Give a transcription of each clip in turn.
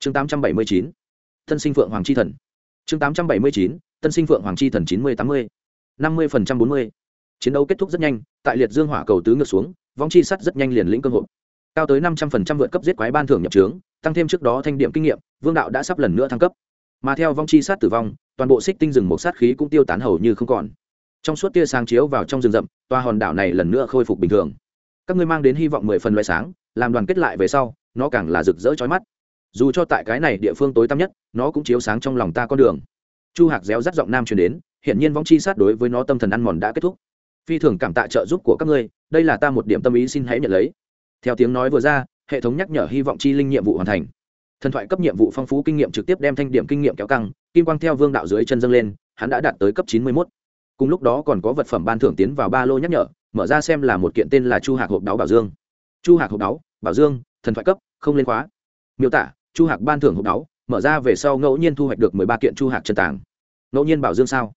chương tám trăm bảy mươi chín, tân sinh phượng hoàng c h i thần. Chương tám trăm bảy mươi chín, tân sinh phượng hoàng c h i thần chín mươi tám mươi, năm mươi phần trăm bốn mươi. Chiến đấu kết thúc rất nhanh, tại liệt dương hỏa cầu tứ ngược xuống, vong chi sắt rất nhanh liền lĩnh cơ hội cao tới năm trăm phần trăm vượt cấp giết quái ban thưởng nhập trướng, tăng thêm trước đó thanh điểm kinh nghiệm, vương đạo đã sắp lần nữa thăng cấp. Mà theo vong chi sát tử vong, toàn bộ xích tinh rừng một sát khí cũng tiêu tán hầu như không còn. Trong suốt tia sáng chiếu vào trong rừng rậm toa hòn đảo này lần nữa khôi phục bình thường. Các ngươi mang đến hy vọng mười phần loại sáng, làm đoàn kết lại về sau, nó càng là rực rỡ trói mắt dù cho tại cái này địa phương tối tăm nhất, nó cũng chiếu sáng trong lòng ta con đường. Chu hạc réo rắt giọng nam truyền đến hiện nhiên vong chi sát đối với nó tâm thần ăn mòn đã kết thúc. Phi thường cảm tạ trợ giúp của các ngươi, đây là ta một điểm tâm ý xin hãy nhận lấy. Theo tiếng nói vừa ra, hệ thống nhắc nhở hy vọng chi linh nhiệm vụ hoàn thành. Thần thoại cấp nhiệm vụ phong phú kinh nghiệm trực tiếp đem thanh điểm kinh nghiệm kéo căng, kim quang theo vương đạo dưới chân dâng lên, hắn đã đạt tới cấp chín mươi mốt. Cùng lúc đó còn có vật phẩm ban thưởng tiến vào ba lô nhắc nhở, mở ra xem là một kiện tên là chu hạc hộp đáo bảo dương. Chu hạc hộp đáo, bảo dương, thần thoại cấp, không lên khóa. Miêu tả chu hạc ban thưởng hộp đáo, mở ra về sau ngẫu nhiên thu hoạch được mười ba kiện chu hạc chân tàng. Ngẫu nhiên bảo dương sao?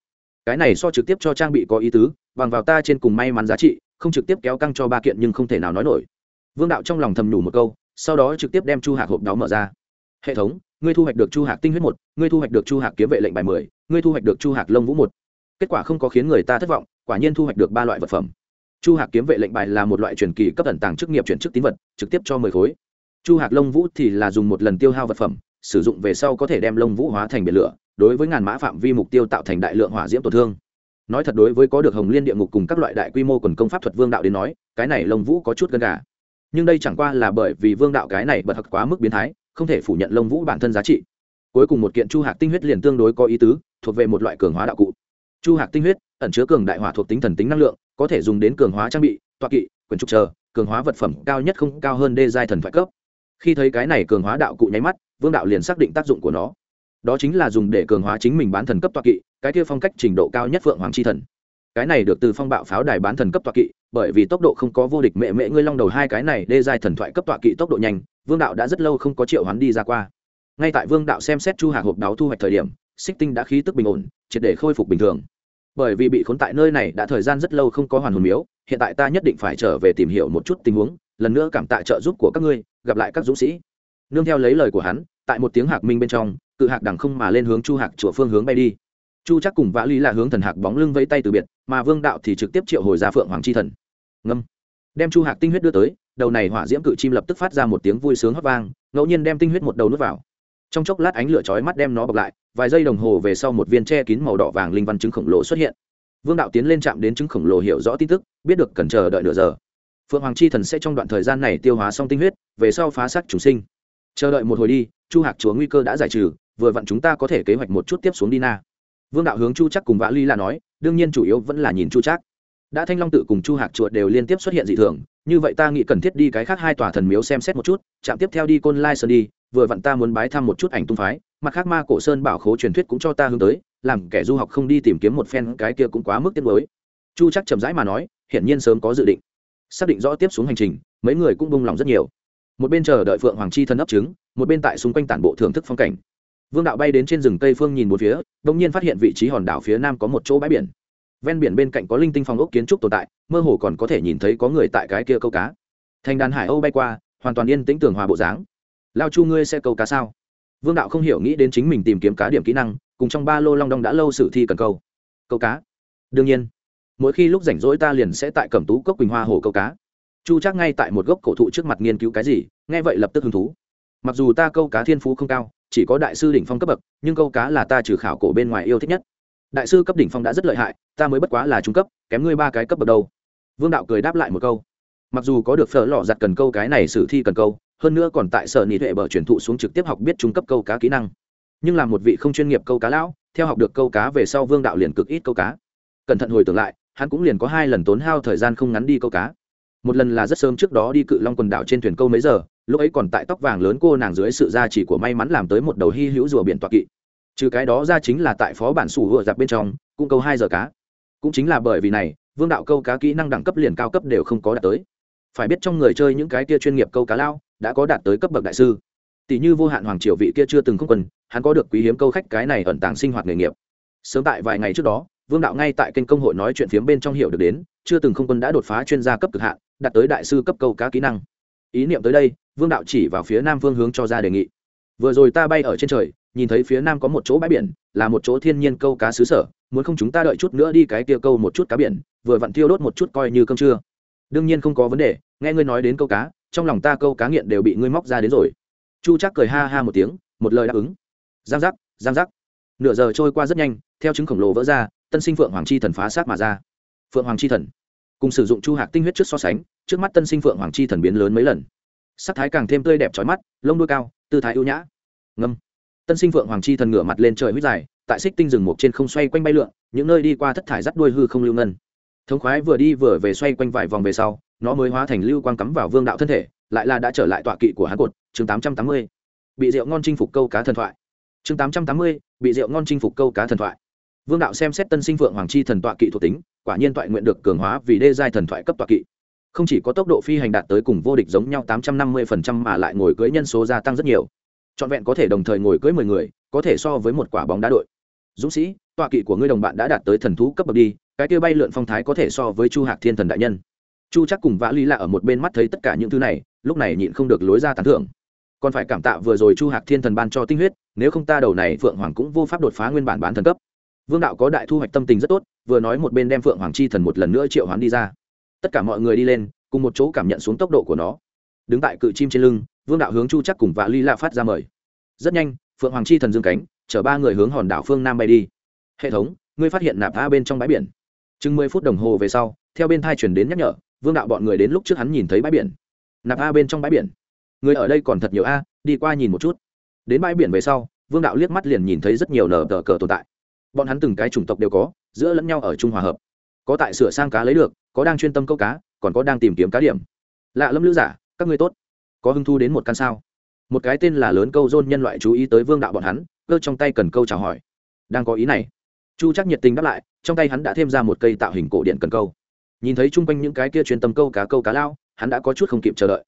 Cái này so trực tiếp cho trang bị có ý tứ, bằng vào ta trên cùng may mắn giá trị, không trực tiếp kéo căng cho ba kiện nhưng không thể nào nói nổi. Vương đạo trong lòng thầm nhủ một câu, sau đó trực tiếp đem chu hạc hộp đáo mở ra. Hệ thống, ngươi thu hoạch được chu hạc tinh huyết một, ngươi thu hoạch được chu hạc kiếm vệ lệnh bài mười, ngươi thu hoạch được chu hạc lông vũ một. Kết quả không có khiến người ta thất vọng, quả nhiên thu hoạch được ba loại vật phẩm. Chu hạc kiếm vệ lệnh bài là một loại truyền kỳ cấp ẩn tàng chức nghiệp chuyển chức tín vật, trực tiếp cho mười khối chu hạc lông vũ thì là dùng một lần tiêu hao vật phẩm, sử dụng về sau có thể đem lông vũ hóa thành biển lửa, đối với ngàn mã phạm vi mục tiêu tạo thành đại lượng hỏa diễm tổn thương. Nói thật đối với có được hồng liên địa ngục cùng các loại đại quy mô quần công pháp thuật vương đạo đến nói, cái này lông vũ có chút gần gà. Nhưng đây chẳng qua là bởi vì vương đạo cái này bật thật quá mức biến thái, không thể phủ nhận lông vũ bản thân giá trị. Cuối cùng một kiện chu hạc tinh huyết liền tương đối có ý tứ, thuộc về một loại cường hóa đạo cụ. Chu hạc tinh huyết ẩn chứa cường đại hỏa thuộc tính thần tính năng lượng, có thể dùng đến cường hóa trang bị, toa kỵ quyền trục chờ, cường hóa vật phẩm cao nhất không cao hơn đê giai thần thoại cấp khi thấy cái này cường hóa đạo cụ nháy mắt, vương đạo liền xác định tác dụng của nó. Đó chính là dùng để cường hóa chính mình bán thần cấp toa kỵ, cái kia phong cách trình độ cao nhất phượng hoàng c h i thần. Cái này được từ phong bạo pháo đài bán thần cấp toa kỵ, bởi vì tốc độ không có vô địch mẹ mẹ ngươi long đầu hai cái này đê dài thần thoại cấp toa kỵ tốc độ nhanh, vương đạo đã rất lâu không có triệu hoán đi ra qua. Ngay tại vương đạo xem xét chu hạc hộp đáo thu hoạch thời điểm, xích tinh đã khí tức bình ổn, triệt để khôi phục bình thường. Bởi vì bị khốn tại nơi này đã thời gian rất lâu không có hoàn hồn miếu, hiện tại ta nhất định phải trở về tìm hiểu một chút tình huống lần nữa cảm tạ trợ giúp của các ngươi, gặp lại các dũng sĩ. Nương theo lấy lời của hắn, tại một tiếng hạc minh bên trong, cự hạc đằng không mà lên hướng chu hạc chùa phương hướng bay đi. Chu chắc cùng vã lý là hướng thần hạc bóng lưng vẫy tay từ biệt, mà vương đạo thì trực tiếp triệu hồi ra phượng hoàng chi thần. Ngâm. Đem chu hạc tinh huyết đưa tới, đầu này hỏa diễm cự chim lập tức phát ra một tiếng vui sướng hót vang, ngẫu nhiên đem tinh huyết một đầu nuốt vào. Trong chốc lát ánh lửa chói mắt đem nó bọc lại, vài giây đồng hồ về sau một viên che kín màu đỏ vàng linh văn chứng khổng lồ xuất hiện. Vương đạo tiến lên chạm đến chứng khổng lồ hiểu rõ tin tức, biết được cần chờ đợi nửa giờ phượng hoàng chi thần sẽ trong đoạn thời gian này tiêu hóa xong tinh huyết, về sau phá xác chủ sinh. Chờ đợi một hồi đi, chu hạc chúa nguy cơ đã giải trừ, vừa vặn chúng ta có thể kế hoạch một chút tiếp xuống đi na. Vương đạo hướng chu chắc cùng vã ly là nói, đương nhiên chủ yếu vẫn là nhìn chu chắc. Đã thanh long tự cùng chu hạc chuột đều liên tiếp xuất hiện dị thường, như vậy ta nghĩ cần thiết đi cái khác hai tòa thần miếu xem xét một chút, chạm tiếp theo đi côn lai sơn đi, vừa vặn ta muốn bái thăm một chút ảnh tung phái, mặt khác ma cổ sơn bảo khố truyền thuyết cũng cho ta hướng tới, làm kẻ du học không đi tìm kiếm một phen cái kia cũng quá mức tiết mới chu chắc chậm rãi mà nói, hiển nhiên sớm có dự định xác định rõ tiếp xuống hành trình, mấy người cũng bung lòng rất nhiều. Một bên chờ đợi phượng hoàng chi thân ấp trứng, một bên tại xung quanh tản bộ thưởng thức phong cảnh. Vương đạo bay đến trên rừng tây phương nhìn một phía đ ỗ n g nhiên phát hiện vị trí hòn đảo phía nam có một chỗ bãi biển. Ven biển bên cạnh có linh tinh phong ốc kiến trúc tồn tại, mơ hồ còn có thể nhìn thấy có người tại cái kia câu cá. Thành đàn hải âu bay qua, hoàn toàn yên tĩnh tường hòa bộ dáng. Lao chu ngươi sẽ câu cá sao? Vương đạo không hiểu nghĩ đến chính mình tìm kiếm cá điểm kỹ năng, cùng trong ba lô long đong đã lâu sử thi cần câu. Câu cá. Đương nhiên mỗi khi lúc rảnh rỗi ta liền sẽ tại cẩm tú cốc quỳnh hoa hồ câu cá. Chu chắc ngay tại một gốc cổ thụ trước mặt nghiên cứu cái gì, nghe vậy lập tức hứng thú. Mặc dù ta câu cá thiên phú không cao, chỉ có đại sư đỉnh phong cấp bậc, nhưng câu cá là ta trừ khảo cổ bên ngoài yêu thích nhất. Đại sư cấp đỉnh phong đã rất lợi hại, ta mới bất quá là trung cấp, kém ngươi ba cái cấp bậc đâu. Vương đạo cười đáp lại một câu. Mặc dù có được phở lò giặt cần câu cái này sử thi cần câu, hơn nữa còn tại sở nị huệ bờ truyền thụ xuống trực tiếp học biết trung cấp câu cá kỹ năng. Nhưng là một vị không chuyên nghiệp câu cá lão, theo học được câu cá về sau vương đạo liền cực ít câu cá. Cẩn thận hồi tưởng lại hắn cũng liền có hai lần tốn hao thời gian không ngắn đi câu cá. Một lần là rất sớm trước đó đi cự long quần đảo trên thuyền câu mấy giờ lúc ấy còn tại tóc vàng lớn cô nàng dưới sự gia trì của may mắn làm tới một đầu hy hữu rùa biển toạc kỵ. Trừ cái đó ra chính là tại phó bản sủ hựa giặc bên trong cũng câu hai giờ cá. Cũng chính là bởi vì này vương đạo câu cá kỹ năng đẳng cấp liền cao cấp đều không có đạt tới. Phải biết trong người chơi những cái kia chuyên nghiệp câu cá lao đã có đạt tới cấp bậc đại sư. Tỷ như vô hạn hoàng triều vị kia chưa từng không quần, hắn có được quý hiếm câu khách cái này ẩn tàng sinh hoạt nghề nghiệp. Sớm tại vài ngày trước đó vương đạo ngay tại kênh công hội nói chuyện phiếm bên trong hiểu được đến, chưa từng không quân đã đột phá chuyên gia cấp cực hạn, đạt tới đại sư cấp câu cá kỹ năng. Ý niệm tới đây, vương đạo chỉ vào phía nam phương hướng cho ra đề nghị. Vừa rồi ta bay ở trên trời, nhìn thấy phía nam có một chỗ bãi biển, là một chỗ thiên nhiên câu cá xứ sở, muốn không chúng ta đợi chút nữa đi cái kia câu một chút cá biển, vừa vặn thiêu đốt một chút coi như cơm trưa. Đương nhiên không có vấn đề, nghe ngươi nói đến câu cá, trong lòng ta câu cá nghiện đều bị ngươi móc ra đến rồi. Chu chắc cười ha ha một tiếng, một lời đáp ứng. Giang giác giang giác. Nửa giờ trôi qua rất nhanh theo chứng khổng lồ vỡ ra, tân sinh phượng hoàng chi thần phá sát mà ra. Phượng hoàng chi thần. Cùng sử dụng chu hạc tinh huyết trước so sánh, trước mắt tân sinh phượng hoàng chi thần biến lớn mấy lần. Sắc thái càng thêm tươi đẹp trói mắt, lông đuôi cao, tư thái ưu nhã. Ngâm. Tân sinh phượng hoàng chi thần ngửa mặt lên trời huyết dài, tại xích tinh rừng mục trên không xoay quanh bay lượn, những nơi đi qua thất thải rắt đuôi hư không lưu ngân. Thống khoái vừa đi vừa về xoay quanh vài vòng về sau, nó mới hóa thành lưu quang cắm vào vương đạo thân thể, lại là đã trở lại tọa kỵ của hắn cột, chương tám trăm tám mươi. Bị rượu ngon chinh phục câu cá thần thoại. Chương tám trăm tám mươi, bị rượu ngon chinh phục câu cá thần thoại vương đạo xem xét tân sinh phượng hoàng chi thần tọa kỵ thuộc tính, quả nhiên toại nguyện được cường hóa vì đê giai thần thoại cấp tọa kỵ. Không chỉ có tốc độ phi hành đạt tới cùng vô địch giống nhau tám trăm năm mươi phần trăm mà lại ngồi cưới nhân số gia tăng rất nhiều. Trọn vẹn có thể đồng thời ngồi cưới mười người, có thể so với một quả bóng đá đội. Dũng sĩ, tọa kỵ của ngươi đồng bạn đã đạt tới thần thú cấp bậc đi, cái kia bay lượn phong thái có thể so với chu hạc thiên thần đại nhân. Chu chắc cùng vã lý lạ ở một bên mắt thấy tất cả những thứ này, lúc này nhịn không được lối ra tán thưởng. Còn phải cảm tạ vừa rồi chu hạc thiên thần ban cho tinh huyết, nếu không ta đầu này phượng hoàng cũng vô pháp đột phá nguyên bản bán thần cấp vương đạo có đại thu hoạch tâm tình rất tốt, vừa nói một bên đem phượng hoàng chi thần một lần nữa triệu hoán đi ra. Tất cả mọi người đi lên, cùng một chỗ cảm nhận xuống tốc độ của nó. Đứng tại cự chim trên lưng, vương đạo hướng chu chắc cùng vạ ly la phát ra mời. Rất nhanh, phượng hoàng chi thần dương cánh, chở ba người hướng hòn đảo phương nam bay đi. Hệ thống, ngươi phát hiện nạp a bên trong bãi biển. Chừng mười phút đồng hồ về sau, theo bên thai chuyển đến nhắc nhở, vương đạo bọn người đến lúc trước hắn nhìn thấy bãi biển. Nạp a bên trong bãi biển? Người ở đây còn thật nhiều a, đi qua nhìn một chút. Đến bãi biển về sau, vương đạo liếc mắt liền nhìn thấy rất nhiều nở tờ cờ tồn tại bọn hắn từng cái chủng tộc đều có, giữa lẫn nhau ở chung hòa hợp. Có tại sửa sang cá lấy được, có đang chuyên tâm câu cá, còn có đang tìm kiếm cá điểm. Lạ lâm lữ giả, các ngươi tốt. Có hưng thu đến một căn sao? Một cái tên là lớn câu dôn nhân loại chú ý tới vương đạo bọn hắn, cơ trong tay cần câu chào hỏi. Đang có ý này. Chu chắc nhiệt tình đáp lại, trong tay hắn đã thêm ra một cây tạo hình cổ điện cần câu. Nhìn thấy chung quanh những cái kia chuyên tâm câu cá câu cá lao, hắn đã có chút không kịp chờ đợi.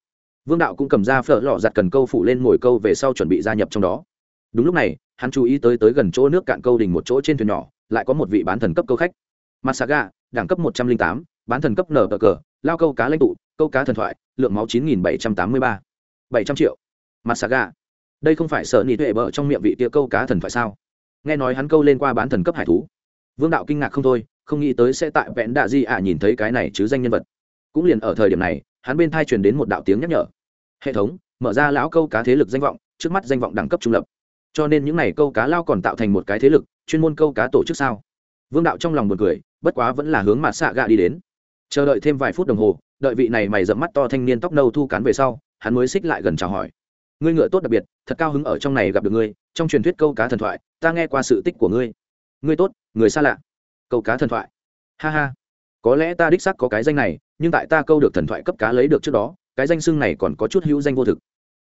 Vương đạo cũng cầm ra phở lọ giặt cần câu phủ lên mồi câu về sau chuẩn bị gia nhập trong đó. Đúng lúc này hắn chú ý tới tới gần chỗ nước cạn câu đình một chỗ trên thuyền nhỏ, lại có một vị bán thần cấp câu khách. Masaga, đẳng cấp một trăm linh tám, bán thần cấp nở cờ cờ lao câu cá lãnh tụ, câu cá thần thoại, lượng máu chín nghìn bảy trăm tám mươi ba. bảy trăm triệu. Masaga, đây không phải sợ nị tuệ bợ trong miệng vị tia câu cá thần thoại sao? Nghe nói hắn câu lên qua bán thần cấp hải thú. Vương đạo kinh ngạc không thôi, không nghĩ tới sẽ tại vẹn đạ di ạ nhìn thấy cái này chứ danh nhân vật. Cũng liền ở thời điểm này, hắn bên thai truyền đến một đạo tiếng nhắc nhở. Hệ thống, mở ra lão câu cá thế lực danh vọng, trước mắt danh vọng đẳng cấp trung lập cho nên những n à y câu cá lao còn tạo thành một cái thế lực, chuyên môn câu cá tổ chức sao? Vương đạo trong lòng b u ồ n cười, bất quá vẫn là hướng mặt xạ gạ đi đến. Chờ đợi thêm vài phút đồng hồ, đợi vị này mày dẫm mắt to thanh niên tóc nâu thu cán về sau, hắn mới xích lại gần chào hỏi. Ngươi ngựa tốt đặc biệt, thật cao hứng ở trong này gặp được ngươi, trong truyền thuyết câu cá thần thoại, ta nghe qua sự tích của ngươi. Ngươi tốt, người xa lạ. Câu cá thần thoại. Ha ha. Có lẽ ta đích sắc có cái danh này, nhưng tại ta câu được thần thoại cấp cá lấy được trước đó, cái danh xưng này còn có chút hữu danh vô thực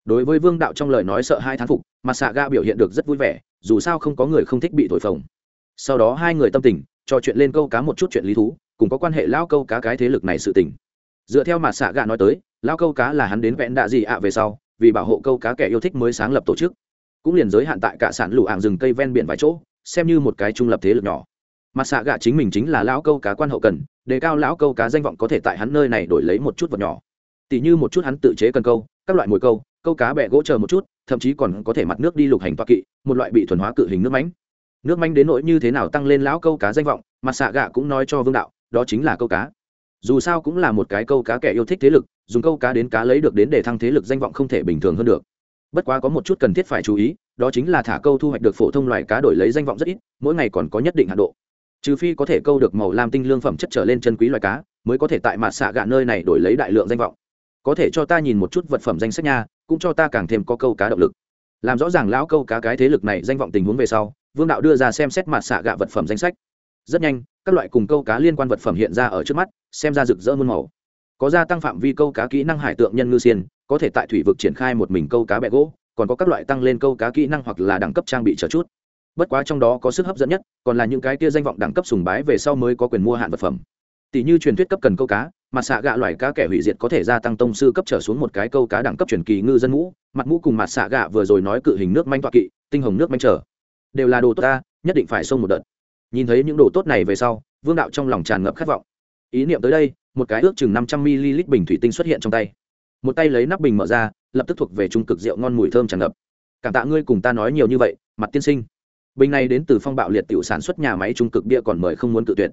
đối với vương đạo trong lời nói sợ hai thán phục, mà xạ ga biểu hiện được rất vui vẻ, dù sao không có người không thích bị thổi phồng. Sau đó hai người tâm tình, trò chuyện lên câu cá một chút chuyện lý thú, cùng có quan hệ lao câu cá cái thế lực này sự tình. Dựa theo mà xạ gạ nói tới, lao câu cá là hắn đến vẹn đạ gì ạ về sau, vì bảo hộ câu cá kẻ yêu thích mới sáng lập tổ chức. Cũng liền giới hạn tại cả sản lũ ảng rừng cây ven biển vài chỗ, xem như một cái trung lập thế lực nhỏ. Mặt xạ gạ chính mình chính là lão câu cá quan hậu cần, đề cao lão câu cá danh vọng có thể tại hắn nơi này đổi lấy một chút vật nhỏ. Tỉ như một chút hắn tự chế cần câu, các loại mồi câu câu cá bẹ gỗ chờ một chút, thậm chí còn có thể mặt nước đi lục hành toa kỵ, một loại bị thuần hóa cự hình nước mánh nước mánh đến nỗi như thế nào tăng lên lão câu cá danh vọng mặt xạ gạ cũng nói cho vương đạo, đó chính là câu cá. Dù sao cũng là một cái câu cá kẻ yêu thích thế lực, dùng câu cá đến cá lấy được đến để thăng thế lực danh vọng không thể bình thường hơn được. Bất quá có một chút cần thiết phải chú ý, đó chính là thả câu thu hoạch được phổ thông loài cá đổi lấy danh vọng rất ít, mỗi ngày còn có nhất định hạ độ. Trừ phi có thể câu được màu lam tinh lương phẩm chất trở lên chân quý loài cá, mới có thể tại mặt xạ gạ nơi này đổi lấy đại lượng danh vọng. Có thể cho ta nhìn một chút vật phẩm danh sách nha cũng cho ta càng thêm có câu cá động lực. Làm rõ ràng lão câu cá cái thế lực này danh vọng tình huống về sau, vương đạo đưa ra xem xét mặt xạ gạ vật phẩm danh sách. Rất nhanh, các loại cùng câu cá liên quan vật phẩm hiện ra ở trước mắt, xem ra rực rỡ muôn màu. Có gia tăng phạm vi câu cá kỹ năng hải tượng nhân ngư xiên, có thể tại thủy vực triển khai một mình câu cá bẹ gỗ, còn có các loại tăng lên câu cá kỹ năng hoặc là đẳng cấp trang bị trở chút. Bất quá trong đó có sức hấp dẫn nhất, còn là những cái kia danh vọng đẳng cấp sùng bái về sau mới có quyền mua hạn vật phẩm. Tỷ như truyền thuyết cấp cần câu cá mặt xạ gạ loại cá kẻ hủy diệt có thể gia tăng tông sư cấp trở xuống một cái câu cá đẳng cấp truyền kỳ ngư dân ngũ, mặt mũ cùng mặt xạ gạ vừa rồi nói cự hình nước manh toạ kỵ, tinh hồng nước manh trở. Đều là đồ tốt ta, nhất định phải xông một đợt. Nhìn thấy những đồ tốt này về sau, vương đạo trong lòng tràn ngập khát vọng. Ý niệm tới đây, một cái ước chừng năm trăm ml bình thủy tinh xuất hiện trong tay. Một tay lấy nắp bình mở ra, lập tức thuộc về trung cực rượu ngon mùi thơm tràn ngập. Cảm tạ ngươi cùng ta nói nhiều như vậy, mặt tiên sinh. Bình này đến từ phong bạo liệt tiểu sản xuất nhà máy trung cực bia còn mời không muốn cự tuyệt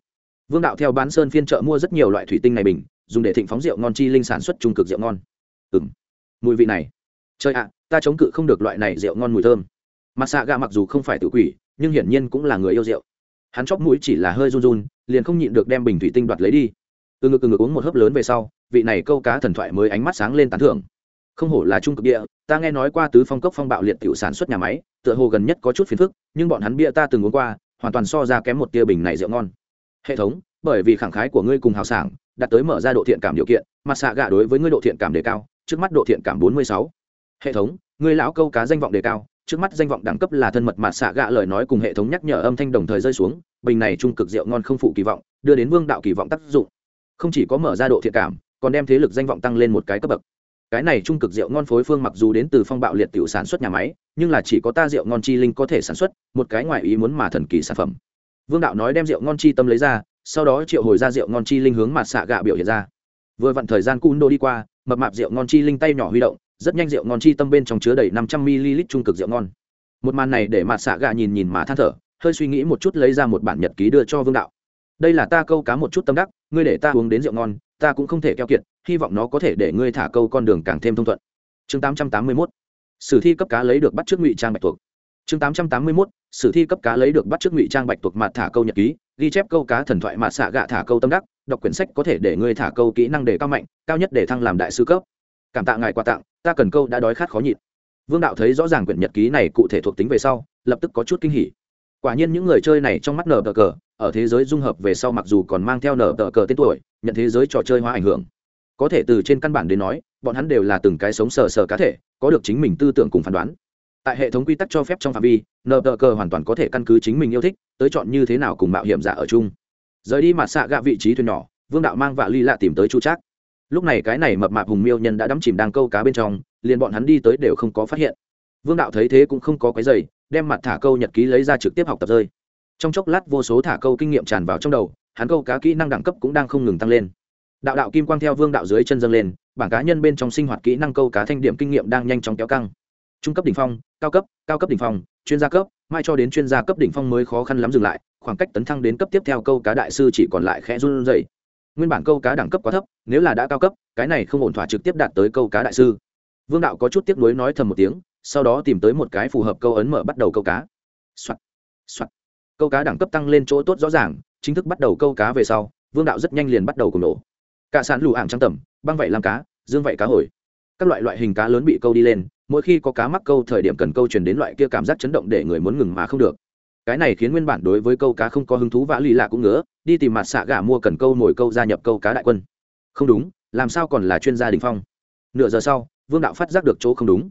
vương đạo theo bán sơn phiên chợ mua rất nhiều loại thủy tinh này bình, dùng để thịnh phóng rượu ngon chi linh sản xuất trung cực rượu ngon. Ừ mùi vị này. Trời ạ, ta chống cự không được loại này rượu ngon mùi thơm. Mặt xạ gà mặc dù không phải tự quỷ, nhưng hiển nhiên cũng là người yêu rượu. Hắn chóp mũi chỉ là hơi run run, liền không nhịn được đem bình thủy tinh đoạt lấy đi. Từ ngực từ ngực uống một hớp lớn về sau, vị này câu cá thần thoại mới ánh mắt sáng lên tán thưởng. Không hổ là trung cực địa, ta nghe nói qua tứ phong cốc phong bạo liệt tiểu sản xuất nhà máy, tựa hồ gần nhất có chút phiền phức, nhưng bọn hắn bia ta từng uống qua, hoàn toàn so ra kém một tia bình này rượu ngon hệ thống, bởi vì khẳng khái của ngươi cùng hào sảng đặt tới mở ra độ thiện cảm điều kiện mặt xạ gạ đối với ngươi độ thiện cảm đề cao, trước mắt độ thiện cảm bốn mươi sáu. Hệ thống, ngươi lão câu cá danh vọng đề cao, trước mắt danh vọng đẳng cấp là thân mật mặt xạ gạ lời nói cùng hệ thống nhắc nhở âm thanh đồng thời rơi xuống, bình này trung cực rượu ngon không phụ kỳ vọng, đưa đến vương đạo kỳ vọng tác dụng. Không chỉ có mở ra độ thiện cảm, còn đem thế lực danh vọng tăng lên một cái cấp bậc. Cái này trung cực rượu ngon phối phương mặc dù đến từ phong bạo liệt tiểu sản xuất nhà máy, nhưng là chỉ có ta rượu ngon chi linh có thể sản xuất, một cái ngoài ý muốn mà thần kỳ sản phẩm vương đạo nói đem rượu ngon chi tâm lấy ra, sau đó triệu hồi ra rượu ngon chi linh hướng mặt xạ gạ biểu hiện ra. Vừa vặn thời gian cun đô đi qua, mập mạp rượu ngon chi linh tay nhỏ huy động, rất nhanh rượu ngon chi tâm bên trong chứa đầy năm trăm ml trung cực rượu ngon. Một màn này để mặt xạ gạ nhìn nhìn mà than thở, hơi suy nghĩ một chút lấy ra một bản nhật ký đưa cho vương đạo. Đây là ta câu cá một chút tâm đắc, ngươi để ta uống đến rượu ngon, ta cũng không thể keo kiệt, hy vọng nó có thể để ngươi thả câu con đường càng thêm thông thuận. Chương tám trăm tám mươi mốt. Sử thi cấp cá lấy được bắt trước ngụy trang bạch thuộc chương tám trăm tám mươi mốt, sử thi cấp cá lấy được bắt trước ngụy trang bạch tuộc mặt thả câu nhật ký, ghi chép câu cá thần thoại mạt xạ gạ thả câu tâm đắc, đọc quyển sách có thể để ngươi thả câu kỹ năng đề cao mạnh, cao nhất để thăng làm đại sư cấp. Cảm tạ ngài quà tặng, ta cần câu đã đói khát khó nhịn. Vương đạo thấy rõ ràng quyển nhật ký này cụ thể thuộc tính về sau, lập tức có chút kinh hỉ. Quả nhiên những người chơi này trong mắt nở tờ cờ, ở thế giới dung hợp về sau mặc dù còn mang theo nở tờ cờ tên tuổi, nhận thế giới trò chơi hóa ảnh hưởng. Có thể từ trên căn bản đến nói, bọn hắn đều là từng cái sống sờ sờ cá thể, có được chính mình tư tưởng cùng phán đoán tại hệ thống quy tắc cho phép trong phạm vi nờ tờ cờ hoàn toàn có thể căn cứ chính mình yêu thích, tới chọn như thế nào cùng mạo hiểm giả ở chung. Rời đi mặt xạ gạ vị trí thuyền nhỏ, vương đạo mang vạ ly lạ tìm tới chu trác. Lúc này cái này mập mạp hùng miêu nhân đã đắm chìm đang câu cá bên trong, liền bọn hắn đi tới đều không có phát hiện. Vương đạo thấy thế cũng không có cái giày đem mặt thả câu nhật ký lấy ra trực tiếp học tập rơi. Trong chốc lát vô số thả câu kinh nghiệm tràn vào trong đầu, hắn câu cá kỹ năng đẳng cấp cũng đang không ngừng tăng lên. Đạo đạo kim quang theo vương đạo dưới chân dâng lên, bảng cá nhân bên trong sinh hoạt kỹ năng câu cá thanh điểm kinh nghiệm đang nhanh chóng kéo căng trung cấp đỉnh phong, cao cấp cao cấp đỉnh phong, chuyên gia cấp, mai cho đến chuyên gia cấp đỉnh phong mới khó khăn lắm dừng lại, khoảng cách tấn thăng đến cấp tiếp theo câu cá đại sư chỉ còn lại khẽ run rẩy nguyên bản câu cá đẳng cấp quá thấp, nếu là đã cao cấp, cái này không ổn thỏa trực tiếp đạt tới câu cá đại sư vương đạo có chút tiếc nuối nói thầm một tiếng, sau đó tìm tới một cái phù hợp câu ấn mở bắt đầu câu cá Soạn. Soạn. câu cá đẳng cấp tăng lên chỗ tốt rõ ràng, chính thức bắt đầu câu cá về sau, vương đạo rất nhanh liền bắt đầu cùng nổ cả sàn lù ảng trăng tầm băng vậy làm cá, dương vậy cá hồi các loại loại hình cá lớn bị câu đi lên mỗi khi có cá mắc câu thời điểm cần câu truyền đến loại kia cảm giác chấn động để người muốn ngừng mà không được. Cái này khiến nguyên bản đối với câu cá không có hứng thú vã lì lạ cũng ngứa, đi tìm mặt xạ gà mua cần câu mồi câu gia nhập câu cá đại quân. Không đúng, làm sao còn là chuyên gia đình phong? Nửa giờ sau, vương đạo phát giác được chỗ không đúng.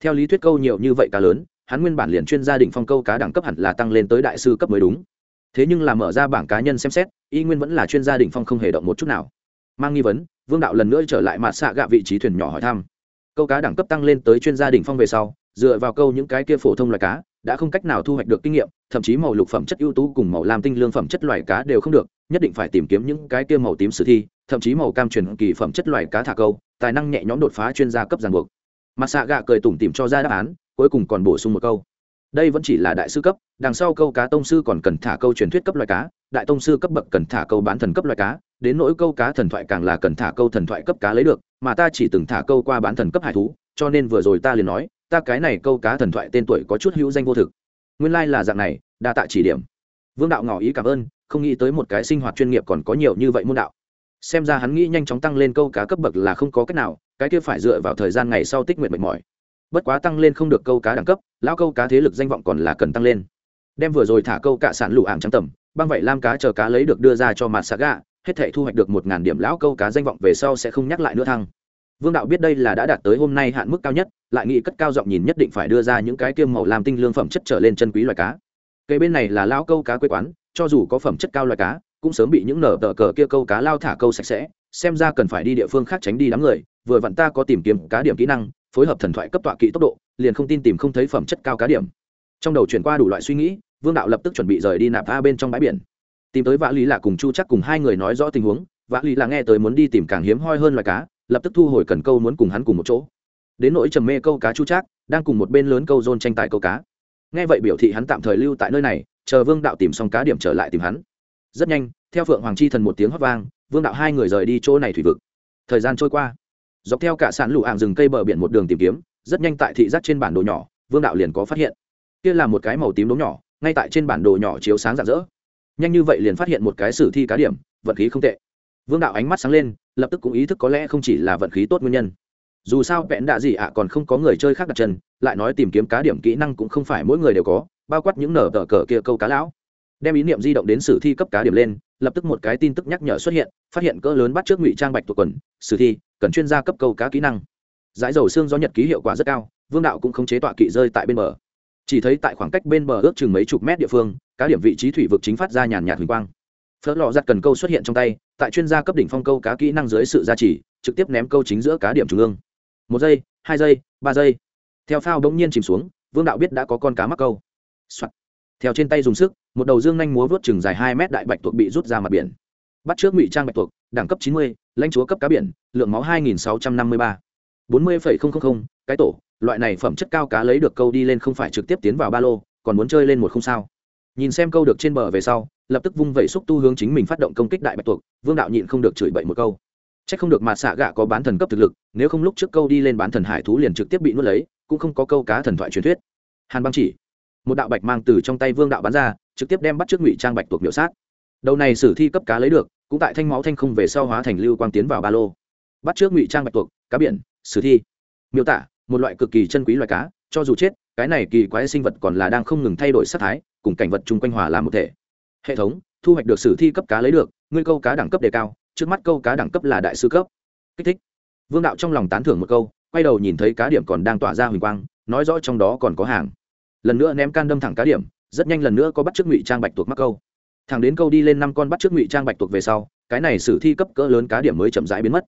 Theo lý thuyết câu nhiều như vậy cá lớn, hắn nguyên bản liền chuyên gia đình phong câu cá đẳng cấp hẳn là tăng lên tới đại sư cấp mới đúng. Thế nhưng là mở ra bảng cá nhân xem xét, y nguyên vẫn là chuyên gia đình phong không hề động một chút nào. Mang nghi vấn, vương đạo lần nữa trở lại mặt xạ gạ vị trí thuyền nhỏ hỏi thăm câu cá đẳng cấp tăng lên tới chuyên gia đỉnh phong về sau, dựa vào câu những cái kia phổ thông loài cá, đã không cách nào thu hoạch được kinh nghiệm, thậm chí màu lục phẩm chất ưu tú cùng màu lam tinh lương phẩm chất loài cá đều không được, nhất định phải tìm kiếm những cái kia màu tím sử thi, thậm chí màu cam truyền kỳ phẩm chất loài cá thả câu, tài năng nhẹ nhõm đột phá chuyên gia cấp ràng buộc. Mặt xạ gạ cười tủm tìm cho ra đáp án, cuối cùng còn bổ sung một câu. Đây vẫn chỉ là đại sư cấp, đằng sau câu cá tông sư còn cần thả câu truyền thuyết cấp loài cá, đại tông sư cấp bậc cần thả câu bán thần cấp loài cá, đến nỗi câu cá thần thoại càng là cần thả câu thần thoại cấp cá lấy được mà ta chỉ từng thả câu qua bán thần cấp hải thú, cho nên vừa rồi ta liền nói, ta cái này câu cá thần thoại tên tuổi có chút hữu danh vô thực. Nguyên lai、like、là dạng này, đa tạ chỉ điểm. Vương đạo ngỏ ý cảm ơn, không nghĩ tới một cái sinh hoạt chuyên nghiệp còn có nhiều như vậy môn đạo. Xem ra hắn nghĩ nhanh chóng tăng lên câu cá cấp bậc là không có cách nào, cái kia phải dựa vào thời gian ngày sau tích nguyện mệt mỏi. Bất quá tăng lên không được câu cá đẳng cấp, lão câu cá thế lực danh vọng còn là cần tăng lên. Đem vừa rồi thả câu cả sản lũ ảng trắng tầm, băng vậy lam cá chờ cá lấy được đưa ra cho mặt xạ gà hết thể thu hoạch được một ngàn điểm lão câu cá danh vọng về sau sẽ không nhắc lại nữa thăng. Vương đạo biết đây là đã đạt tới hôm nay hạn mức cao nhất, lại nghĩ cất cao giọng nhìn nhất định phải đưa ra những cái kiêm màu làm tinh lương phẩm chất trở lên chân quý loài cá. Cây bên này là lão câu cá quê quán, cho dù có phẩm chất cao loài cá, cũng sớm bị những nở tờ cờ kia câu cá lao thả câu sạch sẽ, xem ra cần phải đi địa phương khác tránh đi đám người, vừa vặn ta có tìm kiếm cá điểm kỹ năng, phối hợp thần thoại cấp tọa kỹ tốc độ, liền không tin tìm không thấy phẩm chất cao cá điểm. Trong đầu chuyển qua đủ loại suy nghĩ, vương đạo lập tức chuẩn bị rời đi nạp a bên trong bãi biển tìm tới vã lý là cùng chu chắc cùng hai người nói rõ tình huống, vã lý là nghe tới muốn đi tìm càng hiếm hoi hơn loài cá, lập tức thu hồi cần câu muốn cùng hắn cùng một chỗ. Đến nỗi trầm mê câu cá chu trác đang cùng một bên lớn câu rôn tranh tài câu cá. Nghe vậy biểu thị hắn tạm thời lưu tại nơi này, chờ vương đạo tìm xong cá điểm trở lại tìm hắn. Rất nhanh, theo phượng hoàng chi thần một tiếng hót vang, vương đạo hai người rời đi chỗ này thủy vực. Thời gian trôi qua. Dọc theo cả sàn lũ ảng rừng cây bờ biển một đường tìm kiếm, rất nhanh tại thị giác trên bản đồ nhỏ, vương đạo liền có phát hiện. Kia là một cái màu tím đốm nhỏ, ngay tại trên bản đồ nhỏ chiếu sáng rạng rỡ nhanh như vậy liền phát hiện một cái sử thi cá điểm, vận khí không tệ. Vương đạo ánh mắt sáng lên, lập tức cũng ý thức có lẽ không chỉ là vận khí tốt nguyên nhân. Dù sao vẽn đạ gì ạ, còn không có người chơi khác đặt chân, lại nói tìm kiếm cá điểm kỹ năng cũng không phải mỗi người đều có, bao quát những nở tờ cờ kia câu cá lão. Đem ý niệm di động đến sử thi cấp cá điểm lên, lập tức một cái tin tức nhắc nhở xuất hiện, phát hiện cỡ lớn bắt trước ngụy trang bạch thuộc quần, sử thi, cần chuyên gia cấp câu cá kỹ năng. Giải dầu xương do nhật ký hiệu quả rất cao, vương đạo cũng không chế tọa kỵ rơi tại bên bờ chỉ thấy tại khoảng cách bên bờ ước chừng mấy chục mét địa phương, cá điểm vị trí thủy vực chính phát ra nhàn nhạt huỳnh quang. Phớt lò giặt cần câu xuất hiện trong tay, tại chuyên gia cấp đỉnh phong câu cá kỹ năng dưới sự gia trì, trực tiếp ném câu chính giữa cá điểm trung ương. Một giây, hai giây, ba giây. Theo phao bỗng nhiên chìm xuống, vương đạo biết đã có con cá mắc câu、Soạn. theo trên tay dùng sức, một đầu dương nhanh múa vớt chừng dài hai mét đại bạch tuộc bị rút ra mặt biển. Bắt trước ngụy trang bạch tuộc, đẳng cấp chín mươi, lãnh chúa cấp cá biển, lượng máu hai nghìn sáu trăm năm mươi ba. bốn mươi cái tổ loại này phẩm chất cao cá lấy được câu đi lên không phải trực tiếp tiến vào ba lô, còn muốn chơi lên một không sao. Nhìn xem câu được trên bờ về sau, lập tức vung vẩy xúc tu hướng chính mình phát động công kích đại bạch tuộc, vương đạo nhịn không được chửi bậy một câu. C h ắ c không được mà xạ gạ có bán thần cấp thực lực, nếu không lúc trước câu đi lên bán thần hải thú liền trực tiếp bị nuốt lấy, cũng không có câu cá thần thoại truyền thuyết. Hàn băng chỉ. Một đạo bạch mang từ trong tay vương đạo bắn ra, trực tiếp đem bắt trước ngụy trang bạch tuộc miểu sát. Đầu này sử thi cấp cá lấy được, cũng tại thanh máu thanh không về sau hóa thành lưu quang tiến vào ba lô. Bắt trước ngụy trang bạch tuộc, cá biển, sử thi. Miêu tả một loại cực kỳ chân quý loài cá, cho dù chết, cái này kỳ quái sinh vật còn là đang không ngừng thay đổi sắc thái, cùng cảnh vật chung quanh hòa làm một thể. Hệ thống, thu hoạch được sử thi cấp cá lấy được, ngươi câu cá đẳng cấp đề cao, trước mắt câu cá đẳng cấp là đại sư cấp. Kích thích. Vương đạo trong lòng tán thưởng một câu, quay đầu nhìn thấy cá điểm còn đang tỏa ra huỳnh quang, nói rõ trong đó còn có hàng. Lần nữa ném can đâm thẳng cá điểm, rất nhanh lần nữa có bắt trước ngụy trang bạch tuộc mắc câu. Thẳng đến câu đi lên năm con bắt trước ngụy trang bạch tuộc về sau, cái này sử thi cấp cỡ lớn cá điểm mới chậm rãi biến mất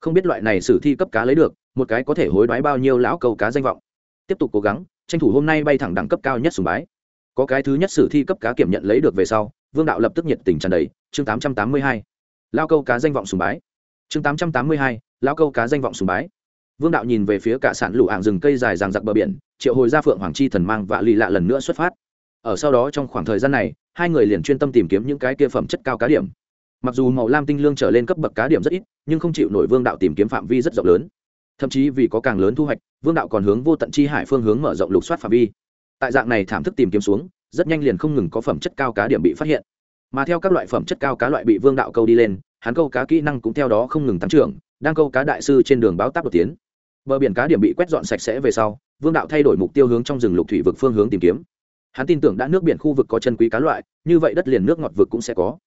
không biết loại này sử thi cấp cá lấy được, một cái có thể hối đoái bao nhiêu lão câu cá danh vọng. Tiếp tục cố gắng, tranh thủ hôm nay bay thẳng đẳng cấp cao nhất sùng bái. Có cái thứ nhất sử thi cấp cá kiểm nhận lấy được về sau, vương đạo lập tức nhiệt tình tràn đầy, chương tám trăm tám mươi hai. Lao câu cá danh vọng sùng bái. Chương tám trăm tám mươi hai lao câu cá danh vọng sùng bái. Vương đạo nhìn về phía cả sản lũ ảng rừng cây dài ràng giặc bờ biển, triệu hồi ra phượng hoàng chi thần mang vạ lì lạ lần nữa xuất phát. Ở sau đó trong khoảng thời gian này, hai người liền chuyên tâm tìm kiếm những cái kia phẩm chất cao cá điểm mặc dù màu lam tinh lương trở lên cấp bậc cá điểm rất ít, nhưng không chịu nổi vương đạo tìm kiếm phạm vi rất rộng lớn. Thậm chí vì có càng lớn thu hoạch, vương đạo còn hướng vô tận chi hải phương hướng mở rộng lục soát phạm vi. Tại dạng này thảm thức tìm kiếm xuống, rất nhanh liền không ngừng có phẩm chất cao cá điểm bị phát hiện. Mà theo các loại phẩm chất cao cá loại bị vương đạo câu đi lên, hắn câu cá kỹ năng cũng theo đó không ngừng tăng trưởng, đang câu cá đại sư trên đường báo táp đột tiến. Bờ biển cá điểm bị quét dọn sạch sẽ về sau, vương đạo thay đổi mục tiêu hướng trong rừng lục thủy vực phương hướng tìm kiếm. Hắn tin tưởng đã nước biển khu vực có chân quý cá loại, như vậy đất liền nước ngọt vực cũng sẽ có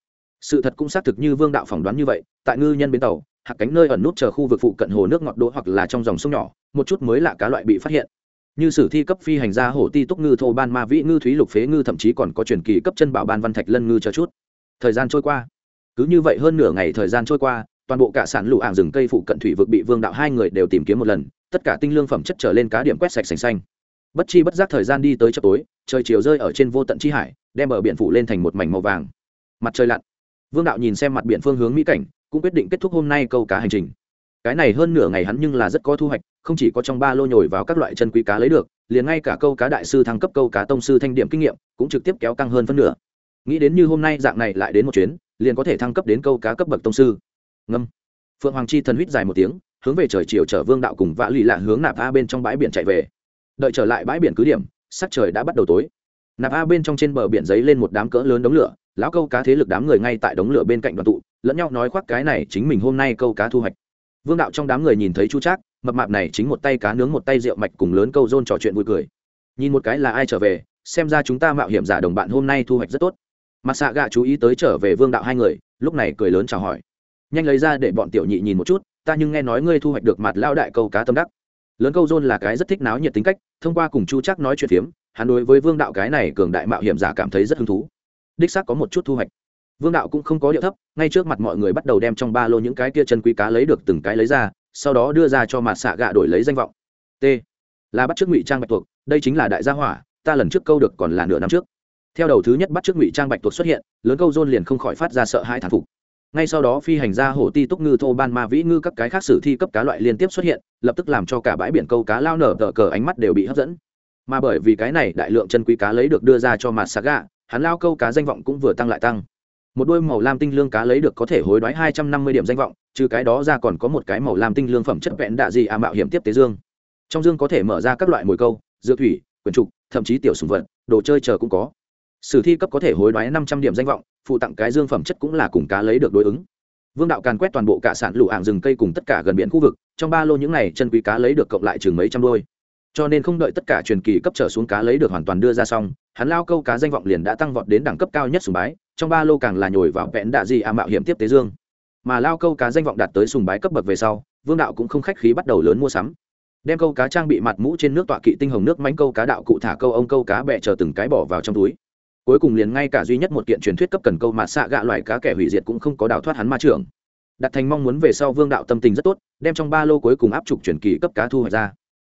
sự thật cũng xác thực như vương đạo phỏng đoán như vậy, tại ngư nhân bến tàu hạc cánh nơi ẩn nút chờ khu vực phụ cận hồ nước ngọt đỗ hoặc là trong dòng sông nhỏ, một chút mới lạ cá loại bị phát hiện. Như sử thi cấp phi hành gia hổ ti túc ngư thô ban ma vĩ, ngư thúy lục phế ngư thậm chí còn có truyền kỳ cấp chân bảo ban văn thạch lân ngư cho chút. Thời gian trôi qua. Cứ như vậy hơn nửa ngày thời gian trôi qua, toàn bộ cả sản lũ ảng rừng cây phụ cận thủy vực bị vương đạo hai người đều tìm kiếm một lần, tất cả tinh lương phẩm chất trở lên cá điểm quét sạch sành xanh. Bất chi bất giác thời gian đi tới chập tối, trời chiều rơi ở trên vô tận chi hải, đem bờ biển phủ lên thành một mảnh màu vàng. Mặt trời lặn vương đạo nhìn xem mặt biển phương hướng mỹ cảnh, cũng quyết định kết thúc hôm nay câu cá hành trình. Cái này hơn nửa ngày hắn nhưng là rất có thu hoạch, không chỉ có trong ba lô nhồi vào các loại chân quý cá lấy được, liền ngay cả câu cá đại sư thăng cấp câu cá tông sư thanh điểm kinh nghiệm cũng trực tiếp kéo căng hơn phân nửa. Nghĩ đến như hôm nay dạng này lại đến một chuyến, liền có thể thăng cấp đến câu cá cấp bậc tông sư. Ngâm. Phượng hoàng chi thần huýt dài một tiếng, hướng về trời chiều chở vương đạo cùng vã lì lạ hướng nạp a bên trong bãi biển chạy về. Đợi trở lại bãi biển cứ điểm, sắc trời đã bắt đầu tối. Nạp a bên trong trên bờ biển giấy lên một đám cỡ lớn đống lửa lão câu cá thế lực đám người ngay tại đống lửa bên cạnh đoàn tụ, lẫn nhau nói khoác cái này chính mình hôm nay câu cá thu hoạch. Vương đạo trong đám người nhìn thấy chu trác, mập mạp này chính một tay cá nướng một tay rượu mạch cùng lớn câu rôn trò chuyện vui cười. Nhìn một cái là ai trở về, xem ra chúng ta mạo hiểm giả đồng bạn hôm nay thu hoạch rất tốt. Mặt xạ gạ chú ý tới trở về vương đạo hai người, lúc này cười lớn chào hỏi. Nhanh lấy ra để bọn tiểu nhị nhìn một chút, ta nhưng nghe nói ngươi thu hoạch được mặt lao đại câu cá tâm đắc. Lớn câu rôn là cái rất thích náo nhiệt tính cách, thông qua cùng chu chắc nói chuyện phiếm, hắn đối với vương đạo cái này cường đại mạo hiểm giả cảm thấy rất hứng thú đích xác có một chút thu hoạch. Vương đạo cũng không có điệu thấp, ngay trước mặt mọi người bắt đầu đem trong ba lô những cái kia chân quý cá lấy được từng cái lấy ra, sau đó đưa ra cho mặt xạ gạ đổi lấy danh vọng. T. Là bắt trước ngụy trang bạch tuộc, đây chính là đại gia hỏa, ta lần trước câu được còn là nửa năm trước. Theo đầu thứ nhất bắt trước ngụy trang bạch tuộc xuất hiện, lớn câu dôn liền không khỏi phát ra sợ hai thản phục. Ngay sau đó phi hành gia hổ ti túc ngư thô ban ma vĩ ngư các cái khác sử thi cấp cá loại liên tiếp xuất hiện, lập tức làm cho cả bãi biển câu cá lao nở tờ cờ ánh mắt đều bị hấp dẫn. Mà bởi vì cái này đại lượng chân quý cá lấy được đưa ra cho mặt gạ hắn lao câu cá danh vọng cũng vừa tăng lại tăng. Một đôi màu lam tinh lương cá lấy được có thể hối đoái hai trăm năm mươi điểm danh vọng, trừ cái đó ra còn có một cái màu lam tinh lương phẩm chất vẹn đạ gì à mạo hiểm tiếp tế dương. Trong dương có thể mở ra các loại mồi câu dựa thủy, quyển trục, thậm chí tiểu sùng vật, đồ chơi chờ cũng có. Sử thi cấp có thể hối đoái năm trăm điểm danh vọng, phụ tặng cái dương phẩm chất cũng là cùng cá lấy được đối ứng. Vương đạo càn quét toàn bộ cả sản lũ ảng rừng cây cùng tất cả gần biển khu vực, trong ba lô những này chân quý cá lấy được cộng lại chừng mấy trăm đôi cho nên không đợi tất cả truyền kỳ cấp trở xuống cá lấy được hoàn toàn đưa ra xong, hắn lao câu cá danh vọng liền đã tăng vọt đến đẳng cấp cao nhất sùng bái, trong ba lô càng là nhồi vào vẹn đạ di à mạo hiểm tiếp tế dương. Mà lao câu cá danh vọng đạt tới sùng bái cấp bậc về sau, vương đạo cũng không khách khí bắt đầu lớn mua sắm. Đem câu cá trang bị mặt mũ trên nước tọa kỵ tinh hồng nước mánh câu cá đạo cụ thả câu ông câu cá bẹ chờ từng cái bỏ vào trong túi. Cuối cùng liền ngay cả duy nhất một kiện truyền thuyết cấp cần câu mà xạ gạ loại cá kẻ hủy diệt cũng không có đào thoát hắn ma trưởng. Đặt thành mong muốn về sau vương đạo tâm tình rất tốt, đem trong ba lô cuối cùng áp trục truyền kỳ cấp cá thu hoạch ra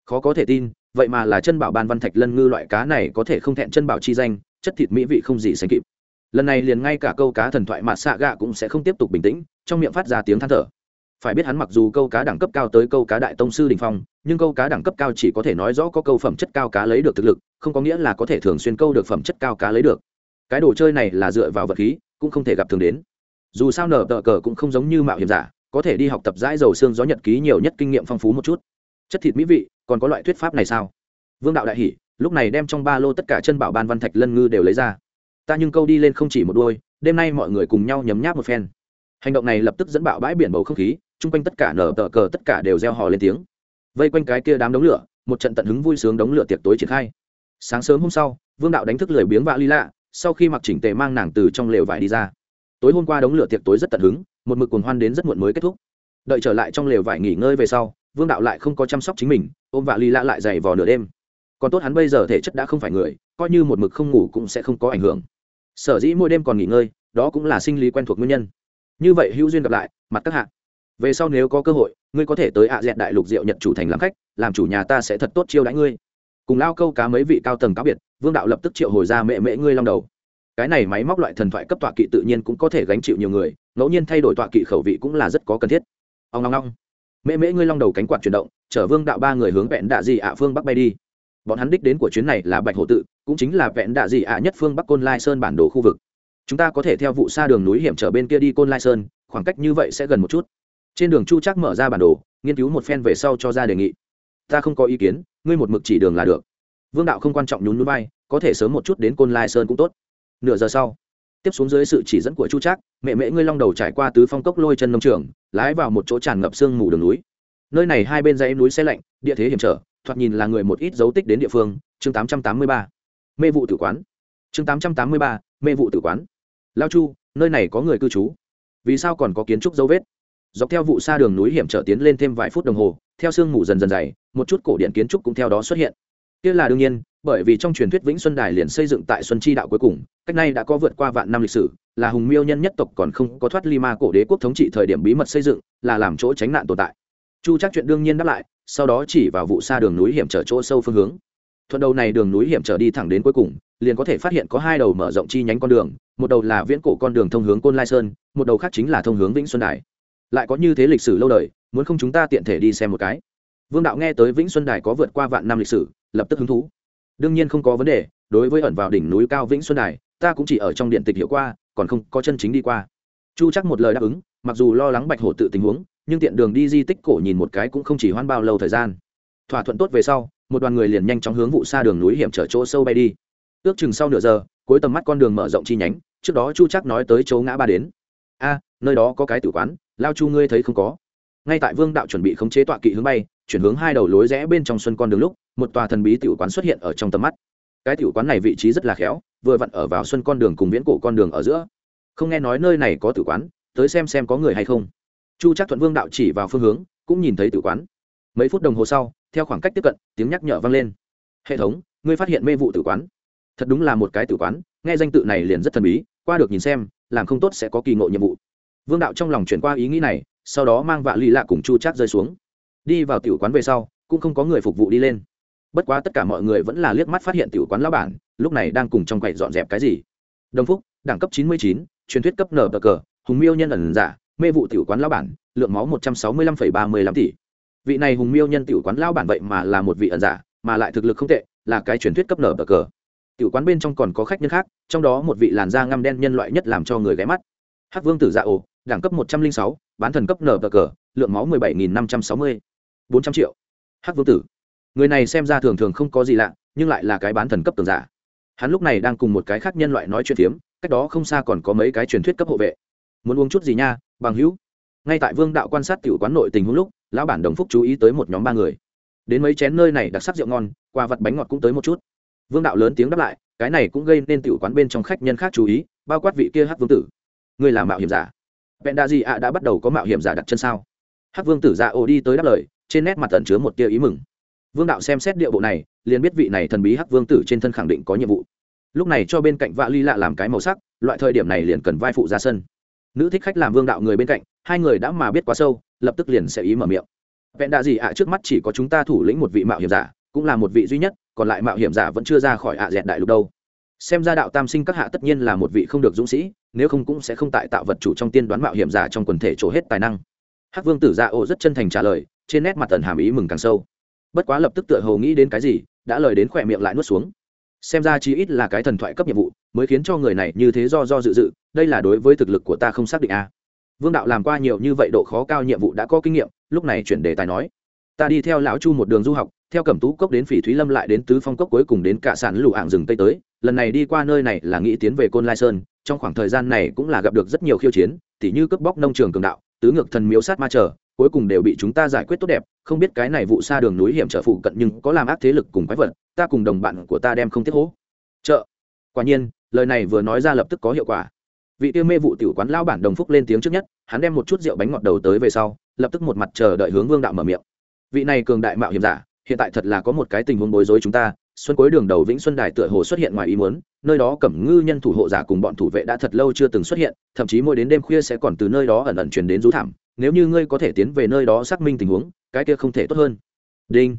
khó có thể tin, vậy mà là chân bảo ban văn thạch lân ngư loại cá này có thể không thẹn chân bảo chi danh, chất thịt mỹ vị không gì sánh kịp. Lần này liền ngay cả câu cá thần thoại mạt xạ gạ cũng sẽ không tiếp tục bình tĩnh, trong miệng phát ra tiếng than thở. Phải biết hắn mặc dù câu cá đẳng cấp cao tới câu cá đại tông sư đình phong, nhưng câu cá đẳng cấp cao chỉ có thể nói rõ có câu phẩm chất cao cá lấy được thực lực, không có nghĩa là có thể thường xuyên câu được phẩm chất cao cá lấy được. Cái đồ chơi này là dựa vào vật khí, cũng không thể gặp thường đến. Dù sao nở tờ cờ cũng không giống như mạo hiểm giả, có thể đi học tập dãi dầu xương gió nhật ký nhiều nhất kinh nghiệm phong phú một chút. Chất thịt mỹ vị còn có loại thuyết pháp này sao? Vương đạo đại hỷ lúc này đem trong ba lô tất cả chân bảo ban văn thạch lân ngư đều lấy ra. Ta nhưng câu đi lên không chỉ một đôi, đêm nay mọi người cùng nhau nhấm nháp một phen. Hành động này lập tức dẫn bạo bãi biển bầu không khí, chung quanh tất cả nở tờ cờ tất cả đều reo hò lên tiếng. Vây quanh cái kia đám đống lửa, một trận tận hứng vui sướng đống lửa tiệc tối triển khai. Sáng sớm hôm sau, vương đạo đánh thức lười biếng vạ ly lạ, sau khi mặc chỉnh tề mang nàng từ trong lều vải đi ra. Tối hôm qua đống lửa tiệc tối rất tận hứng, một mực cuồng hoan đến rất muộn mới kết thúc. Đợi trở lại trong lều vải nghỉ ngơi về sau vương đạo lại không có chăm sóc chính mình, ôm vạ ly lạ lại dày vò nửa đêm. Còn tốt hắn bây giờ thể chất đã không phải người, coi như một mực không ngủ cũng sẽ không có ảnh hưởng. Sở dĩ mỗi đêm còn nghỉ ngơi, đó cũng là sinh lý quen thuộc nguyên nhân. Như vậy hữu duyên gặp lại, mặt các hạ. Về sau nếu có cơ hội, ngươi có thể tới ạ dẹn đại lục diệu nhật chủ thành làm khách, làm chủ nhà ta sẽ thật tốt chiêu đãi ngươi. Cùng lao câu cá mấy vị cao tầng cá biệt, vương đạo lập tức triệu hồi ra mẹ mẹ ngươi long đầu. Cái này máy móc loại thần thoại cấp tọa kỵ tự nhiên cũng có thể gánh chịu nhiều người, ngẫu nhiên thay đổi tọa kỵ khẩu vị cũng là rất có cần thiết. Ông long long mễ mễ ngươi long đầu cánh quạt chuyển động, chở vương đạo ba người hướng vẹn đạ dị ạ phương bắc bay đi. Bọn hắn đích đến của chuyến này là bạch hổ tự, cũng chính là vẹn đạ dị ạ nhất phương bắc côn lai sơn bản đồ khu vực. Chúng ta có thể theo vụ xa đường núi hiểm trở bên kia đi côn lai sơn, khoảng cách như vậy sẽ gần một chút. Trên đường chu chắc mở ra bản đồ, nghiên cứu một phen về sau cho ra đề nghị. Ta không có ý kiến, ngươi một mực chỉ đường là được. Vương đạo không quan trọng nhún núi bay có thể sớm một chút đến côn lai sơn cũng tốt. Nửa giờ sau tiếp xuống dưới sự chỉ dẫn của chu trác, mẹ mễ ngươi long đầu trải qua tứ phong cốc lôi chân nông trường, lái vào một chỗ tràn ngập sương mù đường núi. Nơi này hai bên dãy núi xe lạnh, địa thế hiểm trở, thoạt nhìn là người một ít dấu tích đến địa phương. Chương tám trăm tám mươi ba. Mê vụ tử quán. Chương tám trăm tám mươi ba. Mê vụ tử quán. Lao chu, nơi này có người cư trú. Vì sao còn có kiến trúc dấu vết? Dọc theo vụ xa đường núi hiểm trở tiến lên thêm vài phút đồng hồ, theo sương mù dần dần dày, một chút cổ điện kiến trúc cũng theo đó xuất hiện. Kia là đương nhiên, bởi vì trong truyền thuyết vĩnh xuân đài liền xây dựng tại xuân chi đạo cuối cùng cách nay đã có vượt qua vạn năm lịch sử, là hùng miêu nhân nhất tộc còn không có thoát ly ma cổ đế quốc thống trị thời điểm bí mật xây dựng, là làm chỗ tránh nạn tồn tại. Chu chắc chuyện đương nhiên đáp lại, sau đó chỉ vào vụ xa đường núi hiểm trở chỗ sâu phương hướng. Thuận đầu này đường núi hiểm trở đi thẳng đến cuối cùng, liền có thể phát hiện có hai đầu mở rộng chi nhánh con đường, một đầu là viễn cổ con đường thông hướng côn lai sơn, một đầu khác chính là thông hướng vĩnh xuân đài. Lại có như thế lịch sử lâu đời, muốn không chúng ta tiện thể đi xem một cái. Vương đạo nghe tới vĩnh xuân đài có vượt qua vạn năm lịch sử, lập tức hứng thú. Đương nhiên không có vấn đề, đối với ẩn vào đỉnh núi cao vĩnh xuân đài ta cũng chỉ ở trong điện tịch hiệu qua, còn không có chân chính đi qua. Chu chắc một lời đáp ứng, mặc dù lo lắng bạch hổ tự tình huống, nhưng tiện đường đi di tích cổ nhìn một cái cũng không chỉ hoan bao lâu thời gian. Thỏa thuận tốt về sau, một đoàn người liền nhanh chóng hướng vụ xa đường núi hiểm trở chỗ sâu bay đi. Ước chừng sau nửa giờ, cuối tầm mắt con đường mở rộng chi nhánh, trước đó chu chắc nói tới chỗ ngã ba đến. A, nơi đó có cái tử quán, lao chu ngươi thấy không có? Ngay tại vương đạo chuẩn bị khống chế tọa kỵ hướng bay, chuyển hướng hai đầu lối rẽ bên trong xuân con đường lúc, một tòa thần bí tiểu quán xuất hiện ở trong tầm mắt cái tiểu quán này vị trí rất là khéo, vừa vặn ở vào xuân con đường cùng viễn cổ con đường ở giữa. Không nghe nói nơi này có tử quán, tới xem xem có người hay không. Chu chắc thuận vương đạo chỉ vào phương hướng, cũng nhìn thấy tử quán. Mấy phút đồng hồ sau, theo khoảng cách tiếp cận, tiếng nhắc nhở vang lên. Hệ thống, ngươi phát hiện mê vụ tử quán. Thật đúng là một cái tử quán, nghe danh tự này liền rất thần bí, qua được nhìn xem, làm không tốt sẽ có kỳ ngộ nhiệm vụ. Vương đạo trong lòng chuyển qua ý nghĩ này, sau đó mang vạ lì lạ cùng chu chắc rơi xuống. Đi vào tiểu quán về sau, cũng không có người phục vụ đi lên bất quá tất cả mọi người vẫn là liếc mắt phát hiện tiểu quán lão bản, lúc này đang cùng trong quầy dọn dẹp cái gì. Đồng phúc, đẳng cấp chín mươi chín, truyền thuyết cấp nở cờ hùng miêu nhân ẩn giả, mê vụ tiểu quán lão bản, lượng máu một trăm sáu mươi lăm phẩy ba mươi lăm tỷ. Vị này hùng miêu nhân tiểu quán lão bản vậy mà là một vị ẩn giả, mà lại thực lực không tệ, là cái truyền thuyết cấp nở cờ tiểu quán bên trong còn có khách nhân khác, trong đó một vị làn da ngăm đen nhân loại nhất làm cho người ghé mắt. Hắc vương tử dạ ồ đẳng cấp một trăm linh sáu, bán thần cấp nở cờ lượng máu mười bảy nghìn năm trăm sáu mươi, bốn trăm triệu. Hắc vương tử người này xem ra thường thường không có gì lạ, nhưng lại là cái bán thần cấp tường giả. Hắn lúc này đang cùng một cái khác nhân loại nói chuyện phiếm, cách đó không xa còn có mấy cái truyền thuyết cấp hộ vệ. Muốn uống chút gì nha, bằng hữu? Ngay tại vương đạo quan sát tiểu quán nội tình huống lúc, lão bản đồng phúc chú ý tới một nhóm ba người. Đến mấy chén nơi này đặc sắc rượu ngon qua vật bánh ngọt cũng tới một chút. Vương đạo lớn tiếng đáp lại, cái này cũng gây nên tiểu quán bên trong khách nhân khác chú ý, bao quát vị kia Hát vương tử. Người là mạo hiểm giả. Vẹn đa gì ạ đã bắt đầu có mạo hiểm giả đặt chân sao? Hát vương tử dạ ồ đi tới đáp lời, trên nét mặt tẩn chứa một tia ý mừng vương đạo xem xét địa bộ này, liền biết vị này thần bí hắc vương tử trên thân khẳng định có nhiệm vụ. Lúc này cho bên cạnh vạ ly lạ làm cái màu sắc, loại thời điểm này liền cần vai phụ ra sân. Nữ thích khách làm vương đạo người bên cạnh, hai người đã mà biết quá sâu, lập tức liền sẽ ý mở miệng. Vẹn đạ gì ạ, trước mắt chỉ có chúng ta thủ lĩnh một vị mạo hiểm giả, cũng là một vị duy nhất, còn lại mạo hiểm giả vẫn chưa ra khỏi ạ dẹn đại lục đâu. Xem ra đạo tam sinh các hạ tất nhiên là một vị không được dũng sĩ, nếu không cũng sẽ không tại tạo vật chủ trong tiên đoán mạo hiểm giả trong quần thể trổ hết tài năng. Hắc vương tử dạ ô rất chân thành trả lời, trên nét mặt tần hàm ý mừng càng sâu bất quá lập tức tựa hồ nghĩ đến cái gì, đã lời đến khỏe miệng lại nuốt xuống xem ra chí ít là cái thần thoại cấp nhiệm vụ, mới khiến cho người này như thế do do dự dự, đây là đối với thực lực của ta không xác định a à. vương đạo làm qua nhiều như vậy độ khó cao nhiệm vụ đã có kinh nghiệm, lúc này chuyển đề tài nói ta đi theo lão chu một đường du học, theo cẩm tú cốc đến phỉ thúy lâm lại đến tứ phong cốc cuối cùng đến cả sản lũ ảng rừng tây tới, lần này đi qua nơi này là nghĩ tiến về côn lai sơn, trong khoảng thời gian này cũng là gặp được rất nhiều khiêu chiến, tỉ như cướp bóc nông trường cường đạo, tứ ngược thần miếu sát ma trở cuối cùng đều bị chúng ta giải quyết tốt đẹp, không biết cái này vụ xa đường núi hiểm trở phụ cận nhưng có làm ác thế lực cùng quái vật, ta cùng đồng bạn của ta đem không tiết hố. Chợ. Quả nhiên, lời này vừa nói ra lập tức có hiệu quả. Vị tiêu mê vụ tiểu quán lao bản đồng phúc lên tiếng trước nhất, hắn đem một chút rượu bánh ngọt đầu tới về sau, lập tức một mặt chờ đợi hướng vương đạo mở miệng. Vị này cường đại mạo hiểm giả, hiện tại thật là có một cái tình huống bối rối chúng ta, xuân cuối đường đầu vĩnh xuân đài tựa hồ xuất hiện ngoài ý muốn, nơi đó cẩm ngư nhân thủ hộ giả cùng bọn thủ vệ đã thật lâu chưa từng xuất hiện, thậm chí mỗi đến đêm khuya sẽ còn từ nơi đó ẩn ẩn truyền đến rú thảm nếu như ngươi có thể tiến về nơi đó xác minh tình huống, cái kia không thể tốt hơn. Đinh.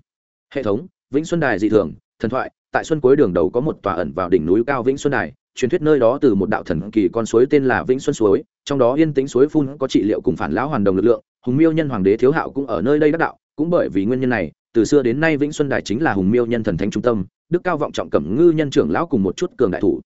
Hệ thống, vĩnh xuân đài dị thường, thần thoại, tại xuân cuối đường đầu có một tòa ẩn vào đỉnh núi cao vĩnh xuân đài, truyền thuyết nơi đó từ một đạo thần kỳ con suối tên là vĩnh xuân suối, trong đó yên tĩnh suối phun có trị liệu cùng phản lão hoàn đồng lực lượng, hùng miêu nhân hoàng đế thiếu hạo cũng ở nơi đây đắc đạo, cũng bởi vì nguyên nhân này, từ xưa đến nay vĩnh xuân đài chính là hùng miêu nhân thần thánh trung tâm, đức cao vọng trọng cẩm ngư nhân trưởng lão cùng một chút cường đại thủ.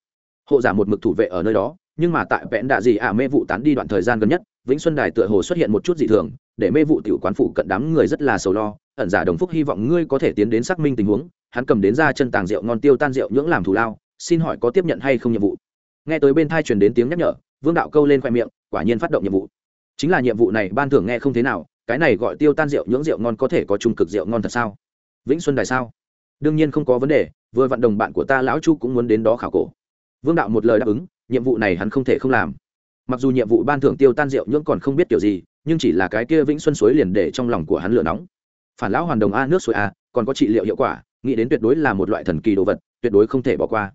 Hộ giả một mực thủ vệ ở nơi đó, nhưng mà tại vẽn đạ gì ả mê vụ tán đi đoạn thời gian gần nhất vĩnh xuân đài tựa hồ xuất hiện một chút dị thường, để mê vụ tiểu quán phụ cận đám người rất là sầu lo, ẩn giả đồng phúc hy vọng ngươi có thể tiến đến xác minh tình huống, hắn cầm đến ra chân tàng rượu ngon tiêu tan rượu nhưỡng làm thù lao, xin hỏi có tiếp nhận hay không nhiệm vụ? Nghe tới bên thai truyền đến tiếng nhắc nhở, vương đạo câu lên khoe miệng, quả nhiên phát động nhiệm vụ. Chính là nhiệm vụ này ban thưởng nghe không thế nào, cái này gọi tiêu tan rượu nhưỡng rượu ngon có thể có trung cực rượu ngon thật sao? Vĩnh xuân đài sao? Đương nhiên không có vấn đề, vừa vận đồng bạn của ta lão chu cũng muốn đến đó khảo cổ. Vương đạo một lời đáp ứng, nhiệm vụ này hắn không thể không làm mặc dù nhiệm vụ ban thưởng tiêu tan rượu nhưỡng còn không biết kiểu gì, nhưng chỉ là cái kia vĩnh xuân suối liền để trong lòng của hắn lửa nóng. Phản lão hoàn đồng a nước suối a, còn có trị liệu hiệu quả, nghĩ đến tuyệt đối là một loại thần kỳ đồ vật, tuyệt đối không thể bỏ qua.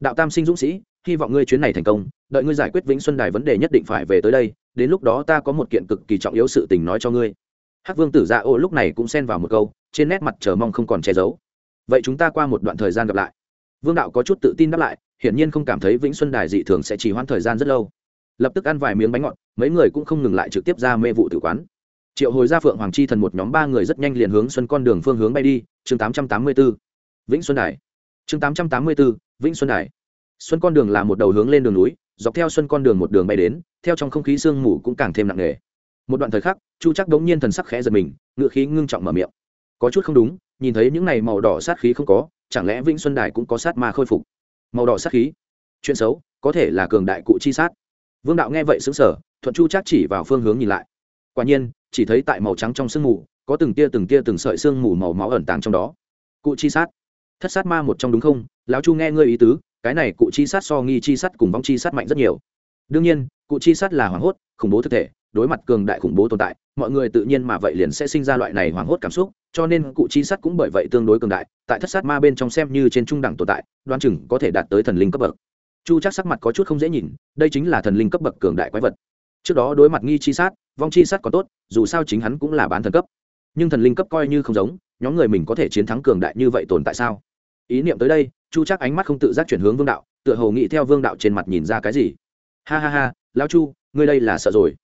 Đạo tam sinh dũng sĩ, hy vọng ngươi chuyến này thành công, đợi ngươi giải quyết vĩnh xuân đài vấn đề nhất định phải về tới đây, đến lúc đó ta có một kiện cực kỳ trọng yếu sự tình nói cho ngươi. Hắc vương tử dạ ô lúc này cũng xen vào một câu, trên nét mặt chờ mong không còn che giấu. Vậy chúng ta qua một đoạn thời gian gặp lại. Vương đạo có chút tự tin đáp lại, hiển nhiên không cảm thấy vĩnh xuân đài dị thường sẽ chỉ hoãn thời gian rất lâu lập tức ăn vài miếng bánh ngọt, mấy người cũng không ngừng lại trực tiếp ra mê vụ tử quán. Triệu hồi ra phượng hoàng chi thần một nhóm ba người rất nhanh liền hướng xuân con đường phương hướng bay đi, chương tám trăm tám mươi b ố vĩnh xuân đài. Chương tám trăm tám mươi b ố vĩnh xuân đài. Xuân con đường là một đầu hướng lên đường núi, dọc theo xuân con đường một đường bay đến, theo trong không khí sương mù cũng càng thêm nặng nề. Một đoạn thời khắc, chu chắc đống nhiên thần sắc khẽ giật mình, ngựa khí ngưng trọng mở miệng. Có chút không đúng, nhìn thấy những này màu đỏ sát khí không có, chẳng lẽ vĩnh xuân đài cũng có sát ma khôi phục? Màu đỏ sát khí? Chuyện xấu, có thể là cường đại cụ chi sát vương đạo nghe vậy xứng sở thuận chu chắc chỉ vào phương hướng nhìn lại. Quả nhiên, chỉ thấy tại màu trắng trong sương mù, có từng tia từng tia từng sợi sương mù màu máu ẩn tàng trong đó. Cụ chi sát. Thất sát ma một trong đúng không? Lão chu nghe ngươi ý tứ, cái này cụ chi sát so nghi chi sát cùng vong chi sát mạnh rất nhiều. Đương nhiên, cụ chi sát là hoảng hốt, khủng bố thực thể, đối mặt cường đại khủng bố tồn tại, mọi người tự nhiên mà vậy liền sẽ sinh ra loại này hoảng hốt cảm xúc, cho nên cụ chi sát cũng bởi vậy tương đối cường đại, tại thất sát ma bên trong xem như trên trung đẳng tồn tại đoan chừng có thể đạt tới thần linh cấp bậc chu chắc sắc mặt có chút không dễ nhìn, đây chính là thần linh cấp bậc cường đại quái vật. Trước đó đối mặt nghi chi sát, vong chi sát còn tốt, dù sao chính hắn cũng là bán thần cấp. Nhưng thần linh cấp coi như không giống, nhóm người mình có thể chiến thắng cường đại như vậy tồn tại sao? Ý niệm tới đây, chu chắc ánh mắt không tự giác chuyển hướng vương đạo, tựa hồ nghĩ theo vương đạo trên mặt nhìn ra cái gì. Ha ha ha, lão chu, ngươi đây là sợ rồi.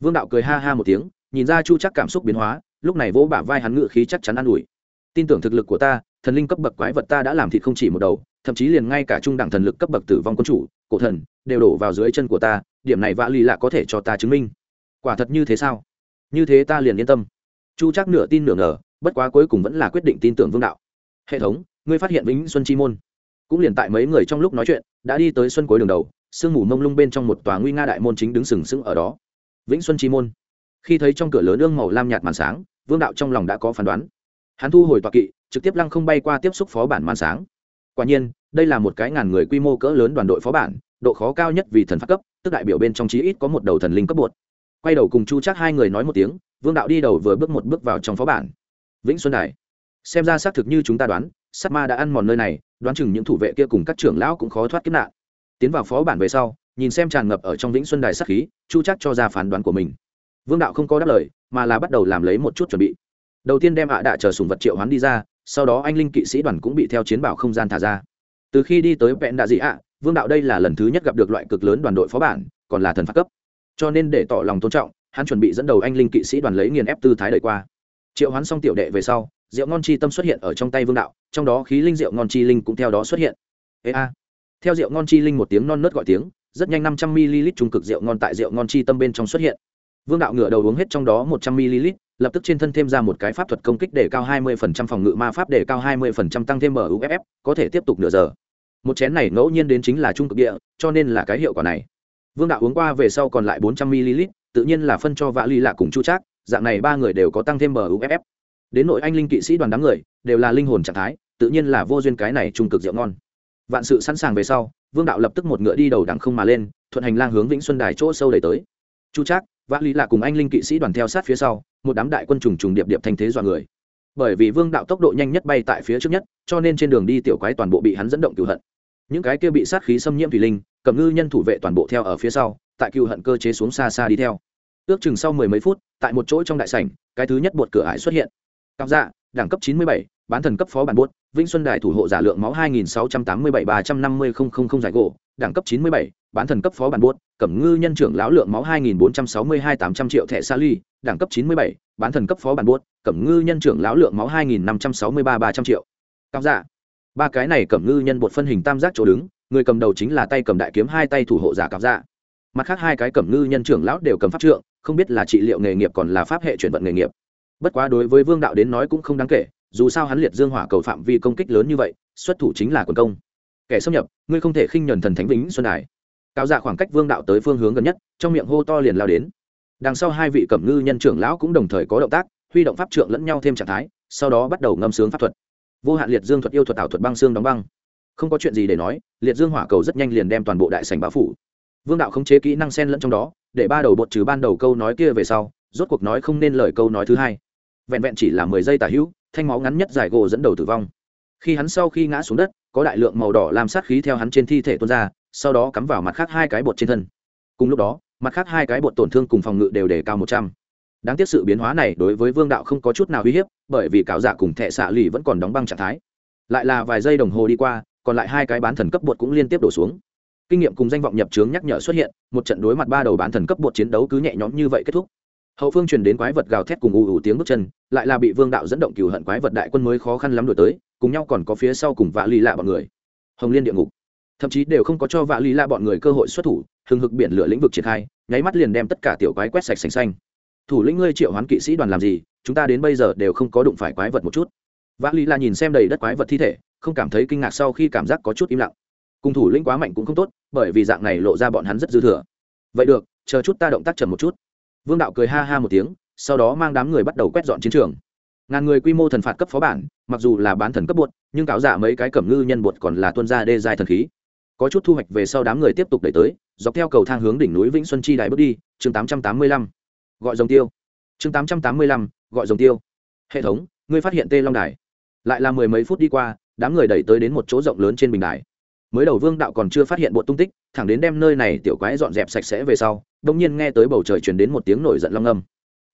Vương đạo cười ha ha một tiếng, nhìn ra chu chắc cảm xúc biến hóa, lúc này vỗ bả vai hắn ngự khí chắc chắn an ủi. Tin tưởng thực lực của ta thần linh cấp bậc quái vật ta đã làm thịt không chỉ một đầu, thậm chí liền ngay cả trung đẳng thần lực cấp bậc tử vong quân chủ, cổ thần, đều đổ vào dưới chân của ta, điểm này vã lì lạ có thể cho ta chứng minh. Quả thật như thế sao? Như thế ta liền yên tâm. Chu chắc nửa tin nửa ngờ, bất quá cuối cùng vẫn là quyết định tin tưởng vương đạo. Hệ thống, ngươi phát hiện vĩnh xuân chi môn. Cũng liền tại mấy người trong lúc nói chuyện, đã đi tới xuân cuối đường đầu, sương mù mông lung bên trong một tòa nguy nga đại môn chính đứng sừng sững ở đó. Vĩnh xuân chi môn. Khi thấy trong cửa lớn ương màu lam nhạt màn sáng, vương đạo trong lòng đã có phán đoán hắn thu hồi tọa kỵ, trực tiếp lăng không bay qua tiếp xúc phó bản màn sáng. Quả nhiên, đây là một cái ngàn người quy mô cỡ lớn đoàn đội phó bản, độ khó cao nhất vì thần phát cấp, tức đại biểu bên trong chí ít có một đầu thần linh cấp bột. Quay đầu cùng chu chắc hai người nói một tiếng, vương đạo đi đầu vừa bước một bước vào trong phó bản. Vĩnh xuân đài. Xem ra xác thực như chúng ta đoán, sát ma đã ăn mòn nơi này, đoán chừng những thủ vệ kia cùng các trưởng lão cũng khó thoát kiếp nạn. Tiến vào phó bản về sau, nhìn xem tràn ngập ở trong vĩnh xuân đài sát khí, chu chắc cho ra phán đoán của mình. Vương đạo không có đáp lời, mà là bắt đầu làm lấy một chút chuẩn bị đầu tiên đem ạ à đạ chờ sùng vật triệu hoán đi ra, sau đó anh linh kỵ sĩ đoàn cũng bị theo chiến bảo không gian thả ra. Từ khi đi tới vẹn đạ dị ạ, vương đạo đây là lần thứ nhất gặp được loại cực lớn đoàn đội phó bản, còn là thần phá cấp. Cho nên để tỏ lòng tôn trọng, hắn chuẩn bị dẫn đầu anh linh kỵ sĩ đoàn lấy nghiền ép tư thái đời qua. Triệu hoán xong tiểu đệ về sau, rượu ngon chi tâm xuất hiện ở trong tay vương đạo, trong đó khí linh rượu ngon chi linh cũng theo đó xuất hiện. Ê a. Theo rượu ngon chi linh một tiếng non nớt gọi tiếng, rất nhanh năm trăm ml trung cực rượu ngon tại rượu ngon chi tâm bên trong xuất hiện. Vương đạo ngửa đầu uống hết trong đó một trăm ml lập tức trên thân thêm ra một cái pháp thuật công kích để cao hai mươi phần trăm phòng ngự ma pháp để cao hai mươi phần trăm tăng thêm muff có thể tiếp tục nửa giờ. Một chén này ngẫu nhiên đến chính là trung cực địa, cho nên là cái hiệu quả này. Vương đạo uống qua về sau còn lại bốn trăm ml tự nhiên là phân cho vạ ly lạc cùng chu trác, dạng này ba người đều có tăng thêm muff đến nội anh linh kỵ sĩ đoàn đám người, đều là linh hồn trạng thái, tự nhiên là vô duyên cái này trung cực rượu ngon. Vạn sự sẵn sàng về sau, vương đạo lập tức một ngựa đi đầu đằng không mà lên, thuận hành lang hướng vĩnh xuân đài chỗ sâu đẩy tới. Chu trác vã ly lạc cùng anh linh kỵ sĩ đoàn theo sát phía sau một đám đại quân trùng trùng điệp điệp thành thế dọa người. Bởi vì vương đạo tốc độ nhanh nhất bay tại phía trước nhất, cho nên trên đường đi tiểu quái toàn bộ bị hắn dẫn động cựu hận. Những cái kia bị sát khí xâm nhiễm thủy linh, cầm ngư nhân thủ vệ toàn bộ theo ở phía sau, tại cựu hận cơ chế xuống xa xa đi theo. Ước chừng sau mười mấy phút, tại một chỗ trong đại sảnh, cái thứ nhất bột cửa ải xuất hiện. Cao dạ đẳng cấp chín mươi bảy, bán thần cấp phó bản bốt vĩnh xuân đài thủ hộ giả lượng máu hai nghìn sáu trăm tám mươi bảy ba trăm năm mươi không không không giải gỗ, đẳng cấp chín mươi bảy, bán thần cấp phó bản bốt cẩm ngư nhân trưởng lão lượng máu hai nghìn bốn trăm sáu mươi hai tám trăm triệu thẻ sa ly đẳng cấp chín mươi bảy, bán thần cấp phó bản buốt, cẩm ngư nhân trưởng lão lượng máu hai nghìn năm trăm sáu mươi ba ba trăm triệu. Cao giả ba cái này cẩm ngư nhân bột phân hình tam giác chỗ đứng, người cầm đầu chính là tay cầm đại kiếm, hai tay thủ hộ giả cao giả mặt khác hai cái cẩm ngư nhân trưởng lão đều cầm pháp trượng, không biết là trị liệu nghề nghiệp còn là pháp hệ chuyển vận nghề nghiệp. Bất quá đối với vương đạo đến nói cũng không đáng kể, dù sao hắn liệt dương hỏa cầu phạm vi công kích lớn như vậy, xuất thủ chính là quần công. Kẻ xâm nhập, ngươi không thể khinh nhuần thần thánh vĩnh xuân đài. Cao dạ khoảng cách vương đạo tới phương hướng gần nhất, trong miệng hô to liền lao đến đằng sau hai vị cẩm ngư nhân trưởng lão cũng đồng thời có động tác, huy động pháp trượng lẫn nhau thêm trạng thái, sau đó bắt đầu ngâm sướng pháp thuật. Vô hạn liệt dương thuật yêu thuật ảo thuật băng xương đóng băng. Không có chuyện gì để nói, liệt dương hỏa cầu rất nhanh liền đem toàn bộ đại sành báo phủ. Vương đạo khống chế kỹ năng sen lẫn trong đó, để ba đầu bột trừ ban đầu câu nói kia về sau, rốt cuộc nói không nên lời câu nói thứ hai. Vẹn vẹn chỉ là mười giây tả hữu, thanh máu ngắn nhất giải gỗ dẫn đầu tử vong. Khi hắn sau khi ngã xuống đất, có đại lượng màu đỏ làm sát khí theo hắn trên thi thể tuôn ra, sau đó cắm vào mặt khác hai cái bột trên thân. Cùng lúc đó mặt khác hai cái bột tổn thương cùng phòng ngự đều đề cao một trăm. Đáng tiếc sự biến hóa này đối với vương đạo không có chút nào uy hiếp, bởi vì cáo giả cùng thệ xạ lì vẫn còn đóng băng trạng thái. Lại là vài giây đồng hồ đi qua, còn lại hai cái bán thần cấp bột cũng liên tiếp đổ xuống. Kinh nghiệm cùng danh vọng nhập trướng nhắc nhở xuất hiện, một trận đối mặt ba đầu bán thần cấp bột chiến đấu cứ nhẹ nhõm như vậy kết thúc. Hậu phương truyền đến quái vật gào thét cùng ù ù tiếng bước chân, lại là bị vương đạo dẫn động cừu hận quái vật đại quân mới khó khăn lắm đổi tới, cùng nhau còn có phía sau cùng vạ lì lạ bọn người. Hồng liên địa ngục thậm chí đều không có cho vạ Lý La bọn người cơ hội xuất thủ, hừng hực biển lửa lĩnh vực triển khai, nháy mắt liền đem tất cả tiểu quái quét sạch xanh xanh. Thủ lĩnh ngươi triệu hoán kỵ sĩ đoàn làm gì? Chúng ta đến bây giờ đều không có đụng phải quái vật một chút. Vạ Lý La nhìn xem đầy đất quái vật thi thể, không cảm thấy kinh ngạc sau khi cảm giác có chút im lặng. Cùng thủ lĩnh quá mạnh cũng không tốt, bởi vì dạng này lộ ra bọn hắn rất dư thừa. Vậy được, chờ chút ta động tác chậm một chút. Vương đạo cười ha ha một tiếng, sau đó mang đám người bắt đầu quét dọn chiến trường. Ngàn người quy mô thần phạt cấp phó bản, mặc dù là bán thần cấp bột, nhưng cáo giả mấy cái cẩm ngư nhân bột còn là tuân gia đê dài thần khí có chút thu hoạch về sau đám người tiếp tục đẩy tới, dọc theo cầu thang hướng đỉnh núi vĩnh xuân chi đại bước đi, chương tám trăm tám mươi lăm. Gọi dòng tiêu. Chương tám trăm tám mươi lăm, gọi dòng tiêu. Hệ thống, ngươi phát hiện tê long đài. Lại là mười mấy phút đi qua, đám người đẩy tới đến một chỗ rộng lớn trên bình đài. Mới đầu vương đạo còn chưa phát hiện bộ tung tích, thẳng đến đem nơi này tiểu quái dọn dẹp sạch sẽ về sau đông nhiên nghe tới bầu trời chuyển đến một tiếng nổi giận long âm.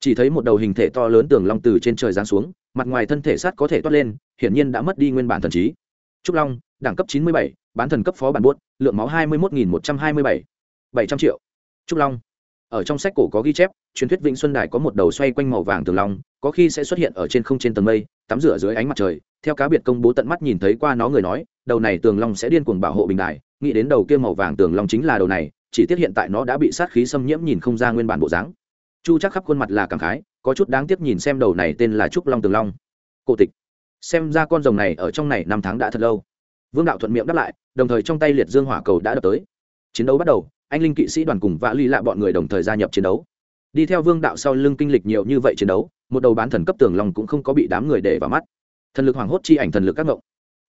Chỉ thấy một đầu hình thể to lớn tường long từ trên trời giáng xuống, mặt ngoài thân thể sắt có thể toát lên, hiển nhiên đã mất đi nguyên bản thần trí. Trúc long đẳng cấp chín mươi bảy, bán thần cấp phó bản buốt, lượng máu hai mươi một một trăm hai mươi bảy. bảy trăm triệu. Trúc long. Ở trong sách cổ có ghi chép, truyền thuyết vĩnh xuân đài có một đầu xoay quanh màu vàng tường long, có khi sẽ xuất hiện ở trên không trên tầng mây, tắm rửa dưới ánh mặt trời. Theo cá biệt công bố tận mắt nhìn thấy qua nó người nói, đầu này tường long sẽ điên cuồng bảo hộ bình đài, nghĩ đến đầu kia màu vàng tường long chính là đầu này, chỉ tiếc hiện tại nó đã bị sát khí xâm nhiễm nhìn không ra nguyên bản bộ dáng. Chu chắc khắp khuôn mặt là cảm khái, có chút đáng tiếc nhìn xem đầu này tên là trúc long tường long. Cổ tịch. Xem ra con rồng này ở trong này năm tháng đã thật lâu vương đạo thuận miệng đáp lại, đồng thời trong tay liệt dương hỏa cầu đã đập tới. Chiến đấu bắt đầu, anh linh kỵ sĩ đoàn cùng vã ly lạ bọn người đồng thời gia nhập chiến đấu. Đi theo vương đạo sau lưng kinh lịch nhiều như vậy chiến đấu, một đầu bán thần cấp tường long cũng không có bị đám người để vào mắt. Thần lực hoảng hốt chi ảnh thần lực các ngộng.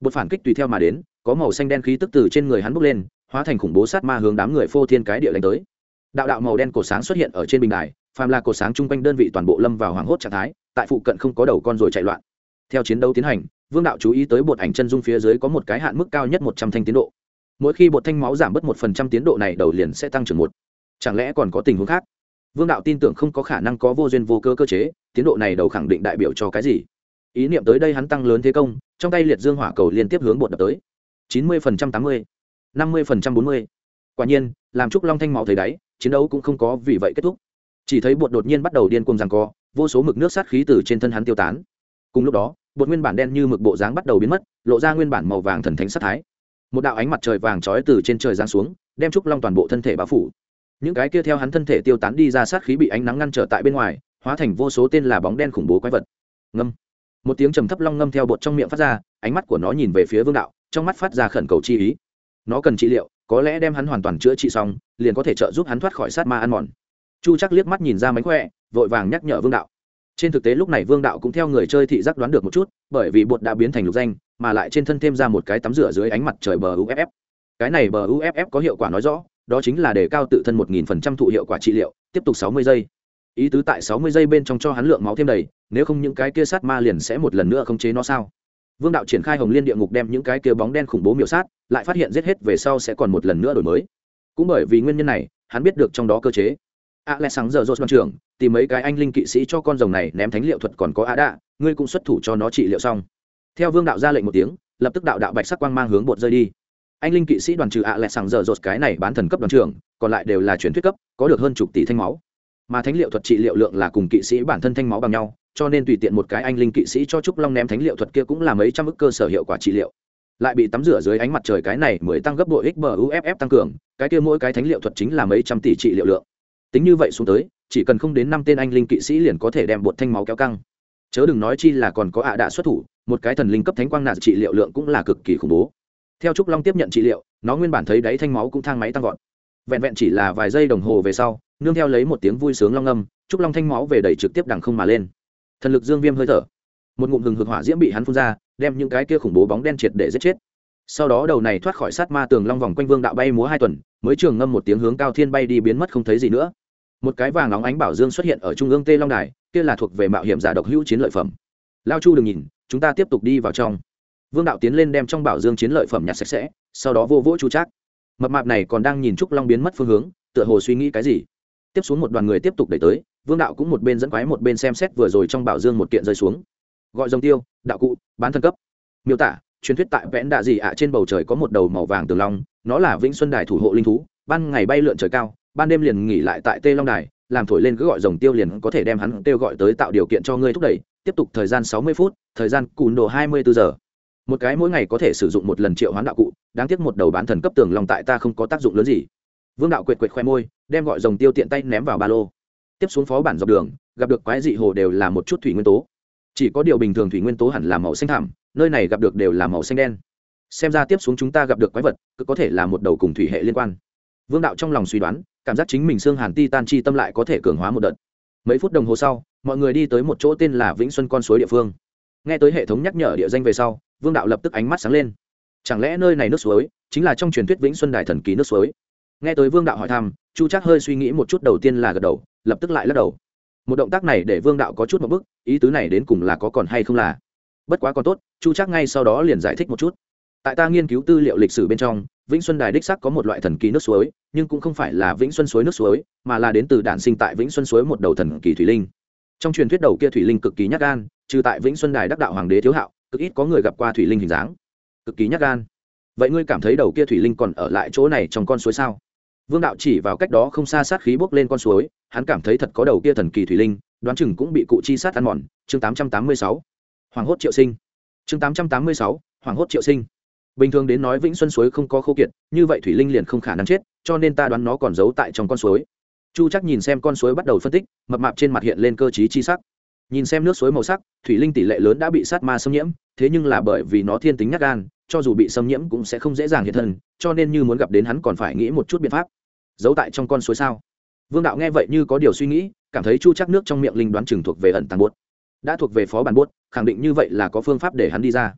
Một phản kích tùy theo mà đến, có màu xanh đen khí tức từ trên người hắn bốc lên, hóa thành khủng bố sát ma hướng đám người phô thiên cái địa đánh tới. Đạo đạo màu đen cổ sáng xuất hiện ở trên bình đài, phàm là cổ sáng chung quanh đơn vị toàn bộ lâm vào hoảng hốt trạng thái, tại phụ cận không có đầu con rồi chạy loạn theo chiến đấu tiến hành, vương đạo chú ý tới bột ảnh chân dung phía dưới có một cái hạn mức cao nhất một trăm thanh tiến độ. Mỗi khi bột thanh máu giảm bớt một phần trăm tiến độ này đầu liền sẽ tăng trưởng một. Chẳng lẽ còn có tình huống khác? Vương đạo tin tưởng không có khả năng có vô duyên vô cơ cơ chế, tiến độ này đầu khẳng định đại biểu cho cái gì? Ý niệm tới đây hắn tăng lớn thế công, trong tay liệt dương hỏa cầu liên tiếp hướng bột đập tới. chín mươi phần trăm tám mươi, năm mươi phần trăm bốn mươi. Quả nhiên, làm trúc long thanh máu thấy đáy, chiến đấu cũng không có vì vậy kết thúc. Chỉ thấy bột đột nhiên bắt đầu điên cuồng rằng co, vô số mực nước sát khí từ trên thân hắn tiêu tán cùng lúc đó, bột nguyên bản đen như mực bộ dáng bắt đầu biến mất, lộ ra nguyên bản màu vàng thần thánh sát thái. Một đạo ánh mặt trời vàng trói từ trên trời giáng xuống, đem trúc long toàn bộ thân thể bao phủ. Những cái kia theo hắn thân thể tiêu tán đi ra sát khí bị ánh nắng ngăn trở tại bên ngoài, hóa thành vô số tên là bóng đen khủng bố quái vật. Ngâm. Một tiếng trầm thấp long ngâm theo bột trong miệng phát ra, ánh mắt của nó nhìn về phía vương đạo, trong mắt phát ra khẩn cầu chi ý. Nó cần trị liệu, có lẽ đem hắn hoàn toàn chữa trị xong, liền có thể trợ giúp hắn thoát khỏi sát ma ăn mòn. Chu chắc liếc mắt nhìn ra mánh khỏe, vội vàng nhắc nhở vương đạo trên thực tế lúc này vương đạo cũng theo người chơi thị giác đoán được một chút, bởi vì bột đã biến thành lục danh, mà lại trên thân thêm ra một cái tắm rửa dưới ánh mặt trời bờ uff cái này bờ uff có hiệu quả nói rõ, đó chính là đề cao tự thân một nghìn phần trăm thụ hiệu quả trị liệu, tiếp tục sáu mươi giây. Ý tứ tại sáu mươi giây bên trong cho hắn lượng máu thêm đầy, nếu không những cái kia sát ma liền sẽ một lần nữa khống chế nó sao? Vương đạo triển khai hồng liên địa ngục đem những cái kia bóng đen khủng bố miểu sát, lại phát hiện giết hết về sau sẽ còn một lần nữa đổi mới. Cũng bởi vì nguyên nhân này, hắn biết được trong đó cơ chế. A lẽ sáng giờ rột văn trưởng tìm mấy cái anh linh kỵ sĩ cho con rồng này ném thánh liệu thuật còn có á đạ ngươi cũng xuất thủ cho nó trị liệu xong. Theo vương đạo ra lệnh một tiếng, lập tức đạo đạo bạch sắc quang mang hướng bột rơi đi. Anh linh kỵ sĩ đoàn trừ ạ lại sàng dở dột cái này bán thần cấp đoàn trưởng, còn lại đều là truyền thuyết cấp, có được hơn chục tỷ thanh máu. Mà thánh liệu thuật trị liệu lượng là cùng kỵ sĩ bản thân thanh máu bằng nhau, cho nên tùy tiện một cái anh linh kỵ sĩ cho trúc long ném thánh liệu thuật kia cũng là mấy trăm ức cơ sở hiệu quả trị liệu. Lại bị tắm rửa dưới ánh mặt trời cái này mới tăng gấp bội x bờ uff tăng cường, cái kia mỗi cái thánh liệu thuật chính là mấy trăm tỷ trị liệu lượng. Tính như vậy xuống tới chỉ cần không đến năm tên anh linh kỵ sĩ liền có thể đem bột thanh máu kéo căng. Chớ đừng nói chi là còn có ạ à đạ xuất thủ, một cái thần linh cấp thánh quang nạn trị liệu lượng cũng là cực kỳ khủng bố. Theo trúc long tiếp nhận trị liệu, nó nguyên bản thấy đáy thanh máu cũng thang máy tăng vọt. Vẹn vẹn chỉ là vài giây đồng hồ về sau, nương theo lấy một tiếng vui sướng long âm, trúc long thanh máu về đầy trực tiếp đằng không mà lên. Thần lực dương viêm hơi thở. Một ngụm hừng hực hỏa diễm bị hắn phun ra, đem những cái kia khủng bố bóng đen triệt để giết chết. Sau đó đầu này thoát khỏi sát ma tường long vòng quanh vương đạo bay múa hai tuần, mới trường ngâm một tiếng hướng cao thiên bay đi biến mất không thấy gì nữa một cái vàng óng ánh bảo dương xuất hiện ở trung ương tê long đài, kia là thuộc về mạo hiểm giả độc hữu chiến lợi phẩm. Lao chu đừng nhìn, chúng ta tiếp tục đi vào trong. Vương đạo tiến lên đem trong bảo dương chiến lợi phẩm nhặt sạch sẽ, sau đó vô vỗ chu trác. Mập mạp này còn đang nhìn trúc long biến mất phương hướng, tựa hồ suy nghĩ cái gì. Tiếp xuống một đoàn người tiếp tục đẩy tới, vương đạo cũng một bên dẫn quái một bên xem xét vừa rồi trong bảo dương một kiện rơi xuống. Gọi dòng tiêu, đạo cụ, bán thân cấp. Miêu tả, truyền thuyết tại vẽn đạ dị ạ, trên bầu trời có một đầu màu vàng tường long, nó là vĩnh xuân đài thủ hộ linh thú, ban ngày bay lượn trời cao ban đêm liền nghỉ lại tại tê long đài, làm thổi lên cứ gọi dòng tiêu liền có thể đem hắn kêu gọi tới tạo điều kiện cho ngươi thúc đẩy. Tiếp tục thời gian sáu mươi phút, thời gian cùn đồ hai mươi bốn giờ. Một cái mỗi ngày có thể sử dụng một lần triệu hoán đạo cụ, đáng tiếc một đầu bán thần cấp tường lòng tại ta không có tác dụng lớn gì. Vương đạo quệt quệt khoe môi, đem gọi dòng tiêu tiện tay ném vào ba lô. Tiếp xuống phó bản dọc đường, gặp được quái dị hồ đều là một chút thủy nguyên tố. Chỉ có điều bình thường thủy nguyên tố hẳn là màu xanh thảm nơi này gặp được đều là màu xanh đen. Xem ra tiếp xuống chúng ta gặp được quái vật, cứ có thể là một đầu cùng thủy hệ liên quan. Vương đạo trong lòng suy đoán cảm giác chính mình xương hàn ti tan chi tâm lại có thể cường hóa một đợt. Mấy phút đồng hồ sau, mọi người đi tới một chỗ tên là vĩnh xuân con suối địa phương. Nghe tới hệ thống nhắc nhở địa danh về sau, vương đạo lập tức ánh mắt sáng lên. Chẳng lẽ nơi này nước suối chính là trong truyền thuyết vĩnh xuân đài thần ký nước suối? Nghe tới vương đạo hỏi thăm, chu chắc hơi suy nghĩ một chút đầu tiên là gật đầu, lập tức lại lắc đầu. Một động tác này để vương đạo có chút một bức ý tứ này đến cùng là có còn hay không là. Bất quá còn tốt, chu chắc ngay sau đó liền giải thích một chút tại ta nghiên cứu tư liệu lịch sử bên trong, vĩnh xuân đài đích sắc có một loại thần kỳ nước suối, nhưng cũng không phải là vĩnh xuân suối nước suối, mà là đến từ đản sinh tại vĩnh xuân suối một đầu thần kỳ thủy linh. Trong truyền thuyết đầu kia thủy linh cực kỳ nhát gan, trừ tại vĩnh xuân đài đắc đạo hoàng đế thiếu hạo, cực ít có người gặp qua thủy linh hình dáng. Cực kỳ nhát gan. Vậy ngươi cảm thấy đầu kia thủy linh còn ở lại chỗ này trong con suối sao? Vương đạo chỉ vào cách đó không xa sát khí bốc lên con suối, hắn cảm thấy thật có đầu kia thần kỳ thủy linh, đoán chừng cũng bị cụ chi sát ăn mòn. Chương tám trăm tám mươi sáu. Hoàng hốt triệu sinh. Chương tám trăm tám mươi sáu. Hoàng hốt triệu sinh bình thường đến nói vĩnh xuân suối không có khô kiệt như vậy thủy linh liền không khả năng chết cho nên ta đoán nó còn giấu tại trong con suối. Chu chắc nhìn xem con suối bắt đầu phân tích mập mạp trên mặt hiện lên cơ chí chi sắc. Nhìn xem nước suối màu sắc thủy linh tỷ lệ lớn đã bị sát ma xâm nhiễm thế nhưng là bởi vì nó thiên tính nhắc gan cho dù bị xâm nhiễm cũng sẽ không dễ dàng hiện thân cho nên như muốn gặp đến hắn còn phải nghĩ một chút biện pháp. Giấu tại trong con suối sao? Vương đạo nghe vậy như có điều suy nghĩ cảm thấy chu chắc nước trong miệng linh đoán chừng thuộc về ẩn tàng buốt, đã thuộc về phó bản buốt, khẳng định như vậy là có phương pháp để hắn đi ra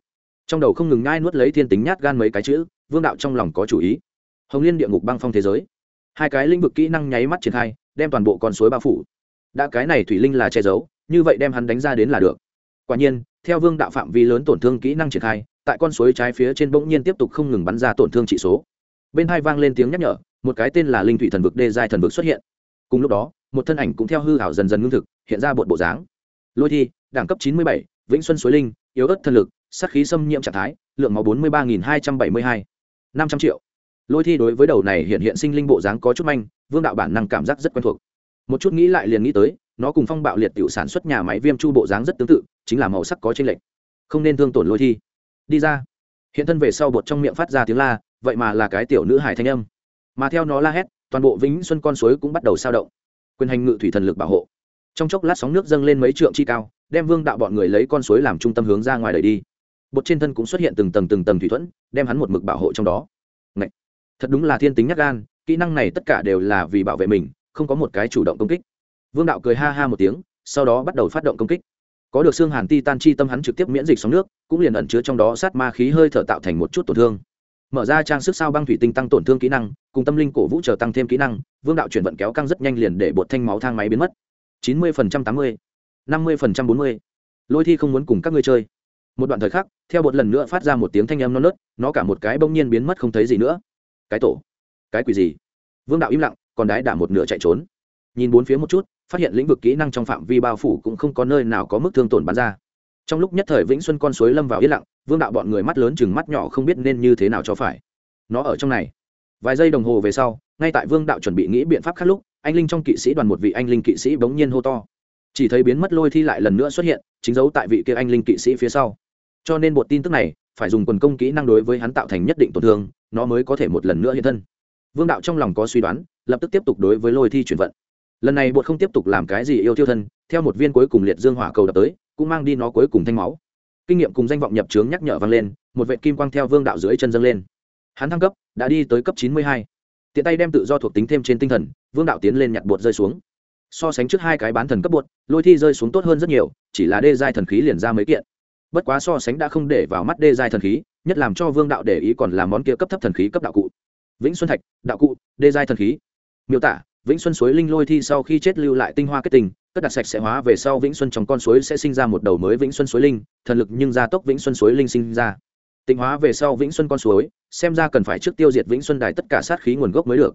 trong đầu không ngừng ngai nuốt lấy thiên tính nhát gan mấy cái chữ, vương đạo trong lòng có chủ ý. Hồng liên địa ngục băng phong thế giới. Hai cái lĩnh vực kỹ năng nháy mắt triển khai, đem toàn bộ con suối bao phủ. Đã cái này thủy linh là che giấu, như vậy đem hắn đánh ra đến là được. Quả nhiên, theo vương đạo phạm vi lớn tổn thương kỹ năng triển khai, tại con suối trái phía trên bỗng nhiên tiếp tục không ngừng bắn ra tổn thương trị số. Bên hai vang lên tiếng nhắc nhở, một cái tên là linh thủy thần vực đê giai thần vực xuất hiện. Cùng lúc đó, một thân ảnh cũng theo hư hảo dần dần ngưng thực, hiện ra bột bộ dáng. Lôi thi, đẳng cấp chín mươi bảy, vĩnh xuân suối linh, yếu ớt thần lực sát khí xâm nhiễm trạng thái, lượng máu bốn mươi ba hai trăm bảy mươi hai. năm trăm triệu. Lôi thi đối với đầu này hiện hiện sinh linh bộ dáng có chút manh, vương đạo bản năng cảm giác rất quen thuộc. Một chút nghĩ lại liền nghĩ tới, nó cùng phong bạo liệt tiểu sản xuất nhà máy viêm chu bộ dáng rất tương tự, chính là màu sắc có trên lệnh không nên thương tổn lôi thi. Đi ra. Hiện thân về sau bột trong miệng phát ra tiếng la, vậy mà là cái tiểu nữ hải thanh âm. Mà theo nó la hét, toàn bộ vĩnh xuân con suối cũng bắt đầu sao động. Quyền hành ngự thủy thần lực bảo hộ. Trong chốc lát sóng nước dâng lên mấy trượng chi cao, đem vương đạo bọn người lấy con suối làm trung tâm hướng ra ngoài đời đi bột trên thân cũng xuất hiện từng tầng từng tầng thủy thuẫn, đem hắn một mực bảo hộ trong đó. Ngậy! thật đúng là thiên tính nhắc gan, kỹ năng này tất cả đều là vì bảo vệ mình, không có một cái chủ động công kích. Vương đạo cười ha ha một tiếng, sau đó bắt đầu phát động công kích. Có được xương hàn ti tan chi tâm hắn trực tiếp miễn dịch sóng nước, cũng liền ẩn chứa trong đó sát ma khí hơi thở tạo thành một chút tổn thương. Mở ra trang sức sao băng thủy tinh tăng tổn thương kỹ năng, cùng tâm linh cổ vũ chờ tăng thêm kỹ năng, vương đạo chuyển vận kéo căng rất nhanh liền để bột thanh máu thang máy biến mất. Chín mươi phần trăm tám mươi, năm mươi phần trăm bốn mươi. Lôi thi không muốn cùng các ngươi chơi một đoạn thời khắc, theo một lần nữa phát ra một tiếng thanh âm non nớt, nó cả một cái bỗng nhiên biến mất không thấy gì nữa. Cái tổ? Cái quỷ gì? Vương đạo im lặng, còn đái đả một nửa chạy trốn. Nhìn bốn phía một chút, phát hiện lĩnh vực kỹ năng trong phạm vi bao phủ cũng không có nơi nào có mức thương tổn bắn ra. Trong lúc nhất thời vĩnh xuân con suối lâm vào yên lặng, vương đạo bọn người mắt lớn chừng mắt nhỏ không biết nên như thế nào cho phải. Nó ở trong này. Vài giây đồng hồ về sau, ngay tại vương đạo chuẩn bị nghĩ biện pháp khác lúc, anh linh trong kỵ sĩ đoàn một vị anh linh kỵ sĩ bỗng nhiên hô to. Chỉ thấy biến mất lôi thi lại lần nữa xuất hiện, chính dấu tại vị kia anh linh kỵ sĩ phía sau cho nên bộ tin tức này phải dùng quần công kỹ năng đối với hắn tạo thành nhất định tổn thương, nó mới có thể một lần nữa hiện thân. Vương đạo trong lòng có suy đoán, lập tức tiếp tục đối với lôi thi chuyển vận. Lần này bột không tiếp tục làm cái gì yêu thiêu thân, theo một viên cuối cùng liệt dương hỏa cầu đập tới, cũng mang đi nó cuối cùng thanh máu. Kinh nghiệm cùng danh vọng nhập trướng nhắc nhở vang lên, một vệ kim quang theo vương đạo dưới chân dâng lên. Hắn thăng cấp, đã đi tới cấp chín mươi hai. Tiện tay đem tự do thuộc tính thêm trên tinh thần, vương đạo tiến lên nhặt bột rơi xuống. So sánh trước hai cái bán thần cấp bột, lôi thi rơi xuống tốt hơn rất nhiều, chỉ là đê giai thần khí liền ra mấy kiện bất quá so sánh đã không để vào mắt đê giai thần khí nhất làm cho vương đạo để ý còn là món kia cấp thấp thần khí cấp đạo cụ vĩnh xuân thạch đạo cụ đê giai thần khí miêu tả vĩnh xuân suối linh lôi thi sau khi chết lưu lại tinh hoa kết tình cất đặt sạch sẽ hóa về sau vĩnh xuân trong con suối sẽ sinh ra một đầu mới vĩnh xuân suối linh thần lực nhưng gia tốc vĩnh xuân suối linh sinh ra Tinh hóa về sau vĩnh xuân con suối xem ra cần phải trước tiêu diệt vĩnh xuân đài tất cả sát khí nguồn gốc mới được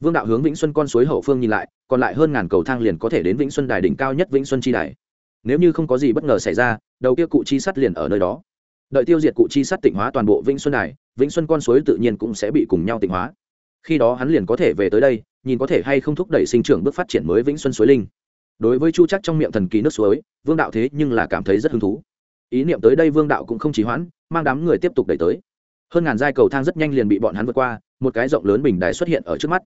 vương đạo hướng vĩnh xuân con suối hậu phương nhìn lại còn lại hơn ngàn cầu thang liền có thể đến vĩnh xuân đài đỉnh cao nhất vĩnh xuân chi đài nếu như không có gì bất ngờ xảy ra, đầu kia cụ chi sắt liền ở nơi đó. Đợi tiêu diệt cụ chi sắt tịnh hóa toàn bộ vĩnh xuân đài, vĩnh xuân con suối tự nhiên cũng sẽ bị cùng nhau tịnh hóa. Khi đó hắn liền có thể về tới đây, nhìn có thể hay không thúc đẩy sinh trưởng bước phát triển mới vĩnh xuân suối linh. Đối với chu chắc trong miệng thần kỳ nước suối, vương đạo thế nhưng là cảm thấy rất hứng thú. Ý niệm tới đây vương đạo cũng không trì hoãn, mang đám người tiếp tục đẩy tới. Hơn ngàn giai cầu thang rất nhanh liền bị bọn hắn vượt qua, một cái rộng lớn bình đài xuất hiện ở trước mắt.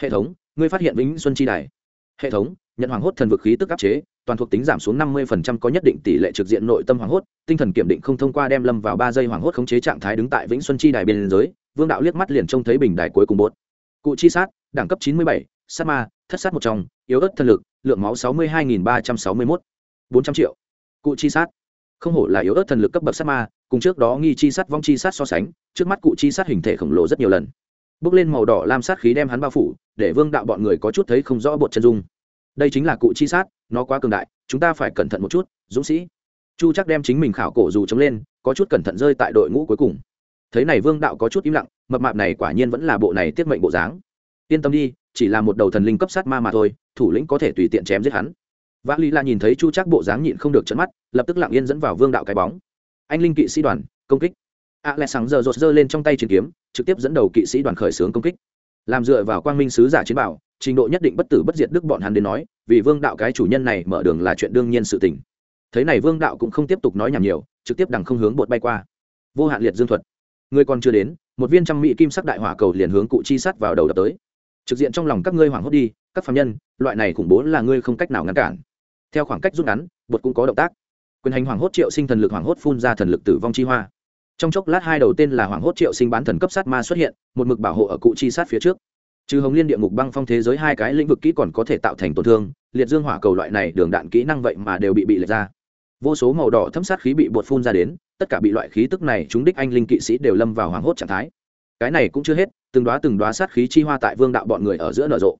Hệ thống, ngươi phát hiện vĩnh xuân chi đài. Hệ thống, nhận hoàng hốt thần vực khí tức áp chế toàn thuộc tính giảm xuống năm mươi có nhất định tỷ lệ trực diện nội tâm hoàng hốt, tinh thần kiểm định không thông qua đem lâm vào ba giây hoàng hốt khống chế trạng thái đứng tại vĩnh xuân chi đài biên giới, vương đạo liếc mắt liền trông thấy bình đài cuối cùng bột. Cụ chi sát, đẳng cấp chín mươi bảy, sát ma, thất sát một trong, yếu ớt thân lực, lượng máu sáu mươi hai ba trăm sáu mươi một bốn trăm triệu. Cụ chi sát. Không hổ là yếu ớt thần lực cấp bậc sát ma, cùng trước đó nghi chi sát, vong chi sát so sánh, trước mắt cụ chi sát hình thể khổng lồ rất nhiều lần. Bước lên màu đỏ lam sát khí đem hắn bao phủ, để vương đạo bọn người có chút thấy không rõ bột chân dung đây chính là cụ chi sát, nó quá cường đại, chúng ta phải cẩn thận một chút, dũng sĩ. Chu chắc đem chính mình khảo cổ dù chống lên, có chút cẩn thận rơi tại đội ngũ cuối cùng. Thấy này vương đạo có chút im lặng, mập mạp này quả nhiên vẫn là bộ này tiết mệnh bộ dáng. Yên tâm đi, chỉ là một đầu thần linh cấp sát ma mà thôi, thủ lĩnh có thể tùy tiện chém giết hắn. Vã lý la nhìn thấy chu chắc bộ dáng nhịn không được trận mắt, lập tức lặng yên dẫn vào vương đạo cái bóng. Anh linh kỵ sĩ đoàn, công kích. A lẽ sáng giờ rột rơ lên trong tay chiến kiếm, trực tiếp dẫn đầu kỵ sĩ đoàn khởi xướng công kích làm dựa vào quang minh sứ giả chiến bảo, trình độ nhất định bất tử bất diệt đức bọn hắn đến nói, vì vương đạo cái chủ nhân này mở đường là chuyện đương nhiên sự tình. Thế này vương đạo cũng không tiếp tục nói nhảm nhiều, trực tiếp đằng không hướng bột bay qua. Vô hạn liệt dương thuật. Người còn chưa đến, một viên trăm mỹ kim sắc đại hỏa cầu liền hướng cụ chi sắt vào đầu đập tới. Trực diện trong lòng các ngươi hoảng hốt đi, các phạm nhân, loại này khủng bố là ngươi không cách nào ngăn cản. Theo khoảng cách rút ngắn, bột cũng có động tác. Quyền hành hoảng hốt triệu sinh thần lực hoảng hốt phun ra thần lực tử vong chi hoa trong chốc lát hai đầu tên là hoàng hốt triệu sinh bán thần cấp sát ma xuất hiện, một mực bảo hộ ở cụ chi sát phía trước. Trừ hồng liên địa ngục băng phong thế giới hai cái lĩnh vực kỹ còn có thể tạo thành tổn thương, liệt dương hỏa cầu loại này đường đạn kỹ năng vậy mà đều bị bị lệch ra. Vô số màu đỏ thâm sát khí bị bột phun ra đến, tất cả bị loại khí tức này chúng đích anh linh kỵ sĩ đều lâm vào hoảng hốt trạng thái. Cái này cũng chưa hết, từng đoá từng đoá sát khí chi hoa tại vương đạo bọn người ở giữa nở rộ.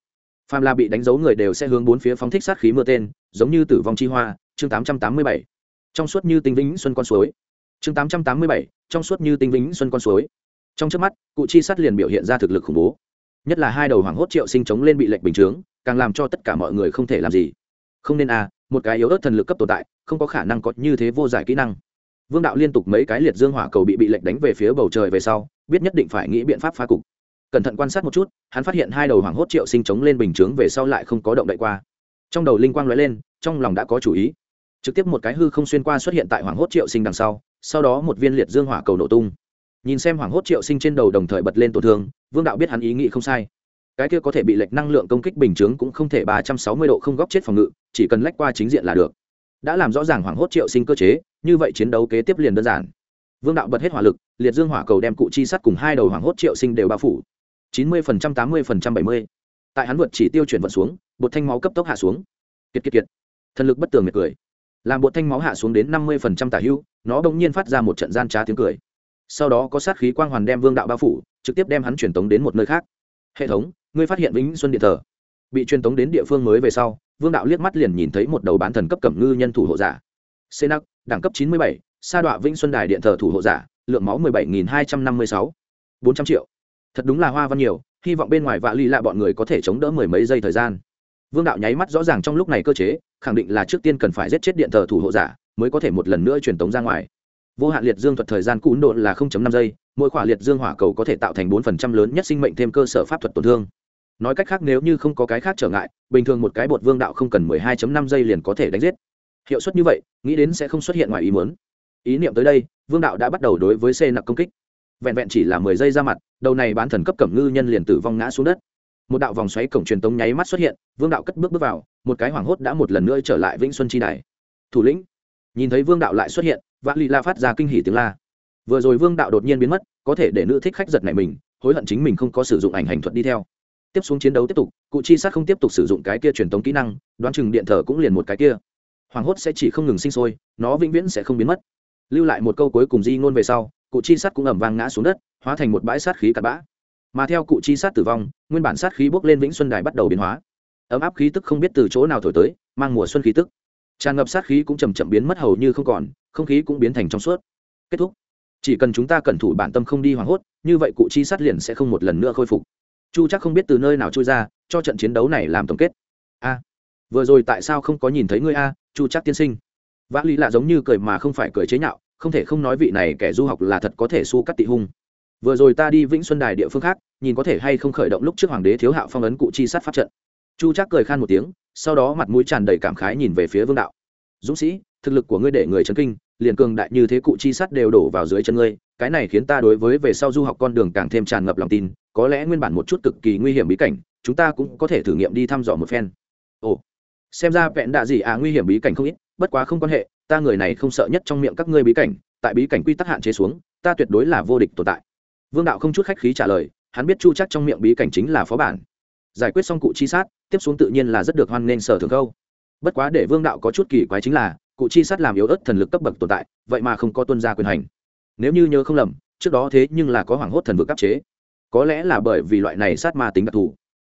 Phàm la bị đánh dấu người đều sẽ hướng bốn phía phóng thích sát khí mưa tên, giống như tử vong chi hoa, chương tám trăm tám mươi bảy. Trong suốt như tinh vĩnh xuân con suối chương tám trăm tám mươi bảy, trong suốt như tinh vĩnh xuân con suối. Trong trước mắt, cụ chi sát liền biểu hiện ra thực lực khủng bố. Nhất là hai đầu hoàng hốt triệu sinh chống lên bị lệnh bình chướng, càng làm cho tất cả mọi người không thể làm gì. Không nên à một cái yếu ớt thần lực cấp tồn tại, không có khả năng có như thế vô giải kỹ năng. Vương đạo liên tục mấy cái liệt dương hỏa cầu bị bị lệnh đánh về phía bầu trời về sau, biết nhất định phải nghĩ biện pháp phá cục. Cẩn thận quan sát một chút, hắn phát hiện hai đầu hoàng hốt triệu sinh chống lên bình chướng về sau lại không có động đậy qua. Trong đầu linh quang lóe lên, trong lòng đã có chủ ý. Trực tiếp một cái hư không xuyên qua xuất hiện tại hoàng hốt triệu sinh đằng sau sau đó một viên liệt dương hỏa cầu nổ tung. Nhìn xem hoàng hốt triệu sinh trên đầu đồng thời bật lên tổn thương, vương đạo biết hắn ý nghĩ không sai. Cái kia có thể bị lệch năng lượng công kích bình chướng cũng không thể ba trăm sáu mươi độ không góc chết phòng ngự, chỉ cần lách qua chính diện là được. Đã làm rõ ràng hoàng hốt triệu sinh cơ chế, như vậy chiến đấu kế tiếp liền đơn giản. Vương đạo bật hết hỏa lực, liệt dương hỏa cầu đem cụ chi sắt cùng hai đầu hoàng hốt triệu sinh đều bao phủ. chín mươi tám mươi bảy mươi. Tại hắn vượt chỉ tiêu chuyển vận xuống, bột thanh máu cấp tốc hạ xuống. Kiệt kiệt kiệt. Thần lực bất tường miệt cười làm bột thanh máu hạ xuống đến năm mươi phần trăm tả hưu nó bỗng nhiên phát ra một trận gian trá tiếng cười. Sau đó có sát khí quang hoàn đem vương đạo bao phủ, trực tiếp đem hắn truyền tống đến một nơi khác. Hệ thống, ngươi phát hiện vĩnh xuân điện thờ. Bị truyền tống đến địa phương mới về sau, vương đạo liếc mắt liền nhìn thấy một đầu bán thần cấp cẩm ngư nhân thủ hộ giả. C nắc đẳng cấp chín mươi bảy, sa đọa vĩnh xuân đài điện thờ thủ hộ giả, lượng máu mười bảy nghìn hai trăm năm mươi sáu. Bốn trăm triệu. Thật đúng là hoa văn nhiều, hy vọng bên ngoài vạ ly lạ bọn người có thể chống đỡ mười mấy giây thời gian vương đạo nháy mắt rõ ràng trong lúc này cơ chế, khẳng định là trước tiên cần phải giết chết điện thờ thủ hộ giả, mới có thể một lần nữa truyền tống ra ngoài. Vô hạn liệt dương thuật thời gian cún độ là 0.5 giây, mỗi khỏa liệt dương hỏa cầu có thể tạo thành 4% lớn nhất sinh mệnh thêm cơ sở pháp thuật tổn thương. Nói cách khác, nếu như không có cái khác trở ngại, bình thường một cái bột vương đạo không cần 12.5 giây liền có thể đánh giết. Hiệu suất như vậy, nghĩ đến sẽ không xuất hiện ngoài ý muốn. Ý niệm tới đây, vương đạo đã bắt đầu đối với c nặc công kích. Vẹn vẹn chỉ là mười giây ra mặt, đầu này bán thần cấp cẩm ngư nhân liền tử vong ngã xuống đất một đạo vòng xoáy cổng truyền tống nháy mắt xuất hiện, vương đạo cất bước bước vào, một cái hoảng hốt đã một lần nữa trở lại vĩnh xuân chi đài. Thủ lĩnh, nhìn thấy vương đạo lại xuất hiện, vạn lì la phát ra kinh hỉ tiếng la. Vừa rồi vương đạo đột nhiên biến mất, có thể để nữ thích khách giật này mình, hối hận chính mình không có sử dụng ảnh hành thuật đi theo. Tiếp xuống chiến đấu tiếp tục, cụ chi sát không tiếp tục sử dụng cái kia truyền tống kỹ năng, đoán chừng điện thờ cũng liền một cái kia. Hoàng hốt sẽ chỉ không ngừng sinh sôi, nó vĩnh viễn sẽ không biến mất. Lưu lại một câu cuối cùng di ngôn về sau, cụ chi sát cũng ẩm vang ngã xuống đất, hóa thành một bãi sát khí cặn bã mà theo cụ chi sát tử vong, nguyên bản sát khí bốc lên vĩnh xuân đài bắt đầu biến hóa. Ấm áp khí tức không biết từ chỗ nào thổi tới, mang mùa xuân khí tức. Tràn ngập sát khí cũng chầm chậm biến mất hầu như không còn, không khí cũng biến thành trong suốt. Kết thúc. Chỉ cần chúng ta cẩn thủ bản tâm không đi hoảng hốt, như vậy cụ chi sát liền sẽ không một lần nữa khôi phục. Chu chắc không biết từ nơi nào trôi ra, cho trận chiến đấu này làm tổng kết. A. À, vừa rồi tại sao không có nhìn thấy ngươi a, chu chắc tiên sinh? Vã lý lạ giống như cười mà không phải cười chế nhạo, không thể không nói vị này kẻ du học là thật có thể su cắt tị hung vừa rồi ta đi vĩnh xuân đài địa phương khác, nhìn có thể hay không khởi động lúc trước hoàng đế thiếu hạo phong ấn cụ chi sát pháp trận. Chu trác cười khan một tiếng, sau đó mặt mũi tràn đầy cảm khái nhìn về phía vương đạo. Dũng sĩ, thực lực của ngươi để người chấn kinh, liền cường đại như thế cụ chi sắt đều đổ vào dưới chân ngươi, cái này khiến ta đối với về sau du học con đường càng thêm tràn ngập lòng tin, có lẽ nguyên bản một chút cực kỳ nguy hiểm bí cảnh, chúng ta cũng có thể thử nghiệm đi thăm dò một phen. Ồ, xem ra vẹn đạ gì à nguy hiểm bí cảnh không ít, bất quá không quan hệ, ta người này không sợ nhất trong miệng các ngươi bí cảnh, tại bí cảnh quy tắc hạn chế xuống, ta tuyệt đối là vô địch tồn tại vương đạo không chút khách khí trả lời, hắn biết chu chắc trong miệng bí cảnh chính là phó bản. Giải quyết xong cụ chi sát, tiếp xuống tự nhiên là rất được hoan nghênh sở thường câu. Bất quá để vương đạo có chút kỳ quái chính là, cụ chi sát làm yếu ớt thần lực cấp bậc tồn tại, vậy mà không có tuân gia quyền hành. Nếu như nhớ không lầm, trước đó thế nhưng là có hoảng hốt thần vực áp chế. Có lẽ là bởi vì loại này sát ma tính đặc thù.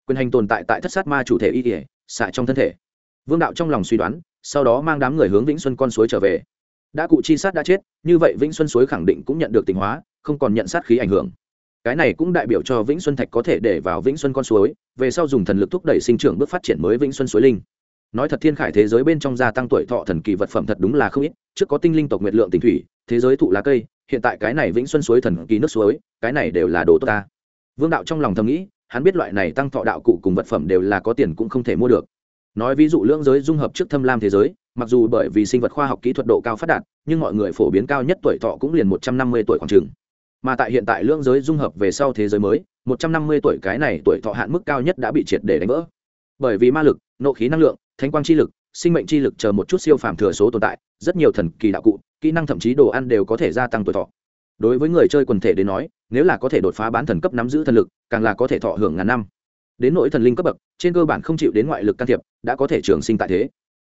Quyền hành tồn tại tại thất sát ma chủ thể y kỉa xạ trong thân thể. Vương đạo trong lòng suy đoán, sau đó mang đám người hướng vĩnh xuân con suối trở về. Đã cụ chi sát đã chết, như vậy vĩnh xuân suối khẳng định cũng nhận được tình hóa không còn nhận sát khí ảnh hưởng. Cái này cũng đại biểu cho vĩnh xuân thạch có thể để vào vĩnh xuân con suối, về sau dùng thần lực thúc đẩy sinh trưởng bước phát triển mới vĩnh xuân suối linh. Nói thật thiên khải thế giới bên trong gia tăng tuổi thọ thần kỳ vật phẩm thật đúng là không ít, trước có tinh linh tộc nguyệt lượng tình thủy, thế giới thụ lá cây, hiện tại cái này vĩnh xuân suối thần kỳ nước suối, cái này đều là đồ tốt ta. Vương đạo trong lòng thầm nghĩ, hắn biết loại này tăng thọ đạo cụ cùng vật phẩm đều là có tiền cũng không thể mua được. Nói ví dụ lưỡng giới dung hợp trước thâm lam thế giới, mặc dù bởi vì sinh vật khoa học kỹ thuật độ cao phát đạt, nhưng mọi người phổ biến cao nhất tuổi thọ cũng liền một trăm năm mươi tuổi khoảng trường mà tại hiện tại lưỡng giới dung hợp về sau thế giới mới, một trăm năm mươi tuổi cái này tuổi thọ hạn mức cao nhất đã bị triệt để đánh vỡ. Bởi vì ma lực, nộ khí năng lượng, thánh quang chi lực, sinh mệnh chi lực chờ một chút siêu phàm thừa số tồn tại, rất nhiều thần kỳ đạo cụ, kỹ năng thậm chí đồ ăn đều có thể gia tăng tuổi thọ. Đối với người chơi quần thể đến nói, nếu là có thể đột phá bán thần cấp nắm giữ thần lực, càng là có thể thọ hưởng ngàn năm. Đến nỗi thần linh cấp bậc, trên cơ bản không chịu đến ngoại lực can thiệp, đã có thể trường sinh tại thế.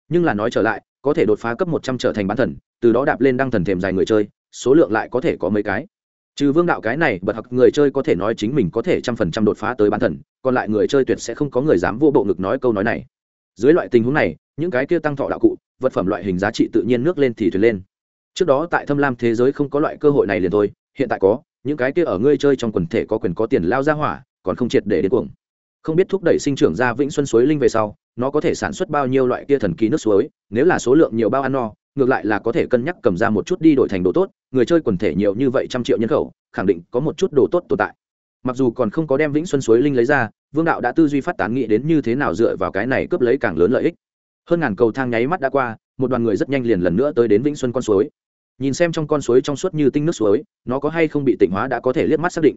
Nhưng là nói trở lại, có thể đột phá cấp một trăm trở thành bán thần, từ đó đạp lên đăng thần thềm dài người chơi, số lượng lại có thể có mấy cái trừ vương đạo cái này, bật học người chơi có thể nói chính mình có thể trăm phần trăm đột phá tới bán thần, còn lại người chơi tuyệt sẽ không có người dám vô bộ ngực nói câu nói này. Dưới loại tình huống này, những cái kia tăng thọ đạo cụ, vật phẩm loại hình giá trị tự nhiên nước lên thì thuyền lên. Trước đó tại thâm lam thế giới không có loại cơ hội này liền thôi, hiện tại có, những cái kia ở ngươi chơi trong quần thể có quyền có tiền lao ra hỏa, còn không triệt để đến cuồng. Không biết thúc đẩy sinh trưởng ra vĩnh xuân suối linh về sau, nó có thể sản xuất bao nhiêu loại kia thần kỳ nước suối, nếu là số lượng nhiều bao ăn no ngược lại là có thể cân nhắc cầm ra một chút đi đổi thành đồ tốt, người chơi quần thể nhiều như vậy trăm triệu nhân khẩu, khẳng định có một chút đồ tốt tồn tại. Mặc dù còn không có đem vĩnh xuân suối linh lấy ra, vương đạo đã tư duy phát tán nghĩ đến như thế nào dựa vào cái này cướp lấy càng lớn lợi ích. Hơn ngàn cầu thang nháy mắt đã qua, một đoàn người rất nhanh liền lần nữa tới đến vĩnh xuân con suối. Nhìn xem trong con suối trong suốt như tinh nước suối, nó có hay không bị tỉnh hóa đã có thể liếc mắt xác định.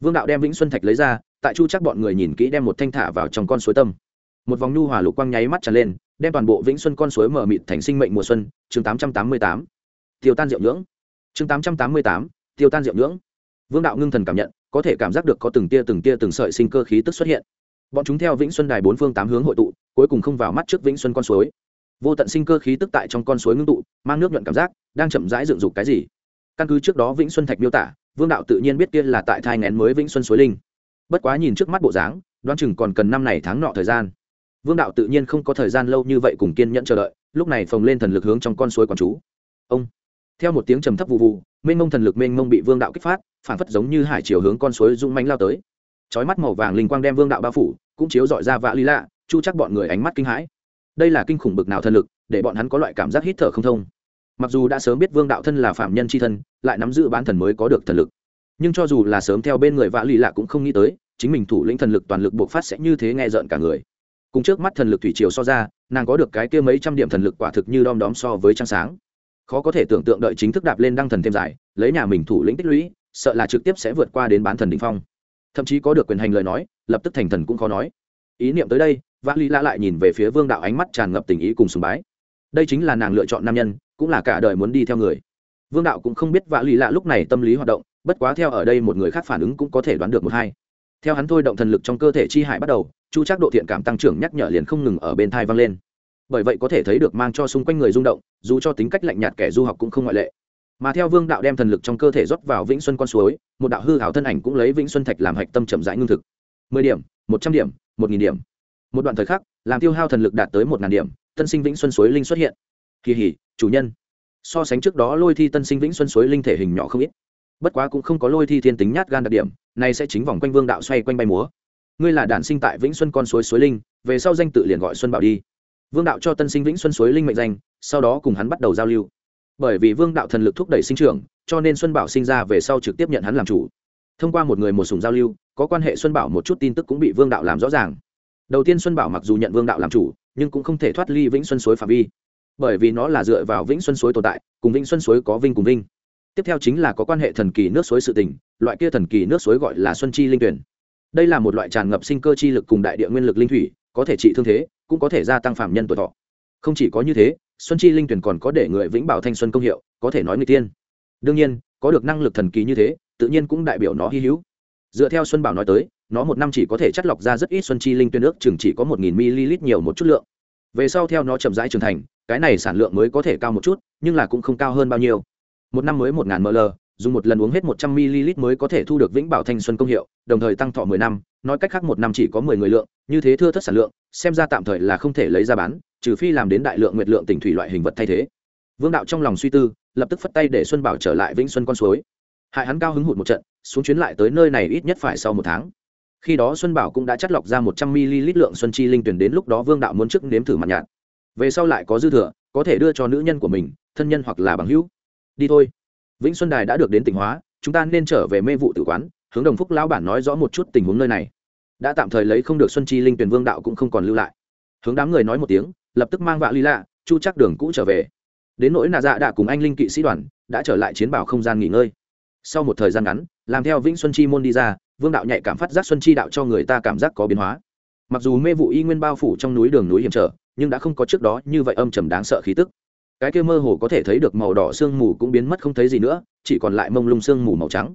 Vương đạo đem vĩnh xuân thạch lấy ra, tại chu chắc bọn người nhìn kỹ đem một thanh thả vào trong con suối tâm một vòng nhu hòa lục quang nháy mắt tràn lên, đem toàn bộ vĩnh xuân con suối mở mịt thành sinh mệnh mùa xuân, chương tám trăm tám mươi tám. Tiêu tan rượu nhưỡng. Chương tám trăm tám mươi tám, tiêu tan rượu nhưỡng. Vương đạo ngưng thần cảm nhận, có thể cảm giác được có từng tia từng tia từng sợi sinh cơ khí tức xuất hiện. Bọn chúng theo vĩnh xuân đài bốn phương tám hướng hội tụ, cuối cùng không vào mắt trước vĩnh xuân con suối. Vô tận sinh cơ khí tức tại trong con suối ngưng tụ, mang nước nhuận cảm giác, đang chậm rãi dựng dục cái gì. Căn cứ trước đó vĩnh xuân thạch miêu tả, vương đạo tự nhiên biết kia là tại thai ngén mới vĩnh xuân suối linh. Bất quá nhìn trước mắt bộ dáng đoan chừng còn cần năm này tháng nọ thời gian vương đạo tự nhiên không có thời gian lâu như vậy cùng kiên nhẫn chờ đợi, lúc này phồng lên thần lực hướng trong con suối quán chú. Ông! Theo một tiếng trầm thấp vụ vụ mênh mông thần lực mênh mông bị vương đạo kích phát, phản phất giống như hải chiều hướng con suối rung mánh lao tới. Chói mắt màu vàng linh quang đem vương đạo bao phủ, cũng chiếu dọi ra vạ lý lạ chu chắc bọn người ánh mắt kinh hãi. Đây là kinh khủng bực nào thần lực, để bọn hắn có loại cảm giác hít thở không thông. Mặc dù đã sớm biết vương đạo thân là phạm nhân c h i thân, lại nắm giữ bán thần mới có được thần lực. Nhưng cho dù là sớm theo bên người vạ lì lạ cũng không nghĩ tới, chính mình thủ lĩnh thần lực toàn lực buộc phát sẽ như thế nghe rợn cả người cùng trước mắt thần lực thủy triều so ra, nàng có được cái kia mấy trăm điểm thần lực quả thực như đom đóm so với trăng sáng. Khó có thể tưởng tượng đợi chính thức đạp lên đăng thần thêm dài lấy nhà mình thủ lĩnh tích lũy, sợ là trực tiếp sẽ vượt qua đến bán thần đình phong. Thậm chí có được quyền hành lời nói, lập tức thành thần cũng khó nói. Ý niệm tới đây, vã lý lạ lại nhìn về phía vương đạo ánh mắt tràn ngập tình ý cùng sùng bái. Đây chính là nàng lựa chọn nam nhân, cũng là cả đời muốn đi theo người. Vương đạo cũng không biết vã lý lạ lúc này tâm lý hoạt động, bất quá theo ở đây một người khác phản ứng cũng có thể đoán được một hai. Theo hắn thôi động thần lực trong cơ thể chi hải bắt đầu chu chắc độ thiện cảm tăng trưởng nhắc nhở liền không ngừng ở bên thai vang lên. Bởi vậy có thể thấy được mang cho xung quanh người rung động, dù cho tính cách lạnh nhạt kẻ du học cũng không ngoại lệ. Mà theo vương đạo đem thần lực trong cơ thể rót vào vĩnh xuân con suối, một đạo hư hảo thân ảnh cũng lấy vĩnh xuân thạch làm hạch tâm chậm rãi ngưng thực. Mười điểm, một trăm điểm, một nghìn điểm. Một đoạn thời khắc, làm tiêu hao thần lực đạt tới một ngàn điểm, tân sinh vĩnh xuân suối linh xuất hiện. Kỳ hỉ, chủ nhân. So sánh trước đó lôi thi tân sinh vĩnh xuân suối linh thể hình nhỏ không ít. Bất quá cũng không có lôi thi thiên tính nhát gan đặc điểm này sẽ chính vòng quanh vương đạo xoay quanh bay múa ngươi là đản sinh tại vĩnh xuân con suối suối linh, về sau danh tự liền gọi xuân bảo đi. Vương đạo cho tân sinh vĩnh xuân suối linh mệnh danh, sau đó cùng hắn bắt đầu giao lưu. Bởi vì vương đạo thần lực thúc đẩy sinh trưởng, cho nên xuân bảo sinh ra về sau trực tiếp nhận hắn làm chủ. Thông qua một người một sùng giao lưu, có quan hệ xuân bảo một chút tin tức cũng bị vương đạo làm rõ ràng. Đầu tiên xuân bảo mặc dù nhận vương đạo làm chủ, nhưng cũng không thể thoát ly vĩnh xuân suối phạm vi. Bởi vì nó là dựa vào vĩnh xuân suối tồn tại, cùng vĩnh xuân suối có vinh cùng vinh. Tiếp theo chính là có quan hệ thần kỳ nước suối sự tình, loại kia thần kỳ nước suối gọi là xuân chi linh tuyển đây là một loại tràn ngập sinh cơ chi lực cùng đại địa nguyên lực linh thủy, có thể trị thương thế, cũng có thể gia tăng phạm nhân tuổi thọ. Không chỉ có như thế, xuân chi linh tuyển còn có để người vĩnh bảo thanh xuân công hiệu, có thể nói người tiên. Đương nhiên, có được năng lực thần kỳ như thế, tự nhiên cũng đại biểu nó hy hữu. Dựa theo xuân bảo nói tới, nó một năm chỉ có thể chắt lọc ra rất ít xuân chi linh tuyên ước chừng chỉ có một nghìn ml nhiều một chút lượng. Về sau theo nó chậm rãi trưởng thành, cái này sản lượng mới có thể cao một chút, nhưng là cũng không cao hơn bao nhiêu. Một năm mới một ngàn ml dùng một lần uống hết một trăm ml mới có thể thu được vĩnh bảo thanh xuân công hiệu, đồng thời tăng thọ mười năm, nói cách khác một năm chỉ có mười người lượng, như thế thưa thất sản lượng, xem ra tạm thời là không thể lấy ra bán, trừ phi làm đến đại lượng nguyệt lượng tỉnh thủy loại hình vật thay thế. Vương đạo trong lòng suy tư, lập tức phất tay để xuân bảo trở lại vĩnh xuân con suối. Hại hắn cao hứng hụt một trận, xuống chuyến lại tới nơi này ít nhất phải sau một tháng. Khi đó xuân bảo cũng đã chắt lọc ra một trăm ml lượng xuân chi linh tuyển đến lúc đó vương đạo muốn trước nếm thử mặt nhạt. Về sau lại có dư thừa, có thể đưa cho nữ nhân của mình, thân nhân hoặc là bằng hữu. Đi thôi vĩnh xuân đài đã được đến tỉnh hóa, chúng ta nên trở về mê vụ tử quán, hướng đồng phúc lão bản nói rõ một chút tình huống nơi này. Đã tạm thời lấy không được xuân chi linh tuyển vương đạo cũng không còn lưu lại. Hướng đám người nói một tiếng, lập tức mang vạ ly lạ chu chắc đường cũ trở về. Đến nỗi nà dạ đã cùng anh linh kỵ sĩ đoàn, đã trở lại chiến bảo không gian nghỉ ngơi. Sau một thời gian ngắn, làm theo vĩnh xuân chi môn đi ra, vương đạo nhạy cảm phát giác xuân chi đạo cho người ta cảm giác có biến hóa. Mặc dù mê vụ y nguyên bao phủ trong núi đường núi hiểm trở, nhưng đã không có trước đó như vậy âm trầm đáng sợ khí tức cái kia mơ hồ có thể thấy được màu đỏ sương mù cũng biến mất không thấy gì nữa, chỉ còn lại mông lung sương mù màu trắng.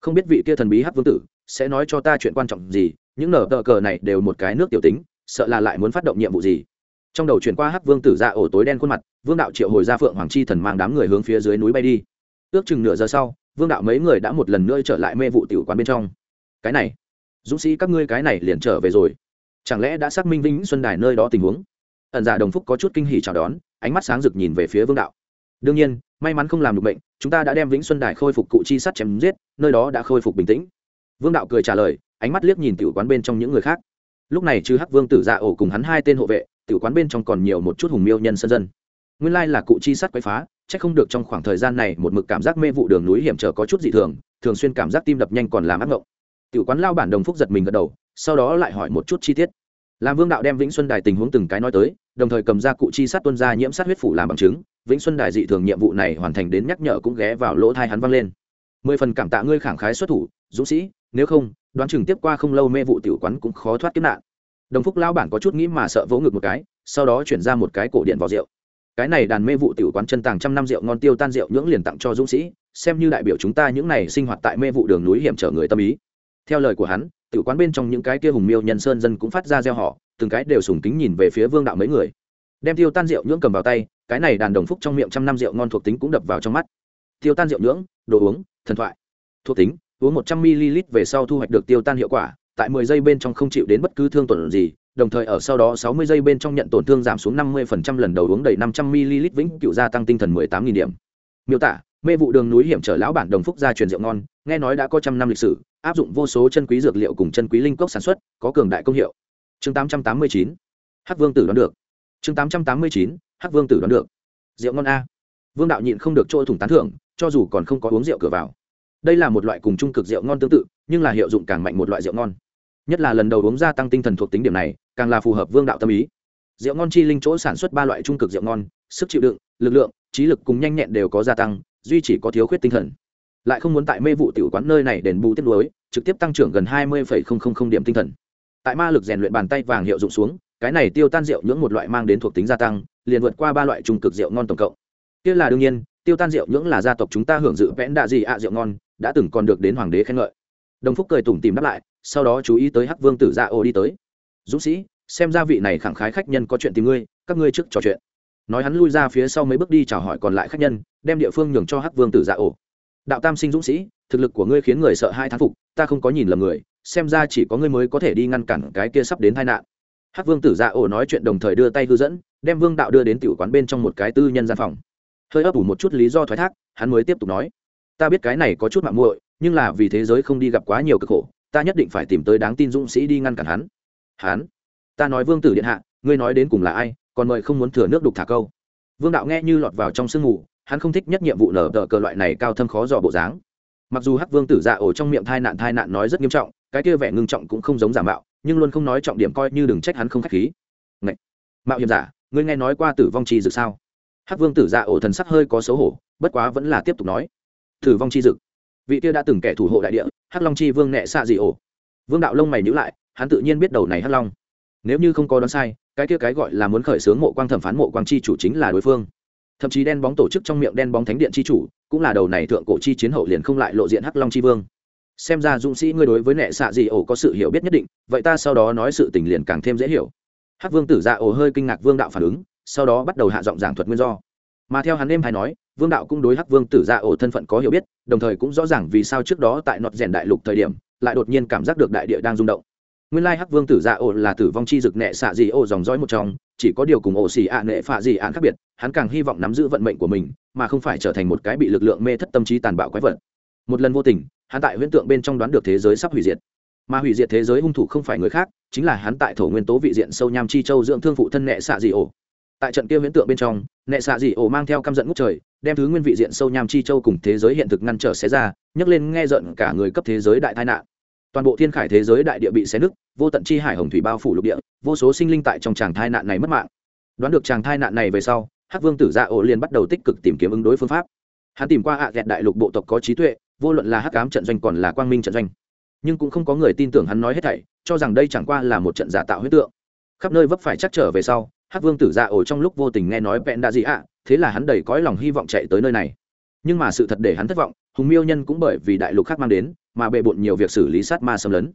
Không biết vị kia thần bí hát vương tử sẽ nói cho ta chuyện quan trọng gì, những nở tờ cờ này đều một cái nước tiểu tính, sợ là lại muốn phát động nhiệm vụ gì. Trong đầu chuyển qua hát vương tử ra ổ tối đen khuôn mặt, vương đạo triệu hồi ra phượng hoàng chi thần mang đám người hướng phía dưới núi bay đi. Ước chừng nửa giờ sau, vương đạo mấy người đã một lần nữa trở lại mê vụ tiểu quán bên trong. Cái này, dũng sĩ các ngươi cái này liền trở về rồi. Chẳng lẽ đã xác minh vĩnh xuân đài nơi đó tình huống? Ẩn giả đồng phúc có chút kinh hỉ chào đón ánh mắt sáng rực nhìn về phía vương đạo. Đương nhiên, may mắn không làm được bệnh, chúng ta đã đem vĩnh xuân đài khôi phục cụ chi sắt chém giết, nơi đó đã khôi phục bình tĩnh. Vương đạo cười trả lời, ánh mắt liếc nhìn tiểu quán bên trong những người khác. Lúc này chứ hắc vương tử dạ ổ cùng hắn hai tên hộ vệ, tiểu quán bên trong còn nhiều một chút hùng miêu nhân sân dân. Nguyên lai là cụ chi sắt quấy phá, chắc không được trong khoảng thời gian này một mực cảm giác mê vụ đường núi hiểm trở có chút dị thường thường xuyên cảm giác tim đập nhanh còn làm ác ngộng. Tiểu quán lao bản đồng phúc giật mình gật đầu, sau đó lại hỏi một chút chi tiết làm vương đạo đem vĩnh xuân đài tình huống từng cái nói tới, đồng thời cầm ra cụ chi sát tuân ra nhiễm sát huyết phủ làm bằng chứng, vĩnh xuân đài dị thường nhiệm vụ này hoàn thành đến nhắc nhở cũng ghé vào lỗ thai hắn vang lên. Mười phần cảm tạ ngươi khẳng khái xuất thủ, dũng sĩ, nếu không, đoán chừng tiếp qua không lâu mê vụ tiểu quán cũng khó thoát kiếp nạn. Đồng phúc lao bản có chút nghĩ mà sợ vỗ ngực một cái, sau đó chuyển ra một cái cổ điện vào rượu. Cái này đàn mê vụ tiểu quán chân tàng trăm năm rượu ngon tiêu tan rượu nhưỡng liền tặng cho dũng sĩ, xem như đại biểu chúng ta những này sinh hoạt tại mê vụ đường núi hiểm trở người tâm ý theo lời của hắn, tiểu quán bên trong những cái kia hùng miêu nhân sơn dân cũng phát ra gieo họ từng cái đều sùng kính nhìn về phía vương đạo mấy người. Đem tiêu tan rượu nhưỡng cầm vào tay, cái này đàn đồng phúc trong miệng trăm năm rượu ngon thuộc tính cũng đập vào trong mắt. Tiêu tan rượu nhưỡng, đồ uống, thần thoại. Thuộc tính, uống một trăm ml về sau thu hoạch được tiêu tan hiệu quả, tại mười giây bên trong không chịu đến bất cứ thương tổn gì, đồng thời ở sau đó sáu mươi giây bên trong nhận tổn thương giảm xuống năm mươi phần trăm lần đầu uống đầy năm trăm ml vĩnh cựu gia tăng tinh thần mười tám nghìn điểm. Miêu tả mê vụ đường núi hiểm trở lão bản đồng phúc gia truyền rượu ngon, nghe nói đã có trăm năm lịch sử, áp dụng vô số chân quý dược liệu cùng chân quý linh cốc sản xuất, có cường đại công hiệu. Chương tám trăm tám mươi chín, hắc vương tử đoán được. Chương tám trăm tám mươi chín, hắc vương tử đoán được. Rượu ngon a. Vương đạo nhịn không được trôi thủng tán thưởng, cho dù còn không có uống rượu cửa vào. Đây là một loại cùng trung cực rượu ngon tương tự, nhưng là hiệu dụng càng mạnh một loại rượu ngon. Nhất là lần đầu uống gia tăng tinh thần thuộc tính điểm này, càng là phù hợp vương đạo tâm ý. Rượu ngon chi linh chỗ sản xuất ba loại trung cực rượu ngon, sức chịu đựng, lực lượng, trí lực cùng nhanh nhẹn đều có gia tăng duy chỉ có thiếu khuyết tinh thần. Lại không muốn tại mê vụ tiểu quán nơi này đền bù tiếp nối trực tiếp tăng trưởng gần hai mươi điểm tinh thần. Tại ma lực rèn luyện bàn tay vàng hiệu dụng xuống, cái này tiêu tan rượu nhưỡng một loại mang đến thuộc tính gia tăng, liền vượt qua ba loại trung cực rượu ngon tổng cộng. Kia là đương nhiên, tiêu tan rượu nhưỡng là gia tộc chúng ta hưởng dự vẽn đạ gì ạ rượu ngon, đã từng còn được đến hoàng đế khen ngợi. Đồng phúc cười tủm tìm đáp lại, sau đó chú ý tới hắc vương tử dạ ô đi tới. Dũng sĩ, xem ra vị này khẳng khái khách nhân có chuyện tìm ngươi, các ngươi trước trò chuyện. Nói hắn lui ra phía sau mấy bước đi chào hỏi còn lại khách nhân đem địa phương nhường cho hắc vương tử dạ ổ. Đạo tam sinh dũng sĩ, thực lực của ngươi khiến người sợ hai thán phục, ta không có nhìn lầm người, xem ra chỉ có ngươi mới có thể đi ngăn cản cái kia sắp đến tai nạn. Hắc vương tử dạ ổ nói chuyện đồng thời đưa tay hư dẫn, đem vương đạo đưa đến tiểu quán bên trong một cái tư nhân gian phòng. Hơi ấp ủ một chút lý do thoái thác, hắn mới tiếp tục nói. Ta biết cái này có chút mạng muội, nhưng là vì thế giới không đi gặp quá nhiều cực khổ, ta nhất định phải tìm tới đáng tin dũng sĩ đi ngăn cản hắn. Hắn? Ta nói vương tử điện hạ, ngươi nói đến cùng là ai, còn mời không muốn thừa nước đục thả câu. Vương đạo nghe như lọt vào trong sương mù hắn không thích nhất nhiệm vụ nở tờ cờ loại này cao thâm khó dò bộ dáng. Mặc dù hắc vương tử dạ ổ trong miệng thai nạn thai nạn nói rất nghiêm trọng, cái kia vẻ ngưng trọng cũng không giống giả mạo, nhưng luôn không nói trọng điểm coi như đừng trách hắn không k h á c h khí. Ngậy! mạo hiểm giả, ngươi nghe nói qua tử vong chi dực sao? Hắc vương tử dạ ổ thần sắc hơi có xấu hổ, bất quá vẫn là tiếp tục nói. Tử vong chi dực. Vị kia đã từng kẻ thủ hộ đại địa, hắc long chi vương nệ xạ dị ổ. Vương đạo lông mày nhữ lại, hắn tự nhiên biết đầu này hắc long. Nếu như không có đoán sai, cái kia cái gọi là muốn khởi xướng mộ quang thẩm phán mộ quang chi chủ chính là đối phương thậm chí đen bóng tổ chức trong miệng đen bóng thánh điện chi chủ, cũng là đầu này thượng cổ chi chiến hậu liền không lại lộ diện hắc long chi vương. Xem ra dũng sĩ ngươi đối với nệ xạ dị ổ có sự hiểu biết nhất định, vậy ta sau đó nói sự tình liền càng thêm dễ hiểu. Hắc vương tử dạ ổ hơi kinh ngạc vương đạo phản ứng, sau đó bắt đầu hạ giọng giảng thuật nguyên do. Mà theo hắn em hay nói, vương đạo cũng đối hắc vương tử dạ ổ thân phận có hiểu biết, đồng thời cũng rõ ràng vì sao trước đó tại nọt rèn đại lục thời điểm, lại đột nhiên cảm giác được đại địa đang rung động nguyên lai hắc vương tử dạ ổ là tử vong chi dực nệ xạ dị ổ dòng dõi một trong, chỉ có điều cùng ổ xì ạ nệ phạ dị án khác biệt, hắn càng hy vọng nắm giữ vận mệnh của mình, mà không phải trở thành một cái bị lực lượng mê thất tâm trí tàn bạo quái vật. Một lần vô tình, hắn tại huyễn tượng bên trong đoán được thế giới sắp hủy diệt. Mà hủy diệt thế giới hung thủ không phải người khác, chính là hắn tại thổ nguyên tố vị diện sâu nham chi châu dưỡng thương phụ thân nệ xạ dị ổ. Tại trận kia huyễn tượng bên trong, nệ xạ dị ổ mang theo căm giận ngút trời, đem thứ nguyên vị diện sâu nham chi châu cùng thế giới hiện thực ngăn trở xé ra, nhấc lên nghe giận cả người cấp thế giới đại tai nạn toàn bộ thiên khải thế giới đại địa bị xé nứt, vô tận chi hải hồng thủy bao phủ lục địa, vô số sinh linh tại trong tràng thai nạn này mất mạng. Đoán được tràng thai nạn này về sau, hắc vương tử dạ ổ liền bắt đầu tích cực tìm kiếm ứng đối phương pháp. Hắn tìm qua ạ à đại lục bộ tộc có trí tuệ, vô luận là hắc cám trận doanh còn là quang minh trận doanh. Nhưng cũng không có người tin tưởng hắn nói hết thảy, cho rằng đây chẳng qua là một trận giả tạo huyết tượng. Khắp nơi vấp phải chắc trở về sau, hắc vương tử dạ ổ trong lúc vô tình nghe nói vẹn đã gì ạ, thế là hắn đầy cõi lòng hy vọng chạy tới nơi này. Nhưng mà sự thật để hắn thất vọng, hùng miêu nhân cũng bởi vì đại lục khác mang đến mà bệ bộn nhiều việc xử lý sát ma xâm lấn.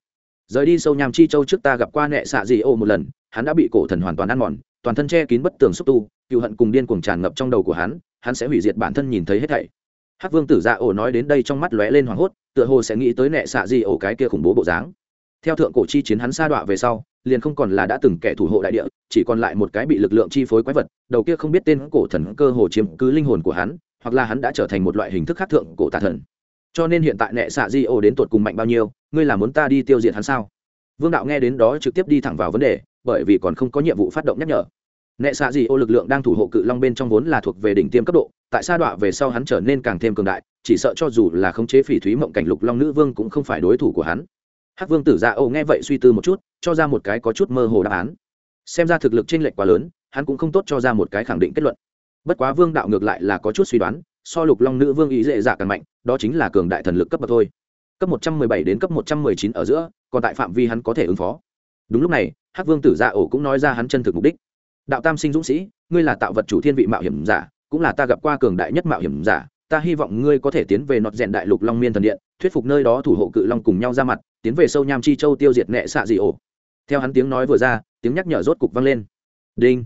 Rời đi sâu nham chi châu trước ta gặp qua nệ xạ dị ô một lần, hắn đã bị cổ thần hoàn toàn ăn mòn, toàn thân che kín bất tường xúc tu, cựu hận cùng điên cuồng tràn ngập trong đầu của hắn hắn sẽ hủy diệt bản thân nhìn thấy hết thảy. Hắc vương tử dạ ổ nói đến đây trong mắt lóe lên hoảng hốt, tựa hồ sẽ nghĩ tới nệ xạ dị ổ cái kia khủng bố bộ dáng. Theo thượng cổ chi chiến hắn sa đọa về sau, liền không còn là đã từng kẻ thủ hộ đại địa, chỉ còn lại một cái bị lực lượng chi phối quái vật, đầu kia không biết tên cổ thần cơ hồ chiếm cứ linh hồn của hắn, hoặc là hắn đã trở thành một loại hình thức khác thượng cổ tà thần cho nên hiện tại nệ xạ di ô đến tột cùng mạnh bao nhiêu, ngươi là muốn ta đi tiêu diệt hắn sao? Vương đạo nghe đến đó trực tiếp đi thẳng vào vấn đề, bởi vì còn không có nhiệm vụ phát động nhắc nhở. Nệ xạ di ô lực lượng đang thủ hộ cự long bên trong vốn là thuộc về đỉnh tiêm cấp độ, tại sa đọa về sau hắn trở nên càng thêm cường đại, chỉ sợ cho dù là khống chế phỉ thúy mộng cảnh lục long nữ vương cũng không phải đối thủ của hắn. Hắc vương tử dạ ô nghe vậy suy tư một chút, cho ra một cái có chút mơ hồ đáp án. Xem ra thực lực chênh lệch quá lớn, hắn cũng không tốt cho ra một cái khẳng định kết luận. Bất quá vương đạo ngược lại là có chút suy đoán so lục long nữ vương ý dễ dạ càng mạnh, đó chính là cường đại thần lực cấp bậc thôi. Cấp một trăm mười bảy đến cấp một trăm mười chín ở giữa, còn tại phạm vi hắn có thể ứng phó. Đúng lúc này, hắc vương tử dạ ổ cũng nói ra hắn chân thực mục đích. Đạo tam sinh dũng sĩ, ngươi là tạo vật chủ thiên vị mạo hiểm giả, cũng là ta gặp qua cường đại nhất mạo hiểm giả, ta hy vọng ngươi có thể tiến về nọt rèn đại lục long miên thần điện, thuyết phục nơi đó thủ hộ cự long cùng nhau ra mặt, tiến về sâu nham chi châu tiêu diệt nệ xạ dị ổ. Theo hắn tiếng nói vừa ra, tiếng nhắc nhở rốt cục vang lên. Đinh.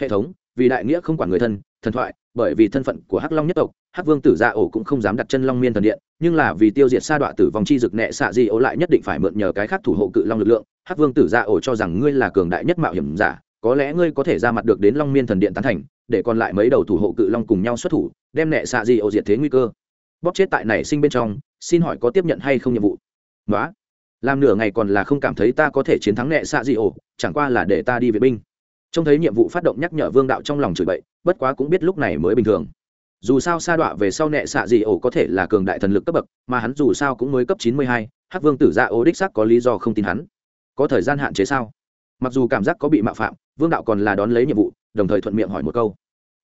Hệ thống, vì đại nghĩa không quản người thân thần thoại, bởi vì thân phận của hắc long nhất tộc, hắc vương tử gia ổ cũng không dám đặt chân long miên thần điện, nhưng là vì tiêu diệt sa đọa tử vong chi dực Nẹ xạ di ổ lại nhất định phải mượn nhờ cái khác thủ hộ cự long lực lượng. Hắc vương tử gia ổ cho rằng ngươi là cường đại nhất mạo hiểm giả, có lẽ ngươi có thể ra mặt được đến long miên thần điện tán thành, để còn lại mấy đầu thủ hộ cự long cùng nhau xuất thủ, đem Nẹ xạ di ổ diệt thế nguy cơ. Bóp chết tại này sinh bên trong, xin hỏi có tiếp nhận hay không nhiệm vụ? Nói làm nửa ngày còn là không cảm thấy ta có thể chiến thắng Nẹ xạ di ổ, chẳng qua là để ta đi vệ binh trông thấy nhiệm vụ phát động nhắc nhở vương đạo trong lòng chửi bậy, bất quá cũng biết lúc này mới bình thường. Dù sao sa đọa về sau nệ xạ gì ổ có thể là cường đại thần lực cấp bậc, mà hắn dù sao cũng mới cấp chín mươi hai, hắc vương tử dạ ra ố đích sắc có lý do không tin hắn. Có thời gian hạn chế sao? Mặc dù cảm giác có bị mạo phạm, vương đạo còn là đón lấy nhiệm vụ, đồng thời thuận miệng hỏi một câu.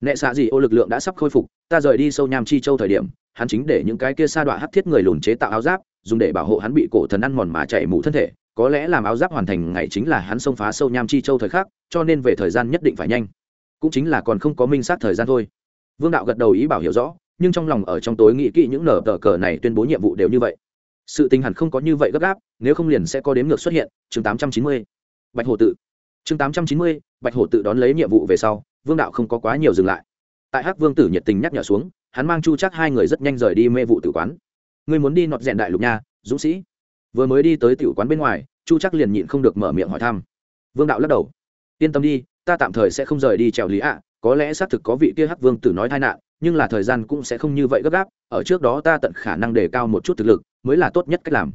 Nệ xạ gì ô lực lượng đã sắp khôi phục, ta rời đi sâu nham chi châu thời điểm, hắn chính để những cái kia sa đọa hắc thiết người lùn chế tạo áo giáp, dùng để bảo hộ hắn bị cổ thần ăn mòn mà chạy mù thân thể có lẽ làm áo giáp hoàn thành ngày chính là hắn xông phá sâu nham chi châu thời khắc, cho nên về thời gian nhất định phải nhanh. Cũng chính là còn không có minh sát thời gian thôi. Vương đạo gật đầu ý bảo hiểu rõ, nhưng trong lòng ở trong tối nghĩ kỹ những nở tờ cờ này tuyên bố nhiệm vụ đều như vậy. Sự tình hẳn không có như vậy gấp gáp, nếu không liền sẽ có đếm ngược xuất hiện, chương tám trăm chín mươi. Bạch hổ tự. Chương tám trăm chín mươi, bạch hổ tự đón lấy nhiệm vụ về sau, vương đạo không có quá nhiều dừng lại. Tại hắc vương tử nhiệt tình nhắc nhở xuống, hắn mang chu chắc hai người rất nhanh rời đi mê vụ tử quán. Ngươi muốn đi nọt rèn đại lục nha, dũng sĩ vừa mới đi tới tiểu quán bên ngoài, chu chắc liền nhịn không được mở miệng hỏi thăm. Vương đạo lắc đầu. Yên tâm đi, ta tạm thời sẽ không rời đi trèo lý ạ. Có lẽ xác thực có vị kia hắc vương tử nói tai nạn, nhưng là thời gian cũng sẽ không như vậy gấp gáp. Ở trước đó ta tận khả năng đề cao một chút thực lực, mới là tốt nhất cách làm.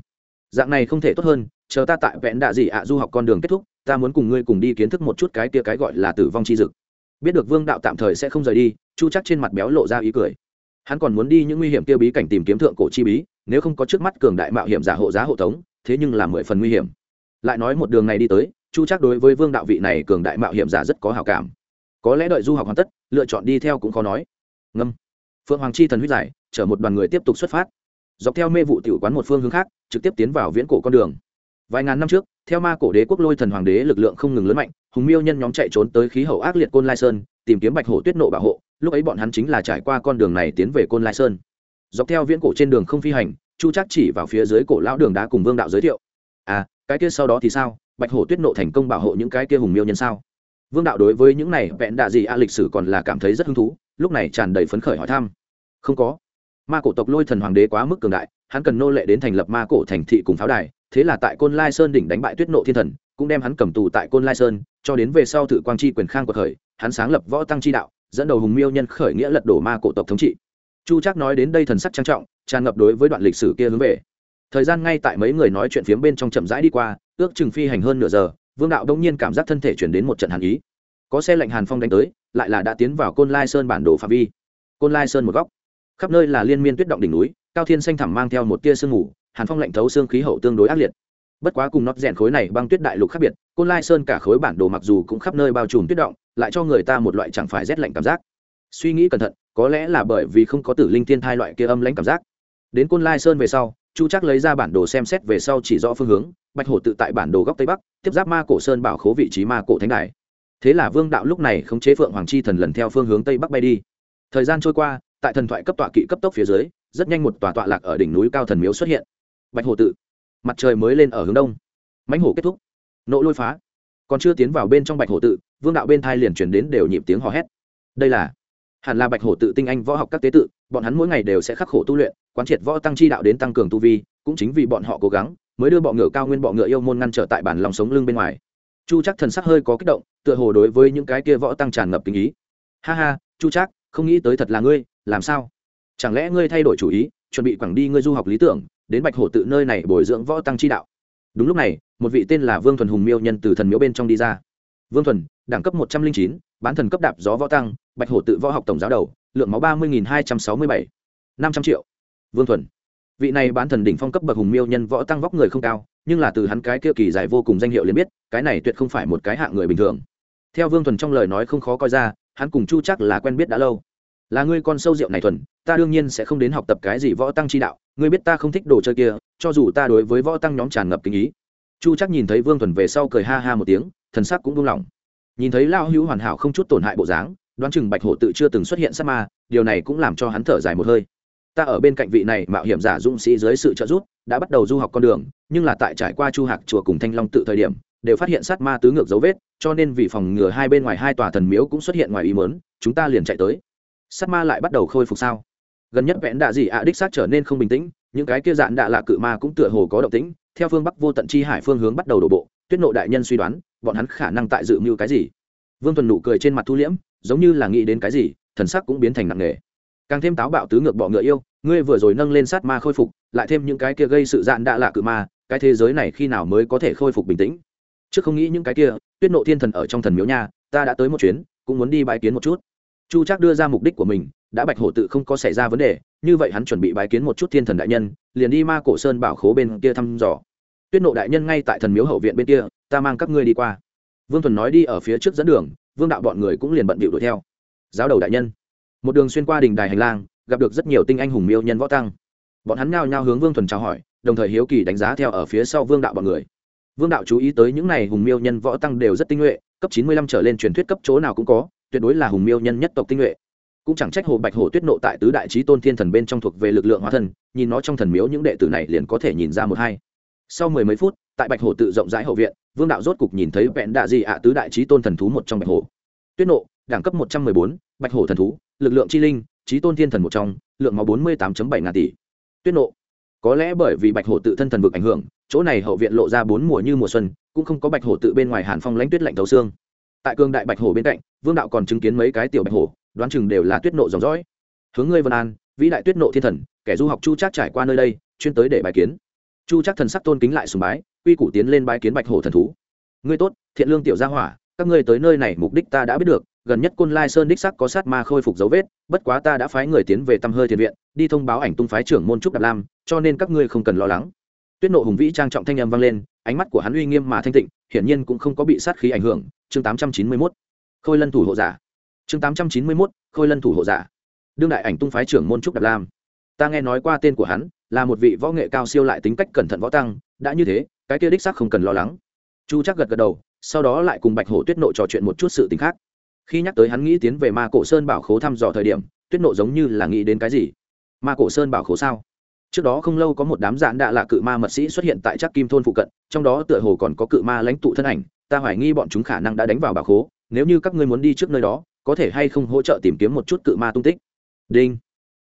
Dạng này không thể tốt hơn, chờ ta tại vẹn đạ gì ạ du học con đường kết thúc, ta muốn cùng ngươi cùng đi kiến thức một chút cái kia cái gọi là tử vong chi dực. Biết được vương đạo tạm thời sẽ không rời đi, chu chắc trên mặt béo lộ ra ý cười hắn còn muốn đi những nguy hiểm tiêu bí cảnh tìm kiếm thượng cổ chi bí, nếu không có trước mắt cường đại mạo hiểm giả hộ giá hộ tống, thế nhưng là mười phần nguy hiểm. Lại nói một đường này đi tới, chu chắc đối với vương đạo vị này cường đại mạo hiểm giả rất có hào cảm. Có lẽ đợi du học hoàn tất, lựa chọn đi theo cũng khó nói. Ngâm. Phượng hoàng chi thần huyết giải, chở một đoàn người tiếp tục xuất phát. Dọc theo mê vụ tiểu quán một phương hướng khác, trực tiếp tiến vào viễn cổ con đường. Vài ngàn năm trước, theo ma cổ đế quốc lôi thần hoàng đế lực lượng không ngừng lớn mạnh, hùng miêu nhân nhóm chạy trốn tới khí hậu ác liệt côn lai sơn, tìm kiếm bạch hổ tuyết nộ bảo hộ lúc ấy bọn hắn chính là trải qua con đường này tiến về côn lai sơn. Dọc theo viễn cổ trên đường không phi hành, chu chắc chỉ vào phía dưới cổ lão đường đá cùng vương đạo giới thiệu. À cái kia sau đó thì sao? Bạch hổ tuyết nộ thành công bảo hộ những cái kia hùng miêu nhân sao? Vương đạo đối với những này vẹn đạ gì a lịch sử còn là cảm thấy rất hứng thú, lúc này tràn đầy phấn khởi hỏi thăm. Không có. Ma cổ tộc lôi thần hoàng đế quá mức cường đại, hắn cần nô lệ đến thành lập ma cổ thành thị cùng pháo đài, thế là tại côn lai sơn đỉnh đánh bại tuyết nộ thiên thần, cũng đem hắn cầm tù tại côn lai sơn, cho đến về sau thử quang chi quyền khang của khởi, hắn sáng lập võ tăng chi đạo dẫn đầu hùng miêu nhân khởi nghĩa lật đổ ma cổ tộc thống trị. Chu Trác nói đến đây thần sắc trang trọng, tràn ngập đối với đoạn lịch sử kia hướng về. Thời gian ngay tại mấy người nói chuyện phiếm bên trong chậm rãi đi qua, ước chừng phi hành hơn nửa giờ, vương đạo đông nhiên cảm giác thân thể chuyển đến một trận hàn ý. Có xe lạnh hàn phong đánh tới, lại là đã tiến vào côn lai sơn bản đồ phạm vi. Côn lai sơn một góc. Khắp nơi là liên miên tuyết động đỉnh núi, cao thiên xanh thẳm mang theo một tia sương mù, hàn phong lạnh thấu xương khí hậu tương đối ác liệt. Bất quá cùng nót rèn khối này băng tuyết đại lục khác biệt, côn lai sơn cả khối bản đồ mặc dù cũng khắp nơi bao trùm tuyết động lại cho người ta một loại chẳng phải rét lạnh cảm giác. Suy nghĩ cẩn thận, có lẽ là bởi vì không có tử linh thiên thai loại kia âm lãnh cảm giác. Đến côn lai sơn về sau, chu chắc lấy ra bản đồ xem xét về sau chỉ rõ phương hướng, bạch hổ tự tại bản đồ góc tây bắc, tiếp giáp ma cổ sơn bảo khố vị trí ma cổ thánh đài. Thế là vương đạo lúc này khống chế phượng hoàng chi thần lần theo phương hướng tây bắc bay đi. Thời gian trôi qua, tại thần thoại cấp tọa kỵ cấp tốc phía dưới, rất nhanh một tòa tọa lạc ở đỉnh núi cao thần miếu xuất hiện. Bạch hổ tự, mặt trời mới lên ở hướng đông. Mãnh hổ kết thúc. Nộ lôi phá. Còn chưa tiến vào bên trong bạch hổ tự vương đạo bên thai liền chuyển đến đều nhịp tiếng hò hét. Đây là, hẳn là bạch hổ tự tinh anh võ học các tế tự, bọn hắn mỗi ngày đều sẽ khắc khổ tu luyện, quán triệt võ tăng chi đạo đến tăng cường tu vi, cũng chính vì bọn họ cố gắng, mới đưa bọ ngựa cao nguyên bọ ngựa yêu môn ngăn trở tại bản lòng sống lưng bên ngoài. Chu chắc thần sắc hơi có kích động, tựa hồ đối với những cái kia võ tăng tràn ngập kinh ý. Ha ha, chu chắc không nghĩ tới thật là ngươi, làm sao? Chẳng lẽ ngươi thay đổi chủ ý, chuẩn bị quẳng đi ngươi du học lý tưởng, đến bạch hổ tự nơi này bồi dưỡng võ tăng chi đạo? Đúng lúc này, một vị tên là vương thuần hùng miêu nhân từ thần miếu bên trong đi ra vương thuần, đẳng cấp một trăm linh chín, bán thần cấp đạp gió võ tăng, bạch hổ tự võ học tổng giáo đầu, lượng máu ba mươi hai trăm sáu mươi bảy, năm trăm triệu. Vương thuần, vị này bán thần đỉnh phong cấp bậc hùng miêu nhân võ tăng vóc người không cao, nhưng là từ hắn cái kia kỳ dài vô cùng danh hiệu liền biết, cái này tuyệt không phải một cái hạng người bình thường. Theo vương thuần trong lời nói không khó coi ra, hắn cùng chu chắc là quen biết đã lâu. Là ngươi con sâu rượu này thuần, ta đương nhiên sẽ không đến học tập cái gì võ tăng chi đạo, ngươi biết ta không thích đồ chơi kia, cho dù ta đối với võ tăng nhóm tràn ngập kinh ý. Chu chắc nhìn thấy vương thuần về sau cười ha ha một tiếng thần sắc cũng buông lỏng. Nhìn thấy lao hữu hoàn hảo không chút tổn hại bộ dáng, đoán chừng bạch hổ tự chưa từng xuất hiện sát ma, điều này cũng làm cho hắn thở dài một hơi. Ta ở bên cạnh vị này mạo hiểm giả dũng sĩ dưới sự trợ giúp, đã bắt đầu du học con đường, nhưng là tại trải qua chu hạc chùa cùng thanh long tự thời điểm, đều phát hiện sát ma tứ ngược dấu vết, cho nên vì phòng ngừa hai bên ngoài hai tòa thần miếu cũng xuất hiện ngoài ý mớn chúng ta liền chạy tới. Sát ma lại bắt đầu khôi phục sao? Gần nhất vẽn đạ gì ạ, đích xác trở nên không bình tĩnh, những cái kia dạn đạ lạ cự ma cũng tựa hồ có động tĩnh, theo phương bắc vô tận chi hải phương hướng bắt đầu đổ bộ, tuyết nộ đại nhân suy đoán bọn hắn khả năng tại dự mưu cái gì? Vương tuần nụ cười trên mặt thu liễm, giống như là nghĩ đến cái gì, thần sắc cũng biến thành nặng nề. Càng thêm táo bạo tứ ngược bọ ngựa yêu, ngươi vừa rồi nâng lên sát ma khôi phục, lại thêm những cái kia gây sự dạn đã lạ cự ma, cái thế giới này khi nào mới có thể khôi phục bình tĩnh? Trước không nghĩ những cái kia, tuyết nộ thiên thần ở trong thần miếu nha, ta đã tới một chuyến, cũng muốn đi bái kiến một chút. Chu trác đưa ra mục đích của mình, đã bạch hổ tự không có xảy ra vấn đề, như vậy hắn chuẩn bị bái kiến một chút thiên thần đại nhân, liền đi ma cổ sơn bảo khố bên kia thăm dò tuyết nộ đại nhân ngay tại thần miếu hậu viện bên kia, ta mang các ngươi đi qua. Vương thuần nói đi ở phía trước dẫn đường, vương đạo bọn người cũng liền bận bịu đuổi theo. Giáo đầu đại nhân, một đường xuyên qua đình đài hành lang, gặp được rất nhiều tinh anh hùng miêu nhân võ tăng. Bọn hắn nhao nhao hướng vương thuần chào hỏi, đồng thời hiếu kỳ đánh giá theo ở phía sau vương đạo bọn người. Vương đạo chú ý tới những n à y hùng miêu nhân võ tăng đều rất tinh nhuệ, cấp chín mươi lăm trở lên truyền thuyết cấp chỗ nào cũng có, tuyệt đối là hùng miêu nhân nhất tộc tinh nhuệ. Cũng chẳng trách hồ bạch hổ tuyết nộ tại tứ đại trí tôn thiên thần bên trong thuộc về lực lượng hóa thần nhìn nó trong thần miếu những đệ tử này liền có thể nhìn ra một hai sau mười mấy phút, tại bạch hổ tự rộng rãi hậu viện, vương đạo rốt cục nhìn thấy vẹn đạ dị ạ tứ đại trí tôn thần thú một trong bạch hổ. Tuyết nộ, đẳng cấp một trăm mười bốn, bạch hổ thần thú, lực lượng chi linh, trí tôn thiên thần một trong, lượng máu bốn mươi tám bảy ngàn tỷ. Tuyết nộ, có lẽ bởi vì bạch hổ tự thân thần vực ảnh hưởng, chỗ này hậu viện lộ ra bốn mùa như mùa xuân, cũng không có bạch hổ tự bên ngoài hàn phong lãnh tuyết lạnh thấu xương. Tại cương đại bạch hổ bên cạnh, vương đạo còn chứng kiến mấy cái tiểu bạch hổ, đoán chừng đều là tuyết nộ dòng dõi. Hướng ngươi vân an, vĩ đại tuyết nộ thiên thần, kẻ du học chu trác trải qua nơi đây, chuyên tới để bài kiến chu chắc thần sắc tôn kính lại sùng bái, quy củ tiến lên bái kiến bạch hổ thần thú. Ngươi tốt, thiện lương tiểu gia hỏa, các ngươi tới nơi này mục đích ta đã biết được, gần nhất côn lai sơn đích sắc có sát ma khôi phục dấu vết, bất quá ta đã phái người tiến về tăm hơi thiền viện, đi thông báo ảnh tung phái trưởng môn trúc đạp lam, cho nên các ngươi không cần lo lắng. Tuyết nộ hùng vĩ trang trọng thanh âm vang lên, ánh mắt của hắn uy nghiêm mà thanh tịnh, hiển nhiên cũng không có bị sát khí ảnh hưởng. Chương tám trăm chín mươi mốt, khôi lân thủ hộ giả. Chương tám trăm chín mươi mốt, khôi lân thủ hộ giả. Đương đại ảnh tung phái trưởng môn trúc đạp lam. Ta nghe nói qua tên của hắn là một vị võ nghệ cao siêu lại tính cách cẩn thận võ tăng, đã như thế, cái kia đích xác không cần lo lắng. Chu chắc gật gật đầu, sau đó lại cùng bạch hổ tuyết nộ trò chuyện một chút sự t khác. Khi nhắc tới hắn nghĩ tiến về ma cổ sơn bảo khố thăm dò thời điểm, tuyết nộ giống như là nghĩ đến cái gì? Ma cổ sơn bảo khố sao? Trước đó không lâu có một đám dạn đạ là cự ma mật sĩ xuất hiện tại chắc kim thôn phụ cận, trong đó tựa hồ còn có cự ma lãnh tụ thân ảnh, ta hoài nghi bọn chúng khả năng đã đánh vào bảo khố, nếu như các ngươi muốn đi trước nơi đó, có thể hay không hỗ trợ tìm kiếm một chút cự ma tung tích. Đinh.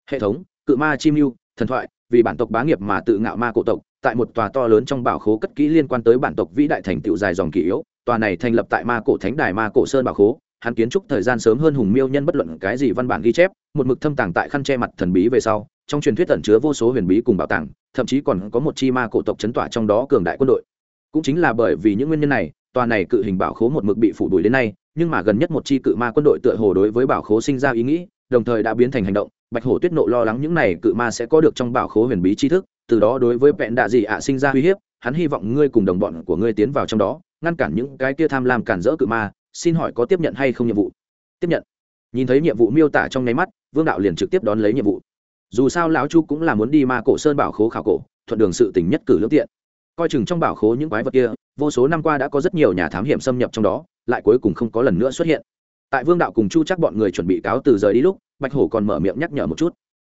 Hệ thống, cự ma chim mưu thần thoại vì bản tộc bá nghiệp mà tự ngạo ma cổ tộc, tại một tòa to lớn trong bảo khố cất kỹ liên quan tới bản tộc vĩ đại thành tựu dài dòng kỷ yếu, tòa này thành lập tại ma cổ thánh đài ma cổ sơn bảo khố, hắn kiến trúc thời gian sớm hơn hùng miêu nhân bất luận cái gì văn bản ghi chép, một mực thâm tàng tại khăn che mặt thần bí về sau, trong truyền thuyết tẩn chứa vô số huyền bí cùng bảo tàng, thậm chí còn có một chi ma cổ tộc chấn tỏa trong đó cường đại quân đội. Cũng chính là bởi vì những nguyên nhân này, tòa này cự hình bảo khố một mực bị phủ đuổi đến nay, nhưng mà gần nhất một chi cự ma quân đội tựa hồ đối với bảo khố sinh ra ý nghĩ, đồng thời đã biến thành hành động bạch hổ tuyết nộ lo lắng những này cự ma sẽ có được trong bảo khố huyền bí tri thức, từ đó đối với vẹn đạ dị ạ sinh ra uy hiếp, hắn hy vọng ngươi cùng đồng bọn của ngươi tiến vào trong đó, ngăn cản những cái kia tham lam cản rỡ cự ma, xin hỏi có tiếp nhận hay không nhiệm vụ? Tiếp nhận. Nhìn thấy nhiệm vụ miêu tả trong nháy mắt, vương đạo liền trực tiếp đón lấy nhiệm vụ. Dù sao lão chu cũng là muốn đi ma cổ sơn bảo khố khảo cổ, thuận đường sự tình nhất cử lương tiện. Coi chừng trong bảo khố những quái vật kia, vô số năm qua đã có rất nhiều nhà thám hiểm xâm nhập trong đó, lại cuối cùng không có lần nữa xuất hiện. Tại vương đạo cùng chu chắc bọn người chuẩn bị cáo từ rời đi lúc bạch hổ còn mở miệng nhắc nhở một chút.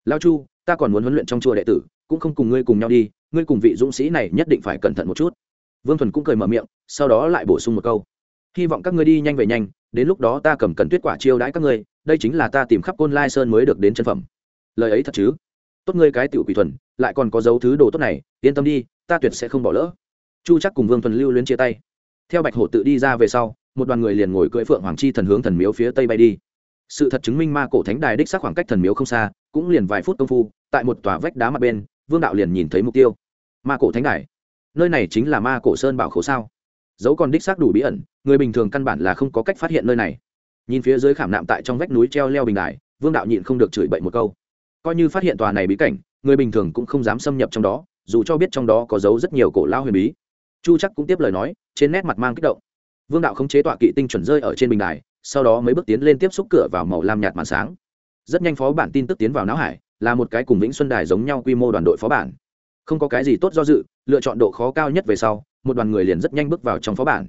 Lao chu, ta còn muốn huấn luyện trong chùa đệ tử, cũng không cùng ngươi cùng nhau đi, ngươi cùng vị dũng sĩ này nhất định phải cẩn thận một chút. Vương thuần cũng cười mở miệng, sau đó lại bổ sung một câu. Hy vọng các ngươi đi nhanh về nhanh, đến lúc đó ta cầm cần tuyết quả chiêu đãi các ngươi, đây chính là ta tìm khắp côn lai sơn mới được đến chân phẩm. Lời ấy thật chứ? Tốt ngươi cái tiểu quỷ thuần, lại còn có dấu thứ đồ tốt này, yên tâm đi, ta tuyệt sẽ không bỏ lỡ. Chu chắc cùng vương thuần lưu luyến chia tay. Theo bạch hổ tự đi ra về sau, một đoàn người liền ngồi cưỡi phượng hoàng chi thần hướng thần miếu phía tây bay đi sự thật chứng minh ma cổ thánh đài đích xác khoảng cách thần miếu không xa, cũng liền vài phút công phu, tại một tòa vách đá mặt bên, vương đạo liền nhìn thấy mục tiêu. Ma cổ thánh đài. Nơi này chính là ma cổ sơn bảo khổ sao? Dấu còn đích xác đủ bí ẩn, người bình thường căn bản là không có cách phát hiện nơi này. Nhìn phía dưới khảm nạm tại trong vách núi treo leo bình đài, vương đạo nhịn không được chửi bậy một câu. Coi như phát hiện tòa này bí cảnh, người bình thường cũng không dám xâm nhập trong đó, dù cho biết trong đó có dấu rất nhiều cổ lao huyền bí. Chu chắc cũng tiếp lời nói, trên nét mặt mang kích động. Vương đạo không chế tọa kỵ tinh chuẩn rơi ở trên bình đài sau đó mấy bước tiến lên tiếp xúc cửa vào màu lam nhạt màn sáng. Rất nhanh phó bản tin tức tiến vào não hải, là một cái cùng vĩnh xuân đài giống nhau quy mô đoàn đội phó bản. Không có cái gì tốt do dự, lựa chọn độ khó cao nhất về sau, một đoàn người liền rất nhanh bước vào trong phó bản.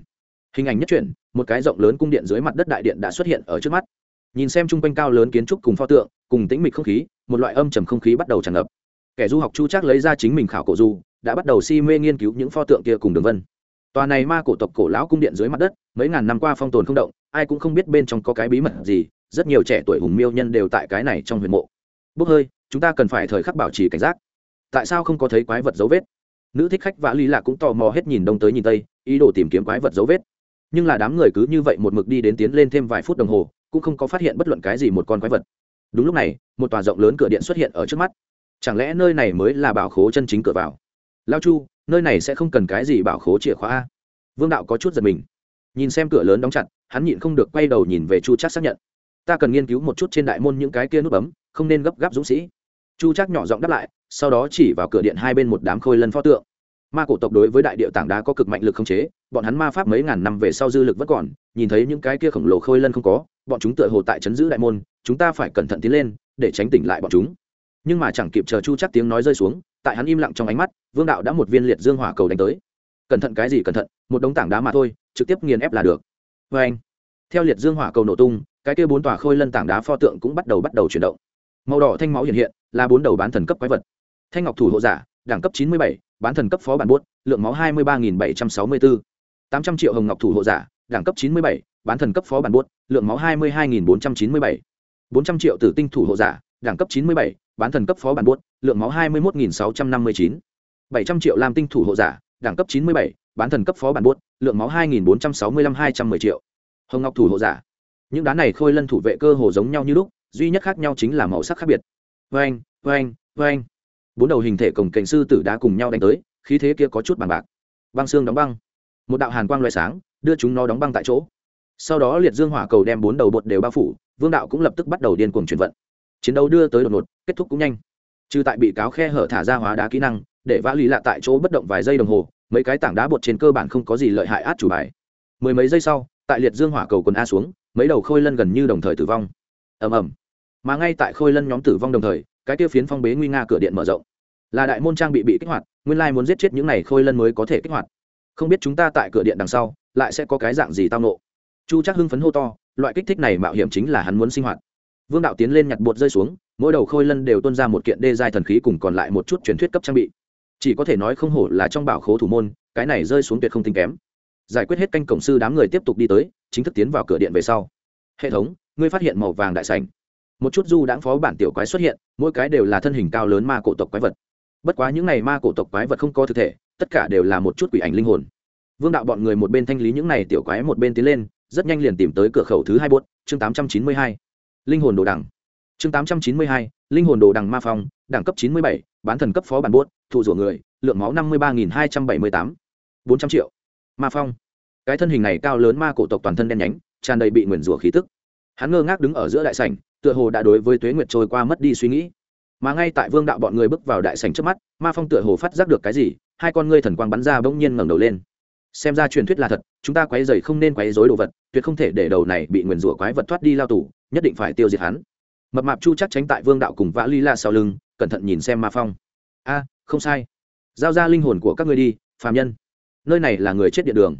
Hình ảnh nhất chuyển, một cái rộng lớn cung điện dưới mặt đất đại điện đã xuất hiện ở trước mắt. Nhìn xem chung quanh cao lớn kiến trúc cùng pho tượng, cùng tĩnh mịch không khí, một loại âm trầm không khí bắt đầu tràn ngập. Kẻ du học chu chắc lấy ra chính mình khảo cổ du, đã bắt đầu si mê nghiên cứu những pho tượng kia cùng đường vân tòa này ma cổ tộc cổ lão cung điện dưới mặt đất, mấy ngàn năm qua phong tồn không động, ai cũng không biết bên trong có cái bí mật gì, rất nhiều trẻ tuổi hùng miêu nhân đều tại cái này trong huyền mộ. Bốc hơi, chúng ta cần phải thời khắc bảo trì cảnh giác. Tại sao không có thấy quái vật dấu vết? Nữ thích khách vã lý lạc cũng tò mò hết nhìn đông tới nhìn tây, ý đồ tìm kiếm quái vật dấu vết. Nhưng là đám người cứ như vậy một mực đi đến tiến lên thêm vài phút đồng hồ, cũng không có phát hiện bất luận cái gì một con quái vật. Đúng lúc này, một tòa rộng lớn cửa điện xuất hiện ở trước mắt. Chẳng lẽ nơi này mới là bảo khố chân chính cửa vào? Lao chu nơi này sẽ không cần cái gì bảo khố chìa khóa a. Vương đạo có chút giật mình. Nhìn xem cửa lớn đóng chặt, hắn nhịn không được quay đầu nhìn về chu chắc xác nhận. Ta cần nghiên cứu một chút trên đại môn những cái kia nút bấm, không nên gấp gáp dũng sĩ. Chu chắc nhỏ giọng đáp lại, sau đó chỉ vào cửa điện hai bên một đám khôi lân pho tượng. Ma cổ tộc đối với đại địa tảng đá có cực mạnh lực không chế, bọn hắn ma pháp mấy ngàn năm về sau dư lực vẫn còn, nhìn thấy những cái kia khổng lồ khôi lân không có, bọn chúng tựa hồ tại chấn giữ đại môn, chúng ta phải cẩn thận tiến lên, để tránh tỉnh lại bọn chúng. Nhưng mà chẳng kịp chờ chu chắc tiếng nói rơi xuống tại hắn im lặng trong ánh mắt, vương đạo đã một viên liệt dương hỏa cầu đánh tới. Cẩn thận cái gì cẩn thận, một đống tảng đá mà thôi, trực tiếp nghiền ép là được. Vê anh, theo liệt dương hỏa cầu nổ tung, cái kia bốn tòa khôi lân tảng đá pho tượng cũng bắt đầu bắt đầu chuyển động. Màu đỏ thanh máu hiện hiện, là bốn đầu bán thần cấp quái vật. Thanh ngọc thủ hộ giả, đẳng cấp chín mươi bảy, bán thần cấp phó bản buốt, lượng máu hai mươi ba nghìn bảy trăm sáu mươi bốn tám trăm triệu hồng ngọc thủ hộ giả, đẳng cấp chín mươi bảy, bán thần cấp phó bản buốt, lượng máu hai mươi hai nghìn bốn trăm chín mươi bảy. bốn trăm triệu tử tinh thủ hộ giả đẳng cấp chín mươi bảy, bán thần cấp phó bản buốt, lượng máu hai mươi một nghìn sáu trăm năm mươi chín. bảy trăm triệu lam tinh thủ hộ giả, đẳng cấp chín mươi bảy, bán thần cấp phó bản buốt, lượng máu hai nghìn bốn trăm sáu mươi lăm hai trăm mười triệu. Hồng ngọc thủ hộ giả. Những đá này khôi lân thủ vệ cơ hồ giống nhau như lúc, duy nhất khác nhau chính là màu sắc khác biệt. Vê anh vê bốn đầu hình thể cổng cảnh sư tử đá cùng nhau đánh tới, khí thế kia có chút bằng bạc. Băng xương đóng băng. Một đạo hàn quang lóe sáng, đưa chúng nó đóng băng tại chỗ. Sau đó liệt dương hỏa cầu đem bốn đầu bột đều bao phủ, vương đạo cũng lập tức bắt đầu điên cuồng chuyển vận chiến đấu đưa tới đột ngột, kết thúc cũng nhanh. Trừ tại bị cáo khe hở thả ra hóa đá kỹ năng, để vã lý lạ tại chỗ bất động vài giây đồng hồ, mấy cái tảng đá bột trên cơ bản không có gì lợi hại át chủ bài. Mười mấy giây sau, tại liệt dương hỏa cầu quần a xuống, mấy đầu khôi lân gần như đồng thời tử vong. Ầm ầm. Mà ngay tại khôi lân nhóm tử vong đồng thời, cái tiêu phiến phong bế nguy nga cửa điện mở rộng. Là đại môn trang bị bị kích hoạt, nguyên lai muốn giết chết những này khôi lân mới có thể kích hoạt. Không biết chúng ta tại cửa điện đằng sau, lại sẽ có cái dạng gì tao nộ chu chắc hưng phấn hô to, loại kích thích này mạo hiểm chính là hắn muốn sinh hoạt vương đạo tiến lên nhặt bột rơi xuống, mỗi đầu khôi lân đều tuân ra một kiện đê giai thần khí cùng còn lại một chút truyền thuyết cấp trang bị. Chỉ có thể nói không hổ là trong bảo khố thủ môn, cái này rơi xuống tuyệt không tinh kém. Giải quyết hết canh cổng sư đám người tiếp tục đi tới, chính thức tiến vào cửa điện về sau. Hệ thống, ngươi phát hiện màu vàng đại sành một chút du đãng phó bản tiểu quái xuất hiện, mỗi cái đều là thân hình cao lớn ma cổ tộc quái vật. Bất quá những n à y ma cổ tộc quái vật không có thực thể, tất cả đều là một chút quỷ ảnh linh hồn. Vương đạo bọn người một bên thanh lý những n à y tiểu quái một bên tiến lên, rất nhanh liền tìm tới cửa khẩu thứ hai bốt chương tám trăm chín mươi hai linh hồn đồ đằng. Chương tám trăm chín mươi hai, linh hồn đồ đằng ma phong, đẳng cấp chín mươi bảy, bán thần cấp phó bản bốt thụ rủa người, lượng máu năm mươi ba nghìn hai trăm bảy mươi tám. bốn trăm triệu. Ma phong. Cái thân hình này cao lớn ma cổ tộc toàn thân đen nhánh, tràn đầy bị nguyền rủa khí tức. Hắn ngơ ngác đứng ở giữa đại sảnh, tựa hồ đã đối với tuế nguyệt trôi qua mất đi suy nghĩ. Mà ngay tại vương đạo bọn người bước vào đại sảnh trước mắt, ma phong tựa hồ phát giác được cái gì, hai con ngươi thần quang bắn ra bỗng nhiên ngẩng đầu lên xem ra truyền thuyết là thật, chúng ta quấy dày không nên quấy dối đồ vật, tuyệt không thể để đầu này bị nguyền rủa quái vật thoát đi lao tù, nhất định phải tiêu diệt hắn. Mập mạp chu chắc tránh tại vương đạo cùng vã ly la sau lưng, cẩn thận nhìn xem ma phong. A, không sai. Giao ra linh hồn của các ngươi đi, phàm nhân. Nơi này là người chết địa đường.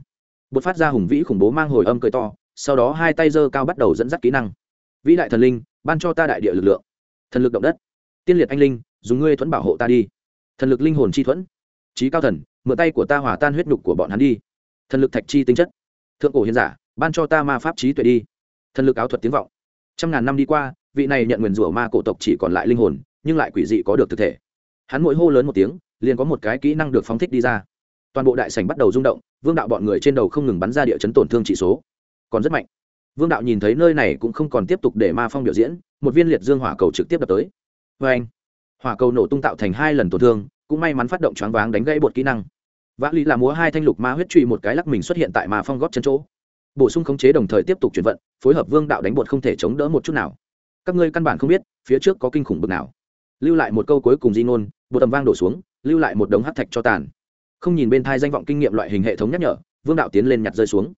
Bột phát ra hùng vĩ khủng bố mang hồi âm cười to, sau đó hai tay giơ cao bắt đầu dẫn dắt kỹ năng. Vĩ đại thần linh, ban cho ta đại địa lực lượng. Thần lực động đất. Tiên liệt anh linh, dùng ngươi thuẫn bảo hộ ta đi. Thần lực linh hồn chi thuẫn. Trí cao thần mượn tay của ta hòa tan huyết nhục của bọn hắn đi. Thần lực thạch chi tính chất. Thượng cổ hiền giả, ban cho ta ma pháp trí tuệ đi. Thần lực áo thuật tiếng vọng. Trăm ngàn năm đi qua, vị này nhận nguyền rủa ma cổ tộc chỉ còn lại linh hồn, nhưng lại quỷ dị có được thực thể. Hắn mỗi hô lớn một tiếng, liền có một cái kỹ năng được phóng thích đi ra. Toàn bộ đại sảnh bắt đầu rung động, vương đạo bọn người trên đầu không ngừng bắn ra địa chấn tổn thương trị số. Còn rất mạnh. Vương đạo nhìn thấy nơi này cũng không còn tiếp tục để ma phong biểu diễn, một viên liệt dương hỏa cầu trực tiếp đập tới. Vê anh hỏa cầu nổ tung tạo thành hai lần tổn thương, cũng may mắn phát động choáng váng đánh gãy bột kỹ năng vã lý là múa hai thanh lục ma huyết truy một cái lắc mình xuất hiện tại ma phong góp chân chỗ. Bổ sung khống chế đồng thời tiếp tục chuyển vận, phối hợp vương đạo đánh bột không thể chống đỡ một chút nào. Các ngươi căn bản không biết, phía trước có kinh khủng bực nào. Lưu lại một câu cuối cùng di ngôn bột tầm vang đổ xuống, lưu lại một đống hát thạch cho tàn. Không nhìn bên thai danh vọng kinh nghiệm loại hình hệ thống nhắc nhở, vương đạo tiến lên nhặt rơi xuống.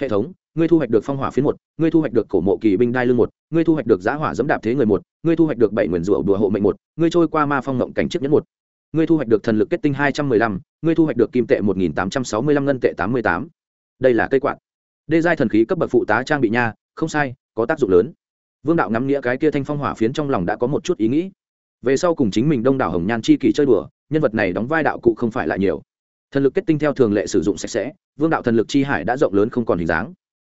Hệ thống, ngươi thu hoạch được phong hỏa phiến một, ngươi thu hoạch được cổ mộ kỳ binh đai lưng một, ngươi thu hoạch được giá hỏa dẫm đạp thế người một, ngươi thu hoạch được bảy nguyền rủa đùa hộ mệnh một, ngươi trôi qua ma phong ngộng cảnh chiếc nhẫn một ngươi thu hoạch được thần lực kết tinh hai trăm mười lăm, ngươi thu hoạch được kim tệ một nghìn tám trăm sáu mươi lăm, ngân tệ tám mươi tám. Đây là cây quạt. Đê giai thần khí cấp bậc phụ tá trang bị nha, không sai, có tác dụng lớn. Vương đạo ngắm nghĩa cái kia thanh phong hỏa phiến trong lòng đã có một chút ý nghĩ. Về sau cùng chính mình đông đảo hồng nhan chi kỳ chơi đùa, nhân vật này đóng vai đạo cụ không phải là nhiều. Thần lực kết tinh theo thường lệ sử dụng sạch sẽ, vương đạo thần lực chi hải đã rộng lớn không còn hình dáng.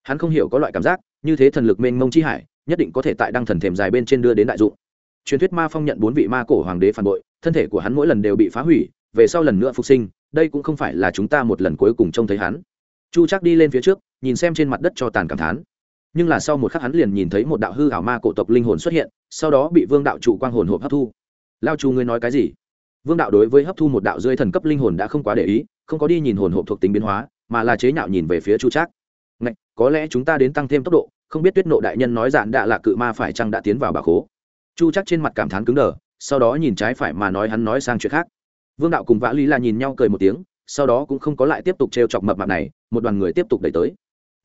Hắn không hiểu có loại cảm giác, như thế thần lực mênh mông chi hải, nhất định có thể tại đăng thần thềm dài bên trên đưa đến đại dụng. Truyền thuyết ma phong nhận bốn vị ma cổ hoàng đế phản bội thân thể của hắn mỗi lần đều bị phá hủy về sau lần nữa phục sinh đây cũng không phải là chúng ta một lần cuối cùng trông thấy hắn. Chu chắc đi lên phía trước nhìn xem trên mặt đất cho tàn cảm thán. Nhưng là sau một khắc hắn liền nhìn thấy một đạo hư ảo ma cổ tộc linh hồn xuất hiện sau đó bị vương đạo trụ quang hồn hộp hấp thu. Lao chu ngươi nói cái gì? Vương đạo đối với hấp thu một đạo rơi thần cấp linh hồn đã không quá để ý không có đi nhìn hồn hộp thuộc tính biến hóa mà là chế nhạo nhìn về phía chu trác. Ngạch, có lẽ chúng ta đến tăng thêm tốc độ không biết tuyết nộ đại nhân nói dạn đạ là cự ma phải chăng đã tiến vào bà khố? Chu Trác trên mặt cảm thán cứng đờ sau đó nhìn trái phải mà nói hắn nói sang chuyện khác. Vương đạo cùng vã lý là nhìn nhau cười một tiếng, sau đó cũng không có lại tiếp tục t r e o chọc mập mạp này, một đoàn người tiếp tục đẩy tới.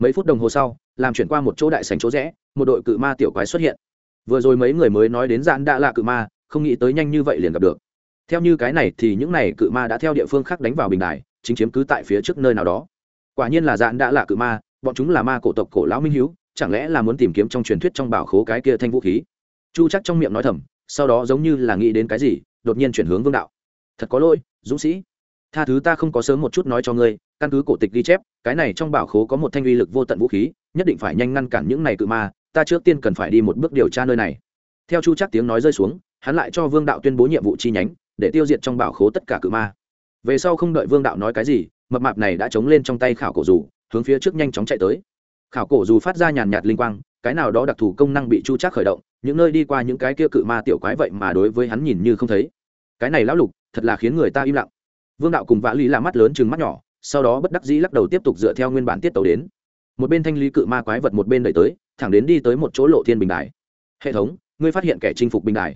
Mấy phút đồng hồ sau, làm chuyển qua một chỗ đại sành chỗ rẽ, một đội cự ma tiểu quái xuất hiện. Vừa rồi mấy người mới nói đến dạn đã là cự ma, không nghĩ tới nhanh như vậy liền gặp được. Theo như cái này thì những này cự ma đã theo địa phương khác đánh vào bình đài, chính chiếm cứ tại phía trước nơi nào đó. Quả nhiên là dạn đã là cự ma, bọn chúng là ma cổ tộc cổ lão minh hiếu, chẳng lẽ là muốn tìm kiếm trong truyền thuyết trong bảo khố cái kia thanh vũ khí? Chu chắc trong miệng nói thầm sau đó giống như là nghĩ đến cái gì, đột nhiên chuyển hướng vương đạo. Thật có lỗi, dũng sĩ. Tha thứ ta không có sớm một chút nói cho ngươi, căn cứ cổ tịch ghi chép, cái này trong bảo khố có một thanh uy lực vô tận vũ khí, nhất định phải nhanh ngăn cản những này cự ma, ta trước tiên cần phải đi một bước điều tra nơi này. Theo chu chắc tiếng nói rơi xuống, hắn lại cho vương đạo tuyên bố nhiệm vụ chi nhánh, để tiêu diệt trong bảo khố tất cả cự ma. Về sau không đợi vương đạo nói cái gì, mập mạp này đã chống lên trong tay khảo cổ dù, hướng phía trước nhanh chóng chạy tới. Khảo cổ dù phát ra nhàn nhạt linh quang, cái nào đó đặc thù công năng bị chu chắc khởi động những nơi đi qua những cái kia cự ma tiểu quái vậy mà đối với hắn nhìn như không thấy. Cái này lão lục, thật là khiến người ta im lặng. Vương đạo cùng vã lý là mắt lớn chừng mắt nhỏ, sau đó bất đắc dĩ lắc đầu tiếp tục dựa theo nguyên bản tiết tàu đến. Một bên thanh lý cự ma quái vật một bên đẩy tới, thẳng đến đi tới một chỗ lộ thiên bình đài. Hệ thống, ngươi phát hiện kẻ chinh phục bình đài.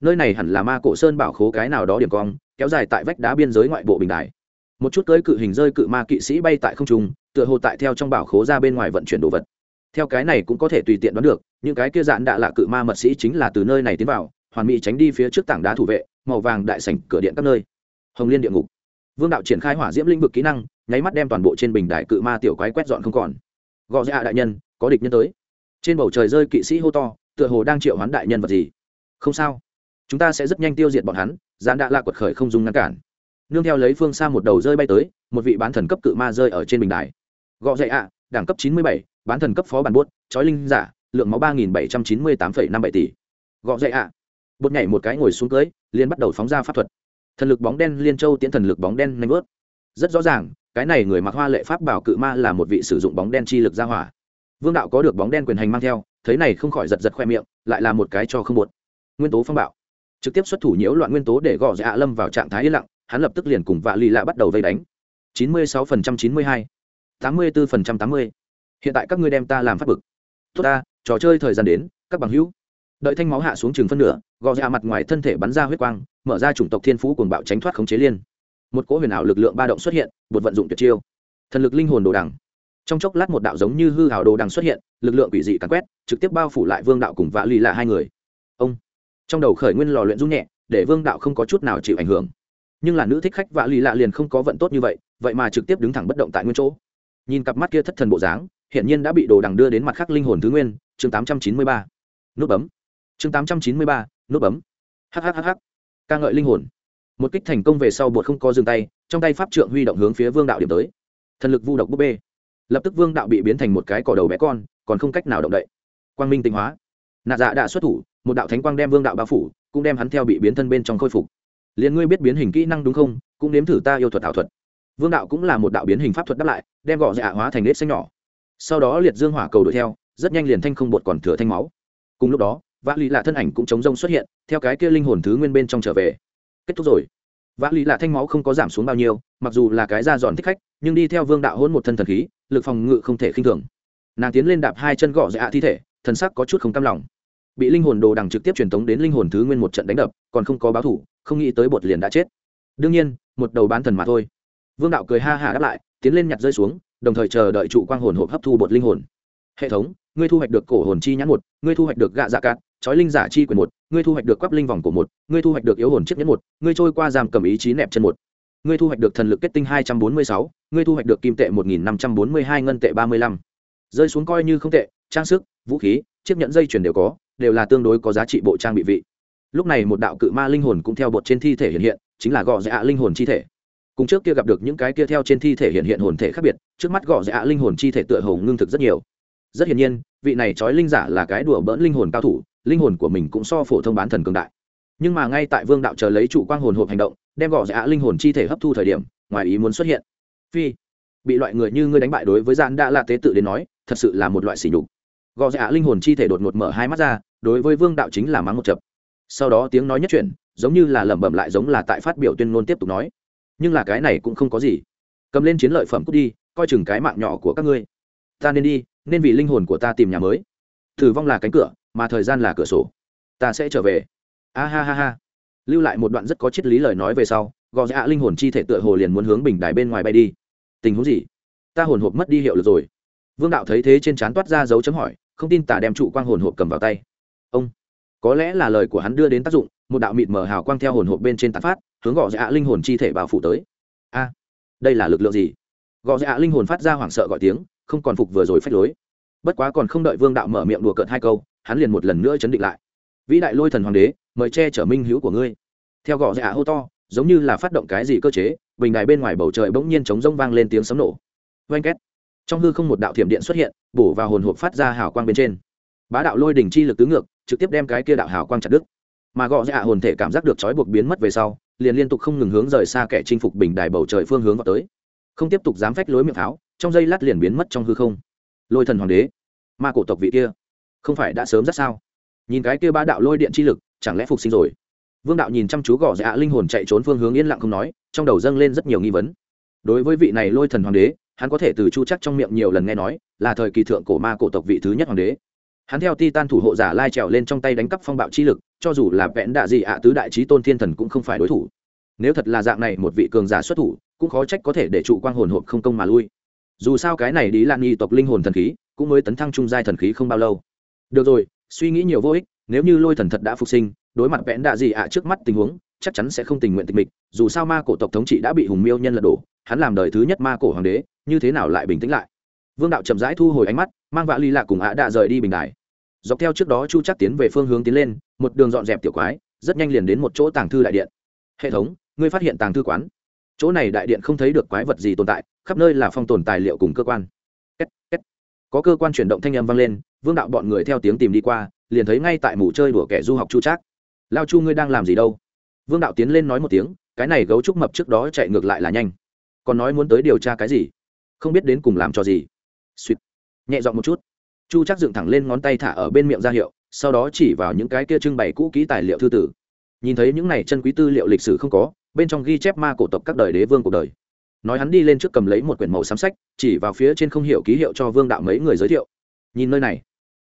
Nơi này hẳn là ma cổ sơn bảo khố cái nào đó điểm cong, kéo dài tại vách đá biên giới ngoại bộ bình đài. Một chút tới cự hình rơi cự ma kỵ sĩ bay tại không trung, tựa hồ tại theo trong bảo khố ra bên ngoài vận chuyển đồ vật theo cái này cũng có thể tùy tiện đoán được, những cái kia dạn đạ lạ cự ma mật sĩ chính là từ nơi này tiến vào, hoàn mỹ tránh đi phía trước tảng đá thủ vệ, màu vàng đại sảnh cửa điện các nơi. Hồng liên địa ngục. Vương đạo triển khai hỏa diễm lĩnh vực kỹ năng, nháy mắt đem toàn bộ trên bình đại cự ma tiểu quái quét dọn không còn. Gò dạ đại nhân, có địch nhân tới. Trên bầu trời rơi kỵ sĩ hô to, tựa hồ đang triệu hoán đại nhân vật gì. Không sao. Chúng ta sẽ rất nhanh tiêu diệt bọn hắn, dạn đạ lạ quật khởi không dùng ngăn cản. Nương theo lấy phương xa một đầu rơi bay tới, một vị bán thần cấp cự ma rơi ở trên bình đài. Gọ dậy dạ ạ, đẳng cấp chín mươi bảy bán thần cấp phó bản buốt, chói linh giả, lượng máu ba nghìn bảy trăm chín mươi tám phẩy năm bảy tỷ. Gọ dậy ạ. Bột nhảy một cái ngồi xuống cưới liên bắt đầu phóng ra pháp thuật. Thần lực bóng đen liên châu tiến thần lực bóng đen nanh vớt. Rất rõ ràng, cái này người mặc hoa lệ pháp bảo cự ma là một vị sử dụng bóng đen chi lực ra hỏa. Vương đạo có được bóng đen quyền hành mang theo, thấy này không khỏi giật giật khoe miệng, lại là một cái cho không bột nguyên tố phong bạo. Trực tiếp xuất thủ nhiễu loạn nguyên tố để gõ dạ lâm vào trạng thái yên lặng, hắn lập tức liền cùng vạ lì lạ bắt đầu vây đánh. Chín mươi sáu phần trăm chín mươi hai, tám mươi bốn phần trăm tám mươi hiện tại các ngươi đem ta làm phát bực. Tốt ta, trò chơi thời gian đến, các bằng hữu. Đợi thanh máu hạ xuống chừng phân nửa, gò ra mặt ngoài thân thể bắn ra huyết quang, mở ra chủng tộc thiên phú cuồng bạo tránh thoát khống chế liên. Một cỗ huyền ảo lực lượng ba động xuất hiện, một vận dụng tuyệt chiêu. Thần lực linh hồn đồ đằng. Trong chốc lát một đạo giống như hư hào đồ đằng xuất hiện, lực lượng quỷ dị cắn quét, trực tiếp bao phủ lại vương đạo cùng vã lì là hai người. Ông. Trong đầu khởi nguyên lò luyện rung nhẹ, để vương đạo không có chút nào chịu ảnh hưởng. Nhưng là nữ thích khách vã lì lạ liền không có vận tốt như vậy vậy mà trực tiếp đứng thẳng bất động tại nguyên chỗ. Nhìn cặp mắt kia thất thần bộ dáng Hiện nhiên đã bị đồ đằng đưa đến mặt khác linh hồn thứ nguyên, chương tám trăm chín mươi ba. Nút bấm. Chương tám trăm chín mươi ba, nút bấm. Hhhh ca ngợi linh hồn. Một kích thành công về sau bột không có dừng tay, trong tay pháp trượng huy động hướng phía vương đạo điểm tới. Thần lực vu độc búp bê. Lập tức vương đạo bị biến thành một cái cỏ đầu bé con, còn không cách nào động đậy. Quang minh tinh hóa. Nạ dạ đã xuất thủ, một đạo thánh quang đem vương đạo bao phủ, cũng đem hắn theo bị biến thân bên trong khôi phục. Liền ngươi biết biến hình kỹ năng đúng không, cũng nếm thử ta yêu thuật ảo thuật. Vương đạo cũng là một đạo biến hình pháp thuật đáp lại, đem gõ dạ hóa thành nết xanh nhỏ sau đó liệt dương hỏa cầu đuổi theo, rất nhanh liền thanh không bột còn thừa thanh máu. Cùng lúc đó, vã lý lạ thân ảnh cũng chống rông xuất hiện, theo cái kia linh hồn thứ nguyên bên trong trở về. Kết thúc rồi. Vã lý lạ thanh máu không có giảm xuống bao nhiêu, mặc dù là cái da giòn thích khách, nhưng đi theo vương đạo hôn một thân thần khí, lực phòng ngự không thể khinh thường. Nàng tiến lên đạp hai chân gõ dạ thi thể, thần sắc có chút không cam lòng. Bị linh hồn đồ đằng trực tiếp truyền tống đến linh hồn thứ nguyên một trận đánh đập, còn không có báo thủ, không nghĩ tới bột liền đã chết. Đương nhiên, một đầu bán thần mà thôi. Vương đạo cười ha hả đáp lại, tiến lên nhặt rơi xuống đồng thời chờ đợi trụ quang hồn hộp hấp thu bột linh hồn. Hệ thống, ngươi thu hoạch được cổ hồn chi nhãn một, ngươi thu hoạch được gạ dạ cát, chói linh giả chi quyền một, ngươi thu hoạch được quắp linh vòng của một, ngươi thu hoạch được yếu hồn chiếc nhẫn một, ngươi trôi qua giam cầm ý chí nẹp chân một. Ngươi thu hoạch được thần lực kết tinh hai trăm bốn mươi sáu, ngươi thu hoạch được kim tệ một nghìn năm trăm bốn mươi hai, ngân tệ ba mươi lăm. Rơi xuống coi như không tệ, trang sức, vũ khí, chiếc nhẫn dây chuyển đều có, đều là tương đối có giá trị bộ trang bị vị. Lúc này một đạo cự ma linh hồn cũng theo bột trên thi thể hiện hiện, chính là gò dạ linh hồn chi thể cùng trước kia gặp được những cái kia theo trên thi thể hiện hiện hồn thể khác biệt, trước mắt gò dạ linh hồn chi thể tựa hồ ngưng thực rất nhiều. Rất hiển nhiên, vị này trói linh giả là cái đùa bỡn linh hồn cao thủ, linh hồn của mình cũng so phổ thông bán thần cường đại. Nhưng mà ngay tại vương đạo chờ lấy trụ quang hồn hộp hành động, đem gõ dạ linh hồn chi thể hấp thu thời điểm, ngoài ý muốn xuất hiện. Phi, bị loại người như ngươi đánh bại đối với gian đã là tế tự đến nói, thật sự là một loại sỉ nhục. Gõ dạ linh hồn chi thể đột ngột mở hai mắt ra, đối với vương đạo chính là mắng một chập. Sau đó tiếng nói nhất chuyển, giống như là lẩm bẩm lại giống là tại phát biểu tuyên ngôn tiếp tục nói nhưng là cái này cũng không có gì. Cầm lên chiến lợi phẩm cút đi, coi chừng cái mạng nhỏ của các ngươi. Ta nên đi, nên vì linh hồn của ta tìm nhà mới. Thử vong là cánh cửa, mà thời gian là cửa sổ. Ta sẽ trở về. A ha ha ha. Lưu lại một đoạn rất có triết lý lời nói về sau, gò dạ linh hồn chi thể tựa hồ liền muốn hướng bình đài bên ngoài bay đi. Tình huống gì? Ta hồn hộp mất đi hiệu lực rồi. Vương đạo thấy thế trên trán toát ra dấu chấm hỏi, không tin tả đem trụ quang hồn hộp cầm vào tay. Ông, có lẽ là lời của hắn đưa đến tác dụng một đạo mịt mờ hào quang theo hồn hộp bên trên tán phát, hướng gò dạ linh hồn chi thể bao phủ tới. A, đây là lực lượng gì? Gò dạ linh hồn phát ra hoảng sợ gọi tiếng, không còn phục vừa rồi phách lối. Bất quá còn không đợi vương đạo mở miệng đùa cợt hai câu, hắn liền một lần nữa chấn định lại. Vĩ đại lôi thần hoàng đế, mời che chở minh hữu của ngươi. Theo gò dạ hô to, giống như là phát động cái gì cơ chế, bình đài bên ngoài bầu trời bỗng nhiên chống rông vang lên tiếng sấm nổ. Oanh két. Trong hư không một đạo thiểm điện xuất hiện, bổ vào hồn hộp phát ra hào quang bên trên. Bá đạo lôi đỉnh chi lực tứ ngược, trực tiếp đem cái kia đạo hào quang chặt đứt mà gõ dạ hồn thể cảm giác được trói buộc biến mất về sau, liền liên tục không ngừng hướng rời xa kẻ chinh phục bình đài bầu trời phương hướng vào tới. Không tiếp tục dám phách lối miệng pháo trong giây lát liền biến mất trong hư không. Lôi thần hoàng đế, ma cổ tộc vị kia, không phải đã sớm rất sao? Nhìn cái kia ba đạo lôi điện chi lực, chẳng lẽ phục sinh rồi? Vương đạo nhìn chăm chú gõ dạ linh hồn chạy trốn phương hướng yên lặng không nói, trong đầu dâng lên rất nhiều nghi vấn. Đối với vị này lôi thần hoàng đế, hắn có thể từ chu chắc trong miệng nhiều lần nghe nói, là thời kỳ thượng cổ ma cổ tộc vị thứ nhất hoàng đế hắn theo ti tan thủ hộ giả lai trèo lên trong tay đánh cắp phong bạo chi lực, cho dù là vẽn đạ gì ạ tứ đại trí tôn thiên thần cũng không phải đối thủ. Nếu thật là dạng này một vị cường giả xuất thủ, cũng khó trách có thể để trụ quang hồn hộp không công mà lui. Dù sao cái này đi lan nghi tộc linh hồn thần khí, cũng mới tấn thăng trung giai thần khí không bao lâu. Được rồi, suy nghĩ nhiều vô ích, nếu như lôi thần thật đã phục sinh, đối mặt vẽn đạ gì ạ trước mắt tình huống, chắc chắn sẽ không tình nguyện tịch mịch, dù sao ma cổ tộc thống trị đã bị hùng miêu nhân lật đổ, hắn làm đời thứ nhất ma cổ hoàng đế, như thế nào lại bình tĩnh lại? Vương đạo chậm rãi thu hồi ánh mắt, mang vạ ly lạ cùng ạ đã rời đi bình đài dọc theo trước đó chu chắc tiến về phương hướng tiến lên, một đường dọn dẹp tiểu quái, rất nhanh liền đến một chỗ tàng thư đại điện. Hệ thống, ngươi phát hiện tàng thư quán. Chỗ này đại điện không thấy được quái vật gì tồn tại, khắp nơi là phong tồn tài liệu cùng cơ quan. Có cơ quan chuyển động thanh âm vang lên, vương đạo bọn người theo tiếng tìm đi qua, liền thấy ngay tại mù chơi đùa kẻ du học chu trác. Lao chu, ngươi đang làm gì đâu? Vương đạo tiến lên nói một tiếng, cái này gấu trúc mập trước đó chạy ngược lại là nhanh. Còn nói muốn tới điều tra cái gì? Không biết đến cùng làm cho gì. Suýt. Nhẹ dọn một chút chu chắc dựng thẳng lên ngón tay thả ở bên miệng ra hiệu, sau đó chỉ vào những cái kia trưng bày cũ kỹ tài liệu thư tử. Nhìn thấy những này chân quý tư liệu lịch sử không có, bên trong ghi chép ma cổ tộc các đời đế vương cuộc đời. Nói hắn đi lên trước cầm lấy một quyển màu xám sách, chỉ vào phía trên không hiểu ký hiệu cho vương đạo mấy người giới thiệu. Nhìn nơi này,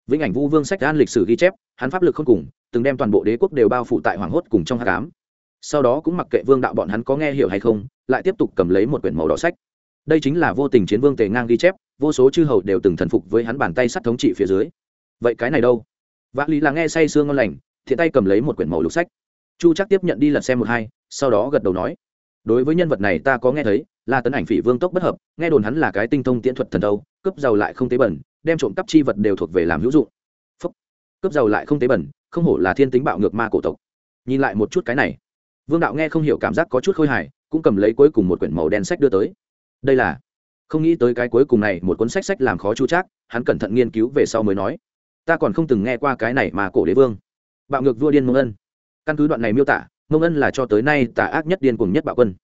vĩnh ảnh vu vương sách an lịch sử ghi chép, hắn pháp lực không cùng, từng đem toàn bộ đế quốc đều bao phủ tại hoàng hốt cùng trong hát cám sau đó cũng mặc kệ vương đạo bọn hắn có nghe hiểu hay không, lại tiếp tục cầm lấy một quyển màu đỏ sách đây chính là vô tình chiến vương tề ngang ghi chép, vô số chư hầu đều từng thần phục với hắn bàn tay sắt thống trị phía dưới. Vậy cái này đâu? Vã lý là nghe say sương ngon lành, thiện tay cầm lấy một quyển màu lục sách. Chu chắc tiếp nhận đi lật xem một hai, sau đó gật đầu nói, đối với nhân vật này ta có nghe thấy, là tấn ảnh phỉ vương tốc bất hợp, nghe đồn hắn là cái tinh thông tiễn thuật thần đâu cướp giàu lại không tế bẩn, đem trộm cắp chi vật đều thuộc về làm hữu dụng. Phúc. cướp giàu lại không tế bẩn, không hổ là thiên tính bạo ngược ma cổ tộc. Nhìn lại một chút cái này, vương đạo nghe không hiểu cảm giác có chút khôi hài, cũng cầm lấy cuối cùng một quyển màu đen sách đưa tới đây là, không nghĩ tới cái cuối cùng này, một cuốn sách sách làm khó chu trác, hắn cẩn thận nghiên cứu về sau mới nói, ta còn không từng nghe qua cái này mà cổ đế vương. Bạo ngược vua điên mông ân. Căn cứ đoạn này miêu tả, mông ân là cho tới nay tà ác nhất điên cùng nhất bạo quân.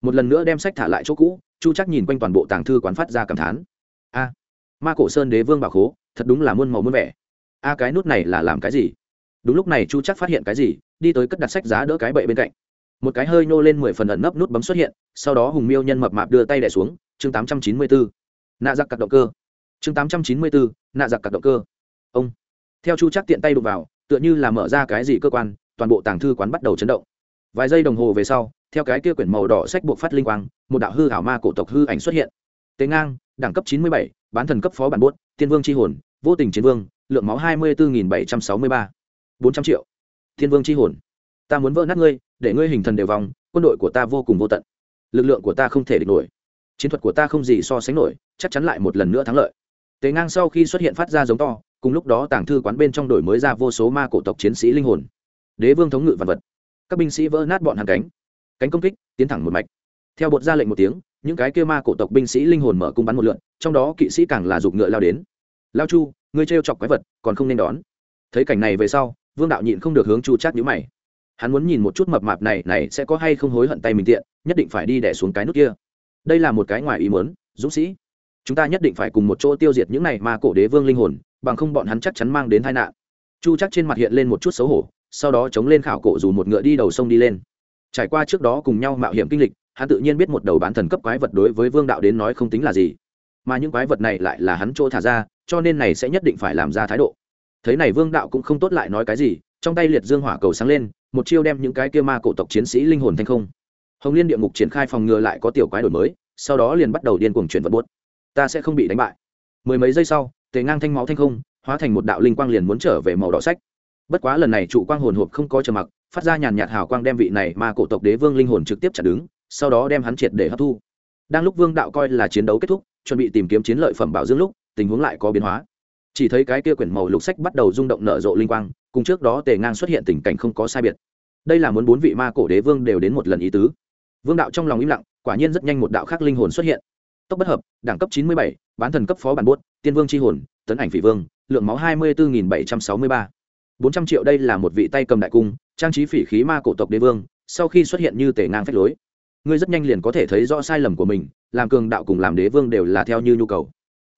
Một lần nữa đem sách thả lại chỗ cũ, chu chắc nhìn quanh toàn bộ tàng thư quán phát ra cảm thán. A, ma cổ sơn đế vương bảo khố, thật đúng là muôn màu muôn vẻ. A, cái nút này là làm cái gì? Đúng lúc này chu chắc phát hiện cái gì, đi tới cất đặt sách giá đỡ cái bậy bên cạnh một cái hơi nô lên mười phần ẩn nấp nút bấm xuất hiện, sau đó hùng miêu nhân mập mạp đưa tay đẻ xuống, chương tám trăm chín mươi bốn. Nạ giặc cặp động cơ. Chương tám trăm chín mươi bốn, nạ giặc cặp động cơ. Ông. Theo chu chắc tiện tay đụng vào, tựa như là mở ra cái gì cơ quan, toàn bộ tàng thư quán bắt đầu chấn động. Vài giây đồng hồ về sau, theo cái kia quyển màu đỏ sách buộc phát linh quang, một đạo hư ảo ma cổ tộc hư ảnh xuất hiện. Tế ngang, đẳng cấp chín mươi bảy, bán thần cấp phó bản buốt, tiên vương c hồn, vô tình chiến vương, lượng máu hai mươi bốn bảy trăm sáu mươi ba. Bốn trăm triệu. Thiên vương c hồn. Ta muốn vỡ nát ngươi để ngươi hình thần đều vòng quân đội của ta vô cùng vô tận. Lực lượng của ta không thể địch nổi. Chiến thuật của ta không gì so sánh nổi, chắc chắn lại một lần nữa thắng lợi. Tế ngang sau khi xuất hiện phát ra giống to, cùng lúc đó tàng thư quán bên trong đổi mới ra vô số ma cổ tộc chiến sĩ linh hồn. Đế vương thống ngự vật vật. Các binh sĩ vỡ nát bọn hàng cánh. Cánh công kích, tiến thẳng một mạch. Theo bột ra lệnh một tiếng, những cái kia ma cổ tộc binh sĩ linh hồn mở cung bắn một lượn, trong đó kỵ sĩ càng là giục ngựa lao đến. Lao chu, ngươi trêu chọc quái vật, còn không nên đón. Thấy cảnh này về sau, vương đạo nhịn không được hướng chu chát nhữ mày hắn muốn nhìn một chút mập mạp này này sẽ có hay không hối hận tay mình tiện, nhất định phải đi đẻ xuống cái nút kia. Đây là một cái ngoài ý muốn, dũng sĩ. Chúng ta nhất định phải cùng một chỗ tiêu diệt những này mà cổ đế vương linh hồn, bằng không bọn hắn chắc chắn mang đến tai nạn. Chu chắc trên mặt hiện lên một chút xấu hổ, sau đó chống lên khảo cổ dù một ngựa đi đầu sông đi lên. Trải qua trước đó cùng nhau mạo hiểm kinh lịch, hắn tự nhiên biết một đầu bán thần cấp quái vật đối với vương đạo đến nói không tính là gì. Mà những quái vật này lại là hắn chỗ thả ra, cho nên này sẽ nhất định phải làm ra thái độ. Thấy này vương đạo cũng không tốt lại nói cái gì, trong tay liệt dương hỏa cầu sáng lên một chiêu đem những cái kia ma cổ tộc chiến sĩ linh hồn thanh không. Hồng liên địa ngục triển khai phòng ngừa lại có tiểu quái đổi mới, sau đó liền bắt đầu điên cuồng chuyển vật buốt. Ta sẽ không bị đánh bại. Mười mấy giây sau, tề ngang thanh máu thanh không, hóa thành một đạo linh quang liền muốn trở về màu đỏ sách. Bất quá lần này trụ quang hồn hộp không có trầm mặc, phát ra nhàn nhạt hào quang đem vị này mà cổ tộc đế vương linh hồn trực tiếp chặt đứng, sau đó đem hắn triệt để hấp thu. Đang lúc vương đạo coi là chiến đấu kết thúc, chuẩn bị tìm kiếm chiến lợi phẩm bảo dưỡng lúc, tình huống lại có biến hóa. Chỉ thấy cái kia quyển màu lục sách bắt đầu rung động nở rộ linh quang cùng trước đó tề ngang xuất hiện tình cảnh không có sai biệt. Đây là muốn bốn vị ma cổ đế vương đều đến một lần ý tứ. Vương đạo trong lòng im lặng, quả nhiên rất nhanh một đạo khác linh hồn xuất hiện. Tốc bất hợp, đẳng cấp chín mươi bảy, bán thần cấp phó bản buốt, tiên vương c h i hồn, tấn ảnh phỉ vương, lượng máu hai mươi bốn bảy trăm sáu mươi ba. bốn trăm triệu đây là một vị tay cầm đại cung, trang trí phỉ khí ma cổ tộc đế vương, sau khi xuất hiện như tể ngang phách lối. Ngươi rất nhanh liền có thể thấy rõ sai lầm của mình, làm cường đạo cùng làm đế vương đều là theo như nhu cầu.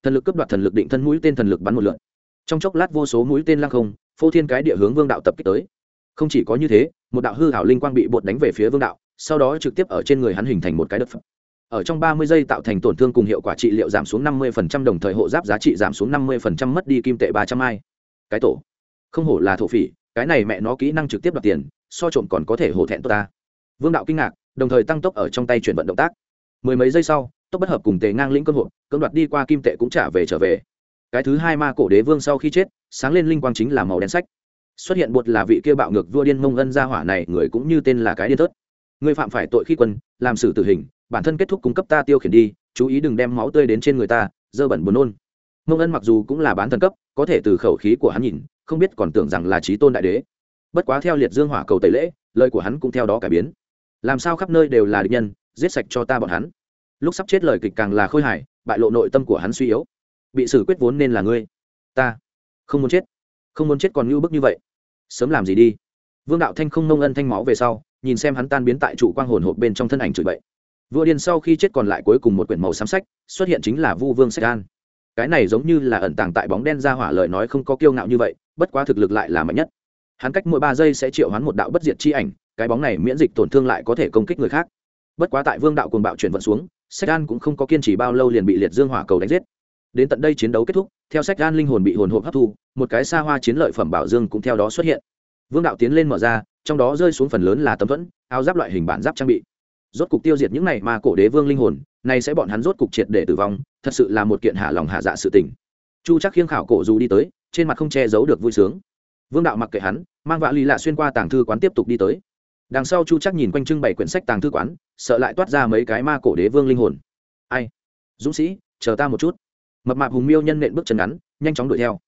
Thần lực cấp đoạt thần lực định thân mũi tên thần lực bắn một lượn. Trong chốc lát vô số mũi tên lăng không phô thiên cái địa hướng vương đạo tập kích tới. Không chỉ có như thế, một đạo hư hảo linh quang bị bột đánh về phía vương đạo, sau đó trực tiếp ở trên người hắn hình thành một cái đất phật. ở trong ba mươi giây tạo thành tổn thương cùng hiệu quả trị liệu giảm xuống năm mươi đồng thời hộ giáp giá trị giảm xuống năm mươi mất đi kim tệ ba trăm ai cái tổ. Không hổ là thổ phỉ, cái này mẹ nó kỹ năng trực tiếp đoạt tiền, so trộm còn có thể hổ thẹn tốt ta. Vương đạo kinh ngạc, đồng thời tăng tốc ở trong tay chuyển vận động tác. Mười mấy giây sau, tốc bất hợp cùng tề ngang lĩnh cơ hội cưỡng đoạt đi qua kim tệ cũng trả về trở về cái thứ hai ma cổ đế vương sau khi chết, sáng lên linh quang chính là màu đen sách. Xuất hiện bột là vị kia bạo ngược vua điên mông ân gia hỏa này, người cũng như tên là cái điên thớt. Người phạm phải tội khi quân, làm xử tử hình, bản thân kết thúc cung cấp ta tiêu khiển đi, chú ý đừng đem máu tươi đến trên người ta, dơ bẩn buồn nôn. Mông ân mặc dù cũng là bán thần cấp, có thể từ khẩu khí của hắn nhìn, không biết còn tưởng rằng là trí tôn đại đế. Bất quá theo liệt dương hỏa cầu tẩy lễ, lời của hắn cũng theo đó cải biến. Làm sao khắp nơi đều là địch nhân, giết sạch cho ta bọn hắn. Lúc sắp chết lời kịch càng là khôi hài, bại lộ nội tâm của hắn suy yếu bị xử quyết vốn nên là ngươi. Ta. Không muốn chết. Không muốn chết còn ngưu bức như vậy. Sớm làm gì đi. Vương đạo thanh không nông ân thanh máu về sau, nhìn xem hắn tan biến tại trụ quang hồn hộp bên trong thân ảnh chửi bậy. Vua điên sau khi chết còn lại cuối cùng một quyển màu xám sách, xuất hiện chính là vu vương sách an. Cái này giống như là ẩn tàng tại bóng đen ra hỏa lời nói không có kiêu ngạo như vậy, bất quá thực lực lại là mạnh nhất. Hắn cách mỗi ba giây sẽ triệu hắn một đạo bất diệt chi ảnh, cái bóng này miễn dịch tổn thương lại có thể công kích người khác. Bất quá tại vương đạo cuồng bạo chuyển vận xuống, sách an cũng không có kiên trì bao lâu liền bị liệt dương hỏa cầu đánh giết đến tận đây chiến đấu kết thúc, theo sách an linh hồn bị hồn hộp hấp thu, một cái xa hoa chiến lợi phẩm bảo dương cũng theo đó xuất hiện. Vương đạo tiến lên mở ra, trong đó rơi xuống phần lớn là tấm thuẫn, áo giáp loại hình bản giáp trang bị. Rốt cục tiêu diệt những này mà cổ đế vương linh hồn, này sẽ bọn hắn rốt cục triệt để tử vong, thật sự là một kiện hạ lòng hạ dạ sự tình. Chu chắc khiêng khảo cổ dù đi tới, trên mặt không che giấu được vui sướng. Vương đạo mặc kệ hắn, mang vạ lì lạ xuyên qua tàng thư quán tiếp tục đi tới. Đằng sau chu chắc nhìn quanh trưng bày quyển sách tàng thư quán, sợ lại toát ra mấy cái ma cổ đế vương linh hồn. Ai? Dũng sĩ, chờ ta một chút mập mạp hùng miêu nhân nện bước chân ngắn, nhanh chóng đuổi theo.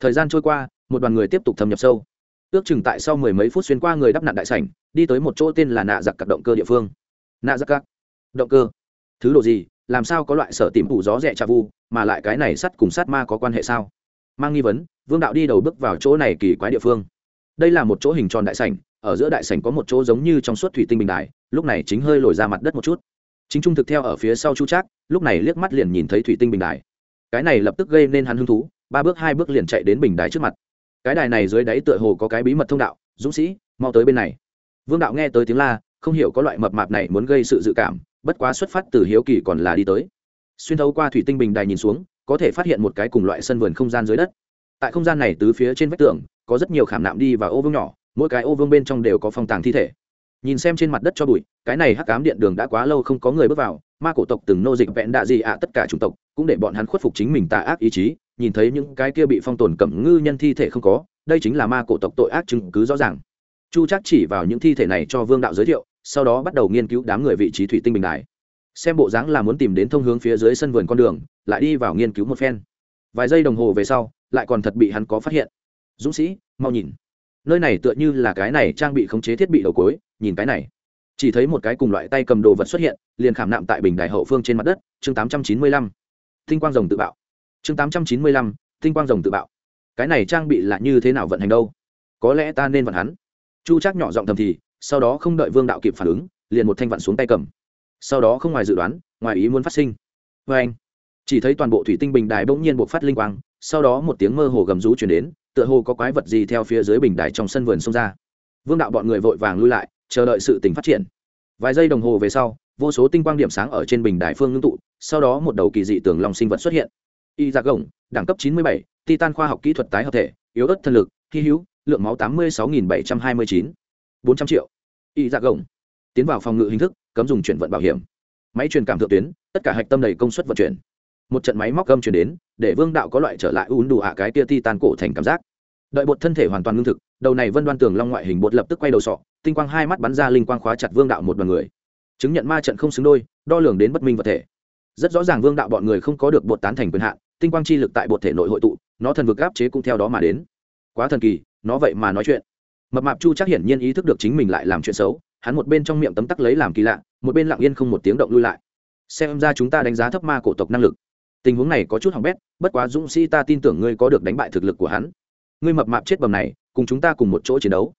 Thời gian trôi qua, một đoàn người tiếp tục thâm nhập sâu. Ước chừng tại sau mười mấy phút xuyên qua người đắp nạn đại sảnh, đi tới một chỗ tên là nạ giặc cặp động cơ địa phương. Nạ giặc cặp động cơ? Thứ đồ gì? Làm sao có loại sở tìm phủ gió rẻ trà vu, mà lại cái này sắt cùng sát ma có quan hệ sao? Mang nghi vấn, vương đạo đi đầu bước vào chỗ này kỳ quái địa phương. Đây là một chỗ hình tròn đại sảnh, ở giữa đại sảnh có một chỗ giống như trong suốt thủy tinh bình đại lúc này chính hơi lồi ra mặt đất một chút. Chính trung thực theo ở phía sau chu trác, lúc này liếc mắt liền nhìn thấy thủy tinh bình đài cái này lập tức gây nên hắn hứng thú, ba bước hai bước liền chạy đến bình đài trước mặt. Cái đài này dưới đáy tựa hồ có cái bí mật thông đạo, dũng sĩ, mau tới bên này. Vương đạo nghe tới tiếng la, không hiểu có loại mập mạp này muốn gây sự dự cảm, bất quá xuất phát từ hiếu kỳ còn là đi tới. Xuyên thấu qua thủy tinh bình đài nhìn xuống, có thể phát hiện một cái cùng loại sân vườn không gian dưới đất. Tại không gian này tứ phía trên vách tường, có rất nhiều khảm nạm đi và ô vương nhỏ, mỗi cái ô vương bên trong đều có phong tàng thi thể. Nhìn xem trên mặt đất cho bụi, cái này hắc cám điện đường đã quá lâu không có người bước vào ma cổ tộc từng nô dịch vẹn đạ gì ạ, tất cả chủng tộc, cũng để bọn hắn khuất phục chính mình tà ác ý chí, nhìn thấy những cái kia bị phong tồn cẩm ngư nhân thi thể không có, đây chính là ma cổ tộc tội ác chứng cứ rõ ràng. Chu chắc chỉ vào những thi thể này cho vương đạo giới thiệu, sau đó bắt đầu nghiên cứu đám người vị trí thủy tinh bình đài. Xem bộ dáng là muốn tìm đến thông hướng phía dưới sân vườn con đường, lại đi vào nghiên cứu một phen. Vài giây đồng hồ về sau, lại còn thật bị hắn có phát hiện. Dũng sĩ, mau nhìn. Nơi này tựa như là cái này trang bị khống chế thiết bị đầu cối nhìn cái này chỉ thấy một cái cùng loại tay cầm đồ vật xuất hiện, liền khảm nạm tại bình đài hậu phương trên mặt đất, chương tám trăm chín mươi lăm. Tinh quang rồng tự bạo. Chương tám trăm chín mươi lăm, tinh quang rồng tự bạo. Cái này trang bị là như thế nào vận hành đâu? Có lẽ ta nên vận hắn. Chu chắc nhỏ giọng thầm thì, sau đó không đợi vương đạo kịp phản ứng, liền một thanh vặn xuống tay cầm. Sau đó không ngoài dự đoán, ngoài ý muốn phát sinh. Vê anh, chỉ thấy toàn bộ thủy tinh bình đài bỗng nhiên buộc phát linh quang, sau đó một tiếng mơ hồ gầm rú chuyển đến, tựa hồ có quái vật gì theo phía dưới bình đài trong sân vườn xông ra. Vương đạo bọn người vội vàng lui lại chờ đợi sự tình phát triển. Vài giây đồng hồ về sau vô số tinh quang điểm sáng ở trên bình đài phương ngưng tụ sau đó một đầu kỳ dị tường lòng sinh vật xuất hiện. Y giặc gồng đẳng cấp 97, titan khoa học kỹ thuật tái hợp thể yếu ớt thân lực hy hữu lượng máu 86.729, 400 triệu. Y giặc gồng tiến vào phòng ngự hình thức cấm dùng chuyển vận bảo hiểm. Máy truyền cảm thượng tuyến tất cả hạch tâm đầy công suất vận chuyển. Một trận máy móc gâm chuyển đến để vương đạo có loại trở lại uốn đủ hạ cái tia titan cổ thành cảm giác. Đợi bột thân thể hoàn toàn ngưng thực đầu này vân đoan tường long ngoại hình bột lập tức quay đầu sọ, tinh quang hai mắt bắn ra linh quang khóa chặt vương đạo một đoàn người. Chứng nhận ma trận không xứng đôi, đo lường đến bất minh vật thể. Rất rõ ràng vương đạo bọn người không có được bột tán thành quyền hạn, tinh quang chi lực tại bột thể nội hội tụ, nó thần vực áp chế cũng theo đó mà đến. Quá thần kỳ, nó vậy mà nói chuyện. Mập mạp chu chắc hiển nhiên ý thức được chính mình lại làm chuyện xấu, hắn một bên trong miệng tấm tắc lấy làm kỳ lạ, một bên lặng yên không một tiếng động lui lại. Xem ra chúng ta đánh giá thấp ma cổ tộc năng lực. Tình huống này có chút hỏng bét, bất quá dũng sĩ ta tin tưởng ngươi có được đánh bại thực lực của hắn. Ngươi mập mạp chết bầm này cùng chúng ta cùng một chỗ chiến đấu.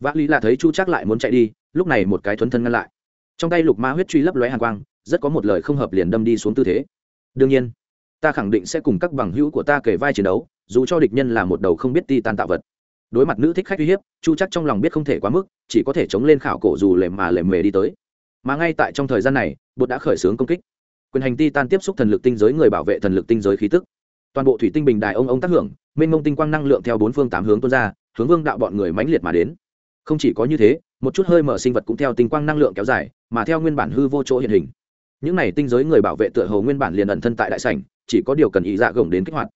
Vã lý là thấy chu chắc lại muốn chạy đi, lúc này một cái thuấn thân ngăn lại. Trong tay lục ma huyết truy lấp lóe hàng quang, rất có một lời không hợp liền đâm đi xuống tư thế. Đương nhiên, ta khẳng định sẽ cùng các bằng hữu của ta kể vai chiến đấu, dù cho địch nhân là một đầu không biết ti tan tạo vật. Đối mặt nữ thích khách uy hiếp, chu chắc trong lòng biết không thể quá mức, chỉ có thể chống lên khảo cổ dù lề mà lề mề đi tới. Mà ngay tại trong thời gian này, bột đã khởi xướng công kích. Quyền hành ti tan tiếp xúc thần lực tinh giới người bảo vệ thần lực tinh giới khí tức. Toàn bộ thủy tinh bình đài ông ông tác hưởng, mênh mông tinh quang năng lượng theo bốn phương tám hướng tuôn ra hướng vương đạo bọn người mãnh liệt mà đến. Không chỉ có như thế một chút hơi mở sinh vật cũng theo tinh quang năng lượng kéo dài mà theo nguyên bản hư vô chỗ hiện hình. Những này tinh giới người bảo vệ tựa hồ nguyên bản liền ẩn thân tại đại sảnh chỉ có điều cần ý dạ gồng đến kích hoạt.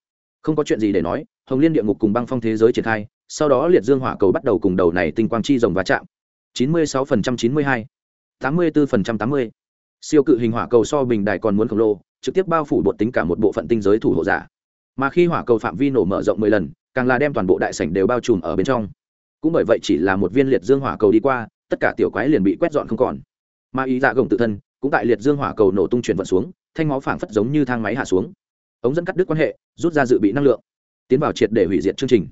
Không có chuyện gì để nói hồng liên địa ngục cùng băng phong thế giới triển khai sau đó liệt dương hỏa cầu bắt đầu cùng đầu này tinh quang chi rồng va chạm. 96% 92, 84% 80. siêu cự hình hỏa cầu so bình đài còn muốn khổng lồ trực tiếp bao phủ bột tính cả một bộ phận tinh giới thủ hộ giả. Mà khi hỏa cầu phạm vi nổ mở rộng mười lần càng là đem toàn bộ đại sảnh đều bao trùm ở bên trong. Cũng bởi vậy chỉ là một viên liệt dương hỏa cầu đi qua, tất cả tiểu quái liền bị quét dọn không còn. Mà ý dạ gồng tự thân, cũng tại liệt dương hỏa cầu nổ tung chuyển vận xuống, thanh máu phảng phất giống như thang máy hạ xuống. Ống dẫn cắt đứt quan hệ, rút ra dự bị năng lượng, tiến vào triệt để hủy diệt chương trình.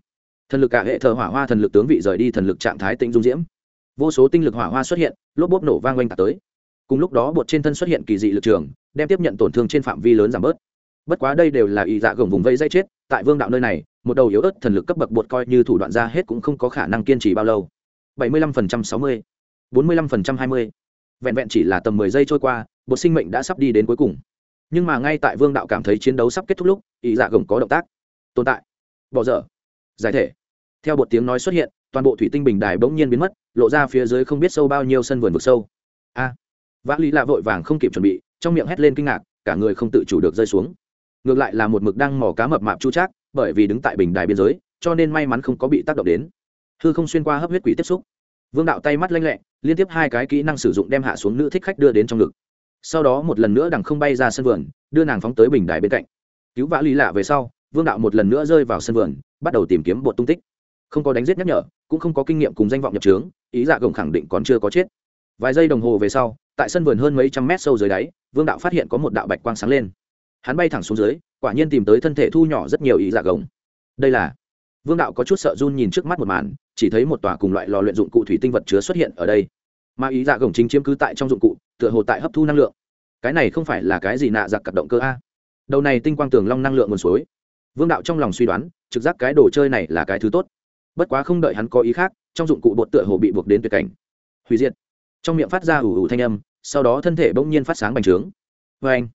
Thần lực cả hệ thờ hỏa hoa thần lực tướng vị rời đi thần lực trạng thái tĩnh dung diễm. Vô số tinh lực hỏa hoa xuất hiện, lốp bốp nổ vang quanh tạc tới. Cùng lúc đó bột trên thân xuất hiện kỳ dị lực trường, đem tiếp nhận tổn thương trên phạm vi lớn giảm bớt. Bất quá đây đều là ý dạ gồng vùng vây dây chết tại vương đạo nơi này một đầu yếu ớt thần lực cấp bậc bột coi như thủ đoạn ra hết cũng không có khả năng kiên trì bao lâu. 75% 60, 45% 20. vẹn vẹn chỉ là tầm 10 giây trôi qua bột sinh mệnh đã sắp đi đến cuối cùng. Nhưng mà ngay tại vương đạo cảm thấy chiến đấu sắp kết thúc lúc ý dạ gồng có động tác. Tồn tại. Bỏ dở. Giải thể. Theo bột tiếng nói xuất hiện toàn bộ thủy tinh bình đài bỗng nhiên biến mất lộ ra phía dưới không biết sâu bao nhiêu sân vườn vực sâu. A. À, vã lý lạ vội vàng không kịp chuẩn bị trong miệng hét lên kinh ngạc cả người không tự chủ được rơi xuống ngược lại là một mực đang mò cá mập mạp chu trác, bởi vì đứng tại bình đài biên giới, cho nên may mắn không có bị tác động đến. Hư không xuyên qua hấp huyết quỷ tiếp xúc. Vương đạo tay mắt lanh lẹ, liên tiếp hai cái kỹ năng sử dụng đem hạ xuống nữ thích khách đưa đến trong ngực. Sau đó một lần nữa đằng không bay ra sân vườn, đưa nàng phóng tới bình đài bên cạnh. Cứu vã lý lạ về sau, vương đạo một lần nữa rơi vào sân vườn, bắt đầu tìm kiếm bột tung tích. Không có đánh giết nhắc nhở, cũng không có kinh nghiệm cùng danh vọng nhập trướng, ý dạ gồng khẳng định còn chưa có chết. Vài giây đồng hồ về sau, tại sân vườn hơn mấy trăm mét sâu dưới đáy, vương đạo phát hiện có một đạo bạch quang sáng lên hắn bay thẳng xuống dưới, quả nhiên tìm tới thân thể thu nhỏ rất nhiều ý dạ gồng. Đây là, vương đạo có chút sợ run nhìn trước mắt một màn, chỉ thấy một tòa cùng loại lò luyện dụng cụ thủy tinh vật chứa xuất hiện ở đây. Mà ý dạ gồng chính chiếm cứ tại trong dụng cụ, tựa hồ tại hấp thu năng lượng. Cái này không phải là cái gì nạ giặc cặp động cơ a? Đầu này tinh quang tường long năng lượng nguồn suối. Vương đạo trong lòng suy đoán, trực giác cái đồ chơi này là cái thứ tốt. Bất quá không đợi hắn có ý khác, trong dụng cụ bột tựa hồ bị buộc đến tuyệt cảnh. Hủy diệt. Trong miệng phát ra ủ ủ thanh âm, sau đó thân thể bỗng nhiên phát sáng bành trướng. Vê anh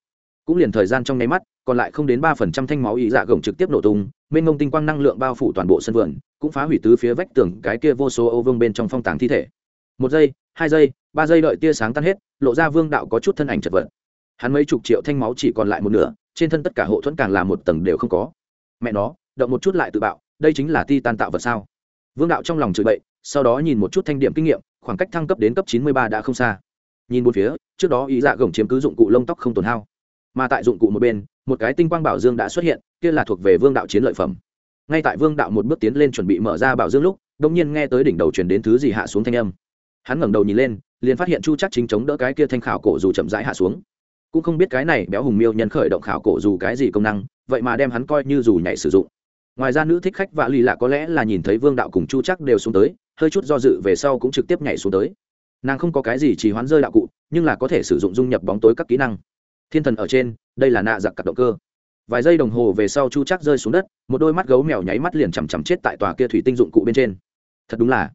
cũng liền thời gian trong nháy mắt, còn lại không đến ba phần trăm thanh máu ý dạ gồng trực tiếp nổ tung, mênh mông tinh quang năng lượng bao phủ toàn bộ sân vườn, cũng phá hủy tứ phía vách tường cái kia vô số ô vương bên trong phong tàng thi thể. Một giây, hai giây, ba giây đợi tia sáng tan hết, lộ ra vương đạo có chút thân ảnh chật vật. Hắn mấy chục triệu thanh máu chỉ còn lại một nửa, trên thân tất cả hộ thuẫn càng là một tầng đều không có. Mẹ nó, động một chút lại tự bạo, đây chính là ti tan tạo vật sao? Vương đạo trong lòng chửi bậy, sau đó nhìn một chút thanh điểm kinh nghiệm, khoảng cách thăng cấp đến cấp chín mươi ba đã không xa. Nhìn bốn phía, trước đó ý dạ gồng chiếm cứ dụng cụ lông tóc không tồn hao mà tại dụng cụ một bên, một cái tinh quang bảo dương đã xuất hiện, kia là thuộc về vương đạo chiến lợi phẩm. Ngay tại vương đạo một bước tiến lên chuẩn bị mở ra bảo dương lúc đông nhiên nghe tới đỉnh đầu truyền đến thứ gì hạ xuống thanh âm. Hắn ngẩng đầu nhìn lên, liền phát hiện chu chắc chính chống đỡ cái kia thanh khảo cổ dù chậm rãi hạ xuống. Cũng không biết cái này béo hùng miêu nhân khởi động khảo cổ dù cái gì công năng, vậy mà đem hắn coi như dù nhảy sử dụng. Ngoài ra nữ thích khách vạ lì lạ có lẽ là nhìn thấy vương đạo cùng chu chắc đều xuống tới, hơi chút do dự về sau cũng trực tiếp nhảy xuống tới. Nàng không có cái gì chỉ hoán rơi đạo cụ, nhưng là có thể sử dụng dung nhập bóng tối các kỹ năng thiên thần ở trên, đây là nạ giặc cặp động cơ. Vài giây đồng hồ về sau chu chắc rơi xuống đất, một đôi mắt gấu mèo nháy mắt liền chằm chằm chết tại tòa kia thủy tinh dụng cụ bên trên. Thật đúng là.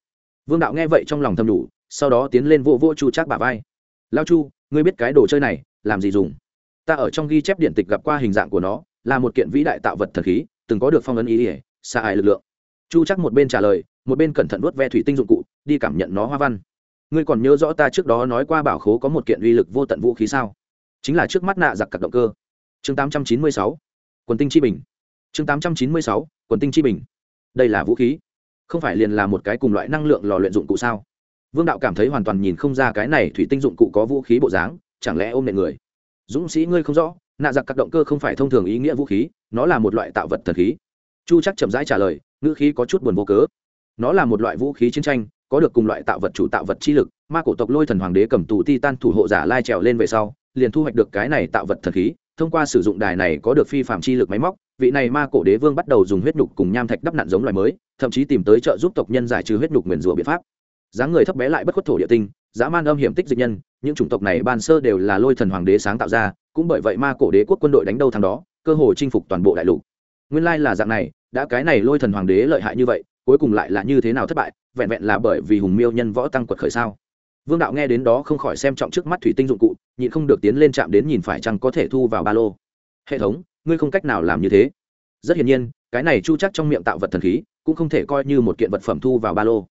Vương đạo nghe vậy trong lòng thầm đủ, sau đó tiến lên vô vô chu chắc bả vai. Lao chu, ngươi biết cái đồ chơi này, làm gì dùng? Ta ở trong ghi chép điện tịch gặp qua hình dạng của nó, là một kiện vĩ đại tạo vật thần khí, từng có được phong ấn ý ỉa xa ai lực lượng. Chu chắc một bên trả lời, một bên cẩn thận nuốt ve thủy tinh dụng cụ, đi cảm nhận nó hoa văn. Ngươi còn nhớ rõ ta trước đó nói qua bảo khố có một kiện uy lực vô tận vũ khí sao? Chính là trước mắt nạ giặc cặp động cơ. Chương 896, quần tinh chi bình. Chương 896, quần tinh chi bình. Đây là vũ khí. Không phải liền là một cái cùng loại năng lượng lò luyện dụng cụ sao? Vương đạo cảm thấy hoàn toàn nhìn không ra cái này thủy tinh dụng cụ có vũ khí bộ dáng chẳng lẽ ôm nệ người? Dũng sĩ ngươi không rõ nạ giặc các động cơ không phải thông thường ý nghĩa vũ khí nó là một loại tạo vật thần khí. Chu chắc chậm rãi trả lời ngữ khí có chút buồn vô cớ. Nó là một loại vũ khí chiến tranh có được cùng loại tạo vật chủ tạo vật chi lực ma cổ tộc lôi thần hoàng đế cầm tù ti tan thủ hộ giả lai trèo lên về sau liền thu hoạch được cái này tạo vật thần khí, thông qua sử dụng đài này có được phi phạm chi lực máy móc, vị này ma cổ đế vương bắt đầu dùng huyết nhục cùng nham thạch đắp nặn giống loài mới, thậm chí tìm tới trợ giúp tộc nhân giải trừ huyết nhục nguyền rủa biện pháp. Dáng người thấp bé lại bất khuất thổ địa tinh, dã man âm hiểm tích dịch nhân, những chủng tộc này ban sơ đều là lôi thần hoàng đế sáng tạo ra, cũng bởi vậy ma cổ đế quốc quân đội đánh đâu thằng đó, cơ hồ chinh phục toàn bộ đại lục. Nguyên lai là dạng này, đã cái này lôi thần hoàng đế lợi hại như vậy, cuối cùng lại là như thế nào thất bại, vẹn vẹn là bởi vì hùng miêu nhân võ tăng quật khởi sao? Vương đạo nghe đến đó không khỏi xem trọng trước mắt thủy tinh dụng cụ, nhịn không được tiến lên chạm đến nhìn phải chăng có thể thu vào ba lô. Hệ thống, ngươi không cách nào làm như thế. Rất hiển nhiên, cái này chu chắc trong miệng tạo vật thần khí, cũng không thể coi như một kiện vật phẩm thu vào ba lô.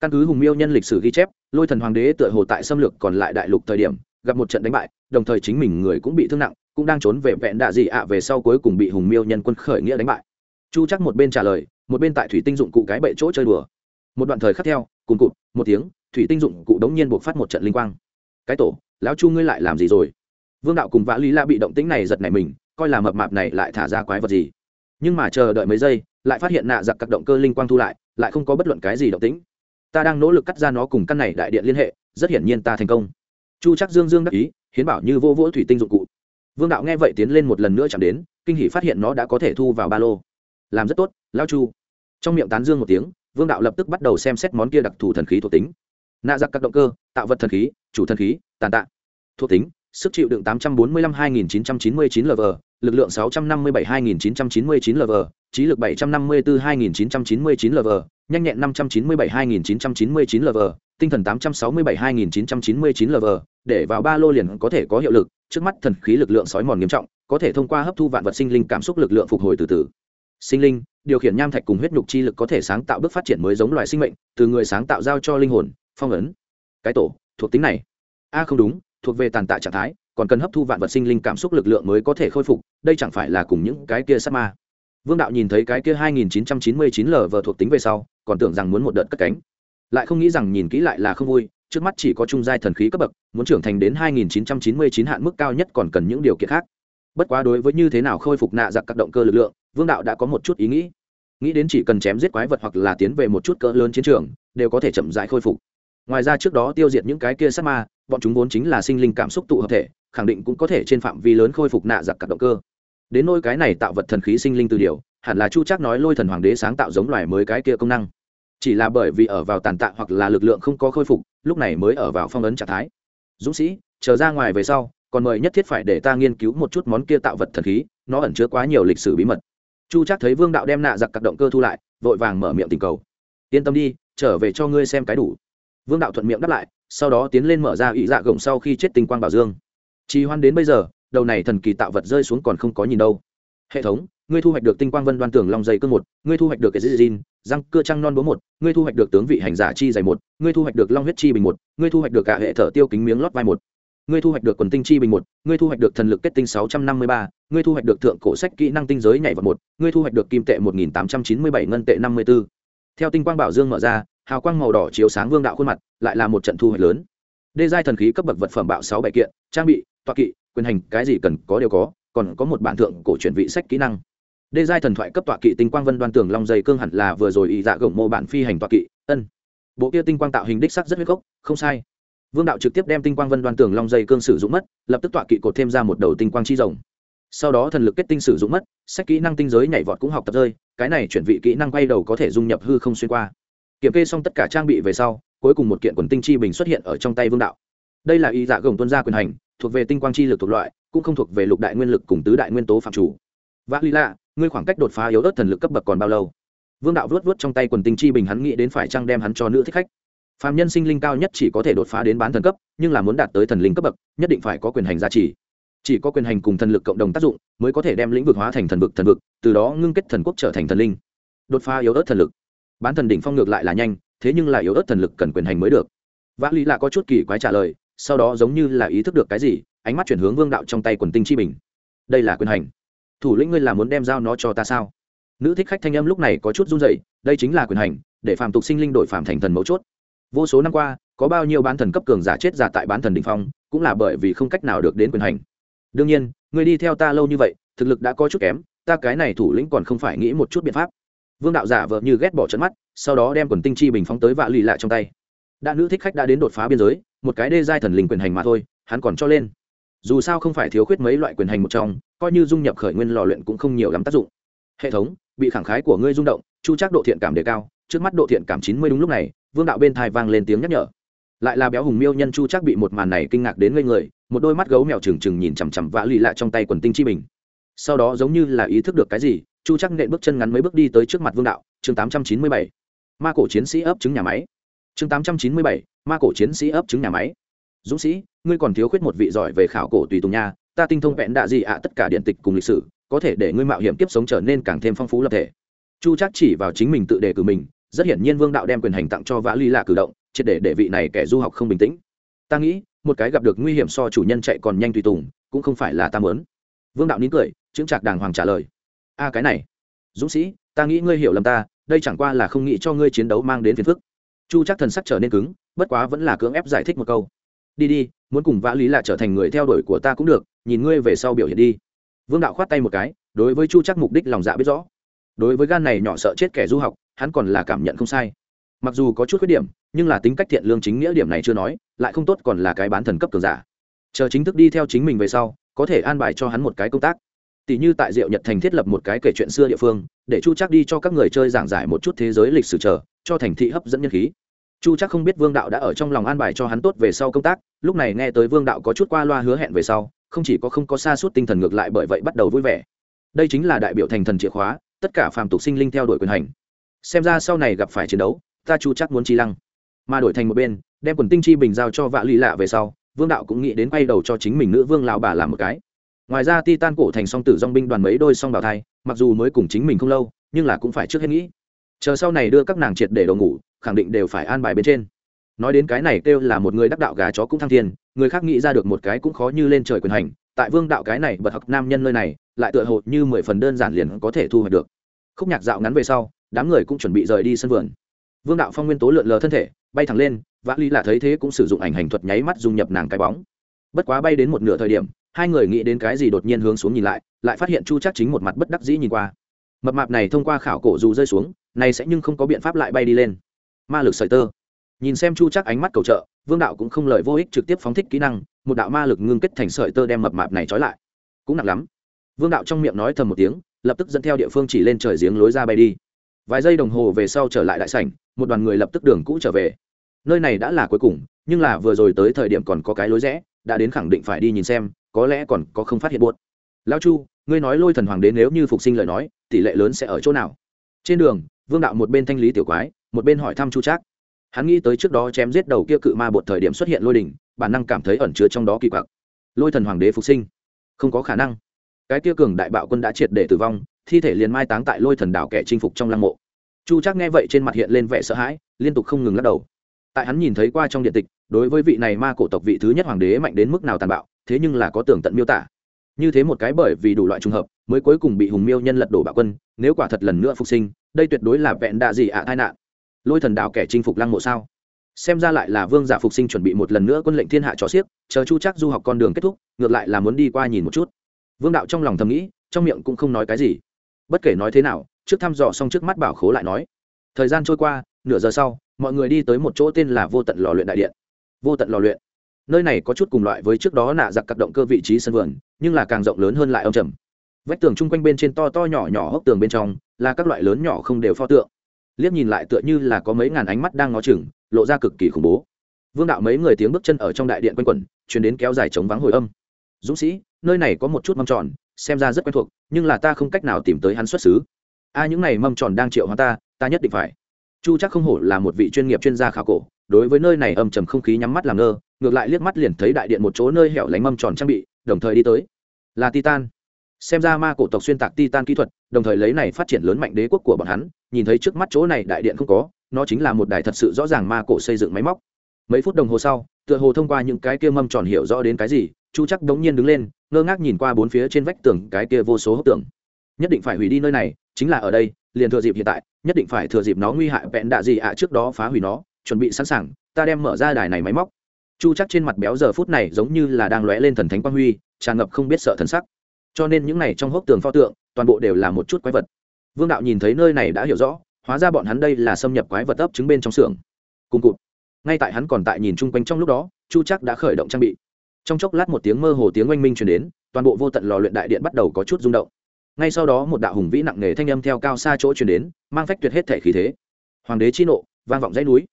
Căn cứ hùng miêu nhân lịch sử ghi chép, lôi thần hoàng đế tựa hồ tại xâm lược còn lại đại lục thời điểm, gặp một trận đánh bại, đồng thời chính mình người cũng bị thương nặng, cũng đang trốn về vẹn đạ dị ạ về sau cuối cùng bị hùng miêu nhân quân khởi nghĩa đánh bại. Chu chắc một bên trả lời, một bên tại thủy tinh dụng cụ cái bệ chỗ chơi đùa. Một đoạn thời khắc theo, cùng cụt, một tiếng thủy tinh dụng cụ đống nhiên buộc phát một trận linh quang. Cái tổ, lão chu ngươi lại làm gì rồi? Vương đạo cùng vã lý la bị động tĩnh này giật nảy mình, coi là mập mạp này lại thả ra quái vật gì. Nhưng mà chờ đợi mấy giây, lại phát hiện nạ giặc các động cơ linh quang thu lại lại không có bất luận cái gì động tĩnh. Ta đang nỗ lực cắt ra nó cùng căn này đại điện liên hệ, rất hiển nhiên ta thành công. Chu chắc dương dương đắc ý, hiến bảo như vô vỗ thủy tinh dụng cụ. Vương đạo nghe vậy tiến lên một lần nữa chạm đến, kinh hỷ phát hiện nó đã có thể thu vào ba lô. Làm rất tốt lao chu. Trong miệng tán dương một tiếng, vương đạo lập tức bắt đầu xem xét món kia đặc thù thần khí thuộc tính nạ giặc các động cơ, tạo vật thần khí, chủ thần khí, tàn tạ. Thuộc tính, sức chịu đựng 845-2999 lv lực lượng 657-2999 lv trí lực 754-2999 lv nhanh nhẹn 597-2999 lv tinh thần 867-2999 lv để vào ba lô liền có thể có hiệu lực. Trước mắt thần khí lực lượng sói mòn nghiêm trọng, có thể thông qua hấp thu vạn vật sinh linh cảm xúc lực lượng phục hồi từ từ. Sinh linh, điều khiển nham thạch cùng huyết nhục chi lực có thể sáng tạo bước phát triển mới giống loài sinh mệnh, từ người sáng tạo giao cho linh hồn phong ấn. Cái tổ, thuộc tính này. A, không đúng, thuộc về tàn tạ trạng thái, còn cần hấp thu vạn vật sinh linh cảm xúc lực lượng mới có thể khôi phục, đây chẳng phải là cùng những cái kia sát ma. Vương đạo nhìn thấy cái kia 2999 vờ thuộc tính về sau, còn tưởng rằng muốn một đợt cất cánh. Lại không nghĩ rằng nhìn kỹ lại là không vui, trước mắt chỉ có trung giai thần khí cấp bậc, muốn trưởng thành đến 2999 hạn mức cao nhất còn cần những điều kiện khác. Bất quá đối với như thế nào khôi phục nạ giặc các động cơ lực lượng, vương đạo đã có một chút ý nghĩ. Nghĩ đến chỉ cần chém giết quái vật hoặc là tiến về một chút cỡ lớn chiến trường, đều có thể chậm rãi khôi phục ngoài ra trước đó tiêu diệt những cái kia sát ma, bọn chúng vốn chính là sinh linh cảm xúc tụ hợp thể, khẳng định cũng có thể trên phạm vi lớn khôi phục nạ giặc các động cơ. Đến nôi cái này tạo vật thần khí sinh linh từ điều, hẳn là chu chắc nói lôi thần hoàng đế sáng tạo giống loài mới cái kia công năng. Chỉ là bởi vì ở vào tàn tạ hoặc là lực lượng không có khôi phục, lúc này mới ở vào phong ấn trạng thái. Dũng sĩ, chờ ra ngoài về sau, còn mời nhất thiết phải để ta nghiên cứu một chút món kia tạo vật thần khí, nó ẩn chứa quá nhiều lịch sử bí mật. Chu chắc thấy vương đạo đem nạ giặc các động cơ thu lại, vội vàng mở miệng tình cầu. Yên tâm đi, trở về cho ngươi xem cái đủ vương đạo thuận miệng đáp lại, sau đó tiến lên mở ra ý dạ gồng sau khi chết tinh quang bảo dương. Trì hoan đến bây giờ, đầu này thần kỳ tạo vật rơi xuống còn không có nhìn đâu. Hệ thống, ngươi thu hoạch được tinh quang vân đoan tường long dây cương một, ngươi thu hoạch được cái zin răng cưa trăng non bố một, ngươi thu hoạch được tướng vị hành giả chi dày một, ngươi thu hoạch được long huyết chi bình một, ngươi thu hoạch được cả hệ thở tiêu kính miếng lót vai một. Ngươi thu hoạch được quần tinh chi bình một, ngươi thu hoạch được thần lực kết tinh sáu trăm năm mươi ba, ngươi thu hoạch được thượng cổ sách kỹ năng tinh giới nhảy vào một, ngươi thu hoạch được kim tệ một nghìn tám trăm chín mươi bảy, ngân tệ năm mươi bốn theo tinh quang bảo dương mở ra, hào quang màu đỏ chiếu sáng vương đạo khuôn mặt, lại là một trận thu hoạch lớn. Đê giai thần khí cấp bậc vật phẩm bạo sáu bảy kiện, trang bị toa kỵ, quyền hành, cái gì cần có đều có, còn có một bản thượng cổ truyền vị sách kỹ năng. Đê giai thần thoại cấp tọa kỵ tinh quang vân đoan tường long dây cương hẳn là vừa rồi ý dạ gồng mô bản phi hành tọa kỵ, ân. Bộ kia tinh quang tạo hình đích sắc rất huyết gốc, không sai. Vương đạo trực tiếp đem tinh quang vân đoan tường long dây cương sử dụng mất, lập tức tọa kỵ cột thêm ra một đầu tinh quang chi rồng sau đó thần lực kết tinh sử dụng mất, sách kỹ năng tinh giới nhảy vọt cũng học tập rơi, cái này chuyển vị kỹ năng quay đầu có thể dung nhập hư không xuyên qua. Kiểm kê xong tất cả trang bị về sau, cuối cùng một kiện quần tinh chi bình xuất hiện ở trong tay vương đạo. Đây là y dạ gồng tuân gia quyền hành, thuộc về tinh quang chi lực thuộc loại, cũng không thuộc về lục đại nguyên lực cùng tứ đại nguyên tố phạm chủ. Vác lý lạ ngươi khoảng cách đột phá yếu ớt thần lực cấp bậc còn bao lâu? Vương đạo vớt vớt trong tay quần tinh chi bình hắn nghĩ đến phải trăng đem hắn cho nữ thích khách. Phạm nhân sinh linh cao nhất chỉ có thể đột phá đến bán thần cấp, nhưng là muốn đạt tới thần linh cấp bậc, nhất định phải có quyền hành giá trị chỉ có quyền hành cùng thần lực cộng đồng tác dụng mới có thể đem lĩnh vực hóa thành thần vực thần vực, từ đó ngưng kết thần quốc trở thành thần linh. Đột phá yếu ớt thần lực. Bán thần đỉnh phong ngược lại là nhanh, thế nhưng là yếu ớt thần lực cần quyền hành mới được. Vã lý là có chút kỳ quái trả lời, sau đó giống như là ý thức được cái gì, ánh mắt chuyển hướng vương đạo trong tay quần tinh chi bình. Đây là quyền hành. Thủ lĩnh ngươi là muốn đem giao nó cho ta sao? Nữ thích khách thanh âm lúc này có chút run dậy đây chính là quyền hành, để phạm tục sinh linh đổi phạm thành thần mấu chốt. Vô số năm qua, có bao nhiêu bán thần cấp cường giả chết giả tại bán thần đ ỉ n h phong, cũng là bởi vì không cách nào được đến quyền hành đương nhiên người đi theo ta lâu như vậy, thực lực đã có chút kém, ta cái này thủ lĩnh còn không phải nghĩ một chút biện pháp. Vương đạo giả vợ như ghét bỏ trận mắt, sau đó đem quần tinh chi bình phóng tới vạ lì lại trong tay. Đã nữ thích khách đã đến đột phá biên giới, một cái đê giai thần linh quyền hành mà thôi, hắn còn cho lên. Dù sao không phải thiếu khuyết mấy loại quyền hành một trong, coi như dung nhập khởi nguyên lò luyện cũng không nhiều lắm tác dụng. Hệ thống, bị khẳng khái của ngươi rung động, chu chắc độ thiện cảm đề cao, trước mắt độ thiện cảm chín mươi đúng lúc này, vương đạo bên thai vang lên tiếng nhắc nhở lại là béo hùng miêu nhân chu chắc bị một màn này kinh ngạc đến ngây người, một đôi mắt gấu mèo trừng trừng nhìn chằm chằm vã lì lạ trong tay quần tinh chi bình. Sau đó giống như là ý thức được cái gì, chu chắc nện bước chân ngắn mấy bước đi tới trước mặt vương đạo, chương tám trăm chín mươi bảy. Ma cổ chiến sĩ ấp trứng nhà máy. Chương tám trăm chín mươi bảy, ma cổ chiến sĩ ấp trứng nhà máy. Dũng sĩ, ngươi còn thiếu khuyết một vị giỏi về khảo cổ tùy tùng nha, ta tinh thông vẹn đạ gì ạ, tất cả điện tịch cùng lịch sử, có thể để ngươi mạo hiểm kiếp sống trở nên càng thêm phong phú lập thể. Chu chắc chỉ vào chính mình tự đề cử mình, rất hiển nhiên vương đạo đem quyền hành tặng cho vã ly lạ cử động triệt để để vị này kẻ du học không bình tĩnh. Ta nghĩ, một cái gặp được nguy hiểm so chủ nhân chạy còn nhanh tùy tùng, cũng không phải là ta mớn vương đạo nín cười, chững trạc đàng hoàng trả lời. A, cái này. Dũng sĩ, ta nghĩ ngươi hiểu lầm ta, đây chẳng qua là không nghĩ cho ngươi chiến đấu mang đến phiền phức. Chu chắc thần sắc trở nên cứng, bất quá vẫn là cưỡng ép giải thích một câu. Đi đi, muốn cùng vã lý là trở thành người theo đuổi của ta cũng được, nhìn ngươi về sau biểu hiện đi. Vương đạo khoát tay một cái, đối với chu chắc mục đích lòng dạ biết rõ. Đối với gan này nhỏ sợ chết kẻ du học, hắn còn là cảm nhận không sai mặc dù có chút khuyết điểm, nhưng là tính cách thiện lương chính nghĩa điểm này chưa nói, lại không tốt còn là cái bán thần cấp cường giả. Chờ chính thức đi theo chính mình về sau, có thể an bài cho hắn một cái công tác. Tỷ như tại diệu nhật thành thiết lập một cái kể chuyện xưa địa phương, để chu chắc đi cho các người chơi giảng giải một chút thế giới lịch sử chờ, cho thành thị hấp dẫn nhân khí. Chu chắc không biết vương đạo đã ở trong lòng an bài cho hắn tốt về sau công tác, lúc này nghe tới vương đạo có chút qua loa hứa hẹn về sau, không chỉ có không có xa suốt tinh thần ngược lại bởi vậy bắt đầu vui vẻ. Đây chính là đại biểu thành thần chìa khóa, tất cả phàm tục sinh linh theo đuổi quyền hành. Xem ra sau này gặp phải chiến đấu ta chu chắc muốn chi lăng. Mà đổi thành một bên, đem quần tinh chi bình giao cho vạ lì lạ về sau, vương đạo cũng nghĩ đến quay đầu cho chính mình nữ vương lao bà làm một cái. Ngoài ra ti tan cổ thành song tử dong binh đoàn mấy đôi song bào thai, mặc dù mới cùng chính mình không lâu, nhưng là cũng phải trước hết nghĩ. Chờ sau này đưa các nàng triệt để đồ ngủ, khẳng định đều phải an bài bên trên. Nói đến cái này kêu là một người đắc đạo gà chó cũng thăng thiên, người khác nghĩ ra được một cái cũng khó như lên trời quyền hành, tại vương đạo cái này bật học nam nhân nơi này, lại tựa hồ như mười phần đơn giản liền có thể thu hoạch được. Khúc nhạc dạo ngắn về sau, đám người cũng chuẩn bị rời đi sân vườn vương đạo phong nguyên tố lượn lờ thân thể, bay thẳng lên, vã ly là thấy thế cũng sử dụng ảnh hành thuật nháy mắt dung nhập nàng cái bóng. Bất quá bay đến một nửa thời điểm, hai người nghĩ đến cái gì đột nhiên hướng xuống nhìn lại lại phát hiện chu chắc chính một mặt bất đắc dĩ nhìn qua. Mập mạp này thông qua khảo cổ dù rơi xuống, này sẽ nhưng không có biện pháp lại bay đi lên. Ma lực sợi tơ. Nhìn xem chu chắc ánh mắt cầu trợ, vương đạo cũng không lời vô ích trực tiếp phóng thích kỹ năng, một đạo ma lực ngưng kết thành sợi tơ đem mập mạp này trói lại. Cũng nặng lắm. Vương đạo trong miệng nói thầm một tiếng, lập tức dẫn theo địa phương chỉ lên trời giếng lối ra bay đi vài giây đồng hồ về sau trở lại đại sảnh, một đoàn người lập tức đường cũ trở về. Nơi này đã là cuối cùng, nhưng là vừa rồi tới thời điểm còn có cái lối rẽ, đã đến khẳng định phải đi nhìn xem, có lẽ còn có không phát hiện buốt lão chu, ngươi nói lôi thần hoàng đến nếu như phục sinh lời nói, tỷ lệ lớn sẽ ở chỗ nào? Trên đường, vương đạo một bên thanh lý tiểu quái, một bên hỏi thăm chu trác. Hắn nghĩ tới trước đó chém giết đầu kia cự ma bột thời điểm xuất hiện lôi đình bản năng cảm thấy ẩn chứa trong đó kỳ quặc. Lôi thần hoàng đế phục sinh. Không có khả năng. Cái kia cường đại bạo quân đã triệt để tử vong thi thể liền mai táng tại lôi thần đảo kẻ chinh phục trong lăng mộ. Chu trác nghe vậy trên mặt hiện lên vẻ sợ hãi, liên tục không ngừng lắc đầu. Tại hắn nhìn thấy qua trong điện tịch, đối với vị này ma cổ tộc vị thứ nhất hoàng đế mạnh đến mức nào tàn bạo, thế nhưng là có tưởng tận miêu tả. Như thế một cái bởi vì đủ loại trùng hợp, mới cuối cùng bị hùng miêu nhân lật đổ bạo quân, nếu quả thật lần nữa phục sinh, đây tuyệt đối là vẹn đạ gì ạ à tai nạn. Lôi thần đạo kẻ chinh phục lăng mộ sao? Xem ra lại là vương giả phục sinh chuẩn bị một lần nữa quân lệnh thiên hạ cho xiếc chờ chu chắc du học con đường kết thúc, ngược lại là muốn đi qua nhìn một chút. Vương đạo trong lòng thầm nghĩ, trong miệng cũng không nói cái gì bất kể nói thế nào, trước thăm dò xong trước mắt bảo khố lại nói. Thời gian trôi qua, nửa giờ sau, mọi người đi tới một chỗ tên là vô tận lò luyện đại điện. Vô tận lò luyện. Nơi này có chút cùng loại với trước đó nạ giặc các động cơ vị trí sân vườn, nhưng là càng rộng lớn hơn lại ông trầm. Vách tường chung quanh bên trên to to nhỏ nhỏ hốc tường bên trong, là các loại lớn nhỏ không đều pho tượng. Liếc nhìn lại tựa như là có mấy ngàn ánh mắt đang ngó chừng, lộ ra cực kỳ khủng bố. Vương đạo mấy người tiếng bước chân ở trong đại điện quanh quẩn chuyển đến kéo dài chống vắng hồi âm. Dũng sĩ, nơi này có một chút mâm tròn xem ra rất quen thuộc, nhưng là ta không cách nào tìm tới hắn xuất xứ. A, những này mâm tròn đang triệu hoa ta ta nhất định phải. Chu chắc không hổ là một vị chuyên nghiệp chuyên gia khảo cổ, đối với nơi này âm trầm không khí nhắm mắt làm ngơ, ngược lại liếc mắt liền thấy đại điện một chỗ nơi hẻo lánh mâm tròn trang bị, đồng thời đi tới. Là titan. Xem ra ma cổ tộc xuyên tạc titan kỹ thuật, đồng thời lấy này phát triển lớn mạnh đế quốc của bọn hắn, nhìn thấy trước mắt chỗ này đại điện không có, nó chính là một đài thật sự rõ ràng ma cổ xây dựng máy móc. Mấy phút đồng hồ sau, tựa hồ thông qua những cái kia mâm tròn hiểu rõ đến cái gì chu chắc đống nhiên đứng lên, ngơ ngác nhìn qua bốn phía trên vách tường cái kia vô số hốc tường. Nhất định phải hủy đi nơi này, chính là ở đây, liền thừa dịp hiện tại, nhất định phải thừa dịp nó nguy hại vẹn đạ gì ạ trước đó phá hủy nó, chuẩn bị sẵn sàng, ta đem mở ra đài này máy móc. Chu chắc trên mặt béo giờ phút này giống như là đang lóe lên thần thánh quang huy, tràn ngập không biết sợ thần sắc. Cho nên những này trong hốc tường pho tượng, toàn bộ đều là một chút quái vật. Vương đạo nhìn thấy nơi này đã hiểu rõ, hóa ra bọn hắn đây là xâm nhập quái vật ấp chứng bên trong xưởng. Cùng cụt. Ngay tại hắn còn tại nhìn chung quanh trong lúc đó, chu chắc đã khởi động trang bị trong chốc lát một tiếng mơ hồ tiếng oanh minh truyền đến, toàn bộ vô tận lò luyện đại điện bắt đầu có chút rung động. Ngay sau đó một đạo hùng vĩ nặng nề thanh âm theo cao xa chỗ truyền đến, mang phách tuyệt hết thể khí thế. Hoàng đế chi nộ, vang vọng dãy núi.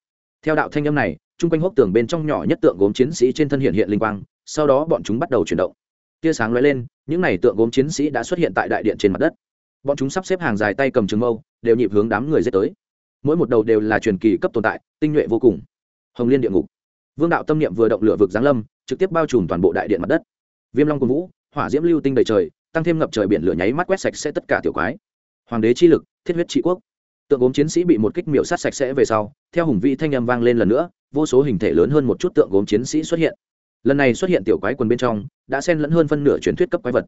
Theo đạo thanh âm này, chung quanh hốc tường bên trong nhỏ nhất tượng gốm chiến sĩ trên thân hiện hiện linh quang, sau đó bọn chúng bắt đầu chuyển động. Tia sáng lóe lên, những n à y tượng gốm chiến sĩ đã xuất hiện tại đại điện trên mặt đất. Bọn chúng sắp xếp hàng dài tay cầm trường mâu, đều nhịp hướng đám người dết tới. Mỗi một đầu đều là truyền kỳ cấp tồn tại, tinh nhuệ vô cùng. Hồng liên địa ngục. Vương đạo tâm niệm vừa động lửa vực giáng lâm trực tiếp bao trùm toàn bộ đại điện mặt đất. Viêm long cuồng vũ, hỏa diễm lưu tinh đầy trời, tăng thêm ngập trời biển lửa nháy mắt quét sạch sẽ tất cả tiểu quái. Hoàng đế chi lực, thiết huyết trị quốc. Tượng gốm chiến sĩ bị một kích miểu sát sạch sẽ về sau, theo hùng vị thanh âm vang lên lần nữa, vô số hình thể lớn hơn một chút tượng gốm chiến sĩ xuất hiện. Lần này xuất hiện tiểu quái quần bên trong, đã xen lẫn hơn phân nửa truyền thuyết cấp quái vật.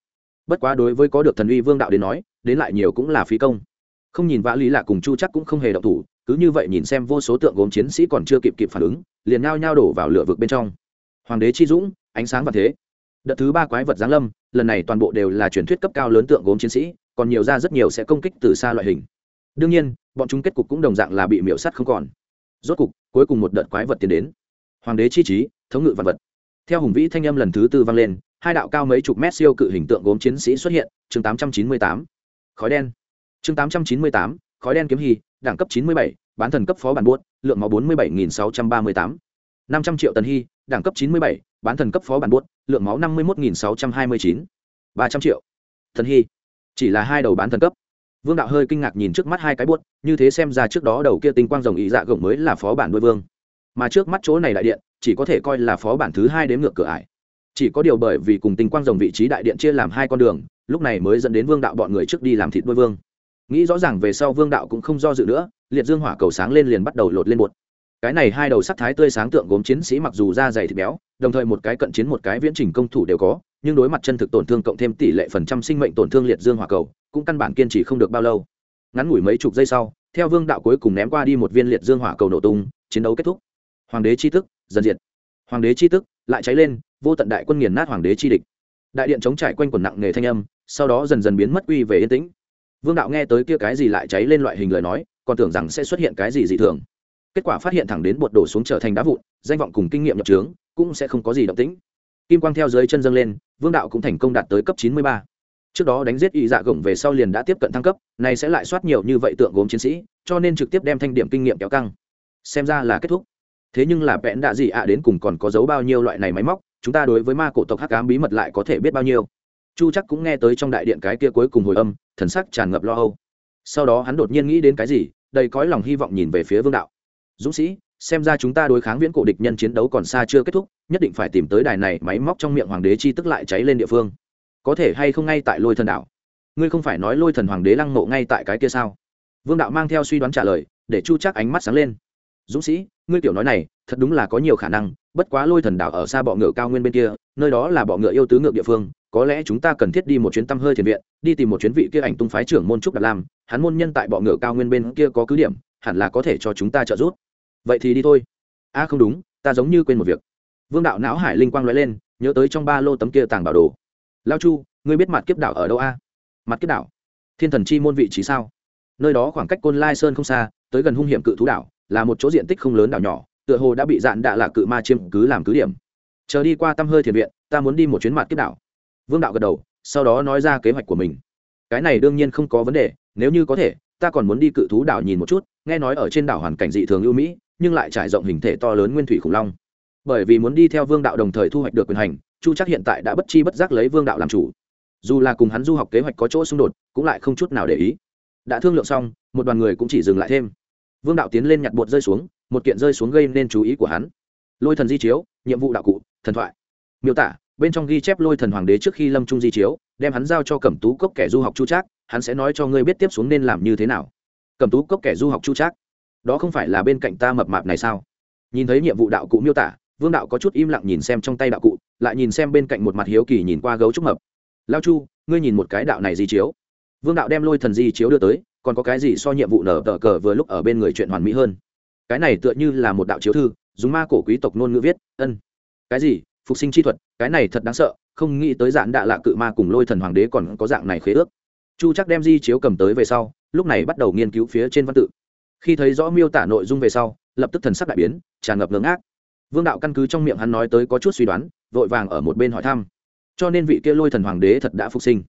Bất quá đối với có được thần uy vương đạo đến nói, đến lại nhiều cũng là phí công. Không nhìn vã lý lạ cùng chu chắc cũng không hề động thủ, cứ như vậy nhìn xem vô số tượng gốm chiến sĩ còn chưa kịp kịp phản ứng, liền nhao nhao đổ vào lửa vực bên trong hoàng đế chi dũng, ánh sáng và thế. Đợt thứ ba quái vật giáng lâm, lần này toàn bộ đều là truyền thuyết cấp cao lớn tượng gốm chiến sĩ, còn nhiều ra rất nhiều sẽ công kích từ xa loại hình. Đương nhiên, bọn chúng kết cục cũng đồng dạng là bị miễu sắt không còn. Rốt cục, cuối cùng một đợt quái vật tiến đến. Hoàng đế chi trí, thống ngự vạn vật. Theo hùng vĩ thanh âm lần thứ tư vang lên, hai đạo cao mấy chục mét siêu cự hình tượng gốm chiến sĩ xuất hiện, chương tám trăm chín mươi tám. Khói đen. Chương tám trăm chín mươi tám, khói đen kiếm hy đẳng cấp chín mươi bảy, bán thần cấp phó bản buốt, lượng máu bốn mươi bảy nghìn sáu trăm ba mươi tám năm trăm triệu tần hy, đẳng cấp chín mươi bảy, bán thần cấp phó bản buốt, lượng máu năm mươi một nghìn sáu trăm hai mươi chín. ba trăm triệu thần hy, chỉ là hai đầu bán thần cấp. Vương đạo hơi kinh ngạc nhìn trước mắt hai cái buốt, như thế xem ra trước đó đầu kia tinh quang rồng ý dạ gồng mới là phó bản đôi vương. Mà trước mắt chỗ này đại điện, chỉ có thể coi là phó bản thứ hai đếm ngược cửa ải. Chỉ có điều bởi vì cùng tinh quang rồng vị trí đại điện chia làm hai con đường, lúc này mới dẫn đến vương đạo bọn người trước đi làm thịt đôi vương. Nghĩ rõ ràng về sau vương đạo cũng không do dự nữa, liệt dương hỏa cầu sáng lên liền bắt đầu lột lên bột cái này hai đầu sắc thái tươi sáng tượng gốm chiến sĩ mặc dù da dày thịt béo, đồng thời một cái cận chiến một cái viễn trình công thủ đều có, nhưng đối mặt chân thực tổn thương cộng thêm tỷ lệ phần trăm sinh mệnh tổn thương liệt dương hỏa cầu, cũng căn bản kiên trì không được bao lâu. Ngắn ngủi mấy chục giây sau, theo vương đạo cuối cùng ném qua đi một viên liệt dương hỏa cầu nổ tung, chiến đấu kết thúc. Hoàng đế chi tức, dần diệt. Hoàng đế chi tức, lại cháy lên, vô tận đại quân nghiền nát hoàng đế chi địch. Đại điện chống trải quanh quần nặng nghề thanh âm, sau đó dần dần biến mất uy về yên tĩnh. Vương đạo nghe tới kia cái gì lại cháy lên loại hình lời nói, còn tưởng rằng sẽ xuất hiện cái gì dị thường kết quả phát hiện thẳng đến bột đổ xuống trở thành đá vụn, danh vọng cùng kinh nghiệm nhập trướng cũng sẽ không có gì động tĩnh. Kim quang theo dưới chân dâng lên, vương đạo cũng thành công đạt tới cấp chín mươi ba. Trước đó đánh giết y dạ gồng về sau liền đã tiếp cận thăng cấp này sẽ lại soát nhiều như vậy tượng gốm chiến sĩ, cho nên trực tiếp đem thanh điểm kinh nghiệm kéo căng. Xem ra là kết thúc. Thế nhưng là vẽn đạ gì ạ, đến cùng còn có dấu bao nhiêu loại này máy móc, chúng ta đối với ma cổ tộc hắc cám bí mật lại có thể biết bao nhiêu. Chu chắc cũng nghe tới trong đại điện cái kia cuối cùng hồi âm, thần sắc tràn ngập lo âu. Sau đó hắn đột nhiên nghĩ đến cái gì, đầy cõi lòng hy vọng nhìn về phía vương đạo dũng sĩ, xem ra chúng ta đối kháng viễn cổ địch nhân chiến đấu còn xa chưa kết thúc, nhất định phải tìm tới đài này máy móc trong miệng hoàng đế chi tức lại cháy lên địa phương. Có thể hay không ngay tại lôi thần đảo? Ngươi không phải nói lôi thần hoàng đế lăng mộ ngay tại cái kia sao? Vương đạo mang theo suy đoán trả lời, để chu chắc ánh mắt sáng lên. Dũng sĩ, ngươi tiểu nói này, thật đúng là có nhiều khả năng, bất quá lôi thần đảo ở xa bọ ngựa cao nguyên bên kia, nơi đó là bọ ngựa yêu tứ ngựa địa phương, có lẽ chúng ta cần thiết đi một chuyến tăm hơi thiền viện, đi tìm một chuyến vị kia ảnh tung phái trưởng môn trúc đạt lam, hắn môn nhân tại bọ ngựa cao nguyên bên kia có cứ điểm, hẳn là có thể cho chúng ta trợ giúp vậy thì đi thôi. A không đúng, ta giống như quên một việc. Vương đạo não hải linh quang nói lên, nhớ tới trong ba lô tấm kia tàng bảo đồ. Lao chu, ngươi biết mặt kiếp đảo ở đâu a? Mặt kiếp đảo? Thiên thần chi môn vị trí sao? Nơi đó khoảng cách côn lai sơn không xa, tới gần hung hiểm cự thú đảo, là một chỗ diện tích không lớn đảo nhỏ, tựa hồ đã bị dạn đạ là cự ma chiêm cứ làm cứ điểm. Chờ đi qua tăm hơi thiền viện, ta muốn đi một chuyến mặt kiếp đảo. Vương đạo gật đầu, sau đó nói ra kế hoạch của mình. Cái này đương nhiên không có vấn đề, nếu như có thể, ta còn muốn đi cự thú đảo nhìn một chút, nghe nói ở trên đảo hoàn cảnh dị thường ưu mỹ nhưng lại trải rộng hình thể to lớn nguyên thủy khủng long. Bởi vì muốn đi theo vương đạo đồng thời thu hoạch được quyền hành, chu chắc hiện tại đã bất chi bất giác lấy vương đạo làm chủ. Dù là cùng hắn du học kế hoạch có chỗ xung đột, cũng lại không chút nào để ý. Đã thương lượng xong, một đoàn người cũng chỉ dừng lại thêm. Vương đạo tiến lên nhặt bột rơi xuống, một kiện rơi xuống gây nên chú ý của hắn. Lôi thần di chiếu, nhiệm vụ đạo cụ, thần thoại. Miêu tả, bên trong ghi chép lôi thần hoàng đế trước khi lâm trung di chiếu, đem hắn giao cho cẩm tú cốc kẻ du học chu trác, hắn sẽ nói cho ngươi biết tiếp xuống nên làm như thế nào. Cẩm tú cốc kẻ du học chu trác đó không phải là bên cạnh ta mập mạp này sao? Nhìn thấy nhiệm vụ đạo cụ miêu tả, vương đạo có chút im lặng nhìn xem trong tay đạo cụ, lại nhìn xem bên cạnh một mặt hiếu kỳ nhìn qua gấu trúc mập. Lao chu, ngươi nhìn một cái đạo này di chiếu? Vương đạo đem lôi thần di chiếu đưa tới, còn có cái gì so nhiệm vụ nở tờ cờ vừa lúc ở bên người chuyện hoàn mỹ hơn? Cái này tựa như là một đạo chiếu thư, dùng ma cổ quý tộc nôn ngữ viết, ân. Cái gì? Phục sinh chi thuật, cái này thật đáng sợ, không nghĩ tới dạng đạ lạ cự ma cùng lôi thần hoàng đế còn có dạng này khế ước. Chu chắc đem di chiếu cầm tới về sau, lúc này bắt đầu nghiên cứu phía trên văn tự khi thấy rõ miêu tả nội dung về sau, lập tức thần sắc đại biến, tràn ngập ngưỡng ác. Vương đạo căn cứ trong miệng hắn nói tới có chút suy đoán, vội vàng ở một bên hỏi thăm. Cho nên vị kia lôi thần hoàng đế thật đã phục sinh.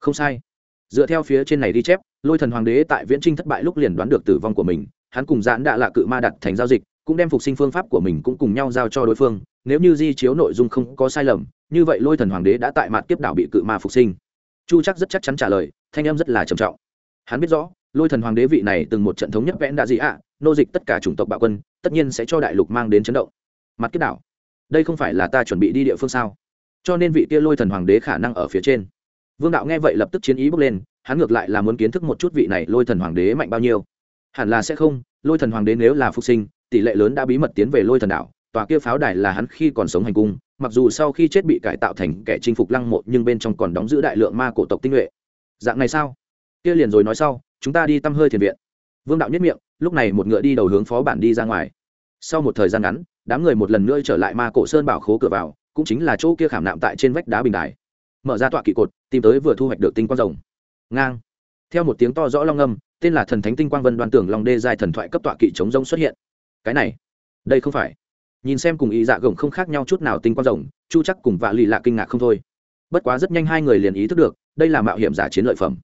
Không sai. Dựa theo phía trên này ghi chép, lôi thần hoàng đế tại viễn trinh thất bại lúc liền đoán được tử vong của mình, hắn cùng giãn đạ lạ cự ma đặt thành giao dịch, cũng đem phục sinh phương pháp của mình cũng cùng nhau giao cho đối phương, nếu như di chiếu nội dung không có sai lầm, như vậy lôi thần hoàng đế đã tại mặt tiếp đảo bị cự ma phục sinh. Chu chắc rất chắc chắn trả lời, thanh em rất là trầm trọng. Hắn biết rõ lôi thần hoàng đế vị này từng một trận thống nhất vẽn đã gì ạ, nô dịch tất cả chủng tộc bạo quân, tất nhiên sẽ cho đại lục mang đến chấn động. Mặt kết đảo. Đây không phải là ta chuẩn bị đi địa phương sao? Cho nên vị kia lôi thần hoàng đế khả năng ở phía trên. Vương đạo nghe vậy lập tức chiến ý bước lên, hắn ngược lại là muốn kiến thức một chút vị này lôi thần hoàng đế mạnh bao nhiêu. Hẳn là sẽ không, lôi thần hoàng đế nếu là phục sinh, tỷ lệ lớn đã bí mật tiến về lôi thần đảo, tòa kia pháo đài là hắn khi còn sống hành cung, mặc dù sau khi chết bị cải tạo thành kẻ chinh phục lăng mộ, nhưng bên trong còn đóng giữ đại lượng ma cổ tộc tinh nhuệ. Dạng này sao? Kia liền rồi nói sau chúng ta đi tăm hơi thiền viện. Vương đạo nhất miệng, lúc này một ngựa đi đầu hướng phó bản đi ra ngoài. Sau một thời gian ngắn, đám người một lần nữa trở lại ma cổ sơn bảo khố cửa vào, cũng chính là chỗ kia khảm nạm tại trên vách đá bình đài. Mở ra tọa kỵ cột, tìm tới vừa thu hoạch được tinh quang rồng. Ngang. Theo một tiếng to rõ long âm, tên là thần thánh tinh quang vân đoan tưởng long đê dài thần thoại cấp tọa kỵ chống rông xuất hiện. Cái này, đây không phải. Nhìn xem cùng ý dạ gồng không khác nhau chút nào tinh quang rồng, chu chắc cùng vạ lì lạ kinh ngạc không thôi. Bất quá rất nhanh hai người liền ý thức được, đây là mạo hiểm giả chiến lợi phẩm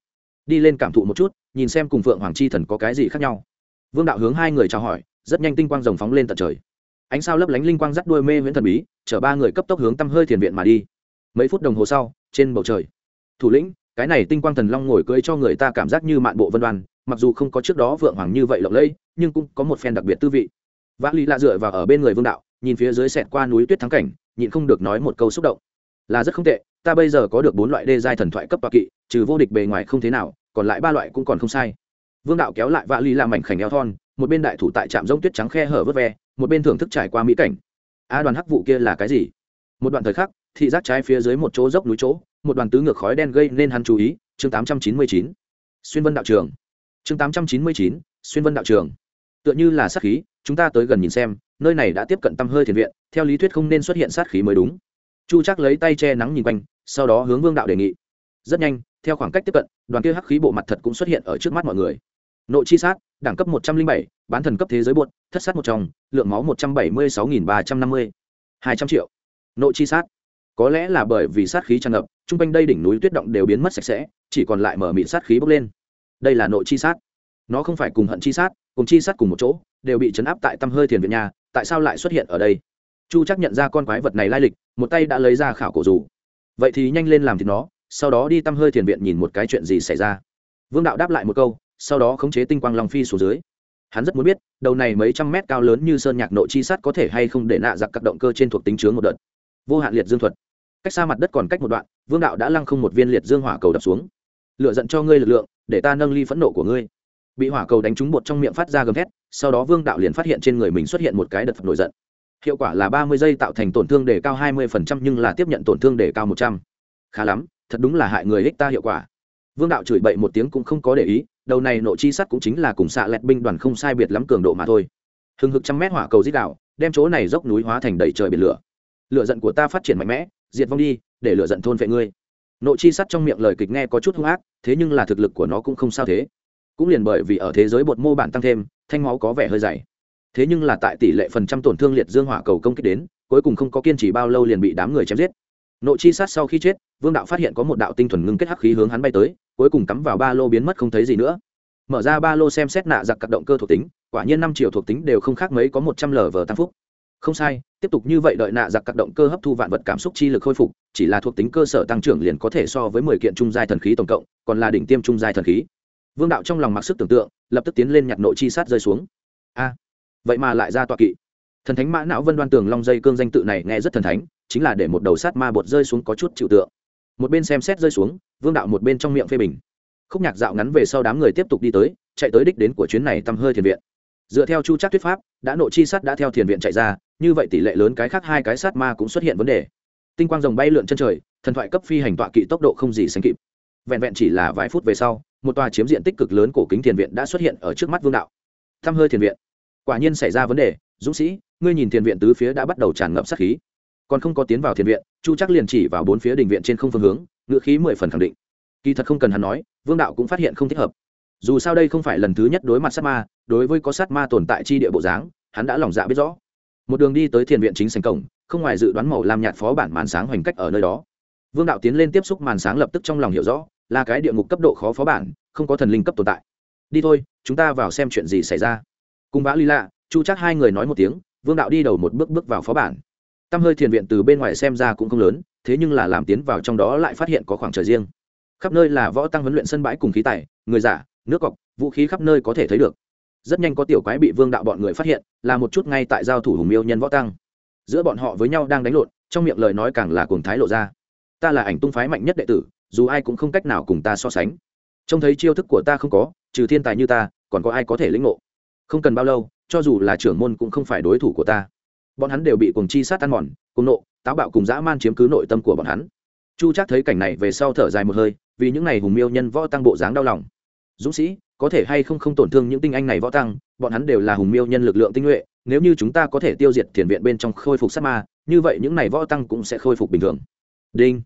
đi lên cảm thụ một chút nhìn xem cùng phượng hoàng chi thần có cái gì khác nhau. Vương đạo hướng hai người chào hỏi rất nhanh tinh quang rồng phóng lên tận trời. Ánh sao lấp lánh linh quang dắt đuôi mê nguyễn thần bí chở ba người cấp tốc hướng tăm hơi thiền viện mà đi. Mấy phút đồng hồ sau trên bầu trời thủ lĩnh cái này tinh quang thần long ngồi cưỡi cho người ta cảm giác như mạn bộ vân đoàn, mặc dù không có trước đó vượng hoàng như vậy lộng lẫy nhưng cũng có một phen đặc biệt tư vị. Vã lý lạ dựa vào ở bên người vương đạo nhìn phía dưới sẹt qua núi tuyết thắng cảnh nhịn không được nói một câu xúc động. Là rất không tệ ta bây giờ có được bốn loại đê giai thần thoại cấp tọa kỵ, trừ vô địch bề ngoài không thế nào, còn lại ba loại cũng còn không sai. Vương đạo kéo lại vạ ly làm mảnh khảnh eo thon, một bên đại thủ tại trạm rông tuyết trắng khe hở vớt ve, một bên thưởng thức trải qua mỹ cảnh. A đoàn hắc vụ kia là cái gì? Một đoạn thời khắc, thị giác trái phía dưới một chỗ dốc núi chỗ, một đoàn tứ ngược khói đen gây nên hắn chú ý, chương tám trăm chín mươi chín. Xuyên vân đạo trường. Chương tám trăm chín mươi chín, xuyên vân đạo trường. Tựa như là sát khí, chúng ta tới gần nhìn xem, nơi này đã tiếp cận tăm hơi thiền viện, theo lý thuyết không nên xuất hiện sát khí mới đúng chu chắc lấy tay che nắng nhìn quanh, sau đó hướng vương đạo đề nghị. Rất nhanh, theo khoảng cách tiếp cận, đoàn kia hắc khí bộ mặt thật cũng xuất hiện ở trước mắt mọi người. Nội chi sát, đẳng cấp một trăm linh bảy, bán thần cấp thế giới buột thất sát một trong, lượng máu một trăm bảy mươi sáu nghìn ba trăm năm mươi. Hai trăm triệu. Nội chi sát. Có lẽ là bởi vì sát khí tràn ngập t r u n g quanh đây đỉnh núi tuyết động đều biến mất sạch sẽ, chỉ còn lại mở mịn sát khí bốc lên. Đây là nội chi sát. Nó không phải cùng hận chi sát, cùng chi sát cùng một chỗ, đều bị chấn áp tại tăm hơi thiền viện nhà, tại sao lại xuất hiện ở đây? Chu chắc nhận ra con quái vật này lai lịch, một tay đã lấy ra khảo cổ dù. Vậy thì nhanh lên làm thì nó, sau đó đi tăm hơi thiền viện nhìn một cái chuyện gì xảy ra. Vương đạo đáp lại một câu, sau đó khống chế tinh quang long phi xuống dưới. Hắn rất muốn biết, đầu này mấy trăm mét cao lớn như sơn nhạc nội chi sát có thể hay không để nạ giặc các động cơ trên thuộc tính chướng một đợt. Vô hạn liệt dương thuật. Cách xa mặt đất còn cách một đoạn, vương đạo đã lăng không một viên liệt dương hỏa cầu đập xuống. Lựa giận cho ngươi lực lượng, để ta nâng ly phẫn nộ của ngươi. Bị hỏa cầu đánh trúng bột trong miệng phát ra gầm thét, sau đó vương đạo liền phát hiện trên người mình xuất hiện một cái đợt phật nổi giận hiệu quả là ba mươi giây tạo thành tổn thương để cao hai mươi phần trăm nhưng là tiếp nhận tổn thương để cao một trăm. Khá lắm, thật đúng là hại người ích ta hiệu quả. Vương đạo chửi bậy một tiếng cũng không có để ý, đầu này nộ chi sắt cũng chính là cùng xạ lẹt binh đoàn không sai biệt lắm cường độ mà thôi. Hừng hực trăm mét hỏa cầu dít đạo, đem chỗ này dốc núi hóa thành đầy trời biển lửa. Lửa giận của ta phát triển mạnh mẽ, diệt vong đi, để lửa giận thôn vệ ngươi. Nộ chi sắt trong miệng lời kịch nghe có chút hung ác, thế nhưng là thực lực của nó cũng không sao thế. Cũng liền bởi vì ở thế giới bột mô bản tăng thêm, thanh máu có vẻ hơi dày thế nhưng là tại tỷ lệ phần trăm tổn thương liệt dương hỏa cầu công kích đến, cuối cùng không có kiên trì bao lâu liền bị đám người chém giết. Nội chi sát sau khi chết, vương đạo phát hiện có một đạo tinh thuần ngưng kết hắc khí hướng hắn bay tới, cuối cùng cắm vào ba lô biến mất không thấy gì nữa. Mở ra ba lô xem xét nạ giặc các động cơ thuộc tính, quả nhiên năm triệu thuộc tính đều không khác mấy có một trăm lv tăng phúc. Không sai, tiếp tục như vậy đợi nạ giặc các động cơ hấp thu vạn vật cảm xúc chi lực khôi phục, chỉ là thuộc tính cơ sở tăng trưởng liền có thể so với mười kiện trung giai thần khí tổng cộng, còn là đỉnh tiêm trung giai thần khí. Vương đạo trong lòng mặc sức tưởng tượng, lập tức tiến lên nhặt nội chi sát rơi xuống. A! Vậy mà lại ra tọa kỵ. Thần thánh mã não vân đoan tường long dây cương danh tự này nghe rất thần thánh, chính là để một đầu sát ma bột rơi xuống có chút chịu tượng. Một bên xem xét rơi xuống, vương đạo một bên trong miệng phê bình. Khúc nhạc dạo ngắn về sau đám người tiếp tục đi tới, chạy tới đích đến của chuyến này tăm hơi thiền viện. Dựa theo chu chắc thuyết pháp, đã nộ chi sát đã theo thiền viện chạy ra, như vậy tỷ lệ lớn cái khác hai cái sát ma cũng xuất hiện vấn đề. Tinh quang rồng bay lượn chân trời, thần thoại cấp phi hành tọa kỵ tốc độ không gì sánh kịp. Vẹn vẹn chỉ là vài phút về sau, một tòa chiếm diện tích cực lớn cổ kính thiền viện đã xuất hiện ở trước mắt vương đạo. Thăm hơi thiền viện quả nhiên xảy ra vấn đề, dũng sĩ, ngươi nhìn thiền viện tứ phía đã bắt đầu tràn ngập sát khí. Còn không có tiến vào thiền viện, chu chắc liền chỉ vào bốn phía đình viện trên không phương hướng, ngữ khí mười phần khẳng định. Kỳ thật không cần hắn nói, vương đạo cũng phát hiện không thích hợp. Dù sao đây không phải lần thứ nhất đối mặt sát ma, đối với có sát ma tồn tại chi địa bộ dáng, hắn đã lòng dạ biết rõ. Một đường đi tới thiền viện chính sành cổng, không ngoài dự đoán màu làm nhạt phó bản màn sáng hoành cách ở nơi đó. Vương đạo tiến lên tiếp xúc màn sáng lập tức trong lòng hiểu rõ, là cái địa ngục cấp độ khó phó bản, không có thần linh cấp tồn tại. Đi thôi, chúng ta vào xem chuyện gì xảy ra cùng vã ly lạ, chu chắc hai người nói một tiếng, vương đạo đi đầu một bước bước vào phó bản. Tăm hơi thiền viện từ bên ngoài xem ra cũng không lớn, thế nhưng là làm tiến vào trong đó lại phát hiện có khoảng trời riêng. Khắp nơi là võ tăng huấn luyện sân bãi cùng khí tài, người giả, nước cọc, vũ khí khắp nơi có thể thấy được. Rất nhanh có tiểu quái bị vương đạo bọn người phát hiện, là một chút ngay tại giao thủ hùng miêu nhân võ tăng. Giữa bọn họ với nhau đang đánh lộn, trong miệng lời nói càng là cuồng thái lộ ra. Ta là ảnh tung phái mạnh nhất đệ tử, dù ai cũng không cách nào cùng ta so sánh. Trông thấy chiêu thức của ta không có, trừ thiên tài như ta, còn có ai có thể lĩnh ngộ? Không cần bao lâu, cho dù là trưởng môn cũng không phải đối thủ của ta. Bọn hắn đều bị cuồng chi sát ăn mòn cùng nộ, táo bạo cùng dã man chiếm cứ nội tâm của bọn hắn. Chu chắc thấy cảnh này về sau thở dài một hơi, vì những n à y hùng miêu nhân võ tăng bộ dáng đau lòng. Dũng sĩ, có thể hay không không tổn thương những tinh anh này võ tăng, bọn hắn đều là hùng miêu nhân lực lượng tinh nhuệ, nếu như chúng ta có thể tiêu diệt thiền viện bên trong khôi phục sát ma, như vậy những n à y võ tăng cũng sẽ khôi phục bình thường. Đinh.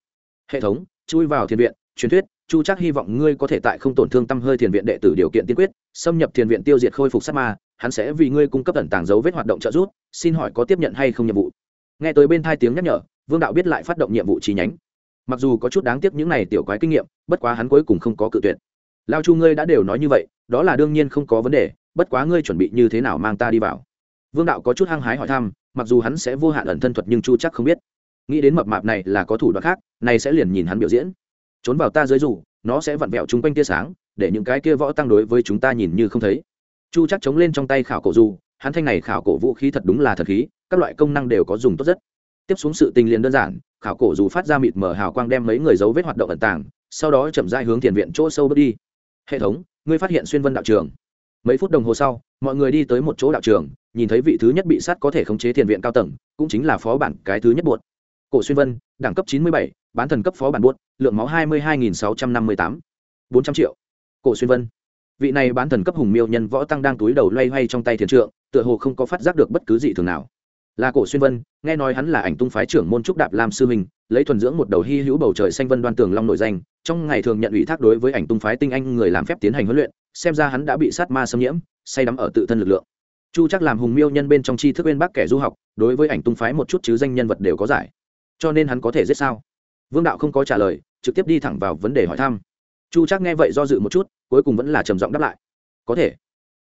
Hệ thống, chui vào thiền viện, truyền thuyết chu chắc hy vọng ngươi có thể tại không tổn thương tâm hơi thiền viện đệ tử điều kiện tiên quyết, xâm nhập thiền viện tiêu diệt khôi phục sát ma, hắn sẽ vì ngươi cung cấp tận tàng dấu vết hoạt động trợ giúp, xin hỏi có tiếp nhận hay không nhiệm vụ? Nghe tới bên thai tiếng nhắc nhở, vương đạo biết lại phát động nhiệm vụ chi nhánh. Mặc dù có chút đáng tiếc những này tiểu quái kinh nghiệm, bất quá hắn cuối cùng không có cự tuyệt. Lao chu ngươi đã đều nói như vậy, đó là đương nhiên không có vấn đề, bất quá ngươi chuẩn bị như thế nào mang ta đi vào? Vương đạo có chút hăng hái hỏi thăm, mặc dù hắn sẽ vô hạn ẩn thân thuật nhưng chu chắc không biết. Nghĩ đến mập mạp này là có thủ đoạn khác, này sẽ liền nhìn hắn biểu diễn trốn vào ta dưới rủ nó sẽ vặn vẹo chung quanh tia sáng, để những cái kia võ tăng đối với chúng ta nhìn như không thấy. Chu chắc chống lên trong tay khảo cổ du hắn thanh này khảo cổ vũ khí thật đúng là thật khí, các loại công năng đều có dùng tốt rất. Tiếp xuống sự tình liền đơn giản, khảo cổ dù phát ra mịt mờ hào quang đem mấy người dấu vết hoạt động ẩn tàng, sau đó chậm rãi hướng tiền viện chỗ sâu bước đi. Hệ thống, ngươi phát hiện xuyên vân đạo trường. Mấy phút đồng hồ sau, mọi người đi tới một chỗ đạo trường, nhìn thấy vị thứ nhất bị sát có thể khống chế thiền viện cao tầng, cũng chính là phó bản cái thứ nhất buột cổ xuyên vân đẳng cấp chín mươi bảy bán thần cấp phó bản buốt lượng máu hai mươi hai nghìn sáu trăm năm mươi tám. bốn trăm triệu. Cổ xuyên vân. Vị này bán thần cấp hùng miêu nhân võ tăng đang túi đầu loay hoay trong tay thiền trượng tựa hồ không có phát giác được bất cứ gì thường nào. Là cổ xuyên vân nghe nói hắn là ảnh tung phái trưởng môn trúc đạp lam sư mình, lấy thuần dưỡng một đầu hy hữu bầu trời xanh vân đoan tường long nội danh trong ngày thường nhận ủy thác đối với ảnh tung phái tinh anh người làm phép tiến hành huấn luyện xem ra hắn đã bị sát ma xâm nhiễm say đắm ở tự thân lực lượng. Chu chắc làm hùng miêu nhân bên trong tri thức bên bác kẻ du học đối với ảnh tung phái một chút chứ danh nhân vật đều có giải cho nên hắn có thể giết sao? Vương đạo không có trả lời, trực tiếp đi thẳng vào vấn đề hỏi thăm. Chu chắc nghe vậy do dự một chút, cuối cùng vẫn là trầm giọng đáp lại. Có thể.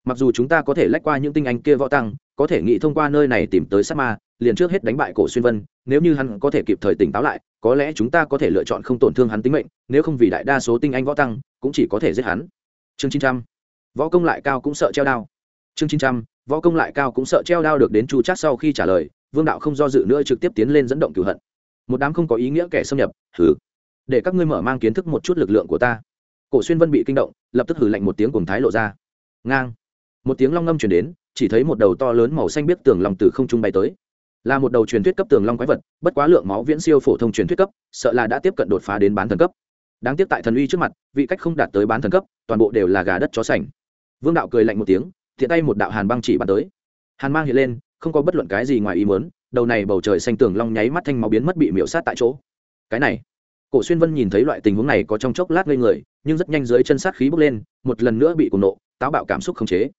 Mặc dù chúng ta có thể lách qua những tinh anh kia võ tăng, có thể nghĩ thông qua nơi này tìm tới sát ma, liền trước hết đánh bại cổ xuyên vân, nếu như hắn có thể kịp thời tỉnh táo lại, có lẽ chúng ta có thể lựa chọn không tổn thương hắn tính mệnh, nếu không vì đại đa số tinh anh võ tăng, cũng chỉ có thể giết hắn. Chương chín trăm. Võ công lại cao cũng sợ treo đao. Chương chín trăm. Võ công lại cao cũng sợ treo đao được đến chu chắc sau khi trả lời, vương đạo không do dự nữa trực tiếp tiến lên dẫn động cửu hận một đám không có ý nghĩa kẻ xâm nhập, hừ. Để các ngươi mở mang kiến thức một chút lực lượng của ta. Cổ xuyên vân bị kinh động, lập tức hử lạnh một tiếng cùng thái lộ ra. Ngang. Một tiếng long ngâm chuyển đến, chỉ thấy một đầu to lớn màu xanh biết tường long từ không trung bay tới. Là một đầu truyền thuyết cấp tường long quái vật, bất quá lượng máu viễn siêu phổ thông truyền thuyết cấp, sợ là đã tiếp cận đột phá đến bán thần cấp. Đáng tiếc tại thần uy trước mặt, vị cách không đạt tới bán thần cấp, toàn bộ đều là gà đất chó sành. Vương đạo cười lạnh một tiếng thiện tay một đạo hàn băng chỉ bắn tới. Hàn mang hiện lên, không có bất luận cái gì ngoài ý muốn đầu này bầu trời xanh tường long nháy mắt thanh máu biến mất bị miễu sát tại chỗ. Cái này, cổ xuyên vân nhìn thấy loại tình huống này có trong chốc lát ngây người, nhưng rất nhanh dưới chân sát khí bốc lên, một lần nữa bị cuồng nộ, táo bạo cảm xúc khống chế.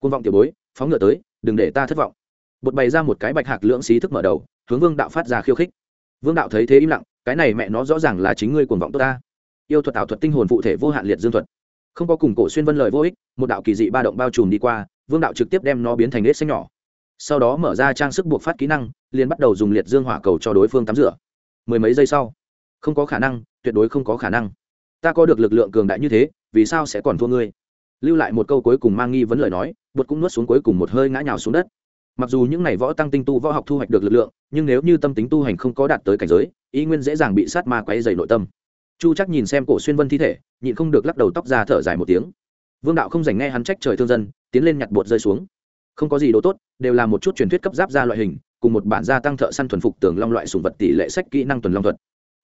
Côn vọng tiểu bối, phóng ngựa tới, đừng để ta thất vọng. Bột bày ra một cái bạch hạc lưỡng xí thức mở đầu, hướng vương đạo phát ra khiêu khích. Vương đạo thấy thế im lặng, cái này mẹ nó rõ ràng là chính ngươi cuồng vọng tốt ta. Yêu thuật ảo thuật tinh hồn phụ thể vô hạn liệt dương thuật. Không có cùng cổ xuyên vân lời vô ích, một đạo kỳ dị ba động bao trùm đi qua, vương đạo trực tiếp đem nó biến thành nết xanh nhỏ sau đó mở ra trang sức buộc phát kỹ năng, liền bắt đầu dùng liệt dương hỏa cầu cho đối phương tắm rửa. Mười mấy giây sau, không có khả năng, tuyệt đối không có khả năng. Ta có được lực lượng cường đại như thế, vì sao sẽ còn thua ngươi? Lưu lại một câu cuối cùng mang nghi vấn lời nói bột cũng nuốt xuống cuối cùng một hơi ngã nhào xuống đất. Mặc dù những này võ tăng tinh tu võ học thu hoạch được lực lượng, nhưng nếu như tâm tính tu hành không có đạt tới cảnh giới ý nguyên dễ dàng bị sát ma quấy dày nội tâm. Chu chắc nhìn xem cổ xuyên vân thi thể, nhịn không được lắc đầu tóc ra thở dài một tiếng. Vương đạo không dành nghe hắn trách trời thương dân, tiến lên nhặt bột rơi xuống không có gì đồ tốt, đều là một chút truyền thuyết cấp giáp ra loại hình, cùng một bản gia tăng thợ săn thuần phục tường long loại sùng vật tỷ lệ sách kỹ năng tuần long thuật.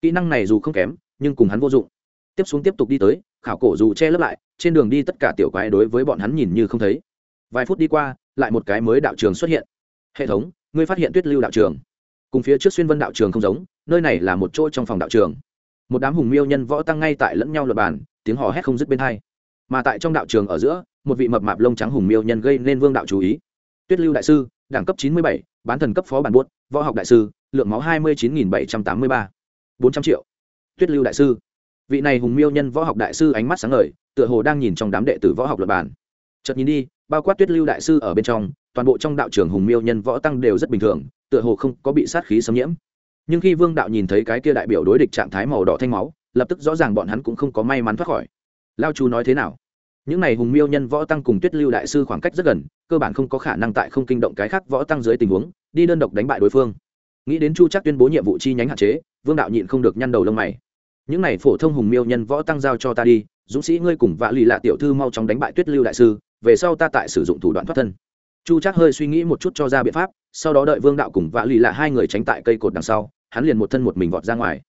Kỹ năng này dù không kém, nhưng cùng hắn vô dụng. Tiếp xuống tiếp tục đi tới, khảo cổ dù che lấp lại, trên đường đi tất cả tiểu quái đối với bọn hắn nhìn như không thấy. Vài phút đi qua, lại một cái mới đạo trường xuất hiện. Hệ thống, ngươi phát hiện tuyết lưu đạo trường. Cùng phía trước xuyên vân đạo trường không giống, nơi này là một chỗ trong phòng đạo trường. Một đám hùng miêu nhân võ tăng ngay tại lẫn nhau luật bàn, tiếng hò hét không dứt bên hai. Mà tại trong đạo trường ở giữa một vị mập mạp lông trắng hùng miêu nhân gây nên vương đạo chú ý. Tuyết lưu đại sư, đẳng cấp chín mươi bảy, bán thần cấp phó bản buốt, võ học đại sư, lượng máu hai mươi chín bảy trăm tám mươi ba. bốn trăm triệu. Tuyết lưu đại sư. Vị này hùng miêu nhân võ học đại sư ánh mắt sáng ngời, tựa hồ đang nhìn trong đám đệ tử võ học luật bản. Chợt nhìn đi, bao quát tuyết lưu đại sư ở bên trong, toàn bộ trong đạo trường hùng miêu nhân võ tăng đều rất bình thường, tựa hồ không có bị sát khí xâm nhiễm. Nhưng khi vương đạo nhìn thấy cái kia đại biểu đối địch trạng thái màu đỏ thanh máu, lập tức rõ ràng bọn hắn cũng không có may mắn thoát khỏi. Lao chu nói thế nào? Những này hùng miêu nhân võ tăng cùng tuyết lưu đại sư khoảng cách rất gần, cơ bản không có khả năng tại không kinh động cái khác võ tăng dưới tình huống, đi đơn độc đánh bại đối phương. Nghĩ đến chu chắc tuyên bố nhiệm vụ chi nhánh hạn chế, vương đạo nhịn không được nhăn đầu lông mày. Những này phổ thông hùng miêu nhân võ tăng giao cho ta đi, dũng sĩ ngươi cùng vạ lì lạ tiểu thư mau chóng đánh bại tuyết lưu đại sư, về sau ta tại sử dụng thủ đoạn thoát thân. Chu chắc hơi suy nghĩ một chút cho ra biện pháp, sau đó đợi vương đạo cùng vạ lì lạ hai người tránh tại cây cột đằng sau, hắn liền một thân một mình vọt ra ngoài.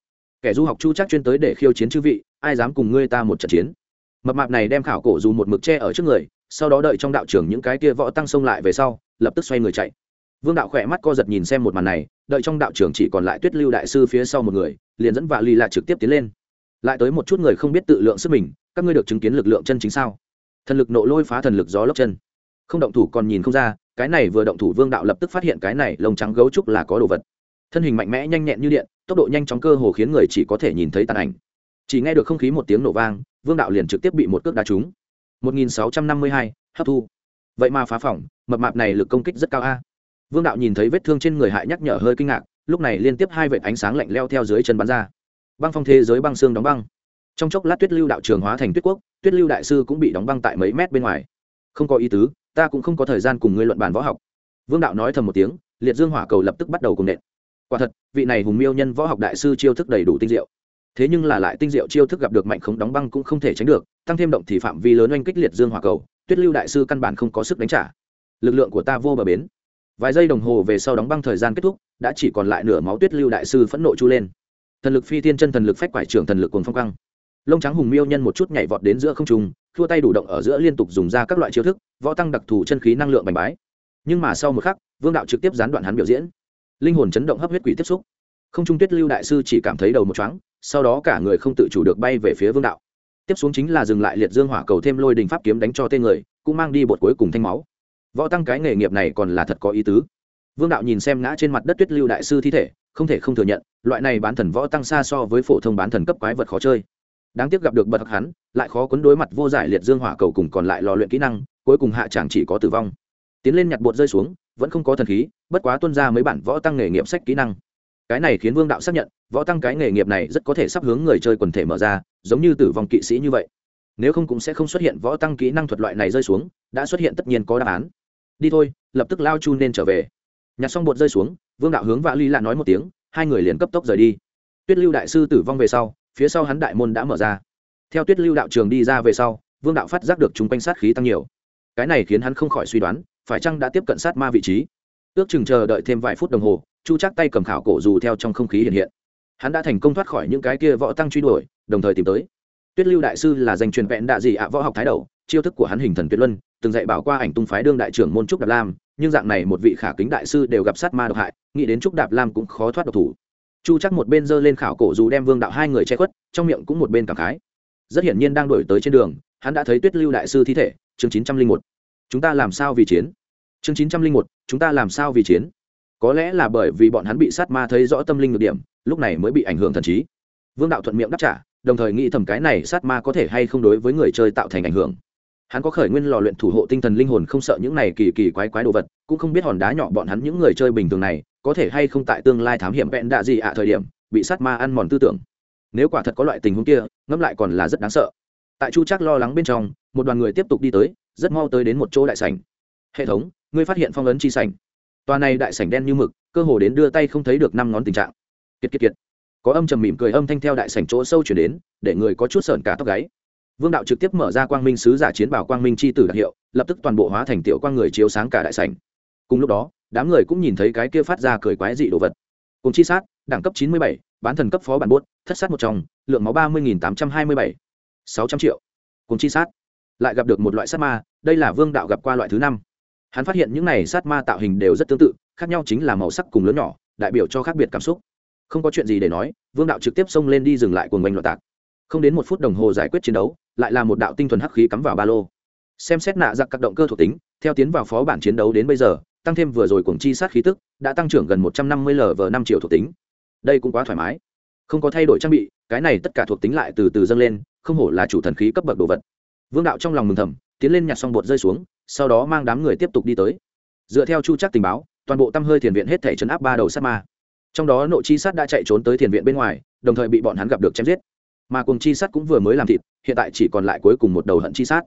Kẻ du học chu chắc chuyên tới để khiêu chiến chư vị, ai dám cùng ngươi ta một trận chiến? Mập mạp này đem khảo cổ dù một mực che ở trước người, sau đó đợi trong đạo trưởng những cái kia võ tăng xông lại về sau, lập tức xoay người chạy. Vương đạo khỏe mắt co giật nhìn xem một màn này, đợi trong đạo trưởng chỉ còn lại tuyết lưu đại sư phía sau một người, liền dẫn vạ lì lạ trực tiếp tiến lên. Lại tới một chút người không biết tự lượng sức mình, các ngươi được chứng kiến lực lượng chân chính sao? Thần lực nộ lôi phá thần lực gió lốc chân. Không động thủ còn nhìn không ra, cái này vừa động thủ vương đạo lập tức phát hiện cái này lông trắng gấu trúc là có đồ vật. Thân hình mạnh mẽ nhanh nhẹn như điện, tốc độ nhanh chóng cơ hồ khiến người chỉ có thể nhìn thấy tàn ảnh. Chỉ nghe được không khí một tiếng nổ vang vương đạo liền trực tiếp bị một cước đá trúng. 1652, hấp thu. Vậy mà phá phỏng mập mạp này lực công kích rất cao a. Vương đạo nhìn thấy vết thương trên người hại nhắc nhở hơi kinh ngạc lúc này liên tiếp hai vệt ánh sáng lạnh leo theo dưới chân bắn ra. Băng phong thế giới băng xương đóng băng. Trong chốc lát tuyết lưu đạo trường hóa thành tuyết quốc tuyết lưu đại sư cũng bị đóng băng tại mấy mét bên ngoài. Không có ý tứ ta cũng không có thời gian cùng ngươi luận bàn võ học. Vương đạo nói thầm một tiếng liệt dương hỏa cầu lập tức bắt đầu cùng nện. Quả thật vị này hùng miêu nhân võ học đại sư chiêu thức đầy đủ tinh diệu thế nhưng là lại tinh diệu chiêu thức gặp được mạnh khống đóng băng cũng không thể tránh được, tăng thêm động thì phạm vi lớn oanh kích liệt dương hỏa cầu, tuyết lưu đại sư căn bản không có sức đánh trả. Lực lượng của ta vô bờ bến. Vài giây đồng hồ về sau đóng băng thời gian kết thúc, đã chỉ còn lại nửa máu tuyết lưu đại sư phẫn nộ chu lên. Thần lực phi thiên chân thần lực phách quải trưởng thần lực cuồng phong căng lông trắng hùng miêu nhân một chút nhảy vọt đến giữa không trung thua tay đủ động ở giữa liên tục dùng ra các loại chiêu thức, võ tăng đặc thù chân khí năng lượng bành bái. Nhưng mà sau một khắc, vương đạo trực tiếp gián đoạn hắn biểu diễn. Linh hồn chấn động hấp huyết quỷ tiếp xúc không trung tuyết lưu đại sư chỉ cảm thấy đầu một chóng sau đó cả người không tự chủ được bay về phía vương đạo. Tiếp xuống chính là dừng lại liệt dương hỏa cầu thêm lôi đình pháp kiếm đánh cho tên người, cũng mang đi bột cuối cùng thanh máu. Võ tăng cái nghề nghiệp này còn là thật có ý tứ. Vương đạo nhìn xem ngã trên mặt đất tuyết lưu đại sư thi thể, không thể không thừa nhận, loại này bán thần võ tăng xa so với phổ thông bán thần cấp quái vật khó chơi. Đáng tiếc gặp được bật hắn, lại khó quấn đối mặt vô giải liệt dương hỏa cầu cùng còn lại lò luyện kỹ năng, cuối cùng hạ chẳng chỉ có tử vong. Tiến lên nhặt bột rơi xuống, vẫn không có thần khí, bất quá tuân ra mấy bản võ tăng nghề nghiệp sách kỹ năng cái này khiến vương đạo xác nhận, võ tăng cái nghề nghiệp này rất có thể sắp hướng người chơi quần thể mở ra, giống như tử vong kỵ sĩ như vậy. Nếu không cũng sẽ không xuất hiện võ tăng kỹ năng thuật loại này rơi xuống, đã xuất hiện tất nhiên có đáp án. Đi thôi, lập tức lao chu nên trở về. Nhặt xong bột rơi xuống, vương đạo hướng vã ly lạ nói một tiếng, hai người liền cấp tốc rời đi. Tuyết lưu đại sư tử vong về sau, phía sau hắn đại môn đã mở ra. Theo tuyết lưu đạo trường đi ra về sau, vương đạo phát giác được chúng quanh sát khí tăng nhiều. Cái này khiến hắn không khỏi suy đoán, phải chăng đã tiếp cận sát ma vị trí? Ước chừng chờ đợi thêm vài phút đồng hồ chu chắc tay cầm khảo cổ dù theo trong không khí hiện hiện. Hắn đã thành công thoát khỏi những cái kia võ tăng truy đuổi, đồng thời tìm tới. Tuyết lưu đại sư là danh truyền vẹn đạ dị ạ võ học thái đầu, chiêu thức của hắn hình thần tuyệt luân, từng dạy bảo qua ảnh tung phái đương đại trưởng môn trúc đạp lam, nhưng dạng này một vị khả kính đại sư đều gặp sát ma độc hại, nghĩ đến trúc đạp lam cũng khó thoát độc thủ. Chu chắc một bên giơ lên khảo cổ dù đem vương đạo hai người che khuất, trong miệng cũng một bên cảm khái. Rất hiển nhiên đang đổi tới trên đường, hắn đã thấy tuyết lưu đại sư thi thể, chương chín trăm linh một. Chúng ta làm sao vì chiến? Chương chín trăm linh một, chúng ta làm sao vì chiến? Có lẽ là bởi vì bọn hắn bị sát ma thấy rõ tâm linh được điểm, lúc này mới bị ảnh hưởng thần trí. Vương đạo thuận miệng đáp trả, đồng thời nghĩ thầm cái này sát ma có thể hay không đối với người chơi tạo thành ảnh hưởng. Hắn có khởi nguyên lò luyện thủ hộ tinh thần linh hồn không sợ những này kỳ kỳ quái quái đồ vật, cũng không biết hòn đá nhỏ bọn hắn những người chơi bình thường này, có thể hay không tại tương lai thám hiểm vẹn đạ gì ạ thời điểm, bị sát ma ăn mòn tư tưởng. Nếu quả thật có loại tình huống kia, ngẫm lại còn là rất đáng sợ. Tại chu chắc lo lắng bên trong, một đoàn người tiếp tục đi tới, rất mau tới đến một chỗ đại sảnh. Hệ thống, ngươi phát hiện phong ấn chi sảnh tòa này đại sảnh đen như mực, cơ hồ đến đưa tay không thấy được năm ngón tình trạng. Kiệt kiệt kiệt. Có âm trầm mỉm cười âm thanh theo đại sảnh chỗ sâu chuyển đến, để người có chút sợn cả tóc gáy. Vương đạo trực tiếp mở ra quang minh sứ giả chiến bảo quang minh c h i tử đặc hiệu, lập tức toàn bộ hóa thành tiểu quang người chiếu sáng cả đại sảnh. Cùng lúc đó, đám người cũng nhìn thấy cái kia phát ra cười quái dị đồ vật. Cùng chi sát, đẳng cấp chín mươi bảy, bán thần cấp phó bản bốt thất sát một trong lượng máu ba mươi tám trăm hai mươi bảy. sáu trăm triệu. Cùng chi sát. Lại gặp được một loại sát ma, đây là vương đạo gặp qua loại thứ năm hắn phát hiện những này sát ma tạo hình đều rất tương tự, khác nhau chính là màu sắc cùng lớn nhỏ, đại biểu cho khác biệt cảm xúc. Không có chuyện gì để nói, vương đạo trực tiếp xông lên đi dừng lại cuồng oanh loạn tạc. Không đến một phút đồng hồ giải quyết chiến đấu, lại là một đạo tinh thuần hắc khí cắm vào ba lô. Xem xét nạ giặc các động cơ thuộc tính, theo tiến vào phó bản chiến đấu đến bây giờ, tăng thêm vừa rồi cuồng chi sát khí tức, đã tăng trưởng gần một trăm năm mươi lv năm triệu thuộc tính. Đây cũng quá thoải mái. Không có thay đổi trang bị, cái này tất cả thuộc tính lại từ từ dâng lên, không hổ là chủ thần khí cấp bậc đồ vật. Vương đạo trong lòng mừng thầm, tiến lên nhặt xong bột rơi xuống sau đó mang đám người tiếp tục đi tới. Dựa theo chu chắc tình báo, toàn bộ tâm hơi thiền viện hết thể chấn áp ba đầu sát ma. Trong đó nội chi sát đã chạy trốn tới thiền viện bên ngoài, đồng thời bị bọn hắn gặp được chém giết. Mà cùng chi sát cũng vừa mới làm thịt, hiện tại chỉ còn lại cuối cùng một đầu hận chi sát.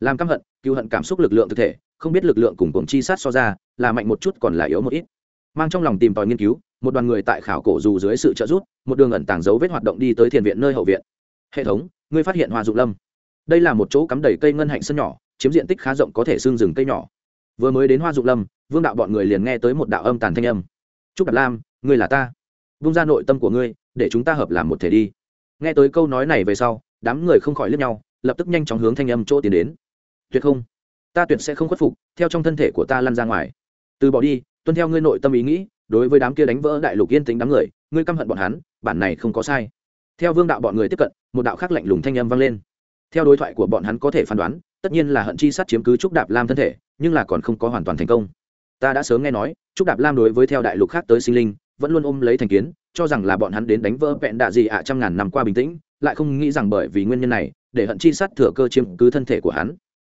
Làm căm hận, cứu hận cảm xúc lực lượng thực thể, không biết lực lượng cùng cùng chi sát so ra, là mạnh một chút còn là yếu một ít. Mang trong lòng tìm tòi nghiên cứu, một đoàn người tại khảo cổ dù dưới sự trợ giúp, một đường ẩn tàng dấu vết hoạt động đi tới thiền viện nơi hậu viện. Hệ thống, ngươi phát hiện hoa dụng lâm. Đây là một chỗ cắm đầy cây ngân hạnh sân nhỏ chiếm diện tích khá rộng có thể xương rừng cây nhỏ. Vừa mới đến hoa dụng lâm, vương đạo bọn người liền nghe tới một đạo âm tàn thanh âm. Chúc đạt lam, ngươi là ta. Vung ra nội tâm của ngươi, để chúng ta hợp làm một thể đi. Nghe tới câu nói này về sau, đám người không khỏi lướt nhau, lập tức nhanh chóng hướng thanh âm chỗ tiến đến. Tuyệt không. Ta tuyệt sẽ không khuất phục, theo trong thân thể của ta lăn ra ngoài. Từ bỏ đi, tuân theo ngươi nội tâm ý nghĩ, đối với đám kia đánh vỡ đại lục yên tính đám người, ngươi căm hận bọn hắn, bản này không có sai. Theo vương đạo bọn người tiếp cận, một đạo khác lạnh lùng thanh âm vang lên theo đối thoại của bọn hắn có thể phán đoán, tất nhiên là hận chi sát chiếm cứ trúc đạp lam thân thể, nhưng là còn không có hoàn toàn thành công. Ta đã sớm nghe nói, trúc đạp lam đối với theo đại lục khác tới sinh linh, vẫn luôn ôm lấy thành kiến, cho rằng là bọn hắn đến đánh vỡ vẹn đạ gì ạ trăm ngàn năm qua bình tĩnh, lại không nghĩ rằng bởi vì nguyên nhân này, để hận chi sát thừa cơ chiếm cứ thân thể của hắn.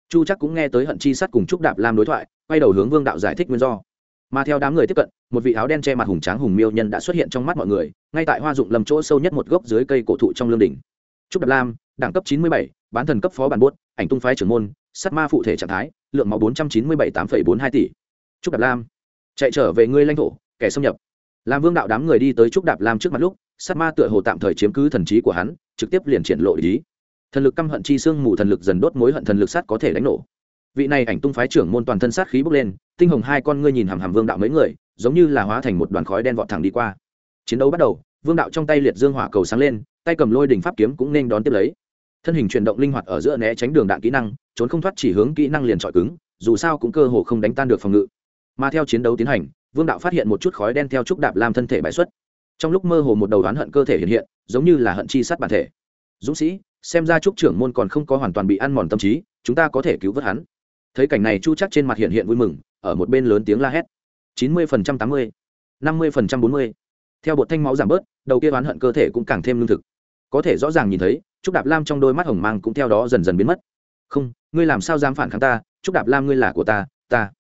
Chu chắc cũng nghe tới hận chi sát cùng trúc đạp lam đối thoại, quay đầu hướng vương đạo giải thích nguyên do. Mà theo đám người tiếp cận, một vị áo đen che mặt hùng tráng hùng miêu nhân đã xuất hiện trong mắt mọi người, ngay tại hoa dụng lầm chỗ sâu nhất một gốc dưới cây cổ thụ trong lương đỉnh. Trúc đạp lam, đẳng cấp chín mươi bảy bán thần cấp phó bản buốt, ảnh tung phái trưởng môn sắt ma phụ thể trạng thái, lượng máu bốn trăm chín mươi bảy tám bốn hai tỷ. Trúc đạp lam, chạy trở về ngươi lãnh thổ, kẻ xâm nhập. Làm vương đạo đám người đi tới trúc đạp lam trước mặt lúc sắt ma tựa hồ tạm thời chiếm cứ thần trí của hắn, trực tiếp liền triển lộ ý. Thần lực căm hận chi xương mù thần lực dần đốt mối hận thần lực sắt có thể đánh nổ. Vị này ảnh tung phái trưởng môn toàn thân sát khí bốc lên, tinh hồng hai con ngươi nhìn hàm hàm vương đạo mấy người, giống như là hóa thành một đoàn khói đen vọt thẳng đi qua. Chiến đấu bắt đầu, vương đạo trong tay liệt dương hỏa cầu sáng lên, tay cầm lôi đỉnh pháp kiếm cũng nên đón tiếp lấy thân hình chuyển động linh hoạt ở giữa né tránh đường đạn kỹ năng, trốn không thoát chỉ hướng kỹ năng liền trọi cứng, dù sao cũng cơ hồ không đánh tan được phòng ngự. Mà theo chiến đấu tiến hành, vương đạo phát hiện một chút khói đen theo trúc đạp làm thân thể bãi xuất. Trong lúc mơ hồ một đầu đoán hận cơ thể hiện hiện, giống như là hận chi sát bản thể. Dũng sĩ, xem ra trúc trưởng môn còn không có hoàn toàn bị ăn mòn tâm trí, chúng ta có thể cứu vớt hắn. Thấy cảnh này chu chắc trên mặt hiện hiện vui mừng, ở một bên lớn tiếng la hét. Chín mươi phần trăm tám mươi, năm mươi phần trăm bốn mươi. Theo bột thanh máu giảm bớt, đầu kia oán hận cơ thể cũng càng thêm lương thực. Có thể rõ ràng nhìn thấy trúc đạp lam trong đôi mắt hồng mang cũng theo đó dần dần biến mất. Không, ngươi làm sao dám phản kháng ta? Trúc đạp lam ngươi là của ta ta.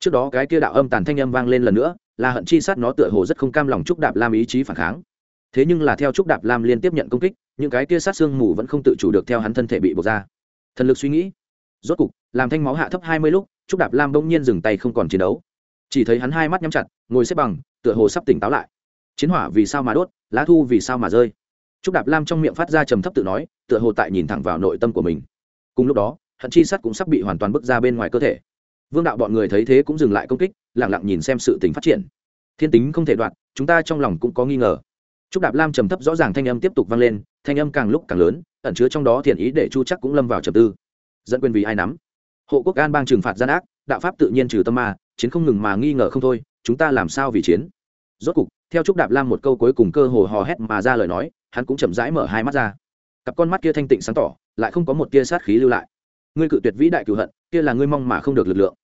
Trước đó cái kia đạo âm tàn thanh âm vang lên lần nữa là hận chi sát nó tựa hồ rất không cam lòng trúc đạp lam ý chí phản kháng. Thế nhưng là theo trúc đạp lam liên tiếp nhận công kích, những cái kia sát xương mù vẫn không tự chủ được theo hắn thân thể bị buộc ra. Thần lực suy nghĩ. Rốt cục, làm thanh máu hạ thấp hai mươi lúc, trúc đạp lam bỗng nhiên dừng tay không còn chiến đấu. Chỉ thấy hắn hai mắt nhắm chặt, ngồi xếp bằng, tựa hồ sắp tỉnh táo lại. Chiến hỏa vì sao mà đốt, lá thu vì sao mà rơi? Trúc đạp lam trong miệng phát ra trầm thấp tự nói tựa hồ tại nhìn thẳng vào nội tâm của mình. Cùng lúc đó hận chi sắt cũng sắp bị hoàn toàn bức ra bên ngoài cơ thể. Vương đạo bọn người thấy thế cũng dừng lại công kích lặng lặng nhìn xem sự tình phát triển. Thiên tính không thể đoạn, chúng ta trong lòng cũng có nghi ngờ. Trúc đạp lam trầm thấp rõ ràng thanh âm tiếp tục vang lên thanh âm càng lúc càng lớn ẩn chứa trong đó thiện ý để chu chắc cũng lâm vào trầm tư. Dẫn quyền vì ai nắm? Hộ quốc an bang trừng phạt gian ác đạo pháp tự nhiên trừ tâm ma chiến không ngừng mà nghi ngờ không thôi chúng ta làm sao vì chiến? Rốt cục theo trúc đạp lam một câu cuối cùng cơ hồ hò hét mà ra lời nói, hắn cũng chậm rãi mở hai mắt ra. Cặp con mắt kia thanh tịnh sáng tỏ, lại không có một tia sát khí lưu lại. Ngươi cự tuyệt vĩ đại cựu hận, kia là ngươi mong mà không được lực lượng.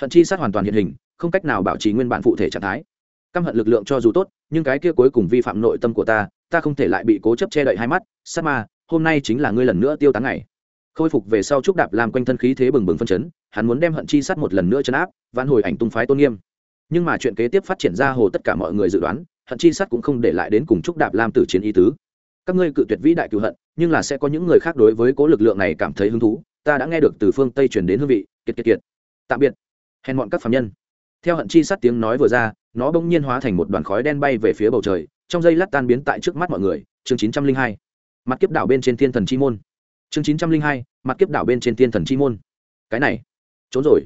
Hận chi sát hoàn toàn hiện hình, không cách nào bảo trì nguyên bản phụ thể trạng thái. Căm hận lực lượng cho dù tốt, nhưng cái kia cuối cùng vi phạm nội tâm của ta ta không thể lại bị cố chấp che đậy hai mắt. Sát ma, hôm nay chính là ngươi lần nữa tiêu tán ngày. Khôi phục về sau trúc đạp làm quanh thân khí thế bừng bừng phân chấn, hắn muốn đem hận chi sát một lần nữa chấn áp, vãn hồi ảnh tung phái tôn nghiêm nhưng mà chuyện kế tiếp phát triển ra hồ tất cả mọi người dự đoán, hận chi sát cũng không để lại đến cùng chúc đạp lam tử chiến ý tứ. Các ngươi cự tuyệt vĩ đại cựu hận, nhưng là sẽ có những người khác đối với cố lực lượng này cảm thấy hứng thú. Ta đã nghe được từ phương tây truyền đến hương vị, kiệt kiệt kiệt. Tạm biệt. Hèn bọn các phạm nhân. Theo hận chi sát tiếng nói vừa ra, nó bỗng nhiên hóa thành một đoàn khói đen bay về phía bầu trời, trong giây lát tan biến tại trước mắt mọi người. Chương chín trăm linh hai. Mặt kiếp đảo bên trên thiên thần chi môn. Chương chín trăm linh hai. Mặt kiếp đảo bên trên thiên thần chi môn. Cái này. Trốn rồi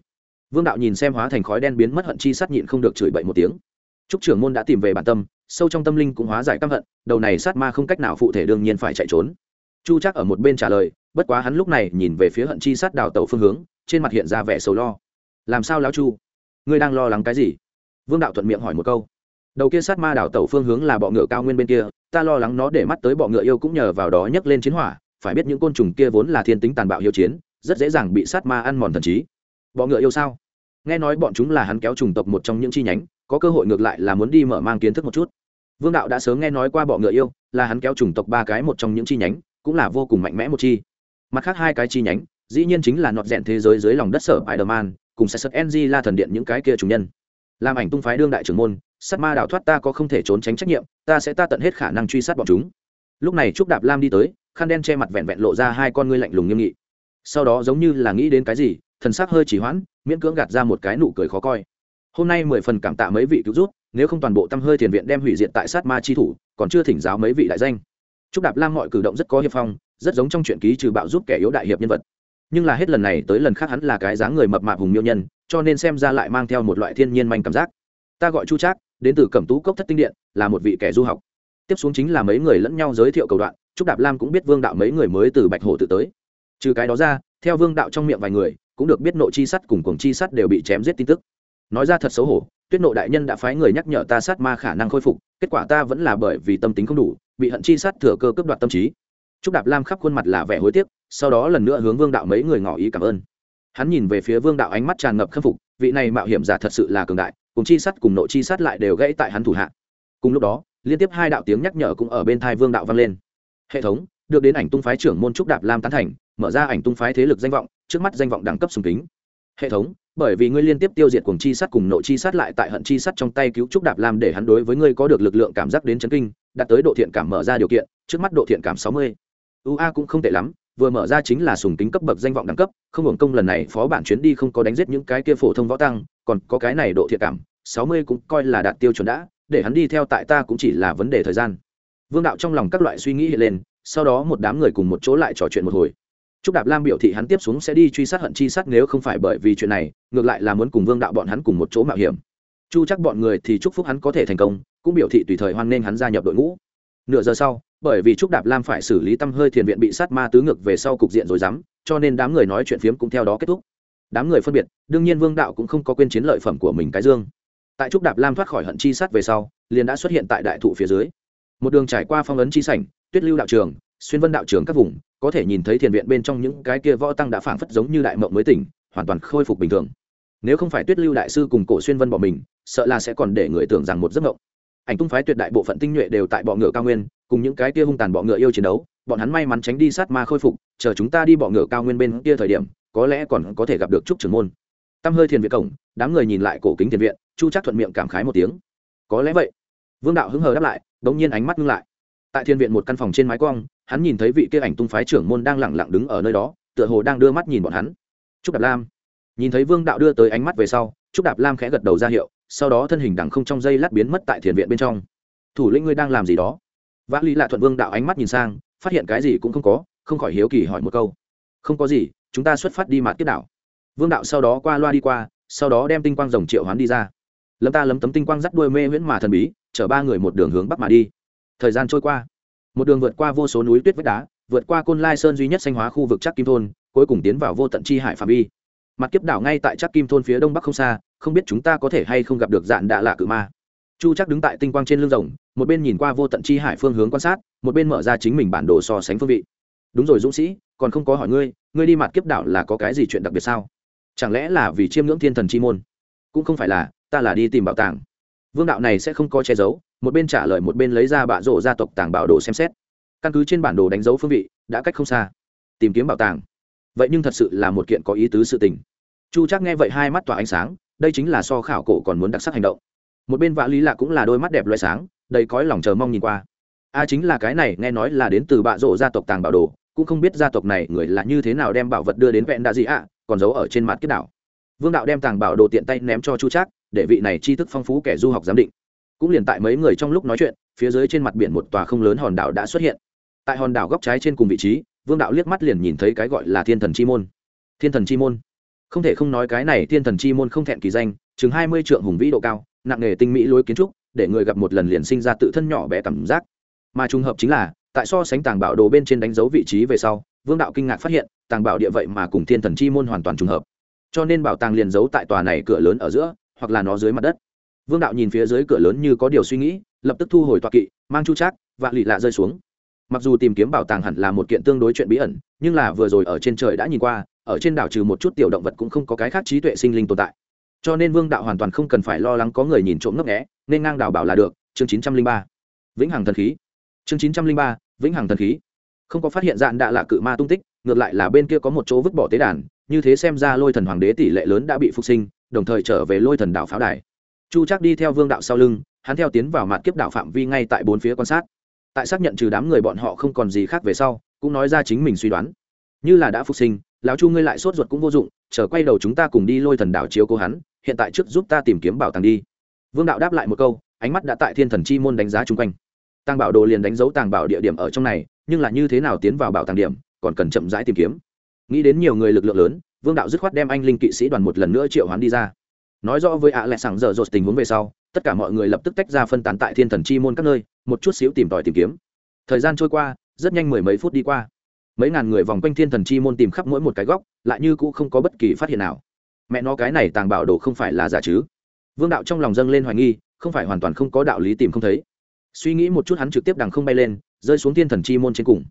vương đạo nhìn xem hóa thành khói đen biến mất hận chi sát nhịn không được chửi bậy một tiếng. Trúc trưởng môn đã tìm về bản tâm, sâu trong tâm linh cũng hóa giải căm hận, đầu này sát ma không cách nào phụ thể đương nhiên phải chạy trốn. Chu chắc ở một bên trả lời, bất quá hắn lúc này nhìn về phía hận chi sát đào tẩu phương hướng, trên mặt hiện ra vẻ sầu lo. Làm sao lão chu? Ngươi đang lo lắng cái gì? Vương đạo thuận miệng hỏi một câu. Đầu kia sát ma đảo tẩu phương hướng là bọ ngựa cao nguyên bên kia, ta lo lắng nó để mắt tới bọ ngựa yêu cũng nhờ vào đó nhấc lên chiến hỏa, phải biết những côn trùng kia vốn là thiên tính tàn bạo hiếu chiến, rất dễ dàng bị sát ma ăn mòn thần trí bọ ngựa yêu sao? Nghe nói bọn chúng là hắn kéo trùng tộc một trong những chi nhánh có cơ hội ngược lại là muốn đi mở mang kiến thức một chút. Vương đạo đã sớm nghe nói qua bọ ngựa yêu là hắn kéo trùng tộc ba cái một trong những chi nhánh cũng là vô cùng mạnh mẽ một chi. Mặt khác hai cái chi nhánh dĩ nhiên chính là nọt rẽn thế giới dưới lòng đất sở Spider-Man, cùng sẽ sật ng la thần điện những cái kia chủ nhân. Làm ảnh tung phái đương đại trưởng môn sát ma đạo thoát ta có không thể trốn tránh trách nhiệm ta sẽ ta tận hết khả năng truy sát bọn chúng. Lúc này trúc đạp lam đi tới khăn đen che mặt vẹn vẹn lộ ra hai con ngươi lạnh lùng nghiêm nghị. Sau đó giống như là nghĩ đến cái gì thần sắc hơi chỉ hoãn, miễn cưỡng gạt ra một cái nụ cười khó coi. Hôm nay mười phần cảm tạ mấy vị cứu rút nếu không toàn bộ tâm hơi thiền viện đem hủy diệt tại sát ma chi thủ, còn chưa thỉnh giáo mấy vị đại danh. Trúc đạp lam mọi cử động rất có hiệp phong, rất giống trong truyện ký trừ bạo giúp kẻ yếu đại hiệp nhân vật. Nhưng là hết lần này tới lần khác hắn là cái dáng người mập mạp hùng miêu nhân, cho nên xem ra lại mang theo một loại thiên nhiên manh cảm giác. Ta gọi chu trác, đến từ cẩm tú cốc thất tinh điện, là một vị kẻ du học. Tiếp xuống chính là mấy người lẫn nhau giới thiệu cầu đoạn trúc đạp lam cũng biết vương đạo mấy người mới từ bạch hồ tự tới. Trừ cái đó ra, theo vương đạo trong miệng vài người cũng được biết nội chi sắt cùng cuồng chi sắt đều bị chém giết tin tức. Nói ra thật xấu hổ, tuyết nộ đại nhân đã phái người nhắc nhở ta sát ma khả năng khôi phục, kết quả ta vẫn là bởi vì tâm tính không đủ, bị hận chi sát thừa cơ cướp đoạt tâm trí. Trúc đạp lam khắp khuôn mặt là vẻ hối tiếc, sau đó lần nữa hướng vương đạo mấy người ngỏ ý cảm ơn. Hắn nhìn về phía vương đạo ánh mắt tràn ngập khâm phục, vị này mạo hiểm giả thật sự là cường đại cùng chi sắt cùng nội chi sắt lại đều gãy tại hắn thủ hạ. Cùng lúc đó, liên tiếp hai đạo tiếng nhắc nhở cũng ở bên thai vương đạo vang lên. Hệ thống, được đến ảnh tung phái trưởng môn trúc đạp lam tán thành mở ra ảnh tung phái thế lực danh vọng, trước mắt danh vọng đẳng cấp sùng kính. Hệ thống, bởi vì ngươi liên tiếp tiêu diệt cuồng chi sát cùng nội chi sát lại tại hận chi sát trong tay cứu trúc đạp lam để hắn đối với ngươi có được lực lượng cảm giác đến chấn kinh, đạt tới độ thiện cảm mở ra điều kiện, trước mắt độ thiện cảm sáu mươi. Ua cũng không tệ lắm, vừa mở ra chính là sùng tính cấp bậc danh vọng đẳng cấp, không hưởng công lần này phó bản chuyến đi không có đánh giết những cái kia phổ thông võ tăng, còn có cái này độ thiện cảm, sáu mươi cũng coi là đạt tiêu chuẩn đã, để hắn đi theo tại ta cũng chỉ là vấn đề thời gian. Vương đạo trong lòng các loại suy nghĩ hiện lên, sau đó một đám người cùng một chỗ lại trò chuyện một hồi. Trúc Đạp Lam biểu thị hắn tiếp xuống sẽ đi truy sát hận chi sát nếu không phải bởi vì chuyện này, ngược lại là muốn cùng Vương đạo bọn hắn cùng một chỗ mạo hiểm. Chu chắc bọn người thì chúc phúc hắn có thể thành công, cũng biểu thị tùy thời hoan nghênh hắn gia nhập đội ngũ. Nửa giờ sau, bởi vì Trúc Đạp Lam phải xử lý tâm hơi thiền viện bị sát ma tứ ngược về sau cục diện rồi dám, cho nên đám người nói chuyện phiếm cũng theo đó kết thúc. Đám người phân biệt, đương nhiên Vương đạo cũng không có quên chiến lợi phẩm của mình cái dương. Tại Trúc Đạp Lam thoát khỏi hận chi sát về sau, liền đã xuất hiện tại đại thụ phía dưới. Một đường trải qua phong ấn chi sảnh, Tuyết Lưu đạo trường, xuyên vân đạo trường các vùng, có thể nhìn thấy thiền viện bên trong những cái kia võ tăng đã phảng phất giống như đại mộng mới tỉnh hoàn toàn khôi phục bình thường. Nếu không phải tuyết lưu đại sư cùng cổ xuyên vân bỏ mình sợ là sẽ còn để người tưởng rằng một giấc mộng. Ảnh tung phái tuyệt đại bộ phận tinh nhuệ đều tại bọ ngựa cao nguyên cùng những cái kia hung tàn bọ ngựa yêu chiến đấu bọn hắn may mắn tránh đi sát ma khôi phục chờ chúng ta đi bọ ngựa cao nguyên bên kia thời điểm có lẽ còn có thể gặp được trúc trưởng môn. Tăm hơi thiền viện cổng đám người nhìn lại cổ kính thiền viện chu chắc thuận miệng cảm khái một tiếng. Có lẽ vậy. Vương đạo hứng hờ đáp lại đ ỗ n g nhiên ánh mắt ngưng lại tại thiên viện một căn phòng trên mái quang hắn nhìn thấy vị kia ảnh tung phái trưởng môn đang lẳng lặng đứng ở nơi đó, tựa hồ đang đưa mắt nhìn bọn hắn. Trúc đạp lam. Nhìn thấy vương đạo đưa tới ánh mắt về sau, trúc đạp lam khẽ gật đầu ra hiệu, sau đó thân hình đằng không trong dây lát biến mất tại thiền viện bên trong. Thủ lĩnh ngươi đang làm gì đó? Vã lý lạ thuận vương đạo ánh mắt nhìn sang, phát hiện cái gì cũng không có, không khỏi hiếu kỳ hỏi một câu. Không có gì, chúng ta xuất phát đi mạt kiếp đảo. Vương đạo sau đó qua loa đi qua, sau đó đem tinh quang rồng triệu hoán đi ra. Lâm ta lấm tấm tinh quang dắt đuôi mê huyễn mà thần bí, chở ba người một đường hướng bắc mà đi thời gian trôi qua. Một đường vượt qua vô số núi tuyết vách đá, vượt qua côn lai sơn duy nhất xanh hóa khu vực chắc kim thôn, cuối cùng tiến vào vô tận chi hải phạm vi. Mặt kiếp đảo ngay tại chắc kim thôn phía đông bắc không xa, không biết chúng ta có thể hay không gặp được dạn đạ lạ cự ma. Chu chắc đứng tại tinh quang trên lưng rồng, một bên nhìn qua vô tận chi hải phương hướng quan sát, một bên mở ra chính mình bản đồ so sánh phương vị. Đúng rồi dũng sĩ, còn không có hỏi ngươi ngươi đi mặt kiếp đảo là có cái gì chuyện đặc biệt sao? Chẳng lẽ là vì chiêm ngưỡng thiên thần chi môn? Cũng không phải là, ta là đi tìm bảo tàng vương đạo này sẽ không có che giấu, một bên trả lời một bên lấy ra bạ rổ gia tộc tàng bảo đồ xem xét. Căn cứ trên bản đồ đánh dấu phương vị, đã cách không xa. Tìm kiếm bảo tàng. Vậy nhưng thật sự là một kiện có ý tứ sự tình. Chu chắc nghe vậy hai mắt tỏa ánh sáng, đây chính là so khảo cổ còn muốn đặc sắc hành động. Một bên vạ lý lạ cũng là đôi mắt đẹp loại sáng, đầy cõi lòng chờ mong nhìn qua. A chính là cái này, nghe nói là đến từ bạ rộ gia tộc tàng bảo đồ, cũng không biết gia tộc này người là như thế nào đem bảo vật đưa đến vẹn đạ gì ạ, còn giấu ở trên mặt kết đảo vương đạo đem tàng bảo đồ tiện tay ném cho chu trác, để vị này tri thức phong phú kẻ du học giám định. Cũng liền tại mấy người trong lúc nói chuyện, phía dưới trên mặt biển một tòa không lớn hòn đảo đã xuất hiện. Tại hòn đảo góc trái trên cùng vị trí, vương đạo liếc mắt liền nhìn thấy cái gọi là thiên thần chi môn. Thiên thần chi môn? Không thể không nói cái này thiên thần chi môn không thẹn kỳ danh, chừng hai mươi trượng hùng vĩ độ cao, nặng nghề tinh mỹ lối kiến trúc, để người gặp một lần liền sinh ra tự thân nhỏ bé cảm giác. Mà trùng hợp chính là, tại so sánh tàng bảo đồ bên trên đánh dấu vị trí về sau, vương đạo kinh ngạc phát hiện, tàng bảo địa vậy mà cùng thiên thần chi môn hoàn toàn trùng hợp cho nên bảo tàng liền giấu tại tòa này cửa lớn ở giữa, hoặc là nó dưới mặt đất. Vương đạo nhìn phía dưới cửa lớn như có điều suy nghĩ, lập tức thu hồi toa kỵ, mang chu trác và lì lạ rơi xuống. Mặc dù tìm kiếm bảo tàng hẳn là một kiện tương đối chuyện bí ẩn, nhưng là vừa rồi ở trên trời đã nhìn qua, ở trên đảo trừ một chút tiểu động vật cũng không có cái khác trí tuệ sinh linh tồn tại. Cho nên vương đạo hoàn toàn không cần phải lo lắng có người nhìn trộm ngấp nghẽ nên ngang đảo bảo là được. Chương chín trăm linh ba. Vĩnh hằng thần khí. Chương chín trăm linh ba. Vĩnh hằng thần khí không có phát hiện dạn đạ lạ cự ma tung tích, ngược lại là bên kia có một chỗ vứt bỏ tế đàn, như thế xem ra lôi thần hoàng đế tỷ lệ lớn đã bị phục sinh, đồng thời trở về lôi thần đảo pháo đài. Chu chắc đi theo vương đạo sau lưng, hắn theo tiến vào mặt kiếp đạo phạm vi ngay tại bốn phía quan sát. Tại xác nhận trừ đám người bọn họ không còn gì khác về sau, cũng nói ra chính mình suy đoán. Như là đã phục sinh, lão chu ngươi lại sốt ruột cũng vô dụng, chờ quay đầu chúng ta cùng đi lôi thần đảo chiếu cố hắn, hiện tại trước giúp ta tìm kiếm bảo tàng đi. Vương đạo đáp lại một câu, ánh mắt đã tại thiên thần chi môn đánh giá chung quanh. Tàng bảo đồ liền đánh dấu tàng bảo địa điểm ở trong này nhưng là như thế nào tiến vào bảo tàng điểm, còn cần chậm rãi tìm kiếm. Nghĩ đến nhiều người lực lượng lớn, vương đạo dứt khoát đem anh linh kỵ sĩ đoàn một lần nữa triệu hoán đi ra. Nói rõ với ạ lại sảng dở dột tình huống về sau, tất cả mọi người lập tức tách ra phân tán tại thiên thần chi môn các nơi, một chút xíu tìm tòi tìm kiếm. Thời gian trôi qua, rất nhanh mười mấy phút đi qua. Mấy ngàn người vòng quanh thiên thần chi môn tìm khắp mỗi một cái góc, lại như cũ không có bất kỳ phát hiện nào. Mẹ nó cái này tàng bảo đồ không phải là giả chứ? Vương đạo trong lòng dâng lên hoài nghi, không phải hoàn toàn không có đạo lý tìm không thấy suy nghĩ một chút hắn trực tiếp đằng không bay lên, rơi xuống thiên thần chi môn trên cùng.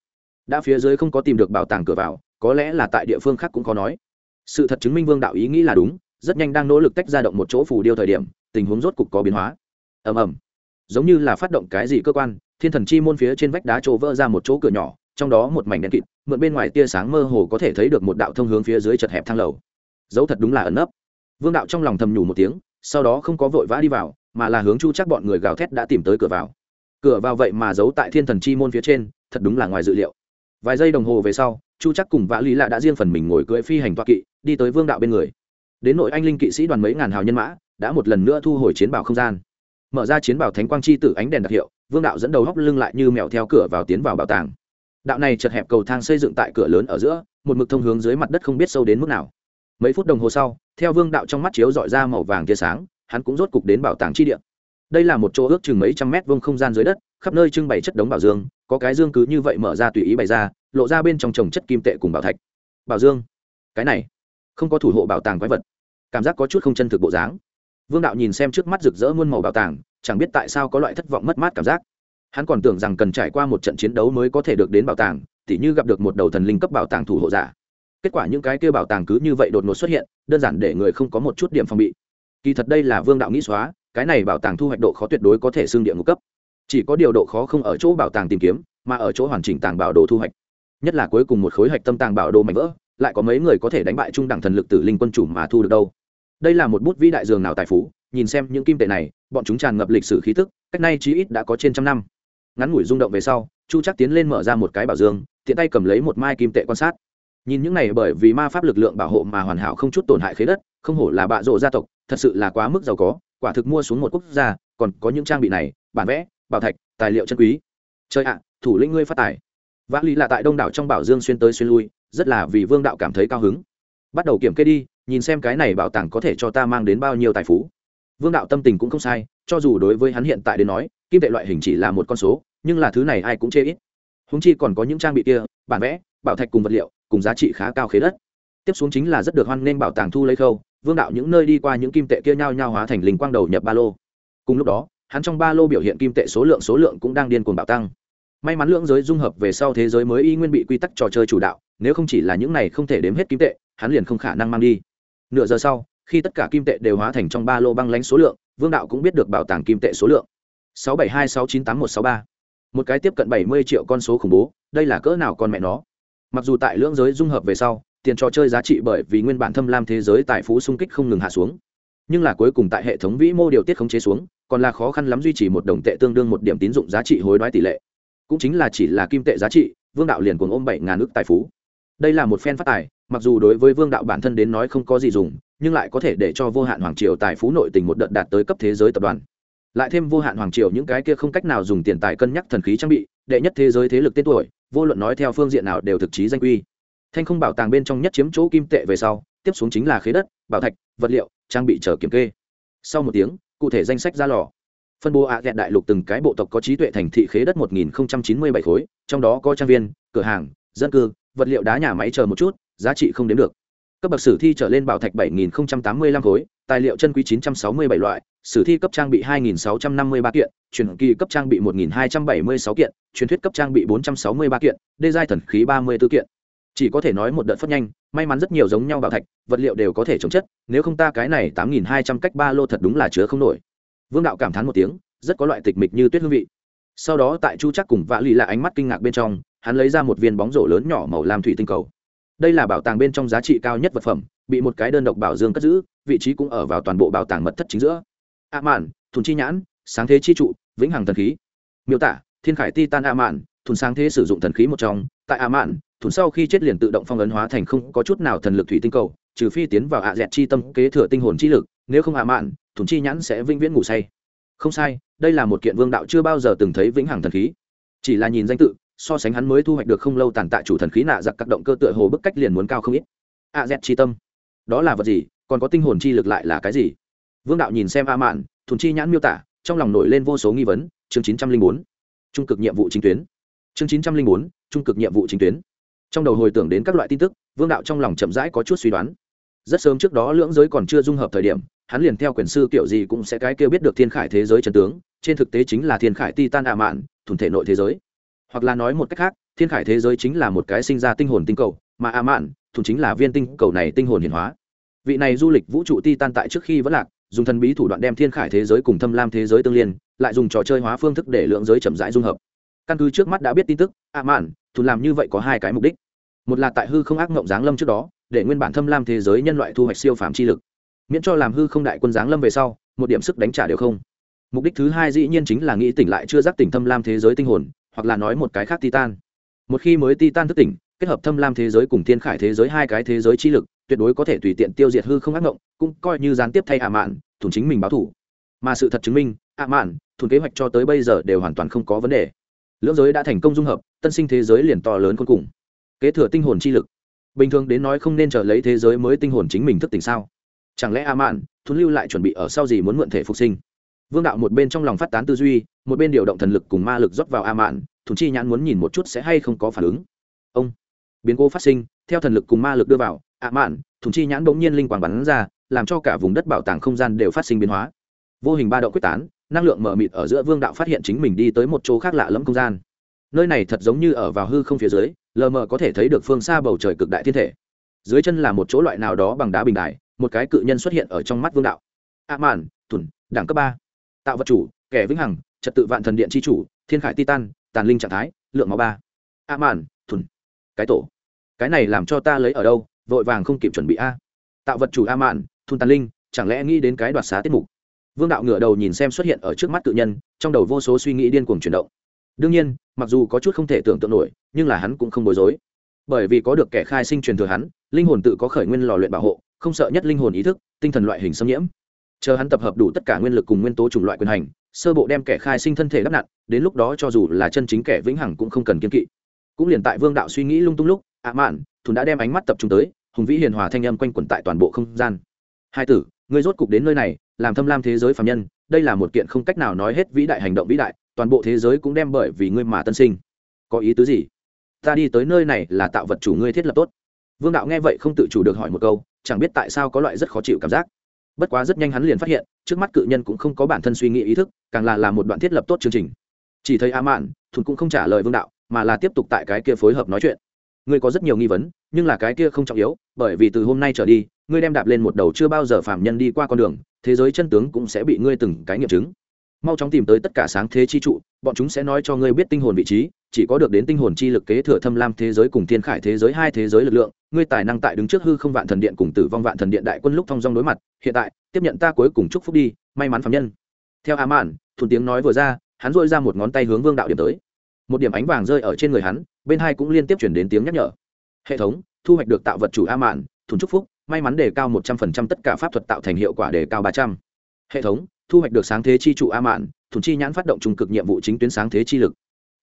Đã phía dưới không có tìm được bảo tàng cửa vào, có lẽ là tại địa phương khác cũng có nói. Sự thật chứng minh vương đạo ý nghĩ là đúng, rất nhanh đang nỗ lực tách ra động một chỗ phù điêu thời điểm, tình huống rốt cục có biến hóa. Ầm ầm. Giống như là phát động cái gì cơ quan, thiên thần chi môn phía trên vách đá trổ vỡ ra một chỗ cửa nhỏ, trong đó một mảnh đen kịt, mượn bên ngoài tia sáng mơ hồ có thể thấy được một đạo thông hướng phía dưới chật hẹp thang lầu. Dấu thật đúng là ẩn nấp. Vương đạo trong lòng thầm nhủ một tiếng, sau đó không có vội vã đi vào, mà là hướng chu chắc bọn người gào thét đã tìm tới cửa vào cửa vào vậy mà giấu tại thiên thần chi môn phía trên, thật đúng là ngoài dự liệu. Vài giây đồng hồ về sau, chu chắc cùng vã lý lạ đã riêng phần mình ngồi cưỡi phi hành toa kỵ, đi tới vương đạo bên người. Đến nội anh linh kỵ sĩ đoàn mấy ngàn hào nhân mã, đã một lần nữa thu hồi chiến bảo không gian. Mở ra chiến bảo thánh quang chi tử ánh đèn đặc hiệu, vương đạo dẫn đầu hóc lưng lại như mèo theo cửa vào tiến vào bảo tàng. Đạo này chật hẹp cầu thang xây dựng tại cửa lớn ở giữa, một mực thông hướng dưới mặt đất không biết sâu đến mức nào. Mấy phút đồng hồ sau, theo vương đạo trong mắt chiếu dọi ra màu vàng tia sáng, hắn cũng rốt cục đến bảo tàng chi địa đây là một chỗ ước chừng mấy trăm mét vuông không gian dưới đất, khắp nơi trưng bày chất đống bảo dương, có cái dương cứ như vậy mở ra tùy ý bày ra, lộ ra bên trong trồng chất kim tệ cùng bảo thạch. Bảo dương? Cái này, không có thủ hộ bảo tàng quái vật. Cảm giác có chút không chân thực bộ dáng. Vương đạo nhìn xem trước mắt rực rỡ muôn màu bảo tàng, chẳng biết tại sao có loại thất vọng mất mát cảm giác. Hắn còn tưởng rằng cần trải qua một trận chiến đấu mới có thể được đến bảo tàng, tỉ như gặp được một đầu thần linh cấp bảo tàng thủ hộ giả. Kết quả những cái kia bảo tàng cứ như vậy đột ngột xuất hiện, đơn giản để người không có một chút điểm phòng bị. Kỳ thật đây là vương đạo nghĩ xóa cái này bảo tàng thu hoạch độ khó tuyệt đối có thể xương địa ngục cấp. Chỉ có điều độ khó không ở chỗ bảo tàng tìm kiếm, mà ở chỗ hoàn chỉnh tàng bảo đồ thu hoạch. Nhất là cuối cùng một khối hạch tâm tàng bảo đồ mạnh vỡ, lại có mấy người có thể đánh bại trung đẳng thần lực tử linh quân chủ mà thu được đâu. Đây là một bút vĩ đại dường nào tài phú, nhìn xem những kim tệ này, bọn chúng tràn ngập lịch sử khí tức, cách nay chí ít đã có trên trăm năm. Ngắn ngủi rung động về sau, chu chắc tiến lên mở ra một cái bảo dương, tiện tay cầm lấy một mai kim tệ quan sát. Nhìn những này bởi vì ma pháp lực lượng bảo hộ mà hoàn hảo không chút tổn hại khế đất, không hổ là bạ rộ gia tộc, thật sự là quá mức giàu có quả thực mua xuống một quốc gia, còn có những trang bị này, bản vẽ, bảo thạch, tài liệu chân quý. Chơi ạ, thủ lĩnh ngươi phát tài. Vã lý là tại đông đảo trong bảo dương xuyên tới xuyên lui, rất là vì vương đạo cảm thấy cao hứng. Bắt đầu kiểm kê đi, nhìn xem cái này bảo tàng có thể cho ta mang đến bao nhiêu tài phú. Vương đạo tâm tình cũng không sai, cho dù đối với hắn hiện tại đến nói, kim tệ loại hình chỉ là một con số, nhưng là thứ này ai cũng chê ít. Húng chi còn có những trang bị kia, bản vẽ, bảo thạch cùng vật liệu, cùng giá trị khá cao khế đất. Tiếp xuống chính là rất được hoan nghênh bảo tàng thu lấy khâu vương đạo những nơi đi qua những kim tệ kia nhao nhao hóa thành linh quang đầu nhập ba lô. Cùng lúc đó, hắn trong ba lô biểu hiện kim tệ số lượng số lượng cũng đang điên cuồng bạo tăng. May mắn lưỡng giới dung hợp về sau thế giới mới y nguyên bị quy tắc trò chơi chủ đạo, nếu không chỉ là những này không thể đếm hết kim tệ, hắn liền không khả năng mang đi. Nửa giờ sau, khi tất cả kim tệ đều hóa thành trong ba lô băng lánh số lượng, vương đạo cũng biết được bảo tàng kim tệ số lượng. Sáu bảy hai sáu chín tám một sáu ba. Một cái tiếp cận bảy mươi triệu con số khủng bố, đây là cỡ nào con mẹ nó? Mặc dù tại lưỡng giới dung hợp về sau tiền trò chơi giá trị bởi vì nguyên bản thâm lam thế giới tài phú xung kích không ngừng hạ xuống. Nhưng là cuối cùng tại hệ thống vĩ mô điều tiết khống chế xuống, còn là khó khăn lắm duy trì một đồng tệ tương đương một điểm tín dụng giá trị hối đoái tỷ lệ. Cũng chính là chỉ là kim tệ giá trị, vương đạo liền cùng ôm bảy ngàn ước tài phú. Đây là một phen phát tài, mặc dù đối với vương đạo bản thân đến nói không có gì dùng, nhưng lại có thể để cho vô hạn hoàng triều tài phú nội tình một đợt đạt tới cấp thế giới tập đoàn. Lại thêm vô hạn hoàng triều những cái kia không cách nào dùng tiền tài cân nhắc thần khí trang bị, đệ nhất thế giới thế lực tên tuổi, vô luận nói theo phương diện nào đều thực chí danh quy thanh không bảo tàng bên trong nhất chiếm chỗ kim tệ về sau, tiếp xuống chính là khế đất, bảo thạch, vật liệu, trang bị chờ kiểm kê. Sau một tiếng, cụ thể danh sách ra lò. Phân bố ạ à đại lục từng cái bộ tộc có trí tuệ thành thị khế đất một nghìn chín mươi bảy khối, trong đó có trang viên, cửa hàng, dân cư, vật liệu đá nhà máy chờ một chút, giá trị không đếm được. Cấp bậc sử thi trở lên bảo thạch bảy nghìn tám mươi lăm khối, tài liệu chân quý chín trăm sáu mươi bảy loại, sử thi cấp trang bị hai nghìn sáu trăm năm mươi ba kiện, truyền kỳ cấp trang bị một nghìn hai trăm bảy mươi sáu kiện, truyền thuyết cấp trang bị bốn trăm sáu mươi ba kiện đê giai thần khí ba mươi b ố kiện chỉ có thể nói một đợt phất nhanh, may mắn rất nhiều giống nhau bảo thạch, vật liệu đều có thể chống chất, nếu không ta cái này tám nghìn hai trăm cách ba lô thật đúng là chứa không nổi. Vương đạo cảm thán một tiếng, rất có loại tịch mịch như tuyết hương vị. Sau đó tại chu chắc cùng vã lì là ánh mắt kinh ngạc bên trong, hắn lấy ra một viên bóng rổ lớn nhỏ màu lam thủy tinh cầu. Đây là bảo tàng bên trong giá trị cao nhất vật phẩm, bị một cái đơn độc bảo dương cất giữ, vị trí cũng ở vào toàn bộ bảo tàng mật thất chính giữa. A mạn thùn chi nhãn, sáng thế chi trụ, vĩnh hằng thần khí. Miêu tả, thiên khải ti tan a mạn thùn sáng thế sử dụng thần khí một trong, tại a mạn thùn sau khi chết liền tự động phong ấn hóa thành không có chút nào thần lực thủy tinh cầu, trừ phi tiến vào ạ dẹt chi tâm kế thừa tinh hồn chi lực, nếu không hạ mạn thùn chi nhãn sẽ vĩnh viễn ngủ say. Không sai, đây là một kiện vương đạo chưa bao giờ từng thấy vĩnh hằng thần khí. Chỉ là nhìn danh tự, so sánh hắn mới thu hoạch được không lâu tàn tạ chủ thần khí nạ giặc các động cơ tựa hồ bức cách liền muốn cao không ít. A dẹt chi tâm. Đó là vật gì, còn có tinh hồn chi lực lại là cái gì? Vương đạo nhìn xem a mạn thùn chi nhãn miêu tả, trong lòng nổi lên vô số nghi vấn, chương chín trăm linh bốn. Trung cực nhiệm vụ chính tuyến. Chương chín trăm linh bốn, trung cực nhiệm vụ chính tuyến trong đầu hồi tưởng đến các loại tin tức, vương đạo trong lòng chậm rãi có chút suy đoán. Rất sớm trước đó lưỡng giới còn chưa dung hợp thời điểm, hắn liền theo quyền sư kiểu gì cũng sẽ cái kêu biết được thiên khải thế giới trần tướng, trên thực tế chính là thiên khải ti tan ạ mạn thủng thể nội thế giới. Hoặc là nói một cách khác, thiên khải thế giới chính là một cái sinh ra tinh hồn tinh cầu, mà a mạn thùn chính là viên tinh cầu này tinh hồn hiển hóa. Vị này du lịch vũ trụ ti tan tại trước khi vẫn lạc, dùng thần bí thủ đoạn đem thiên khải thế giới cùng thâm lam thế giới tương liên, lại dùng trò chơi hóa phương thức để lượng giới chậm rãi dung hợp căn cứ trước mắt đã biết tin tức a mạn thù làm như vậy có hai cái mục đích. Một là tại hư không ác mộng giáng lâm trước đó, để nguyên bản thâm lam thế giới nhân loại thu hoạch siêu phàm chi lực. Miễn cho làm hư không đại quân giáng lâm về sau, một điểm sức đánh trả đều không. Mục đích thứ hai dĩ nhiên chính là nghĩ tỉnh lại chưa giác tỉnh thâm lam thế giới tinh hồn, hoặc là nói một cái khác titan. Một khi mới titan thức tỉnh, kết hợp thâm lam thế giới cùng thiên khải thế giới hai cái thế giới chi lực, tuyệt đối có thể tùy tiện tiêu diệt hư không ác mộng cũng coi như gián tiếp thay ạ mạn thủng chính mình báo thủ. Mà sự thật chứng minh, ạ mạn thủng kế hoạch cho tới bây giờ đều hoàn toàn không có vấn đề lưỡng giới đã thành công dung hợp, tân sinh thế giới liền to lớn cuối cùng. Kế thừa tinh hồn chi lực. Bình thường đến nói không nên trở lấy thế giới mới tinh hồn chính mình thức tỉnh sao? Chẳng lẽ a mạn thun lưu lại chuẩn bị ở sau gì muốn mượn thể phục sinh? Vương đạo một bên trong lòng phát tán tư duy, một bên điều động thần lực cùng ma lực rót vào a mạn thùng chi nhãn muốn nhìn một chút sẽ hay không có phản ứng. Ông, biến cố phát sinh, theo thần lực cùng ma lực đưa vào, a mạn thùng chi nhãn bỗng nhiên linh quang bắn ra, làm cho cả vùng đất bảo tàng không gian đều phát sinh biến hóa. Vô hình ba động quyết tán năng lượng mở mịt ở giữa vương đạo phát hiện chính mình đi tới một chỗ khác lạ lẫm không gian. Nơi này thật giống như ở vào hư không phía dưới, lờ mờ có thể thấy được phương xa bầu trời cực đại thiên thể. Dưới chân là một chỗ loại nào đó bằng đá bình đài. một cái cự nhân xuất hiện ở trong mắt vương đạo. A màn thùn, đẳng cấp ba. Tạo vật chủ, kẻ vĩnh hằng, trật tự vạn thần điện c h i chủ, thiên khải titan tàn linh trạng thái, lượng máu ba. A màn thùn, cái tổ. Cái này làm cho ta lấy ở đâu, vội vàng không kịp chuẩn bị a. Tạo vật chủ a màn thuần tàn linh, chẳng lẽ nghĩ đến cái đoạt xá tiết mục? Vương đạo ngửa đầu nhìn xem xuất hiện ở trước mắt cự nhân, trong đầu vô số suy nghĩ điên cuồng chuyển động. Đương nhiên, mặc dù có chút không thể tưởng tượng nổi, nhưng là hắn cũng không bối rối. Bởi vì có được kẻ khai sinh truyền thừa hắn, linh hồn tự có khởi nguyên lò luyện bảo hộ, không sợ nhất linh hồn ý thức, tinh thần loại hình xâm nhiễm. Chờ hắn tập hợp đủ tất cả nguyên lực cùng nguyên tố chủng loại quyền hành, sơ bộ đem kẻ khai sinh thân thể đắp nặn, đến lúc đó cho dù là chân chính kẻ vĩnh hằng cũng không cần kiên kỵ. Cũng liền tại vương đạo suy nghĩ lung tung lúc ạ à mạn, thùn đã đem ánh mắt tập trung tới, hùng vĩ hiền hòa thanh âm quanh quẩn tại toàn bộ không gian. Hai tử ngươi rốt cục đến nơi này, làm thâm lam thế giới phạm nhân, đây là một kiện không cách nào nói hết vĩ đại hành động vĩ đại, toàn bộ thế giới cũng đem bởi vì ngươi mà tân sinh. Có ý tứ gì? Ta đi tới nơi này là tạo vật chủ ngươi thiết lập tốt. Vương đạo nghe vậy không tự chủ được hỏi một câu, chẳng biết tại sao có loại rất khó chịu cảm giác. Bất quá rất nhanh hắn liền phát hiện, trước mắt cự nhân cũng không có bản thân suy nghĩ ý thức, càng là làm một đoạn thiết lập tốt chương trình. Chỉ thấy a mạn thùn cũng không trả lời vương đạo, mà là tiếp tục tại cái kia phối hợp nói chuyện ngươi có rất nhiều nghi vấn, nhưng là cái kia không trọng yếu, bởi vì từ hôm nay trở đi, ngươi đem đạp lên một đầu chưa bao giờ phạm nhân đi qua con đường, thế giới chân tướng cũng sẽ bị ngươi từng cái nghiệm chứng. Mau chóng tìm tới tất cả sáng thế chi trụ, bọn chúng sẽ nói cho ngươi biết tinh hồn vị trí, chỉ có được đến tinh hồn chi lực kế thừa thâm lam thế giới cùng thiên khải thế giới hai thế giới lực lượng, ngươi tài năng tại đứng trước hư không vạn thần điện cùng tử vong vạn thần điện đại quân lúc thong dong đối mặt, hiện tại, tiếp nhận ta cuối cùng chúc phúc đi, may mắn phạm nhân. Theo a mạn thủ tiếng nói vừa ra, hắn dội ra một ngón tay hướng vương đạo điểm tới. Một điểm ánh vàng rơi ở trên người hắn bên hai cũng liên tiếp chuyển đến tiếng nhắc nhở. Hệ thống, thu hoạch được tạo vật chủ a mạn, thùng trúc phúc, may mắn đề cao một trăm phần trăm tất cả pháp thuật tạo thành hiệu quả đề cao ba trăm. Hệ thống, thu hoạch được sáng thế chi trụ a mạn, thùng chi nhãn phát động trung cực nhiệm vụ chính tuyến sáng thế chi lực.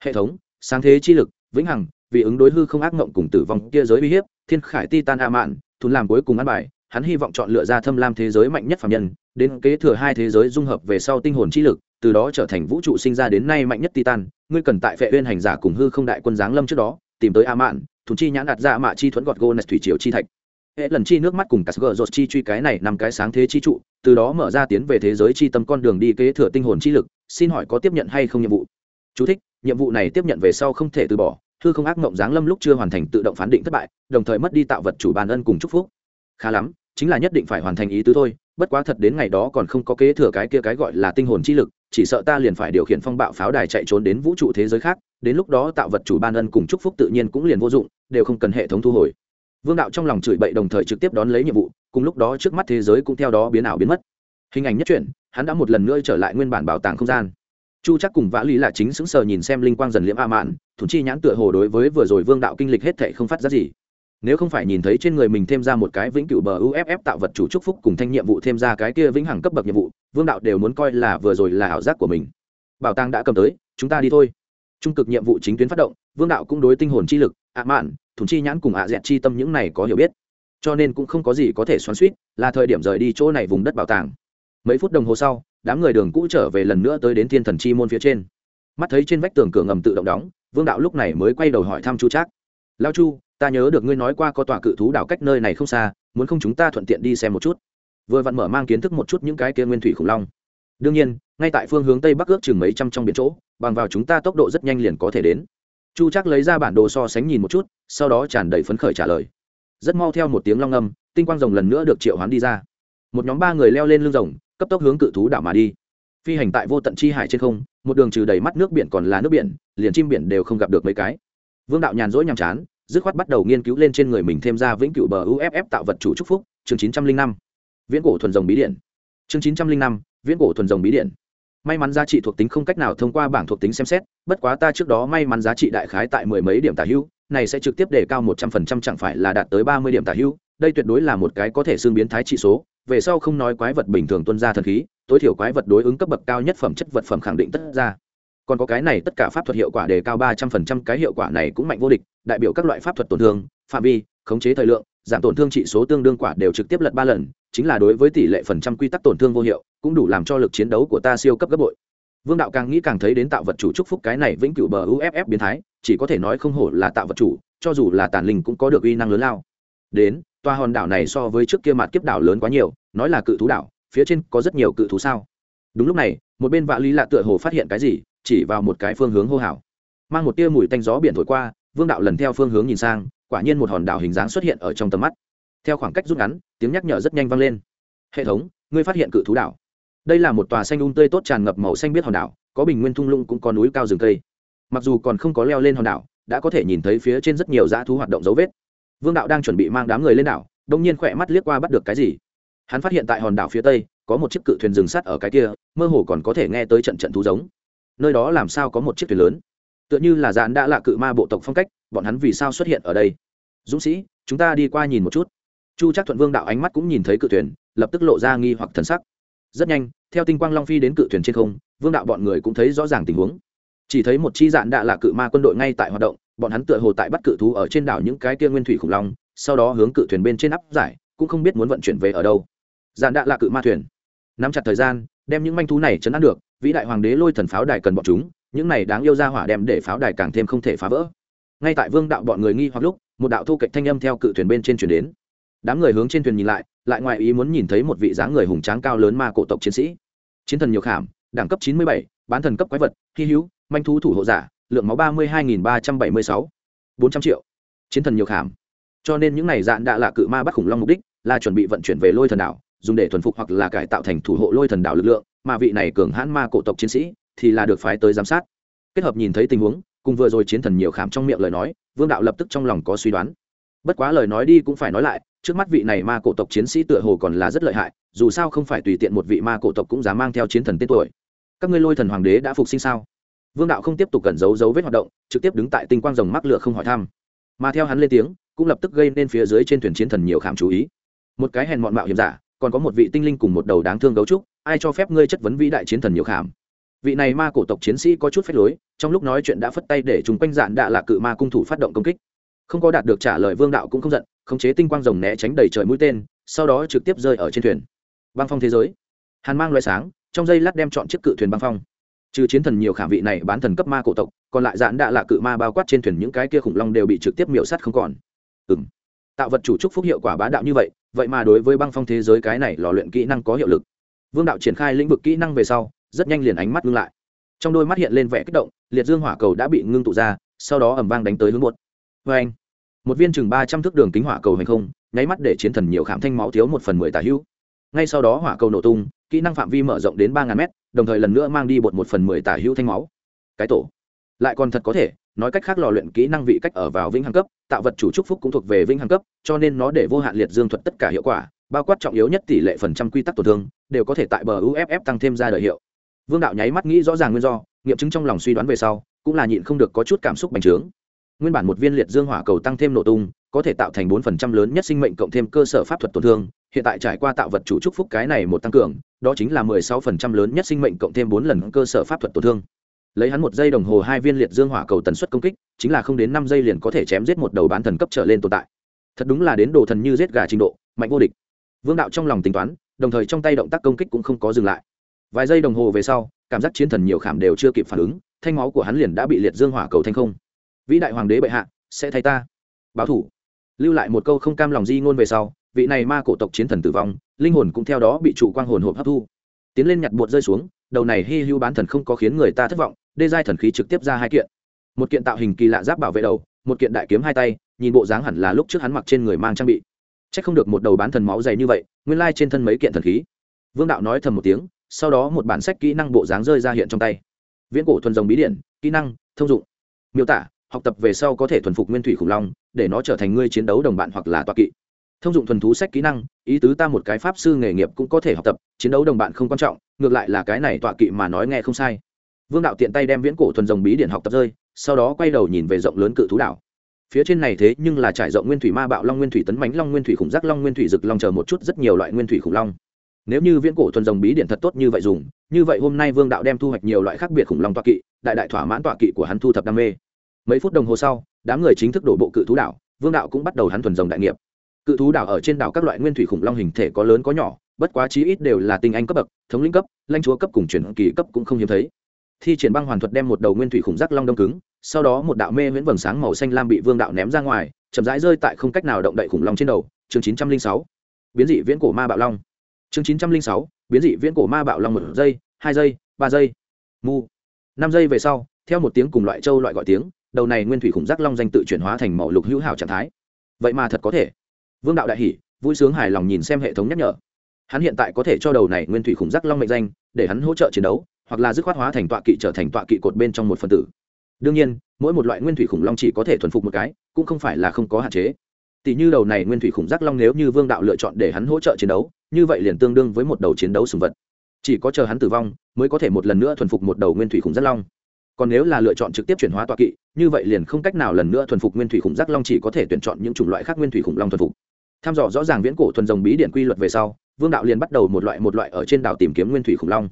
Hệ thống, sáng thế chi lực, vĩnh hằng, vì ứng đối hư không ác mộng cùng tử vong kia giới uy hiếp, thiên khải titan a mạn, thùng làm cuối cùng ăn bài, hắn hy vọng chọn lựa ra thâm lam thế giới mạnh nhất phạm nhân, đến kế thừa hai thế giới dung hợp về sau tinh hồn chi lực từ đó trở thành vũ trụ sinh ra đến nay mạnh nhất titan ngươi cần tại vệ uyên hành giả cùng hư không đại quân giáng lâm trước đó tìm tới a mạn thủ chi nhãn đặt ra dạ mạ chi thuẫn gọt gô nạch thủy triều chi thạch. Hệ lần chi nước mắt cùng cả sgờ rột chi truy cái này nằm cái sáng thế chi trụ từ đó mở ra tiến về thế giới chi tâm con đường đi kế thừa tinh hồn chi lực xin hỏi có tiếp nhận hay không nhiệm vụ? Chú thích, nhiệm vụ này tiếp nhận về sau không thể từ bỏ hư không ác mộng giáng lâm lúc chưa hoàn thành tự động phán định thất bại đồng thời mất đi tạo vật chủ bàn ân cùng chúc phúc. Khá lắm chính là nhất định phải hoàn thành ý tứ thôi bất quá thật đến ngày đó còn không có kế thừa cái kia cái gọi là tinh hồn chi lực chỉ sợ ta liền phải điều khiển phong bạo pháo đài chạy trốn đến vũ trụ thế giới khác, đến lúc đó tạo vật chủ ban ân cùng chúc phúc tự nhiên cũng liền vô dụng, đều không cần hệ thống thu hồi. Vương đạo trong lòng chửi bậy đồng thời trực tiếp đón lấy nhiệm vụ, cùng lúc đó trước mắt thế giới cũng theo đó biến ảo biến mất. Hình ảnh nhất truyện hắn đã một lần nữa trở lại nguyên bản bảo tàng không gian. Chu chắc cùng vã lý là chính xứng sờ nhìn xem linh quang dần liễm a mạn thủng chi nhãn tựa hồ đối với vừa rồi vương đạo kinh lịch hết thệ không phát ra gì nếu không phải nhìn thấy trên người mình thêm ra một cái vĩnh cửu bờ uff tạo vật chủ trúc phúc cùng thanh nhiệm vụ thêm ra cái kia vĩnh hằng cấp bậc nhiệm vụ, vương đạo đều muốn coi là vừa rồi là ảo giác của mình. Bảo tàng đã cầm tới, chúng ta đi thôi. Trung cực nhiệm vụ chính tuyến phát động, vương đạo cũng đối tinh hồn chi lực, ạ mạn, thùng chi nhãn cùng ạ dẹt chi tâm những này có hiểu biết. Cho nên cũng không có gì có thể xoắn suýt là thời điểm rời đi chỗ này vùng đất bảo tàng. Mấy phút đồng hồ sau, đám người đường cũ trở về lần nữa tới đến thiên thần chi môn phía trên. Mắt thấy trên vách tường cửa ngầm tự động đóng, vương đạo lúc này mới quay đầu hỏi thăm chu trác. Lao chu ta nhớ được ngươi nói qua có tòa cự thú đảo cách nơi này không xa, muốn không chúng ta thuận tiện đi xem một chút. Vừa vặn mở mang kiến thức một chút những cái kia nguyên thủy khủng long. Đương nhiên, ngay tại phương hướng tây bắc ước chừng mấy trăm trong biển chỗ, bằng vào chúng ta tốc độ rất nhanh liền có thể đến. Chu chắc lấy ra bản đồ so sánh nhìn một chút, sau đó tràn đầy phấn khởi trả lời. Rất mau theo một tiếng long âm, tinh quang rồng lần nữa được triệu hoán đi ra. Một nhóm ba người leo lên lưng rồng, cấp tốc hướng cự thú đảo mà đi. Phi hành tại vô tận chi hải trên không, một đường trừ đầy mắt nước biển còn là nước biển, liền chim biển đều không gặp được mấy cái. Vương đạo nhàn rỗi nhàm chán dứt khoát bắt đầu nghiên cứu lên trên người mình thêm ra vĩnh cửu bờ uff tạo vật chủ trúc phúc, chương chín trăm linh năm, viễn cổ thuần rồng bí điện. Chương chín trăm linh năm, viễn cổ thuần rồng bí điện. May mắn giá trị thuộc tính không cách nào thông qua bảng thuộc tính xem xét, bất quá ta trước đó may mắn giá trị đại khái tại mười mấy điểm tả hữu, này sẽ trực tiếp để cao một trăm phần trăm chẳng phải là đạt tới ba mươi điểm tả hữu, đây tuyệt đối là một cái có thể xương biến thái trị số, về sau không nói quái vật bình thường tuân ra thần khí, tối thiểu quái vật đối ứng cấp bậc cao nhất phẩm chất vật phẩm khẳng định tất ra còn có cái này tất cả pháp thuật hiệu quả đề cao ba trăm phần trăm cái hiệu quả này cũng mạnh vô địch, đại biểu các loại pháp thuật tổn thương, phạm vi, khống chế thời lượng, giảm tổn thương trị số tương đương quả đều trực tiếp lật ba lần, chính là đối với tỷ lệ phần trăm quy tắc tổn thương vô hiệu, cũng đủ làm cho lực chiến đấu của ta siêu cấp gấp bội. Vương đạo càng nghĩ càng thấy đến tạo vật chủ chúc phúc cái này vĩnh cửu bờ uff biến thái, chỉ có thể nói không hổ là tạo vật chủ, cho dù là tàn linh cũng có được uy năng lớn lao. Đến toa hòn đảo này so với trước kia mặt kiếp đảo lớn quá nhiều, nói là cự thú đảo, phía trên có rất nhiều cự thú sao? Đúng lúc này, một bên vạ lý lạ tựa hồ phát hiện cái gì chỉ vào một cái phương hướng hô hào. Mang một tia mùi tanh gió biển thổi qua, vương đạo lần theo phương hướng nhìn sang, quả nhiên một hòn đảo hình dáng xuất hiện ở trong tầm mắt. Theo khoảng cách rút ngắn, tiếng nhắc nhở rất nhanh vang lên. Hệ thống, ngươi phát hiện cự thú đảo. Đây là một tòa xanh un um tươi tốt tràn ngập màu xanh biết hòn đảo, có bình nguyên thung lũng cũng có núi cao rừng cây. Mặc dù còn không có leo lên hòn đảo, đã có thể nhìn thấy phía trên rất nhiều dã thú hoạt động dấu vết. Vương đạo đang chuẩn bị mang đám người lên đảo, đông nhiên khỏe mắt liếc qua bắt được cái gì. Hắn phát hiện tại hòn đảo phía tây, có một chiếc cự thuyền rừng sắt ở cái kia, mơ hồ còn có thể nghe tới trận trận thú giống nơi đó làm sao có một chiếc thuyền lớn? Tựa như là dạn đã là cự ma bộ tộc phong cách, bọn hắn vì sao xuất hiện ở đây? Dũng sĩ, chúng ta đi qua nhìn một chút. Chu chắc thuận vương đạo ánh mắt cũng nhìn thấy cự thuyền, lập tức lộ ra nghi hoặc thần sắc. Rất nhanh, theo tinh quang long phi đến cự thuyền trên không, vương đạo bọn người cũng thấy rõ ràng tình huống. Chỉ thấy một chi dạn đạ là cự ma quân đội ngay tại hoạt động, bọn hắn tựa hồ tại bắt cự thú ở trên đảo những cái kia nguyên thủy khủng long, sau đó hướng cự thuyền bên trên áp giải, cũng không biết muốn vận chuyển về ở đâu. Dạn đạ là cự ma thuyền. Nắm chặt thời gian đem những manh thú này chấn áp được, vĩ đại hoàng đế lôi thần pháo đài cần bọn chúng, những này đáng yêu ra hỏa đem để pháo đài càng thêm không thể phá vỡ. Ngay tại vương đạo bọn người nghi hoặc lúc, một đạo thu cạnh thanh âm theo cự thuyền bên trên chuyển đến. Đám người hướng trên thuyền nhìn lại lại ngoài ý muốn nhìn thấy một vị dáng người hùng tráng cao lớn ma cổ tộc chiến sĩ. Chiến thần nhiều khảm, đẳng cấp chín mươi bảy, bán thần cấp quái vật, hy hữu, manh thú thủ hộ giả, lượng máu ba mươi hai nghìn ba trăm bảy mươi sáu, bốn trăm triệu. Chiến thần nhiều khảm. Cho nên những này dạn đã là cự ma bắt khủng long mục đích là chuẩn bị vận chuyển về lôi thần đảo dùng để thuần phục hoặc là cải tạo thành thủ hộ lôi thần đảo lực lượng, mà vị này cường hãn ma cổ tộc chiến sĩ thì là được phái tới giám sát. Kết hợp nhìn thấy tình huống, cùng vừa rồi chiến thần nhiều khảm trong miệng lời nói, vương đạo lập tức trong lòng có suy đoán. Bất quá lời nói đi cũng phải nói lại, trước mắt vị này ma cổ tộc chiến sĩ tựa hồ còn là rất lợi hại, dù sao không phải tùy tiện một vị ma cổ tộc cũng dám mang theo chiến thần tên tuổi. Các ngươi lôi thần hoàng đế đã phục sinh sao? Vương đạo không tiếp tục cẩn giấu dấu vết hoạt động, trực tiếp đứng tại tinh quang rồng mắc lửa không hỏi thăm. Mà theo hắn lên tiếng, cũng lập tức gây nên phía dưới trên thuyền chiến thần nhiều khảm chú ý. Một cái hèn mọn mạo hiểm giả còn có một vị tinh linh cùng một đầu đáng thương gấu trúc, ai cho phép ngươi chất vấn vĩ đại chiến thần nhiều khảm? Vị này ma cổ tộc chiến sĩ có chút phép lối, trong lúc nói chuyện đã phất tay để chúng quanh dạn đạ là cự ma cung thủ phát động công kích. Không có đạt được trả lời, vương đạo cũng không giận, khống chế tinh quang rồng né tránh đầy trời mũi tên, sau đó trực tiếp rơi ở trên thuyền. Băng phong thế giới. Hàn mang loại sáng, trong giây lát đem chọn chiếc cự thuyền băng phong. Trừ chiến thần nhiều khảm vị này bán thần cấp ma cổ tộc, còn lại dạn đạ là cự ma bao quát trên thuyền những cái kia khủng long đều bị trực tiếp miểu sát không còn. Ừ m tạo vật chủ trúc phúc hiệu quả bá đạo như vậy vậy mà đối với băng phong thế giới cái này lò luyện kỹ năng có hiệu lực. Vương đạo triển khai lĩnh vực kỹ năng về sau, rất nhanh liền ánh mắt ngưng lại. Trong đôi mắt hiện lên vẻ kích động, liệt dương hỏa cầu đã bị ngưng tụ ra, sau đó ẩm vang đánh tới hướng một vê anh, một viên chừng ba trăm thước đường kính hỏa cầu hành không, nháy mắt để chiến thần nhiều khảm thanh máu thiếu một phần mười tả hữu. Ngay sau đó hỏa cầu nổ tung, kỹ năng phạm vi mở rộng đến ba ngàn mét, đồng thời lần nữa mang đi bột một phần mười tả hữu thanh máu. Cái tổ, lại còn thật có thể nói cách khác lò luyện kỹ năng vị cách ở vào vĩnh hằng cấp, tạo vật chủ trúc phúc cũng thuộc về vĩnh hằng cấp, cho nên nó để vô hạn liệt dương thuật tất cả hiệu quả, bao quát trọng yếu nhất tỷ lệ phần trăm quy tắc tổn thương, đều có thể tại bờ uff tăng thêm ra đời hiệu. Vương đạo nháy mắt nghĩ rõ ràng nguyên do, nghiệm chứng trong lòng suy đoán về sau, cũng là nhịn không được có chút cảm xúc bành trướng. Nguyên bản một viên liệt dương hỏa cầu tăng thêm nổ tung, có thể tạo thành bốn phần trăm lớn nhất sinh mệnh cộng thêm cơ sở pháp thuật tổn thương, hiện tại trải qua tạo vật chủ trúc phúc cái này một tăng cường, đó chính là mười sáu phần trăm lớn nhất sinh mệnh cộng thêm bốn lần cơ sở pháp thuật tổn thương lấy hắn một giây đồng hồ hai viên liệt dương hỏa cầu tần suất công kích, chính là không đến năm giây liền có thể chém giết một đầu bán thần cấp trở lên tồn tại. Thật đúng là đến đồ thần như giết gà trình độ, mạnh vô địch. Vương đạo trong lòng tính toán, đồng thời trong tay động tác công kích cũng không có dừng lại. Vài giây đồng hồ về sau, cảm giác chiến thần nhiều khảm đều chưa kịp phản ứng, thanh máu của hắn liền đã bị liệt dương hỏa cầu thanh không. Vĩ đại hoàng đế bệ hạ, sẽ thay ta. Báo thủ. Lưu lại một câu không cam lòng di ngôn về sau, vị này ma cổ tộc chiến thần tử vong, linh hồn cũng theo đó bị trụ quang hồn hộp hấp thu. Tiến lên nhặt bột rơi xuống, đầu này hy hữu bán thần không có khiến người ta thất vọng đê giai thần khí trực tiếp ra hai kiện. Một kiện tạo hình kỳ lạ giáp bảo vệ đầu, một kiện đại kiếm hai tay, nhìn bộ dáng hẳn là lúc trước hắn mặc trên người mang trang bị. C h ắ c không được một đầu bán thần máu dày như vậy, nguyên lai trên thân mấy kiện thần khí. Vương đạo nói thầm một tiếng, sau đó một bản sách kỹ năng bộ dáng rơi ra hiện trong tay. Viễn cổ thuần dòng bí điển, kỹ năng, thông dụng. Miêu tả, học tập về sau có thể thuần phục nguyên thủy khủng long, để nó trở thành ngươi chiến đấu đồng bạn hoặc là toa kỵ. Thông dụng thuần thú sách kỹ năng, ý tứ ta một cái pháp sư nghề nghiệp cũng có thể học tập, chiến đấu đồng bạn không quan trọng, ngược lại là cái này tọa kỵ mà nói nghe không sai vương đạo tiện tay đem viễn cổ thuần dòng bí điển học tập rơi, sau đó quay đầu nhìn về rộng lớn cự thú đảo. Phía trên này thế nhưng là trải rộng nguyên thủy ma bạo long nguyên thủy tấn mánh long nguyên thủy khủng giác long nguyên thủy rực long chờ một chút rất nhiều loại nguyên thủy khủng long. Nếu như viễn cổ thuần dòng bí điện thật tốt như vậy dùng, như vậy hôm nay vương đạo đem thu hoạch nhiều loại khác biệt khủng long tọa kỵ, đại đại thỏa mãn tọa kỵ của hắn thu thập đam mê. Mấy phút đồng hồ sau, đám người chính thức đổ bộ cự thú đảo, vương đạo cũng bắt đầu hắn thuần rồng đại nghiệp. Cự thú đảo ở trên đảo các loại nguyên thủy khủng long hình thể có lớn có nhỏ, bất quá chí ít đều là tinh anh cấp bậc, thống lĩnh cấp, lãnh chúa cấp cùng truyền kỳ cấp cũng không hiếm thấy thi triển băng hoàn thuật đem một đầu nguyên thủy khủng giác long đông cứng, sau đó một đạo mê nguyễn vầng sáng màu xanh lam bị vương đạo ném ra ngoài, chậm rãi rơi tại không cách nào động đậy khủng long trên đầu. Chương chín trăm linh sáu, biến dị viễn cổ ma bạo long. Chương chín trăm linh sáu, biến dị viễn cổ ma bạo long một giây, hai giây, ba giây. Mu. Năm giây về sau, theo một tiếng cùng loại châu loại gọi tiếng, đầu này nguyên thủy khủng giác long danh tự chuyển hóa thành màu lục hữu hảo trạng thái. Vậy mà thật có thể. Vương đạo đại hỷ vui sướng hài lòng nhìn xem hệ thống nhắc nhở. Hắn hiện tại có thể cho đầu này nguyên thủy khủng giác long mệnh danh, để hắn hỗ trợ chiến đấu hoặc là dứt khoát hóa thành tọa kỵ trở thành tọa kỵ cột bên trong một phần tử. Đương nhiên, mỗi một loại nguyên thủy khủng long chỉ có thể thuần phục một cái, cũng không phải là không có hạn chế. Tỷ như đầu này nguyên thủy khủng giác long nếu như vương đạo lựa chọn để hắn hỗ trợ chiến đấu, như vậy liền tương đương với một đầu chiến đấu sùng vật. Chỉ có chờ hắn tử vong, mới có thể một lần nữa thuần phục một đầu nguyên thủy khủng giác long. Còn nếu là lựa chọn trực tiếp chuyển hóa tọa kỵ, như vậy liền không cách nào lần nữa thuần phục nguyên thủy khủng giác long chỉ có thể tuyển chọn những chủng loại khác nguyên thủy khủng long thuần phục. Tham dò rõ ràng viễn cổ thuần rồng bí điện quy luật về sau, vương đạo liền bắt đầu một loại một loại ở trên đảo tìm kiếm nguyên thủy khủng long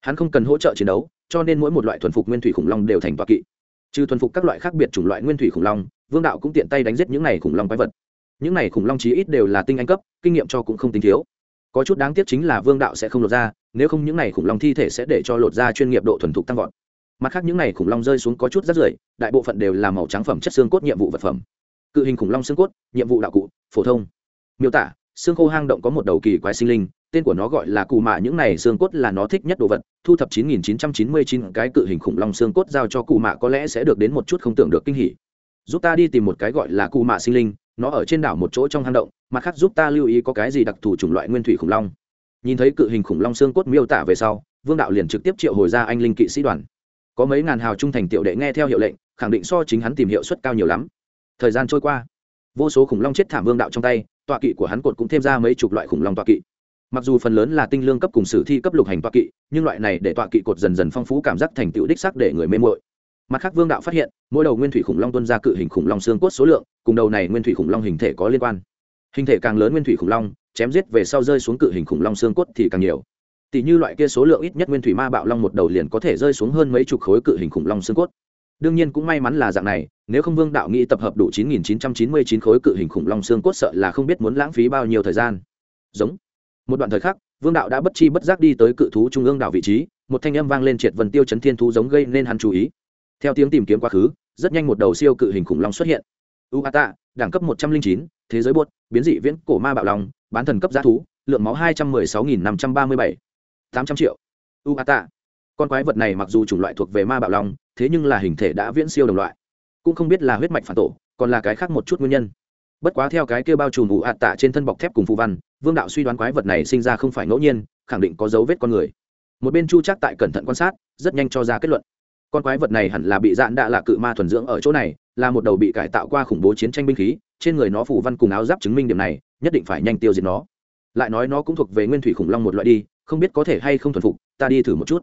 hắn không cần hỗ trợ chiến đấu, cho nên mỗi một loại thuần phục nguyên thủy khủng long đều thành toa kỵ. Trừ thuần phục các loại khác biệt chủng loại nguyên thủy khủng long, vương đạo cũng tiện tay đánh giết những này khủng long quái vật. Những này khủng long chí ít đều là tinh anh cấp, kinh nghiệm cho cũng không tính thiếu. Có chút đáng tiếc chính là vương đạo sẽ không lột ra, nếu không những này khủng long thi thể sẽ để cho lột ra chuyên nghiệp độ thuần thục tăng vọt. Mặt khác những này khủng long rơi xuống có chút rất rưởi, đại bộ phận đều là màu trắng phẩm chất xương cốt nhiệm vụ vật phẩm. Cự hình khủng long xương cốt, nhiệm vụ đạo cụ, phổ thông. Miêu tả, xương khô hang động có một đầu kỳ quái sinh linh tên của nó gọi là cù mạ, những này xương cốt là nó thích nhất đồ vật, thu thập 9999 cái cự hình khủng long xương cốt giao cho cù mạ có lẽ sẽ được đến một chút không tưởng được kinh hỉ. Giúp ta đi tìm một cái gọi là cù mạ sinh linh, nó ở trên đảo một chỗ trong hang động, mặt khác giúp ta lưu ý có cái gì đặc thù chủng loại nguyên thủy khủng long. Nhìn thấy cự hình khủng long xương cốt miêu tả về sau, vương đạo liền trực tiếp triệu hồi ra anh linh kỵ sĩ đoàn. Có mấy ngàn hào trung thành tiểu đệ nghe theo hiệu lệnh, khẳng định so chính hắn tìm hiệu suất cao nhiều lắm. Thời gian trôi qua, vô số khủng long chết thảm vương đạo trong tay, tọa kỵ của hắn cột cũng thêm ra mấy chục loại khủng long tọa kỵ mặc dù phần lớn là tinh lương cấp cùng sử thi cấp lục hành tọa kỵ, nhưng loại này để tọa kỵ cột dần dần phong phú cảm giác thành tựu đích sắc để người mê mội mặt khác vương đạo phát hiện, mỗi đầu nguyên thủy khủng long tuân ra cự hình khủng long xương cốt số lượng, cùng đầu này nguyên thủy khủng long hình thể có liên quan. Hình thể càng lớn nguyên thủy khủng long, chém giết về sau rơi xuống cự hình khủng long xương cốt thì càng nhiều. Tỷ như loại kia số lượng ít nhất nguyên thủy ma bạo long một đầu liền có thể rơi xuống hơn mấy chục khối cự hình khủng long xương cốt. Đương nhiên cũng may mắn là dạng này, nếu không vương đạo nghĩ tập hợp đủ 9.999 khối cự hình khủng long xương cốt sợ là không biết muốn lãng phí bao nhiêu thời gian. Giống một đoạn thời khắc vương đạo đã bất chi bất giác đi tới cự thú trung ương đảo vị trí một thanh âm vang lên triệt vần tiêu chấn thiên thú giống gây nên hắn chú ý. Theo tiếng tìm kiếm quá khứ rất nhanh một đầu siêu cự hình khủng long xuất hiện. Uata đẳng cấp 109, thế giới buốt biến dị viễn cổ ma bạo long bán thần cấp giá thú lượng máu 216.537, 800 triệu. Uata con quái vật này mặc dù chủng loại thuộc về ma bạo long thế nhưng là hình thể đã viễn siêu đồng loại. Cũng không biết là huyết mạch phản tổ còn là cái khác một chút nguyên nhân bất quá theo cái kia bao trùm ủ ạt tạ trên thân bọc thép cùng phù văn, vương đạo suy đoán quái vật này sinh ra không phải ngẫu nhiên, khẳng định có dấu vết con người. Một bên chu chắc tại cẩn thận quan sát, rất nhanh cho ra kết luận. Con quái vật này hẳn là bị dạn đạ là cự ma thuần dưỡng ở chỗ này, là một đầu bị cải tạo qua khủng bố chiến tranh binh khí, trên người nó phù văn cùng áo giáp chứng minh điểm này, nhất định phải nhanh tiêu diệt nó. Lại nói nó cũng thuộc về nguyên thủy khủng long một loại đi, không biết có thể hay không thuần phục, ta đi thử một chút.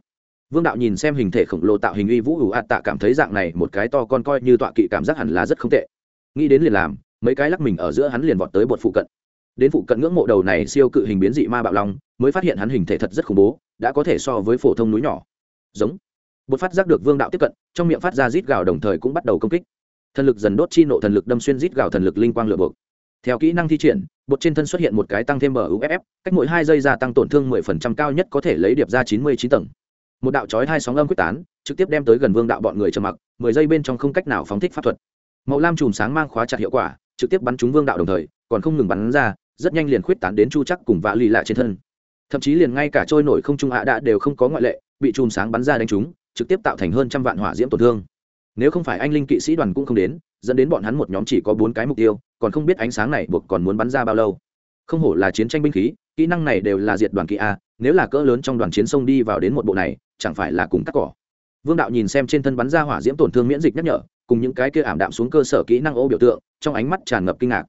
Vương đạo nhìn xem hình thể khổng lồ tạo hình uy vũ ủ ạt tạ cảm thấy dạng này một cái to con coi như tọa kỵ cảm giác hẳn là rất không tệ. Nghĩ đến liền làm mấy cái lắc mình ở giữa hắn liền vọt tới bột phụ cận. Đến phụ cận ngưỡng mộ đầu này siêu cự hình biến dị ma bạo long, mới phát hiện hắn hình thể thật rất khủng bố, đã có thể so với phổ thông núi nhỏ. Giống. Bột phát giác được vương đạo tiếp cận, trong miệng phát ra rít gào đồng thời cũng bắt đầu công kích. Thần lực dần đốt chi nộ thần lực đâm xuyên rít gào thần lực linh quang lửa buộc theo kỹ năng thi triển, bột trên thân xuất hiện một cái tăng thêm bờ cách mỗi hai giây gia tăng tổn thương mười phần trăm cao nhất có thể lấy điệp ra chín mươi chín tầng. Một đạo chói hai sóng âm quyết tán, trực tiếp đem tới gần vương đạo bọn người trầm mặc, mười giây bên trong không cách nào phóng thích pháp thuật. Màu lam chùm sáng mang khóa chặt hiệu quả trực tiếp bắn trúng vương đạo đồng thời, còn không ngừng bắn ra, rất nhanh liền khuyết tán đến chu chắc cùng vạ lì lạ trên thân. Thậm chí liền ngay cả trôi nổi không trung ạ đã đều không có ngoại lệ, bị chùm sáng bắn ra đánh trúng, trực tiếp tạo thành hơn trăm vạn hỏa diễm tổn thương. Nếu không phải anh linh kỵ sĩ đoàn cũng không đến, dẫn đến bọn hắn một nhóm chỉ có bốn cái mục tiêu, còn không biết ánh sáng này buộc còn muốn bắn ra bao lâu. Không hổ là chiến tranh binh khí, kỹ năng này đều là diệt đoàn kỵ a, nếu là cỡ lớn trong đoàn chiến sông đi vào đến một bộ này, chẳng phải là cùng cắt cỏ. Vương đạo nhìn xem trên thân bắn ra hỏa diễm tổn thương miễn dịch nhắc nhở cùng những cái kia ảm đạm xuống cơ sở kỹ năng ô biểu tượng, trong ánh mắt tràn ngập kinh ngạc.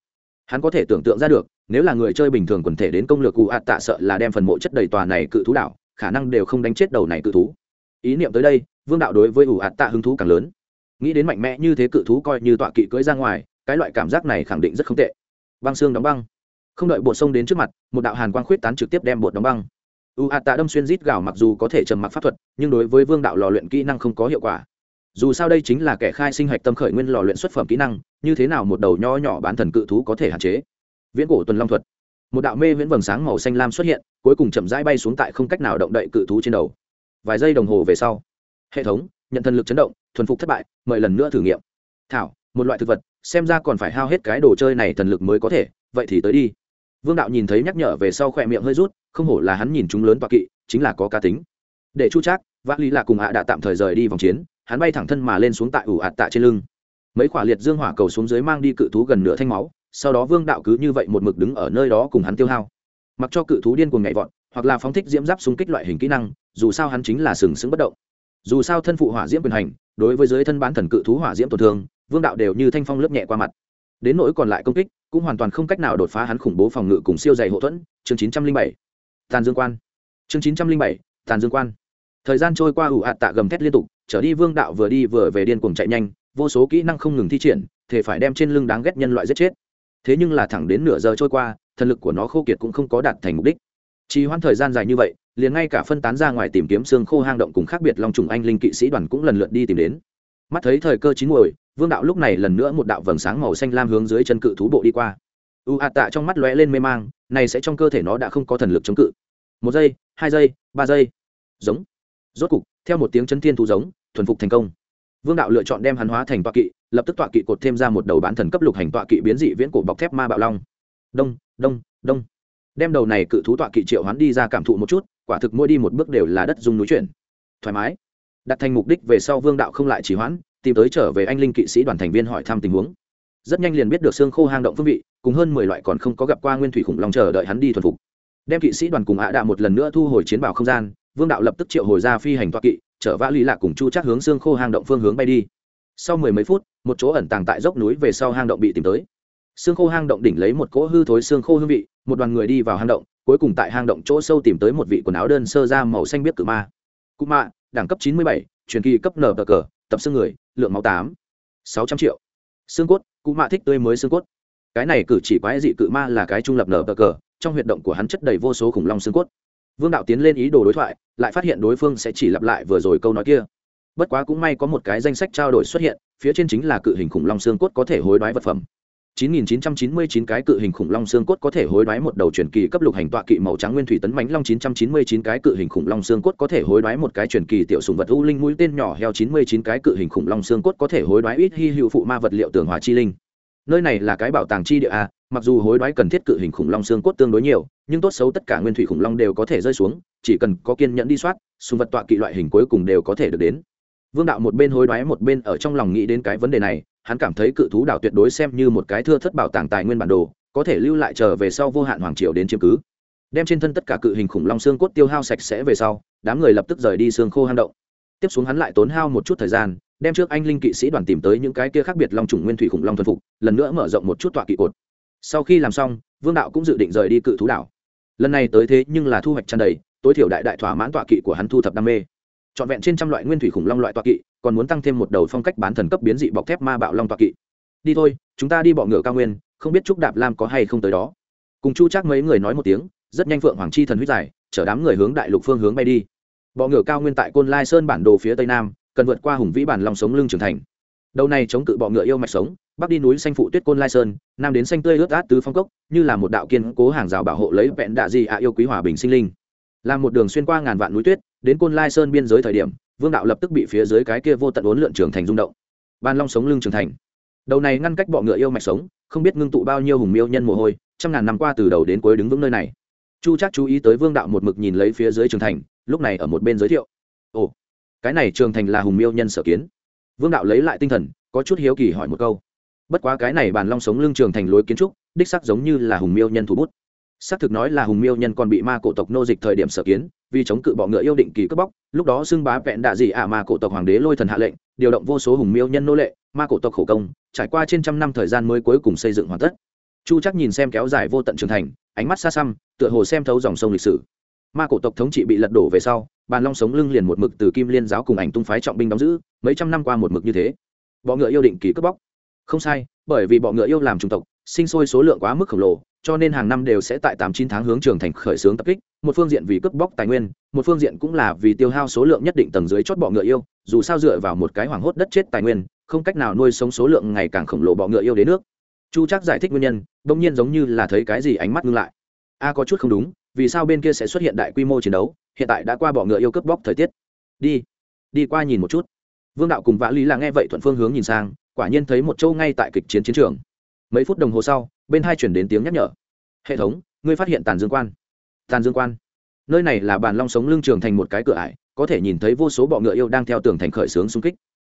Hắn có thể tưởng tượng ra được, nếu là người chơi bình thường quần thể đến công lược cụ ạt tạ sợ là đem phần mộ chất đầy tòa này cự thú đảo, khả năng đều không đánh chết đầu này cự thú. Ý niệm tới đây, vương đạo đối với ủ ạt tạ hứng thú càng lớn. Nghĩ đến mạnh mẽ như thế cự thú coi như tọa kỵ cưỡi ra ngoài, cái loại cảm giác này khẳng định rất không tệ. Băng xương đóng băng. Không đợi bột sông đến trước mặt, một đạo hàn quang khuyết tán trực tiếp đem bột đóng băng. U a tạ đâm xuyên rít gào mặc dù có thể trầm mặc pháp thuật, nhưng đối với vương đạo lò luyện kỹ năng không có hiệu quả dù sao đây chính là kẻ khai sinh hạch tâm khởi nguyên lò luyện xuất phẩm kỹ năng, như thế nào một đầu nho nhỏ bán thần cự thú có thể hạn chế? Viễn cổ tuần long thuật. Một đạo mê viễn vầng sáng màu xanh lam xuất hiện, cuối cùng chậm rãi bay xuống tại không cách nào động đậy cự thú trên đầu. Vài giây đồng hồ về sau, hệ thống, nhận thần lực chấn động, thuần phục thất bại, mời lần nữa thử nghiệm. Thảo, một loại thực vật, xem ra còn phải hao hết cái đồ chơi này thần lực mới có thể, vậy thì tới đi. Vương đạo nhìn thấy nhắc nhở về sau khỏe miệng hơi rút, không hổ là hắn nhìn chúng lớn và kỵ, chính là có cá tính. Để chu trác, vác lý là cùng hạ đã tạm thời rời đi vòng chiến hắn bay thẳng thân mà lên xuống tại ủ ạt tạ trên lưng. Mấy quả liệt dương hỏa cầu xuống dưới mang đi cự thú gần nửa thanh máu, sau đó vương đạo cứ như vậy một mực đứng ở nơi đó cùng hắn tiêu hao. Mặc cho cự thú điên cuồng nhảy vọt, hoặc là phóng thích diễm giáp xung kích loại hình kỹ năng, dù sao hắn chính là sừng sững bất động. Dù sao thân phụ hỏa diễm quyền hành, đối với giới thân bán thần cự thú hỏa diễm tổn thương, vương đạo đều như thanh phong lớp nhẹ qua mặt. Đến nỗi còn lại công kích, cũng hoàn toàn không cách nào đột phá hắn khủng bố phòng ngự cùng siêu dày hậu thuẫn. Chương chín trăm linh bảy. Tàn dương quan. Chương chín trăm linh bảy. Tàn dương quan. Thời gian trôi qua ủ hạt tạ gầm thét liên tục trở đi vương đạo vừa đi vừa về điên cuồng chạy nhanh, vô số kỹ năng không ngừng thi triển thể phải đem trên lưng đáng ghét nhân loại giết chết. Thế nhưng là thẳng đến nửa giờ trôi qua, thần lực của nó khô kiệt cũng không có đạt thành mục đích. Trì hoãn thời gian dài như vậy, liền ngay cả phân tán ra ngoài tìm kiếm xương khô hang động cùng khác biệt long trùng anh linh kỵ sĩ đoàn cũng lần lượt đi tìm đến. Mắt thấy thời cơ chín muồi, vương đạo lúc này lần nữa một đạo vầng sáng màu xanh lam hướng dưới chân cự thú bộ đi qua. U ạt tạ trong mắt lóe lên mê mang, này sẽ trong cơ thể nó đã không có thần lực chống cự. Một giây, hai giây, ba giây. Giống. Rốt cục, theo một tiếng chân thiên thú giống thuần phục thành công. Vương đạo lựa chọn đem hắn hóa thành tọa kỵ, lập tức tọa kỵ cột thêm ra một đầu bán thần cấp lục hành tọa kỵ biến dị viễn cổ bọc thép ma bạo long. Đông đông đông. Đem đầu này cự thú tọa kỵ triệu hắn đi ra cảm thụ một chút, quả thực mỗi đi một bước đều là đất dung núi chuyển. Thoải mái. Đặt thành mục đích về sau vương đạo không lại chỉ hoãn, tìm tới trở về anh linh kỵ sĩ đoàn thành viên hỏi thăm tình huống. Rất nhanh liền biết được xương khô hang động phương vị, cùng hơn mười loại còn không có gặp qua nguyên thủy khủng long chờ đợi hắn đi thuần phục. Đem kỵ sĩ đoàn cùng ạ đạ một lần nữa thu hồi chiến bảo không gian, vương đạo lập tức triệu hồi ra phi hành toa kỵ chở vã lý lạc cùng chu chắc hướng xương khô hang động phương hướng bay đi. Sau mười mấy phút, một chỗ ẩn tàng tại dốc núi về sau hang động bị tìm tới. Xương khô hang động đỉnh lấy một cỗ hư thối xương khô hương vị, một đoàn người đi vào hang động, cuối cùng tại hang động chỗ sâu tìm tới một vị quần áo đơn sơ ra màu xanh biết cự ma. Cụ mạ đẳng cấp chín mươi bảy, truyền kỳ cấp nở cờ, tập xương người, lượng máu tám, sáu trăm triệu. Xương cốt cụ mạ thích tươi mới xương cốt. Cái này cử chỉ quái dị cự ma là cái trung lập nở cờ, trong huyệt động của hắn chất đầy vô số khủng long xương cốt vương đạo tiến lên ý đồ đối thoại lại phát hiện đối phương sẽ chỉ lặp lại vừa rồi câu nói kia bất quá cũng may có một cái danh sách trao đổi xuất hiện phía trên chính là cự hình khủng long xương cốt có thể hối đoái vật phẩm 9.999 cái cự hình khủng long xương cốt có thể hối đoái một đầu truyền kỳ cấp lục hành tọa kỵ màu trắng nguyên thủy tấn mãnh long 999 cái cự hình khủng long xương cốt có thể hối đoái một cái truyền kỳ tiểu sùng vật u linh mũi tên nhỏ heo 99 cái cự hình khủng long xương cốt có thể hối đoái ít hy hữu phụ ma vật liệu tường hòa chi linh. Nơi này là cái bảo tàng chi địa a, mặc dù hối đoái cần thiết cự hình khủng long xương cốt tương đối nhiều, nhưng tốt xấu tất cả nguyên thủy khủng long đều có thể rơi xuống, chỉ cần có kiên nhẫn đi soát, sùng vật tọa kỵ loại hình cuối cùng đều có thể được đến. Vương đạo một bên hối đoái một bên ở trong lòng nghĩ đến cái vấn đề này, hắn cảm thấy cự thú đảo tuyệt đối xem như một cái thưa thất bảo tàng tài nguyên bản đồ có thể lưu lại trở về sau vô hạn hoàng triều đến chiếm cứ. Đem trên thân tất cả cự hình khủng long xương cốt tiêu hao sạch sẽ về sau đám người lập tức rời đi xương khô hang động. Tiếp xuống hắn lại tốn hao một chút thời gian đem trước anh linh kỵ sĩ đoàn tìm tới những cái kia khác biệt long trùng nguyên thủy khủng long thuần phục lần nữa mở rộng một chút tọa kỵ cột sau khi làm xong, vương đạo cũng dự định rời đi cự thú đảo. Lần này tới thế nhưng là thu hoạch tràn đầy, tối thiểu đại đại thỏa mãn tọa kỵ của hắn thu thập đam mê. Trọn vẹn trên trăm loại nguyên thủy khủng long loại tọa kỵ, còn muốn tăng thêm một đầu phong cách bán thần cấp biến dị bọc thép ma bạo long tọa kỵ. Đi thôi, chúng ta đi bọ ngựa cao nguyên, không biết trúc đạp lam có hay không tới đó. Cùng chu chắc mấy người nói một tiếng, rất nhanh phượng hoàng chi thần huyết giải, chở đám người hướng đại lục phương hướng bay đi. Bọ ngựa cao nguyên tại côn lai sơn bản đồ phía tây nam, cần vượt qua hùng vĩ bản lòng sống lưng trưởng thành đầu này chống cự bọ ngựa yêu mạch sống, bắc đi núi xanh phụ tuyết côn lai sơn, nam đến xanh tươi ướt át tứ phong cốc, như là một đạo kiên cố hàng rào bảo hộ lấy vẹn đạ di ạ yêu quý hòa bình sinh linh. Là một đường xuyên qua ngàn vạn núi tuyết, đến côn lai sơn biên giới thời điểm, vương đạo lập tức bị phía dưới cái kia vô tận uốn lượn trưởng thành rung động. Ban long sống lưng trưởng thành. Đầu này ngăn cách bọ ngựa yêu mạch sống, không biết ngưng tụ bao nhiêu hùng miêu nhân mồ hôi, trăm ngàn năm qua từ đầu đến cuối đứng vững nơi này. Chu chắc chú ý tới vương đạo một mực nhìn lấy phía dưới trường thành, lúc này ở một bên giới thiệu. Ồ, cái này trường thành là hùng miêu nhân sở kiến vương đạo lấy lại tinh thần, có chút hiếu kỳ hỏi một câu. Bất quá cái này bàn long sống lưng trường thành lối kiến trúc, đích sắc giống như là hùng miêu nhân thủ bút. Xác thực nói là hùng miêu nhân còn bị ma cổ tộc nô dịch thời điểm sở kiến, vì chống cự bọ ngựa yêu định kỳ cướp bóc, lúc đó xưng bá vẹn đạ dị ả ma cổ tộc hoàng đế lôi thần hạ lệnh, điều động vô số hùng miêu nhân nô lệ, ma cổ tộc khổ công, trải qua trên trăm năm thời gian mới cuối cùng xây dựng hoàn tất. Chu chắc nhìn xem kéo dài vô tận trường thành, ánh mắt xa xăm, tựa hồ xem thấu dòng sông lịch sử ma cổ tộc thống trị bị lật đổ về sau, bàn long sống lưng liền một mực từ kim liên giáo cùng ảnh tung phái trọng binh đóng giữ, mấy trăm năm qua một mực như thế. Bọ ngựa yêu định kỳ cướp bóc. Không sai, bởi vì bọ ngựa yêu làm chủng tộc, sinh sôi số lượng quá mức khổng lồ, cho nên hàng năm đều sẽ tại tám chín tháng hướng trường thành khởi xướng tập kích, một phương diện vì cướp bóc tài nguyên, một phương diện cũng là vì tiêu hao số lượng nhất định tầng dưới chót bọ ngựa yêu, dù sao dựa vào một cái hoảng hốt đất chết tài nguyên, không cách nào nuôi sống số lượng ngày càng khổng lồ bọ ngựa yêu đến nước. Chu chắc giải thích nguyên nhân, bỗng nhiên giống như là thấy cái gì ánh mắt ngưng lại. A, có chút không đúng vì sao bên kia sẽ xuất hiện đại quy mô chiến đấu, hiện tại đã qua bọ ngựa yêu cướp bóc thời tiết. Đi đi qua nhìn một chút. Vương đạo cùng vã lý là nghe vậy thuận phương hướng nhìn sang, quả nhiên thấy một châu ngay tại kịch chiến chiến trường. Mấy phút đồng hồ sau, bên hai chuyển đến tiếng nhắc nhở. Hệ thống, ngươi phát hiện tàn dương quan. Tàn dương quan? Nơi này là bàn long sống lưng trường thành một cái cửa ải, có thể nhìn thấy vô số bọ ngựa yêu đang theo tường thành khởi xướng xung kích.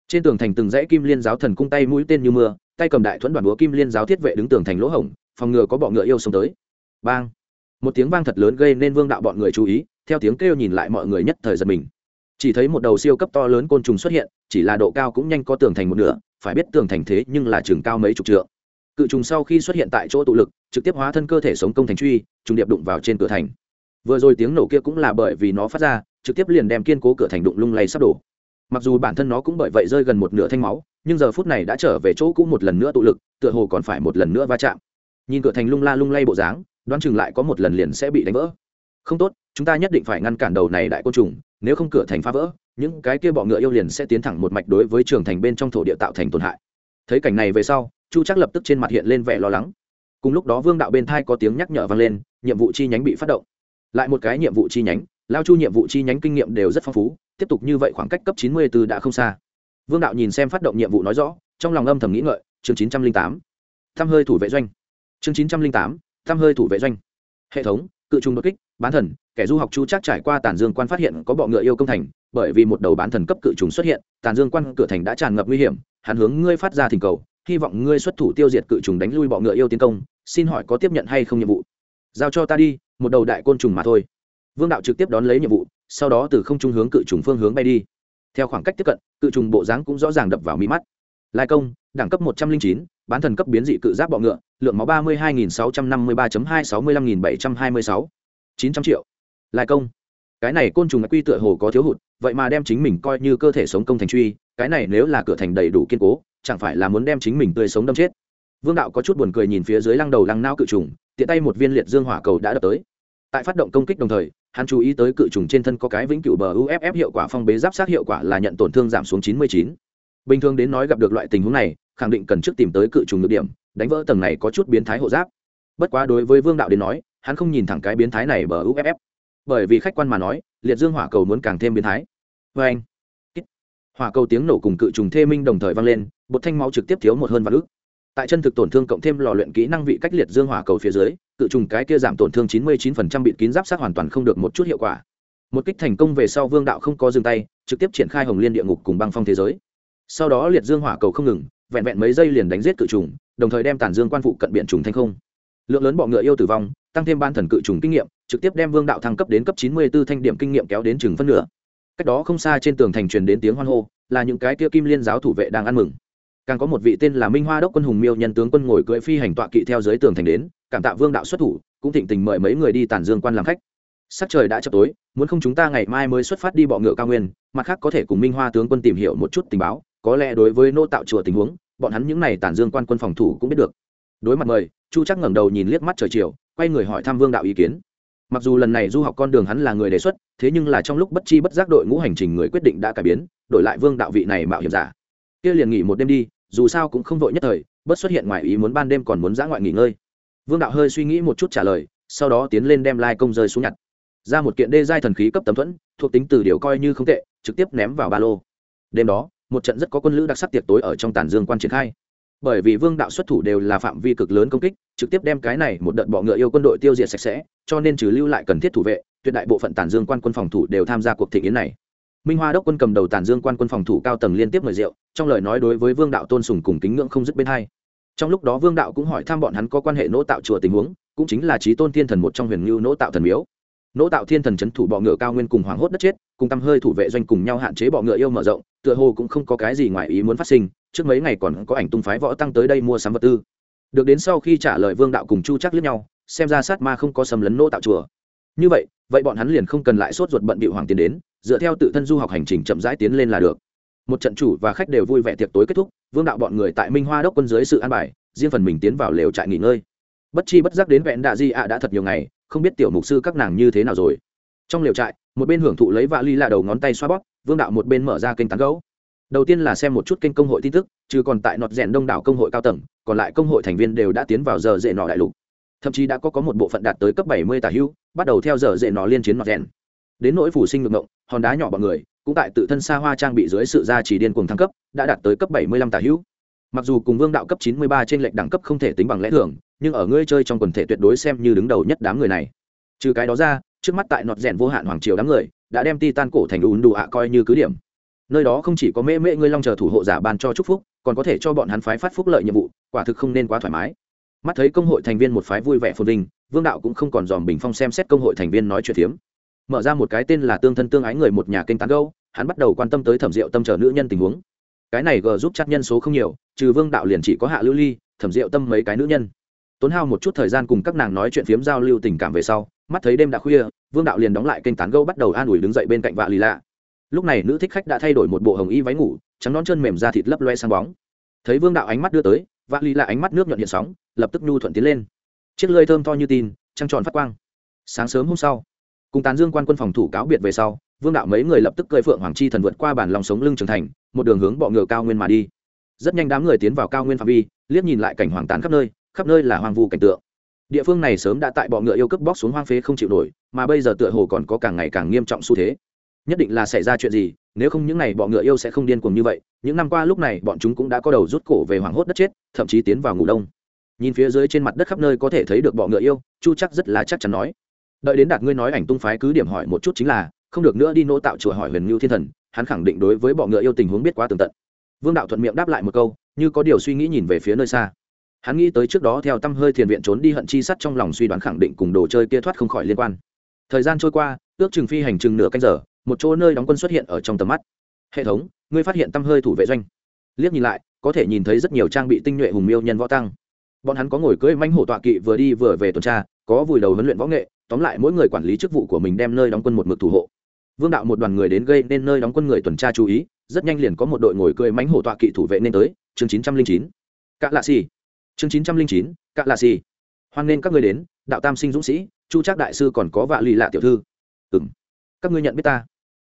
Trên tường thành từng dãy kim liên giáo thần cung tay mũi tên như mưa, tay cầm đại thuẫn đoàn búa kim liên giáo thiết vệ đứng tường thành lỗ hổng, phòng ngừa có bọ ngựa yêu xông tới. Bang! Một tiếng vang thật lớn gây nên vương đạo bọn người chú ý, theo tiếng kêu nhìn lại mọi người nhất thời giật mình. Chỉ thấy một đầu siêu cấp to lớn côn trùng xuất hiện, chỉ là độ cao cũng nhanh có tường thành một nửa, phải biết tường thành thế nhưng là trường cao mấy chục trượng. Cự trùng sau khi xuất hiện tại chỗ tụ lực, trực tiếp hóa thân cơ thể sống công thành truy, trùng điệp đụng vào trên cửa thành. Vừa rồi tiếng nổ kia cũng là bởi vì nó phát ra, trực tiếp liền đem kiên cố cửa thành đụng lung lay sắp đổ. Mặc dù bản thân nó cũng bởi vậy rơi gần một nửa thanh máu, nhưng giờ phút này đã trở về chỗ cũ một lần nữa tụ lực, tựa hồ còn phải một lần nữa va chạm. Nhìn cửa thành lung la lung lay bộ dáng đoán chừng lại có một lần liền sẽ bị đánh vỡ. Không tốt, chúng ta nhất định phải ngăn cản đầu này đại côn trùng, nếu không cửa thành phá vỡ, những cái kia bọ ngựa yêu liền sẽ tiến thẳng một mạch đối với trường thành bên trong thổ địa tạo thành tổn hại. Thấy cảnh này về sau, chu chắc lập tức trên mặt hiện lên vẻ lo lắng. Cùng lúc đó vương đạo bên thai có tiếng nhắc nhở vang lên, nhiệm vụ chi nhánh bị phát động. Lại một cái nhiệm vụ chi nhánh, lao chu nhiệm vụ chi nhánh kinh nghiệm đều rất phong phú, tiếp tục như vậy khoảng cách cấp chín mươi b đã không xa. Vương đạo nhìn xem phát động nhiệm vụ nói rõ, trong lòng âm thầm nghĩ ngợi, chương chín trăm linh tám. Thăm hơi thủ vệ doanh. Chương chín trăm linh tám tam hơi thủ vệ doanh. Hệ thống, cự trùng đột kích, bán thần, kẻ du học chu chắc trải qua tàn dương quan phát hiện có bọ ngựa yêu công thành, bởi vì một đầu bán thần cấp cự trùng xuất hiện, tàn dương quan cửa thành đã tràn ngập nguy hiểm, hắn hướng ngươi phát ra thỉnh cầu, hy vọng ngươi xuất thủ tiêu diệt cự trùng đánh lui bọ ngựa yêu tiến công, xin hỏi có tiếp nhận hay không nhiệm vụ? Giao cho ta đi, một đầu đại côn trùng mà thôi. Vương đạo trực tiếp đón lấy nhiệm vụ, sau đó từ không trung hướng cự trùng phương hướng bay đi. Theo khoảng cách tiếp cận, cự trùng bộ dáng cũng rõ ràng đập vào mí mắt. Lai công, đẳng cấp một trăm linh chín bán thần cấp biến dị cự giáp bọ ngựa, lượng máu ba mươi hai nghìn sáu trăm năm mươi ba hai sáu mươi lăm nghìn bảy trăm hai mươi sáu. Chín trăm triệu. Lai công. Cái này côn trùng quy tựa hồ có thiếu hụt, vậy mà đem chính mình coi như cơ thể sống công thành truy, cái này nếu là cửa thành đầy đủ kiên cố, chẳng phải là muốn đem chính mình tươi sống đâm chết. Vương đạo có chút buồn cười nhìn phía dưới lăng đầu lăng nao cự trùng, tiện tay một viên liệt dương hỏa cầu đã đập tới. Tại phát động công kích đồng thời, hắn chú ý tới cự trùng trên thân có cái vĩnh cửu bờ uff hiệu quả phong bế giáp sát hiệu quả là nhận tổn thương giảm xuống 99. bình thường đến nói gặp được loại tình huống này khẳng định cần trước tìm tới cự trùng nhược điểm, đánh vỡ tầng này có chút biến thái hộ giáp. Bất quá đối với vương đạo đến nói, hắn không nhìn thẳng cái biến thái này bờ uff bởi vì khách quan mà nói, liệt dương hỏa cầu muốn càng thêm biến thái. Vê anh hỏa cầu tiếng nổ cùng cự trùng thê minh đồng thời vang lên, bột thanh máu trực tiếp thiếu một hơn vạn ước tại chân thực tổn thương cộng thêm lò luyện kỹ năng vị cách liệt dương hỏa cầu phía dưới, cự trùng cái kia giảm tổn thương chín mươi 99% bị kín giáp sát hoàn toàn không được một chút hiệu quả. Một kích thành công về sau vương đạo không có dừng tay, trực tiếp triển khai hồng liên địa ngục cùng băng phong thế giới. Sau đó liệt dương hỏa cầu không ngừng vẹn vẹn mấy giây liền đánh giết cự trùng, đồng thời đem tàn dương quan phụ cận biện trùng thành không. Lượng lớn bọ ngựa yêu tử vong, tăng thêm ban thần cự trùng kinh nghiệm, trực tiếp đem vương đạo thăng cấp đến cấp chín mươi 94 thanh điểm kinh nghiệm kéo đến chừng phân nửa. Cách đó không xa trên tường thành truyền đến tiếng hoan hô, là những cái kia kim liên giáo thủ vệ đang ăn mừng. Càng có một vị tên là minh hoa đốc quân hùng miêu nhân tướng quân ngồi cưỡi phi hành tọa kỵ theo dưới tường thành đến, cảm tạ vương đạo xuất thủ, cũng thịnh tình mời mấy người đi tản dương quan làm khách. Sắc trời đã chập tối, muốn không chúng ta ngày mai mới xuất phát đi bọ ngựa cao nguyên, mặt khác có thể cùng minh hoa tướng quân tìm hiểu một chút tình báo có lẽ đối với nô tạo chùa tình huống, bọn hắn những n à y tản dương quan quân phòng thủ cũng biết được. Đối mặt mời, chu chắc ngẩng đầu nhìn liếc mắt trời chiều, quay người hỏi thăm vương đạo ý kiến. Mặc dù lần này du học con đường hắn là người đề xuất, thế nhưng là trong lúc bất chi bất giác đội ngũ hành trình người quyết định đã cải biến, đổi lại vương đạo vị này mạo hiểm giả. Kia liền nghỉ một đêm đi, dù sao cũng không vội nhất thời, bất xuất hiện ngoài ý muốn ban đêm còn muốn dã ngoại nghỉ ngơi. Vương đạo hơi suy nghĩ một chút trả lời, sau đó tiến lên đem lai công rơi xuống nhặt. Ra một kiện đê giai thần khí cấp tấm thuẫn, thuộc tính từ điều coi như không tệ, trực tiếp ném vào ba lô. Đêm đó một trận rất có quân lữ đặc sắc tiệc tối ở trong tàn dương quan triển khai. Bởi vì vương đạo xuất thủ đều là phạm vi cực lớn công kích, trực tiếp đem cái này một đợt bọ ngựa yêu quân đội tiêu diệt sạch sẽ, cho nên trừ lưu lại cần thiết thủ vệ, tuyệt đại bộ phận tàn dương quan quân phòng thủ đều tham gia cuộc thị kiến này. Minh hoa đốc quân cầm đầu tàn dương quan quân phòng thủ cao tầng liên tiếp mời rượu, trong lời nói đối với vương đạo tôn sùng cùng kính ngưỡng không dứt bên hai. Trong lúc đó vương đạo cũng hỏi thăm bọn hắn có quan hệ nỗ tạo chùa tình huống, cũng chính là trí tôn thiên thần một trong huyền ngưu nỗ tạo thần miếu. Nỗ tạo thiên thần c h ấ n thủ bọ ngựa cao nguyên cùng hoảng hốt đất chết, cùng tăm hơi thủ vệ doanh cùng nhau hạn chế bọ ngựa yêu mở rộng tựa hồ cũng không có cái gì ngoài ý muốn phát sinh, trước mấy ngày còn có ảnh tung phái võ tăng tới đây mua sắm vật tư. Được đến sau khi trả lời vương đạo cùng chu chắc lướt nhau, xem ra sát ma không có sầm lấn nô tạo chùa. Như vậy vậy bọn hắn liền không cần lại sốt ruột bận bị hoàng tiến đến, dựa theo tự thân du học hành trình chậm rãi tiến lên là được. Một trận chủ và khách đều vui vẻ tiệc tối kết thúc, vương đạo bọn người tại minh hoa đốc quân dưới sự an bài, riêng phần mình tiến vào lều trại nghỉ ngơi. Bất chi bất giác đến vẹn đạ di ạ đã thật nhiều ngày, không biết tiểu mục sư các nàng như thế nào rồi trong liều trại, một bên hưởng thụ lấy vạ ly là đầu ngón tay xoa bóp, vương đạo một bên mở ra kênh tán gấu đầu tiên là xem một chút kênh công hội tin tức, chứ còn tại nọt rèn đông đảo công hội cao tầng, còn lại công hội thành viên đều đã tiến vào giờ dễ nọ đại lục. Thậm chí đã có có một bộ phận đạt tới cấp bảy mươi tả hưu, bắt đầu theo giờ dễ nọ liên chiến nọt rèn. Đến nỗi phủ sinh ngược ngộng, hòn đá nhỏ bọn người, cũng tại tự thân xa hoa trang bị dưới sự gia trì điên cuồng thăng cấp, đã đạt tới cấp bảy mươi lăm tả hưu. mặc dù cùng vương đạo cấp chín mươi ba trên lệnh đẳng cấp không thể tính bằng lẽ thường, nhưng ở ngươi chơi trong quần thể tuyệt đối xem như đứng đầu nhất đám người này. Trừ cái đó ra trước mắt tại nọt rèn vô hạn hoàng triều đám người, đã đem ti tan cổ thành ùn đủ ạ coi như cứ điểm. Nơi đó không chỉ có mễ mễ ngươi long chờ thủ hộ giả ban cho chúc phúc, còn có thể cho bọn hắn phái phát phúc lợi nhiệm vụ, quả thực không nên quá thoải mái. Mắt thấy công hội thành viên một phái vui vẻ phồn vinh, vương đạo cũng không còn dòm bình phong xem xét công hội thành viên nói chuyện phiếm. Mở ra một cái tên là tương thân tương ái người một nhà kênh tán gâu hắn bắt đầu quan tâm tới thẩm rượu tâm chờ nữ nhân tình huống. Cái này g giúp chắc nhân số không nhiều, trừ vương đạo liền chỉ có hạ lưu ly, thẩm rượu tâm mấy cái nữ nhân tốn hao một chút thời gian cùng các nàng nói chuyện phiếm giao lưu tình cảm về sau, mắt thấy đêm đã khuya, vương đạo liền đóng lại kênh tán gâu bắt đầu an ủi đứng dậy bên cạnh vạ lì lạ. Lúc này nữ thích khách đã thay đổi một bộ hồng y váy ngủ, trắng non chân mềm da thịt lấp loe sang bóng. Thấy vương đạo ánh mắt đưa tới, vạ lì lạ ánh mắt nước nhuận hiện sóng, lập tức nhu thuận tiến lên. Chiếc lơi thơm to như tin, trăng tròn phát quang. Sáng sớm hôm sau, cùng tán dương quan quân phòng thủ cáo biệt về sau, vương đạo mấy người lập tức cơi phượng hoàng chi thần vượt qua bản lòng sống lưng trưởng thành, một đường hướng bọ ngựa cao nguyên mà đi. Rất nhanh đám người tiến vào cao nguyên phạm vi, liếc nhìn lại cảnh hoàng tán khắp nơi khắp nơi là hoang vu cảnh tượng. Địa phương này sớm đã tại bọ ngựa yêu cướp bóc xuống hoang phế không chịu nổi, mà bây giờ tựa hồ còn có càng ngày càng nghiêm trọng xu thế. Nhất định là xảy ra chuyện gì, nếu không những n à y bọ ngựa yêu sẽ không điên cuồng như vậy, những năm qua lúc này bọn chúng cũng đã có đầu rút cổ về hoảng hốt đất chết, thậm chí tiến vào ngủ đông. Nhìn phía dưới trên mặt đất khắp nơi có thể thấy được bọ ngựa yêu, chu chắc rất là chắc chắn nói. Đợi đến đạt ngươi nói ảnh tung phái cứ điểm hỏi một chút chính là, không được nữa đi nỗ tạo chùa hỏi huyền ngưu thiên thần, hắn khẳng định đối với bọ ngựa yêu tình huống biết quá tường tận. Vương đạo thuận miệng đáp lại một câu, như có điều suy nghĩ nhìn về phía nơi xa hắn nghĩ tới trước đó theo tâm hơi thiền viện trốn đi hận chi sắt trong lòng suy đoán khẳng định cùng đồ chơi kia thoát không khỏi liên quan. Thời gian trôi qua, ước chừng phi hành chừng nửa canh giờ, một chỗ nơi đóng quân xuất hiện ở trong tầm mắt. Hệ thống, ngươi phát hiện tâm hơi thủ vệ doanh. Liếc nhìn lại, có thể nhìn thấy rất nhiều trang bị tinh nhuệ hùng miêu nhân võ tăng. Bọn hắn có ngồi cưỡi manh hổ tọa kỵ vừa đi vừa về tuần tra, có vùi đầu huấn luyện võ nghệ, tóm lại mỗi người quản lý chức vụ của mình đem nơi đóng quân một mực thủ hộ. Vương đạo một đoàn người đến gây nên nơi đóng quân người tuần tra chú ý, rất nhanh liền có một đội ngồi cưỡi mánh hổ tọa kỵ thủ vệ nên tới, chương chín trăm linh chín. Cạ lạ xì chương chín trăm linh chín, cạ lạ xì. Hoan nên các người đến, đạo tam sinh dũng sĩ, chu trác đại sư còn có vạ lì lạ tiểu thư. Ừng các ngươi nhận biết ta?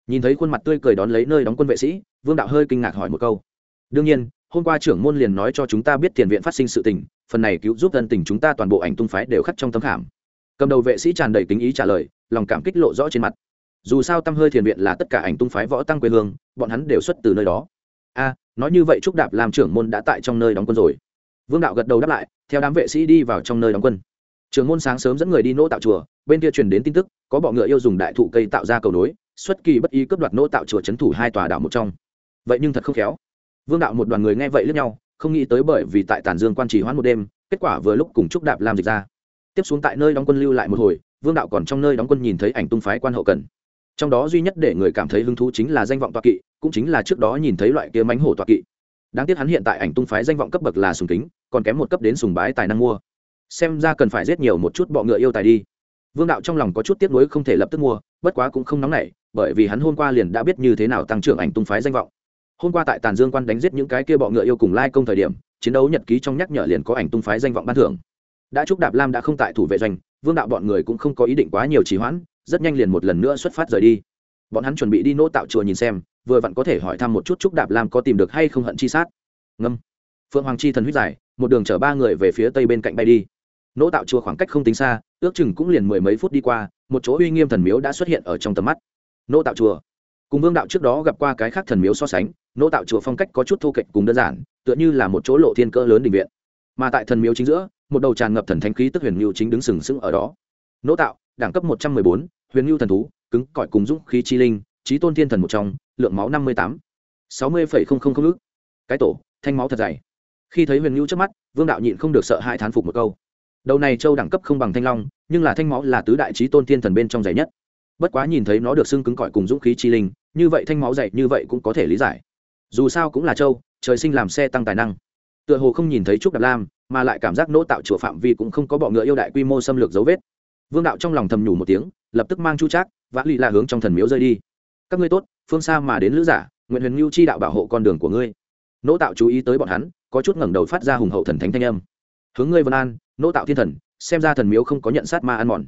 Nhìn thấy khuôn mặt tươi cười đón lấy nơi đóng quân vệ sĩ, vương đạo hơi kinh ngạc hỏi một câu. Đương nhiên, hôm qua trưởng môn liền nói cho chúng ta biết tiền viện phát sinh sự tình, phần này cứu giúp dân tình chúng ta toàn bộ ảnh tung phái đều khắc trong tấm khảm. Cầm đầu vệ sĩ tràn đầy kính ý trả lời, lòng cảm kích lộ rõ trên mặt. Dù sao tâm hơi thiền viện là tất cả ảnh tung phái võ tăng quê hương, bọn hắn đều xuất từ nơi đó. A, nói như vậy trúc đạp làm trưởng môn đã tại trong nơi đóng quân rồi vương đạo gật đầu đáp lại, theo đám vệ sĩ đi vào trong nơi đóng quân. Trường môn sáng sớm dẫn người đi nỗ tạo chùa, bên kia truyền đến tin tức, có bọ ngựa yêu dùng đại thụ cây tạo ra cầu nối, xuất kỳ bất ý cướp đoạt nỗ tạo chùa trấn thủ hai tòa đảo một trong. Vậy nhưng thật không khéo. Vương đạo một đoàn người nghe vậy lướt nhau, không nghĩ tới bởi vì tại tản dương quan trì hoãn một đêm, kết quả vừa lúc cùng trúc đạp làm dịch ra. Tiếp xuống tại nơi đóng quân lưu lại một hồi, vương đạo còn trong nơi đóng quân nhìn thấy ảnh tung phái quan hậu cần. Trong đó duy nhất để người cảm thấy hứng thú chính là danh vọng toa kỵ, cũng chính là trước đó nhìn thấy loại kia mánh hổ toa kỵ đáng tiếc hắn hiện tại ảnh tung phái danh vọng cấp bậc là sùng kính, còn kém một cấp đến sùng bái tài năng mua. Xem ra cần phải giết nhiều một chút bọ ngựa yêu tài đi. Vương đạo trong lòng có chút tiếc nuối không thể lập tức mua, bất quá cũng không nóng nảy, bởi vì hắn hôm qua liền đã biết như thế nào tăng trưởng ảnh tung phái danh vọng. Hôm qua tại tàn dương quan đánh giết những cái kia bọ ngựa yêu cùng lai công thời điểm, chiến đấu nhật ký trong nhắc nhở liền có ảnh tung phái danh vọng ban thưởng. Đã chúc đạp lam đã không tại thủ vệ doanh, vương đạo bọn người cũng không có ý định quá nhiều trì hoãn, rất nhanh liền một lần nữa xuất phát rời đi bọn hắn chuẩn bị đi nỗ tạo chùa nhìn xem, vừa vặn có thể hỏi thăm một chút chúc đạp lam có tìm được hay không hận chi sát. Ngâm. Phượng hoàng chi thần huyết giải, một đường chở ba người về phía tây bên cạnh bay đi. Nỗ tạo chùa khoảng cách không tính xa, ước chừng cũng liền mười mấy phút đi qua, một chỗ uy nghiêm thần miếu đã xuất hiện ở trong tầm mắt. Nỗ tạo chùa. Cùng vương đạo trước đó gặp qua cái khác thần miếu so sánh nỗ tạo chùa phong cách có chút thô kệch cùng đơn giản, tựa như là một chỗ lộ thiên cỡ lớn định viện. Mà tại thần miếu chính giữa, một đầu tràn ngập thần thánh khí tức huyền mưu chính đứng sừng sững ở đó. Nỗ tạo, đẳng cấp một trăm mười bốn, huyền mưu thần thú cứng cỏi cùng dũng khí chi linh trí tôn thiên thần một trong, lượng máu năm mươi tám. sáu mươi phẩy không không không ước cái tổ, thanh máu thật dày. Khi thấy huyền lưu trước mắt, vương đạo nhịn không được sợ hai thán phục một câu. Đầu này châu đẳng cấp không bằng thanh long, nhưng là thanh máu là tứ đại trí tôn thiên thần bên trong dày nhất. Bất quá nhìn thấy nó được xưng cứng cỏi cùng dũng khí chi linh, như vậy thanh máu dày như vậy cũng có thể lý giải. Dù sao cũng là châu, trời sinh làm xe tăng tài năng. Tựa hồ không nhìn thấy trúc đạp lam, mà lại cảm giác nỗ tạo chùa phạm vi cũng không có bọ ngựa yêu đại quy mô xâm lược dấu vết. Vương đạo trong lòng thầm nhủ một tiếng lập tức mang chu trác, vã lì là hướng trong thần miếu rơi đi. Các ngươi tốt, phương xa mà đến lữ giả, nguyện huyền mưu chi đạo bảo hộ con đường của ngươi. Nỗ tạo chú ý tới bọn hắn, có chút ngẩng đầu phát ra hùng hậu thần thánh thanh âm. Hướng ngươi vân an, nỗ tạo thiên thần, xem ra thần miếu không có nhận sát ma ăn mòn.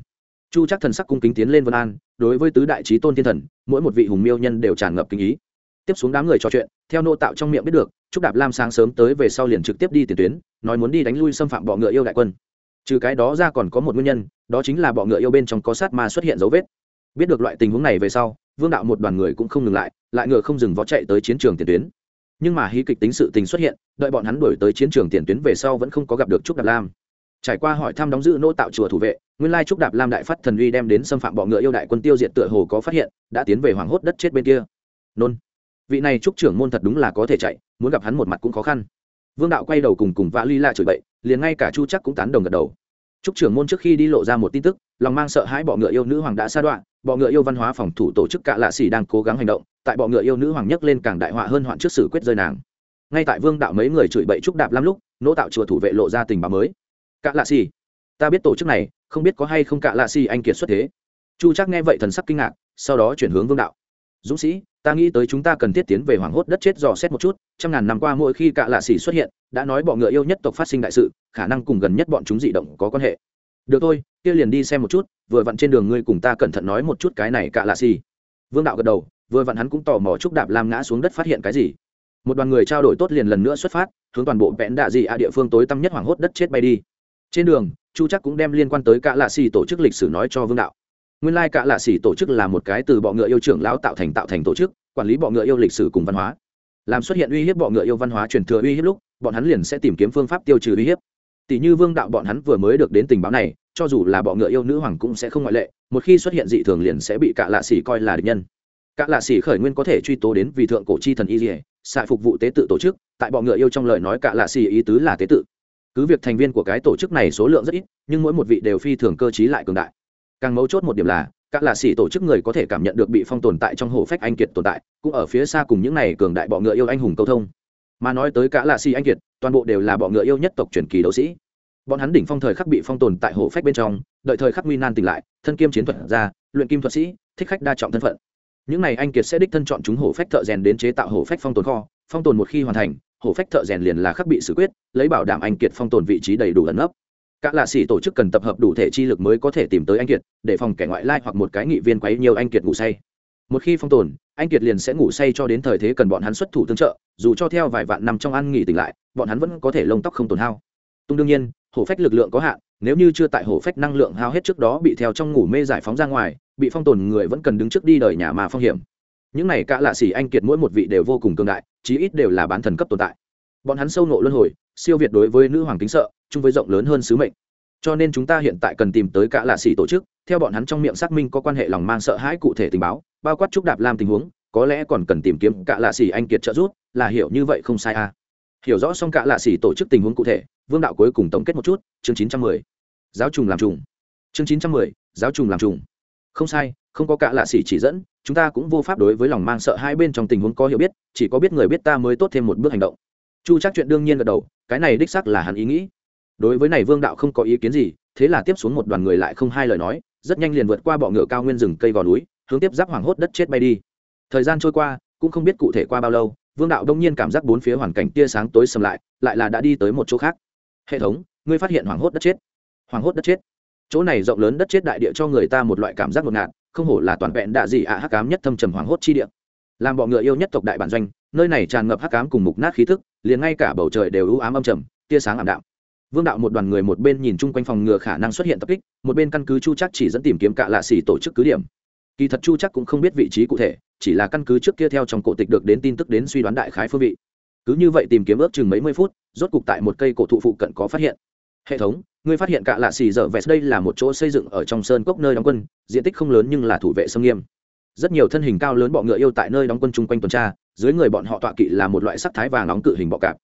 Chu chắc thần sắc cung kính tiến lên vân an, đối với tứ đại trí tôn thiên thần, mỗi một vị hùng miêu nhân đều tràn ngập kinh ý. Tiếp xuống đám người trò chuyện, theo nô tạo trong miệng biết được, trúc đạp lam sáng sớm tới về sau liền trực tiếp đi tiền tuyến, nói muốn đi đánh lui xâm phạm bọ ngựa yêu đại quân trừ cái đó ra còn có một nguyên nhân, đó chính là bọ ngựa yêu bên trong có sát ma xuất hiện dấu vết. Biết được loại tình huống này về sau, vương đạo một đoàn người cũng không ngừng lại lại ngựa không dừng vó chạy tới chiến trường tiền tuyến. Nhưng mà hí kịch tính sự tình xuất hiện, đợi bọn hắn đuổi tới chiến trường tiền tuyến về sau vẫn không có gặp được trúc đạp lam. Trải qua hỏi thăm đóng giữ nô tạo chùa thủ vệ, nguyên lai trúc đạp lam đại phát thần uy đem đến xâm phạm bọ ngựa yêu đại quân tiêu diệt tựa hồ có phát hiện, đã tiến về hoảng hốt đất chết bên kia. Nôn. Vị này trúc trưởng môn thật đúng là có thể chạy, muốn gặp hắn một mặt cũng khó khăn. Vương đạo quay đầu cùng cùng vã ly la chửi bậy liền ngay cả chu chắc cũng tán đồng gật đầu. Trúc trưởng môn trước khi đi lộ ra một tin tức, lòng mang sợ hãi bọ ngựa yêu nữ hoàng đã sa đoạn bọ ngựa yêu văn hóa phòng thủ tổ chức cạ lạ xỉ đang cố gắng hành động, tại bọ ngựa yêu nữ hoàng nhấc lên càng đại họa hơn hoạn trước sự quyết rơi nàng. Ngay tại vương đạo mấy người chửi bậy trúc đạp lắm lúc, nỗ tạo chùa thủ vệ lộ ra tình báo mới. Cạ lạ xỉ, ta biết tổ chức này, không biết có hay không cạ lạ xỉ anh kiệt xuất thế. Chu chắc nghe vậy thần sắc kinh ngạc, sau đó chuyển hướng vương đạo dũng sĩ, ta nghĩ tới chúng ta cần thiết tiến về hoảng hốt đất chết dò xét một chút, trăm ngàn năm qua mỗi khi cạ lạ xỉ xuất hiện, đã nói bọ ngựa yêu nhất tộc phát sinh đại sự, khả năng cùng gần nhất bọn chúng dị động có quan hệ. Được thôi, kia liền đi xem một chút, vừa vặn trên đường ngươi cùng ta cẩn thận nói một chút cái này cạ lạ xỉ. Vương đạo gật đầu, vừa vặn hắn cũng tò mò chúc đạp lam ngã xuống đất phát hiện cái gì. Một đoàn người trao đổi tốt liền lần nữa xuất phát, hướng toàn bộ vẽn đạ dị a địa phương tối tăm nhất hoảng hốt đất chết bay đi. Trên đường, chu chắc cũng đem liên quan tới cạ lạ xỉ tổ chức lịch sử nói cho vương đạo nguyên lai cạ lạ xỉ tổ chức là một cái từ bọ ngựa yêu trưởng lão tạo thành tạo thành tổ chức, quản lý bọ ngựa yêu lịch sử cùng văn hóa. Làm xuất hiện uy hiếp bọ ngựa yêu văn hóa truyền thừa uy hiếp lúc, bọn hắn liền sẽ tìm kiếm phương pháp tiêu trừ uy hiếp. Tỷ như vương đạo bọn hắn vừa mới được đến tình báo này, cho dù là bọ ngựa yêu nữ hoàng cũng sẽ không ngoại lệ, một khi xuất hiện dị thường liền sẽ bị cạ lạ xỉ coi là địch nhân. Cạ lạ xỉ khởi nguyên có thể truy tố đến vì thượng cổ chi thần y dỉa xạ phục vụ tế tự tổ chức, tại bọ ngựa yêu trong lời nói cạ lạ xỉ ý tứ là tế tự. Cứ việc thành viên của cái tổ chức này số lượng rất ít, nhưng mỗi một vị đều phi thường cơ t lại cường đại càng mấu chốt một điểm là, các lạ sĩ tổ chức người có thể cảm nhận được bị phong tồn tại trong hồ phách anh kiệt tồn tại, cũng ở phía xa cùng những này cường đại bọ ngựa yêu anh hùng câu thông. Mà nói tới cả lạ sĩ anh kiệt, toàn bộ đều là bọ ngựa yêu nhất tộc truyền kỳ đấu sĩ. Bọn hắn đỉnh phong thời khắc bị phong tồn tại hồ phách bên trong, đợi thời khắc nguy nan tỉnh lại, thân kiêm chiến thuật ra, luyện kim thuật sĩ, thích khách đa trọng thân phận. Những này anh kiệt sẽ đích thân chọn chúng hổ phách thợ rèn đến chế tạo hổ phách phong tồn kho, phong tồn một khi hoàn thành hổ phách thợ rèn liền là khắc bị xử quyết, lấy bảo đảm anh kiệt phong tồn vị trí đầy đủ ẩn nấp các lạ sĩ tổ chức cần tập hợp đủ thể chi lực mới có thể tìm tới anh kiệt, để phòng kẻ ngoại lai hoặc một cái nghị viên quấy nhiều anh kiệt ngủ say. Một khi phong tồn, anh kiệt liền sẽ ngủ say cho đến thời thế cần bọn hắn xuất thủ tương trợ, dù cho theo vài vạn năm trong ăn nghỉ tỉnh lại, bọn hắn vẫn có thể lông tóc không tổn hao. Tung đương nhiên, hổ phách lực lượng có hạn, nếu như chưa tại hổ phách năng lượng hao hết trước đó bị theo trong ngủ mê giải phóng ra ngoài, bị phong tồn người vẫn cần đứng trước đi đời nhà mà phong hiểm. Những này cả lạ sĩ anh kiệt mỗi một vị đều vô cùng cường đại, chí ít đều là bán thần cấp tồn tại bọn hắn sâu nộ luân hồi, siêu việt đối với nữ hoàng kính sợ, chung với rộng lớn hơn sứ mệnh. Cho nên chúng ta hiện tại cần tìm tới cả lạ xỉ tổ chức, theo bọn hắn trong miệng xác minh có quan hệ lòng mang sợ hãi cụ thể tình báo, bao quát trúc đạp làm tình huống, có lẽ còn cần tìm kiếm cả lạ xỉ anh kiệt trợ giúp, là hiểu như vậy không sai à. Hiểu rõ xong cả lạ xỉ tổ chức tình huống cụ thể, vương đạo cuối cùng tổng kết một chút, chương chín trăm mười. Giáo trùng làm trùng. Chương chín trăm mười, giáo trùng làm trùng. Không sai, không có cả lạ xỉ chỉ dẫn, chúng ta cũng vô pháp đối với lòng mang sợ hai bên trong tình huống có hiểu biết, chỉ có biết người biết ta mới tốt thêm một bước hành động chu chắc chuyện đương nhiên gật đầu, cái này đích xác là hắn ý nghĩ. Đối với này vương đạo không có ý kiến gì, thế là tiếp xuống một đoàn người lại không hai lời nói, rất nhanh liền vượt qua bọ ngựa cao nguyên rừng cây gò núi, hướng tiếp giáp hoàng hốt đất chết bay đi. Thời gian trôi qua, cũng không biết cụ thể qua bao lâu, vương đạo đông nhiên cảm giác bốn phía hoàn cảnh tia sáng tối sầm lại lại là đã đi tới một chỗ khác. Hệ thống, ngươi phát hiện hoàng hốt đất chết. Hoàng hốt đất chết? Chỗ này rộng lớn đất chết đại địa cho người ta một loại cảm giác ngột ngạt, không hổ là toàn vẹn đạ dị ạ hắc cám nhất thâm trầm hoàng hốt chi địa. Làm bọ ngựa yêu nhất tộc đại bản doanh, nơi này tràn ngập hắc cám cùng mục nát khí thức liền ngay cả bầu trời đều u ám âm trầm, tia sáng ảm đạm. Vương đạo một đoàn người một bên nhìn chung quanh phòng ngừa khả năng xuất hiện tập kích, một bên căn cứ chu chắc chỉ dẫn tìm kiếm cạ lạ xỉ tổ chức cứ điểm. Kỳ thật chu chắc cũng không biết vị trí cụ thể, chỉ là căn cứ trước kia theo trong cổ tịch được đến tin tức đến suy đoán đại khái phương vị. Cứ như vậy tìm kiếm ước chừng mấy mươi phút, rốt cục tại một cây cổ thụ phụ cận có phát hiện. Hệ thống, ngươi phát hiện cạ lạ xỉ dở vẻ đây là một chỗ xây dựng ở trong sơn cốc nơi đóng quân, diện tích không lớn nhưng là thủ vệ sông nghiêm. Rất nhiều thân hình cao lớn bọ ngựa yêu tại nơi đóng quân chung quanh tuần tra dưới người bọn họ tọa kỵ là một loại sắc thái vàng nóng cự hình bọ cạp.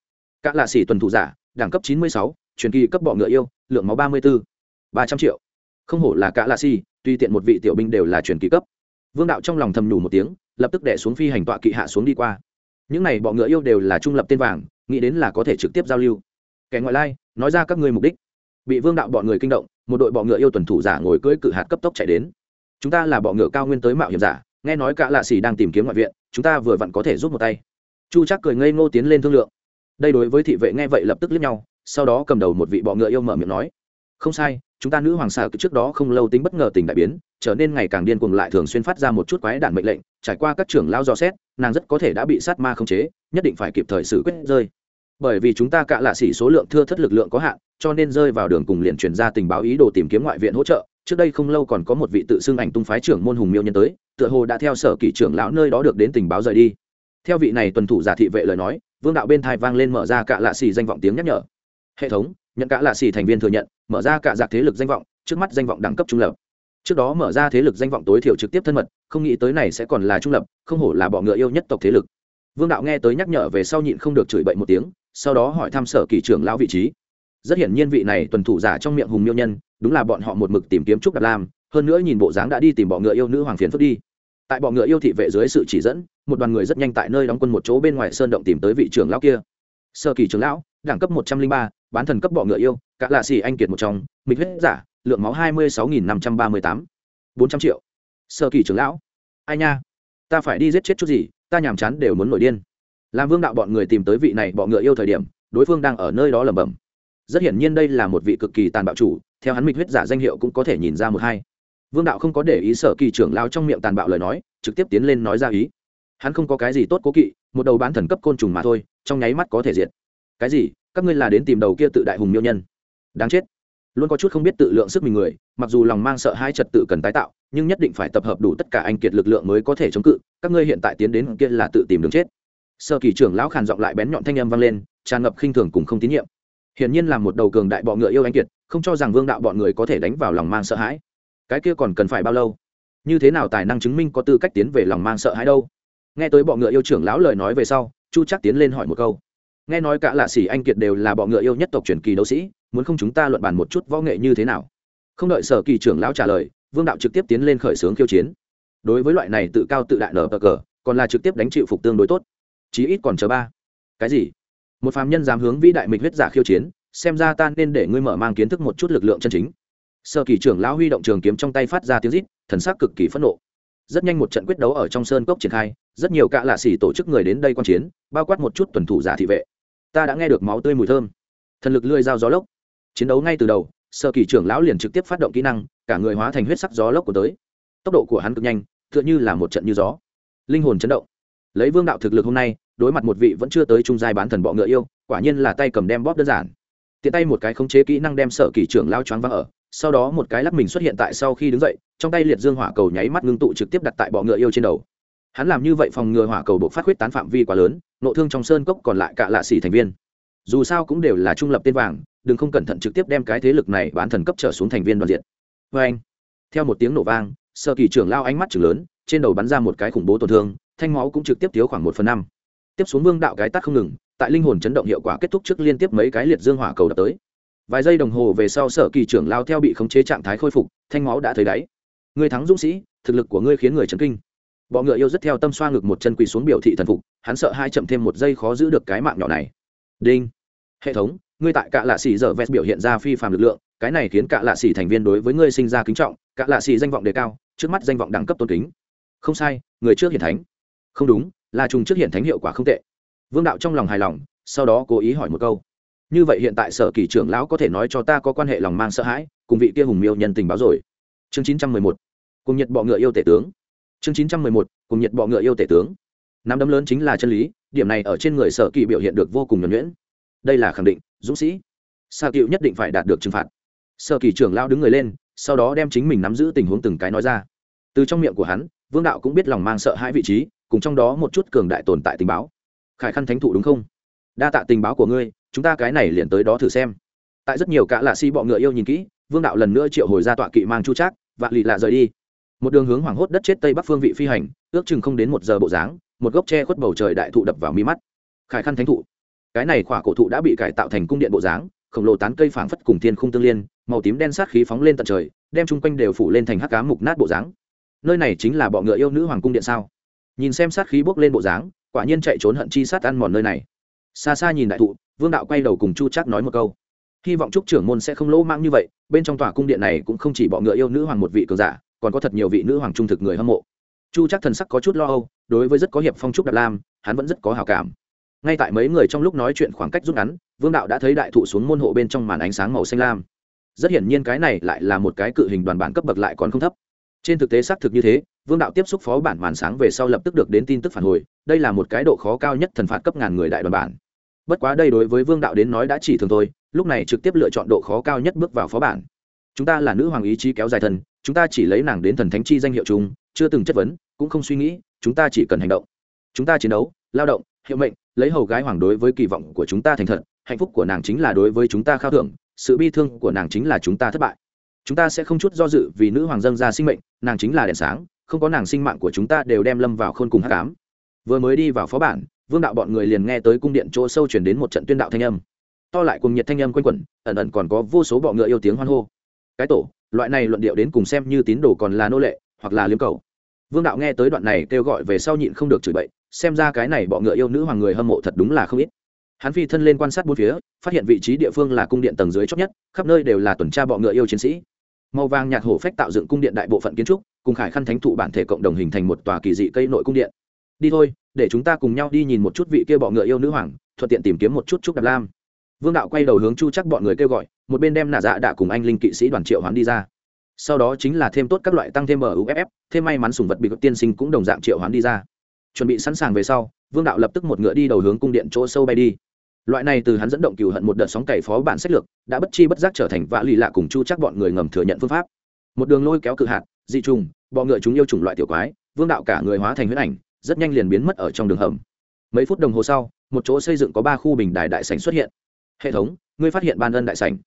Cạ lạ xỉ tuần thủ giả, đẳng cấp chín mươi sáu, truyền kỳ cấp bọ ngựa yêu, lượng máu ba mươi bốn ba trăm triệu. Không hổ là cả lạ xỉ, tuy tiện một vị tiểu binh đều là truyền kỳ cấp. Vương đạo trong lòng thầm nhủ một tiếng, lập tức đẻ xuống phi hành tọa kỵ hạ xuống đi qua. Những này bọ ngựa yêu đều là trung lập tên vàng, nghĩ đến là có thể trực tiếp giao lưu. Kẻ ngoại lai, nói ra các ngươi mục đích. Bị vương đạo bọn người kinh động, một đội bọ ngựa yêu tuần thủ giả ngồi cưỡi cự hạt cấp tốc chạy đến. Chúng ta là bọ ngựa cao nguyên tới mạo hiểm giả nghe nói cả lạ xỉ đang tìm kiếm ngoại viện, chúng ta vừa vặn có thể giúp một tay. Chu chắc cười ngây ngô tiến lên thương lượng. Đây đối với thị vệ nghe vậy lập tức liếc nhau, sau đó cầm đầu một vị bọ ngựa yêu mở miệng nói, không sai, chúng ta nữ hoàng xạ trước đó không lâu tính bất ngờ tình đại biến, trở nên ngày càng điên cuồng lại thường xuyên phát ra một chút quái đản mệnh lệnh, trải qua các trưởng lao dò xét, nàng rất có thể đã bị sát ma khống chế, nhất định phải kịp thời xử quyết rơi. Bởi vì chúng ta cạ lạ xỉ số lượng thưa thất lực lượng có hạn, cho nên rơi vào đường cùng liền truyền ra tình báo ý đồ tìm kiếm ngoại viện hỗ trợ trước đây không lâu còn có một vị tự xưng ảnh tung phái trưởng môn hùng miêu nhân tới, tựa hồ đã theo sở kỷ trưởng lão nơi đó được đến tình báo rời đi. Theo vị này tuần thủ giả thị vệ lời nói, vương đạo bên thai vang lên mở ra cả lạ xì danh vọng tiếng nhắc nhở. Hệ thống, nhận cả lạ xì thành viên thừa nhận, mở ra cả giặc thế lực danh vọng, trước mắt danh vọng đẳng cấp trung lập. Trước đó mở ra thế lực danh vọng tối thiểu trực tiếp thân mật, không nghĩ tới này sẽ còn là trung lập, không hổ là bọ ngựa yêu nhất tộc thế lực. Vương đạo nghe tới nhắc nhở về sau nhịn không được chửi bậy một tiếng, sau đó hỏi thăm sở kỷ trưởng lão vị trí rất hiển nhiên vị này tuần thủ giả trong miệng hùng miêu nhân, đúng là bọn họ một mực tìm kiếm trúc đạt lam, hơn nữa nhìn bộ dáng đã đi tìm bọ ngựa yêu nữ hoàng phiến phước đi. Tại bọ ngựa yêu thị vệ dưới sự chỉ dẫn, một đoàn người rất nhanh tại nơi đóng quân một chỗ bên ngoài sơn động tìm tới vị trưởng lão kia. Sơ kỳ trưởng lão, đẳng cấp một trăm linh ba, bán thần cấp bọ ngựa yêu, cả lạ xì anh kiệt một trong, mịch huyết giả, lượng máu hai mươi sáu nghìn năm trăm ba mươi tám. bốn trăm triệu. Sơ kỳ trưởng lão, ai nha? Ta phải đi giết chết chút gì, ta nhàm chán đều muốn nổi điên. Làm vương đạo bọn người tìm tới vị này bọ ngựa yêu thời điểm, đối phương đang ở nơi đó lẩm bẩm rất hiển nhiên đây là một vị cực kỳ tàn bạo chủ, theo hắn mịch huyết giả danh hiệu cũng có thể nhìn ra một hai. Vương đạo không có để ý sở kỳ trưởng lao trong miệng tàn bạo lời nói, trực tiếp tiến lên nói ra ý. Hắn không có cái gì tốt cố kỵ, một đầu bán thần cấp côn trùng mà thôi, trong nháy mắt có thể diệt. Cái gì? Các ngươi là đến tìm đầu kia tự đại hùng miêu nhân. Đáng chết. Luôn có chút không biết tự lượng sức mình người, mặc dù lòng mang sợ hai trật tự cần tái tạo, nhưng nhất định phải tập hợp đủ tất cả anh kiệt lực lượng mới có thể chống cự, các ngươi hiện tại tiến đến kia là tự tìm đường chết. Sơ kỳ trưởng lão khàn giọng lại bén nhọn thanh âm vang lên, tràn ngập khinh thường cùng không tín nhiệm hiển nhiên là một đầu cường đại bọ ngựa yêu anh kiệt, không cho rằng vương đạo bọn người có thể đánh vào lòng mang sợ hãi. Cái kia còn cần phải bao lâu? Như thế nào tài năng chứng minh có tư cách tiến về lòng mang sợ hãi đâu? Nghe tới bọ ngựa yêu trưởng lão lời nói về sau, chu chắc tiến lên hỏi một câu. Nghe nói cả lạ xỉ anh kiệt đều là bọ ngựa yêu nhất tộc truyền kỳ đấu sĩ, muốn không chúng ta luận bàn một chút võ nghệ như thế nào? Không đợi sở kỳ trưởng lão trả lời, vương đạo trực tiếp tiến lên khởi xướng khiêu chiến. Đối với loại này tự cao tự đại nở cờ, còn là trực tiếp đánh chịu phục tương đối tốt. Chí ít còn chờ ba. Cái gì? Một phàm nhân dám hướng vĩ đại mịch huyết giả khiêu chiến, xem ra ta nên để ngươi mở mang kiến thức một chút lực lượng chân chính. Sơ kỳ trưởng lão huy động trường kiếm trong tay phát ra tiếng rít, thần sắc cực kỳ phẫn nộ. Rất nhanh một trận quyết đấu ở trong sơn cốc triển khai, rất nhiều cạ lạ xỉ tổ chức người đến đây quan chiến, bao quát một chút tuần thủ giả thị vệ. Ta đã nghe được máu tươi mùi thơm. Thần lực lươi dao gió lốc. Chiến đấu ngay từ đầu sơ kỳ trưởng lão liền trực tiếp phát động kỹ năng, cả người hóa thành huyết sắc gió lốc của tới. Tốc độ của hắn cực nhanh, tựa như là một trận như gió. Linh hồn chấn động. Lấy vương đạo thực lực hôm nay đối mặt một vị vẫn chưa tới trung giai bán thần bọ ngựa yêu, quả nhiên là tay cầm đem bóp đơn giản. Tiện tay một cái khống chế kỹ năng đem sở kỳ trưởng lao choáng vào ở, sau đó một cái lắc mình xuất hiện tại sau khi đứng dậy, trong tay liệt dương hỏa cầu nháy mắt ngưng tụ trực tiếp đặt tại bọ ngựa yêu trên đầu. Hắn làm như vậy phòng ngừa hỏa cầu bộ phát huyết tán phạm vi quá lớn, nộ thương trong sơn cốc còn lại cả lạ xỉ thành viên. Dù sao cũng đều là trung lập tên vàng, đừng không cẩn thận trực tiếp đem cái thế lực này bán thần cấp trở xuống thành viên đoàn diện vê anh, theo một tiếng nổ vang sơ kỳ trưởng lao ánh mắt chừng lớn, trên đầu bắn ra một cái khủng bố tổn thương, thanh máu cũng trực tiếp thiếu khoảng một phần năm tiếp xuống vương đạo cái tắt không ngừng, tại linh hồn chấn động hiệu quả kết thúc trước liên tiếp mấy cái liệt dương hỏa cầu đập tới. Vài giây đồng hồ về sau sở kỳ trưởng lao theo bị khống chế trạng thái khôi phục, thanh máu đã thấy đáy. Người thắng dũng sĩ, thực lực của ngươi khiến người chấn kinh. Bọ ngựa yêu rất theo tâm xoa ngực một chân quỳ xuống biểu thị thần phục, hắn sợ hai chậm thêm một giây khó giữ được cái mạng nhỏ này. Đinh. Hệ thống, ngươi tại cạ lạ xỉ giờ vest biểu hiện ra phi phạm lực lượng, cái này khiến cạ lạ xỉ thành viên đối với ngươi sinh ra kính trọng, cạ lạ xỉ danh vọng đề cao, trước mắt danh vọng đẳng cấp tôn kính. Không sai, người trước hiển thánh. Không đúng là trùng trước hiển thánh hiệu quả không tệ. Vương đạo trong lòng hài lòng, sau đó cố ý hỏi một câu. Như vậy hiện tại sở kỳ trưởng lão có thể nói cho ta có quan hệ lòng mang sợ hãi, cùng vị kia hùng miêu nhân tình báo rồi. Chương chín trăm mười một. Cùng nhật bọ ngựa yêu tể tướng. Chương chín trăm mười một. Cùng nhật bọ ngựa yêu tể tướng. Nắm đấm lớn chính là chân lý, điểm này ở trên người sở kỳ biểu hiện được vô cùng nhuẩn nhuyễn. Đây là khẳng định, dũng sĩ. Sa cựu nhất định phải đạt được trừng phạt. Sở kỳ trưởng lão đứng người lên, sau đó đem chính mình nắm giữ tình huống từng cái nói ra. Từ trong miệng của hắn, vương đạo cũng biết lòng mang sợ hãi vị trí cùng trong đó một chút cường đại tồn tại tình báo. Khải khăn thánh thụ đúng không? Đa tạ tình báo của ngươi, chúng ta cái này liền tới đó thử xem. Tại rất nhiều cả lạ si bọ ngựa yêu nhìn kỹ, vương đạo lần nữa triệu hồi ra tọa kỵ mang chu trác, và lì lạ rời đi. Một đường hướng hoảng hốt đất chết tây bắc phương vị phi hành, ước chừng không đến một giờ bộ dáng, một gốc tre khuất bầu trời đại thụ đập vào mi mắt. Khải khăn thánh thụ, cái này khỏa cổ thụ đã bị cải tạo thành cung điện bộ dáng, khổng lồ tán cây phảng phất cùng thiên khung tương liên, màu tím đen sát khí phóng lên tận trời, đem chung quanh đều phủ lên thành hắc cá mục nát bộ dáng. Nơi này chính là bọ ngựa yêu nữ hoàng cung điện sao? Nhìn xem sát khí bốc lên bộ dáng, quả nhiên chạy trốn hận chi sát ăn mòn nơi này. Xa xa nhìn đại thụ, vương đạo quay đầu cùng chu chắc nói một câu. Hy vọng trúc trưởng môn sẽ không lỗ mang như vậy, bên trong tòa cung điện này cũng không chỉ bọ ngựa yêu nữ hoàng một vị cường giả, còn có thật nhiều vị nữ hoàng trung thực người hâm mộ. Chu chắc thần sắc có chút lo âu, đối với rất có hiệp phong trúc đạt lam, hắn vẫn rất có hào cảm. Ngay tại mấy người trong lúc nói chuyện khoảng cách rút ngắn, vương đạo đã thấy đại thụ xuống môn hộ bên trong màn ánh sáng màu xanh lam. Rất hiển nhiên cái này lại là một cái cự hình đoàn bản cấp bậc lại còn không thấp trên thực tế xác thực như thế, vương đạo tiếp xúc phó bản màn sáng về sau lập tức được đến tin tức phản hồi, đây là một cái độ khó cao nhất thần phạt cấp ngàn người đại đoàn bản. Bất quá đây đối với vương đạo đến nói đã chỉ thường thôi, lúc này trực tiếp lựa chọn độ khó cao nhất bước vào phó bản. Chúng ta là nữ hoàng ý chí kéo dài thần, chúng ta chỉ lấy nàng đến thần thánh chi danh hiệu chung, chưa từng chất vấn, cũng không suy nghĩ, chúng ta chỉ cần hành động. Chúng ta chiến đấu, lao động, hiệu mệnh, lấy hầu gái hoàng đối với kỳ vọng của chúng ta thành thật, hạnh phúc của nàng chính là đối với chúng ta khao thưởng, sự bi thương của nàng chính là chúng ta thất bại chúng ta sẽ không chút do dự vì nữ hoàng dân ra sinh mệnh, nàng chính là đèn sáng, không có nàng sinh mạng của chúng ta đều đem lâm vào khôn cùng hát cám vừa mới đi vào phó bản, vương đạo bọn người liền nghe tới cung điện chỗ sâu chuyển đến một trận tuyên đạo thanh âm. To lại cùng nhiệt thanh âm quanh quẩn, ẩn ẩn còn có vô số bọ ngựa yêu tiếng hoan hô. Cái tổ, loại này luận điệu đến cùng xem như tín đồ còn là nô lệ, hoặc là liếm cầu. Vương đạo nghe tới đoạn này kêu gọi về sau nhịn không được chửi bậy, xem ra cái này bọ ngựa yêu nữ hoàng người hâm mộ thật đúng là không ít. Hắn phi thân lên quan sát bốn phía, phát hiện vị trí địa phương là cung điện tầng dưới chót nhất, khắp nơi đều là tuần tra bọ ngựa yêu chiến sĩ màu vàng nhạt hổ phách tạo dựng cung điện đại bộ phận kiến trúc, cùng khải khăn thánh thụ bản thể cộng đồng hình thành một tòa kỳ dị cây nội cung điện. Đi thôi, để chúng ta cùng nhau đi nhìn một chút vị kia bọ ngựa yêu nữ hoàng, thuận tiện tìm kiếm một chút trúc đạp lam. Vương đạo quay đầu hướng chu chắc bọn người kêu gọi, một bên đem nạ dạ đã cùng anh linh kỵ sĩ đoàn triệu hoán đi ra. Sau đó chính là thêm tốt các loại tăng thêm muff thêm may mắn sùng vật bị tiên sinh cũng đồng dạng triệu hoán đi ra. Chuẩn bị sẵn sàng về sau, vương đạo lập tức một ngựa đi đầu hướng cung điện chỗ sâu bay đi loại này từ hắn dẫn động cừu hận một đợt sóng cày phó bản sách lược, đã bất chi bất giác trở thành vạ lì lạ cùng chu chắc bọn người ngầm thừa nhận phương pháp. Một đường lôi kéo cự hạt, dị trùng, bọ ngựa chúng yêu chủng loại tiểu quái, vương đạo cả người hóa thành huyết ảnh, rất nhanh liền biến mất ở trong đường hầm. Mấy phút đồng hồ sau, một chỗ xây dựng có ba khu bình đài đại sảnh xuất hiện. Hệ thống, ngươi phát hiện ban ân đại sảnh.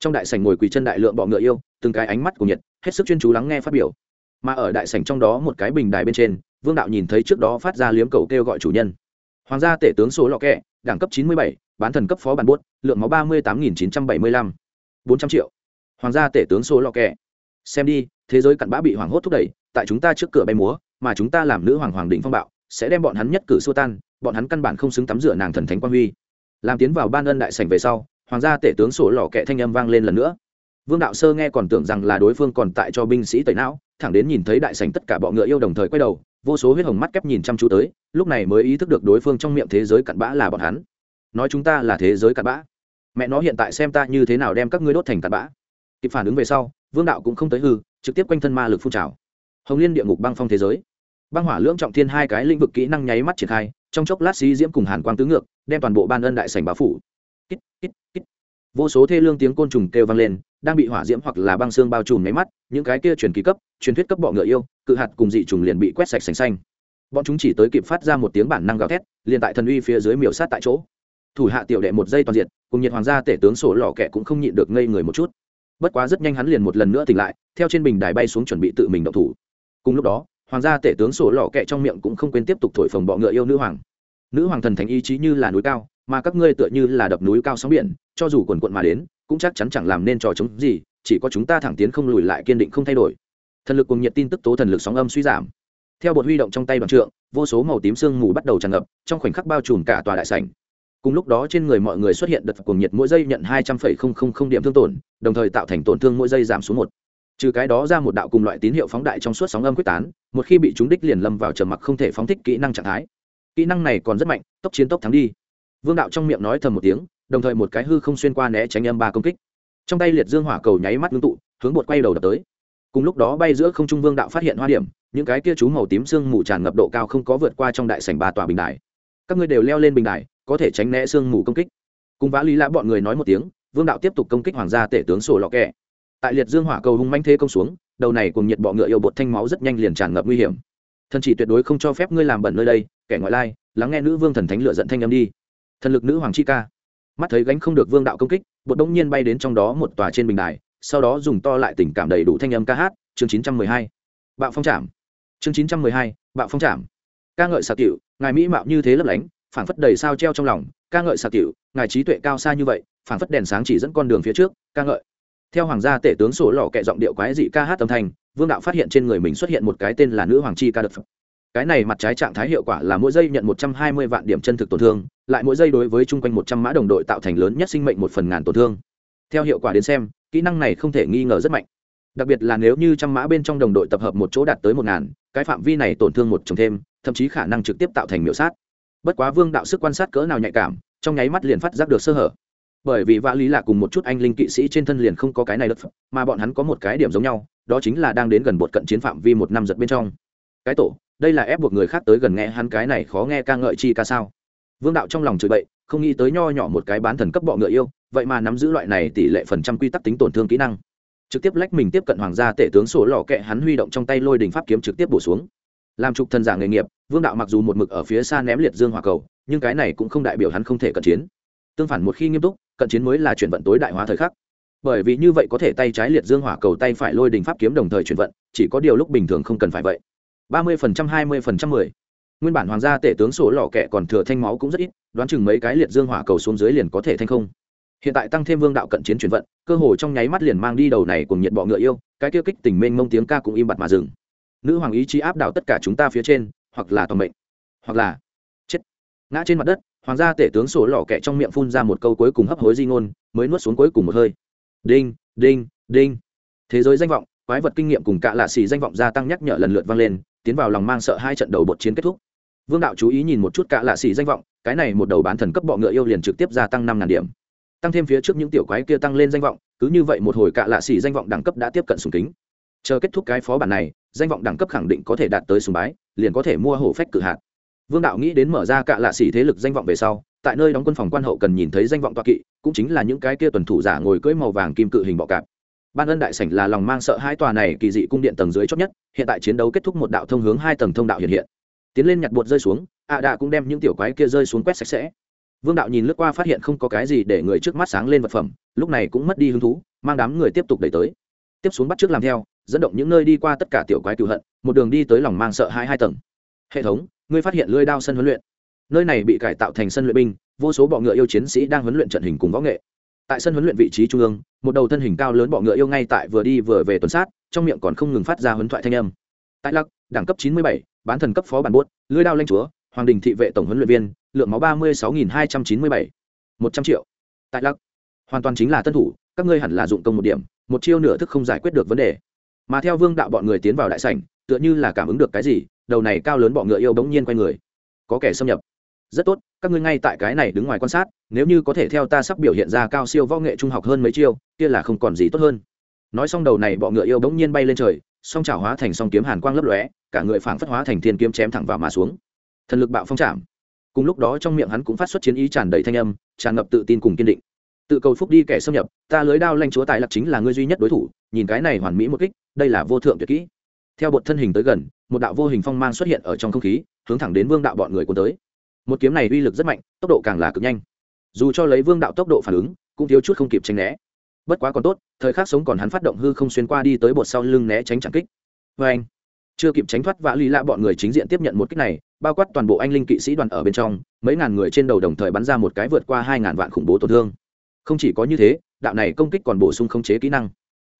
Trong đại sảnh ngồi quỳ chân đại lượng bọ ngựa yêu, từng cái ánh mắt của nhiệt, hết sức chuyên chú lắng nghe phát biểu. Mà ở đại sảnh trong đó một cái bình đài bên trên, vương đạo nhìn thấy trước đó phát ra liếm cầu kêu gọi chủ nhân. Hoàng gia tể tướng số lọ kẹ đẳng cấp chín mươi bảy, bán thần cấp phó bản buốt, lượng máu ba mươi tám nghìn chín trăm bảy mươi lăm. bốn trăm triệu. Hoàng gia tể tướng số lọ kẹ xem đi, thế giới cặn bã bị hoàng hốt thúc đẩy, tại chúng ta trước cửa bay múa, mà chúng ta làm nữ hoàng hoàng đỉnh phong bạo, sẽ đem bọn hắn nhất cử xua tan, bọn hắn căn bản không xứng tắm rửa nàng thần thánh quan huy. Làm tiến vào ban ân đại sảnh về sau, hoàng gia tể tướng sổ lọ kẹ thanh âm vang lên lần nữa. Vương đạo sơ nghe còn tưởng rằng là đối phương còn tại cho binh sĩ tẩy não, thẳng đến nhìn thấy đại sảnh tất cả bọ ngựa yêu đồng thời quay đầu vô số huyết hồng mắt kép nhìn chăm chú tới lúc này mới ý thức được đối phương trong miệng thế giới cặn bã là bọn hắn. Nói chúng ta là thế giới cặn bã. Mẹ nó hiện tại xem ta như thế nào đem các ngươi đốt thành cặn bã. Kịp phản ứng về sau vương đạo cũng không tới hư trực tiếp quanh thân ma lực phun trào. Hồng liên địa ngục băng phong thế giới. Băng hỏa lưỡng trọng thiên hai cái lĩnh vực kỹ năng nháy mắt triển khai trong chốc lát xí diễm cùng hàn quang tứ ngược đem toàn bộ ban ân đại sảnh báo phủ. Kít, kít, kít. vô số thê lương tiếng côn trùng kêu vang lên đang bị hỏa diễm hoặc là băng xương bao trùm nháy mắt, những cái kia truyền ký cấp, truyền thuyết cấp bọ ngựa yêu, cự hạt cùng dị trùng liền bị quét sạch sành xanh. Bọn chúng chỉ tới kịp phát ra một tiếng bản năng gào thét, liền tại thần uy phía dưới miểu sát tại chỗ. Thủ hạ tiểu đệ một giây toàn diện cùng nhiệt hoàng gia tể tướng sổ lò kẹ cũng không nhịn được ngây người một chút. Bất quá rất nhanh hắn liền một lần nữa tỉnh lại, theo trên bình đài bay xuống chuẩn bị tự mình động thủ. Cùng lúc đó, hoàng gia tể tướng sổ lò kẹ trong miệng cũng không quên tiếp tục thổi phồng bọ ngựa yêu nữ hoàng. Nữ hoàng thần thánh ý chí như là núi cao mà các ngươi tựa như là đập núi cao sóng biển, cho dù quần quận mà đến, cũng chắc chắn chẳng làm nên trò chống gì, chỉ có chúng ta thẳng tiến không lùi lại kiên định không thay đổi. Thần lực cùng nhiệt tin tức tố thần lực sóng âm suy giảm. Theo bột huy động trong tay bằng trượng, vô số màu tím sương mù bắt đầu tràn ngập, trong khoảnh khắc bao trùm cả tòa đại sảnh. Cùng lúc đó trên người mọi người xuất hiện đợt cuồng nhiệt mỗi giây nhận hai trăm linh điểm thương tổn, đồng thời tạo thành tổn thương mỗi giây giảm xuống một. Trừ cái đó ra một đạo cùng loại tín hiệu phóng đại trong suốt sóng âm quyết tán, một khi bị chúng đích liền lâm vào trầm mặc không thể phóng thích kỹ năng trạng thái. Kỹ năng này còn rất mạnh, tốc chiến tốc thắng đi vương đạo trong miệng nói thầm một tiếng, đồng thời một cái hư không xuyên qua né tránh âm ba công kích. Trong tay liệt dương hỏa cầu nháy mắt ngưng tụ, hướng bột quay đầu đập tới. Cùng lúc đó bay giữa không trung vương đạo phát hiện hoa điểm, những cái kia chú màu tím sương mù tràn ngập độ cao không có vượt qua trong đại sảnh ba tòa bình đài. Các ngươi đều leo lên bình đài, có thể tránh né sương mù công kích. Cùng vã lý lã bọn người nói một tiếng, vương đạo tiếp tục công kích hoàng gia tể tướng sổ lọ kẹ. Tại liệt dương hỏa cầu hung manh thế công xuống, đầu này cùng nhiệt bọ ngựa yêu bột thanh máu rất nhanh liền tràn ngập nguy hiểm. Thần chỉ tuyệt đối không cho phép ngươi làm bẩn nơi đây, kẻ ngoại lai, lắng nghe nữ vương thần thánh lựa dẫn thanh âm đi thần lực nữ hoàng chi ca. Mắt thấy gánh không được vương đạo công kích, bột đông nhiên bay đến trong đó một tòa trên bình đài, sau đó dùng to lại tình cảm đầy đủ thanh âm ca hát, chương chín trăm mười hai. Bạo phong trảm chương chín trăm mười hai, bạo phong trảm ca ngợi xà cựu, ngài mỹ mạo như thế lấp lánh, phảng phất đầy sao treo trong lòng. Ca ngợi xà cựu, ngài trí tuệ cao xa như vậy, phảng phất đèn sáng chỉ dẫn con đường phía trước, ca ngợi. Theo hoàng gia tể tướng sổ lò kệ giọng điệu quái dị ca hát âm thanh, vương đạo phát hiện trên người mình xuất hiện một cái tên là nữ hoàng chi ca đập cái này mặt trái trạng thái hiệu quả là mỗi giây nhận một trăm hai mươi vạn điểm chân thực tổn thương lại mỗi giây đối với chung quanh một trăm mã đồng đội tạo thành lớn nhất sinh mệnh một phần ngàn tổn thương. Theo hiệu quả đến xem, kỹ năng này không thể nghi ngờ rất mạnh. Đặc biệt là nếu như trăm mã bên trong đồng đội tập hợp một chỗ đạt tới một ngàn, cái phạm vi này tổn thương một chồng thêm, thậm chí khả năng trực tiếp tạo thành miểu sát. Bất quá vương đạo sức quan sát cỡ nào nhạy cảm, trong nháy mắt liền phát giác được sơ hở. Bởi vì vã lý là cùng một chút anh linh kỵ sĩ trên thân liền không có cái này đất mà bọn hắn có một cái điểm giống nhau, đó chính là đang đến gần bột cận chiến phạm vi một năm giật bên trong. Cái tổ, đây là ép buộc người khác tới gần nghe hắn cái này khó nghe ca ngợi chi ca sao? Vương đạo trong lòng chửi bậy, không nghĩ tới nho nhỏ một cái bán thần cấp bọ ngựa yêu, vậy mà nắm giữ loại này tỷ lệ phần trăm quy tắc tính tổn thương kỹ năng. Trực tiếp lách mình tiếp cận hoàng gia tể tướng sổ lò kệ hắn huy động trong tay lôi đình pháp kiếm trực tiếp bổ xuống. Làm trục thần giả nghề nghiệp, vương đạo mặc dù một mực ở phía xa ném liệt dương hỏa cầu, nhưng cái này cũng không đại biểu hắn không thể cận chiến. Tương phản một khi nghiêm túc, cận chiến mới là chuyển vận tối đại hóa thời khắc. Bởi vì như vậy có thể tay trái liệt dương hỏa cầu, tay phải lôi đình pháp kiếm đồng thời chuyển vận, chỉ có điều lúc bình thường không cần phải vậy. ba mươi phần trăm, hai mươi phần trăm, mười nguyên bản hoàng gia tể tướng sổ lò kẹ còn thừa thanh máu cũng rất ít, đoán chừng mấy cái liệt dương hỏa cầu xuống dưới liền có thể thanh không. Hiện tại tăng thêm vương đạo cận chiến chuyển vận, cơ hồ trong nháy mắt liền mang đi đầu này cùng nhiệt bọ ngựa yêu, cái kia kích tình mênh mông tiếng ca cũng im bặt mà dừng. Nữ hoàng ý chí áp đảo tất cả chúng ta phía trên, hoặc là toàn mệnh, hoặc là chết. Ngã trên mặt đất, hoàng gia tể tướng sổ lò kẹ trong miệng phun ra một câu cuối cùng hấp hối di ngôn, mới nuốt xuống cuối cùng một hơi. Đinh đinh đinh. Thế giới danh vọng, quái vật kinh nghiệm cùng cạ lạ xì danh vọng gia tăng nhắc nhở lần lượt vang lên, tiến vào lòng mang sợ hai trận đầu bột chiến kết thúc vương đạo chú ý nhìn một chút cạ lạ xỉ danh vọng, cái này một đầu bán thần cấp bọ ngựa yêu liền trực tiếp gia tăng năm ngàn điểm. Tăng thêm phía trước những tiểu quái kia tăng lên danh vọng, cứ như vậy một hồi cạ lạ xỉ danh vọng đẳng cấp đã tiếp cận sùng kính. Chờ kết thúc cái phó bản này, danh vọng đẳng cấp khẳng định có thể đạt tới sùng bái, liền có thể mua hổ phách cự hạt. Vương đạo nghĩ đến mở ra cạ lạ xỉ thế lực danh vọng về sau, tại nơi đóng quân phòng quan hậu cần nhìn thấy danh vọng toa kỵ, cũng chính là những cái kia tuần thủ giả ngồi cưỡi màu vàng kim cự hình bọ cạp. Ban ân đại sảnh là lòng mang sợ hai tòa này kỳ dị cung điện tầng dưới chót nhất, hiện tại chiến đấu kết thúc một đạo thông hướng hai tầng thông đạo hiện hiện tiến lên nhặt bột rơi xuống, ạ à đạ cũng đem những tiểu quái kia rơi xuống quét sạch sẽ. Vương đạo nhìn lướt qua phát hiện không có cái gì để người trước mắt sáng lên vật phẩm, lúc này cũng mất đi hứng thú, mang đám người tiếp tục đẩy tới. Tiếp xuống bắt trước làm theo, dẫn động những nơi đi qua tất cả tiểu quái cựu hận, một đường đi tới lòng mang sợ hai hai tầng. Hệ thống, ngươi phát hiện lưới đao sân huấn luyện. Nơi này bị cải tạo thành sân luyện binh, vô số bọ ngựa yêu chiến sĩ đang huấn luyện trận hình cùng võ nghệ. Tại sân huấn luyện vị trí trung ương, một đầu thân hình cao lớn bọ ngựa yêu ngay tại vừa đi vừa về tuần sát, trong miệng còn không ngừng phát ra huấn thoại thanh âm. Tại lắc, đẳng cấp chín mươi bảy bán thần cấp phó bản buốt, lưới đao lanh chúa, hoàng đình thị vệ tổng huấn luyện viên, lượng máu ba mươi sáu nghìn hai trăm chín mươi bảy. một trăm triệu. Tại lắc, hoàn toàn chính là tân thủ, các ngươi hẳn là dụng công một điểm, một chiêu nửa thức không giải quyết được vấn đề. Mà theo vương đạo bọn người tiến vào đại sảnh, tựa như là cảm ứng được cái gì, đầu này cao lớn bọ ngựa yêu bỗng nhiên quay người. Có kẻ xâm nhập. Rất tốt, các ngươi ngay tại cái này đứng ngoài quan sát, nếu như có thể theo ta sắp biểu hiện ra cao siêu võ nghệ trung học hơn mấy chiêu, kia là không còn gì tốt hơn. Nói xong đầu này bọ ngựa yêu bỗng nhiên bay lên trời song trào hóa thành song kiếm hàn quang lấp lóe, cả người phảng phất hóa thành thiên kiếm chém thẳng vào mà xuống. Thần lực bạo phong chạm. Cùng lúc đó trong miệng hắn cũng phát xuất chiến ý tràn đầy thanh âm, tràn ngập tự tin cùng kiên định. Tự cầu phúc đi kẻ xâm nhập, ta lưới đao lanh chúa tài lạc chính là ngươi duy nhất đối thủ, nhìn cái này hoàn mỹ một kích, đây là vô thượng tuyệt kỹ. Theo bột thân hình tới gần, một đạo vô hình phong mang xuất hiện ở trong không khí, hướng thẳng đến vương đạo bọn người cuốn tới. Một kiếm này uy lực rất mạnh, tốc độ càng là cực nhanh. Dù cho lấy vương đạo tốc độ phản ứng, cũng thiếu chút không kịp tránh né bất quá còn tốt, thời khắc sống còn hắn phát động hư không xuyên qua đi tới bột sau lưng né tránh trảm kích. Vê anh, chưa kịp tránh thoát vã lý lạ bọn người chính diện tiếp nhận một kích này, bao quát toàn bộ anh linh kỵ sĩ đoàn ở bên trong, mấy ngàn người trên đầu đồng thời bắn ra một cái vượt qua hai ngàn vạn khủng bố tổn thương. Không chỉ có như thế, đạo này công kích còn bổ sung khống chế kỹ năng.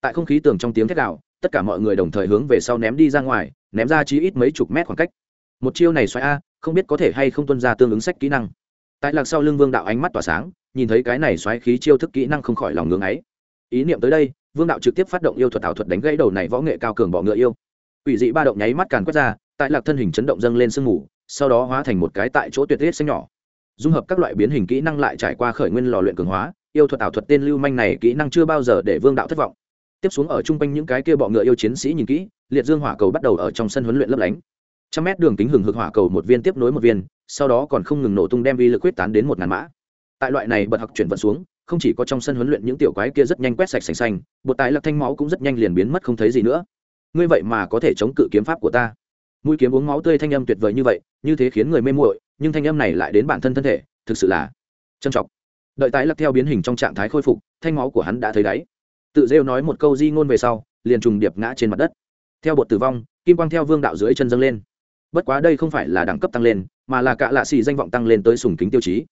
Tại không khí tường trong tiếng thét đạo tất cả mọi người đồng thời hướng về sau ném đi ra ngoài, ném ra chí ít mấy chục mét khoảng cách. Một chiêu này xoáy a, không biết có thể hay không tuân ra tương ứng sách kỹ năng. Tại lạc sau lưng vương đạo ánh mắt tỏa sáng, nhìn thấy cái này xoáy khí chiêu thức kỹ năng không khỏi lòng ngưng ấy ý niệm tới đây, vương đạo trực tiếp phát động yêu thuật ảo thuật đánh gãy đầu này võ nghệ cao cường bọ ngựa yêu. Ủy dị ba động nháy mắt càn quét ra, tại lạc thân hình chấn động dâng lên sương mù, sau đó hóa thành một cái tại chỗ tuyệt tiết xanh nhỏ. Dung hợp các loại biến hình kỹ năng lại trải qua khởi nguyên lò luyện cường hóa, yêu thuật ảo thuật tên lưu manh này kỹ năng chưa bao giờ để vương đạo thất vọng. Tiếp xuống ở chung quanh những cái kia bọ ngựa yêu chiến sĩ nhìn kỹ, liệt dương hỏa cầu bắt đầu ở trong sân huấn luyện lấp lánh. Trăm mét đường kính hừng hực hỏa cầu một viên tiếp nối một viên, sau đó còn không ngừng nổ tung đem vi lực quyết tán đến một ngàn mã. Tại loại này bật học chuyển vận xuống không chỉ có trong sân huấn luyện những tiểu quái kia rất nhanh quét sạch sành xanh bột tái lập thanh máu cũng rất nhanh liền biến mất không thấy gì nữa. Ngươi vậy mà có thể chống cự kiếm pháp của ta. Mũi kiếm uống máu tươi thanh âm tuyệt vời như vậy, như thế khiến người mê muội, nhưng thanh âm này lại đến bản thân thân thể, thực sự là trân trọng. Đợi tái lập theo biến hình trong trạng thái khôi phục, thanh máu của hắn đã thấy đáy. Tự rêu nói một câu di ngôn về sau, liền trùng điệp ngã trên mặt đất. Theo bột tử vong, kim quang theo vương đạo dưới chân dâng lên. Bất quá đây không phải là đẳng cấp tăng lên, mà là cả lạ xì danh vọng tăng lên tới sùng kính tiêu chí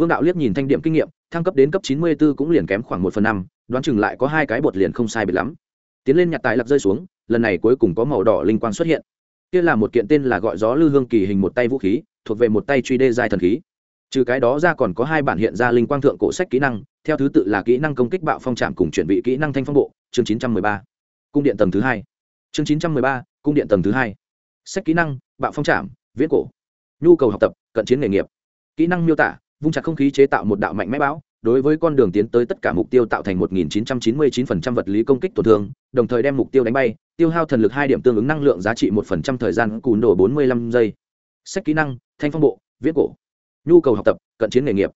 vương đạo liếc nhìn thanh điểm kinh nghiệm, thăng cấp đến cấp chín mươi b ố cũng liền kém khoảng một phần năm, đoán chừng lại có hai cái bột liền không sai biệt lắm. Tiến lên nhặt tài lặc rơi xuống, lần này cuối cùng có màu đỏ linh quang xuất hiện. Kia là một kiện tên là gọi gió lư hương kỳ hình một tay vũ khí, thuộc về một tay truy đê dài thần khí. Trừ cái đó ra còn có hai bản hiện ra linh quang thượng cổ sách kỹ năng, theo thứ tự là kỹ năng công kích bạo phong trạm cùng chuẩn bị kỹ năng thanh phong bộ, chương chín trăm mười ba. Cung điện tầng thứ hai. Chương chín trăm mười ba, cung điện tầng thứ hai. Sách kỹ năng, bạo phong trạm, viễn cổ. Nhu cầu học tập, cận chiến nghề nghiệp. Kỹ năng miêu tả vung chặt không khí chế tạo một đạo mạnh mẽ bão, đối với con đường tiến tới tất cả mục tiêu tạo thành 1999% vật lý công kích tổn thương, đồng thời đem mục tiêu đánh bay, tiêu hao thần lực hai điểm tương ứng năng lượng giá trị 1% thời gian cùn đổ 45 giây. Sách kỹ năng, thanh phong bộ, viết cổ. Nhu cầu học tập, cận chiến nghề nghiệp.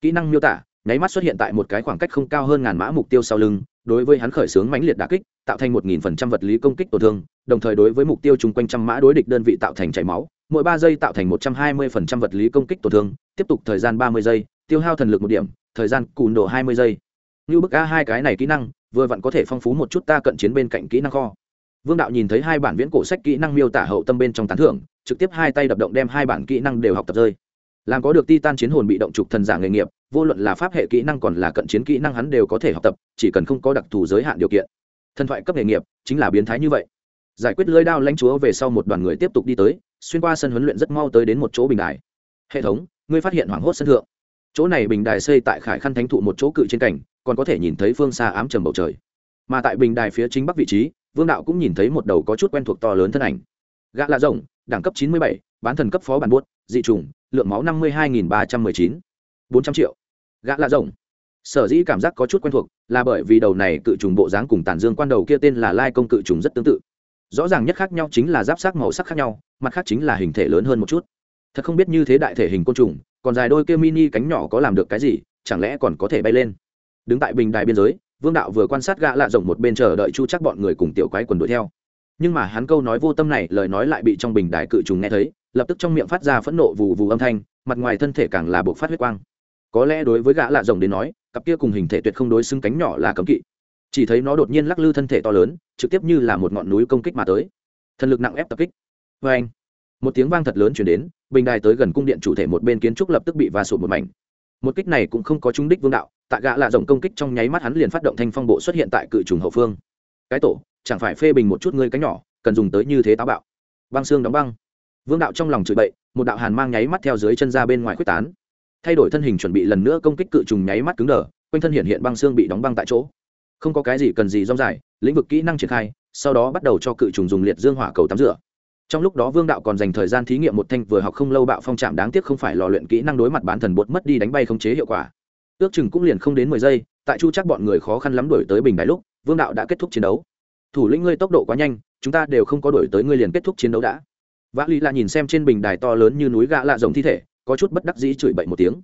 Kỹ năng miêu tả, nháy mắt xuất hiện tại một cái khoảng cách không cao hơn ngàn mã mục tiêu sau lưng, đối với hắn khởi xướng mãnh liệt đà kích, tạo thành một nghìn phần trăm vật lý công kích tổn thương, đồng thời đối với mục tiêu chung quanh trăm mã đối địch đơn vị tạo thành chảy máu mỗi ba giây tạo thành một trăm hai mươi phần trăm vật lý công kích tổn thương, tiếp tục thời gian ba mươi giây, tiêu hao thần lực một điểm, thời gian cùn độ hai mươi giây. Như bức a hai cái này kỹ năng, vừa vặn có thể phong phú một chút ta cận chiến bên cạnh kỹ năng kho. Vương đạo nhìn thấy hai bản viễn cổ sách kỹ năng miêu tả hậu tâm bên trong tán thưởng, trực tiếp hai tay đập động đem hai bản kỹ năng đều học tập rơi. Làm có được titan chiến hồn bị động trục thần giả nghề nghiệp, vô luận là pháp hệ kỹ năng còn là cận chiến kỹ năng hắn đều có thể học tập, chỉ cần không có đặc thù giới hạn điều kiện. Thần thoại cấp nghề nghiệp, chính là biến thái như vậy. Giải quyết lưới đao lãnh chúa về sau một đoàn người tiếp tục đi tới xuyên qua sân huấn luyện rất mau tới đến một chỗ bình đài. Hệ thống, ngươi phát hiện hoảng hốt sân thượng. Chỗ này bình đài xây tại khải khăn thánh thụ một chỗ cự trên cảnh còn có thể nhìn thấy phương xa ám trầm bầu trời. Mà tại bình đài phía chính bắc vị trí, vương đạo cũng nhìn thấy một đầu có chút quen thuộc to lớn thân ảnh. Gã lạ rồng, đẳng cấp chín mươi bảy, bán thần cấp phó bản buốt, dị trùng lượng máu năm mươi hai ba trăm m ư ơ i chín. bốn trăm triệu. Gã lạ rồng. Sở dĩ cảm giác có chút quen thuộc là bởi vì đầu này cự trùng bộ dáng cùng tàn dương quan đầu kia tên là lai công cự trùng rất tương tự. Rõ ràng nhất khác nhau chính là giáp sắc màu sắc khác nhau mặt khác chính là hình thể lớn hơn một chút. Thật không biết như thế đại thể hình côn trùng, còn dài đôi kia mini cánh nhỏ có làm được cái gì, chẳng lẽ còn có thể bay lên? Đứng tại bình đài biên giới, vương đạo vừa quan sát gã lạ rộng một bên chờ đợi chu chắc bọn người cùng tiểu quái quần đuổi theo. Nhưng mà hắn câu nói vô tâm này, lời nói lại bị trong bình đài cự trùng nghe thấy, lập tức trong miệng phát ra phẫn nộ vù vù âm thanh, mặt ngoài thân thể càng là buộc phát huyết quang. Có lẽ đối với gã lạ rồng đến nói, cặp kia cùng hình thể tuyệt không đối xứng cánh nhỏ là cấm kỵ. Chỉ thấy nó đột nhiên lắc lư thân thể to lớn, trực tiếp như là một ngọn núi công kích mà tới. Thần lực nặng ép tập kích vê anh, một tiếng vang thật lớn chuyển đến, bình đài tới gần cung điện chủ thể một bên kiến trúc lập tức bị va sụt một mảnh. Một kích này cũng không có trúng đích vương đạo tạ gã lạ rồng công kích trong nháy mắt hắn liền phát động thanh phong bộ xuất hiện tại cự trùng hậu phương. Cái tổ, chẳng phải phê bình một chút ngươi cánh nhỏ, cần dùng tới như thế táo bạo. Băng xương đóng băng. Vương đạo trong lòng chửi bậy, một đạo hàn mang nháy mắt theo dưới chân ra bên ngoài quyết tán. Thay đổi thân hình chuẩn bị lần nữa công kích cự trùng nháy mắt cứng đờ, quanh thân hiện hiện băng xương bị đóng băng tại chỗ. Không có cái gì cần gì rong dài, lĩnh vực kỹ năng triển khai, sau đó bắt đầu cho cự trùng dùng liệt dương hỏa cầu tắm rửa trong lúc đó vương đạo còn dành thời gian thí nghiệm một thanh vừa học không lâu bạo phong trạm đáng tiếc không phải lò luyện kỹ năng đối mặt bán thần bột mất đi đánh bay không chế hiệu quả. Ước chừng cũng liền không đến mười giây, tại chu chắc bọn người khó khăn lắm đổi tới bình đài lúc, vương đạo đã kết thúc chiến đấu. Thủ lĩnh ngươi tốc độ quá nhanh, chúng ta đều không có đổi tới ngươi liền kết thúc chiến đấu đã. Vã lý là nhìn xem trên bình đài to lớn như núi gạ lạ rồng thi thể, có chút bất đắc dĩ chửi bậy một tiếng.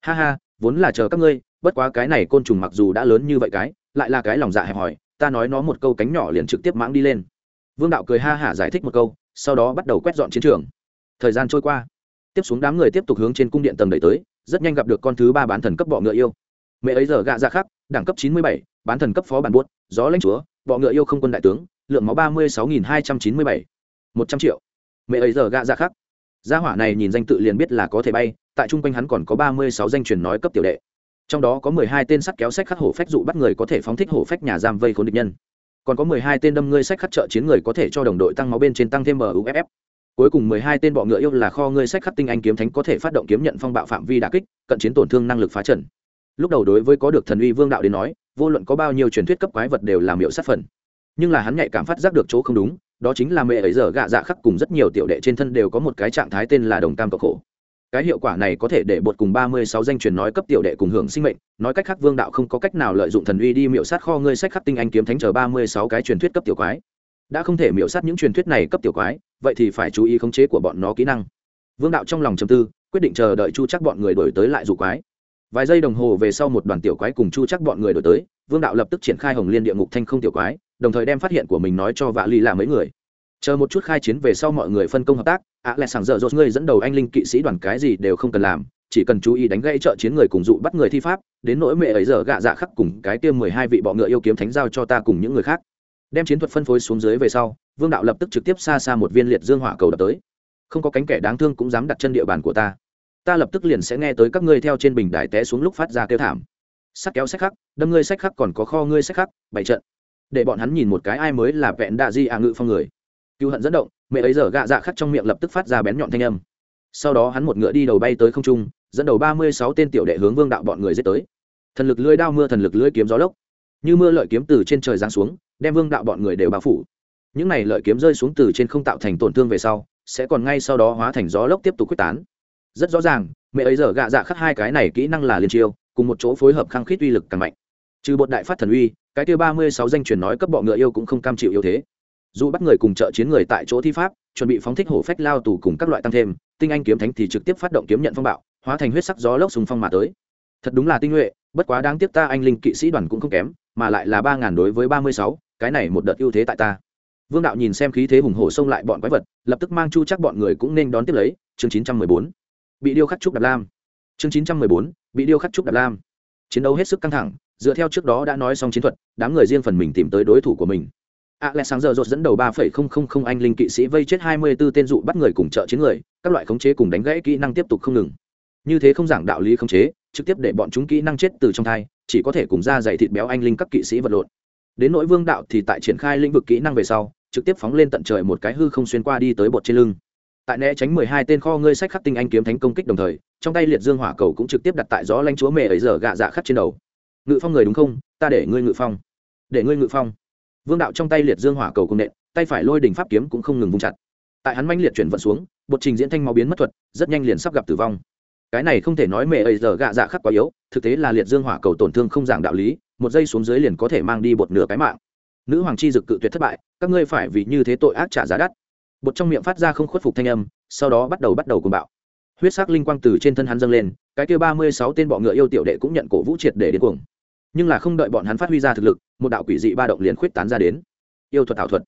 Ha ha, vốn là chờ các ngươi, bất quá cái này côn trùng mặc dù đã lớn như vậy cái, lại là cái lòng dạ hẹp hòi, ta nói nó một câu cánh nhỏ liền trực tiếp mãng đi lên. Vương đạo cười ha hả giải thích một câu sau đó bắt đầu quét dọn chiến trường. Thời gian trôi qua, tiếp xuống đám người tiếp tục hướng trên cung điện tầng đẩy tới, rất nhanh gặp được con thứ ba bán thần cấp bọ ngựa yêu. Mẹ ấy giờ gạ ra dạ khắc, đẳng cấp chín mươi bảy, bán thần cấp phó bản buốt, gió lãnh chúa, bọ ngựa yêu không quân đại tướng, lượng máu ba mươi sáu nghìn hai trăm chín mươi bảy, một trăm triệu. Mẹ ấy giờ gạ ra dạ khắc. Gia hỏa này nhìn danh tự liền biết là có thể bay, tại trung quanh hắn còn có ba mươi sáu danh truyền nói cấp tiểu đệ. Trong đó có mười hai tên sắt kéo sách khắc hổ phách dụ bắt người có thể phóng thích hổ phách nhà giam vây khốn địch nhân còn có mười hai tên đâm ngươi sách khắc trợ chiến người có thể cho đồng đội tăng máu bên trên tăng thêm muff cuối cùng mười hai tên bọ ngựa yêu là kho ngươi sách khắc tinh anh kiếm thánh có thể phát động kiếm nhận phong bạo phạm vi đà kích, cận chiến tổn thương năng lực phá trần lúc đầu đối với có được thần uy vương đạo đến nói, vô luận có bao nhiêu truyền thuyết cấp quái vật đều làm hiệu sát phần. Nhưng là hắn nhạy cảm phát giác được chỗ không đúng, đó chính là mẹ ấy giờ gạ dạ khắc cùng rất nhiều tiểu đệ trên thân đều có một cái trạng thái tên là đồng tam cộng khổ cái hiệu quả này có thể để bột cùng ba mươi sáu danh truyền nói cấp tiểu đệ cùng hưởng sinh mệnh, nói cách khác vương đạo không có cách nào lợi dụng thần uy đi miệu sát kho ngươi sách khắc tinh anh kiếm thánh chờ ba mươi sáu cái truyền thuyết cấp tiểu quái. Đã không thể miệu sát những truyền thuyết này cấp tiểu quái, vậy thì phải chú ý khống chế của bọn nó kỹ năng. Vương đạo trong lòng chầm tư, quyết định chờ đợi chu chắc bọn người đổi tới lại dụ quái. Vài giây đồng hồ về sau một đoàn tiểu quái cùng chu chắc bọn người đổi tới, vương đạo lập tức triển khai hồng liên địa ngục thanh không tiểu quái, đồng thời đem phát hiện của mình nói cho vạ ly là mấy người chờ một chút khai chiến về sau mọi người phân công hợp tác, ạ à lẹ sảng dở dột ngươi dẫn đầu anh linh kỵ sĩ đoàn cái gì đều không cần làm, chỉ cần chú ý đánh gãy trợ chiến người cùng dụ bắt người thi pháp, đến nỗi mẹ ấy giờ gạ dạ khắc cùng cái tiêm mười hai vị bọ ngựa yêu kiếm thánh giao cho ta cùng những người khác. Đem chiến thuật phân phối xuống dưới về sau, vương đạo lập tức trực tiếp xa xa một viên liệt dương hỏa cầu đập tới. Không có cánh kẻ đáng thương cũng dám đặt chân địa bàn của ta. Ta lập tức liền sẽ nghe tới các ngươi theo trên bình đài té xuống lúc phát ra kêu thảm. Sắc kéo sách khắc, đâm ngươi sách khắc còn có kho ngươi sách khắc bảy trận. Để bọn hắn nhìn một cái ai mới là vẹn đạ di ạ ngự phong người cựu hận dẫn động, mẹ ấy giờ gạ dạ khắc trong miệng lập tức phát ra bén nhọn thanh âm. Sau đó hắn một ngựa đi đầu bay tới không trung, dẫn đầu ba mươi sáu tên tiểu đệ hướng vương đạo bọn người giết tới. Thần lực lưới đao mưa thần lực lưới kiếm gió lốc. Như mưa lợi kiếm từ trên trời giáng xuống, đem vương đạo bọn người đều bao phủ. Những này lợi kiếm rơi xuống từ trên không tạo thành tổn thương về sau, sẽ còn ngay sau đó hóa thành gió lốc tiếp tục quyết tán. Rất rõ ràng, mẹ ấy giờ gạ dạ khắc hai cái này kỹ năng là liên chiêu, cùng một chỗ phối hợp khăng khít uy lực càng mạnh. Trừ bột đại phát thần uy, cái tiêu ba mươi sáu danh truyền nói cấp bọ ngựa yêu cũng không cam chịu yêu thế dù bắt người cùng trợ chiến người tại chỗ thi pháp, chuẩn bị phóng thích hổ phách lao tù cùng các loại tăng thêm, tinh anh kiếm thánh thì trực tiếp phát động kiếm nhận phong bạo, hóa thành huyết sắc gió lốc sùng phong mà tới. Thật đúng là tinh nhuệ, bất quá đáng tiếc ta anh linh kỵ sĩ đoàn cũng không kém, mà lại là ba ngàn đối với ba mươi sáu, cái này một đợt ưu thế tại ta. Vương đạo nhìn xem khí thế hùng hổ xông lại bọn quái vật, lập tức mang chu chắc bọn người cũng nên đón tiếp lấy, chương chín trăm mười bốn. Bị điêu khắc trúc đạp lam. Chương chín trăm mười bốn, bị điêu khắc trúc đạp lam. Chiến đấu hết sức căng thẳng, dựa theo trước đó đã nói xong chiến thuật, đám người riêng phần mình tìm tới đối thủ của mình a lẽ sáng giờ rột dẫn đầu ba phẩy không không không anh linh kỵ sĩ vây chết hai mươi b ố tên dụ bắt người cùng trợ chiến người, các loại khống chế cùng đánh gãy kỹ năng tiếp tục không ngừng. Như thế không giảng đạo lý khống chế, trực tiếp để bọn chúng kỹ năng chết từ trong thai, chỉ có thể cùng ra dày thịt béo anh linh các kỵ sĩ vật lộn. Đến nỗi vương đạo thì tại triển khai lĩnh vực kỹ năng về sau, trực tiếp phóng lên tận trời một cái hư không xuyên qua đi tới bột trên lưng. Tại né tránh mười hai tên kho ngươi sách khắc tinh anh kiếm thánh công kích đồng thời, trong tay liệt dương hỏa cầu cũng trực tiếp đặt tại gió lanh chúa mẹ ấy giờ gạ dạ khắc trên đầu. Ngự phong người đúng không? Ta để ngươi ngự phong. Để ngươi ngự phong vương đạo trong tay liệt dương hỏa cầu cung nện, tay phải lôi đỉnh pháp kiếm cũng không ngừng vung chặt. Tại hắn manh liệt chuyển vận xuống, bột trình diễn thanh máu biến mất thuật, rất nhanh liền sắp gặp tử vong. Cái này không thể nói mẹ ấy giờ gạ dạ khắc quá yếu, thực tế là liệt dương hỏa cầu tổn thương không giảng đạo lý, một giây xuống dưới liền có thể mang đi bột nửa cái mạng. Nữ hoàng chi dực cự tuyệt thất bại, các ngươi phải vì như thế tội ác trả giá đắt. Bột trong miệng phát ra không khuất phục thanh âm, sau đó bắt đầu bắt đầu cùng bạo. Huyết sắc linh quang từ trên thân hắn dâng lên, cái kia ba mươi sáu tên bọ ngựa yêu tiểu đệ cũng nhận cổ vũ triệt để đến cuồng nhưng là không đợi bọn hắn phát huy ra thực lực, một đạo quỷ dị ba động liền khuyết tán ra đến. Yêu thuật ảo thuật.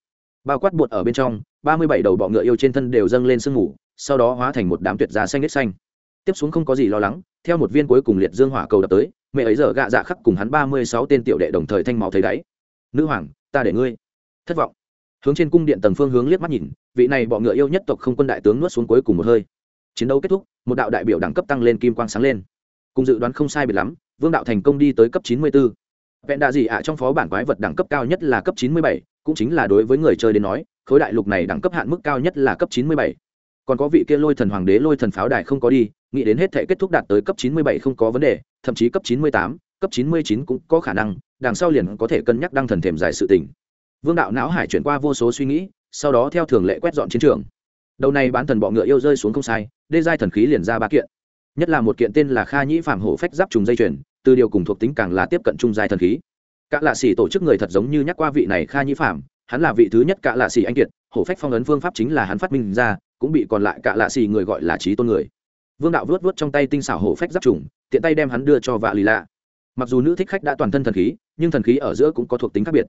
Bao quát bột ở bên trong, ba mươi bảy đầu bọ ngựa yêu trên thân đều dâng lên sương mù, sau đó hóa thành một đám tuyệt da xanh nết xanh. Tiếp xuống không có gì lo lắng, theo một viên cuối cùng liệt dương hỏa cầu đập tới, mẹ ấy giờ gạ dạ khắc cùng hắn ba mươi sáu tên tiểu đệ đồng thời thanh máu thấy đáy. Nữ hoàng, ta để ngươi. Thất vọng. Hướng trên cung điện tầng phương hướng liếc mắt nhìn, vị này bọ ngựa yêu nhất tộc không quân đại tướng nuốt xuống cuối cùng một hơi. Chiến đấu kết thúc, một đạo đại biểu đẳng cấp tăng lên kim quang sáng lên cùng dự đoán không sai biệt lắm, vương đạo thành công đi tới cấp chín mươi 94. vẹn đạ gì ạ, trong phó bản quái vật đẳng cấp cao nhất là cấp chín mươi bảy, cũng chính là đối với người chơi đến nói, khối đại lục này đẳng cấp hạn mức cao nhất là cấp chín mươi bảy. Còn có vị kia lôi thần hoàng đế, lôi thần pháo đài không có đi, nghĩ đến hết thể kết thúc đạt tới cấp chín mươi bảy không có vấn đề, thậm chí cấp chín mươi tám, cấp chín mươi chín cũng có khả năng, đằng sau liền có thể cân nhắc đăng thần thềm giải sự tình. Vương đạo não hải chuyển qua vô số suy nghĩ, sau đó theo thường lệ quét dọn chiến trường. Đầu này bán thần bọ ngựa yêu rơi xuống không sai, đê giai thần khí liền ra ba kiện nhất là một kiện tên là kha nhĩ phạm hổ phách giáp trùng dây chuyền, từ điều cùng thuộc tính càng là tiếp cận trung giai thần khí. Cả lạ xỉ tổ chức người thật giống như nhắc qua vị này kha nhĩ phạm hắn là vị thứ nhất cả lạ xỉ anh kiệt, hổ phách phong ấn phương pháp chính là hắn phát minh ra, cũng bị còn lại cả lạ xỉ người gọi là trí tôn người. Vương đạo vớt vớt trong tay tinh xảo hổ phách giáp trùng, tiện tay đem hắn đưa cho vạ lì lạ. Mặc dù nữ thích khách đã toàn thân thần khí, nhưng thần khí ở giữa cũng có thuộc tính khác biệt.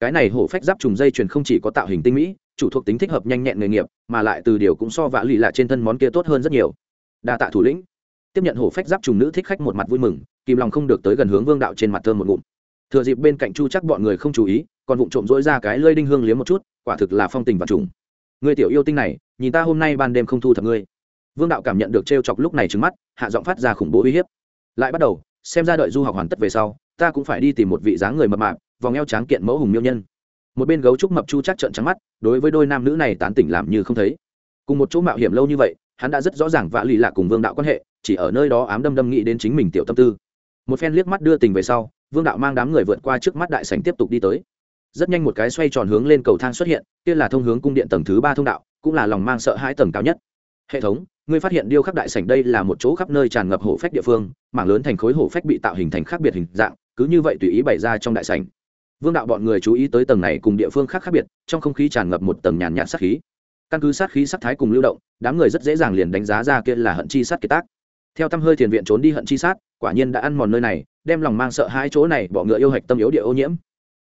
Cái này hổ phách giáp trùng dây chuyền không chỉ có tạo hình tinh mỹ, chủ thuộc tính thích hợp nhanh nhẹn nghề nghiệp, mà lại từ điều cũng so vạ lì lạ trên thân món kia tốt hơn rất nhiều. Đa tạ thủ lĩnh tiếp nhận hổ phách giáp trùng nữ thích khách một mặt vui mừng, kìm lòng không được tới gần hướng vương đạo trên mặt thơm một ngụm. Thừa dịp bên cạnh chu chắc bọn người không chú ý, còn vụng trộm dỗi ra cái lơi đinh hương liếm một chút, quả thực là phong tình và trùng. Người tiểu yêu tinh này, nhìn ta hôm nay ban đêm không thu thập ngươi. Vương đạo cảm nhận được t chọc lúc này trứng mắt, hạ giọng phát ra khủng bố uy hiếp. Lại bắt đầu, xem ra đợi du học hoàn tất về sau, ta cũng phải đi tìm một vị dáng người mập mạp, vòng eo tráng kiện mẫu hùng miêu nhân. Một bên gấu trúc mập chu chắc trợn trắng mắt, đối với đôi nam nữ này tán tỉnh làm như không thấy. Cùng một chỗ mạo hiểm lâu như vậy, hắn đã rất rõ ràng vạ lì lạ cùng vương đạo quan hệ chỉ ở nơi đó ám đâm đâm nghĩ đến chính mình tiểu tâm tư. Một phen liếc mắt đưa tình về sau, vương đạo mang đám người vượt qua trước mắt đại sành tiếp tục đi tới. Rất nhanh một cái xoay tròn hướng lên cầu thang xuất hiện, kia là thông hướng cung điện tầng thứ ba thông đạo, cũng là lòng mang sợ hãi tầng cao nhất. Hệ thống, ngươi phát hiện điêu khắc đại sảnh đây là một chỗ khắp nơi tràn ngập hổ phách địa phương, mảng lớn thành khối hổ phách bị tạo hình thành khác biệt hình dạng, cứ như vậy tùy ý bày ra trong đại sảnh. Vương đạo bọn người chú ý tới tầng này cùng địa phương khác khác biệt, trong không khí tràn ngập một tầng nhàn nhạt sát khí. Căn cứ sát khí sát thái cùng lưu động, đám người rất dễ dàng liền đánh giá ra kia là hận chi sát kiệt tác theo tâm hơi thiền viện trốn đi hận chi sát, quả nhiên đã ăn mòn nơi này, đem lòng mang sợ hai chỗ này bỏ ngựa yêu hạch tâm yếu địa ô nhiễm.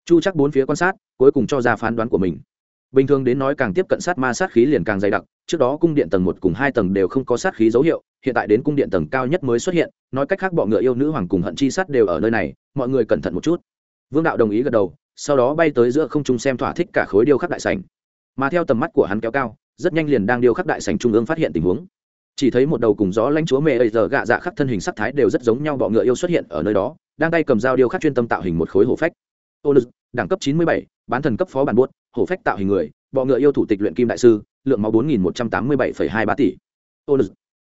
Chu chắc bốn phía quan sát, cuối cùng cho ra phán đoán của mình. Bình thường đến nói càng tiếp cận sát ma sát khí liền càng dày đặc, trước đó cung điện tầng một cùng hai tầng đều không có sát khí dấu hiệu, hiện tại đến cung điện tầng cao nhất mới xuất hiện, nói cách khác bọ ngựa yêu nữ hoàng cùng hận chi sát đều ở nơi này, mọi người cẩn thận một chút. Vương đạo đồng ý gật đầu, sau đó bay tới giữa không trung xem thỏa thích cả khối điêu khắc đại sảnh. Mà theo tầm mắt của hắn kéo cao, rất nhanh liền đang điêu khắc đại sảnh trung ương phát hiện tình huống chỉ thấy một đầu cùng gió lãnh chúa mẹ ấy giờ gạ dạ khắc thân hình sắc thái đều rất giống nhau, bọ ngựa yêu xuất hiện ở nơi đó, đang tay cầm dao điêu khắc chuyên tâm tạo hình một khối hổ phách. Ô lực đẳng cấp chín mươi bảy, bán thần cấp phó bản buốt, hổ phách tạo hình người, bọ ngựa yêu thủ tịch luyện kim đại sư, lượng máu bốn nghìn một trăm tám mươi bảy hai ba tỷ. Ô lực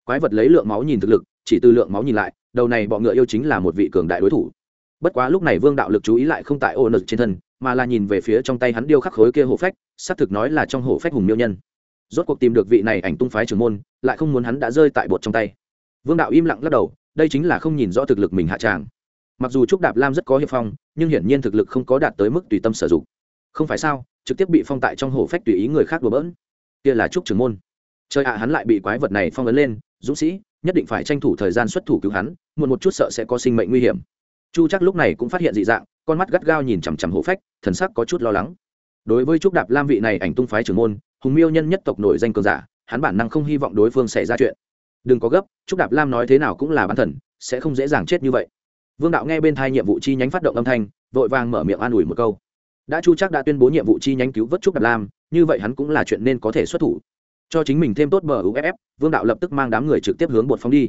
quái vật lấy lượng máu nhìn thực lực, chỉ từ lượng máu nhìn lại, đầu này bọ ngựa yêu chính là một vị cường đại đối thủ. Bất quá lúc này vương đạo lực chú ý lại không tại ô lực trên thân, mà là nhìn về phía trong tay hắn điêu khắc khối kia hổ phách, xác thực nói là trong hổ phách hùng miêu nhân rốt cuộc tìm được vị này ảnh tung phái trưởng môn, lại không muốn hắn đã rơi tại bột trong tay. Vương đạo im lặng lắc đầu, đây chính là không nhìn rõ thực lực mình hạ tràng. Mặc dù trúc đạp lam rất có hiệp phong, nhưng hiển nhiên thực lực không có đạt tới mức tùy tâm sử dụng. Không phải sao, trực tiếp bị phong tại trong hổ phách tùy ý người khác đùa bỡn. Kia là trúc trưởng môn. Chơi ạ, hắn lại bị quái vật này phong ấn lên, dũng sĩ, nhất định phải tranh thủ thời gian xuất thủ cứu hắn, muộn một chút sợ sẽ có sinh mệnh nguy hiểm. Chu chắc lúc này cũng phát hiện dị dạng, con mắt gắt gao nhìn chằm chằm hổ phách, thần sắc có chút lo lắng. Đối với trúc đạp lam vị này ảnh tung phái trưởng môn hùng miêu nhân nhất tộc nổi danh cường giả, hắn bản năng không hy vọng đối phương xảy ra chuyện. Đừng có gấp, trúc đạp lam nói thế nào cũng là bản thần, sẽ không dễ dàng chết như vậy. Vương đạo nghe bên thai nhiệm vụ chi nhánh phát động âm thanh, vội vàng mở miệng an ủi một câu. Đã chu chắc đã tuyên bố nhiệm vụ chi nhánh cứu vớt trúc đạp lam, như vậy hắn cũng là chuyện nên có thể xuất thủ. Cho chính mình thêm tốt bờ uff vương đạo lập tức mang đám người trực tiếp hướng bột phóng đi.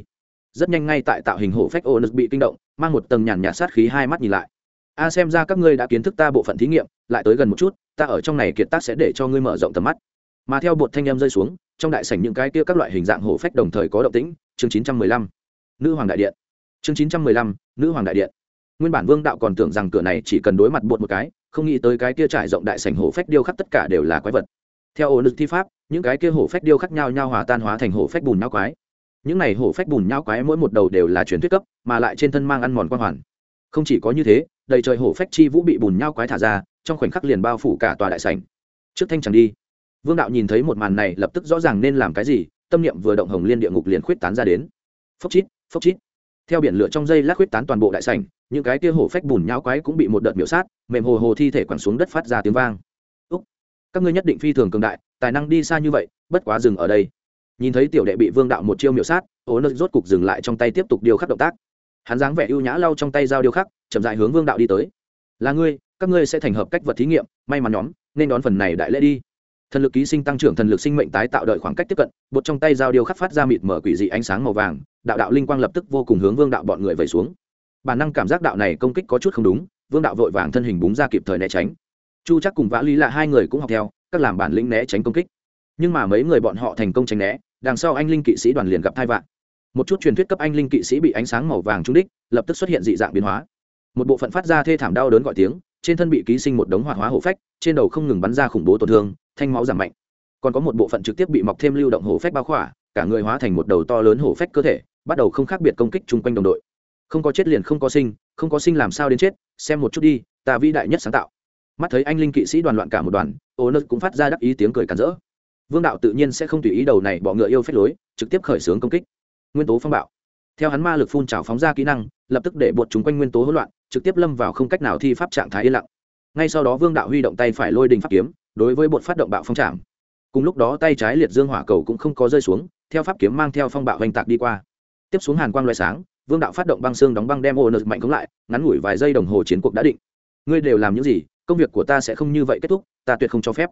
Rất nhanh ngay tại tạo hình hổ phách ô bị kinh động, mang một tầng nhàn nhạt sát khí hai mắt nhìn lại. A, xem ra các ngươi đã kiến thức ta bộ phận thí nghiệm, lại tới gần một chút, ta ở trong này kiệt tác sẽ để cho ngươi mở rộng tầm mắt mà theo bột thanh em rơi xuống, trong đại sảnh những cái kia các loại hình dạng hổ phách đồng thời có động tĩnh, chương 915 nữ hoàng đại điện. Chương 915 nữ hoàng đại điện. Nguyên bản vương đạo còn tưởng rằng cửa này chỉ cần đối mặt bột một cái, không nghĩ tới cái kia trải rộng đại sảnh hổ phách điêu khắc tất cả đều là quái vật. Theo ổ lực thi pháp, những cái kia hổ phách điêu khắc nhau nhau hòa tan hóa thành hổ phách bùn nhau quái. Những này hổ phách bùn nhau quái mỗi một đầu đều là truyền thuyết cấp, mà lại trên thân mang ăn mòn quang hoàn. Không chỉ có như thế, đầy trời hổ phách chi vũ bị bùn nhau quái thả ra, trong khoảnh khắc liền bao phủ cả tòa đại sảnh. Trước thanh chẳng đi vương đạo nhìn thấy một màn này, lập tức rõ ràng nên làm cái gì, tâm niệm vừa động hồng liên địa ngục liền khuyết tán ra đến. Phốc chít phốc chít. Theo biển lửa trong dây lát khuyết tán toàn bộ đại sảnh, những cái kia hổ phách bùn nhau quái cũng bị một đợt miểu sát, mềm hồ hồ thi thể quẳng xuống đất phát ra tiếng vang. Úc, các ngươi nhất định phi thường cường đại, tài năng đi xa như vậy, bất quá dừng ở đây. Nhìn thấy tiểu đệ bị vương đạo một chiêu miểu sát, ố nơi rốt cục dừng lại trong tay tiếp tục điều khắc động tác. Hắn dáng vẻ ưu nhã lau trong tay dao điêu khắc, chậm dại hướng vương đạo đi tới. Là ngươi, các ngươi sẽ thành hợp cách vật thí nghiệm, may mắn nhóm, nên đón phần này đại lễ đi thần lực ký sinh tăng trưởng, thần lực sinh mệnh tái tạo đợi khoảng cách tiếp cận, bột trong tay dao điêu khắc phát ra mịt mở quỷ dị ánh sáng màu vàng, đạo đạo linh quang lập tức vô cùng hướng vương đạo bọn người vẩy xuống. Bản năng cảm giác đạo này công kích có chút không đúng, vương đạo vội vàng thân hình búng ra kịp thời né tránh. Chu chắc cùng vã lý là hai người cũng học theo, các làm bản lĩnh né tránh công kích. Nhưng mà mấy người bọn họ thành công tránh né, đằng sau anh linh kỵ sĩ đoàn liền gặp thai vạn một chút truyền thuyết cấp anh linh kỵ sĩ bị ánh sáng màu vàng trúng đích, lập tức xuất hiện dị dạng biến hóa. Một bộ phận phát ra thê thảm đau đớn gọi tiếng, trên thân bị ký sinh một đống hoạt hóa hổ phách, trên đầu không ngừng bắn ra khủng bố tổn thương thanh máu giảm mạnh. Còn có một bộ phận trực tiếp bị mọc thêm lưu động hổ phách bao khỏa, cả người hóa thành một đầu to lớn hổ phách cơ thể, bắt đầu không khác biệt công kích chung quanh đồng đội. Không có chết liền không có sinh, không có sinh làm sao đến chết, xem một chút đi, ta vĩ đại nhất sáng tạo. Mắt thấy anh linh kỵ sĩ đoàn loạn cả một đoàn, ô nơ cũng phát ra đắc ý tiếng cười cản rỡ. Vương đạo tự nhiên sẽ không tùy ý đầu này bỏ ngựa yêu phép lối, trực tiếp khởi xướng công kích. Nguyên tố phong bạo. Theo hắn ma lực phun trào phóng ra kỹ năng, lập tức để bột chúng quanh nguyên tố hỗn loạn, trực tiếp lâm vào không cách nào thi pháp trạng thái yên lặng. Ngay sau đó vương đạo huy động tay phải lôi đình pháp kiếm đối với bột phát động bạo phong trảm cùng lúc đó tay trái liệt dương hỏa cầu cũng không có rơi xuống, theo pháp kiếm mang theo phong bạo hoành tạc đi qua. Tiếp xuống hàn quang loại sáng, vương đạo phát động băng xương đóng băng đem ô nực mạnh cống lại, ngắn ngủi vài giây đồng hồ chiến cuộc đã định. Ngươi đều làm những gì, công việc của ta sẽ không như vậy kết thúc, ta tuyệt không cho phép.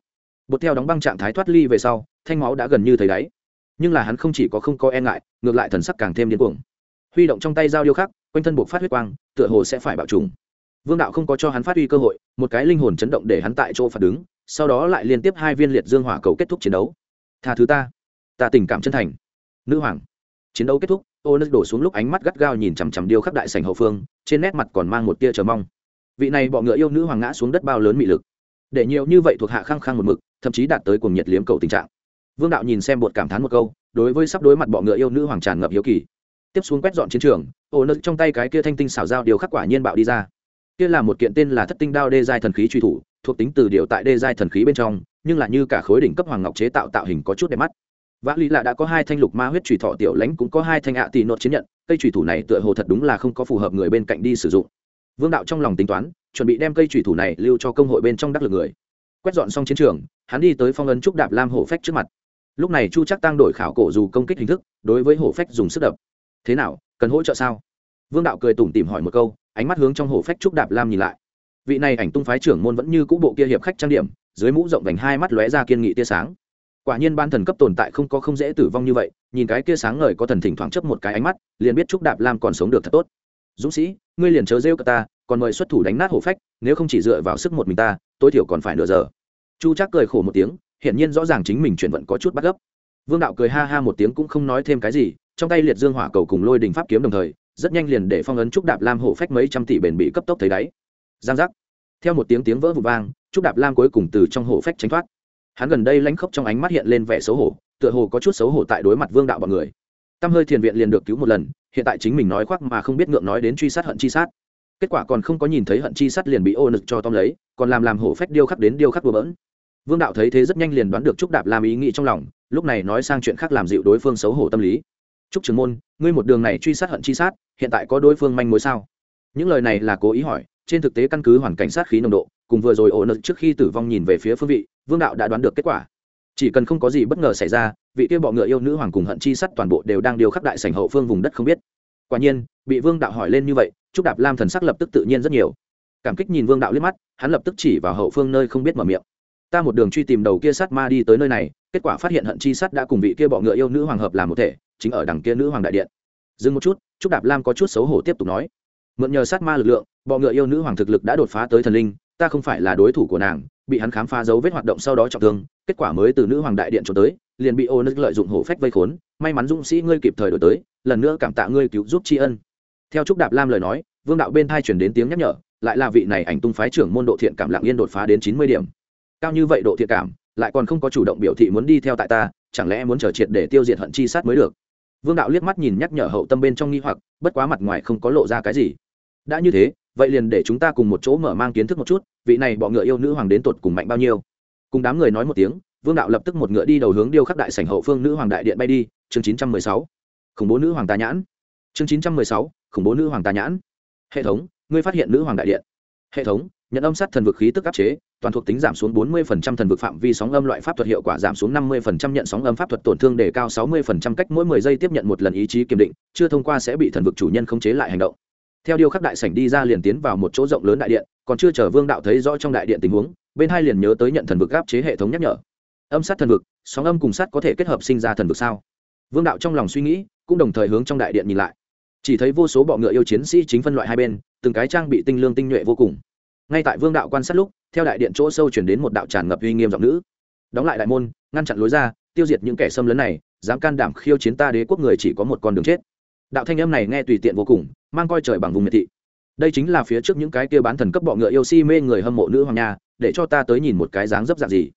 Bột theo đóng băng trạng thái thoát ly về sau, thanh máu đã gần như thấy đáy. Nhưng là hắn không chỉ có không có e ngại, ngược lại thần sắc càng thêm điên cuồng. Huy động trong tay dao điêu khắc, quanh thân buộc phát huyết quang, tựa hồ sẽ phải bạo trùng. Vương đạo không có cho hắn phát huy cơ hội, một cái linh hồn chấn động để hắn tại chỗ phạt đứng sau đó lại liên tiếp hai viên liệt dương hỏa cầu kết thúc chiến đấu. Tha thứ ta. Ta tình cảm chân thành. Nữ hoàng. Chiến đấu kết thúc ô nứt đổ xuống lúc ánh mắt gắt gao nhìn chằm chằm điêu khắc đại sành hậu phương, trên nét mặt còn mang một tia chờ mong. Vị này bọ ngựa yêu nữ hoàng ngã xuống đất bao lớn mị lực. Để nhiều như vậy thuộc hạ khăng khăng một mực, thậm chí đạt tới cuồng nhiệt liếm cầu tình trạng. Vương đạo nhìn xem bột cảm thán một câu, đối với sắp đối mặt bọ ngựa yêu nữ hoàng tràn ngập hiếu kỳ. Tiếp xuống quét dọn chiến trường ô nứt trong tay cái kia thanh tinh xảo dao điều khắc quả nhiên bạo đi ra kia là một kiện tên là thất tinh đao đê giai thần khí truy thủ, thuộc tính từ điều tại đê giai thần khí bên trong, nhưng là như cả khối đỉnh cấp hoàng ngọc chế tạo tạo hình có chút đẹp mắt. Vã lý lạ đã có hai thanh lục ma huyết trùy thọ tiểu lãnh cũng có hai thanh ạ tì nốt chiến nhận, cây trùy thủ này tựa hồ thật đúng là không có phù hợp người bên cạnh đi sử dụng. Vương đạo trong lòng tính toán, chuẩn bị đem cây trùy thủ này lưu cho công hội bên trong đắc lực người. Quét dọn xong chiến trường, hắn đi tới phong ấn trúc đạp lam hổ phách trước mặt. Lúc này chu chắc tăng đổi khảo cổ dù công kích hình thức, đối với hổ phách dùng sức đập. Thế nào, cần hỗ trợ sao? Vương đạo cười tủm tìm hỏi một câu ánh mắt hướng trong hổ phách trúc đạp lam nhìn lại. Vị này ảnh tung phái trưởng môn vẫn như cũ bộ kia hiệp khách trang điểm, dưới mũ rộng vành hai mắt lóe ra kiên nghị tia sáng. Quả nhiên ban thần cấp tồn tại không có không dễ tử vong như vậy, nhìn cái kia sáng ngời có thần thỉnh thoảng chấp một cái ánh mắt, liền biết trúc đạp lam còn sống được thật tốt. Dũng sĩ, ngươi liền chớ rêu cả ta, còn mời xuất thủ đánh nát hổ phách, nếu không chỉ dựa vào sức một mình ta, tối thiểu còn phải nửa giờ. Chu chắc cười khổ một tiếng, hiển nhiên rõ ràng chính mình chuyển vận có chút bắt gấp. Vương đạo cười ha ha một tiếng cũng không nói thêm cái gì, trong tay liệt dương hỏa cầu cùng lôi đình pháp kiếm đồng thời rất nhanh liền để phong ấn trúc đạp lam hổ phách mấy trăm tỷ bền bị cấp tốc thấy đáy. Giang giác. Theo một tiếng tiếng vỡ vụt vang, trúc đạp lam cuối cùng từ trong hổ phách tránh thoát. Hắn gần đây lãnh khốc trong ánh mắt hiện lên vẻ xấu hổ, tựa hồ có chút xấu hổ tại đối mặt vương đạo bọn người. Tăm hơi thiền viện liền được cứu một lần, hiện tại chính mình nói khoác mà không biết ngượng nói đến truy sát hận chi sát. Kết quả còn không có nhìn thấy hận chi sát liền bị ô nực cho tóm lấy, còn làm làm hổ phách điêu khắc đến điêu khắc bừa bỡn. Vương đạo thấy thế rất nhanh liền đoán được trúc đạp lam ý nghĩ trong lòng, lúc này nói sang chuyện khác làm dịu đối phương xấu hổ tâm lý trúc trường môn, ngươi một đường này truy sát hận chi sát, hiện tại có đối phương manh mối sao? Những lời này là cố ý hỏi, trên thực tế căn cứ hoàn cảnh sát khí nồng độ, cùng vừa rồi ổ nực trước khi tử vong nhìn về phía phương vị, vương đạo đã đoán được kết quả. Chỉ cần không có gì bất ngờ xảy ra, vị kia bọ ngựa yêu nữ hoàng cùng hận chi sắt toàn bộ đều đang điều khắc đại sảnh hậu phương vùng đất không biết. Quả nhiên, bị vương đạo hỏi lên như vậy, trúc đạp lam thần sắc lập tức tự nhiên rất nhiều. Cảm kích nhìn vương đạo liếc mắt, hắn lập tức chỉ vào hậu phương nơi không biết mở miệng. Ta một đường truy tìm đầu kia sát ma đi tới nơi này kết quả phát hiện hận chi sắt đã cùng vị kia bọ ngựa yêu nữ hoàng hợp làm một thể, chính ở đằng kia nữ hoàng đại điện. Dừng một chút, trúc đạp lam có chút xấu hổ tiếp tục nói. Mượn nhờ sát ma lực lượng, bọ ngựa yêu nữ hoàng thực lực đã đột phá tới thần linh, ta không phải là đối thủ của nàng, bị hắn khám phá dấu vết hoạt động sau đó trọng thương, kết quả mới từ nữ hoàng đại điện cho tới, liền bị ô nức lợi dụng hổ phách vây khốn, may mắn dũng sĩ ngươi kịp thời đổi tới, lần nữa cảm tạ ngươi cứu giúp tri ân. Theo trúc đạp lam lời nói, vương đạo bên thai chuyển đến tiếng nhắc nhở, lại là vị này ảnh tung phái trưởng môn độ thiện cảm lạng yên đột phá đến chín mươi điểm. Cao như vậy độ thiện cảm lại còn không có chủ động biểu thị muốn đi theo tại ta, chẳng lẽ muốn trở triệt để tiêu diệt hận chi sát mới được? Vương đạo liếc mắt nhìn nhắc nhở hậu tâm bên trong nghi hoặc, bất quá mặt ngoài không có lộ ra cái gì. Đã như thế, vậy liền để chúng ta cùng một chỗ mở mang kiến thức một chút, vị này bọ ngựa yêu nữ hoàng đến tột cùng mạnh bao nhiêu. Cùng đám người nói một tiếng, vương đạo lập tức một ngựa đi đầu hướng điêu khắc đại sảnh hậu phương nữ hoàng đại điện bay đi, chương chín trăm mười sáu. Khủng bố nữ hoàng tà nhãn. Chương chín trăm mười sáu, khủng bố nữ hoàng tà nhãn. Hệ thống, ngươi phát hiện nữ hoàng đại điện. Hệ thống, nhận âm sát thần vực khí tức áp chế toàn thuộc tính giảm xuống 40% thần vực phạm vi sóng âm loại pháp thuật hiệu quả giảm xuống 50% nhận sóng âm pháp thuật tổn thương đề cao 60% cách mỗi 10 giây tiếp nhận một lần ý chí kiểm định, chưa thông qua sẽ bị thần vực chủ nhân khống chế lại hành động. Theo điều khắc đại sảnh đi ra liền tiến vào một chỗ rộng lớn đại điện, còn chưa chờ vương đạo thấy rõ trong đại điện tình huống, bên hai liền nhớ tới nhận thần vực áp chế hệ thống nhắc nhở. Âm sát thần vực, sóng âm cùng sát có thể kết hợp sinh ra thần vực sao? Vương đạo trong lòng suy nghĩ, cũng đồng thời hướng trong đại điện nhìn lại. Chỉ thấy vô số bọ ngựa yêu chiến sĩ chính phân loại hai bên, từng cái trang bị tinh lương tinh nhuệ vô cùng ngay tại vương đạo quan sát lúc, theo đại điện chỗ sâu chuyển đến một đạo tràn ngập uy nghiêm giọng nữ. Đóng lại đại môn, ngăn chặn lối ra, tiêu diệt những kẻ xâm lấn này, dám can đảm khiêu chiến ta đế quốc người chỉ có một con đường chết. Đạo thanh âm này nghe tùy tiện vô cùng, mang coi trời bằng vùng miệt thị. Đây chính là phía trước những cái kia bán thần cấp bọ ngựa yêu si mê người hâm mộ nữ hoàng nha để cho ta tới nhìn một cái dáng dấp dạng gì.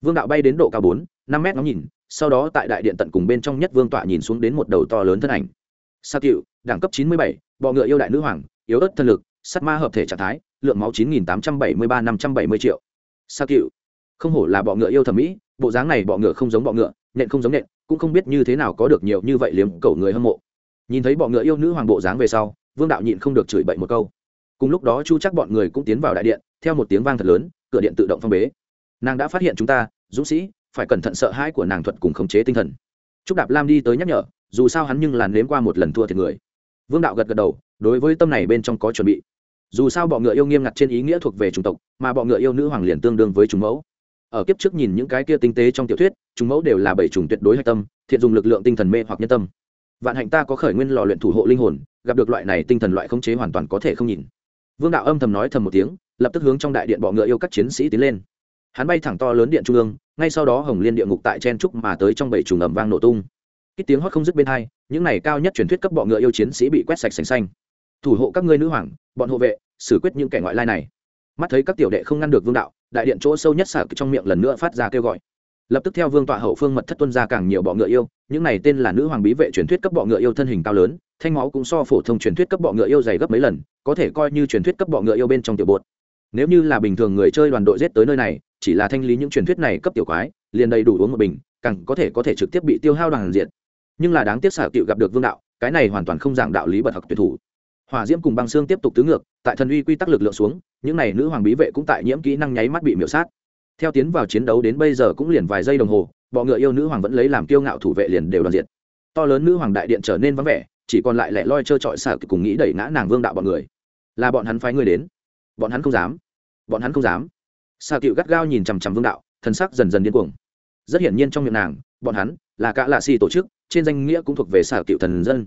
Vương đạo bay đến độ cao bốn, năm mét ngóng nhìn, sau đó tại đại điện tận cùng bên trong nhất vương tọa nhìn xuống đến một đầu to lớn thân ảnh. Sa cựu, đẳng cấp chín mươi bảy, bọ ngựa yêu đại nữ hoàng, yếu ớt thân lực sắt ma hợp thể trạng thái lượng máu chín nghìn tám trăm bảy mươi ba năm trăm bảy mươi triệu. Sa cựu, không hổ là bọ ngựa yêu thẩm mỹ, bộ dáng này bọ ngựa không giống bọ ngựa nện không giống nện cũng không biết như thế nào có được nhiều như vậy liếm cầu người hâm mộ. Nhìn thấy bọ ngựa yêu nữ hoàng bộ dáng về sau, vương đạo nhịn không được chửi bậy một câu. Cùng lúc đó chu chắc bọn người cũng tiến vào đại điện, theo một tiếng vang thật lớn, cửa điện tự động phong bế. Nàng đã phát hiện chúng ta, dũng sĩ, phải cẩn thận sợ hãi của nàng thuật cùng khống chế tinh thần. Trúc đạp lam đi tới nhắc nhở, dù sao hắn nhưng làn nếm qua một lần thua thiệt người. Vương đạo gật gật đầu, đối với tâm này bên trong có chuẩn bị dù sao bọ ngựa yêu nghiêm ngặt trên ý nghĩa thuộc về chủng tộc, mà bọ ngựa yêu nữ hoàng liền tương đương với chúng mẫu. Ở kiếp trước nhìn những cái kia tinh tế trong tiểu thuyết, chúng mẫu đều là bảy chủng tuyệt đối hạch tâm, thiện dùng lực lượng tinh thần mê hoặc nhân tâm. Vạn hạnh ta có khởi nguyên lò luyện thủ hộ linh hồn, gặp được loại này tinh thần loại khống chế hoàn toàn có thể không nhìn. Vương đạo âm thầm nói thầm một tiếng, lập tức hướng trong đại điện bọ ngựa yêu các chiến sĩ tiến lên. Hắn bay thẳng to lớn điện trung ương, ngay sau đó hồng liên địa ngục tại chen trúc mà tới trong bảy trùng ầm vang nổ tung. Cái tiếng hót không dứt bên hai, những này cao nhất truyền thuyết cấp bọ ngựa yêu chiến sĩ bị quét sạch sành xanh thủ hộ các ngươi nữ hoàng, bọn hộ vệ, xử quyết những kẻ ngoại lai này. Mắt thấy các tiểu đệ không ngăn được vương đạo, đại điện chỗ sâu nhất xả trong miệng lần nữa phát ra kêu gọi. Lập tức theo vương tọa hậu phương mật thất tuân ra càng nhiều bọ ngựa yêu, những này tên là nữ hoàng bí vệ truyền thuyết cấp bọ ngựa yêu thân hình cao lớn, thanh máu cũng so phổ thông truyền thuyết cấp bọ ngựa yêu dày gấp mấy lần, có thể coi như truyền thuyết cấp bọ ngựa yêu bên trong tiểu bột. Nếu như là bình thường người chơi đoàn đội giết tới nơi này, chỉ là thanh lý những truyền thuyết này cấp tiểu quái, liền đầy đủ uống một bình, càng có thể có thể trực tiếp bị tiêu hao đoàn diện nhưng là đáng tiếc xảo tiệu gặp được vương đạo, cái này hoàn toàn không giảng đạo lý bật học tuyệt thủ hỏa diễm cùng băng xương tiếp tục tứ ngược, tại thần uy quy tắc lực lượng xuống, những n à y nữ hoàng bí vệ cũng tại nhiễm kỹ năng nháy mắt bị miểu sát. Theo tiến vào chiến đấu đến bây giờ cũng liền vài giây đồng hồ, bọ ngựa yêu nữ hoàng vẫn lấy làm kiêu ngạo thủ vệ liền đều đoàn diện to lớn nữ hoàng đại điện trở nên vắng vẻ, chỉ còn lại lẻ loi trơ trọi xả cùng nghĩ đẩy ngã nàng vương đạo bọn người. Là bọn hắn phái người đến? Bọn hắn không dám. Bọn hắn không dám. Xà cựu gắt gao nhìn chằm chằm vương đạo thân sắc dần dần điên cuồng. Rất hiển nhiên trong miệng nàng, bọn hắn là cả lạ xì tổ chức, trên danh nghĩa cũng thuộc về xà cựu thần dân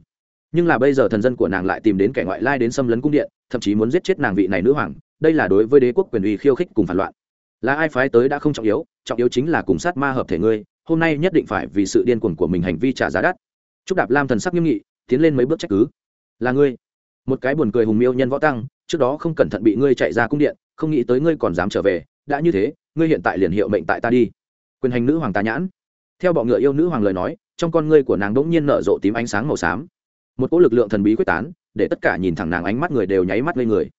nhưng là bây giờ thần dân của nàng lại tìm đến kẻ ngoại lai đến xâm lấn cung điện, thậm chí muốn giết chết nàng vị này nữ hoàng, đây là đối với đế quốc quyền uy khiêu khích cùng phản loạn. Là ai phái tới đã không trọng yếu trọng yếu chính là cùng sát ma hợp thể ngươi, hôm nay nhất định phải vì sự điên cuồng của mình hành vi trả giá đắt. Chúc đạp lam thần sắc nghiêm nghị, tiến lên mấy bước trách cứ. Là ngươi. Một cái buồn cười hùng miêu nhân võ tăng, trước đó không cẩn thận bị ngươi chạy ra cung điện, không nghĩ tới ngươi còn dám trở về, đã như thế, ngươi hiện tại liền hiệu mệnh tại ta đi. Quyền hành nữ hoàng tà nhãn. Theo bọ ngựa yêu nữ hoàng lời nói, trong con ngươi của nàng đ ỗ n g nhiên nở rộ tím ánh sáng màu xám một cỗ lực lượng thần bí quyết tán, để tất cả nhìn thẳng nàng ánh mắt người đều nháy mắt lên người.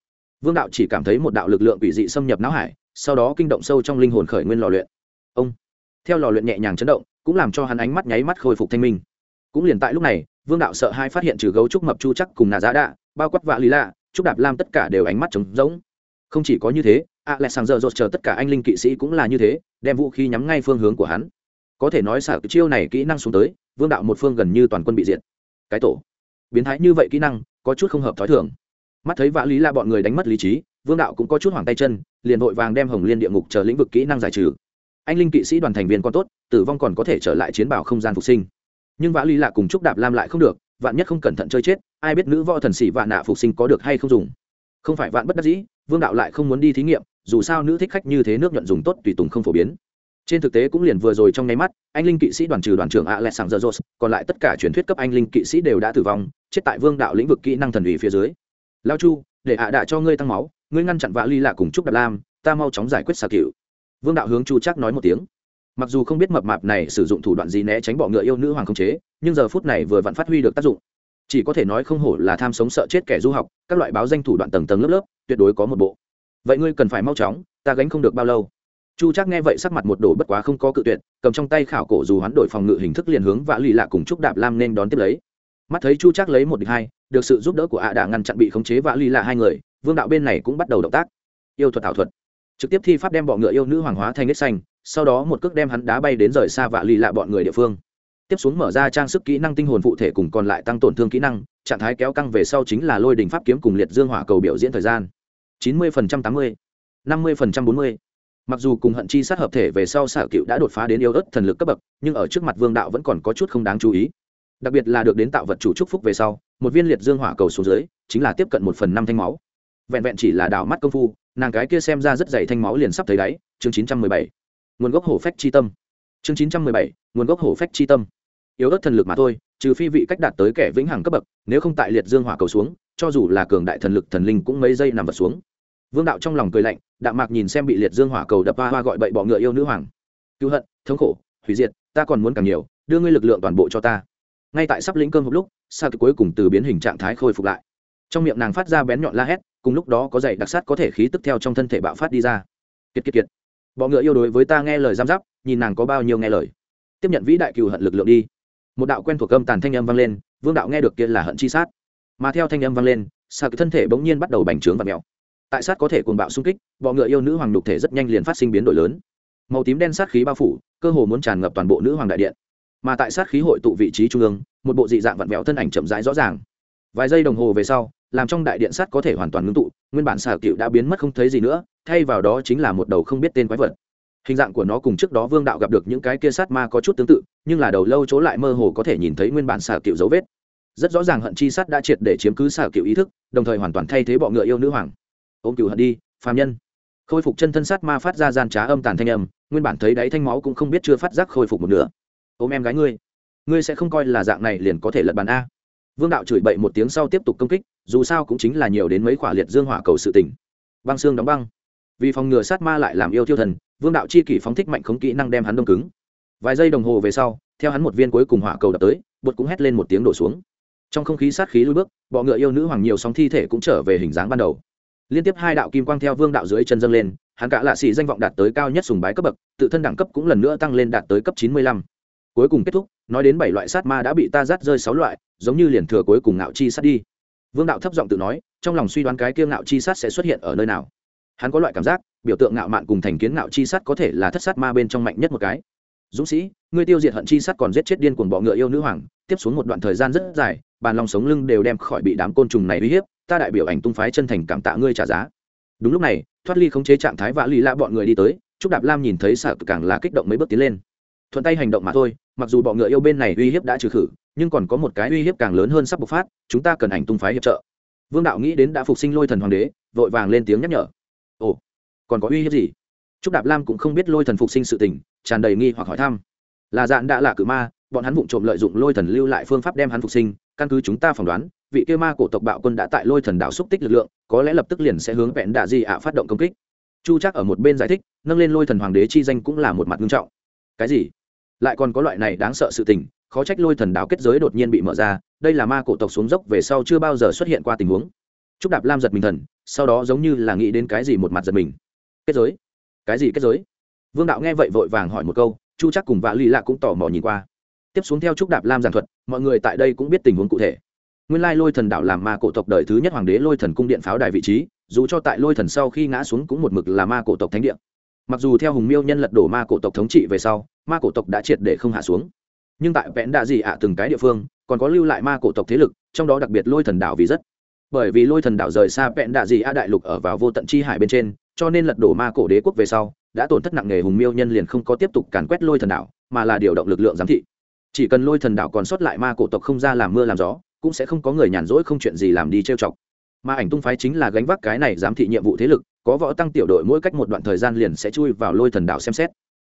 Vương đạo chỉ cảm thấy một đạo lực lượng quỷ dị xâm nhập não hải, sau đó kinh động sâu trong linh hồn khởi nguyên lò luyện. Ông! Theo lò luyện nhẹ nhàng chấn động, cũng làm cho hắn ánh mắt nháy mắt khôi phục thanh minh. Cũng liền tại lúc này, vương đạo sợ hai phát hiện trừ gấu trúc mập chu chắc cùng nà giá đạ, bao quát vạ lý lạ, trúc đạp lam tất cả đều ánh mắt trống rỗng. Không chỉ có như thế, ạ lại sàng giờ rột chờ tất cả anh linh kỵ sĩ cũng là như thế, đem vũ khí nhắm ngay phương hướng của hắn. Có thể nói xả chiêu này kỹ năng xuống tới, vương đạo một phương gần như toàn quân bị diệt. Cái tổ! Biến thái như vậy kỹ năng, có chút không hợp thói thường. Mắt thấy vã lý là bọn người đánh mất lý trí, vương đạo cũng có chút hoảng tay chân, liền vội vàng đem hồng liên địa ngục chờ lĩnh vực kỹ năng giải trừ. Anh linh kỵ sĩ đoàn thành viên còn tốt, tử vong còn có thể trở lại chiến bảo không gian phục sinh. Nhưng vã lý lạ cùng chúc đạp lam lại không được, vạn nhất không cẩn thận chơi chết, ai biết nữ võ thần sĩ vạn nạ phục sinh có được hay không dùng. Không phải vạn bất đắc dĩ, vương đạo lại không muốn đi thí nghiệm, dù sao nữ thích khách như thế nước nhuận dùng tốt tùy tùng không phổ biến. Trên thực tế cũng liền vừa rồi trong nháy mắt, anh linh kỵ sĩ đoàn trừ đoàn trưởng alexander jones còn lại tất cả truyền thuyết cấp anh linh kỵ sĩ đều đã tử vong chết tại vương đạo lĩnh vực kỹ năng thần ủy phía dưới. Lao chu, để hạ đạ cho ngươi tăng máu, ngươi ngăn chặn vạ ly lạ cùng chúc Đạt lam, ta mau chóng giải quyết xà cựu. Vương đạo hướng chu chắc nói một tiếng. Mặc dù không biết mập mạp này sử dụng thủ đoạn gì né tránh bọ ngựa yêu nữ hoàng không chế, nhưng giờ phút này vừa vặn phát huy được tác dụng. Chỉ có thể nói không hổ là tham sống sợ chết kẻ du học, các loại báo danh thủ đoạn tầng tầng lớp lớp, tuyệt đối có một bộ. Vậy ngươi cần phải mau chóng, ta gánh không được bao lâu. Chu chắc nghe vậy sắc mặt một đổ bất quá không có cự tuyệt, cầm trong tay khảo cổ dù hoán đổi phòng ngự hình thức liền hướng vã lì lạ cùng chúc đạp lam nên đón tiếp lấy mắt thấy chu chắc lấy một địch hai, được sự giúp đỡ của ạ à đã ngăn chặn bị khống chế vã ly là hai người, vương đạo bên này cũng bắt đầu động tác. Yêu thuật ảo thuật. Trực tiếp thi pháp đem bọ ngựa yêu nữ hoàng hóa thành nết xanh, sau đó một cước đem hắn đá bay đến rời xa vạ lì lạ bọn người địa phương. Tiếp xuống mở ra trang sức kỹ năng tinh hồn phụ thể cùng còn lại tăng tổn thương kỹ năng, trạng thái kéo căng về sau chính là lôi đình pháp kiếm cùng liệt dương hỏa cầu biểu diễn thời gian. Chín mươi phần trăm tám mươi, năm mươi phần trăm bốn mươi. Mặc dù cùng hận chi sát hợp thể về sau xả cựu đã đột phá đến yêu ớt thần lực cấp bậc, nhưng ở trước mặt vương đạo vẫn còn có chút không đáng chú ý đặc biệt là được đến tạo vật chủ trúc phúc về sau, một viên liệt dương hỏa cầu xuống dưới, chính là tiếp cận một phần năm thanh máu. Vẹn vẹn chỉ là đào mắt công phu, nàng cái kia xem ra rất dày thanh máu liền sắp thấy đáy, chương chín trăm mười bảy. Nguồn gốc hổ phách chi tâm. Chương chín trăm mười bảy, nguồn gốc hổ phách chi tâm. Yếu ớt thần lực mà thôi, trừ phi vị cách đạt tới kẻ vĩnh hằng cấp bậc, nếu không tại liệt dương hỏa cầu xuống, cho dù là cường đại thần lực thần linh cũng mấy giây nằm vật xuống. Vương đạo trong lòng cười lạnh, đạm mạc nhìn xem bị liệt dương hỏa cầu đập hoa hoa gọi bậy bọ ngựa yêu nữ hoàng. Cứu hận, thống khổ, hủy diệt, ta còn muốn càng nhiều, đưa ngươi lực lượng toàn bộ cho ta ngay tại sắp lĩnh cơm hộp lúc, sa cuối cùng từ biến hình trạng thái khôi phục lại. Trong miệng nàng phát ra bén nhọn la hét, cùng lúc đó có dạy đặc sát có thể khí tức theo trong thân thể bạo phát đi ra. Kiệt kiệt kiệt. Bọ ngựa yêu đối với ta nghe lời giam giáp, nhìn nàng có bao nhiêu nghe lời. Tiếp nhận vĩ đại cừu hận lực lượng đi. Một đạo quen thuộc âm tàn thanh âm vang lên, vương đạo nghe được kia là hận chi sát. Mà theo thanh âm vang lên, sa thân thể bỗng nhiên bắt đầu bành trướng và mèo. Tại sát có thể cuồng bạo xung kích, bọ ngựa yêu nữ hoàng đục thể rất nhanh liền phát sinh biến đổi lớn. Màu tím đen sát khí bao phủ, cơ hồ muốn tràn ngập toàn bộ nữ hoàng đại điện mà tại sát khí hội tụ vị trí trung ương, một bộ dị dạng vặn vẹo thân ảnh chậm rãi rõ ràng. Vài giây đồng hồ về sau, làm trong đại điện sắt có thể hoàn toàn ngưng tụ, nguyên bản xà cựu đã biến mất không thấy gì nữa, thay vào đó chính là một đầu không biết tên quái vật. Hình dạng của nó cùng trước đó vương đạo gặp được những cái kia sát ma có chút tương tự, nhưng là đầu lâu chỗ lại mơ hồ có thể nhìn thấy nguyên bản xà cựu dấu vết. Rất rõ ràng hận chi sát đã triệt để chiếm cứ xà cựu ý thức, đồng thời hoàn toàn thay thế bọ ngựa yêu nữ hoàng. Ôm cựu hận đi, phàm nhân. Khôi phục chân thân sát ma phát ra gian trá âm tàn thanh âm, nguyên bản thấy đáy thanh máu cũng không biết chưa phát giác khôi phục một nửa ôm em gái ngươi. Ngươi sẽ không coi là dạng này liền có thể lật bàn a. Vương đạo chửi bậy một tiếng sau tiếp tục công kích, dù sao cũng chính là nhiều đến mấy khỏa liệt dương hỏa cầu sự tỉnh băng xương đóng băng. Vì phòng ngừa sát ma lại làm yêu tiêu thần, vương đạo chi kỷ phóng thích mạnh khống kỹ năng đem hắn đông cứng. Vài giây đồng hồ về sau, theo hắn một viên cuối cùng hỏa cầu đập tới, bột cũng hét lên một tiếng đổ xuống. Trong không khí sát khí lui bước, bọ ngựa yêu nữ hoàng nhiều sóng thi thể cũng trở về hình dáng ban đầu. Liên tiếp hai đạo kim quang theo vương đạo dưới chân dâng lên, hắn cả lạ xì danh vọng đạt tới cao nhất sùng bái cấp bậc, tự thân đẳng cấp cũng lần nữa tăng lên đạt tới cấp chín mươi lăm cuối cùng kết thúc, nói đến bảy loại sát ma đã bị ta rát rơi sáu loại, giống như liền thừa cuối cùng ngạo chi sát đi. Vương đạo thấp giọng tự nói, trong lòng suy đoán cái kia ngạo chi sát sẽ xuất hiện ở nơi nào. Hắn có loại cảm giác, biểu tượng ngạo mạn cùng thành kiến ngạo chi sát có thể là thất sát ma bên trong mạnh nhất một cái. Dũng sĩ, ngươi tiêu diệt hận chi sát còn giết chết điên cuồng bọ ngựa yêu nữ hoàng, tiếp xuống một đoạn thời gian rất dài, bàn lòng sống lưng đều đem khỏi bị đám côn trùng này uy hiếp, ta đại biểu ảnh tung phái chân thành cảm tạ ngươi trả giá. Đúng lúc này, thoát ly khống chế trạng thái vã lì la bọn người đi tới, trúc đạp lam nhìn thấy sợ càng là kích động mấy bước tiến lên thuận tay hành động mà thôi, mặc dù bọ ngựa yêu bên này uy hiếp đã trừ khử, nhưng còn có một cái uy hiếp càng lớn hơn sắp bộc phát, chúng ta cần ảnh tung phái hiệp trợ. Vương đạo nghĩ đến đã phục sinh lôi thần hoàng đế, vội vàng lên tiếng nhắc nhở. Ồ, còn có uy hiếp gì? Trúc đạp lam cũng không biết lôi thần phục sinh sự tình, tràn đầy nghi hoặc hỏi thăm. Là dạn đã là cự ma, bọn hắn vụng trộm lợi dụng lôi thần lưu lại phương pháp đem hắn phục sinh, căn cứ chúng ta phỏng đoán, vị kia ma cổ tộc bạo quân đã tại lôi thần đảo xúc tích lực lượng, có lẽ lập tức liền sẽ hướng vẹn đạ di ạ phát động công kích. Chu chắc ở một bên giải thích, nâng lên lôi thần hoàng đế chi danh cũng là một mặt nghiêm trọng. Cái gì? Lại còn có loại này đáng sợ sự tình khó trách lôi thần đáo kết giới đột nhiên bị mở ra đây là ma cổ tộc xuống dốc về sau chưa bao giờ xuất hiện qua tình huống Trúc Đạp Lam giật mình thần, sau đó giống như là nghĩ đến cái gì một mặt giật mình. Kết giới? Cái gì kết giới? Vương đạo nghe vậy vội vàng hỏi một câu, Chu chắc cùng Vạ Ly Lạ cũng tò mò nhìn qua. Tiếp xuống theo Trúc Đạp Lam giảng thuật, mọi người tại đây cũng biết tình huống cụ thể. Nguyên lai Lôi Thần đạo làm ma cổ tộc đời thứ nhất hoàng đế Lôi Thần cung điện pháo đài vị trí, dù cho tại Lôi Thần sau khi ngã xuống cũng một mực là ma cổ tộc thánh địa. Mặc dù theo Hùng Miêu nhân lật đổ ma cổ tộc thống trị về sau, ma cổ tộc đã triệt để không hạ xuống. Nhưng tại vẽn đạ dị ạ từng cái địa phương, còn có lưu lại ma cổ tộc thế lực, trong đó đặc biệt Lôi Thần đạo vì rất. Bởi vì lôi thần đảo rời xa vẹn đạ dị a đại lục ở vào vô tận chi hải bên trên cho nên lật đổ ma cổ đế quốc về sau đã tổn thất nặng nề hùng miêu nhân liền không có tiếp tục càn quét lôi thần đảo mà là điều động lực lượng giám thị. Chỉ cần lôi thần đảo còn sót lại ma cổ tộc không ra làm mưa làm gió cũng sẽ không có người nhàn rỗi không chuyện gì làm đi trêu chọc mà ảnh tung phái chính là gánh vác cái này giám thị nhiệm vụ thế lực có võ tăng tiểu đội mỗi cách một đoạn thời gian liền sẽ chui vào lôi thần đảo xem xét.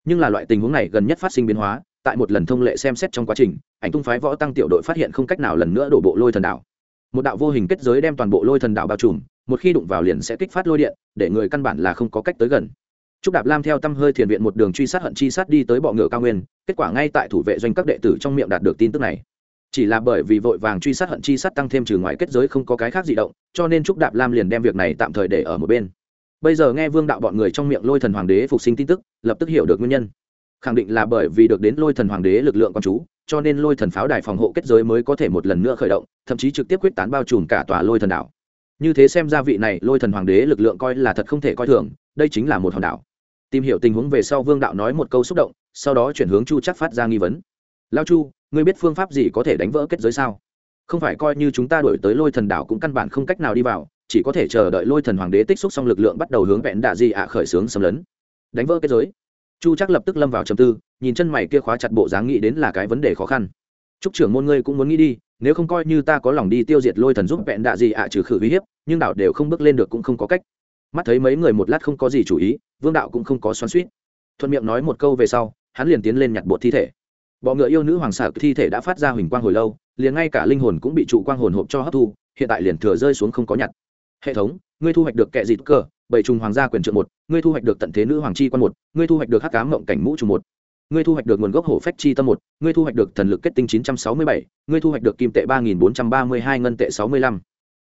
Nhưng là loại tình huống này gần nhất phát sinh biến hóa tại một lần thông lệ xem xét trong quá trình ảnh tung phái võ tăng tiểu đội phát hiện không cách nào lần nữa đổ bộ lôi thần đảo. Một đạo vô hình kết giới đem toàn bộ lôi thần đạo bao trùm một khi đụng vào liền sẽ kích phát lôi điện để người căn bản là không có cách tới gần. Trúc Đạp Lam theo tâm hơi thiền viện một đường truy sát hận chi sát đi tới bọ ngựa cao nguyên, kết quả ngay tại thủ vệ doanh các đệ tử trong miệng đạt được tin tức này. Chỉ là bởi vì vội vàng truy sát hận chi sát tăng thêm trừ ngoài kết giới không có cái khác gì động, cho nên Trúc Đạp Lam liền đem việc này tạm thời để ở một bên. Bây giờ nghe Vương đạo bọn người trong miệng Lôi Thần Hoàng đế phục sinh tin tức, lập tức hiểu được nguyên nhân. Khẳng định là bởi vì được đến Lôi Thần Hoàng đế lực lượng con chú, cho nên lôi thần pháo đài phòng hộ kết giới mới có thể một lần nữa khởi động thậm chí trực tiếp quyết tán bao trùm cả tòa lôi thần đảo như thế xem ra vị này lôi thần hoàng đế lực lượng coi là thật không thể coi thường đây chính là một hòn đảo tìm hiểu tình huống về sau vương đạo nói một câu xúc động sau đó chuyển hướng chu chắc phát ra nghi vấn lao chu, ngươi biết phương pháp gì có thể đánh vỡ kết giới sao? Không phải coi như chúng ta đổi tới lôi thần đảo cũng căn bản không cách nào đi vào, chỉ có thể chờ đợi lôi thần hoàng đế tích xúc xong lực lượng bắt đầu hướng vẹn đạ di ạ khởi xướng xâm lấn. Đánh vỡ kết giới. Chu chắc lập tức lâm vào trầm tư, nhìn chân mày kia khóa chặt bộ dáng nghĩ đến là cái vấn đề khó khăn. Chúc trưởng môn ngươi cũng muốn nghĩ đi, nếu không coi như ta có lòng đi tiêu diệt lôi thần giúp vẹn đạ gì ạ trừ khử uy hiếp, nhưng đảo đều không bước lên được cũng không có cách. Mắt thấy mấy người một lát không có gì chủ ý, vương đạo cũng không có xoắn suýt thuận miệng nói một câu về sau, hắn liền tiến lên nhặt bộ thi thể bọ ngựa yêu nữ hoàng xạ thi thể đã phát ra huỳnh quang hồi lâu, liền ngay cả linh hồn cũng bị trụ quang hồn hộp cho hấp thu, hiện tại liền thừa rơi xuống không có nhặt. Hệ thống, ngươi thu hoạch được kệ dịt cơ bảy trùng hoàng gia quyền trượng một, ngươi thu hoạch được tận thế nữ hoàng chi quan một, ngươi thu hoạch được hắc cám mộng cảnh mũ trùng một, ngươi thu hoạch được nguồn gốc hổ phách chi tâm một, ngươi thu hoạch được thần lực kết tinh chín trăm sáu mươi bảy, ngươi thu hoạch được kim tệ ba nghìn bốn trăm ba mươi hai ngân tệ sáu mươi lăm.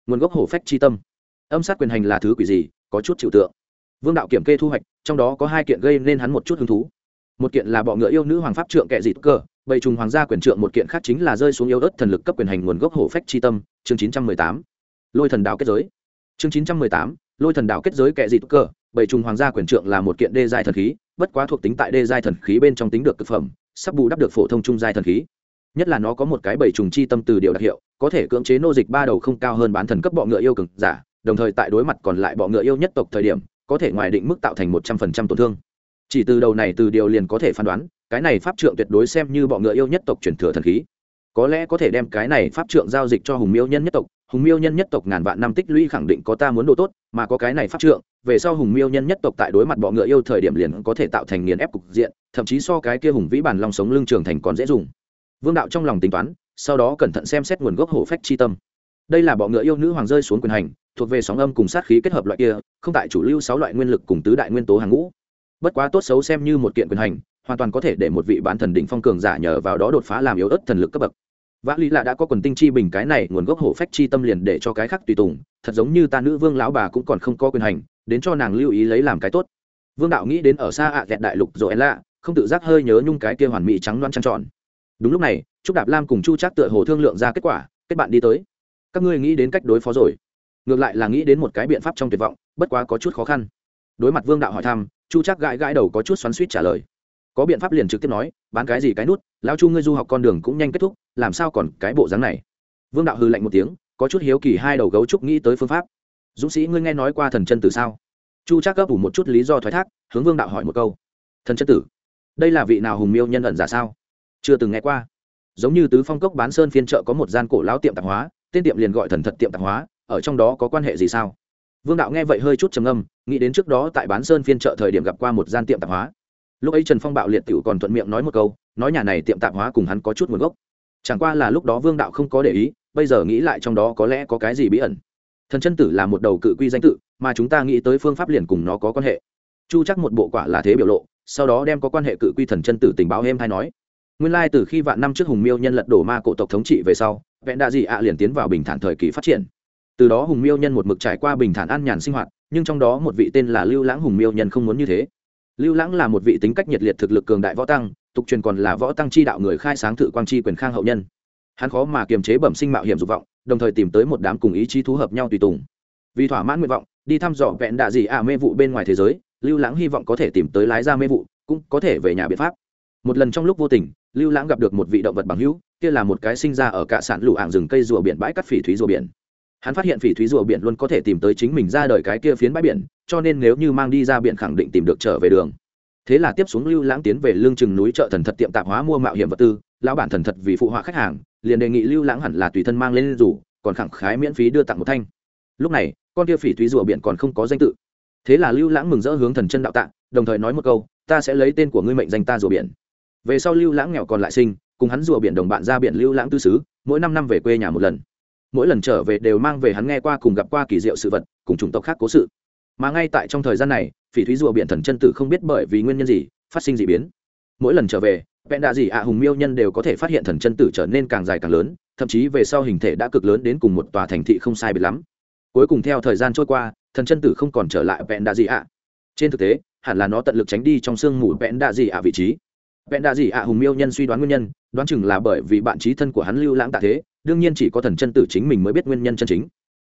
Nguồn gốc hổ phách chi tâm. Âm sát quyền hành là thứ quỷ gì, có chút chịu tượng. Vương đạo kiểm kê thu hoạch, trong đó có hai kiện gây nên hắn một chút hứng thú một kiện là bọ ngựa yêu nữ hoàng pháp trượng kệ dịt cơ bảy trùng hoàng gia quyền trượng một kiện khác chính là rơi xuống yêu ớt thần lực cấp quyền hành nguồn gốc hổ phách chi tâm, chương chín trăm mười tám. Lôi thần đạo kết giới. Chương chín trăm mười tám, lôi thần đạo kết giới kệ dịt cơ bảy trùng hoàng gia quyền trượng là một kiện đê giai thần khí, bất quá thuộc tính tại đê giai thần khí bên trong tính được thực phẩm, sắp bù đắp được phổ thông trung giai thần khí. Nhất là nó có một cái bảy trùng chi tâm từ điều đặc hiệu, có thể cưỡng chế nô dịch ba đầu không cao hơn bán thần cấp bọ ngựa yêu cực giả, đồng thời tại đối mặt còn lại bọ ngựa yêu nhất tộc thời điểm, có thể ngoài định mức tạo thành một trăm phần trăm tổn thương chỉ từ đầu này từ điều liền có thể phán đoán, cái này pháp trượng tuyệt đối xem như bọ ngựa yêu nhất tộc truyền thừa thần khí. Có lẽ có thể đem cái này pháp trượng giao dịch cho hùng miêu nhân nhất tộc, hùng miêu nhân nhất tộc ngàn vạn năm tích lũy khẳng định có ta muốn đồ tốt, mà có cái này pháp trượng, về sau hùng miêu nhân nhất tộc tại đối mặt bọ ngựa yêu thời điểm liền có thể tạo thành nghiền ép cục diện, thậm chí so cái kia hùng vĩ bản long sống lưng trường thành còn dễ dùng. Vương đạo trong lòng tính toán, sau đó cẩn thận xem xét nguồn gốc hổ phách chi tâm. Đây là bọ ngựa yêu nữ hoàng rơi xuống quyền hành, thuộc về sóng âm cùng sát khí kết hợp loại kia, không tại chủ lưu sáu loại nguyên lực cùng tứ đại nguyên tố hàng ngũ bất quá tốt xấu xem như một kiện quyền hành, hoàn toàn có thể để một vị bán thần đỉnh phong cường giả nhờ vào đó đột phá làm yếu ớt thần lực cấp bậc. Vã lý lạ đã có quần tinh chi bình cái này, nguồn gốc hổ phách chi tâm liền để cho cái khác tùy tùng, thật giống như ta nữ vương lão bà cũng còn không có quyền hành, đến cho nàng lưu ý lấy làm cái tốt. Vương đạo nghĩ đến ở xa ạ à đại lục rồi lạ không tự giác hơi nhớ nhung cái kia hoàn mỹ trắng loan trăng tròn. Đúng lúc này, trúc đạp lam cùng chu Trác tựa hồ thương lượng ra kết quả, kết bạn đi tới. Các ngươi nghĩ đến cách đối phó rồi. Ngược lại là nghĩ đến một cái biện pháp trong tuyệt vọng, bất quá có chút khó khăn. Đối mặt vương đạo hỏi thăm chu chắc gãi gãi đầu có chút xoắn suýt trả lời. Có biện pháp liền trực tiếp nói, bán cái gì cái nút, lão chu ngươi du học con đường cũng nhanh kết thúc, làm sao còn cái bộ dáng này? Vương đạo hư lạnh một tiếng, có chút hiếu kỳ hai đầu gấu trúc nghĩ tới phương pháp. Dũng sĩ ngươi nghe nói qua thần chân tử sao? Chu chắc gấp ủ một chút lý do thoái thác, hướng vương đạo hỏi một câu. Thần chân tử, đây là vị nào hùng miêu nhân ẩn giả sao? Chưa từng nghe qua. Giống như tứ phong cốc bán sơn phiên chợ có một gian cổ lão tiệm tạp hóa, tên tiệm liền gọi thần thật tiệm tạp hóa, ở trong đó có quan hệ gì sao? Vương đạo nghe vậy hơi chút trầm âm nghĩ đến trước đó tại bán sơn phiên chợ thời điểm gặp qua một gian tiệm tạp hóa. Lúc ấy trần phong bạo liệt t i ể u còn thuận miệng nói một câu, nói nhà này tiệm tạp hóa cùng hắn có chút nguồn gốc. Chẳng qua là lúc đó vương đạo không có để ý, bây giờ nghĩ lại trong đó có lẽ có cái gì bí ẩn. Thần chân tử là một đầu cự quy danh tự, mà chúng ta nghĩ tới phương pháp liền cùng nó có quan hệ. Chu chắc một bộ quả là thế biểu lộ, sau đó đem có quan hệ cự quy thần chân tử tình báo êm hay nói. Nguyên lai từ khi vạn năm trước hùng miêu nhân lật đổ ma cổ tộc thống trị về sau, vẹn đạ dị ạ liền tiến vào bình thản thời kỳ phát triển từ đó hùng miêu nhân một mực trải qua bình thản an nhàn sinh hoạt, nhưng trong đó một vị tên là lưu lãng hùng miêu nhân không muốn như thế. Lưu lãng là một vị tính cách nhiệt liệt thực lực cường đại võ tăng, tục truyền còn là võ tăng chi đạo người khai sáng thự quang chi quyền khang hậu nhân. Hắn khó mà kiềm chế bẩm sinh mạo hiểm dục vọng, đồng thời tìm tới một đám cùng ý chí thú hợp nhau tùy tùng. Vì thỏa mãn nguyện vọng, đi thăm dò vẹn đạ dị ạ à mê vụ bên ngoài thế giới, lưu lãng hy vọng có thể tìm tới lái ra mê vụ, cũng có thể về nhà biện pháp. Một lần trong lúc vô tình, lưu lãng gặp được một vị động vật bằng hữu, kia là một cái sinh ra ở cạ sản lũ ảng rừng cây rùa biển bãi cắt phỉ thúy rùa biển hắn phát hiện phỉ thúy rùa biển luôn có thể tìm tới chính mình ra đời cái kia phiến bãi biển, cho nên nếu như mang đi ra biển khẳng định tìm được trở về đường. Thế là tiếp xuống lưu lãng tiến về lương chừng núi chợ thần thật tiệm tạp hóa mua mạo hiểm vật tư, lão bản thần thật vì phụ họa khách hàng, liền đề nghị lưu lãng hẳn là tùy thân mang lên rủ, còn khẳng khái miễn phí đưa tặng một thanh. Lúc này, con kia phỉ thúy rùa biển còn không có danh tự. Thế là lưu lãng mừng rỡ hướng thần chân đạo tạng đồng thời nói một câu, ta sẽ lấy tên của ngươi mệnh danh ta rùa biển. Về sau lưu lãng nghèo còn lại sinh, cùng hắn rùa biển đồng bạn ra biển lưu lãng tư xứ, mỗi năm năm về quê nhà một lần mỗi lần trở về đều mang về hắn nghe qua cùng gặp qua kỳ diệu sự vật, cùng chủng tộc khác cố sự. Mà ngay tại trong thời gian này, phỉ thúy rùa biển thần chân tử không biết bởi vì nguyên nhân gì, phát sinh d ị biến. Mỗi lần trở về, vẹn đạ dị ạ hùng miêu nhân đều có thể phát hiện thần chân tử trở nên càng dài càng lớn, thậm chí về sau hình thể đã cực lớn đến cùng một tòa thành thị không sai biệt lắm. Cuối cùng theo thời gian trôi qua, thần chân tử không còn trở lại vẹn đạ dị ạ. Trên thực tế, hẳn là nó tận lực tránh đi trong sương mù vẹn đạ dị ạ vị trí. Vẹn đạ dị ạ hùng miêu nhân suy đoán nguyên nhân, đoán chừng là bởi vì bạn trí thân của hắn lưu lãng tạ thế đương nhiên chỉ có thần chân tử chính mình mới biết nguyên nhân chân chính.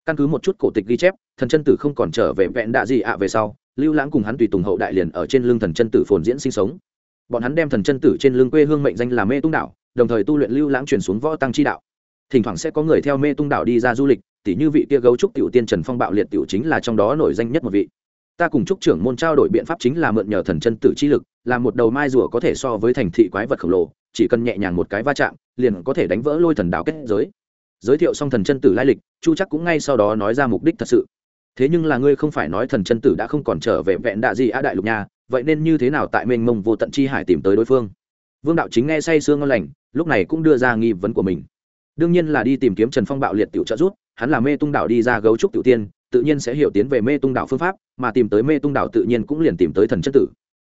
Căn cứ một chút cổ tịch ghi chép, thần chân tử không còn trở về vẹn đạ gì ạ về sau, lưu lãng cùng hắn tùy tùng hậu đại liền ở trên lưng thần chân tử phồn diễn sinh sống. Bọn hắn đem thần chân tử trên lưng quê hương mệnh danh là mê tung đạo đồng thời tu luyện lưu lãng chuyển xuống võ tăng chi đạo. Thỉnh thoảng sẽ có người theo mê tung đạo đi ra du lịch, tỉ như vị kia gấu trúc tiểu tiên trần phong bạo liệt tiểu chính là trong đó nổi danh nhất một vị ta cùng chúc trưởng môn trao đổi biện pháp chính là mượn nhờ thần chân tử chi lực, làm một đầu mai rùa có thể so với thành thị quái vật khổng lồ, chỉ cần nhẹ nhàng một cái va chạm, liền có thể đánh vỡ lôi thần đạo kết giới. Giới thiệu xong thần chân tử lai lịch, chu chắc cũng ngay sau đó nói ra mục đích thật sự. Thế nhưng là ngươi không phải nói thần chân tử đã không còn trở về vẹn đạ gì a đại lục nha, vậy nên như thế nào tại mênh mông vô tận chi hải tìm tới đối phương? Vương đạo chính nghe say sương ngon lành, lúc này cũng đưa ra nghi vấn của mình. Đương nhiên là đi tìm kiếm trần phong bạo liệt tiểu trợ rút hắn là mê tung đạo đi ra gấu trúc tiểu tiên tự nhiên sẽ hiểu tiến về mê tung đạo phương pháp, mà tìm tới mê tung đạo tự nhiên cũng liền tìm tới thần chân tử.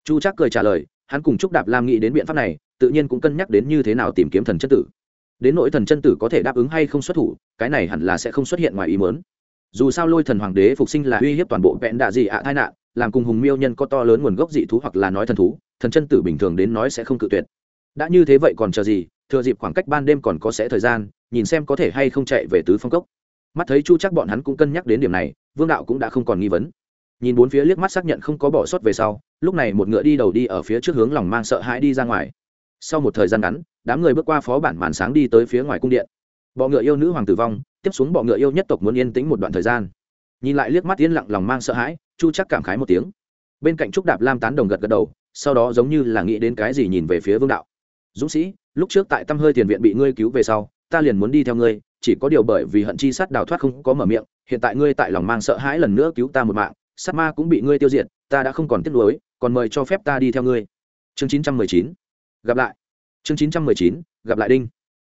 Chu chắc cười trả lời, hắn cùng trúc đạp lam nghĩ đến biện pháp này, tự nhiên cũng cân nhắc đến như thế nào tìm kiếm thần chân tử. Đến nỗi thần chân tử có thể đáp ứng hay không xuất thủ, cái này hẳn là sẽ không xuất hiện ngoài ý mớn dù sao lôi thần hoàng đế phục sinh là uy hiếp toàn bộ vẹn đạ dị ạ tai nạn, làm cùng hùng miêu nhân có to lớn nguồn gốc dị thú hoặc là nói thần thú, thần chân tử bình thường đến nói sẽ không cự tuyệt. Đã như thế vậy còn chờ gì, thừa dịp khoảng cách ban đêm còn có sẽ thời gian, nhìn xem có thể hay không chạy về tứ phong cốc mắt thấy chu chắc bọn hắn cũng cân nhắc đến điểm này, vương đạo cũng đã không còn nghi vấn. Nhìn bốn phía liếc mắt xác nhận không có bỏ sót về sau, lúc này một ngựa đi đầu đi ở phía trước hướng lòng mang sợ hãi đi ra ngoài. Sau một thời gian ngắn, đám người bước qua phó bản màn sáng đi tới phía ngoài cung điện. Bọ ngựa yêu nữ hoàng tử vong, tiếp xuống bọ ngựa yêu nhất tộc muốn yên tĩnh một đoạn thời gian. Nhìn lại liếc mắt yên lặng lòng mang sợ hãi, chu chắc cảm khái một tiếng. Bên cạnh trúc đạp lam tán đồng gật gật đầu, sau đó giống như là nghĩ đến cái gì nhìn về phía vương đạo. Dũng sĩ, lúc trước tại tâm hơi tiền viện bị ngươi cứu về sau, ta liền muốn đi theo ngươi chỉ có điều bởi vì hận chi sát đào thoát không có mở miệng, hiện tại ngươi tại lòng mang sợ hãi lần nữa cứu ta một mạng, sát ma cũng bị ngươi tiêu diệt, ta đã không còn tiếc nuối, còn mời cho phép ta đi theo ngươi. Chương chín trăm mười chín, gặp lại. Chương chín trăm mười chín, gặp lại đinh.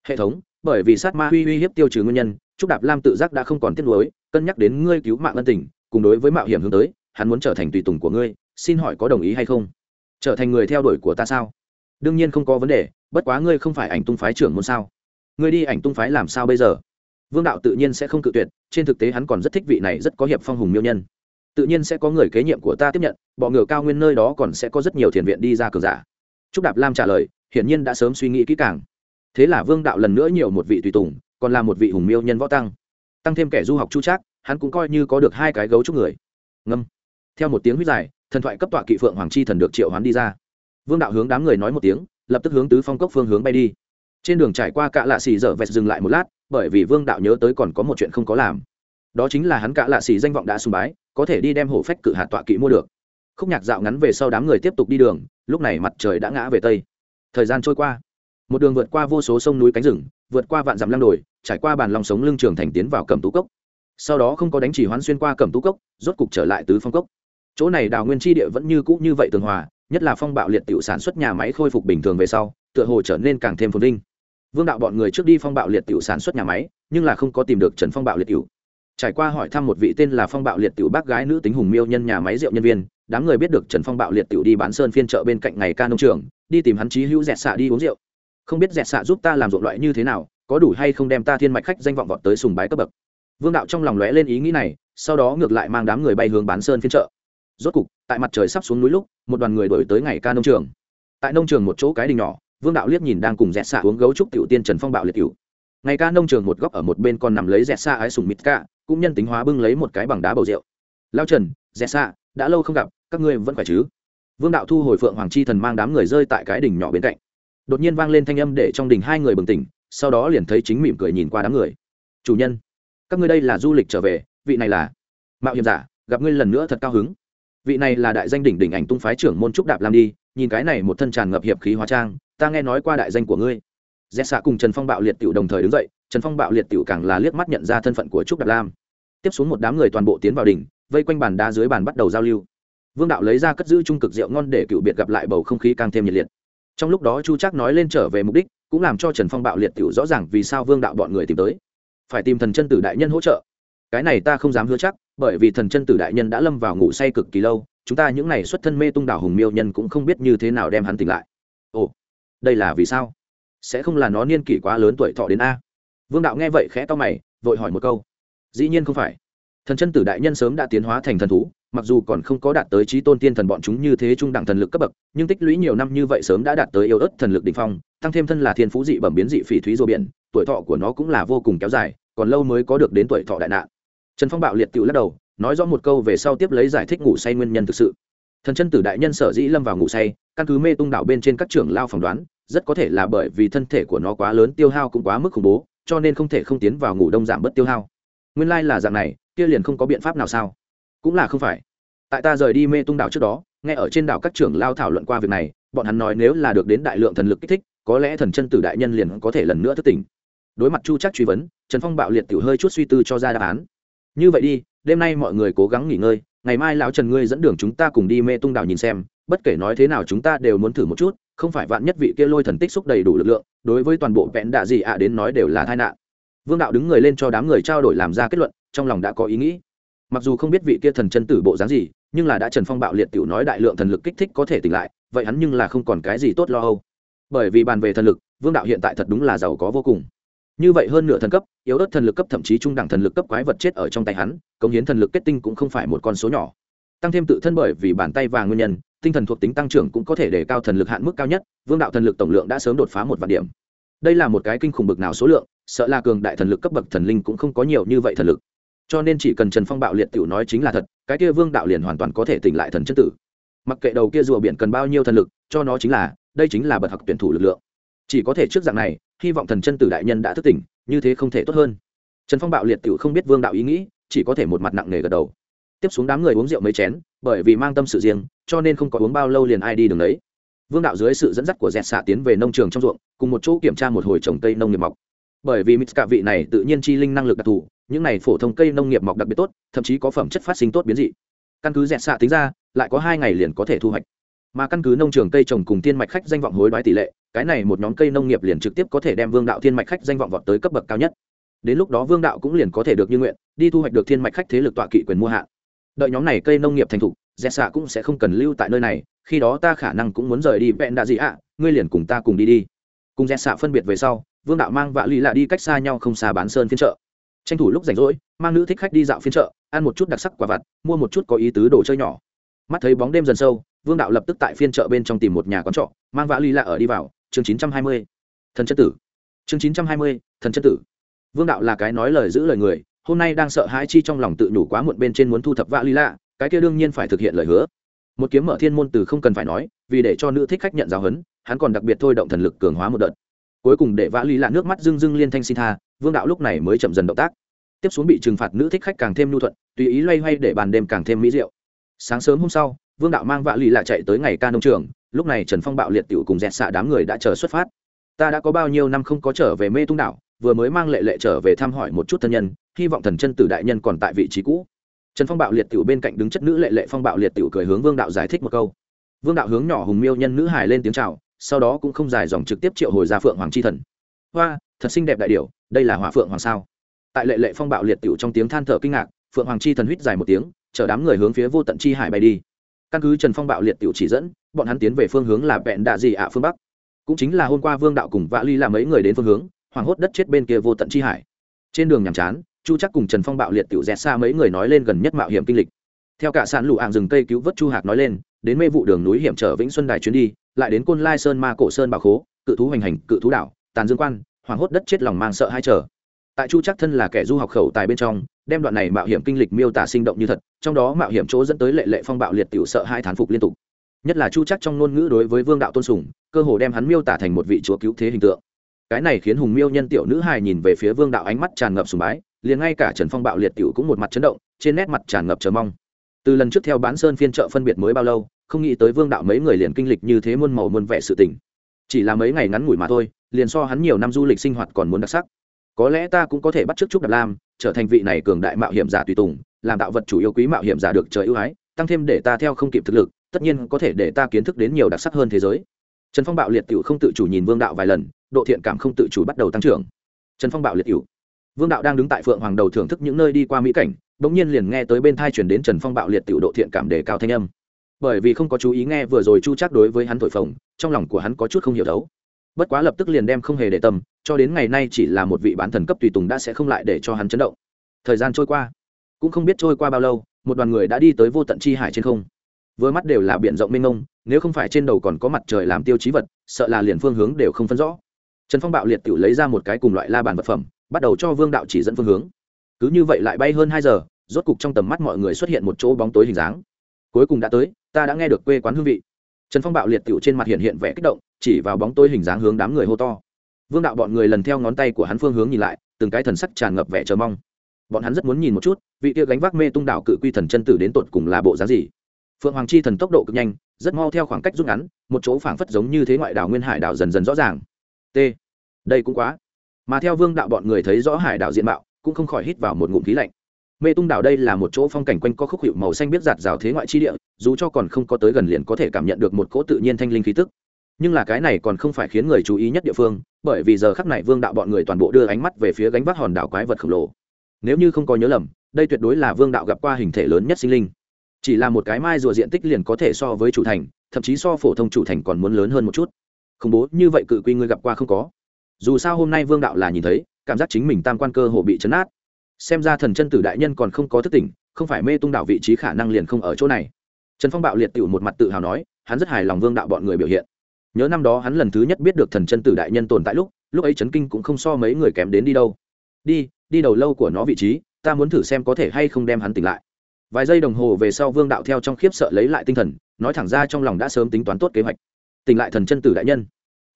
Hệ thống, bởi vì sát ma uy uy hiếp tiêu trừ nguyên nhân, trúc đạp lam tự giác đã không còn tiếc nuối, cân nhắc đến ngươi cứu mạng ân tình, cùng đối với mạo hiểm hướng tới, hắn muốn trở thành tùy tùng của ngươi, xin hỏi có đồng ý hay không? Trở thành người theo đuổi của ta sao? Đương nhiên không có vấn đề, bất quá ngươi không phải ảnh tung phái trưởng môn sao? Ngươi đi ảnh tung phái làm sao bây giờ? Vương đạo tự nhiên sẽ không cự tuyệt, trên thực tế hắn còn rất thích vị này rất có hiệp phong hùng miêu nhân. Tự nhiên sẽ có người kế nhiệm của ta tiếp nhận, bọ ngựa cao nguyên nơi đó còn sẽ có rất nhiều thiền viện đi ra cường giả. Trúc đạp lam trả lời, hiển nhiên đã sớm suy nghĩ kỹ càng. Thế là vương đạo lần nữa nhiều một vị tùy tùng, còn là một vị hùng miêu nhân võ tăng. Tăng thêm kẻ du học chu trác, hắn cũng coi như có được hai cái gấu trúc người. Ngâm. Theo một tiếng huyết dài, thần thoại cấp tọa kỵ phượng hoàng chi thần được triệu hoán đi ra. Vương đạo hướng đám người nói một tiếng, lập tức hướng tứ phong cốc phương hướng bay đi trên đường trải qua cạ lạ xì dở vẹt dừng lại một lát, bởi vì vương đạo nhớ tới còn có một chuyện không có làm. Đó chính là hắn cạ lạ xì danh vọng đã sùng bái, có thể đi đem hổ phách cự hạt tọa kỵ mua được. Khúc nhạc dạo ngắn về sau đám người tiếp tục đi đường, lúc này mặt trời đã ngã về tây. Thời gian trôi qua. Một đường vượt qua vô số sông núi cánh rừng, vượt qua vạn dặm lăng đồi, trải qua bàn lòng sống lưng trường thành tiến vào cẩm tú cốc. Sau đó không có đánh chỉ hoán xuyên qua cẩm tú cốc, rốt cục trở lại tứ phong cốc. Chỗ này đào nguyên tri địa vẫn như cũ như vậy tường hòa, nhất là phong bạo liệt tiểu sản xuất nhà máy khôi phục bình thường về sau, tựa hồ trở nên càng thêm phồn vinh vương đạo bọn người trước đi phong bạo liệt tiểu sản xuất nhà máy, nhưng là không có tìm được trần phong bạo liệt tiểu. Trải qua hỏi thăm một vị tên là phong bạo liệt tiểu bác gái nữ tính hùng miêu nhân nhà máy rượu nhân viên, đám người biết được trần phong bạo liệt tiểu đi bán sơn phiên chợ bên cạnh ngày ca nông trường, đi tìm hắn chí hữu dẹt xạ đi uống rượu. Không biết dẹt xạ giúp ta làm ruộng loại như thế nào, có đủ hay không đem ta thiên mạch khách danh vọng vọt tới sùng bái cấp bậc. Vương đạo trong lòng lóe lên ý nghĩ này, sau đó ngược lại mang đám người bay hướng bán sơn phiên chợ. Rốt cục, tại mặt trời sắp xuống núi lúc, một đoàn người đổi tới ngày ca nông trường. Tại nông trường một chỗ cái đình nhỏ vương đạo liếc nhìn đang cùng dẹt xạ uống gấu trúc tiểu tiên trần phong bạo liệt cựu ngày ca nông trường một góc ở một bên còn nằm lấy dẹt xạ ái sùng mít ca cũng nhân tính hóa bưng lấy một cái bằng đá bầu rượu. Lao trần, dẹt xạ, đã lâu không gặp, các ngươi vẫn khỏe chứ? Vương đạo thu hồi phượng hoàng chi thần mang đám người rơi tại cái đỉnh nhỏ bên cạnh. Đột nhiên vang lên thanh âm để trong đỉnh hai người bừng tỉnh, sau đó liền thấy chính mỉm cười nhìn qua đám người. Chủ nhân, các ngươi đây là du lịch trở về, vị này là mạo hiểm giả, gặp ngươi lần nữa thật cao hứng. Vị này là đại danh đỉnh đỉnh ảnh tung phái trưởng môn trúc đạp làm đi, nhìn cái này một thân tràn ngập hiệp khí hóa trang ta nghe nói qua đại danh của ngươi. Dẹ xạ cùng trần phong bạo liệt tiểu đồng thời đứng dậy, trần phong bạo liệt tiểu càng là liếc mắt nhận ra thân phận của trúc đạp lam. Tiếp xuống một đám người toàn bộ tiến vào đỉnh, vây quanh bàn đá dưới bàn bắt đầu giao lưu. Vương đạo lấy ra cất giữ trung cực rượu ngon để cựu biệt gặp lại bầu không khí càng thêm nhiệt liệt. Trong lúc đó chu chắc nói lên trở về mục đích, cũng làm cho trần phong bạo liệt tiểu rõ ràng vì sao vương đạo bọn người tìm tới. Phải tìm thần chân tử đại nhân hỗ trợ. Cái này ta không dám hứa chắc, bởi vì thần chân tử đại nhân đã lâm vào ngủ say cực kỳ lâu, chúng ta những n à y xuất thân mê tung đảo hùng miêu nhân cũng không biết như thế nào đem hắn tỉnh lại đây là vì sao? Sẽ không là nó niên kỷ quá lớn tuổi thọ đến a. Vương đạo nghe vậy khẽ to mày, vội hỏi một câu. Dĩ nhiên không phải. Thần chân tử đại nhân sớm đã tiến hóa thành thần thú, mặc dù còn không có đạt tới trí tôn tiên thần bọn chúng như thế trung đẳng thần lực cấp bậc, nhưng tích lũy nhiều năm như vậy sớm đã đạt tới yêu ớt thần lực đ ỉ n h phong, tăng thêm thân là thiên phú dị bẩm biến dị phỉ thúy rùa biển, tuổi thọ của nó cũng là vô cùng kéo dài, còn lâu mới có được đến tuổi thọ đại nạn. Trần phong bạo liệt tự lắc đầu, nói rõ một câu về sau tiếp lấy giải thích ngủ say nguyên nhân thực sự thần chân tử đại nhân sở dĩ lâm vào ngủ say, căn cứ mê tung đảo bên trên các trưởng lao phỏng đoán, rất có thể là bởi vì thân thể của nó quá lớn tiêu hao cũng quá mức khủng bố, cho nên không thể không tiến vào ngủ đông giảm bớt tiêu hao. Nguyên lai là dạng này, kia liền không có biện pháp nào sao? Cũng là không phải. Tại ta rời đi mê tung đảo trước đó, nghe ở trên đảo các trưởng lao thảo luận qua việc này, bọn hắn nói nếu là được đến đại lượng thần lực kích thích, có lẽ thần chân tử đại nhân liền có thể lần nữa thức tỉnh. Đối mặt chu chắc truy vấn, trần phong bạo liệt tiểu hơi chút suy tư cho ra đáp án. Như vậy đi, đêm nay mọi người cố gắng nghỉ ngơi ngày mai lão trần ngươi dẫn đường chúng ta cùng đi mê tung đảo nhìn xem, bất kể nói thế nào chúng ta đều muốn thử một chút, không phải vạn nhất vị kia lôi thần tích xúc đầy đủ lực lượng, đối với toàn bộ vẹn đạ gì ạ đến nói đều là tai nạn. Vương đạo đứng người lên cho đám người trao đổi làm ra kết luận, trong lòng đã có ý nghĩ. Mặc dù không biết vị kia thần chân tử bộ dáng gì, nhưng là đã trần phong bạo liệt tiểu nói đại lượng thần lực kích thích có thể tỉnh lại, vậy hắn nhưng là không còn cái gì tốt lo âu. Bởi vì bàn về thần lực, vương đạo hiện tại thật đúng là giàu có vô cùng như vậy hơn nửa thần cấp, yếu ớt thần lực cấp thậm chí trung đẳng thần lực cấp quái vật chết ở trong tay hắn, cống hiến thần lực kết tinh cũng không phải một con số nhỏ. Tăng thêm tự thân bởi vì bàn tay và nguyên nhân, tinh thần thuộc tính tăng trưởng cũng có thể để cao thần lực hạn mức cao nhất, vương đạo thần lực tổng lượng đã sớm đột phá một vạn điểm. Đây là một cái kinh khủng bực nào số lượng, sợ là cường đại thần lực cấp bậc thần linh cũng không có nhiều như vậy thần lực. Cho nên chỉ cần trần phong bạo liệt t i ể u nói chính là thật, cái kia vương đạo liền hoàn toàn có thể tỉnh lại thần chất tử. Mặc kệ đầu kia rùa biển cần bao nhiêu thần lực, cho nó chính là, đây chính là bậc học tuyển thủ lực lượng. Chỉ có thể trước dạng này hy vọng thần chân tử đại nhân đã thức tỉnh, như thế không thể tốt hơn. Trần phong bạo liệt tự không biết vương đạo ý nghĩ, chỉ có thể một mặt nặng nề gật đầu. Tiếp xuống đám người uống rượu mấy chén, bởi vì mang tâm sự riêng, cho nên không có uống bao lâu liền ai đi đường đấy. Vương đạo dưới sự dẫn dắt của dẹt xạ tiến về nông trường trong ruộng, cùng một chỗ kiểm tra một hồi trồng cây nông nghiệp mọc. Bởi vì mít cả vị này tự nhiên chi linh năng lực đặc thù, những này phổ thông cây nông nghiệp mọc đặc biệt tốt, thậm chí có phẩm chất phát sinh tốt biến dị. Căn cứ dẹt xạ tính ra, lại có hai ngày liền có thể thu hoạch mà căn cứ nông trường cây trồng cùng thiên mạch khách danh vọng hối đoái tỷ lệ, cái này một nhóm cây nông nghiệp liền trực tiếp có thể đem vương đạo thiên mạch khách danh vọng vọt tới cấp bậc cao nhất. Đến lúc đó vương đạo cũng liền có thể được như nguyện, đi thu hoạch được thiên mạch khách thế lực tọa kỵ quyền mua hạ. Đợi nhóm này cây nông nghiệp thành thục dẹt xạ cũng sẽ không cần lưu tại nơi này, khi đó ta khả năng cũng muốn rời đi vẹn đạ gì ạ, ngươi liền cùng ta cùng đi đi. Cùng dẹt xạ phân biệt về sau, vương đạo mang vạ lì lạ đi cách xa nhau không xa bán sơn phiên chợ. Tranh thủ lúc rảnh rỗi, mang nữ thích khách đi dạo phiên chợ, ăn một chút đặc sắc quả vặt, mua một chút có ý tứ đồ chơi nhỏ. Mắt thấy bóng đêm dần sâu vương đạo lập tức tại phiên chợ bên trong tìm một nhà quán trọ, mang vã ly lạ ở đi vào, chương chín trăm hai mươi, thần chất tử. Chương chín trăm hai mươi, thần chất tử. Vương đạo là cái nói lời giữ lời người, hôm nay đang sợ hãi chi trong lòng tự nhủ quá muộn bên trên muốn thu thập vã ly lạ, cái kia đương nhiên phải thực hiện lời hứa. Một kiếm mở thiên môn từ không cần phải nói, vì để cho nữ thích khách nhận giáo huấn hắn còn đặc biệt thôi động thần lực cường hóa một đợt. Cuối cùng để vã Ly lạ nước mắt rưng rưng liên thanh xin tha, vương đạo lúc này mới chậm dần động tác. Tiếp xuống bị trừng phạt nữ thích khách càng thêm nhu thuận, tùy ý loay hoay để bàn đêm càng thêm mỹ diệu. Sáng sớm hôm sau vương đạo mang vạ lì lạ chạy tới ngày ca nông trường, lúc này trần phong bạo liệt t cùng dẹt xạ đám người đã chờ xuất phát. Ta đã có bao nhiêu năm không có trở về mê tung đảo, vừa mới mang lệ lệ trở về thăm hỏi một chút thân nhân, hy vọng thần chân tử đại nhân còn tại vị trí cũ. Trần phong bạo liệt t bên cạnh đứng chất nữ lệ lệ phong bạo liệt t cười hướng vương đạo giải thích một câu. Vương đạo hướng nhỏ hùng miêu nhân nữ hài lên tiếng chào, sau đó cũng không dài dòng trực tiếp triệu hồi ra phượng hoàng c h i thần. Hoa, thật xinh đẹp đại điệu đây là hỏa phượng hoàng sao? Tại lệ lệ phong bạo liệt t i ể u trong tiếng than thở kinh ngạc, phượng hoàng chi thần huýt dài một tiếng, chở đám người hướng phía vô tận chi hải bay đi căn cứ trần phong bạo liệt t i ể u chỉ dẫn, bọn hắn tiến về phương hướng là vẹn đạ dị ạ phương bắc. Cũng chính là hôm qua vương đạo cùng vã ly làm mấy người đến phương hướng, hoảng hốt đất chết bên kia vô tận chi hải. Trên đường nhàm chán, chu chắc cùng trần phong bạo liệt tiểu dẹt xa mấy người nói lên gần nhất mạo hiểm kinh lịch. Theo cả sàn lụ ạng rừng cây cứu vớt chu hạc nói lên, đến mê vụ đường núi hiểm trở vĩnh xuân đài chuyến đi, lại đến côn lai sơn ma cổ sơn bảo khố, cự thú hoành hành, cự thú đảo, tàn dương quan, hoảng hốt đất chết lòng mang sợ hai trở tại chu chắc thân là kẻ du học khẩu tài bên trong, đem đoạn này mạo hiểm kinh lịch miêu tả sinh động như thật, trong đó mạo hiểm chỗ dẫn tới lệ lệ phong bạo liệt tiểu sợ hai thán phục liên tục. Nhất là chu chắc trong ngôn ngữ đối với vương đạo tôn sùng, cơ hồ đem hắn miêu tả thành một vị chúa cứu thế hình tượng. Cái này khiến hùng miêu nhân tiểu nữ hài nhìn về phía vương đạo ánh mắt tràn ngập sùng bái, liền ngay cả trần phong bạo liệt tiểu cũng một mặt chấn động, trên nét mặt tràn ngập chờ mong. Từ lần trước theo bán sơn phiên chợ phân biệt mới bao lâu, không nghĩ tới vương đạo mấy người liền kinh lịch như thế muôn màu muôn vẻ sự tình. Chỉ là mấy ngày ngắn ngủi mà thôi, liền so hắn nhiều năm du lịch sinh hoạt còn muốn đặc sắc có lẽ ta cũng có thể bắt chước trúc đạp lam, trở thành vị này cường đại mạo hiểm giả tùy tùng, làm đạo vật chủ yêu quý mạo hiểm giả được trời ưu ái, tăng thêm để ta theo không kịp thực lực, tất nhiên có thể để ta kiến thức đến nhiều đặc sắc hơn thế giới. Trần phong bạo liệt t không tự chủ nhìn vương đạo vài lần, độ thiện cảm không tự chủ bắt đầu tăng trưởng. Trần phong bạo liệt t vương đạo đang đứng tại phượng hoàng đầu thưởng thức những nơi đi qua mỹ cảnh đ ỗ n g nhiên liền nghe tới bên thai chuyển đến trần phong bạo liệt t độ thiện cảm đề cao thanh âm. Bởi vì không có chú ý nghe vừa rồi chu chắc đối với hắn thổi phồng, trong lòng của hắn có chút không hiểu đấu bất quá lập tức liền đem không hề để tâm cho đến ngày nay chỉ là một vị bán thần cấp tùy tùng đã sẽ không lại để cho hắn chấn động. Thời gian trôi qua, cũng không biết trôi qua bao lâu, một đoàn người đã đi tới vô tận chi hải trên không. Vừa mắt đều là biển rộng mênh mông, nếu không phải trên đầu còn có mặt trời làm tiêu chí vật, sợ là liền phương hướng đều không phân rõ. Trần phong bạo liệt tự lấy ra một cái cùng loại la bàn vật phẩm, bắt đầu cho vương đạo chỉ dẫn phương hướng. Cứ như vậy lại bay hơn hai giờ, rốt cục trong tầm mắt mọi người xuất hiện một chỗ bóng tối hình dáng. Cuối cùng đã tới, ta đã nghe được quê quán hương vị. Trần phong bạo liệt tựu trên mặt hiện hiện vẻ kích động, chỉ vào bóng tối hình dáng hướng đám người hô to vương đạo bọn người lần theo ngón tay của hắn phương hướng nhìn lại, từng cái thần sắc tràn ngập vẻ chờ mong. Bọn hắn rất muốn nhìn một chút, vị kia gánh vác mê tung đạo cự quy thần chân tử đến tột cùng là bộ dáng gì. Phượng hoàng chi thần tốc độ cực nhanh, rất mau theo khoảng cách rút ngắn, một chỗ phảng phất giống như thế ngoại đảo nguyên hải đảo dần dần rõ ràng. T. Đây cũng quá. Mà theo vương đạo bọn người thấy rõ hải đảo diện mạo, cũng không khỏi hít vào một ngụm khí lạnh. Mê tung đảo đây là một chỗ phong cảnh quanh co khúc hiệu màu xanh biết giạt rào thế ngoại chi địa, dù cho còn không có tới gần liền có thể cảm nhận được một cỗ tự nhiên thanh linh khí tức. Nhưng là cái này còn không phải khiến người chú ý nhất địa phương bởi vì giờ khắc này vương đạo bọn người toàn bộ đưa ánh mắt về phía gánh vác hòn đảo quái vật khổng lồ. Nếu như không có nhớ lầm, đây tuyệt đối là vương đạo gặp qua hình thể lớn nhất sinh linh. Chỉ là một cái mai rùa diện tích liền có thể so với chủ thành, thậm chí so phổ thông chủ thành còn muốn lớn hơn một chút. Khủng bố, như vậy cự quy ngươi gặp qua không có? Dù sao hôm nay vương đạo là nhìn thấy, cảm giác chính mình tam quan cơ hồ bị chấn át xem ra thần chân tử đại nhân còn không có thức tỉnh, không phải mê tung đạo vị trí khả năng liền không ở chỗ này. Trần phong bạo liệt tiểu một mặt tự hào nói, hắn rất hài lòng vương đạo bọn người biểu hiện nhớ năm đó hắn lần thứ nhất biết được thần chân tử đại nhân tồn tại lúc lúc ấy chấn kinh cũng không so mấy người kém đến đi đâu. Đi đi đầu lâu của nó vị trí, ta muốn thử xem có thể hay không đem hắn tỉnh lại. Vài giây đồng hồ về sau vương đạo theo trong khiếp sợ lấy lại tinh thần, nói thẳng ra trong lòng đã sớm tính toán tốt kế hoạch. Tỉnh lại thần chân tử đại nhân.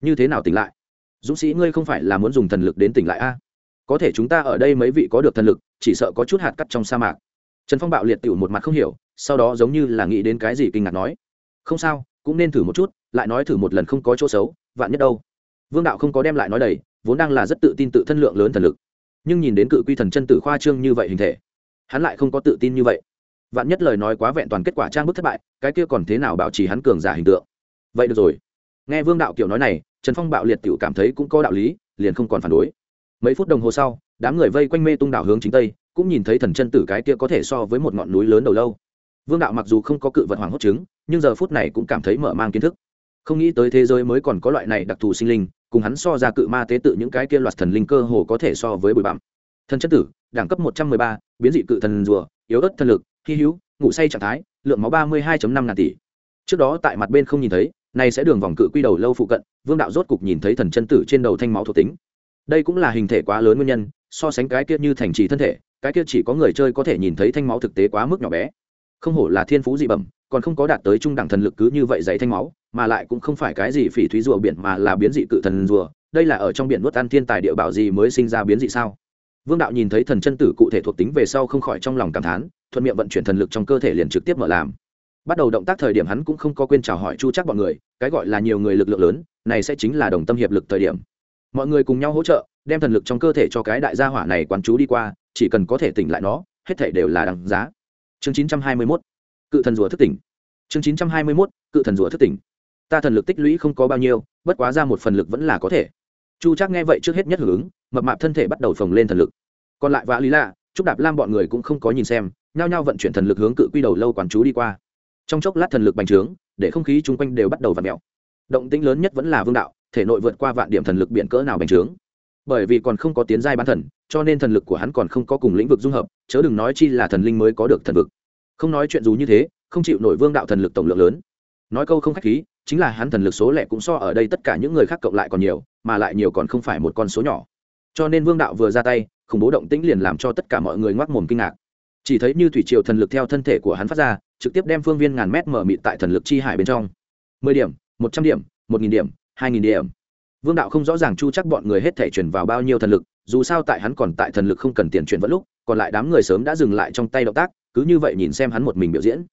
Như thế nào tỉnh lại? Dũng sĩ ngươi không phải là muốn dùng thần lực đến tỉnh lại a có thể chúng ta ở đây mấy vị có được thần lực, chỉ sợ có chút hạt cắt trong sa mạc. Trần phong bạo liệt t một mặt không hiểu, sau đó giống như là nghĩ đến cái gì kinh ngạc nói. Không sao, cũng nên thử một chút lại nói thử một lần không có chỗ xấu, vạn nhất đâu. Vương đạo không có đem lại nói đầy, vốn đang là rất tự tin tự thân lượng lớn thần lực. Nhưng nhìn đến cự quy thần chân tử khoa trương như vậy hình thể, hắn lại không có tự tin như vậy. Vạn nhất lời nói quá vẹn toàn kết quả trang bức thất bại, cái kia còn thế nào bảo trì hắn cường giả hình tượng? Vậy được rồi. Nghe vương đạo kiểu nói này, trần phong bạo liệt t cảm thấy cũng có đạo lý, liền không còn phản đối. Mấy phút đồng hồ sau, đám người vây quanh mê tung đảo hướng chính tây, cũng nhìn thấy thần chân tử cái kia có thể so với một ngọn núi lớn đầu lâu. Vương đạo mặc dù không có cự vật hoàng hốt chứng, nhưng giờ phút này cũng cảm thấy mở mang kiến thức không nghĩ tới thế giới mới còn có loại này đặc thù sinh linh, cùng hắn so ra cự ma tế tự những cái kia loạt thần linh cơ hồ có thể so với bụi bặm. Thần chân tử, đẳng cấp một trăm mười ba, biến dị cự thần rùa, yếu ớt thân lực, hy hữu, ngủ say trạng thái, lượng máu ba mươi hai năm ngàn tỷ. Trước đó tại mặt bên không nhìn thấy, nay sẽ đường vòng cự quy đầu lâu phụ cận, vương đạo rốt cục nhìn thấy thần chân tử trên đầu thanh máu thuộc tính. Đây cũng là hình thể quá lớn nguyên nhân, so sánh cái kia như thành trì thân thể, cái kia chỉ có người chơi có thể nhìn thấy thanh máu thực tế quá mức nhỏ bé. Không hổ là thiên phú dị bẩm, còn không có đạt tới trung đẳng thần lực cứ như vậy dạy thanh máu mà lại cũng không phải cái gì phỉ thúy rùa biển mà là biến dị cự thần rùa. Đây là ở trong biển nuốt ăn thiên tài địa bảo gì mới sinh ra biến dị sao? Vương đạo nhìn thấy thần chân tử cụ thể thuộc tính về sau không khỏi trong lòng cảm thán, thuận miệng vận chuyển thần lực trong cơ thể liền trực tiếp mở làm. Bắt đầu động tác thời điểm hắn cũng không có quên chào hỏi chu chắc bọn người, cái gọi là nhiều người lực lượng lớn, này sẽ chính là đồng tâm hiệp lực thời điểm. Mọi người cùng nhau hỗ trợ, đem thần lực trong cơ thể cho cái đại gia hỏa này quán chú đi qua, chỉ cần có thể tỉnh lại nó, hết thể đều là đằng giá. Chương 921 cự thần rùa thức tỉnh. Chương 921 cự thần rùa thức tỉnh ta thần lực tích lũy không có bao nhiêu, bất quá ra một phần lực vẫn là có thể. Chu chắc nghe vậy trước hết nhất hưởng ứng, mập mạp thân thể bắt đầu phồng lên thần lực. Còn lại vã lý lạ chúc đạp lam bọn người cũng không có nhìn xem, nhao nhao vận chuyển thần lực hướng cự quy đầu lâu quán chú đi qua. Trong chốc lát thần lực bành trướng, để không khí chung quanh đều bắt đầu v ặ mẹo động tĩnh lớn nhất vẫn là vương đạo, thể nội vượt qua vạn điểm thần lực biển cỡ nào bành trướng. Bởi vì còn không có tiến giai bán thần, cho nên thần lực của hắn còn không có cùng lĩnh vực dung hợp, chớ đừng nói chi là thần linh mới có được thần vực. Không nói chuyện dù như thế, không chịu nổi vương đạo thần lực tổng lượng lớn. Nói câu không khách khí chính là hắn thần lực số lẻ cũng so ở đây tất cả những người khác cộng lại còn nhiều, mà lại nhiều còn không phải một con số nhỏ. Cho nên vương đạo vừa ra tay, khủng bố động tĩnh liền làm cho tất cả mọi người ngoác mồm kinh ngạc. Chỉ thấy như thủy triều thần lực theo thân thể của hắn phát ra, trực tiếp đem phương viên ngàn mét mở mịt tại thần lực chi hải bên trong. Mười điểm, một trăm điểm, một nghìn điểm, hai nghìn điểm. Vương đạo không rõ ràng chu chắc bọn người hết thể chuyển vào bao nhiêu thần lực, dù sao tại hắn còn tại thần lực không cần tiền chuyển vẫn lúc, còn lại đám người sớm đã dừng lại trong tay động tác, cứ như vậy nhìn xem hắn một mình biểu diễn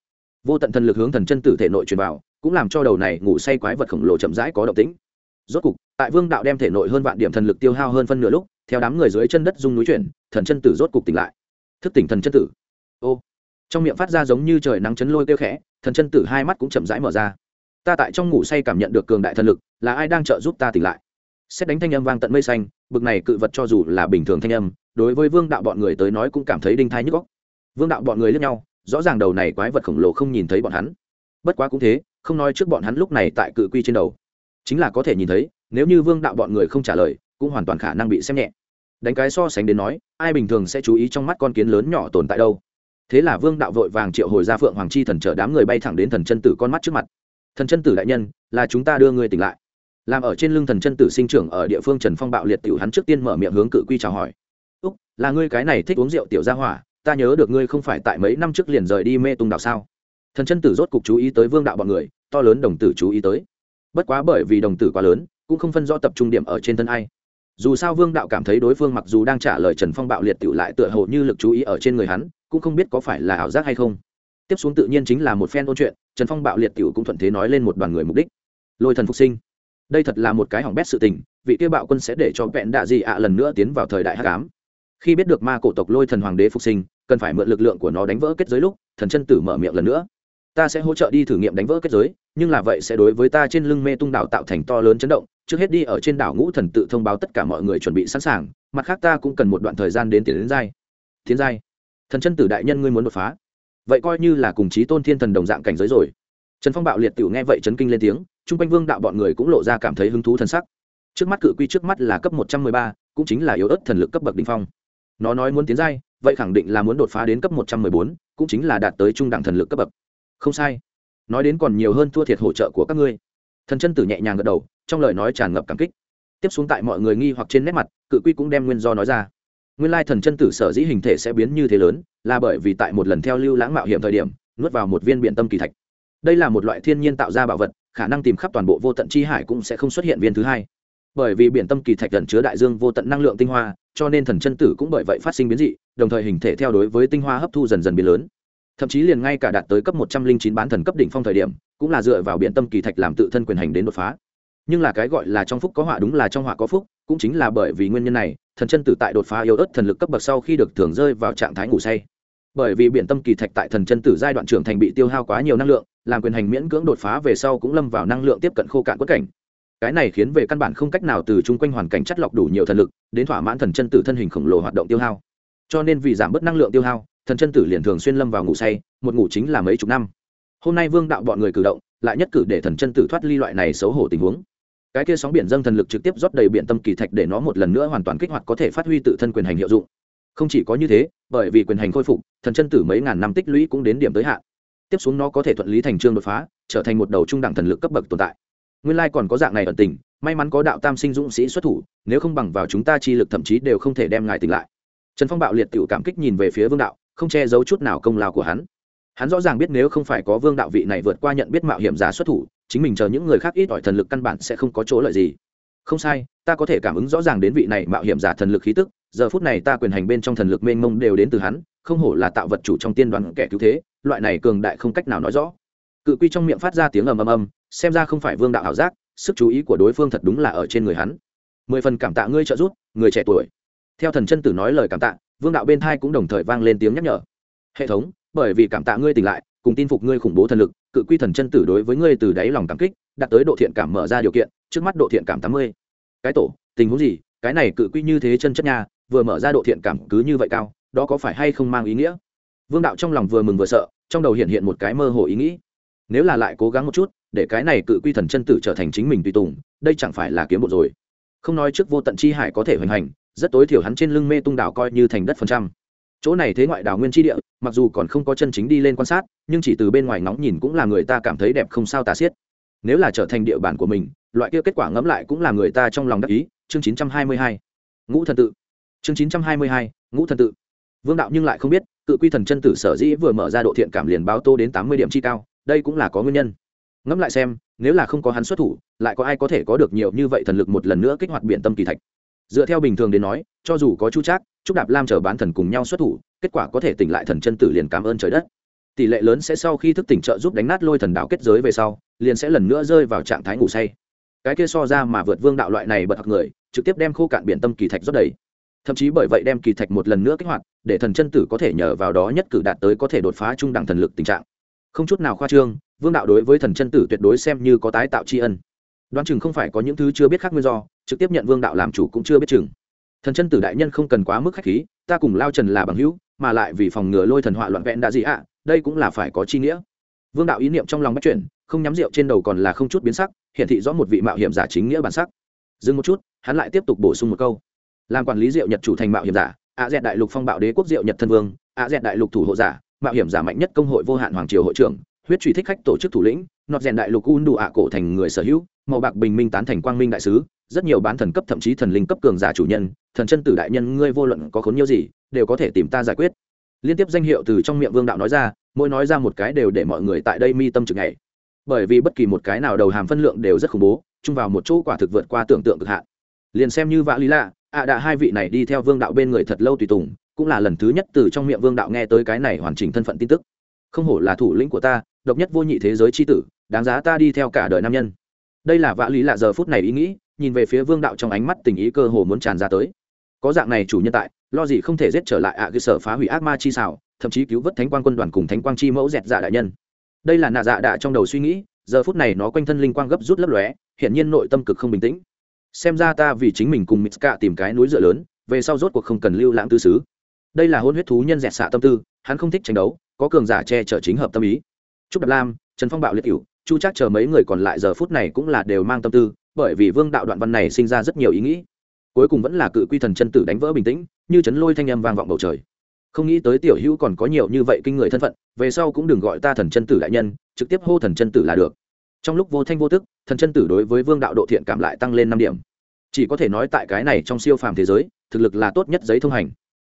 vô tận thần lực hướng thần chân tử thể nội truyền vào, cũng làm cho đầu này ngủ say quái vật khổng lồ chậm rãi có động tĩnh. Rốt cục, tại vương đạo đem thể nội hơn vạn điểm thần lực tiêu hao hơn phân nửa lúc, theo đám người dưới chân đất dung núi chuyển, thần chân tử rốt cục tỉnh lại. Thức tỉnh thần chân tử. Ô. Trong miệng phát ra giống như trời nắng chấn lôi kêu khẽ, thần chân tử hai mắt cũng chậm rãi mở ra. Ta tại trong ngủ say cảm nhận được cường đại thần lực, là ai đang trợ giúp ta tỉnh lại? Xét đánh thanh âm vang tận mây xanh, bực này cự vật cho dù là bình thường thanh âm, đối với vương đạo bọn người tới nói cũng cảm thấy đinh thai nhức góc vương đạo bọn người lướt nhau rõ ràng đầu này quái vật khổng lồ không nhìn thấy bọn hắn. Bất quá cũng thế, không nói trước bọn hắn lúc này tại cự quy trên đầu. Chính là có thể nhìn thấy, nếu như vương đạo bọn người không trả lời, cũng hoàn toàn khả năng bị xem nhẹ. Đánh cái so sánh đến nói, ai bình thường sẽ chú ý trong mắt con kiến lớn nhỏ tồn tại đâu. Thế là vương đạo vội vàng triệu hồi ra phượng hoàng chi thần chở đám người bay thẳng đến thần chân tử con mắt trước mặt. Thần chân tử đại nhân, là chúng ta đưa người tỉnh lại. Làm ở trên lưng thần chân tử sinh trưởng ở địa phương trần phong bạo liệt tiểu hắn trước tiên mở miệng hướng cự quy chào hỏi. Úc, là ngươi cái này thích uống rượu tiểu gia hỏa ta nhớ được ngươi không phải tại mấy năm trước liền rời đi mê tung đạo sao? Thần chân tử rốt cục chú ý tới vương đạo bọn người, to lớn đồng tử chú ý tới. Bất quá bởi vì đồng tử quá lớn, cũng không phân rõ tập trung điểm ở trên thân ai. Dù sao vương đạo cảm thấy đối phương mặc dù đang trả lời trần phong bạo liệt tự lại tựa hồ như lực chú ý ở trên người hắn, cũng không biết có phải là ảo giác hay không. Tiếp xuống tự nhiên chính là một phen ôn chuyện, trần phong bạo liệt tiểu cũng thuận thế nói lên một đoàn người mục đích. Lôi thần phục sinh. Đây thật là một cái hỏng bét sự tình, vị kia bạo quân sẽ để cho vẹn đạ dị ạ lần nữa tiến vào thời đại hắc ám khi biết được ma cổ tộc lôi thần hoàng đế phục sinh, cần phải mượn lực lượng của nó đánh vỡ kết giới lúc, thần chân tử mở miệng lần nữa. Ta sẽ hỗ trợ đi thử nghiệm đánh vỡ kết giới, nhưng là vậy sẽ đối với ta trên lưng mê tung đảo tạo thành to lớn chấn động. Trước hết đi ở trên đảo ngũ thần tự thông báo tất cả mọi người chuẩn bị sẵn sàng, mặt khác ta cũng cần một đoạn thời gian đến tiền đến giai. Thiên giai? Thần chân tử đại nhân ngươi muốn đột phá? Vậy coi như là cùng chí tôn thiên thần đồng dạng cảnh giới rồi. Trần phong bạo liệt Tử nghe vậy chấn kinh lên tiếng, chung quanh vương đạo bọn người cũng lộ ra cảm thấy hứng thú thần sắc. Trước mắt cự quy trước mắt là cấp một trăm mười ba, cũng chính là yếu ớt thần lực cấp bậc đ phong nó nói muốn tiến giai, vậy khẳng định là muốn đột phá đến cấp một trăm mười bốn, cũng chính là đạt tới trung đẳng thần lực cấp bậc. Không sai. Nói đến còn nhiều hơn thua thiệt hỗ trợ của các ngươi. Thần chân tử nhẹ nhàng gật đầu, trong lời nói tràn ngập cảm kích. Tiếp xuống tại mọi người nghi hoặc trên nét mặt, cự quy cũng đem nguyên do nói ra. Nguyên lai thần chân tử sở dĩ hình thể sẽ biến như thế lớn, là bởi vì tại một lần theo lưu lãng mạo hiểm thời điểm, nuốt vào một viên biện tâm kỳ thạch. Đây là một loại thiên nhiên tạo ra bảo vật, khả năng tìm khắp toàn bộ vô tận chi hải cũng sẽ không xuất hiện viên thứ hai bởi vì biển tâm kỳ thạch gần chứa đại dương vô tận năng lượng tinh hoa, cho nên thần chân tử cũng bởi vậy phát sinh biến dị, đồng thời hình thể theo đối với tinh hoa hấp thu dần dần biến lớn. Thậm chí liền ngay cả đạt tới cấp một trăm linh chín bán thần cấp đỉnh phong thời điểm, cũng là dựa vào biển tâm kỳ thạch làm tự thân quyền hành đến đột phá. Nhưng là cái gọi là trong phúc có họa đúng là trong họa có phúc, cũng chính là bởi vì nguyên nhân này, thần chân tử tại đột phá yếu ớt thần lực cấp bậc sau khi được thường rơi vào trạng thái ngủ say. Bởi vì biển tâm kỳ thạch tại thần chân tử giai đoạn trưởng thành bị tiêu hao quá nhiều năng lượng, làm quyền hành miễn cưỡng đột phá về sau cũng lâm vào năng lượng tiếp cận khô cạn quất cảnh cái này khiến về căn bản không cách nào từ chung quanh hoàn cảnh chất lọc đủ nhiều thần lực, đến thỏa mãn thần chân tử thân hình khổng lồ hoạt động tiêu hao. Cho nên vì giảm bớt năng lượng tiêu hao, thần chân tử liền thường xuyên lâm vào ngủ say, một ngủ chính là mấy chục năm. Hôm nay vương đạo bọn người cử động, lại nhất cử để thần chân tử thoát ly loại này xấu hổ tình huống. Cái kia sóng biển dâng thần lực trực tiếp rót đầy biển tâm kỳ thạch để nó một lần nữa hoàn toàn kích hoạt có thể phát huy tự thân quyền hành hiệu dụng. Không chỉ có như thế, bởi vì quyền hành khôi phục, thần chân tử mấy ngàn năm tích lũy cũng đến điểm tới hạn. Tiếp xuống nó có thể thuận lý thành trương đột phá, trở thành một đầu trung đẳng thần lực cấp bậc tồn tại nguyên lai còn có dạng này ẩn tình, may mắn có đạo tam sinh dũng sĩ xuất thủ, nếu không bằng vào chúng ta chi lực thậm chí đều không thể đem ngài tỉnh lại. Trần phong bạo liệt t cảm kích nhìn về phía vương đạo, không che giấu chút nào công lao của hắn. Hắn rõ ràng biết nếu không phải có vương đạo vị này vượt qua nhận biết mạo hiểm giả xuất thủ, chính mình chờ những người khác ít ỏi thần lực căn bản sẽ không có chỗ lợi gì. Không sai, ta có thể cảm ứng rõ ràng đến vị này mạo hiểm giả thần lực khí tức, giờ phút này ta quyền hành bên trong thần lực mênh mông đều đến từ hắn, không hổ là tạo vật chủ trong tiên đoàn kẻ cứu thế, loại này cường đại không cách nào nói rõ. Cự quy trong miệng phát ra tiếng ầm ầm ầm xem ra không phải vương đạo ảo giác, sức chú ý của đối phương thật đúng là ở trên người hắn. Mười phần cảm tạ ngươi trợ giúp, người trẻ tuổi. Theo thần chân tử nói lời cảm tạ, vương đạo bên thai cũng đồng thời vang lên tiếng nhắc nhở. Hệ thống, bởi vì cảm tạ ngươi tỉnh lại, cùng tin phục ngươi khủng bố thần lực, cự quy thần chân tử đối với ngươi từ đáy lòng cảm kích, đạt tới độ thiện cảm mở ra điều kiện, trước mắt độ thiện cảm tám mươi. Cái tổ, tình huống gì? Cái này cự quy như thế chân chất nha, vừa mở ra độ thiện cảm cứ như vậy cao, đó có phải hay không mang ý nghĩa? Vương đạo trong lòng vừa mừng vừa sợ, trong đầu hiện hiện một cái mơ hồ ý nghĩ nếu là lại cố gắng một chút để cái này cự quy thần chân tử trở thành chính mình tùy tùng đây chẳng phải là kiếm bộ rồi. Không nói trước vô tận chi hải có thể hoành hành rất tối thiểu hắn trên lưng mê tung đảo coi như thành đất phần trăm. Chỗ này thế ngoại đảo nguyên tri địa mặc dù còn không có chân chính đi lên quan sát nhưng chỉ từ bên ngoài ngóng nhìn cũng là người ta cảm thấy đẹp không sao tà xiết. Nếu là trở thành địa bàn của mình loại kia kết quả ngẫm lại cũng là người ta trong lòng đắc ý. Chương 922. ngũ thần tự. Chương 922, ngũ thần tự. Vương đạo nhưng lại không biết cự quy thần chân tử sở dĩ vừa mở ra độ thiện cảm liền báo tô đến tám mươi điểm chi cao đây cũng là có nguyên nhân. Ngẫm lại xem, nếu là không có hắn xuất thủ, lại có ai có thể có được nhiều như vậy thần lực một lần nữa kích hoạt biện tâm kỳ thạch? Dựa theo bình thường đến nói, cho dù có chu trác chúc đạp lam chờ bán thần cùng nhau xuất thủ, kết quả có thể tỉnh lại thần chân tử liền cảm ơn trời đất. Tỷ lệ lớn sẽ sau khi thức tỉnh trợ giúp đánh nát lôi thần đạo kết giới về sau, liền sẽ lần nữa rơi vào trạng thái ngủ say. Cái kia so ra mà vượt vương đạo loại này bật học người, trực tiếp đem khô cạn biển tâm kỳ thạch rót đầy. Thậm chí bởi vậy đem kỳ thạch một lần nữa kích hoạt, để thần chân tử có thể nhờ vào đó nhất cử đạt tới có thể đột phá trung đẳng thần lực tình trạng không chút nào khoa trương, vương đạo đối với thần chân tử tuyệt đối xem như có tái tạo tri ân. Đoán chừng không phải có những thứ chưa biết khác nguyên do, trực tiếp nhận vương đạo làm chủ cũng chưa biết chừng. Thần chân tử đại nhân không cần quá mức khách khí, ta cùng lao trần là bằng hữu, mà lại vì phòng ngừa lôi thần họa loạn vẹn đã gì ạ, đây cũng là phải có chi nghĩa. Vương đạo ý niệm trong lòng bắt chuyển, không nhắm rượu trên đầu còn là không chút biến sắc, hiển thị rõ một vị mạo hiểm giả chính nghĩa bản sắc. Dừng một chút, hắn lại tiếp tục bổ sung một câu. Làm quản lý rượu nhật chủ thành mạo hiểm giả, ạ dẹt đại lục phong bạo đế quốc rượu nhật thân vương, ạ dẹt đại lục thủ hộ giả mạo hiểm giả mạnh nhất công hội vô hạn hoàng triều hội trưởng, huyết truy thích khách tổ chức thủ lĩnh, nọt rèn đại lục un đủ ạ cổ thành người sở hữu, màu bạc bình minh tán thành quang minh đại sứ, rất nhiều bán thần cấp thậm chí thần linh cấp cường giả chủ nhân, thần chân tử đại nhân, ngươi vô luận có khốn nhiêu gì, đều có thể tìm ta giải quyết. Liên tiếp danh hiệu từ trong miệng vương đạo nói ra, mỗi nói ra một cái đều để mọi người tại đây mi tâm trực ngày bởi vì bất kỳ một cái nào đầu hàm phân lượng đều rất khủng bố, chung vào một chỗ quả thực vượt qua tưởng tượng cực hạn. Liền xem như vã lý lạ, ạ đã hai vị này đi theo vương đạo bên người thật lâu tùy tùng cũng là lần thứ nhất từ trong miệng vương đạo nghe tới cái này hoàn chỉnh thân phận tin tức. Không hổ là thủ lĩnh của ta, độc nhất vô nhị thế giới c h i tử, đáng giá ta đi theo cả đời nam nhân. Đây là vã lý lạ giờ phút này ý nghĩ, nhìn về phía vương đạo trong ánh mắt tình ý cơ hồ muốn tràn ra tới. Có dạng này chủ nhân tại, lo gì không thể giết trở lại ạ à cơ sở phá hủy ác ma chi xảo, thậm chí cứu vớt thánh quang quân đoàn cùng thánh quang chi mẫu dẹt dạ đại nhân. Đây là nạ dạ đạ trong đầu suy nghĩ, giờ phút này nó quanh thân linh quang gấp rút lấp lóe hiện nhiên nội tâm cực không bình tĩnh. Xem ra ta vì chính mình cùng mitska tìm cái núi dựa lớn, về sau rốt cuộc không cần lưu lãng tư xứ đây là hôn huyết thú nhân dẹt xạ tâm tư, hắn không thích tranh đấu, có cường giả che chở chính hợp tâm ý. Trúc đạp lam, trần phong bạo liệt cựu chu chắc chờ mấy người còn lại giờ phút này cũng là đều mang tâm tư, bởi vì vương đạo đoạn văn này sinh ra rất nhiều ý nghĩ. Cuối cùng vẫn là cự quy thần chân tử đánh vỡ bình tĩnh, như chấn lôi thanh âm vang vọng bầu trời. Không nghĩ tới tiểu hữu còn có nhiều như vậy kinh người thân phận, về sau cũng đừng gọi ta thần chân tử đại nhân, trực tiếp hô thần chân tử là được. Trong lúc vô thanh vô tức, thần chân tử đối với vương đạo độ thiện cảm lại tăng lên năm điểm. Chỉ có thể nói tại cái này trong siêu phàm thế giới, thực lực là tốt nhất giấy thông hành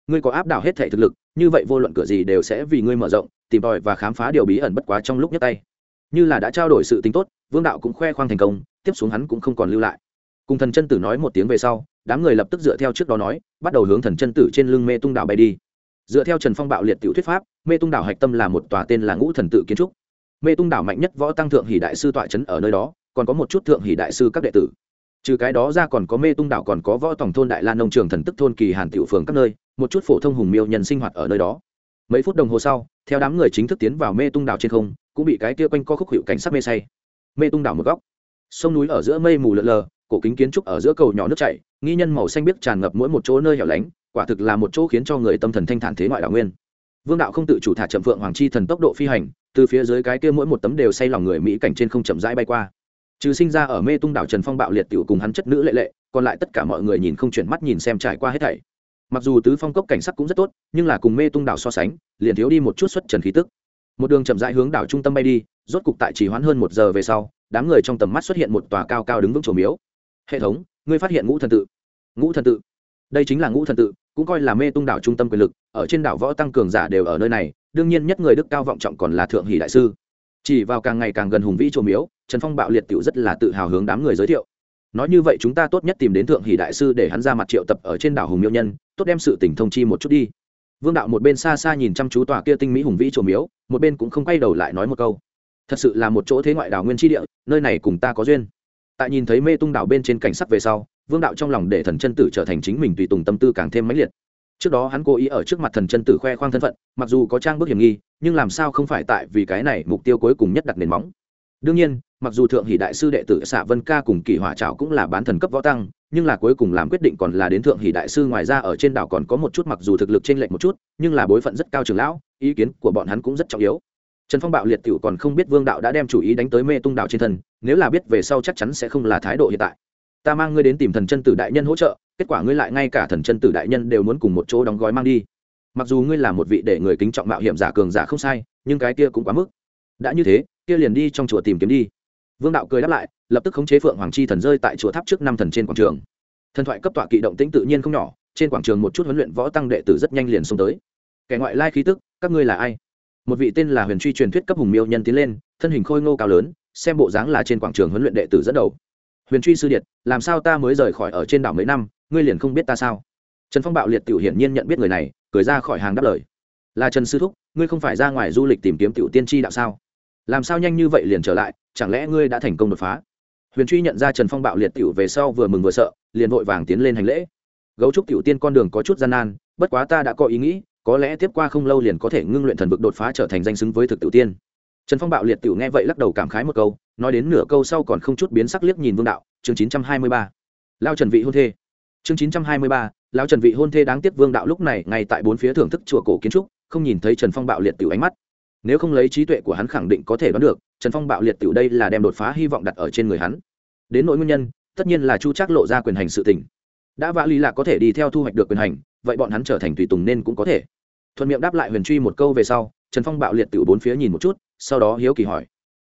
ngươi có áp đảo hết thể thực lực, như vậy vô luận cửa gì đều sẽ vì ngươi mở rộng, tìm tòi và khám phá điều bí ẩn bất quá trong lúc nhất tay. Như là đã trao đổi sự tính tốt, vương đạo cũng khoe khoang thành công, tiếp xuống hắn cũng không còn lưu lại. Cùng thần chân tử nói một tiếng về sau, đám người lập tức dựa theo trước đó nói, bắt đầu hướng thần chân tử trên lưng mê tung đạo bay đi. Dựa theo trần phong bạo liệt tiểu thuyết pháp, mê tung đảo hạch tâm là một tòa tên là ngũ thần tự kiến trúc. Mê tung đảo mạnh nhất võ tăng thượng hỷ đại sư tọa trấn ở nơi đó, còn có một chút thượng hỷ đại sư các đệ tử trừ cái đó ra còn có mê tung đảo, còn có võ tổng thôn đại lan nông trường thần tức thôn kỳ hàn tiểu phường các nơi, một chút phổ thông hùng miêu nhân sinh hoạt ở nơi đó. Mấy phút đồng hồ sau, theo đám người chính thức tiến vào mê tung đảo trên không, cũng bị cái kia quanh co khúc hiệu cảnh sắc mê say. Mê tung đảo một góc. Sông núi ở giữa mây mù lợn lờ, cổ kính kiến trúc ở giữa cầu nhỏ nước chảy, nghi nhân màu xanh biếc tràn ngập mỗi một chỗ nơi hẻo lánh, quả thực là một chỗ khiến cho người tâm thần thanh thản thế ngoại đảo nguyên. Vương đạo không tự chủ thả chậm phượng hoàng chi thần tốc độ phi hành, từ phía dưới cái kia mỗi một tấm đều say lòng người mỹ cảnh trên không chậm rãi bay qua trừ sinh ra ở mê tung đảo trần phong bạo liệt tiểu cùng hắn chất nữ lệ lệ, còn lại tất cả mọi người nhìn không chuyển mắt nhìn xem trải qua hết thảy. Mặc dù tứ phong cốc cảnh sắc cũng rất tốt, nhưng là cùng mê tung đảo so sánh, liền thiếu đi một chút xuất trần khí tức. Một đường chậm rãi hướng đảo trung tâm bay đi, rốt cục tại chỉ hoãn hơn một giờ về sau, đám người trong tầm mắt xuất hiện một tòa cao cao đứng vững chỗ miếu. Hệ thống, ngươi phát hiện ngũ thần tự. Ngũ thần tự? Đây chính là ngũ thần tự, cũng coi là mê tung đảo trung tâm quyền lực, ở trên đảo võ tăng cường giả đều ở nơi này, đương nhiên nhất người đức cao vọng trọng còn là thượng hỷ đại sư. Chỉ vào càng ngày càng gần hùng vĩ chỗ miếu trần phong bạo liệt tiểu rất là tự hào hướng đám người giới thiệu. Nói như vậy chúng ta tốt nhất tìm đến thượng hỷ đại sư để hắn ra mặt triệu tập ở trên đảo hùng miêu nhân, tốt đem sự tỉnh thông chi một chút đi. Vương đạo một bên xa xa nhìn chăm chú tòa kia tinh mỹ hùng vĩ trổ miếu, một bên cũng không quay đầu lại nói một câu. Thật sự là một chỗ thế ngoại đảo nguyên tri địa, nơi này cùng ta có duyên. Tại nhìn thấy mê tung đảo bên trên cảnh sắc về sau, vương đạo trong lòng để thần chân tử trở thành chính mình tùy tùng tâm tư càng thêm mãnh liệt. Trước đó hắn cố ý ở trước mặt thần chân tử khoe khoang thân phận, mặc dù có trang bức hiểm nghi, nhưng làm sao không phải tại vì cái này mục tiêu cuối cùng nhất đặt nền móng. Đương nhiên mặc dù thượng hỷ đại sư đệ tử xạ vân ca cùng kỳ hỏa trào cũng là bán thần cấp võ tăng, nhưng là cuối cùng làm quyết định còn là đến thượng hỷ đại sư ngoài ra ở trên đảo còn có một chút mặc dù thực lực t r ê n lệch một chút, nhưng là bối phận rất cao trường lão, ý kiến của bọn hắn cũng rất trọng yếu. Trần phong bạo liệt t i ể u còn không biết vương đạo đã đem chủ ý đánh tới mê tung đạo trên thân, nếu là biết về sau chắc chắn sẽ không là thái độ hiện tại. Ta mang ngươi đến tìm thần chân tử đại nhân hỗ trợ, kết quả ngươi lại ngay cả thần chân tử đại nhân đều muốn cùng một chỗ đóng gói mang đi. Mặc dù ngươi là một vị để người kính trọng mạo hiểm giả cường giả không sai, nhưng cái kia cũng quá mức. Đã như thế, kia liền đi trong chùa tìm kiếm đi vương đạo cười đáp lại, lập tức khống chế phượng hoàng chi thần rơi tại chùa tháp trước năm thần trên quảng trường. Thần thoại cấp tọa kỵ động tĩnh tự nhiên không nhỏ, trên quảng trường một chút huấn luyện võ tăng đệ tử rất nhanh liền xông tới. Kẻ ngoại lai khí tức, các ngươi là ai? Một vị tên là huyền truy truyền thuyết cấp hùng miêu nhân tiến lên, thân hình khôi ngô cao lớn, xem bộ dáng là trên quảng trường huấn luyện đệ tử dẫn đầu. Huyền truy sư điện làm sao ta mới rời khỏi ở trên đảo mấy năm, ngươi liền không biết ta sao? Trần phong bạo liệt tiểu hiển nhiên nhận biết người này, cười ra khỏi hàng đáp lời. Là trần sư thúc, ngươi không phải ra ngoài du lịch tìm kiếm tiểu tiên tri đạo sao? Làm sao nhanh như vậy liền trở lại, chẳng lẽ ngươi đã thành công đột phá? Huyền truy nhận ra trần phong bạo liệt tiểu về sau vừa mừng vừa sợ, liền vội vàng tiến lên hành lễ. Gấu trúc tiểu tiên con đường có chút gian nan, bất quá ta đã có ý nghĩ, có lẽ tiếp qua không lâu liền có thể ngưng luyện thần vực đột phá trở thành danh xứng với thực tiểu tiên. Trần phong bạo liệt tiểu nghe vậy lắc đầu cảm khái một câu, nói đến nửa câu sau còn không chút biến sắc liếc nhìn vương đạo, chương chín trăm hai mươi ba. Lao trần vị hôn thê. Chương chín trăm hai mươi ba, lao trần vị hôn thê đáng tiếc vương đạo lúc này ngay tại bốn phía thưởng thức chùa cổ kiến trúc, không nhìn thấy trần phong bạo liệt Tự ánh mắt nếu không lấy trí tuệ của hắn khẳng định có thể đoán được, trần phong bạo liệt tiểu đây là đem đột phá hy vọng đặt ở trên người hắn. Đến nỗi nguyên nhân, tất nhiên là chu trác lộ ra quyền hành sự tình. Đã vã lý lạc có thể đi theo thu hoạch được quyền hành, vậy bọn hắn trở thành tùy tùng nên cũng có thể. Thuận miệng đáp lại huyền truy một câu về sau, trần phong bạo liệt tiểu bốn phía nhìn một chút, sau đó hiếu kỳ hỏi.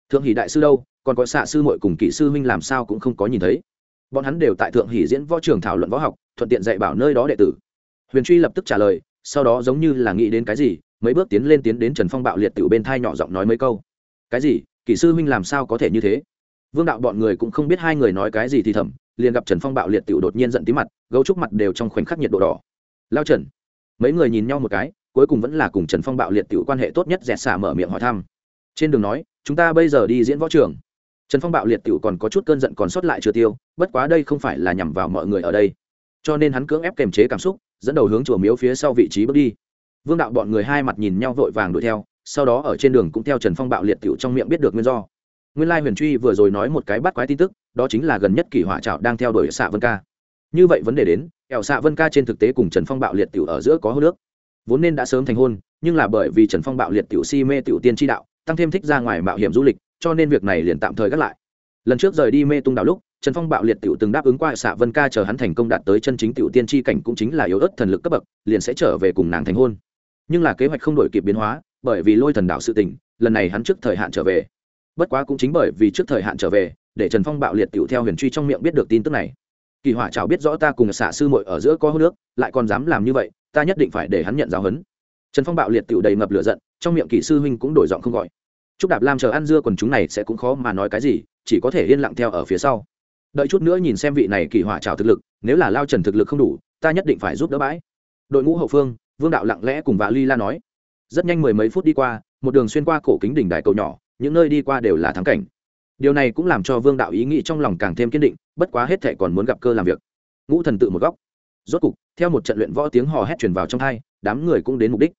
Thượng hỷ đại sư đâu, còn có xạ sư muội cùng kỹ sư huynh làm sao cũng không có nhìn thấy. Bọn hắn đều tại thượng hỷ diễn võ trường thảo luận võ học, thuận tiện dạy bảo nơi đó đệ tử. Huyền truy lập tức trả lời, sau đó giống như là nghĩ đến cái gì mấy bước tiến lên tiến đến trần phong bạo liệt Tự bên thai nhỏ giọng nói mấy câu. Cái gì? Kỹ sư huynh làm sao có thể như thế? Vương đạo bọn người cũng không biết hai người nói cái gì thì thầm, liền gặp trần phong bạo liệt Tự đột nhiên giận tí mặt, gấu trúc mặt đều trong khoảnh khắc nhiệt độ đỏ. Lao trần. Mấy người nhìn nhau một cái, cuối cùng vẫn là cùng trần phong bạo liệt Tự quan hệ tốt nhất dẹt xả mở miệng hỏi thăm. Trên đường nói, chúng ta bây giờ đi diễn võ trường. Trần phong bạo liệt Tự còn có chút cơn giận còn sót lại chưa tiêu, bất quá đây không phải là nhằm vào mọi người ở đây. Cho nên hắn cưỡng ép kềm chế cảm xúc, dẫn đầu hướng chùa miếu phía sau vị trí bước đi vương đạo bọn người hai mặt nhìn nhau vội vàng đuổi theo, sau đó ở trên đường cũng theo trần phong bạo liệt tiểu trong miệng biết được nguyên do. Nguyên lai huyền truy vừa rồi nói một cái bắt quái tin tức, đó chính là gần nhất kỷ hỏa trạo đang theo đuổi xạ vân ca. Như vậy vấn đề đến ẻo xạ vân ca trên thực tế cùng trần phong bạo liệt tiểu ở giữa có hô nước. Vốn nên đã sớm thành hôn, nhưng là bởi vì trần phong bạo liệt tiểu si mê tiểu tiên tri đạo, tăng thêm thích ra ngoài mạo hiểm du lịch, cho nên việc này liền tạm thời gác lại. Lần trước rời đi mê tung đạo lúc, trần phong bạo liệt tiểu từng đáp ứng qua xạ vân ca chờ hắn thành công đạt tới chân chính tiểu tiên tri cảnh cũng chính là yếu ớt thần lực cấp bậc, liền sẽ trở về cùng nàng thành hôn nhưng là kế hoạch không đổi kịp biến hóa, bởi vì lôi thần đạo sự tình, lần này hắn trước thời hạn trở về. Bất quá cũng chính bởi vì trước thời hạn trở về, để trần phong bạo liệt tiểu theo huyền truy trong miệng biết được tin tức này. Kỳ hỏa chảo biết rõ ta cùng xạ sư muội ở giữa có hô nước lại còn dám làm như vậy, ta nhất định phải để hắn nhận giáo huấn. Trần phong bạo liệt tiểu đầy ngập lửa giận, trong miệng kỳ sư huynh cũng đổi giọng không gọi. Chúc đạp lam chờ ăn dưa còn chúng này sẽ cũng khó mà nói cái gì, chỉ có thể yên lặng theo ở phía sau. Đợi chút nữa nhìn xem vị này kỳ hỏa trào thực lực, nếu là lao trần thực lực không đủ, ta nhất định phải giúp đỡ bãi. Đội ngũ hậu phương vương đạo lặng lẽ cùng vạ ly la nói. Rất nhanh mười mấy phút đi qua, một đường xuyên qua cổ kính đỉnh đài cầu nhỏ, những nơi đi qua đều là thắng cảnh. Điều này cũng làm cho vương đạo ý nghĩ trong lòng càng thêm kiên định, bất quá hết thệ còn muốn gặp cơ làm việc. Ngũ thần tự một góc. Rốt cục, theo một trận luyện võ tiếng hò hét truyền vào trong hai, đám người cũng đến mục đích.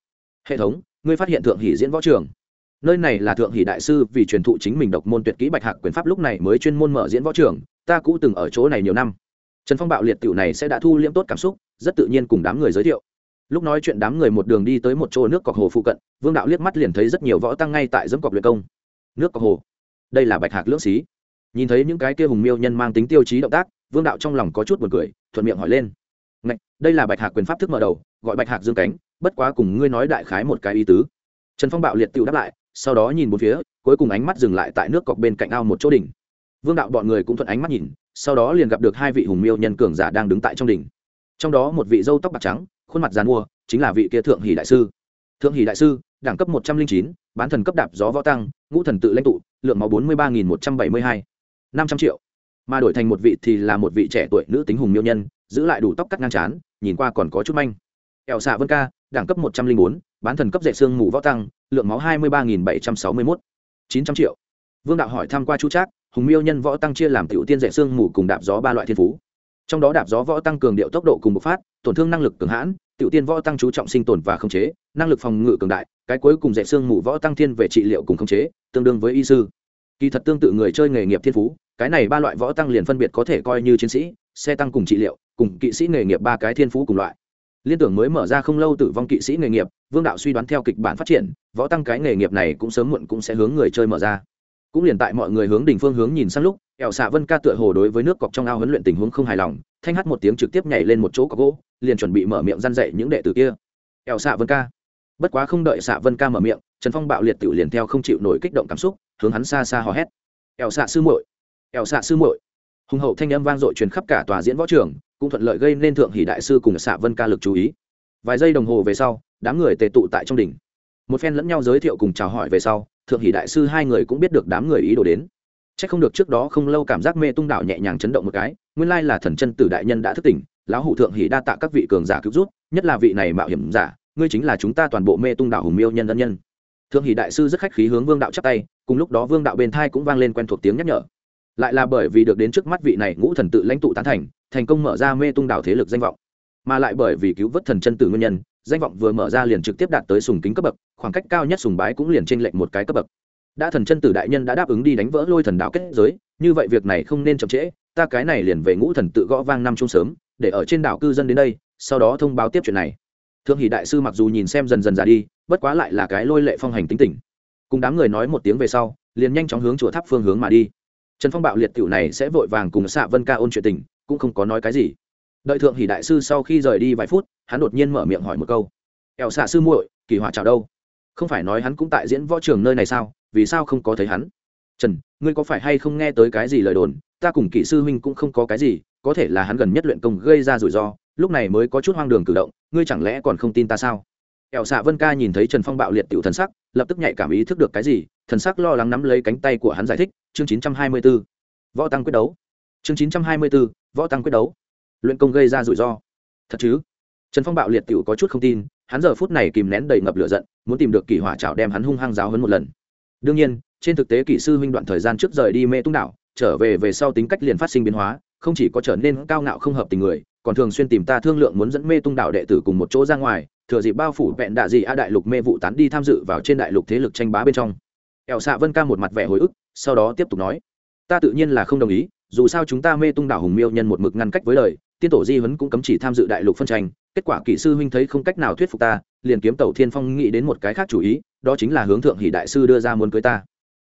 Hệ thống, ngươi phát hiện thượng hỷ diễn võ trường. Nơi này là thượng hỷ đại sư vì truyền thụ chính mình độc môn tuyệt kỹ bạch hạc quyền pháp lúc này mới chuyên môn mở diễn võ trường, ta cũ từng ở chỗ này nhiều năm. Trần phong bạo liệt tiểu này sẽ đã thu liễm tốt cảm xúc, rất tự nhiên cùng đám người giới thiệu lúc nói chuyện đám người một đường đi tới một chỗ nước cọc hồ phụ cận vương đạo liếc mắt liền thấy rất nhiều võ tăng ngay tại dẫm cọc luyện công. Nước cọc hồ. Đây là bạch hạc lưỡng xí. Nhìn thấy những cái kia hùng miêu nhân mang tính tiêu chí động tác vương đạo trong lòng có chút buồn cười thuận miệng hỏi lên. Ngạch, đây là bạch hạc quyền pháp thức mở đầu gọi bạch hạc dương cánh bất quá cùng ngươi nói đại khái một cái ý tứ. Trần phong bạo liệt tự đáp lại sau đó nhìn một phía cuối cùng ánh mắt dừng lại tại nước cọc bên cạnh ao một chỗ đỉnh. Vương đạo bọn người cũng thuận ánh mắt nhìn sau đó liền gặp được hai vị hùng miêu nhân cường giả đang đứng tại trong đỉnh. Trong đó một vị dâu tóc bạc trắng khuôn mặt dàn mua chính là vị kia thượng hỷ đại sư. Thượng hỷ đại sư, đẳng cấp một trăm linh chín, bán thần cấp đạp gió võ tăng, ngũ thần tự lãnh tụ, lượng máu bốn mươi ba nghìn một trăm bảy mươi hai. năm trăm triệu. Mà đổi thành một vị thì là một vị trẻ tuổi nữ tính hùng miêu nhân, giữ lại đủ tóc cắt ngang trán, nhìn qua còn có chút manh. Ẹo xạ vân ca, đẳng cấp một trăm linh bốn, bán thần cấp dạy xương mù võ tăng, lượng máu hai mươi ba nghìn bảy trăm sáu mươi mốt. chín trăm triệu. Vương đạo hỏi tham q u a chu trác, hùng miêu nhân võ tăng chia làm t i ể u tiên dạy xương mù cùng đạp gió ba loại thiên phú. Trong đó đạp gió võ tăng cường điệu tốc độ cùng bộc phát tổn thương năng lực cường hãn, tiểu tiên võ tăng chú trọng sinh tồn và khống chế, năng lực phòng ngự cường đại, cái cuối cùng dạy xương mù võ tăng thiên về trị liệu cùng khống chế, tương đương với y sư. Kỳ thật tương tự người chơi nghề nghiệp thiên phú, cái này ba loại võ tăng liền phân biệt có thể coi như chiến sĩ, xe tăng cùng trị liệu, cùng kỵ sĩ nghề nghiệp ba cái thiên phú cùng loại. Liên tưởng mới mở ra không lâu tử vong kỵ sĩ nghề nghiệp, vương đạo suy đoán theo kịch bản phát triển, võ tăng cái nghề nghiệp này cũng sớm muộn cũng sẽ hướng người chơi mở ra cũng liền tại mọi người hướng đỉnh phương hướng nhìn sang lúc ẻo xạ vân ca tựa hồ đối với nước cọc trong ao huấn luyện tình huống không hài lòng, thanh hát một tiếng trực tiếp nhảy lên một chỗ có gỗ, liền chuẩn bị mở miệng răn dậy những đệ tử kia. Ẻo xạ vân ca. Bất quá không đợi xạ vân ca mở miệng, trần phong bạo liệt tự liền theo không chịu nổi kích động cảm xúc, hướng hắn xa xa hò hét. Ẻo xạ sư muội ẻo xạ sư muội. Hùng hậu thanh âm vang dội truyền khắp cả tòa diễn võ trường, cũng thuận lợi gây nên thượng hỷ đại sư cùng xạ vân ca lực chú ý. Vài giây đồng hồ về sau, đám người tề tụ tại trong đỉnh. Một phen lẫn nhau giới thiệu cùng chào hỏi về sau thượng hỷ đại sư hai người cũng biết được đám người ý đồ đến. C h ắ c không được trước đó không lâu cảm giác mê tung đảo nhẹ nhàng chấn động một cái, nguyên lai là thần chân tử đại nhân đã thức tỉnh, lão hủ thượng hỷ đa tạ các vị cường giả cứu rút nhất là vị này mạo hiểm giả, ngươi chính là chúng ta toàn bộ mê tung đảo hùng miêu nhân ân nhân. Thượng hỷ đại sư rất khách khí hướng vương đạo chắp tay, cùng lúc đó vương đạo bên thai cũng vang lên quen thuộc tiếng nhắc nhở. Lại là bởi vì được đến trước mắt vị này ngũ thần tự lãnh tụ tán thành thành công mở ra mê tung đảo thế lực danh vọng, mà lại bởi vì cứu vớt thần chân tử nguyên nhân danh vọng vừa mở ra liền trực tiếp đạt tới sùng kính cấp bậc, khoảng cách cao nhất sùng bái cũng liền trên lệnh một cái cấp bậc. Đã thần chân tử đại nhân đã đáp ứng đi đánh vỡ lôi thần đạo kết giới, như vậy việc này không nên chậm trễ, ta cái này liền về ngũ thần tự gõ vang năm chung sớm, để ở trên đảo cư dân đến đây, sau đó thông báo tiếp chuyện này. Thượng hỷ đại sư mặc dù nhìn xem dần dần già đi, bất quá lại là cái lôi lệ phong hành tính tình. Cùng đám người nói một tiếng về sau, liền nhanh chóng hướng chùa tháp phương hướng mà đi. Trần phong bạo liệt tiểu này sẽ vội vàng cùng xạ vân ca ôn chuyện tình, cũng không có nói cái gì đợi thượng hỷ đại sư sau khi rời đi vài phút hắn đột nhiên mở miệng hỏi một câu. Ẻo xạ sư muội kỳ họa chào đâu? Không phải nói hắn cũng tại diễn võ trường nơi này sao? Vì sao không có thấy hắn? Trần ngươi có phải hay không nghe tới cái gì lời đồn? Ta cùng kỹ sư huynh cũng không có cái gì có thể là hắn gần nhất luyện công gây ra rủi ro lúc này mới có chút hoang đường cử động ngươi chẳng lẽ còn không tin ta sao? Ẻo xạ vân ca nhìn thấy trần phong bạo liệt tiểu thần sắc lập tức nhạy cảm ý thức được cái gì thần sắc lo lắng nắm lấy cánh tay của hắn giải thích chương 924. võ tăng quyết đấu. Chương 924, võ tăng quyết đấu luyện công gây ra rủi ro. Thật chứ? Trần phong bạo liệt tiểu có chút không tin, hắn giờ phút này kìm nén đầy ngập lửa giận, muốn tìm được kỷ hỏa trào đem hắn hung hăng giáo hơn một lần. Đương nhiên, trên thực tế kỹ sư huynh đoạn thời gian trước rời đi mê tung đảo, trở về về sau tính cách liền phát sinh biến hóa, không chỉ có trở nên cao ngạo không hợp tình người, còn thường xuyên tìm ta thương lượng muốn dẫn mê tung đảo đệ tử cùng một chỗ ra ngoài, thừa dịp bao phủ vẹn đạ gì a đại lục mê vụ tán đi tham dự vào trên đại lục thế lực tranh bá bên trong. Ẹo xạ vân ca một mặt vẻ hồi ức, sau đó tiếp tục nói, ta tự nhiên là không đồng ý, dù sao chúng ta mê tung đảo hùng miêu nhân một mực ngăn cách với lời tiên tổ di huấn cũng cấm chỉ tham dự đại lục phân tranh, kết quả kỹ sư huynh thấy không cách nào thuyết phục ta, liền kiếm tàu thiên phong nghĩ đến một cái khác chủ ý, đó chính là hướng thượng hỷ đại sư đưa ra muốn cưới ta.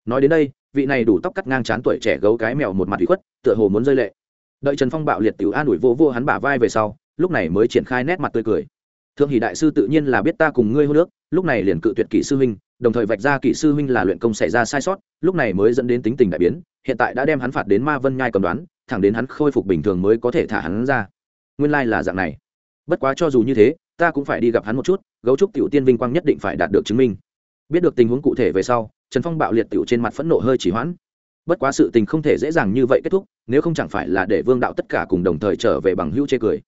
Nói đến đây, vị này đủ tóc cắt ngang chán tuổi trẻ gấu cái mèo một mặt bị khuất, tựa hồ muốn rơi lệ. Đợi trần phong bạo liệt tiểu an ủi vô vô hắn bả vai về sau, lúc này mới triển khai nét mặt tươi cười. Thượng hỷ đại sư tự nhiên là biết ta cùng ngươi hô nước, lúc này liền cự tuyệt kỷ sư huynh, đồng thời vạch ra kỷ sư huynh là luyện công xảy ra sai sót, lúc này mới dẫn đến tính tình đại biến, hiện tại đã đem hắn phạt đến ma vân nhai cầm đoán thẳng đến hắn khôi phục bình thường mới có thể thả hắn ra. Nguyên lai là dạng này. Bất quá cho dù như thế, ta cũng phải đi gặp hắn một chút, gấu trúc tiểu tiên vinh quang nhất định phải đạt được chứng minh. Biết được tình huống cụ thể về sau, trần phong bạo liệt tiểu trên mặt phẫn nộ hơi chỉ hoãn. Bất quá sự tình không thể dễ dàng như vậy kết thúc, nếu không chẳng phải là để vương đạo tất cả cùng đồng thời trở về bằng hữu chê cười.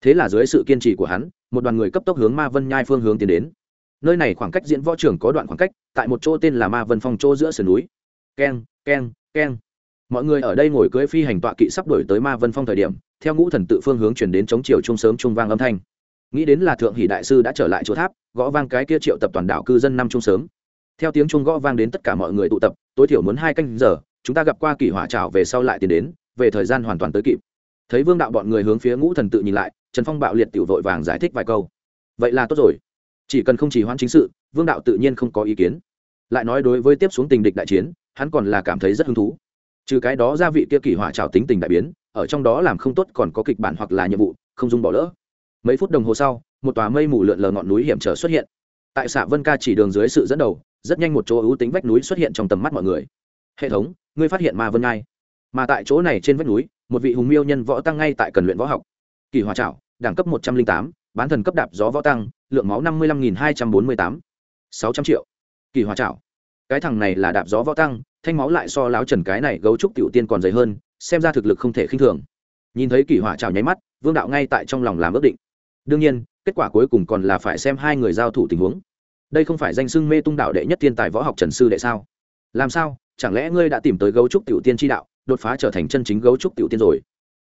Thế là dưới sự kiên trì của hắn, một đoàn người cấp tốc hướng ma vân nhai phương hướng tiến đến. Nơi này khoảng cách diễn võ trường có đoạn khoảng cách, tại một chỗ tên là ma vân phong chỗ giữa sườn núi. Keng keng keng mọi người ở đây ngồi cưỡi phi hành tọa kỵ sắp đổi tới ma vân phong thời điểm, theo ngũ thần tự phương hướng chuyển đến chống chiều chung sớm chung vang âm thanh. Nghĩ đến là thượng hỷ đại sư đã trở lại chỗ tháp, gõ vang cái kia triệu tập toàn đảo cư dân năm chung sớm. Theo tiếng chung gõ vang đến tất cả mọi người tụ tập, tối thiểu muốn hai canh giờ, chúng ta gặp qua kỷ hỏa trào về sau lại tiến đến, về thời gian hoàn toàn tới kịp. Thấy vương đạo bọn người hướng phía ngũ thần tự nhìn lại, trần phong bạo liệt tiểu vội vàng giải thích vài câu. Vậy là tốt rồi. Chỉ cần không chỉ hoãn chính sự, vương đạo tự nhiên không có ý kiến. Lại nói đối với tiếp xuống tình địch đại chiến, hắn còn là cảm thấy rất hứng thú trừ cái đó gia vị kia kỳ hỏa trào tính tình đại biến, ở trong đó làm không tốt còn có kịch bản hoặc là nhiệm vụ, không dung bỏ lỡ. Mấy phút đồng hồ sau, một tòa mây mù lượn lờ ngọn núi hiểm trở xuất hiện. Tại xã vân ca chỉ đường dưới sự dẫn đầu, rất nhanh một chỗ ưu tính vách núi xuất hiện trong tầm mắt mọi người. Hệ thống, ngươi phát hiện ma vân ngai mà tại chỗ này trên vách núi, một vị hùng miêu nhân võ tăng ngay tại cần luyện võ học. Kỳ hòa trảo, đẳng cấp một trăm linh tám, bán thần cấp đạp gió võ tăng, lượng máu năm mươi lăm nghìn hai trăm bốn mươi tám. Sáu trăm triệu. Kỳ hòa trảo. Cái thằng này là đạp gió võ tăng thanh máu lại so láo trần cái này gấu trúc tiểu tiên còn dày hơn, xem ra thực lực không thể khinh thường. Nhìn thấy kỳ hỏa trào nháy mắt, vương đạo ngay tại trong lòng làm ước định. Đương nhiên, kết quả cuối cùng còn là phải xem hai người giao thủ tình huống. Đây không phải danh xưng mê tung đạo đệ nhất thiên tài võ học trần sư đệ sao? Làm sao, chẳng lẽ ngươi đã tìm tới gấu trúc tiểu tiên tri đạo, đột phá trở thành chân chính gấu trúc tiểu tiên rồi?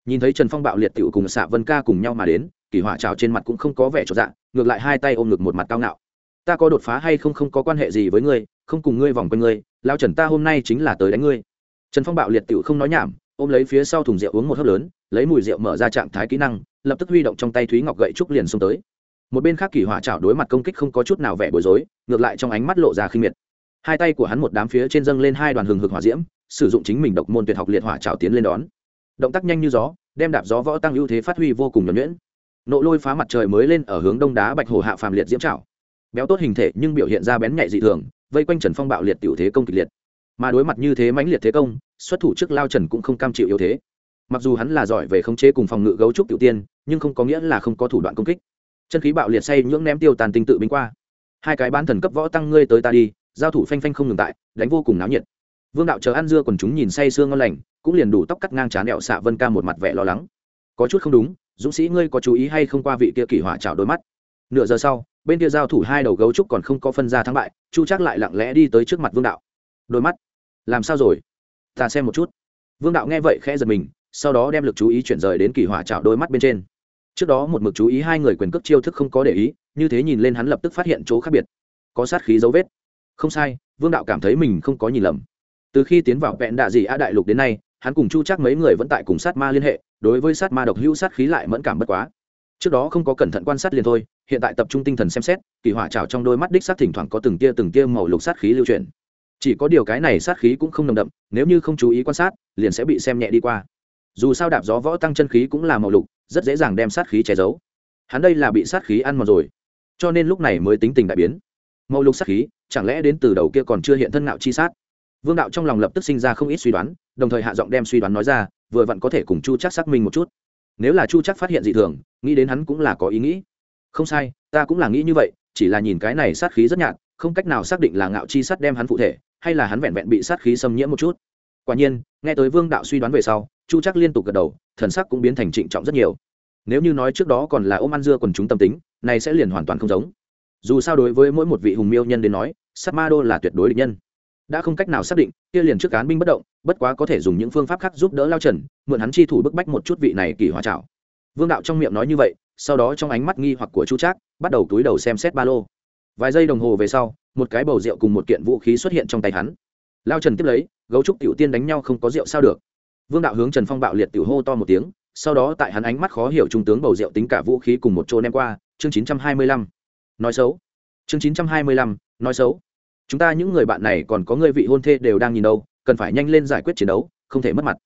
Nhìn thấy trần phong bạo liệt tiểu cùng xạ vân ca cùng nhau mà đến, kỳ hỏa trào trên mặt cũng không có vẻ trọn dạng ngược lại hai tay ôm ngực một mặt cao ngạo. Ta có đột phá hay không không có quan hệ gì với ngươi, không cùng ngươi vòng quanh ngươi lao trần ta hôm nay chính là tới đánh ngươi. Trần phong bạo liệt tiểu không nói nhảm, ôm lấy phía sau thùng rượu uống một hớp lớn, lấy mùi rượu mở ra trạng thái kỹ năng, lập tức huy động trong tay thúy ngọc gậy trúc liền xông tới. Một bên khác kỳ hỏa chảo đối mặt công kích không có chút nào vẻ bối rối, ngược lại trong ánh mắt lộ ra khinh miệt. Hai tay của hắn một đám phía trên dâng lên hai đoàn hừng hực hỏa diễm, sử dụng chính mình độc môn tuyệt học liệt hỏa chảo tiến lên đón. Động tác nhanh như gió, đem đạp gió võ tăng ưu thế phát huy vô cùng nhuẩn nhuyễn. Nộ lôi phá mặt trời mới lên ở hướng đông đá bạch hồ hạ phàm liệt diễm trảo. Béo tốt hình thể nhưng biểu hiện ra bén nhạy dị thường vây quanh trần phong bạo liệt tiểu thế công kịch liệt. Mà đối mặt như thế mãnh liệt thế công, xuất thủ trước lao trần cũng không cam chịu yếu thế. Mặc dù hắn là giỏi về khống chế cùng phòng ngự gấu trúc tiểu tiên, nhưng không có nghĩa là không có thủ đoạn công kích. Chân khí bạo liệt say nhưỡng ném tiêu tàn tinh tự binh qua. Hai cái bán thần cấp võ tăng ngươi tới ta đi, giao thủ phanh phanh không ngừng tại, đánh vô cùng náo nhiệt. Vương đạo chờ ăn dưa còn chúng nhìn say sương ngon lành, cũng liền đủ tóc cắt ngang trán đẹo xạ vân ca một mặt vẻ lo lắng. Có chút không đúng, dũng sĩ ngươi có chú ý hay không qua vị kia kỳ hỏa chảo đôi mắt. Nửa giờ sau bên kia giao thủ hai đầu gấu trúc còn không có phân ra thắng bại, chu chắc lại lặng lẽ đi tới trước mặt vương đạo. Đôi mắt. Làm sao rồi? Ta xem một chút. Vương đạo nghe vậy khẽ giật mình, sau đó đem lực chú ý chuyển rời đến kỳ hỏa chảo đôi mắt bên trên. Trước đó một mực chú ý hai người quyền cước chiêu thức không có để ý, như thế nhìn lên hắn lập tức phát hiện chỗ khác biệt. Có sát khí dấu vết. Không sai, vương đạo cảm thấy mình không có nhìn lầm. Từ khi tiến vào vẹn đạ dị a đại lục đến nay, hắn cùng chu chắc mấy người vẫn tại cùng sát ma liên hệ, đối với sát ma độc hữu sát khí lại mẫn cảm bất quá. Trước đó không có cẩn thận quan sát liền thôi hiện tại tập trung tinh thần xem xét, kỳ hỏa trào trong đôi mắt đích sát thỉnh thoảng có từng tia từng tia màu lục sát khí lưu chuyển. Chỉ có điều cái này sát khí cũng không nồng đậm, nếu như không chú ý quan sát, liền sẽ bị xem nhẹ đi qua. Dù sao đạp gió võ tăng chân khí cũng là màu lục, rất dễ dàng đem sát khí che giấu. Hắn đây là bị sát khí ăn mòn rồi. Cho nên lúc này mới tính tình đại biến. Màu lục sát khí, chẳng lẽ đến từ đầu kia còn chưa hiện thân ngạo chi sát? Vương đạo trong lòng lập tức sinh ra không ít suy đoán, đồng thời hạ giọng đem suy đoán nói ra, vừa vặn có thể cùng chu chắc xác minh một chút. Nếu là chu chắc phát hiện dị thường, nghĩ đến hắn cũng là có ý nghĩ không sai, ta cũng là nghĩ như vậy, chỉ là nhìn cái này sát khí rất nhạt, không cách nào xác định là ngạo chi sắt đem hắn phụ thể, hay là hắn vẹn vẹn bị sát khí xâm nhiễm một chút. Quả nhiên, nghe tới vương đạo suy đoán về sau, chu chắc liên tục gật đầu, thần sắc cũng biến thành trịnh trọng rất nhiều. Nếu như nói trước đó còn là ôm ăn dưa còn chúng tâm tính, này sẽ liền hoàn toàn không giống. Dù sao đối với mỗi một vị hùng miêu nhân đến nói, sát ma đô là tuyệt đối địch nhân. Đã không cách nào xác định, kia liền trước cán binh bất động, bất quá có thể dùng những phương pháp khác giúp đỡ lao trần, mượn hắn chi thủ bức bách một chút vị này kỳ hòa trảo. Vương đạo trong miệng nói như vậy sau đó trong ánh mắt nghi hoặc của chu trác, bắt đầu túi đầu xem xét ba lô. Vài giây đồng hồ về sau, một cái bầu rượu cùng một kiện vũ khí xuất hiện trong tay hắn. Lao trần tiếp lấy, gấu trúc tiểu tiên đánh nhau không có rượu sao được. Vương đạo hướng trần phong bạo liệt tiểu hô to một tiếng, sau đó tại hắn ánh mắt khó hiểu trung tướng bầu rượu tính cả vũ khí cùng một chỗ đem qua, chương chín trăm hai mươi lăm. Nói xấu. Chương chín trăm hai mươi lăm, nói xấu. Chúng ta những người bạn này còn có người vị hôn thê đều đang nhìn đâu, cần phải nhanh lên giải quyết chiến đấu, không thể mất mặt.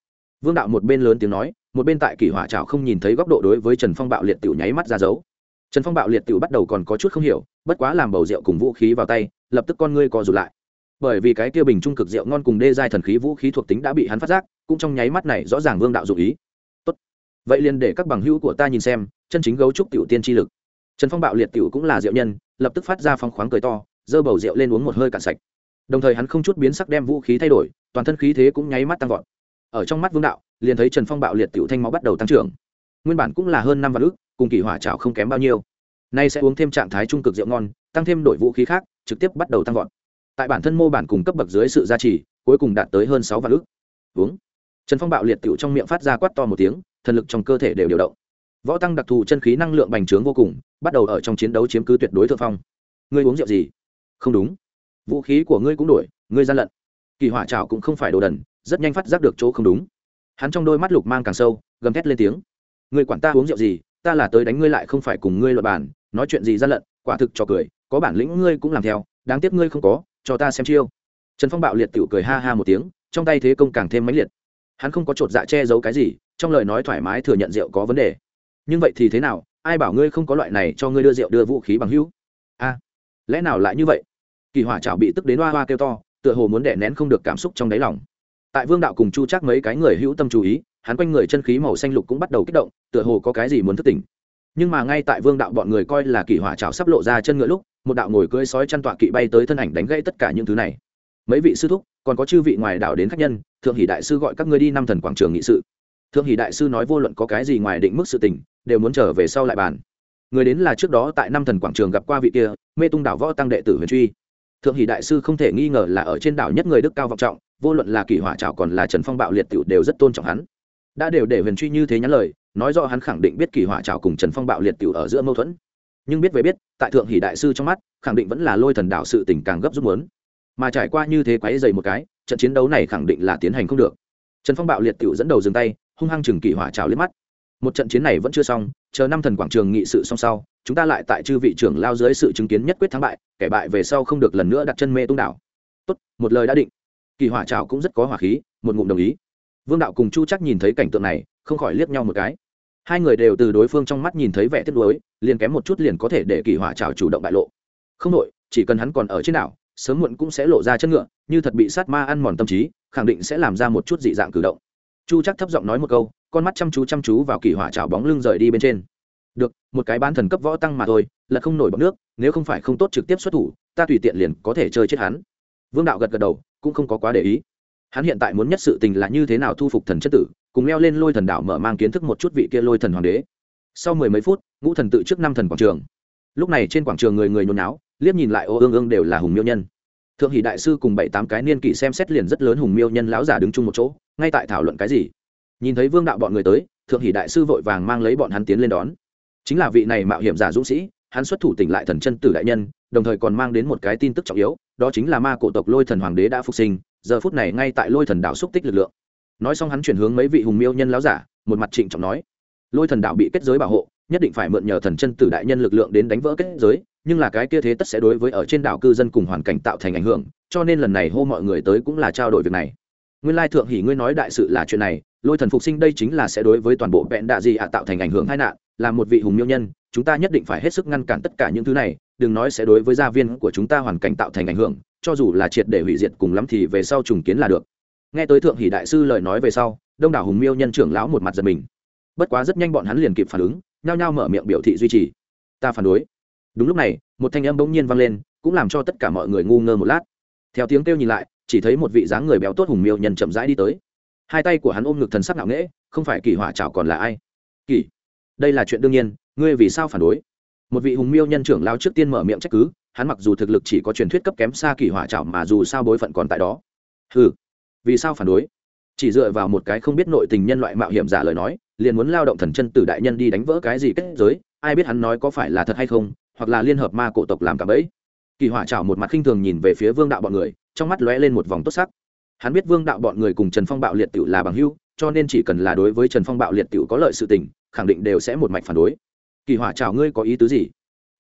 Vương đạo một bên lớn tiếng nói một bên tại kỷ hỏa trào không nhìn thấy góc độ đối với trần phong bạo liệt tiểu nháy mắt ra dấu. Trần phong bạo liệt tiểu bắt đầu còn có chút không hiểu, bất quá làm bầu rượu cùng vũ khí vào tay, lập tức con ngươi co rụt lại. Bởi vì cái kia bình trung cực rượu ngon cùng đê giai thần khí vũ khí thuộc tính đã bị hắn phát giác, cũng trong nháy mắt này rõ ràng vương đạo dụ ý. Tốt. Vậy liền để các bằng hữu của ta nhìn xem, chân chính gấu trúc tiểu tiên tri lực. Trần phong bạo liệt tiểu cũng là rượu nhân, lập tức phát ra phong khoáng cười to dơ bầu rượu lên uống một hơi cạn sạch. Đồng thời hắn không chút biến sắc đem vũ khí thay đổi, toàn thân khí thế cũng nháy mắt tăng vọt. Ở trong mắt vương đạo liền thấy trần phong bạo liệt tiểu thanh máu bắt đầu tăng trưởng. Nguyên bản cũng là hơn năm vạn ước cùng kỳ hỏa trào không kém bao nhiêu. Nay sẽ uống thêm trạng thái trung cực rượu ngon, tăng thêm đổi vũ khí khác, trực tiếp bắt đầu tăng vọt. Tại bản thân mô bản cùng cấp bậc dưới sự gia trì, cuối cùng đạt tới hơn sáu vạn ước uống. Trần phong bạo liệt tiểu trong miệng phát ra quát to một tiếng, thần lực trong cơ thể đều điều động. Võ tăng đặc thù chân khí năng lượng bành trướng vô cùng, bắt đầu ở trong chiến đấu chiếm cứ tuyệt đối thượng phong. Ngươi uống rượu gì? Không đúng. Vũ khí của ngươi cũng đổi, ngươi gian lận. Kỳ hỏa trào cũng không phải đồ đần, rất nhanh phát giác được chỗ không đúng hắn trong đôi mắt lục mang càng sâu, gầm thét lên tiếng. Ngươi quản ta uống rượu gì, ta là tới đánh ngươi lại không phải cùng ngươi luật bàn, nói chuyện gì gian lận, quả thực cho cười, có bản lĩnh ngươi cũng làm theo, đáng tiếc ngươi không có, cho ta xem chiêu. Trần phong bạo liệt tiểu cười ha ha một tiếng, trong tay thế công càng thêm mãnh liệt. Hắn không có chột dạ che giấu cái gì, trong lời nói thoải mái thừa nhận rượu có vấn đề. Nhưng vậy thì thế nào, ai bảo ngươi không có loại này cho ngươi đưa rượu đưa vũ khí bằng hữu? A, lẽ nào lại như vậy? Kỳ hỏa chảo bị tức đến hoa hoa kêu to, tựa hồ muốn đẻ nén không được cảm xúc trong đáy lòng tại vương đạo cùng chu chắc mấy cái người hữu tâm chú ý, hắn quanh người chân khí màu xanh lục cũng bắt đầu kích động, tựa hồ có cái gì muốn thức tỉnh. Nhưng mà ngay tại vương đạo bọn người coi là kỳ hỏa chảo sắp lộ ra chân ngựa lúc, một đạo ngồi cưỡi sói chăn tọa kỵ bay tới thân ảnh đánh gãy tất cả những thứ này. Mấy vị sư thúc, còn có chư vị ngoài đảo đến khách nhân, thượng hỷ đại sư gọi các ngươi đi năm thần quảng trường nghị sự. Thượng hỷ đại sư nói vô luận có cái gì ngoài định mức sự tình, đều muốn trở về sau lại bàn. Người đến là trước đó tại năm thần quảng trường gặp qua vị kia, mê tung đảo võ tăng đệ tử huyền truy. Thượng hỷ đại sư không thể nghi ngờ là ở trên đảo nhất người đức cao vọng trọng vô luận là kỳ hỏa trào còn là trần phong bạo liệt tiểu đều rất tôn trọng hắn. Đã đều để huyền truy như thế nhắn lời, nói rõ hắn khẳng định biết kỳ hỏa trào cùng trần phong bạo liệt tiểu ở giữa mâu thuẫn. Nhưng biết về biết, tại thượng hỷ đại sư trong mắt, khẳng định vẫn là lôi thần đảo sự tình càng gấp rút muốn. Mà trải qua như thế quáy dày một cái, trận chiến đấu này khẳng định là tiến hành không được. Trần phong bạo liệt tiểu dẫn đầu dừng tay, hung hăng chừng kỳ hỏa trào liếc mắt. Một trận chiến này vẫn chưa xong, chờ năm thần quảng trường nghị sự xong sau, chúng ta lại tại chư vị trưởng lao dưới sự chứng kiến nhất quyết thắng bại, kẻ bại về sau không được lần nữa đặt chân mê tung đảo. Tốt, một lời đã định kỳ hỏa trào cũng rất có hỏa khí, một ngụm đồng ý. Vương đạo cùng chu chắc nhìn thấy cảnh tượng này, không khỏi liếc nhau một cái. Hai người đều từ đối phương trong mắt nhìn thấy vẻ tiếc nuối, liền kém một chút liền có thể để kỳ hỏa trào chủ động bại lộ. Không đội chỉ cần hắn còn ở trên đảo, sớm muộn cũng sẽ lộ ra chân ngựa, như thật bị sát ma ăn mòn tâm trí, khẳng định sẽ làm ra một chút dị dạng cử động. Chu chắc thấp giọng nói một câu, con mắt chăm chú chăm chú vào kỳ hỏa trào bóng lưng rời đi bên trên. Được, một cái bán thần cấp võ tăng mà thôi, là không nổi bọc nước, nếu không phải không tốt trực tiếp xuất thủ, ta tùy tiện liền có thể chơi chết hắn vương đạo gật gật đầu, cũng không có quá để ý. Hắn hiện tại muốn nhất sự tình là như thế nào thu phục thần chất tử, cùng leo lên lôi thần đảo mở mang kiến thức một chút vị kia lôi thần hoàng đế. Sau mười mấy phút, ngũ thần tự trước năm thần quảng trường. Lúc này trên quảng trường người người nhốn náo liếc nhìn lại ô ương ương đều là hùng miêu nhân. Thượng hỷ đại sư cùng bảy tám cái niên kỷ xem xét liền rất lớn hùng miêu nhân lão giả đứng chung một chỗ, ngay tại thảo luận cái gì. Nhìn thấy vương đạo bọn người tới, thượng hỷ đại sư vội vàng mang lấy bọn hắn tiến lên đón. Chính là vị này mạo hiểm giả dũng sĩ, hắn xuất thủ tỉnh lại thần chân tử đại nhân đồng thời còn mang đến một cái tin tức trọng yếu, đó chính là ma cổ tộc lôi thần hoàng đế đã phục sinh, giờ phút này ngay tại lôi thần đảo xúc tích lực lượng. Nói xong hắn chuyển hướng mấy vị hùng miêu nhân láo giả, một mặt trịnh trọng nói, lôi thần đảo bị kết giới bảo hộ, nhất định phải mượn nhờ thần chân tử đại nhân lực lượng đến đánh vỡ kết giới, nhưng là cái kia thế tất sẽ đối với ở trên đảo cư dân cùng hoàn cảnh tạo thành ảnh hưởng, cho nên lần này hô mọi người tới cũng là trao đổi việc này. Nguyên lai thượng hỉ ngươi nói đại sự là chuyện này, lôi thần phục sinh đây chính là sẽ đối với toàn bộ vẹn đạ gì ạ tạo thành ảnh hưởng tai nạn là một vị hùng miêu nhân, chúng ta nhất định phải hết sức ngăn cản tất cả những thứ này, đừng nói sẽ đối với gia viên của chúng ta hoàn cảnh tạo thành ảnh hưởng, cho dù là triệt để hủy diệt cùng lắm thì về sau trùng kiến là được. Nghe tới thượng hỷ đại sư lời nói về sau, đông đảo hùng miêu nhân trưởng lão một mặt giật mình. Bất quá rất nhanh bọn hắn liền kịp phản ứng, nhao nhao mở miệng biểu thị duy trì. Ta phản đối. Đúng lúc này, một thanh âm bỗng nhiên vang lên, cũng làm cho tất cả mọi người ngu ngơ một lát. Theo tiếng kêu nhìn lại, chỉ thấy một vị dáng người béo tốt hùng miêu nhân chậm rãi đi tới. Hai tay của hắn ôm ngực thần sắc ngạo nghễ, không phải kỳ hỏa chảo còn là ai? Kỳ đây là chuyện đương nhiên, ngươi vì sao phản đối? Một vị hùng miêu nhân trưởng lao trước tiên mở miệng trách cứ, hắn mặc dù thực lực chỉ có truyền thuyết cấp kém xa kỳ hỏa chảo mà dù sao bối phận còn tại đó. Ừ vì sao phản đối? Chỉ dựa vào một cái không biết nội tình nhân loại mạo hiểm giả lời nói, liền muốn lao động thần chân tử đại nhân đi đánh vỡ cái gì kết giới, ai biết hắn nói có phải là thật hay không, hoặc là liên hợp ma cổ tộc làm cả bẫy. Kỳ hỏa chảo một mặt khinh thường nhìn về phía vương đạo bọn người, trong mắt lóe lên một vòng tốt sắc. Hắn biết vương đạo bọn người cùng trần phong bạo liệt tự là bằng hưu cho nên chỉ cần là đối với trần phong bạo liệt tiểu có lợi sự tình, khẳng định đều sẽ một mạch phản đối. Kỳ hỏa chào ngươi có ý tứ gì?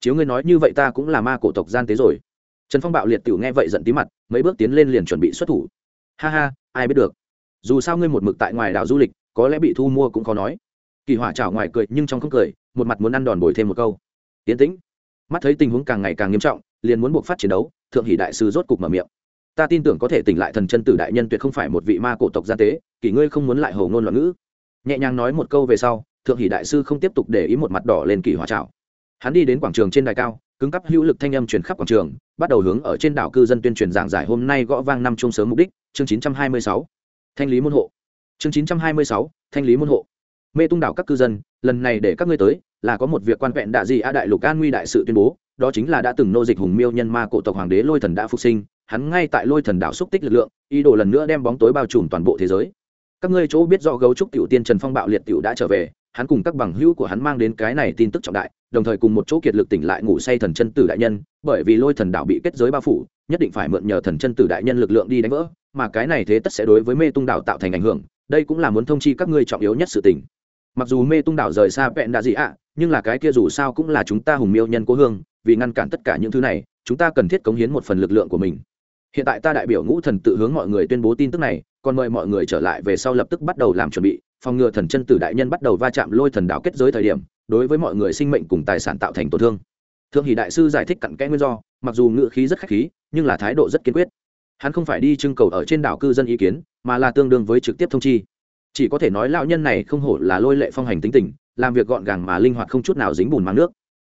Chiếu ngươi nói như vậy ta cũng là ma cổ tộc gian tế rồi. Trần phong bạo liệt tiểu nghe vậy giận tí mặt, mấy bước tiến lên liền chuẩn bị xuất thủ. Ha ha, ai biết được. Dù sao ngươi một mực tại ngoài đảo du lịch, có lẽ bị thu mua cũng khó nói. Kỳ hỏa chảo ngoài cười nhưng trong không cười, một mặt muốn ăn đòn bồi thêm một câu. Yến tĩnh. Mắt thấy tình huống càng ngày càng nghiêm trọng, liền muốn buộc phát chiến đấu, thượng hỷ đại sư rốt cục mở miệng. Ta tin tưởng có thể tỉnh lại thần chân tử đại nhân tuyệt không phải một vị ma cổ tộc gia tế kỷ ngươi không muốn lại hầu ngôn loạn ngữ. Nhẹ nhàng nói một câu về sau thượng hỷ đại sư không tiếp tục để ý một mặt đỏ lên kỳ hỏa trào hắn đi đến quảng trường trên đài cao cứng cắp hữu lực thanh âm truyền khắp quảng trường bắt đầu hướng ở trên đảo cư dân tuyên truyền giảng giải hôm nay gõ vang năm chung sớm mục đích chương 926. thanh lý môn hộ. Chương 926, thanh lý môn hộ. Mê tung đảo các cư dân lần này để các ngươi tới là có một việc quan vẹn đạ gì a đại lục an nguy đại sự tuyên bố đó chính là đã từng nô dịch hùng miêu nhân ma cổ tộc hoàng đế lôi thần đã phục sinh hắn ngay tại lôi thần đảo xúc tích lực lượng ý đồ lần nữa đem bóng tối bao trùm toàn bộ thế giới các ngươi chỗ biết do gấu trúc tiểu tiên trần phong bạo liệt tiểu đã trở về, hắn cùng các bằng hữu của hắn mang đến cái này tin tức trọng đại, đồng thời cùng một chỗ kiệt lực tỉnh lại ngủ say thần chân tử đại nhân, bởi vì lôi thần đạo bị kết giới bao phủ, nhất định phải mượn nhờ thần chân tử đại nhân lực lượng đi đánh vỡ, mà cái này thế tất sẽ đối với mê tung đảo tạo thành ảnh hưởng, đây cũng là muốn thông chi các ngươi trọng yếu nhất sự tình. Mặc dù mê tung đảo rời xa vẹn đã gì ạ, nhưng là cái kia dù sao cũng là chúng ta hùng miêu nhân cố hương, vì ngăn cản tất cả những thứ này, chúng ta cần thiết cống hiến một phần lực lượng của mình hiện tại ta đại biểu ngũ thần tự hướng mọi người tuyên bố tin tức này, còn mời mọi người trở lại về sau lập tức bắt đầu làm chuẩn bị, phòng ngừa thần chân tử đại nhân bắt đầu va chạm lôi thần đạo kết giới thời điểm, đối với mọi người sinh mệnh cùng tài sản tạo thành tổn thương. Thượng hỷ đại sư giải thích cặn kẽ nguyên do, mặc dù ngự khí rất khách khí, nhưng là thái độ rất kiên quyết. Hắn không phải đi trưng cầu ở trên đảo cư dân ý kiến, mà là tương đương với trực tiếp thông chi. Chỉ có thể nói lão nhân này không hổ là lôi lệ phong hành tính tình, làm việc gọn gàng mà linh hoạt không chút nào dính bùn mang nước.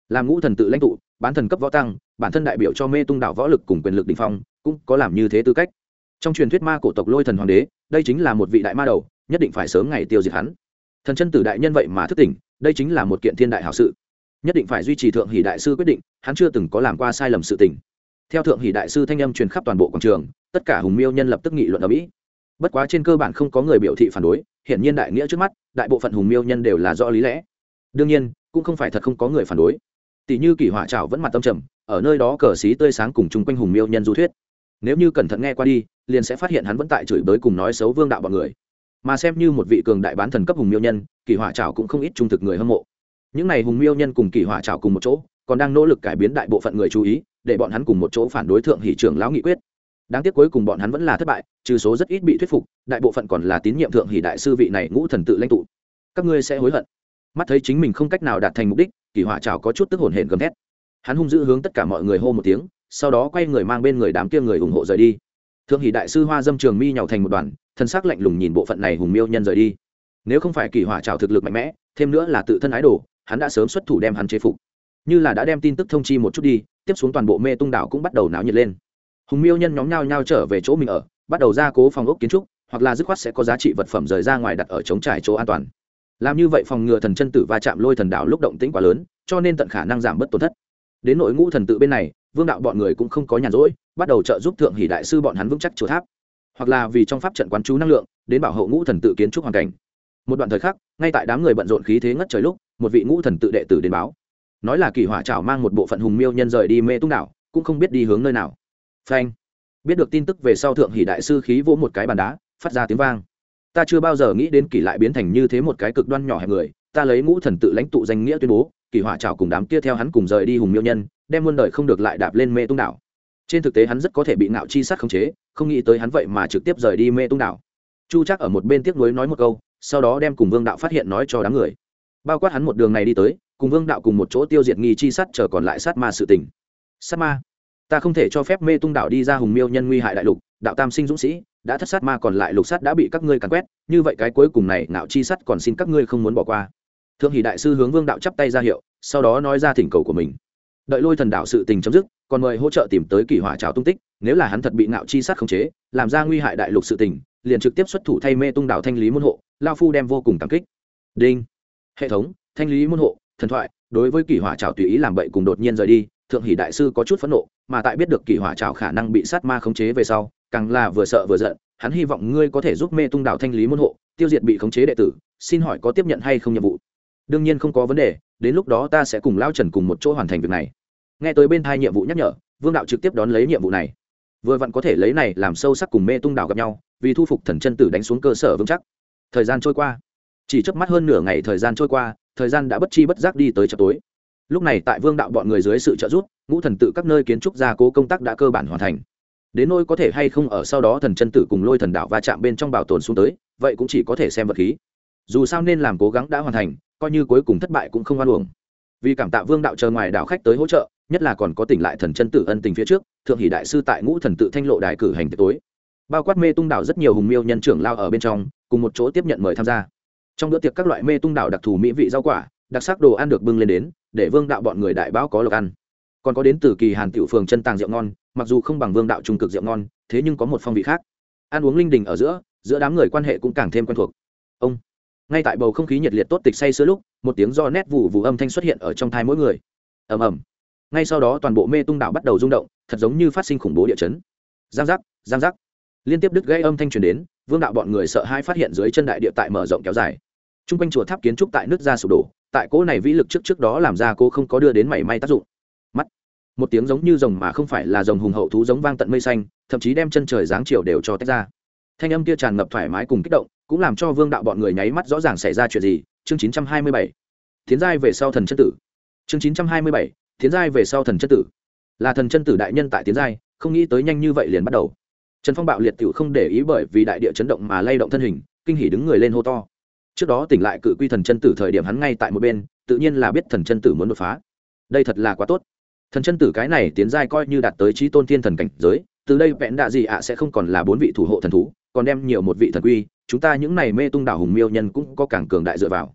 Làm ngũ thần tự lãnh tụ, bán thần cấp võ tăng, bản thân đại biểu cho mê tung đảo võ lực cùng quyền lực đình phong cũng có làm như thế tư cách. Trong truyền thuyết ma cổ tộc lôi thần hoàng đế, đây chính là một vị đại ma đầu, nhất định phải sớm ngày tiêu diệt hắn. Thần chân tử đại nhân vậy mà thức tỉnh, đây chính là một kiện thiên đại hảo sự. Nhất định phải duy trì thượng hỷ đại sư quyết định, hắn chưa từng có làm qua sai lầm sự tình. Theo thượng hỷ đại sư thanh âm truyền khắp toàn bộ quảng trường, tất cả hùng miêu nhân lập tức nghị luận ở mỹ. Bất quá trên cơ bản không có người biểu thị phản đối, hiển nhiên đại nghĩa trước mắt, đại bộ phận hùng miêu nhân đều là do lý lẽ. Đương nhiên, cũng không phải thật không có người phản đối. Tỷ như kỷ hỏa trảo vẫn mặt tâm trầm, ở nơi đó cờ xí tươi sáng cùng chung quanh hùng miêu nhân du thuyết nếu như cẩn thận nghe qua đi, liền sẽ phát hiện hắn vẫn tại chửi bới cùng nói xấu vương đạo bọn người. Mà xem như một vị cường đại bán thần cấp hùng miêu nhân, kỳ hỏa trào cũng không ít trung thực người hâm mộ. Những n à y hùng miêu nhân cùng kỳ hỏa trào cùng một chỗ, còn đang nỗ lực cải biến đại bộ phận người chú ý, để bọn hắn cùng một chỗ phản đối thượng hỷ trưởng lão nghị quyết. Đáng tiếc cuối cùng bọn hắn vẫn là thất bại, trừ số rất ít bị thuyết phục, đại bộ phận còn là tín nhiệm thượng hỷ đại sư vị này ngũ thần tự lãnh tụ. Các ngươi sẽ hối hận. Mắt thấy chính mình không cách nào đạt thành mục đích, kỳ hỏa trào có chút tức hồn hển gầm thét. Hắn hung dữ hướng tất cả mọi người hô một tiếng sau đó quay người mang bên người đám kia người ủng hộ rời đi. Thượng hỷ đại sư hoa dâm trường mi nhào thành một đoàn, thân xác lạnh lùng nhìn bộ phận này hùng miêu nhân rời đi. Nếu không phải kỳ hỏa trào thực lực mạnh mẽ, thêm nữa là tự thân ái đồ, hắn đã sớm xuất thủ đem hắn chế phục. Như là đã đem tin tức thông chi một chút đi, tiếp xuống toàn bộ mê tung đảo cũng bắt đầu náo nhiệt lên. Hùng miêu nhân nhóm nhau nhau trở về chỗ mình ở, bắt đầu ra cố phòng ốc kiến trúc, hoặc là dứt khoát sẽ có giá trị vật phẩm rời ra ngoài đặt ở chống trải chỗ an toàn. Làm như vậy phòng ngừa thần chân tử va chạm lôi thần đảo lúc động tĩnh quá lớn, cho nên tận khả năng giảm bớt tổn thất. Đến nội ngũ thần tự bên này vương đạo bọn người cũng không có nhàn rỗi, bắt đầu trợ giúp thượng hỷ đại sư bọn hắn vững chắc chùa tháp. Hoặc là vì trong pháp trận quán chú năng lượng, đến bảo hộ ngũ thần tự kiến trúc hoàn cảnh. Một đoạn thời khắc, ngay tại đám người bận rộn khí thế ngất trời lúc, một vị ngũ thần tự đệ tử đến báo. Nói là kỳ hỏa trảo mang một bộ phận hùng miêu nhân rời đi mê tung đảo, cũng không biết đi hướng nơi nào. Phanh. Biết được tin tức về sau thượng hỷ đại sư khí vỗ một cái bàn đá, phát ra tiếng vang. Ta chưa bao giờ nghĩ đến kỳ lại biến thành như thế một cái cực đoan nhỏ hẹp người, ta lấy ngũ thần tự lãnh tụ danh nghĩa tuyên bố, kỳ hỏa trảo cùng đám kia theo hắn cùng rời đi hùng miêu nhân đem muôn đời không được lại đạp lên mê tung đảo. Trên thực tế hắn rất có thể bị ngạo chi sát khống chế, không nghĩ tới hắn vậy mà trực tiếp rời đi mê tung đảo. Chu chắc ở một bên tiếc nuối nói một câu, sau đó đem cùng vương đạo phát hiện nói cho đám người. Bao quát hắn một đường này đi tới, cùng vương đạo cùng một chỗ tiêu diệt nghi chi sát chờ còn lại sát ma sự tình. Sát ma? Ta không thể cho phép mê tung đạo đi ra hùng miêu nhân nguy hại đại lục, đạo tam sinh dũng sĩ, đã thất sát ma còn lại lục sát đã bị các ngươi càn quét, như vậy cái cuối cùng này ngạo chi sắt còn xin các ngươi không muốn bỏ qua. Thượng hỷ đại sư hướng vương đạo chắp tay ra hiệu, sau đó nói ra thỉnh cầu của mình đợi lôi thần đạo sự tình chấm dứt, còn mời hỗ trợ tìm tới kỳ hỏa trào tung tích, nếu là hắn thật bị ngạo chi sát khống chế, làm ra nguy hại đại lục sự tình, liền trực tiếp xuất thủ thay mê tung đạo thanh lý môn hộ, lao phu đem vô cùng cảm kích. Đinh. Hệ thống, thanh lý môn hộ, thần thoại, đối với kỳ hỏa trào tùy ý làm bậy cùng đột nhiên rời đi, thượng hỷ đại sư có chút phẫn nộ, mà tại biết được kỳ hỏa trào khả năng bị sát ma khống chế về sau, càng là vừa sợ vừa giận, hắn hy vọng ngươi có thể giúp mê tung đạo thanh lý môn hộ, tiêu diệt bị khống chế đệ tử, xin hỏi có tiếp nhận hay không nhiệm vụ? Đương nhiên không có vấn đề, đến lúc đó ta sẽ cùng lao trần cùng một chỗ hoàn thành việc này. Nghe tới bên thai nhiệm vụ nhắc nhở, vương đạo trực tiếp đón lấy nhiệm vụ này. Vừa vặn có thể lấy này làm sâu sắc cùng mê tung đạo gặp nhau, vì thu phục thần chân tử đánh xuống cơ sở vững chắc. Thời gian trôi qua. Chỉ chớp mắt hơn nửa ngày thời gian trôi qua, thời gian đã bất chi bất giác đi tới chợ tối. Lúc này tại vương đạo bọn người dưới sự trợ giúp, ngũ thần tự các nơi kiến trúc gia cố công tác đã cơ bản hoàn thành. Đến nôi có thể hay không ở sau đó thần chân tử cùng lôi thần đạo va chạm bên trong bảo tồn xuống tới, vậy cũng chỉ có thể xem vật khí dù sao nên làm cố gắng đã hoàn thành, coi như cuối cùng thất bại cũng không oan uổng. Vì cảm tạ vương đạo chờ ngoài đảo khách tới hỗ trợ, nhất là còn có tỉnh lại thần chân tử ân tình phía trước, thượng hỷ đại sư tại ngũ thần tự thanh lộ đại cử hành tối. Bao quát mê tung đảo rất nhiều hùng miêu nhân trưởng lao ở bên trong, cùng một chỗ tiếp nhận mời tham gia. Trong bữa tiệc các loại mê tung đảo đặc thù mỹ vị rau quả, đặc sắc đồ ăn được bưng lên đến, để vương đạo bọn người đại báo có lộc ăn. Còn có đến từ kỳ hàn tiểu phường chân tàng rượu ngon, mặc dù không bằng vương đạo trung cực rượu ngon, thế nhưng có một phong vị khác. Ăn uống linh đình ở giữa giữa đám người quan hệ cũng càng thêm quen thuộc. Ông ngay tại bầu không khí nhiệt liệt tốt tịch say sưa lúc, một tiếng do nét vụ vụ âm thanh xuất hiện ở trong thai mỗi người. Ầm ầm. Ngay sau đó toàn bộ mê tung đảo bắt đầu rung động, thật giống như phát sinh khủng bố địa chấn. Giang giác giang giác. Liên tiếp đứt gãy âm thanh truyền đến, vương đạo bọn người sợ hai phát hiện dưới chân đại địa tại mở rộng kéo dài. T r u n g quanh chùa tháp kiến trúc tại nước ra sụp đổ, tại cỗ này vĩ lực trước trước đó làm ra cô không có đưa đến mảy may tác dụng. Mắt. Một tiếng giống như rồng mà không phải là rồng hùng hậu thú giống vang tận mây xanh, thậm chí đem chân trời dáng chiều đều cho tách ra. Thanh âm kia tràn ngập thoải mái cùng kích động cũng làm cho vương đạo bọn người nháy mắt rõ ràng xảy ra chuyện gì. Chương chín trăm hai mươi bảy tiến giai về sau thần chân tử. Chương chín trăm hai mươi bảy tiến giai về sau thần chân tử. Là thần chân tử đại nhân tại tiến giai, không nghĩ tới nhanh như vậy liền bắt đầu. Trần phong bạo liệt t i ể u không để ý bởi vì đại địa chấn động mà lay động thân hình, kinh hỉ đứng người lên hô to. Trước đó tỉnh lại cự quy thần chân tử thời điểm hắn ngay tại một bên, tự nhiên là biết thần chân tử muốn đột phá. Đây thật là quá tốt. Thần chân tử cái này tiến giai coi như đạt tới trí tôn thiên thần cảnh giới, từ đây vẹn đạ gì ạ sẽ không còn là bốn vị thủ hộ thần thú còn đem nhiều một vị thần quy, chúng ta những này mê tung đảo hùng miêu nhân cũng có càng cường đại dựa vào.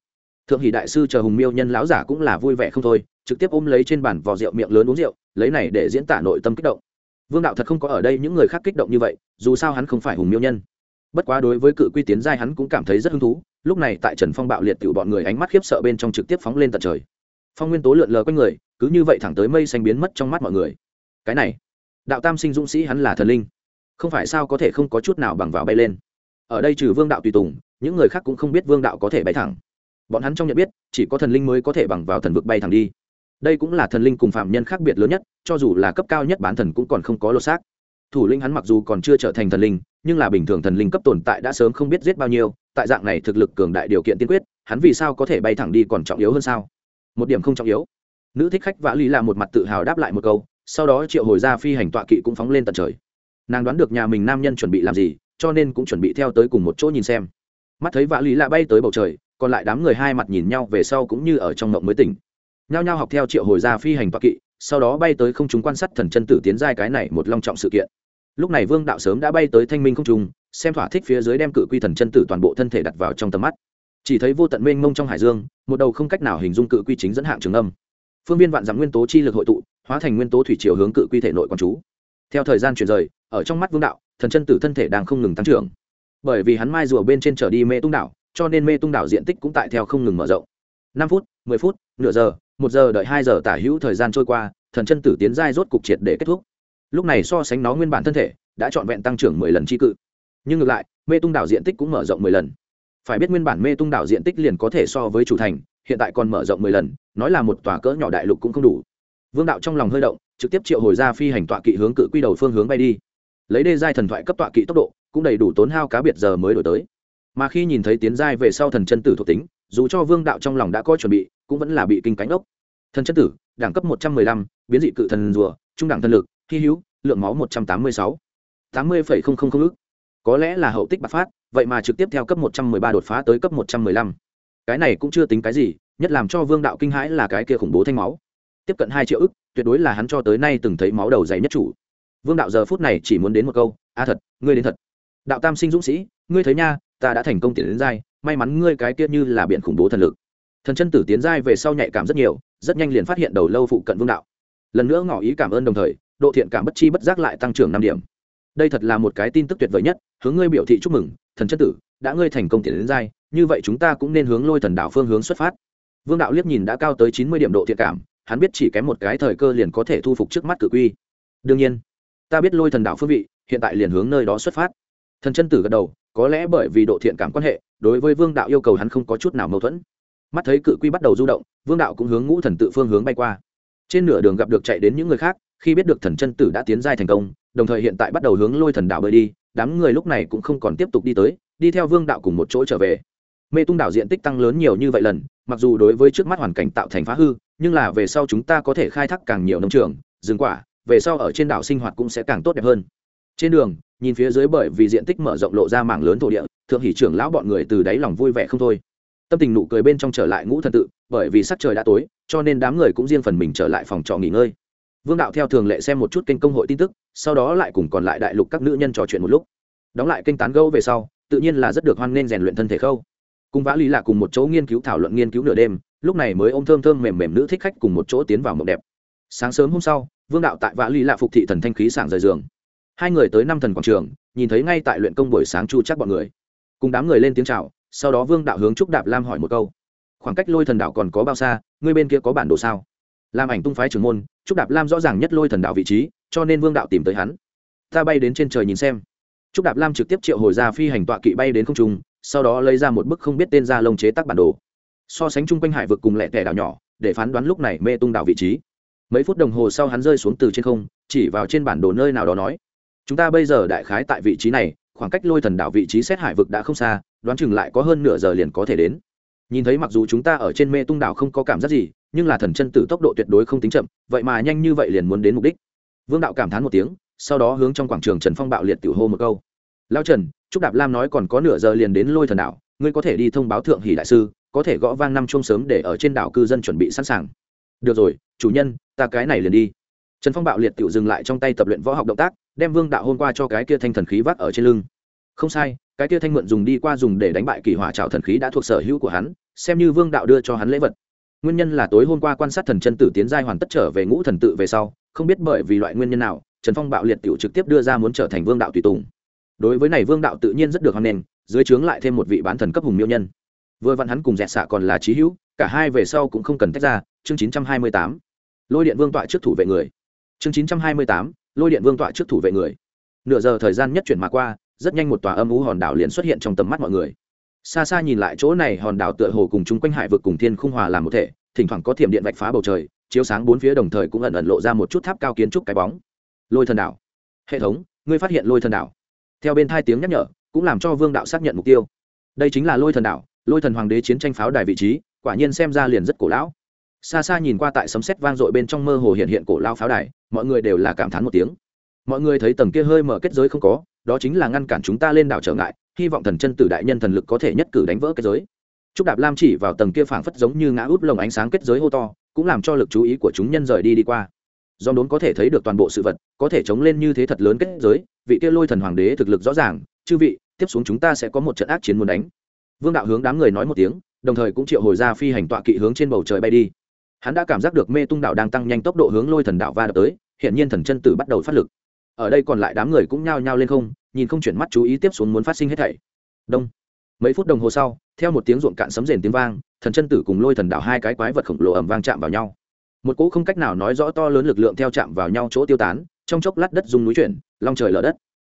Thượng hỷ đại sư chờ hùng miêu nhân lão giả cũng là vui vẻ không thôi, trực tiếp ôm lấy trên bàn vò rượu miệng lớn uống rượu, lấy này để diễn tả nội tâm kích động. Vương đạo thật không có ở đây những người khác kích động như vậy, dù sao hắn không phải hùng miêu nhân. Bất quá đối với cự quy tiến giai hắn cũng cảm thấy rất hứng thú, lúc này tại trần phong bạo liệt tự bọn người ánh mắt khiếp sợ bên trong trực tiếp phóng lên tận trời. Phong nguyên tố lượn lờ quanh người, cứ như vậy thẳng tới mây xanh biến mất trong mắt mọi người. Cái này, đạo tam sinh dũng sĩ hắn là thần linh không phải sao có thể không có chút nào bằng vào bay lên. Ở đây trừ vương đạo tùy tùng, những người khác cũng không biết vương đạo có thể bay thẳng. Bọn hắn trong nhận biết, chỉ có thần linh mới có thể bằng vào thần vực bay thẳng đi. Đây cũng là thần linh cùng phạm nhân khác biệt lớn nhất, cho dù là cấp cao nhất bán thần cũng còn không có lột xác. Thủ linh hắn mặc dù còn chưa trở thành thần linh, nhưng là bình thường thần linh cấp tồn tại đã sớm không biết giết bao nhiêu, tại dạng này thực lực cường đại điều kiện tiên quyết, hắn vì sao có thể bay thẳng đi còn trọng yếu hơn sao? Một điểm không trọng yếu. Nữ thích khách vã ly là một mặt tự hào đáp lại một câu, sau đó triệu hồi ra phi hành tọa kỵ cũng phóng lên tận trời nàng đoán được nhà mình nam nhân chuẩn bị làm gì, cho nên cũng chuẩn bị theo tới cùng một chỗ nhìn xem. Mắt thấy vã lý lạ bay tới bầu trời, còn lại đám người hai mặt nhìn nhau về sau cũng như ở trong mộng mới tỉnh. Nhao nhao học theo triệu hồi ra phi hành toa kỵ, sau đó bay tới không chúng quan sát thần chân tử tiến giai cái này một long trọng sự kiện. Lúc này vương đạo sớm đã bay tới thanh minh không trung, xem thỏa thích phía dưới đem cự quy thần chân tử toàn bộ thân thể đặt vào trong tầm mắt. Chỉ thấy vô tận mênh mông trong hải dương, một đầu không cách nào hình dung cự quy chính dẫn hạng trường âm. Phương viên vạn dặm nguyên tố chi lực hội tụ, hóa thành nguyên tố thủy chiều hướng cự quy thể nội quán chú. Theo thời gian chuyển rời ở trong mắt vương đạo, thần chân tử thân thể đang không ngừng tăng trưởng. Bởi vì hắn mai rùa bên trên trở đi mê tung đảo, cho nên mê tung đảo diện tích cũng tại theo không ngừng mở rộng. Năm phút, mười phút, nửa giờ, một giờ đợi hai giờ tả hữu thời gian trôi qua, thần chân tử tiến giai rốt cục triệt để kết thúc. Lúc này so sánh nó nguyên bản thân thể, đã trọn vẹn tăng trưởng mười lần tri cự. Nhưng ngược lại, mê tung đảo diện tích cũng mở rộng mười lần. Phải biết nguyên bản mê tung đảo diện tích liền có thể so với chủ thành, hiện tại còn mở rộng mười lần, nói là một tòa cỡ nhỏ đại lục cũng không đủ. Vương đạo trong lòng hơi động, trực tiếp triệu hồi ra phi hành tọa kỵ hướng cự quy đầu phương hướng bay đi lấy đê giai thần thoại cấp tọa kỵ tốc độ, cũng đầy đủ tốn hao cá biệt giờ mới đổi tới. Mà khi nhìn thấy tiến giai về sau thần chân tử thuộc tính, dù cho vương đạo trong lòng đã có chuẩn bị, cũng vẫn là bị kinh cánh ốc. Thần chân tử, đẳng cấp một trăm mười lăm, biến dị cự thần rùa, trung đẳng thần lực, hy hữu, lượng máu một trăm tám mươi sáu. tám mươi phẩy không không không ước có lẽ là hậu tích bạc phát, vậy mà trực tiếp theo cấp một trăm mười ba đột phá tới cấp một trăm mười lăm. Cái này cũng chưa tính cái gì, nhất làm cho vương đạo kinh hãi là cái kia khủng bố thanh máu. Tiếp cận hai triệu ức, tuyệt đối là hắn cho tới nay từng thấy máu đầu dày nhất chủ vương đạo giờ phút này chỉ muốn đến một câu, a thật, ngươi đến thật. Đạo tam sinh dũng sĩ, ngươi thấy nha, ta đã thành công tiến đến giai, may mắn ngươi cái kia như là biện khủng bố thần lực. Thần chân tử tiến giai về sau nhạy cảm rất nhiều, rất nhanh liền phát hiện đầu lâu phụ cận vương đạo. Lần nữa ngỏ ý cảm ơn đồng thời, độ thiện cảm bất chi bất giác lại tăng trưởng năm điểm. Đây thật là một cái tin tức tuyệt vời nhất, hướng ngươi biểu thị chúc mừng, thần chân tử, đã ngươi thành công tiến đến giai, như vậy chúng ta cũng nên hướng lôi thần đạo phương hướng xuất phát. Vương đạo liếc nhìn đã cao tới chín mươi điểm độ thiện cảm, hắn biết chỉ kém một cái thời cơ liền có thể thu phục trước mắt cử quy. Đương nhiên ta biết lôi thần đạo phương vị, hiện tại liền hướng nơi đó xuất phát. Thần chân tử gật đầu, có lẽ bởi vì độ thiện cảm quan hệ, đối với vương đạo yêu cầu hắn không có chút nào mâu thuẫn. Mắt thấy cự quy bắt đầu du động, vương đạo cũng hướng ngũ thần tự phương hướng bay qua. Trên nửa đường gặp được chạy đến những người khác, khi biết được thần chân tử đã tiến giai thành công, đồng thời hiện tại bắt đầu hướng lôi thần đạo bơi đi, đám người lúc này cũng không còn tiếp tục đi tới, đi theo vương đạo cùng một chỗ trở về. Mê tung đảo diện tích tăng lớn nhiều như vậy lần, mặc dù đối với trước mắt hoàn cảnh tạo thành phá hư, nhưng là về sau chúng ta có thể khai thác càng nhiều nông trường, rừng quả về sau ở trên đảo sinh hoạt cũng sẽ càng tốt đẹp hơn. Trên đường, nhìn phía dưới bởi vì diện tích mở rộng lộ ra mảng lớn thổ địa, thượng hỷ trưởng lão bọn người từ đáy lòng vui vẻ không thôi. Tâm tình nụ cười bên trong trở lại ngũ thần tự, bởi vì sắc trời đã tối, cho nên đám người cũng riêng phần mình trở lại phòng trọ nghỉ ngơi. Vương đạo theo thường lệ xem một chút kênh công hội tin tức, sau đó lại cùng còn lại đại lục các nữ nhân trò chuyện một lúc. Đóng lại kênh tán gẫu về sau, tự nhiên là rất được hoan nghênh rèn luyện thân thể khâu. Cùng vã lý là cùng một chỗ nghiên cứu thảo luận nghiên cứu nửa đêm, lúc này mới ôm thơm thơm mềm mềm nữ thích khách cùng một chỗ tiến vào mộng đẹp. Sáng sớm hôm sau vương đạo tại vã lý lạ phục thị thần thanh khí sảng rời giường. Hai người tới năm thần quảng trường, nhìn thấy ngay tại luyện công buổi sáng chu chắc bọn người. Cùng đám người lên tiếng chào, sau đó vương đạo hướng trúc đạp lam hỏi một câu. Khoảng cách lôi thần đạo còn có bao xa ngươi bên kia có bản đồ sao? Làm ảnh tung phái trưởng môn, trúc đạp lam rõ ràng nhất lôi thần đạo vị trí, cho nên vương đạo tìm tới hắn. Ta bay đến trên trời nhìn xem. Trúc đạp lam trực tiếp triệu hồi ra phi hành tọa kỵ bay đến không trung, sau đó lấy ra một bức không biết tên ra lông chế tác bản đồ. So sánh chung quanh hải vực cùng lẹ tẻ đảo nhỏ, để phán đoán lúc này mê tung đảo vị trí mấy phút đồng hồ sau hắn rơi xuống từ trên không, chỉ vào trên bản đồ nơi nào đó nói, chúng ta bây giờ đại khái tại vị trí này, khoảng cách lôi thần đảo vị trí xét hải vực đã không xa, đoán chừng lại có hơn nửa giờ liền có thể đến. Nhìn thấy mặc dù chúng ta ở trên mê tung đảo không có cảm giác gì, nhưng là thần chân tử tốc độ tuyệt đối không tính chậm, vậy mà nhanh như vậy liền muốn đến mục đích. Vương đạo cảm thán một tiếng, sau đó hướng trong quảng trường trần phong bạo liệt tiểu hô một câu. Lao trần, trúc đạp lam nói còn có nửa giờ liền đến lôi thần đảo, ngươi có thể đi thông báo thượng hỷ đại sư, có thể gõ vang năm chuông sớm để ở trên đảo cư dân chuẩn bị sẵn sàng. Được rồi, chủ nhân ta cái này liền đi. Trần phong bạo liệt tự dừng lại trong tay tập luyện võ học động tác, đem vương đạo hôm qua cho cái kia thanh thần khí vác ở trên lưng. Không sai, cái kia thanh mượn dùng đi qua dùng để đánh bại kỳ hỏa trào thần khí đã thuộc sở hữu của hắn, xem như vương đạo đưa cho hắn lễ vật. Nguyên nhân là tối hôm qua quan sát thần chân tử tiến giai hoàn tất trở về ngũ thần tự về sau, không biết bởi vì loại nguyên nhân nào, trần phong bạo liệt t trực tiếp đưa ra muốn trở thành vương đạo tùy tùng. Đối với này vương đạo tự nhiên rất được hoan nghênh, dưới trướng lại thêm một vị bán thần cấp hùng miêu nhân. Vừa vặn hắn cùng dẹt xạ còn là trí hữu, cả hai về sau cũng không cần tách ra, chương chín trăm hai mươi tám lôi điện vương tọa trước thủ vệ người. Chương chín trăm hai mươi tám, lôi điện vương tọa trước thủ vệ người. Nửa giờ thời gian nhất chuyển mà qua, rất nhanh một tòa âm ú hòn đảo liền xuất hiện trong tầm mắt mọi người. Xa xa nhìn lại chỗ này, hòn đảo tựa hồ cùng chung quanh hải vực cùng thiên khung hòa làm một thể, thỉnh thoảng có thiểm điện vạch phá bầu trời, chiếu sáng bốn phía đồng thời cũng ẩn ẩn lộ ra một chút tháp cao kiến trúc cái bóng. Lôi thần đảo. Hệ thống, ngươi phát hiện lôi thần đảo. Theo bên thai tiếng nhắc nhở, cũng làm cho vương đạo xác nhận mục tiêu. Đây chính là lôi thần đảo, lôi thần hoàng đế chiến tranh pháo đài vị trí, quả nhiên xem ra liền rất cổ lão xa xa nhìn qua tại sấm sét vang dội bên trong mơ hồ hiện hiện cổ lao pháo đài mọi người đều là cảm thán một tiếng mọi người thấy tầng kia hơi mở kết giới không có đó chính là ngăn cản chúng ta lên đảo trở ngại hy vọng thần chân tử đại nhân thần lực có thể nhất cử đánh vỡ kết giới Trúc Đạp Lam chỉ vào tầng kia phảng phất giống như ngã út lồng ánh sáng kết giới hô to, cũng làm cho lực chú ý của chúng nhân rời đi đi qua. Do đốn có thể thấy được toàn bộ sự vật, có thể chống lên như thế thật lớn kết giới, vị kia lôi thần hoàng đế thực lực rõ ràng, chư vị, tiếp xuống chúng ta sẽ có một trận ác chiến muốn đánh. Vương đạo hướng đám người nói một tiếng, đồng thời cũng triệu hồi ra phi hành tọa kỵ hướng trên bầu trời bay đi. Hắn đã cảm giác được mê tung đạo đang tăng nhanh tốc độ hướng lôi thần đạo va đập tới, hiện nhiên thần chân tử bắt đầu phát lực. Ở đây còn lại đám người cũng nhao nhao lên không, nhìn không chuyển mắt chú ý tiếp xuống muốn phát sinh hết thảy. Đông. Mấy phút đồng hồ sau, theo một tiếng ruộng cạn sấm rền tiếng vang thần chân tử cùng lôi thần đạo hai cái quái vật khổng lồ ẩm vang chạm vào nhau một cỗ không cách nào nói rõ to lớn lực lượng theo chạm vào nhau chỗ tiêu tán trong chốc lát đất dùng núi chuyển long trời lở đất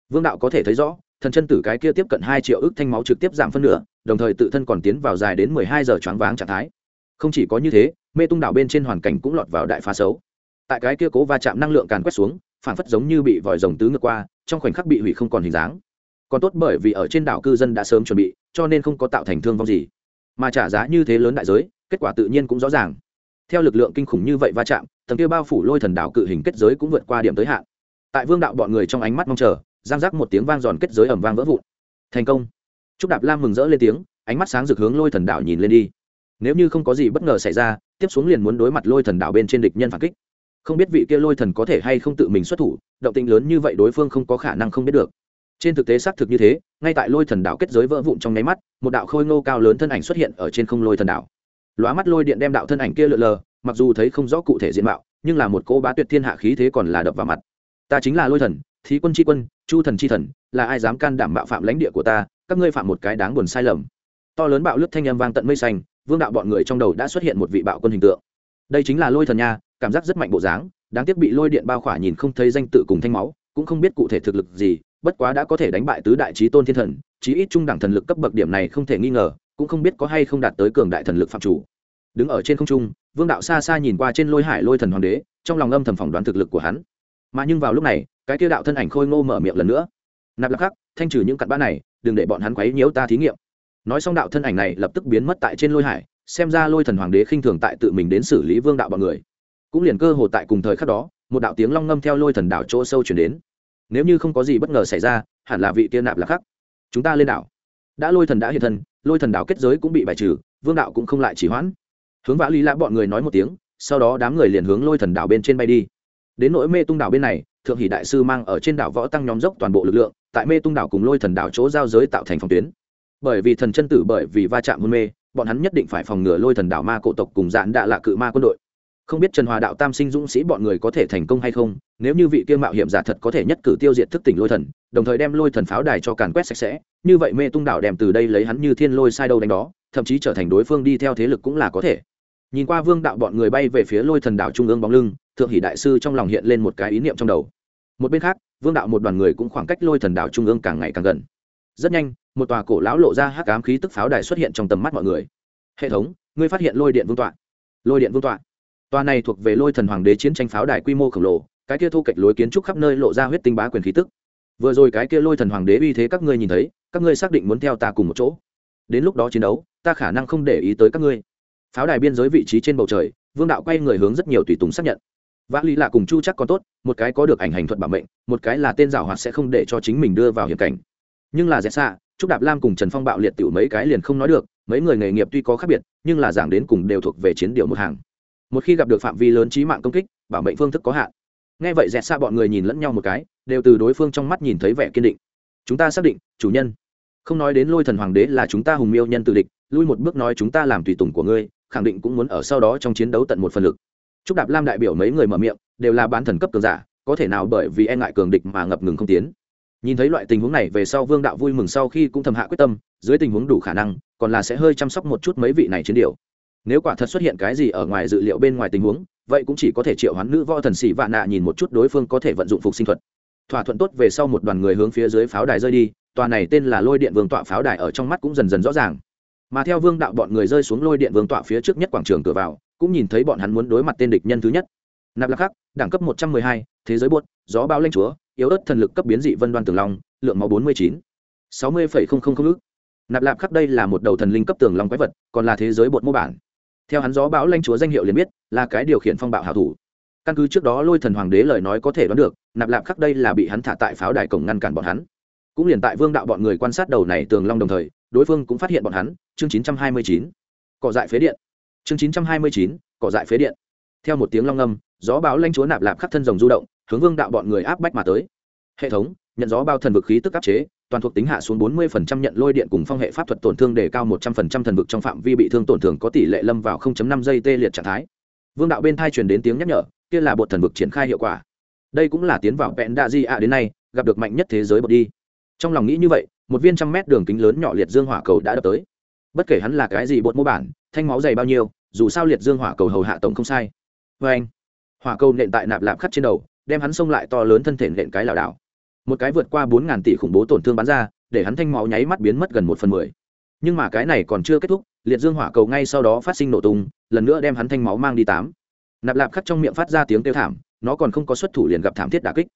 vương đạo có thể thấy rõ thần chân tử cái kia tiếp cận hai triệu ước thanh máu trực tiếp giảm phân nửa đồng thời tự thân còn tiến vào dài đến mười hai giờ choáng váng trạng thái không chỉ có như thế mê tung đảo bên trên hoàn cảnh cũng lọt vào đại phá xấu. Tại cái kia cố va chạm năng lượng càn quét xuống, phản phất giống như bị vòi rồng tứ ngược qua, trong khoảnh khắc bị hủy không còn hình dáng. Còn tốt bởi vì ở trên đảo cư dân đã sớm chuẩn bị, cho nên không có tạo thành thương vong gì. Mà trả giá như thế lớn đại giới, kết quả tự nhiên cũng rõ ràng. Theo lực lượng kinh khủng như vậy va chạm, tầng kia bao phủ lôi thần đảo cự hình kết giới cũng vượt qua điểm tới hạn. Tại vương đạo bọn người trong ánh mắt mong chờ, giang giác một tiếng vang giòn kết giới ẩm vang vỡ vụn. Thành công. Chúc đạp lam mừng rỡ lên tiếng, ánh mắt sáng rực hướng lôi thần đảo nhìn lên đi. Nếu như không có gì bất ngờ xảy ra tiếp xuống liền muốn đối mặt lôi thần đảo bên trên địch nhân phản kích. Không biết vị kia lôi thần có thể hay không tự mình xuất thủ, động tình lớn như vậy đối phương không có khả năng không biết được. Trên thực tế xác thực như thế, ngay tại lôi thần đảo kết giới vỡ vụn trong nháy mắt, một đạo khôi ngô cao lớn thân ảnh xuất hiện ở trên không lôi thần đảo. Lóa mắt lôi điện đem đạo thân ảnh kia lượn lờ, mặc dù thấy không rõ cụ thể diện mạo, nhưng là một cô bá tuyệt thiên hạ khí thế còn là đập vào mặt. Ta chính là lôi thần, thí quân tri quân, chu thần tri thần, là ai dám can đảm bạo phạm lãnh địa của ta, các ngươi phạm một cái đáng buồn sai lầm. To lớn bạo lướt thanh âm vang tận mây xanh vương đạo bọn người trong đầu đã xuất hiện một vị bạo quân hình tượng. Đây chính là lôi thần nha, cảm giác rất mạnh bộ dáng, đáng tiếc bị lôi điện bao khỏa nhìn không thấy danh tự cùng thanh máu, cũng không biết cụ thể thực lực gì, bất quá đã có thể đánh bại tứ đại trí tôn thiên thần, chí ít trung đẳng thần lực cấp bậc điểm này không thể nghi ngờ, cũng không biết có hay không đạt tới cường đại thần lực phạm chủ. Đứng ở trên không trung, vương đạo xa xa nhìn qua trên lôi hải lôi thần hoàng đế, trong lòng âm thầm phỏng đoán thực lực của hắn. Mà nhưng vào lúc này, cái tiêu đạo thân ảnh khôi ngô mở miệng lần nữa. Nạp lạc khắc, thanh trừ những cặn bã này, đừng để bọn hắn quấy nhiễu ta thí nghiệm nói xong đạo thân ảnh này lập tức biến mất tại trên lôi hải, xem ra lôi thần hoàng đế khinh thường tại tự mình đến xử lý vương đạo bọn người. Cũng liền cơ hồ tại cùng thời khắc đó, một đạo tiếng long ngâm theo lôi thần đảo chỗ sâu chuyển đến. Nếu như không có gì bất ngờ xảy ra, hẳn là vị tiên nạp là khắc. Chúng ta lên đảo. Đã lôi thần đã hiện thân, lôi thần đảo kết giới cũng bị bài trừ, vương đạo cũng không lại chỉ hoãn. Hướng vã lý lã bọn người nói một tiếng, sau đó đám người liền hướng lôi thần đảo bên trên bay đi. Đến nỗi mê tung đảo bên này, thượng hỷ đại sư mang ở trên đảo võ tăng nhóm dốc toàn bộ lực lượng, tại mê tung đảo cùng lôi thần đảo chỗ giao giới tạo thành phòng tuyến bởi vì thần chân tử bởi vì va chạm hôn mê, bọn hắn nhất định phải phòng ngừa lôi thần đảo ma cổ tộc cùng dạn đạ lạ cự ma quân đội. Không biết trần hòa đạo tam sinh dũng sĩ bọn người có thể thành công hay không, nếu như vị kia mạo hiểm giả thật có thể nhất cử tiêu diệt thức tỉnh lôi thần, đồng thời đem lôi thần pháo đài cho càn quét sạch sẽ, như vậy mê tung đảo đem từ đây lấy hắn như thiên lôi sai đâu đánh đó, thậm chí trở thành đối phương đi theo thế lực cũng là có thể. Nhìn qua vương đạo bọn người bay về phía lôi thần đảo trung ương bóng lưng, thượng hỷ đại sư trong lòng hiện lên một cái ý niệm trong đầu. Một bên khác, vương đạo một đoàn người cũng khoảng cách lôi thần đảo trung ương càng ngày càng gần rất nhanh, một tòa cổ lão lộ ra hắc ám khí tức pháo đài xuất hiện trong tầm mắt mọi người. Hệ thống, ngươi phát hiện lôi điện vương tọa. Lôi điện vương tọa? Tòa này thuộc về lôi thần hoàng đế chiến tranh pháo đài quy mô khổng lồ, cái kia thu kịch lối kiến trúc khắp nơi lộ ra huyết tinh bá quyền khí tức. Vừa rồi cái kia lôi thần hoàng đế uy thế các ngươi nhìn thấy, các ngươi xác định muốn theo ta cùng một chỗ. Đến lúc đó chiến đấu, ta khả năng không để ý tới các ngươi. Pháo đài biên giới vị trí trên bầu trời, vương đạo quay người hướng rất nhiều tùy tùng xác nhận. Vã lý lạ cùng chu chắc còn tốt, một cái có được ảnh hành thuật bảo mệnh, một cái là tên giảo hoạt sẽ không để cho chính mình đưa vào hiểm cảnh nhưng là dẹt xạ trúc đạp lam cùng trần phong bạo liệt tiểu mấy cái liền không nói được, mấy người nghề nghiệp tuy có khác biệt, nhưng là giảng đến cùng đều thuộc về chiến điều một hàng. Một khi gặp được phạm vi lớn trí mạng công kích, bảo mệnh phương thức có hạn. Nghe vậy dẹt xạ bọn người nhìn lẫn nhau một cái, đều từ đối phương trong mắt nhìn thấy vẻ kiên định. Chúng ta xác định, chủ nhân. Không nói đến lôi thần hoàng đế là chúng ta hùng miêu nhân tự địch, lui một bước nói chúng ta làm tùy tùng của ngươi, khẳng định cũng muốn ở sau đó trong chiến đấu tận một phần lực. Trúc đạp lam đại biểu mấy người mở miệng, đều là bán thần cấp cường giả, có thể nào bởi vì e ngại cường địch mà ngập ngừng không tiến nhìn thấy loại tình huống này về sau vương đạo vui mừng sau khi cũng thầm hạ quyết tâm, dưới tình huống đủ khả năng, còn là sẽ hơi chăm sóc một chút mấy vị này chiến điều nếu quả thật xuất hiện cái gì ở ngoài dự liệu bên ngoài tình huống, vậy cũng chỉ có thể triệu hoán nữ võ thần sĩ vạn nạ nhìn một chút đối phương có thể vận dụng phục sinh thuật. Thỏa thuận tốt về sau một đoàn người hướng phía dưới pháo đài rơi đi, tòa này tên là lôi điện vương tọa pháo đài ở trong mắt cũng dần dần rõ ràng. Mà theo vương đạo bọn người rơi xuống lôi điện vương tọa phía trước nhất quảng trường cửa vào, cũng nhìn thấy bọn hắn muốn đối mặt tên địch nhân thứ nhất. Nạp lạc khắc đẳng cấp một trăm mười hai, thế giới buốt, gió bao lanh chúa yếu ớt thần lực cấp biến dị vân đoan tường long lượng máu bốn mươi chín sáu mươi phẩy không không không ước nạp lạp khắc đây là một đầu thần linh cấp tường long quái vật còn là thế giới bột mô bản. Theo hắn gió bão lanh chúa danh hiệu liền biết là cái điều khiển phong bạo hảo thủ. Căn cứ trước đó lôi thần hoàng đế lời nói có thể đoán được nạp lạp khắc đây là bị hắn thả tại pháo đài cổng ngăn cản bọn hắn. Cũng liền tại vương đạo bọn người quan sát đầu này tường long đồng thời đối phương cũng phát hiện bọn hắn chương 929. cỏ dại phế điện. Chương 929, cỏ dại phế điện. Theo một tiếng long âm gió báo lanh chúa nạp lạp khắc thân rồng du động hướng vương đạo bọn người áp bách mà tới. Hệ thống, nhận gió bao thần vực khí tức áp chế, toàn thuộc tính hạ xuống 40% nhận lôi điện cùng phong hệ pháp thuật tổn thương để cao 100% thần vực trong phạm vi bị thương tổn thương có tỷ lệ lâm vào 0.5 giây tê liệt trạng thái. Vương đạo bên thai truyền đến tiếng nhắc nhở, kia là bột thần vực triển khai hiệu quả. Đây cũng là tiến vào vẹn đa di ạ đến nay, gặp được mạnh nhất thế giới bột đi. Trong lòng nghĩ như vậy, một viên trăm mét đường kính lớn nhỏ liệt dương hỏa cầu đã đập tới. Bất kể hắn là cái gì bột mô bản, thanh máu dày bao nhiêu, dù sao liệt dương hỏa cầu hầu hạ tổng không sai. Vê anh hỏa cầu nện tại nạp lạp khắc trên đầu đem hắn xông lại to lớn thân thể nện cái lảo đảo. Một cái vượt qua bốn ngàn tỷ khủng bố tổn thương bắn ra, để hắn thanh máu nháy mắt biến mất gần một phần mười. Nhưng mà cái này còn chưa kết thúc, liệt dương hỏa cầu ngay sau đó phát sinh nổ tung, lần nữa đem hắn thanh máu mang đi tám. Nạp lạp khắc trong miệng phát ra tiếng kêu thảm, nó còn không có xuất thủ liền gặp thảm thiết đà kích.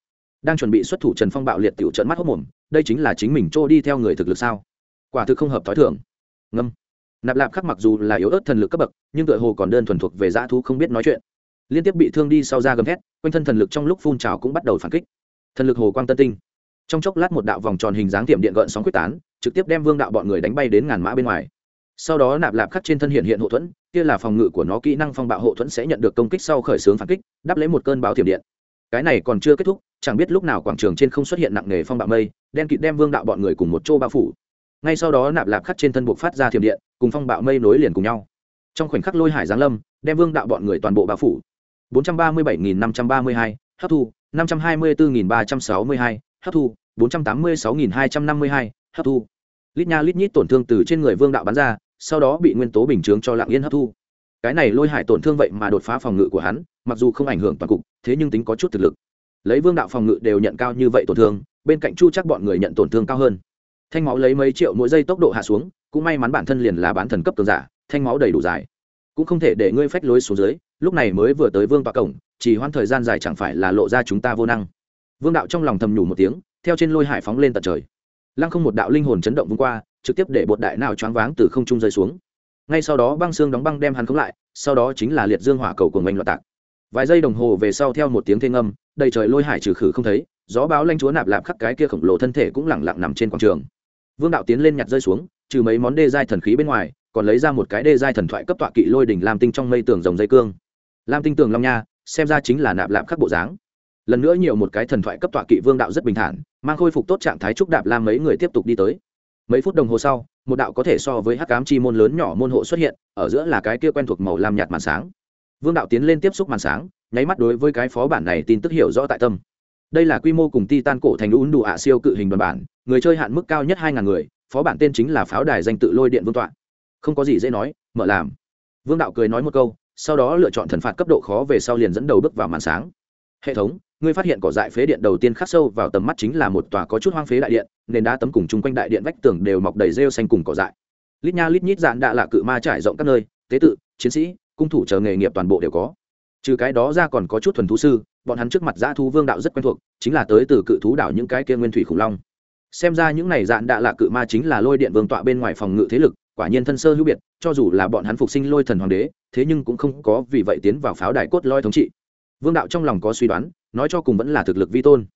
Đang chuẩn bị xuất thủ trần phong bạo liệt tiểu trận mắt hốc mồm, đây chính là chính mình trô đi theo người thực lực sao? Quả thực không hợp t h ó i thường. Ngâm. Nạp lạp khắc mặc dù là yếu ớt thần lực cấp bậc, nhưng tựa hồ còn đơn thuần thuộc về dã thú không biết nói chuyện liên tiếp bị thương đi sau ra gầm thét, quanh thân thần lực trong lúc phun trào cũng bắt đầu phản kích. Thần lực hồ quang tân tinh. Trong chốc lát một đạo vòng tròn hình dáng tiệm điện gợn sóng quyết tán, trực tiếp đem vương đạo bọn người đánh bay đến ngàn mã bên ngoài. Sau đó nạp lạp khắc trên thân hiện hiện hộ thuẫn, kia là phòng ngự của nó kỹ năng phong bạo hộ thuẫn sẽ nhận được công kích sau khởi xướng phản kích, đáp lấy một cơn báo tiệm điện. Cái này còn chưa kết thúc, chẳng biết lúc nào quảng trường trên không xuất hiện nặng nề phong bạo mây, đen kịt đem vương đạo bọn người cùng một chỗ bao phủ. Ngay sau đó nạp lạp khắc trên thân buộc phát ra thiểm điện, cùng phong bạo mây nối liền cùng nhau. Trong khoảnh khắc lôi hải giáng lâm, đem vương đạo bọn người toàn bộ bao phủ. 437.532, hấp thu. 524.362, hấp thu. 486.252, hấp thu. Lít nha lít nhít tổn thương từ trên người vương đạo bắn ra sau đó bị nguyên tố bình chướng cho lạng yên hấp thu. Cái này lôi hải tổn thương vậy mà đột phá phòng ngự của hắn mặc dù không ảnh hưởng toàn cục thế nhưng tính có chút thực lực. Lấy vương đạo phòng ngự đều nhận cao như vậy tổn thương bên cạnh chu chắc bọn người nhận tổn thương cao hơn. Thanh máu lấy mấy triệu mỗi giây tốc độ hạ xuống cũng may mắn bản thân liền là bán thần cấp cường giả thanh máu đầy đủ dài. Cũng không thể để ngươi phách lối xuống dưới lúc này mới vừa tới vương tọa cổng, chỉ hoãn thời gian dài chẳng phải là lộ ra chúng ta vô năng. Vương đạo trong lòng thầm nhủ một tiếng, theo trên lôi hải phóng lên tận trời. Lăng không một đạo linh hồn chấn động vung qua, trực tiếp để bột đại nào choáng váng từ không trung rơi xuống. Ngay sau đó băng xương đóng băng đem hắn khống lại, sau đó chính là liệt dương hỏa cầu của mình loạn tạc. Vài giây đồng hồ về sau theo một tiếng thiên âm đầy trời lôi hải trừ khử không thấy, gió báo lanh chúa nạp lạp khắc cái kia khổng lồ thân thể cũng lẳng lặng nằm trên quảng trường. Vương đạo tiến lên nhặt rơi xuống, trừ mấy món đê giai thần khí bên ngoài, còn lấy ra một cái đê giai thần thoại cấp tọa kỵ lôi đỉnh làm tinh trong mây tường rồng dây cương lam tinh tường long nha, xem ra chính là nạp lạp khắc bộ dáng. Lần nữa nhiều một cái thần thoại cấp tọa kỵ vương đạo rất bình thản, mang khôi phục tốt trạng thái trúc đạp lam mấy người tiếp tục đi tới. Mấy phút đồng hồ sau, một đạo có thể so với hắc cám chi môn lớn nhỏ môn hộ xuất hiện, ở giữa là cái kia quen thuộc màu lam nhạt màn sáng. Vương đạo tiến lên tiếp xúc màn sáng, nháy mắt đối với cái phó bản này tin tức hiểu rõ tại tâm. Đây là quy mô cùng ti tan cổ thành ún đủ ạ siêu cự hình đoàn bản, người chơi hạn mức cao nhất hai ngàn người, phó bản tên chính là pháo đài danh tự lôi điện vương tọa. Không có gì dễ nói, mở làm. Vương đạo cười nói một câu sau đó lựa chọn thần phạt cấp độ khó về sau liền dẫn đầu bước vào màn sáng. Hệ thống, ngươi phát hiện cỏ dại phế điện đầu tiên khắc sâu vào tầm mắt chính là một tòa có chút hoang phế đại điện nên đá tấm cùng chung quanh đại điện vách tường đều mọc đầy rêu xanh cùng cỏ dại. Lít nha lít nhít dạn đạ là cự ma trải rộng các nơi, tế tự, chiến sĩ, cung thủ chờ nghề nghiệp toàn bộ đều có. Trừ cái đó ra còn có chút thuần thú sư, bọn hắn trước mặt dã thú vương đạo rất quen thuộc, chính là tới từ cự thú đảo những cái kia nguyên thủy khủng long. Xem ra những này dạn đạ là cự ma chính là lôi điện vương tọa bên ngoài phòng ngự thế lực, quả nhiên thân sơ hữu biệt, cho dù là bọn hắn phục sinh lôi thần hoàng đế thế nhưng cũng không có vì vậy tiến vào pháo đài cốt loi thống trị. Vương đạo trong lòng có suy đoán, nói cho cùng vẫn là thực lực vi tôn.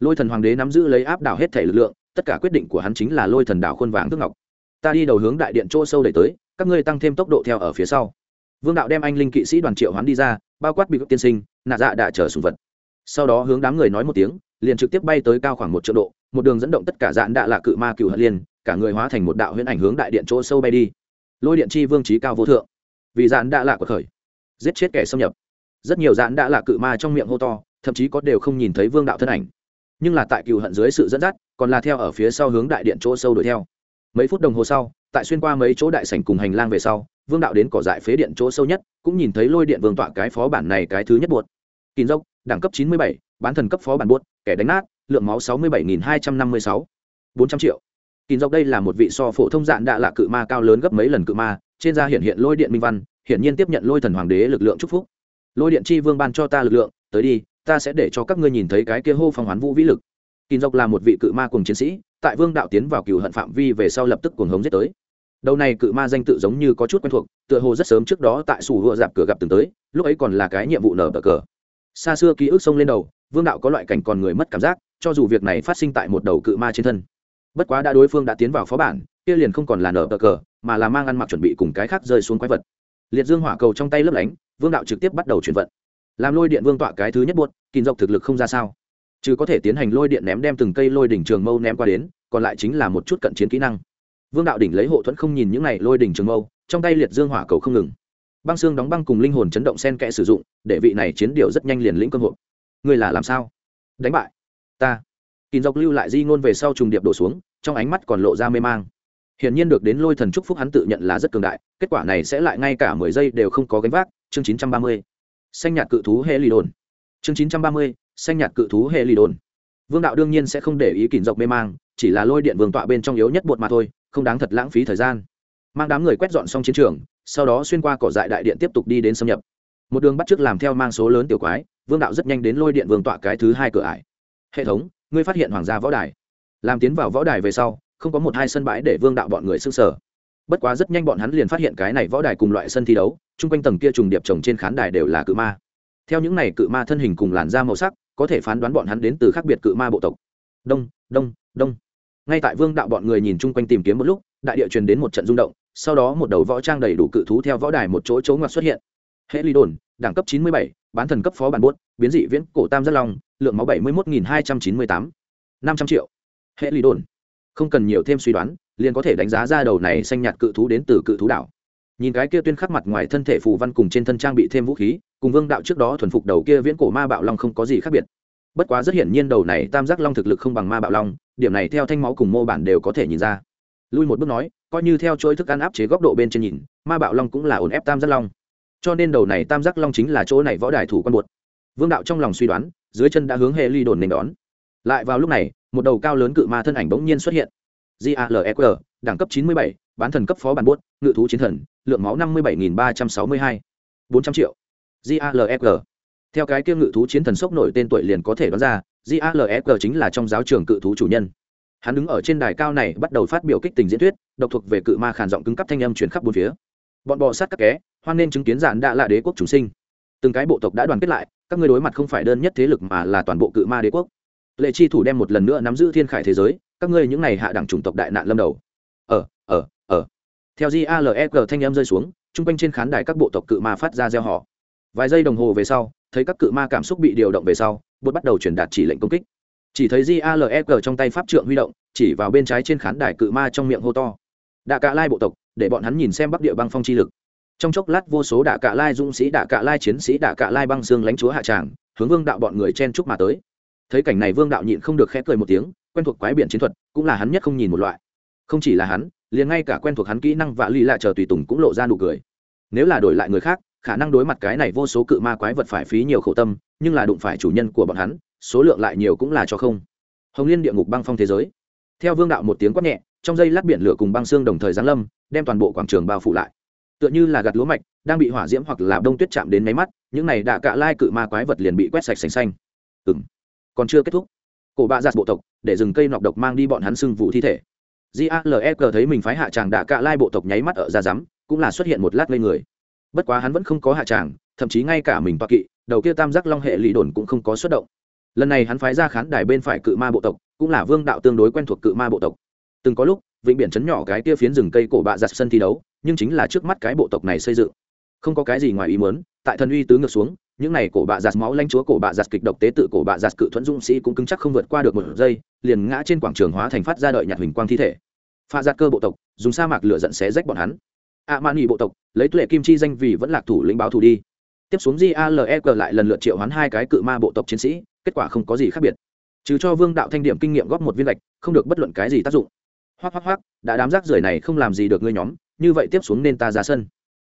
Lôi thần hoàng đế nắm giữ lấy áp đảo hết thể lực lượng, tất cả quyết định của hắn chính là lôi thần đảo khuôn vàng thức ngọc. Ta đi đầu hướng đại điện chỗ sâu đẩy tới, các ngươi tăng thêm tốc độ theo ở phía sau. Vương đạo đem anh linh kỵ sĩ đoàn triệu hoán đi ra, bao quát bị các tiên sinh, nạ dạ đã chờ sùng vật. Sau đó hướng đám người nói một tiếng, liền trực tiếp bay tới cao khoảng một triệu độ, một đường dẫn động tất cả dạn đạ lạ cự ma cựu hận liên, cả người hóa thành một đạo huyễn ảnh hướng đại điện chỗ sâu bay đi. Lôi điện chi vương trí cao vô thượng vì dạn đã lạ của khởi. Giết chết kẻ xâm nhập. Rất nhiều dạn đã lạ cự ma trong miệng hô to, thậm chí có đều không nhìn thấy vương đạo thân ảnh. Nhưng là tại cựu hận dưới sự dẫn dắt, còn là theo ở phía sau hướng đại điện chỗ sâu đuổi theo. Mấy phút đồng hồ sau, tại xuyên qua mấy chỗ đại sảnh cùng hành lang về sau, vương đạo đến cỏ dại phế điện chỗ sâu nhất, cũng nhìn thấy lôi điện vương tọa cái phó bản này cái thứ nhất buột kín dốc, đẳng cấp chín mươi bảy, bán thần cấp phó bản buốt kẻ đánh nát, lượng máu sáu mươi bảy nghìn hai trăm năm mươi sáu. Bốn trăm triệu kín Dọc đây là một vị so phổ thông dạng đã lạ cự ma cao lớn gấp mấy lần cự ma, trên da hiện hiện lôi điện minh văn, hiển nhiên tiếp nhận lôi thần hoàng đế lực lượng chúc phúc. Lôi điện chi vương ban cho ta lực lượng, tới đi, ta sẽ để cho các ngươi nhìn thấy cái kia hô phong hoán vũ vĩ lực. Kín Dọc là một vị cự ma cùng chiến sĩ, tại vương đạo tiến vào cựu hận phạm vi về sau lập tức cuồng hống giết tới. Đầu này cự ma danh tự giống như có chút quen thuộc, tựa hồ rất sớm trước đó tại sủ hựa dạp cửa gặp từng tới, lúc ấy còn là cái nhiệm vụ nở bờ cờ. Xa xưa ký ức sông lên đầu, vương đạo có loại cảnh còn người mất cảm giác, cho dù việc này phát sinh tại một đầu cự ma trên thân bất quá đã đối phương đã tiến vào phó bản, kia liền không còn là nở cờ, mà là mang ăn mặc chuẩn bị cùng cái khác rơi xuống quái vật. Liệt dương hỏa cầu trong tay lấp lánh, vương đạo trực tiếp bắt đầu chuyển vận. Làm lôi điện vương tọa cái thứ nhất buốt kìm dọc thực lực không ra sao. Chứ có thể tiến hành lôi điện ném đem từng cây lôi đỉnh trường mâu ném qua đến, còn lại chính là một chút cận chiến kỹ năng. Vương đạo đỉnh lấy hộ thuẫn không nhìn những này lôi đỉnh trường mâu, trong tay liệt dương hỏa cầu không ngừng. Băng xương đóng băng cùng linh hồn chấn động sen kẽ sử dụng, để vị này chiến điều rất nhanh liền lĩnh cơ hội người là làm sao? Đánh bại. Ta kín dọc lưu lại di ngôn về sau trùng điệp đổ xuống, trong ánh mắt còn lộ ra mê mang. Hiển nhiên được đến lôi thần trúc phúc hắn tự nhận là rất cường đại, kết quả này sẽ lại ngay cả mười giây đều không có gánh vác. Chương chín trăm ba mươi, xanh nhạt cự thú hệ lì đồn. Chương chín trăm ba mươi, xanh nhạt cự thú hệ lì đồn. Vương đạo đương nhiên sẽ không để ý kình dọc mê mang, chỉ là lôi điện vương tọa bên trong yếu nhất bột mà thôi, không đáng thật lãng phí thời gian. Mang đám người quét dọn xong chiến trường, sau đó xuyên qua cỏ dại đại điện tiếp tục đi đến xâm nhập. Một đường bắt trước làm theo mang số lớn tiểu quái, vương đạo rất nhanh đến lôi điện vương tọa cái thứ hai cửa ải. Hệ thống ngươi phát hiện hoàng gia võ đài. Làm tiến vào võ đài về sau, không có một hai sân bãi để vương đạo bọn người s ư sở bất quá rất nhanh bọn hắn liền phát hiện cái này võ đài cùng loại sân thi đấu, chung quanh tầng kia trùng điệp trồng trên khán đài đều là cự ma. Theo những này cự ma thân hình cùng làn da màu sắc, có thể phán đoán bọn hắn đến từ khác biệt cự ma bộ tộc. Đông đông đông. Ngay tại vương đạo bọn người nhìn chung quanh tìm kiếm một lúc, đại địa truyền đến một trận rung động, sau đó một đầu võ trang đầy đủ cự thú theo võ đài một chỗ chỗ ngoặt xuất hiện. Hệ ly đồn, đẳng cấp chín mươi bảy, bán thần cấp phó bản buốt, biến dị viễn cổ tam giác long lượng máu bảy mươi một hai trăm chín mươi tám. năm trăm triệu. Hệ lý đồn. Không cần nhiều thêm suy đoán, liền có thể đánh giá ra đầu này xanh nhạt cự thú đến từ cự thú đảo. Nhìn cái kia tuyên khắc mặt ngoài thân thể phù văn cùng trên thân trang bị thêm vũ khí, cùng vương đạo trước đó thuần phục đầu kia viễn cổ ma bạo long không có gì khác biệt. Bất quá rất hiển nhiên đầu này tam giác long thực lực không bằng ma bạo long, điểm này theo thanh máu cùng mô bản đều có thể nhìn ra. Lui một bước nói, coi như theo chuỗi thức ăn áp chế góc độ bên trên nhìn, ma bạo long cũng là ổn ép tam giác long. Cho nên đầu này tam giác long chính là chỗ này võ đài thủ quan buột vương đạo trong lòng suy đoán dưới chân đã hướng hệ ly đồn nền đón. Lại vào lúc này một đầu cao lớn cự ma thân ảnh bỗng nhiên xuất hiện. Galeq đẳng cấp 97, bán thần cấp phó bản buốt ngự thú chiến thần lượng máu 57.362, 400 triệu. Galeq theo cái kia ngự thú chiến thần sốc nổi tên tuổi liền có thể đoán ra galeq chính là trong giáo trường cự thú chủ nhân. Hắn đứng ở trên đài cao này bắt đầu phát biểu kích tình diễn thuyết độc thuộc về cự ma khản giọng cứng cấp thanh âm truyền khắp bốn phía. Bọn bò sát các ké hoan nên chứng kiến dạn đã là đế quốc chúng sinh từng cái bộ tộc đã đoàn kết lại, các ngươi đối mặt không phải đơn nhất thế lực mà là toàn bộ cự ma đế quốc. Lệ chi thủ đem một lần nữa nắm giữ thiên khải thế giới, các ngươi những n à y hạ đẳng chủng tộc đại nạn lâm đầu. Ở ở ở theo jaleg thanh em rơi xuống chung quanh trên khán đài các bộ tộc cự ma phát ra gieo họ vài giây đồng hồ về sau, thấy các cự ma cảm xúc bị điều động về sau, bột bắt đầu truyền đạt chỉ lệnh công kích. Chỉ thấy jaleg trong tay pháp trượng huy động, chỉ vào bên trái trên khán đài cự ma trong miệng hô to. Đạ cả lai bộ tộc, để bọn hắn nhìn xem bắc địa băng phong chi lực trong chốc lát vô số đạ cạ lai dũng sĩ đạ cạ lai chiến sĩ đạ cạ lai băng xương lãnh chúa hạ tràng, hướng vương đạo bọn người chen chúc mà tới. Thấy cảnh này vương đạo nhịn không được khẽ cười một tiếng, quen thuộc quái biển chiến thuật, cũng là hắn nhất không nhìn một loại. Không chỉ là hắn, liền ngay cả quen thuộc hắn kỹ năng và ly lạ chờ tùy tùng cũng lộ ra nụ cười. Nếu là đổi lại người khác, khả năng đối mặt cái này vô số cự ma quái vật phải phí nhiều khổ tâm, nhưng là đụng phải chủ nhân của bọn hắn, số lượng lại nhiều cũng là cho không. Hồng liên địa ngục băng phong thế giới. Theo vương đạo một tiếng quát nhẹ, trong dây lát biển lửa cùng băng xương đồng thời giáng lâm, đem toàn bộ quảng trường bao phủ lại tựa như là gặt lúa mạch, đang bị hỏa diễm hoặc là đông tuyết chạm đến máy mắt, những này đạ cạ lai cự ma quái vật liền bị quét sạch sành xanh. Ừ m còn chưa kết thúc. Cổ bạ giặt bộ tộc, để rừng cây nọc độc mang đi bọn hắn sưng vụ thi thể. Jalek thấy mình phái hạ tràng đạ cạ lai bộ tộc nháy mắt ở ra rắm, cũng là xuất hiện một lát lên người. Bất quá hắn vẫn không có hạ tràng, thậm chí ngay cả mình toa kỵ, đầu kia tam giác long hệ lì đồn cũng không có xuất động. Lần này hắn phái ra khán đài bên phải cự ma bộ tộc, cũng là vương đạo tương đối quen thuộc cự ma bộ tộc. Từng có lúc, vịnh biển chấn nhỏ cái kia phiến rừng cây cổ bạ giặt sân thi đấu nhưng chính là trước mắt cái bộ tộc này xây dựng. Không có cái gì ngoài ý muốn tại thần uy tứ ngược xuống những này cổ bạ giặt máu lanh chúa cổ bạ giặt kịch độc tế tự cổ bạ giặt cự thuẫn dũng sĩ cũng cứng chắc không vượt qua được một giây liền ngã trên quảng trường hóa thành phát ra đợi nhạt hình quang thi thể. Pha giặt cơ bộ tộc dùng sa mạc lửa giận xé rách bọn hắn. A man nghị bộ tộc lấy tuệ kim chi danh vì vẫn lạc thủ lĩnh báo thủ đi. Tiếp xuống jalek lại lần lượt triệu hoán hai cái cự ma bộ tộc chiến sĩ kết quả không có gì khác biệt. Trừ cho vương đạo thanh điểm kinh nghiệm góp một viên lạch, không được bất luận cái gì tác dụng hoắc hoắc hoắc, đã đám rác rưởi này không làm gì được ngươi nhóm, như vậy tiếp xuống nên ta ra sân.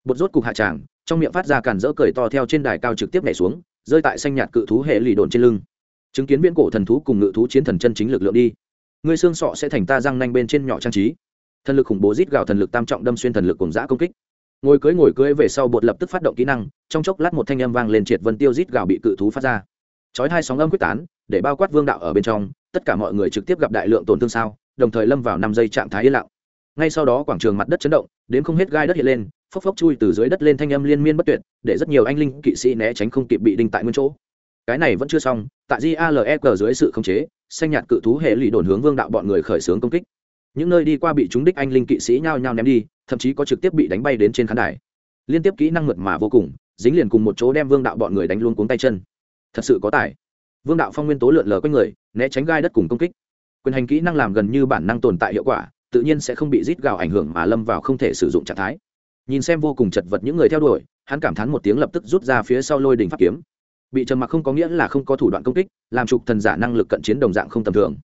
Bột rốt cục hạ tràng, trong miệng phát ra càn rỡ cười to theo trên đài cao trực tiếp nhảy xuống, rơi tại xanh nhạt cự thú hệ lì đồn trên lưng. Chứng kiến viễn cổ thần thú cùng ngự thú chiến thần chân chính lực lượng đi, ngươi xương sọ sẽ thành ta răng nanh bên trên nhỏ trang trí. Thần lực khủng bố rít gào thần lực tam trọng đâm xuyên thần lực cùng giã công kích. Ngồi cưới ngồi cưới về sau bột lập tức phát động kỹ năng, trong chốc lát một thanh âm vang lên triệt vân tiêu rít gào bị cự thú phát ra. Chói hai sóng âm quyết tán, để bao quát vương đạo ở bên trong, tất cả mọi người trực tiếp gặp đại lượng tổn thương sao đồng thời lâm vào năm giây trạng thái yên lặng. Ngay sau đó quảng trường mặt đất chấn động, đến không hết gai đất hiện lên, phốc phốc chui từ dưới đất lên thanh âm liên miên bất tuyệt, để rất nhiều anh linh kỵ sĩ né tránh không kịp bị đinh tại nguyên chỗ. Cái này vẫn chưa xong, tại jalek dưới sự khống chế, xanh nhạt cự thú hệ lụy đồn hướng vương đạo bọn người khởi xướng công kích. Những nơi đi qua bị chúng đích anh linh kỵ sĩ nhao nhao ném đi, thậm chí có trực tiếp bị đánh bay đến trên khán đài. Liên tiếp kỹ năng mượt mà vô cùng, dính liền cùng một chỗ đem vương đạo bọn người đánh luôn cuống tay chân. Thật sự có tài. Vương đạo phong nguyên tố lượn lờ quanh người, né tránh gai đất cùng công kích quyền hành kỹ năng làm gần như bản năng tồn tại hiệu quả, tự nhiên sẽ không bị rít gào ảnh hưởng mà lâm vào không thể sử dụng trạng thái. Nhìn xem vô cùng chật vật những người theo đuổi, hắn cảm thán một tiếng lập tức rút ra phía sau lôi đỉnh pháp kiếm. Bị trầm mặc không có nghĩa là không có thủ đoạn công kích, làm trục thần giả năng lực cận chiến đồng dạng không tầm thường.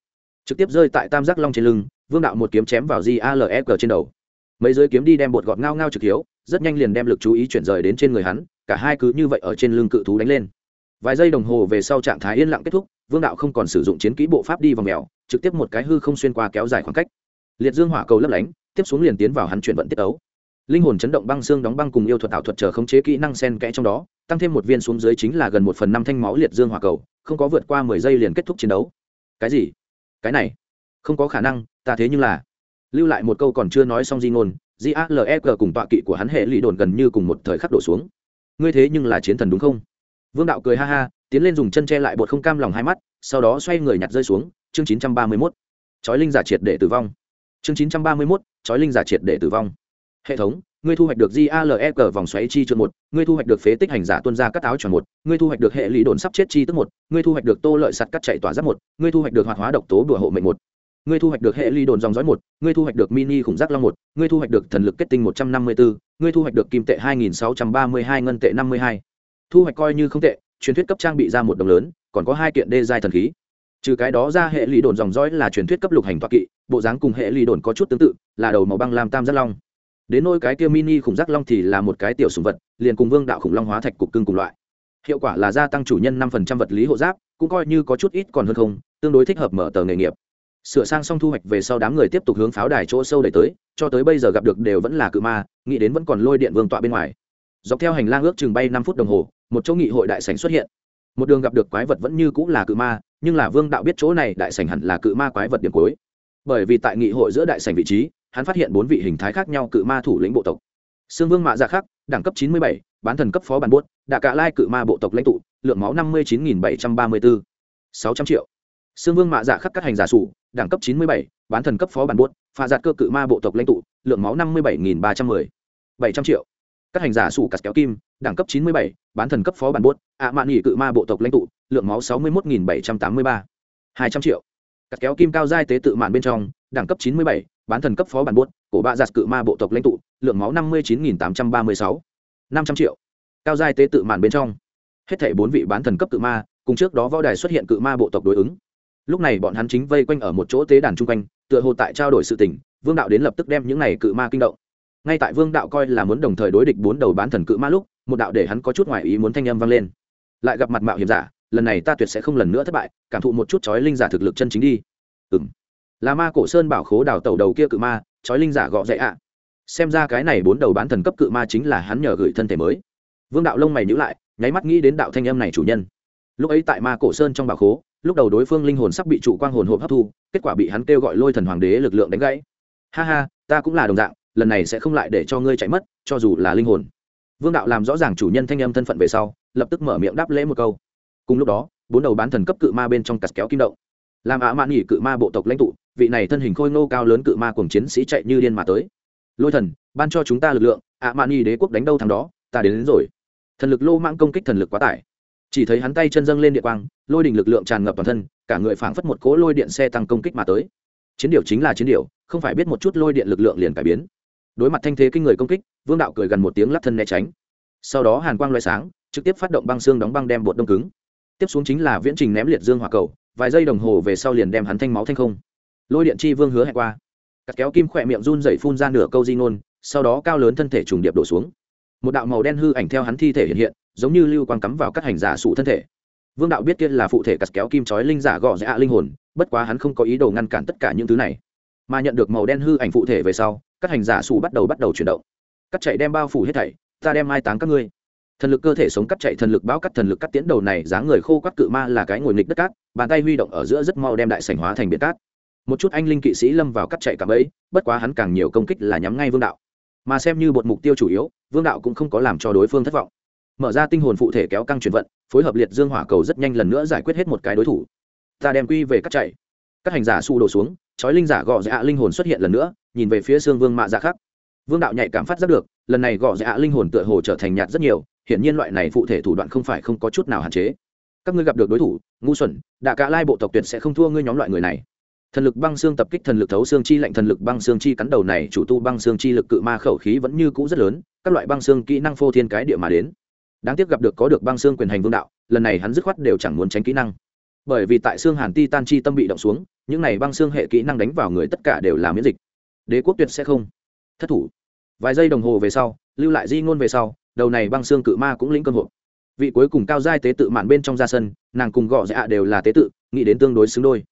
Trực tiếp rơi tại tam giác long trên lưng, vương đạo một kiếm chém vào jalg trên đầu. Mấy giới kiếm đi đem bột gọt ngao ngao trực hiếu, rất nhanh liền đem lực chú ý chuyển rời đến trên người hắn, cả hai cứ như vậy ở trên lưng cự thú đánh lên. Vài giây đồng hồ về sau trạng thái yên lặng kết thúc, vương đạo không còn sử dụng chiến kỹ bộ pháp đi vào mèo trực tiếp một cái hư không xuyên qua kéo dài khoảng cách. Liệt dương hỏa cầu lấp lánh, tiếp xuống liền tiến vào hắn chuyển vận tiết ấu. Linh hồn chấn động băng xương đóng băng cùng yêu thuật ảo thuật chờ khống chế kỹ năng sen kẽ trong đó, tăng thêm một viên xuống dưới chính là gần một phần năm thanh máu liệt dương hỏa cầu, không có vượt qua mười giây liền kết thúc chiến đấu. Cái gì? Cái này? Không có khả năng, ta thế nhưng là. Lưu lại một câu còn chưa nói xong di ngôn di alek cùng tọa kỵ của hắn hệ lụy đồn gần như cùng một thời khắc đổ xuống. Ngươi thế nhưng là chiến thần đúng không? Vương đạo cười ha ha, tiến lên dùng chân che lại bột không cam lòng hai mắt, sau đó xoay người nhặt rơi xuống chương chín trăm ba mươi mốt, chói linh giả triệt để tử vong. chương chín trăm ba mươi mốt, chói linh giả triệt để tử vong. Hệ thống, ngươi thu hoạch được jalek vòng xoáy chi chương một, ngươi thu hoạch được phế tích hành giả tuân ra cắt áo tròn một, ngươi thu hoạch được hệ lý đồn sắp chết chi tức một, ngươi thu hoạch được tô lợi sắt cắt chạy tỏa giáp một, ngươi thu hoạch được hoạt hóa độc tố bửa hộ mệnh một, ngươi thu hoạch được hệ ly đồn dòng dõi một, ngươi thu hoạch được mini khủng giác long một, ngươi thu hoạch được thần lực kết tinh một trăm năm mươi bốn ngươi thu hoạch được kim tệ hai nghìn sáu trăm ba mươi hai, ngân tệ năm mươi hai. Thu hoạch coi như không tệ, truyền thuyết cấp trang bị ra một đồng lớn, còn có hai kiện đê giai thần khí trừ cái đó ra hệ lì đồn dòng dõi là truyền thuyết cấp lục hành toa kỵ, bộ dáng cùng hệ lì đồn có chút tương tự, là đầu màu băng làm tam giác long. Đến nôi cái kia mini khủng giác long thì là một cái tiểu sùng vật, liền cùng vương đạo khủng long hóa thạch cục cưng cùng loại. Hiệu quả là gia tăng chủ nhân năm phần trăm vật lý hộ giáp, cũng coi như có chút ít còn hơn không, tương đối thích hợp mở tờ nghề nghiệp. Sửa sang xong thu hoạch về sau đám người tiếp tục hướng pháo đài chỗ sâu đẩy tới, cho tới bây giờ gặp được đều vẫn là cự ma, nghĩ đến vẫn còn lôi điện vương tọa bên ngoài. Dọc theo hành lang ước chừng bay năm phút đồng hồ, một chỗ nghị hội đại sảnh xuất hiện. Một đường gặp được quái vật vẫn như cũng là cự ma nhưng là vương đạo biết chỗ này đại sành hẳn là cự ma quái vật điểm cuối. Bởi vì tại nghị hội giữa đại sành vị trí, hắn phát hiện bốn vị hình thái khác nhau cự ma thủ lĩnh bộ tộc. Xương vương mạ dạ khắc, đẳng cấp chín mươi bảy, bán thần cấp phó bản buốt, đạ cả lai cự ma bộ tộc lãnh tụ, lượng máu năm mươi chín nghìn bảy trăm ba mươi bốn sáu trăm triệu. Xương vương mạ dạ khắc các hành giả sủ, đẳng cấp chín mươi bảy, bán thần cấp phó bản buốt, pha giạt cơ cự ma bộ tộc lãnh tụ, lượng máu năm mươi bảy nghìn ba trăm mười, bảy trăm triệu. Các hành giả sủ cắt kéo kim, đẳng cấp chín mươi bảy, bán thần cấp phó bản buốt, ạ mạn nghỉ cự ma bộ tộc lãnh tụ lượng máu sáu mươi một nghìn bảy trăm tám mươi ba. hai trăm triệu. Cắt kéo kim cao giai tế tự mạn bên trong, đẳng cấp chín mươi bảy, bán thần cấp phó bản buốt, cổ bạ giặt cự ma bộ tộc lãnh tụ, lượng máu năm mươi chín nghìn tám trăm ba mươi sáu. năm trăm triệu. Cao giai tế tự mạn bên trong. Hết thảy bốn vị bán thần cấp cự ma, cùng trước đó võ đài xuất hiện cự ma bộ tộc đối ứng. Lúc này bọn hắn chính vây quanh ở một chỗ tế đàn chung quanh, tựa hồ tại trao đổi sự tình, vương đạo đến lập tức đem những này cự ma kinh động. Ngay tại vương đạo coi là muốn đồng thời đối địch bốn đầu bán thần cự ma lúc, một đạo để hắn có chút ngoại ý muốn thanh âm vang lên. Lại gặp mặt mạo hiểm giả lần này ta tuyệt sẽ không lần nữa thất bại, cảm thụ một chút chói linh giả thực lực chân chính đi. Ừng là ma cổ sơn bảo khố đào tàu đầu kia cự ma, chói linh giả gọ dậy ạ. Xem ra cái này bốn đầu bán thần cấp cự ma chính là hắn nhờ gửi thân thể mới. Vương đạo lông mày nhữ lại, nháy mắt nghĩ đến đạo thanh âm này chủ nhân. Lúc ấy tại ma cổ sơn trong bảo khố, lúc đầu đối phương linh hồn sắp bị trụ quang hồn hộp hấp thu, kết quả bị hắn kêu gọi lôi thần hoàng đế lực lượng đánh gãy. Ha ha, ta cũng là đồng dạng, lần này sẽ không lại để cho ngươi chạy mất, cho dù là linh hồn. Vương đạo làm rõ ràng chủ nhân thanh âm thân phận về sau, lập tức mở miệng đáp lễ một câu cùng lúc đó bốn đầu bán thần cấp cự ma bên trong cặt kéo kim động. Làm ả mạn nghỉ cự ma bộ tộc lãnh tụ vị này thân hình khôi ngô cao lớn cự ma cùng chiến sĩ chạy như điên mà tới. Lôi thần ban cho chúng ta lực lượng ả mạn nghỉ đế quốc đánh đâu thằng đó ta đến, đến rồi. Thần lực lô mạng công kích thần lực quá tải. Chỉ thấy hắn tay chân dâng lên địa quang lôi đỉnh lực lượng tràn ngập toàn thân cả người phảng phất một cỗ lôi điện xe tăng công kích mà tới. Chiến điệu chính là chiến điệu không phải biết một chút lôi điện lực lượng liền cải biến. Đối mặt thanh thế kinh người công kích vương đạo cười gần một tiếng lắc thân né tránh. Sau đó hàn quang loại sáng trực tiếp phát động băng xương đóng băng đem bột đông cứng tiếp xuống chính là viễn trình ném liệt dương hỏa cầu, vài giây đồng hồ về sau liền đem hắn thanh máu thanh không. Lôi điện chi vương hứa hẹn qua. Cắt kéo kim khỏe miệng run dậy phun ra nửa câu di ngôn, sau đó cao lớn thân thể trùng điệp đổ xuống. Một đạo màu đen hư ảnh theo hắn thi thể hiện hiện, giống như lưu quang cắm vào các hành giả sụ thân thể. Vương đạo biết kia là phụ thể cắt kéo kim trói linh giả gõ dạ linh hồn, bất quá hắn không có ý đồ ngăn cản tất cả những thứ này. Mà nhận được màu đen hư ảnh phụ thể về sau, các hành giả sụ bắt đầu bắt đầu chuyển động. Cắt chạy đem bao phủ hết thảy, ta đem mai táng các ngươi thần lực cơ thể sống cắt chạy, thần lực báo cắt, thần lực cắt tiến đầu này, dáng người khô quắt cự ma là cái ngồi nghịch đất cát, bàn tay huy động ở giữa rất mau đem đại sảnh hóa thành biển cát. Một chút anh linh kỵ sĩ lâm vào cắt chạy cả bẫy, bất quá hắn càng nhiều công kích là nhắm ngay vương đạo. Mà xem như một mục tiêu chủ yếu, vương đạo cũng không có làm cho đối phương thất vọng. Mở ra tinh hồn phụ thể kéo căng chuyển vận, phối hợp liệt dương hỏa cầu rất nhanh lần nữa giải quyết hết một cái đối thủ. Ta đem quy về cắt chạy. Các hành giả su đổ xuống, chói linh giả gọ dạ linh hồn xuất hiện lần nữa, nhìn về phía xương vương mạ dạ khắc vương đạo nhạy cảm phát giác được, lần này gọ dạ linh hồn tựa hồ trở thành nhạt rất nhiều hiển nhiên loại này phụ thể thủ đoạn không phải không có chút nào hạn chế. Các ngươi gặp được đối thủ, ngu xuẩn, đạ cả lai bộ tộc tuyệt sẽ không thua ngươi nhóm loại người này. Thần lực băng xương tập kích thần lực thấu xương chi lệnh thần lực băng xương chi cắn đầu này chủ tu băng xương chi lực cự ma khẩu khí vẫn như cũ rất lớn, các loại băng xương kỹ năng phô thiên cái địa mà đến. Đáng tiếc gặp được có được băng xương quyền hành vương đạo, lần này hắn dứt khoát đều chẳng muốn tránh kỹ năng. Bởi vì tại xương hàn ti tan chi tâm bị động xuống, những này băng xương hệ kỹ năng đánh vào người tất cả đều là miễn dịch. Đế quốc tuyệt sẽ không. Thất thủ. Vài giây đồng hồ về sau, lưu lại di ngôn về sau đầu này băng xương cự ma cũng lĩnh cơm hộp. Vị cuối cùng cao giai tế tự mạn bên trong ra sân, nàng cùng gõ dạ đều là tế tự, nghĩ đến tương đối xứng đôi.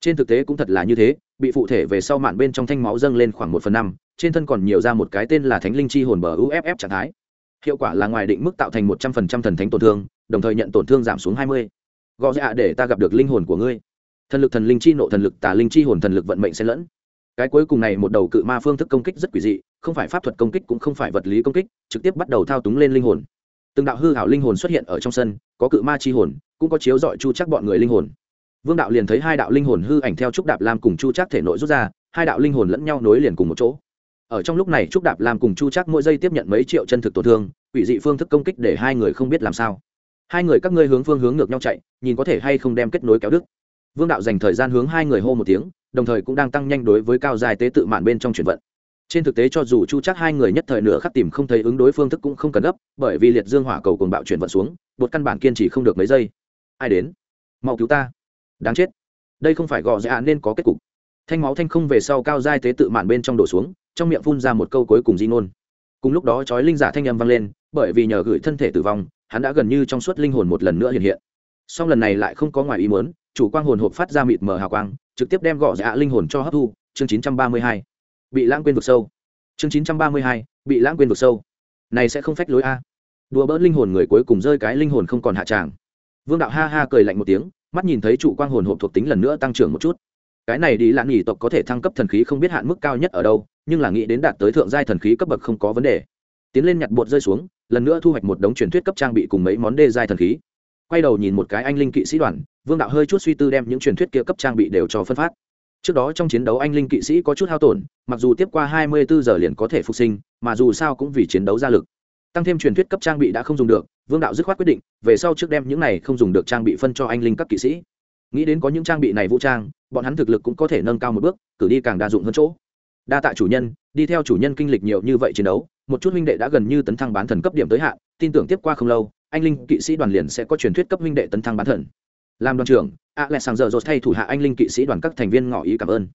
Trên thực tế cũng thật là như thế, bị phụ thể về sau mạn bên trong thanh máu dâng lên khoảng một phần năm, trên thân còn nhiều ra một cái tên là thánh linh chi hồn bờ uff trạng thái. Hiệu quả là ngoài định mức tạo thành một trăm phần trăm thần thánh tổn thương, đồng thời nhận tổn thương giảm xuống hai mươi. Gõ dạ để ta gặp được linh hồn của ngươi. Thần lực thần linh chi nộ thần lực tả linh chi hồn thần lực vận mệnh xen lẫn. Cái cuối cùng này một đầu cự ma phương thức công kích rất quỷ dị không phải pháp thuật công kích cũng không phải vật lý công kích, trực tiếp bắt đầu thao túng lên linh hồn. Từng đạo hư hảo linh hồn xuất hiện ở trong sân, có cự ma chi hồn, cũng có chiếu dọi chu chắc bọn người linh hồn. Vương đạo liền thấy hai đạo linh hồn hư ảnh theo trúc đạp lam cùng chu chắc thể nội rút ra, hai đạo linh hồn lẫn nhau nối liền cùng một chỗ. Ở trong lúc này trúc đạp lam cùng chu chắc mỗi giây tiếp nhận mấy triệu chân thực tổn thương, quỷ dị phương thức công kích để hai người không biết làm sao. Hai người các ngươi hướng phương hướng ngược nhau chạy, nhìn có thể hay không đem kết nối kéo đức vương đạo dành thời gian hướng hai người hô một tiếng, đồng thời cũng đang tăng nhanh đối với cao dài tế tự mạn bên trong chuyển vận trên thực tế cho dù chu chắc hai người nhất thời nửa khắc tìm không thấy ứng đối phương thức cũng không cần gấp, bởi vì liệt dương hỏa cầu cùng bạo chuyển vận xuống, bột căn bản kiên trì không được mấy giây. Ai đến? Mau cứu ta. Đáng chết. Đây không phải gò dạ nên có kết cục. Thanh máu thanh không về sau cao giai tế tự mạn bên trong đổ xuống, trong miệng phun ra một câu cuối cùng di ngôn. Cùng lúc đó trói linh giả thanh âm vang lên, bởi vì nhờ gửi thân thể tử vong, hắn đã gần như trong suốt linh hồn một lần nữa hiện hiện. Song lần này lại không có ngoài ý muốn, chủ quang hồn hộp phát ra mịt mờ hào quang, trực tiếp đem gõ dạ linh hồn cho hấp thu, chương 932 bị lãng quên vực sâu. Chương 932, bị lãng quên vực sâu. Này sẽ không phách lối a. Đùa bỡn linh hồn người cuối cùng rơi cái linh hồn không còn hạ tràng. Vương đạo ha ha cười lạnh một tiếng mắt nhìn thấy trụ quang hồn hộp thuộc tính lần nữa tăng trưởng một chút. Cái này đi lãng nghỉ tộc có thể thăng cấp thần khí không biết hạn mức cao nhất ở đâu nhưng là nghĩ đến đạt tới thượng giai thần khí cấp bậc không có vấn đề. Tiến lên nhặt bột rơi xuống lần nữa thu hoạch một đống truyền thuyết cấp trang bị cùng mấy món đê giai thần khí. Quay đầu nhìn một cái anh linh kỵ sĩ đoàn vương đạo hơi chút suy tư đem những truyền thuyết kia cấp trang bị đều cho phân phát trước đó trong chiến đấu anh linh kỵ sĩ có chút hao tổn, mặc dù tiếp qua hai mươi bốn giờ liền có thể phục sinh, mà dù sao cũng vì chiến đấu ra lực. Tăng thêm truyền thuyết cấp trang bị đã không dùng được, vương đạo dứt khoát quyết định, về sau trước đem những này không dùng được trang bị phân cho anh linh các kỵ sĩ. Nghĩ đến có những trang bị này vũ trang, bọn hắn thực lực cũng có thể nâng cao một bước, cử đi càng đa dụng hơn chỗ. Đa tạ chủ nhân, đi theo chủ nhân kinh lịch nhiều như vậy chiến đấu, một chút huynh đệ đã gần như tấn thăng bán thần cấp điểm tới hạn, tin tưởng tiếp qua không lâu, anh linh kỵ sĩ đoàn liền sẽ có truyền thuyết cấp huynh đệ tấn thăng bán thần làm đoàn trưởng alexander jose thay thủ hạ anh linh kỵ sĩ đoàn các thành viên ngỏ ý cảm ơn.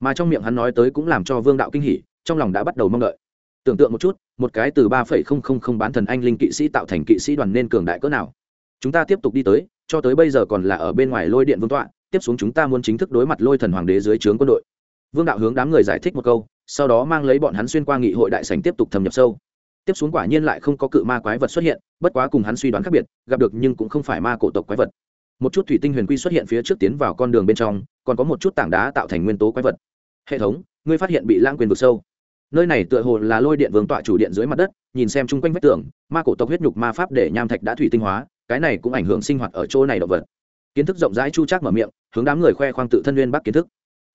Mà trong miệng hắn nói tới cũng làm cho vương đạo kinh hỉ, trong lòng đã bắt đầu mong đợi. Tưởng tượng một chút, một cái từ ba phẩy không không không bán thần anh linh kỵ sĩ tạo thành kỵ sĩ đoàn nên cường đại cỡ nào. Chúng ta tiếp tục đi tới, cho tới bây giờ còn là ở bên ngoài lôi điện vương tọa, tiếp xuống chúng ta muốn chính thức đối mặt lôi thần hoàng đế dưới trướng quân đội. Vương đạo hướng đám người giải thích một câu, sau đó mang lấy bọn hắn xuyên qua nghị hội đại sành tiếp tục thâm nhập sâu. Tiếp xuống quả nhiên lại không có cự ma quái vật xuất hiện, bất quá cùng hắn suy đoán khác biệt, gặp được nhưng cũng không phải ma cổ tộc quái vật một chút thủy tinh huyền quy xuất hiện phía trước tiến vào con đường bên trong, còn có một chút tảng đá tạo thành nguyên tố quái vật. Hệ thống, ngươi phát hiện bị lãng quyền vực sâu. Nơi này tựa hồ là lôi điện vương tọa chủ điện dưới mặt đất, nhìn xem chung quanh vách tường, ma cổ tộc huyết nhục ma pháp để nham thạch đã thủy tinh hóa, cái này cũng ảnh hưởng sinh hoạt ở chỗ này động vật. Kiến thức rộng rãi chu trác mở miệng, hướng đám người khoe khoang tự thân nguyên bắc kiến thức.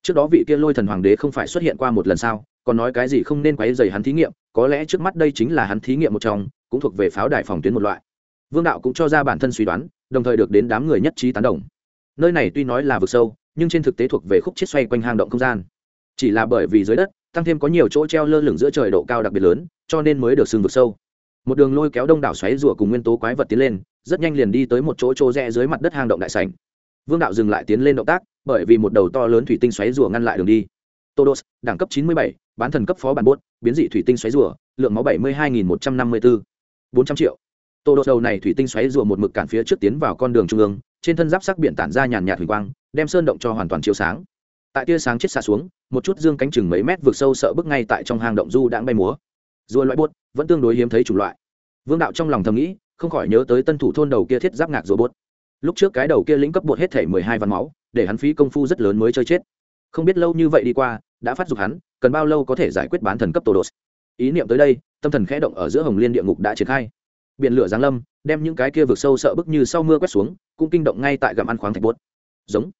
Trước đó vị kia lôi thần hoàng đế không phải xuất hiện qua một lần sao, còn nói cái gì không nên quấy dày hắn thí nghiệm, có lẽ trước mắt đây chính là hắn thí nghiệm một trong, cũng thuộc về pháo đài phòng tuyến một loại. Vương đạo cũng cho ra bản thân suy đoán đồng thời được đến đám người nhất trí tán đồng. Nơi này tuy nói là vực sâu nhưng trên thực tế thuộc về khúc chết xoay quanh hang động không gian. Chỉ là bởi vì dưới đất tăng thêm có nhiều chỗ treo lơ lửng giữa trời độ cao đặc biệt lớn cho nên mới được xưng vực sâu. Một đường lôi kéo đông đảo xoáy rùa cùng nguyên tố quái vật tiến lên rất nhanh liền đi tới một chỗ chỗ rẽ dưới mặt đất hang động đại sảnh. Vương đạo dừng lại tiến lên động tác bởi vì một đầu to lớn thủy tinh xoáy rùa ngăn lại đường đi. Todos đẳng cấp 97, bán thần cấp phó bản bốt biến dị thủy tinh xoáy rùa lượng máu 72.154, 400 triệu todos đầu này thủy tinh xoáy rùa một mực cản phía trước tiến vào con đường trung ương trên thân giáp sắc biển tản ra nhàn nhạt huỳnh quang đem sơn động cho hoàn toàn chiếu sáng. Tại tia sáng chết xa xuống một chút dương cánh chừng mấy mét vượt sâu sợ bước ngay tại trong hang động du đãng bay múa. Rùa loại buốt, vẫn tương đối hiếm thấy chủng loại. Vương đạo trong lòng thầm nghĩ không khỏi nhớ tới tân thủ thôn đầu kia thiết giáp ngạc rùa buốt. lúc trước cái đầu kia lĩnh cấp bột hết thể mười hai văn máu để hắn phí công phu rất lớn mới chơi chết. Không biết lâu như vậy đi qua đã phát dục hắn cần bao lâu có thể giải quyết bán thần cấp tổ đột. Ý niệm tới đây tâm thần khẽ động ở giữa hồng liên địa ngục đã triển khai biển lửa giáng lâm, đem những cái kia vực sâu sợ bức như sau mưa quét xuống, cũng kinh động ngay tại gặm ăn khoáng thạch bốt giống.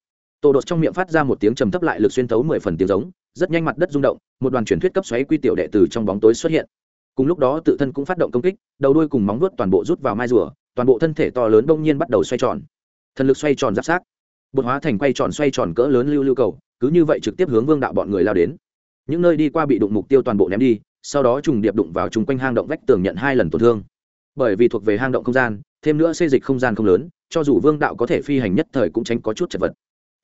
Tổ đột trong miệng phát ra một tiếng trầm thấp lại lực xuyên thấu mười phần tiếng giống, rất nhanh mặt đất rung động, một đoàn truyền thuyết cấp xoáy quy tiểu đệ từ trong bóng tối xuất hiện. Cùng lúc đó tự thân cũng phát động công kích, đầu đuôi cùng móng vuốt toàn bộ rút vào mai rùa, toàn bộ thân thể to lớn đông nhiên bắt đầu xoay tròn. Thần lực xoay tròn giáp sát. Bột hóa thành quay tròn xoay tròn cỡ lớn lưu lưu cầu, cứ như vậy trực tiếp hướng vương đạo bọn người lao đến. Những nơi đi qua bị đụng mục tiêu toàn bộ ném đi, sau đó trùng điệp đụng vào chung quanh hang động vách tường nhận hai lần tổn thương bởi vì thuộc về hang động không gian thêm nữa xây dịch không gian không lớn cho dù vương đạo có thể phi hành nhất thời cũng tránh có chút chật vật.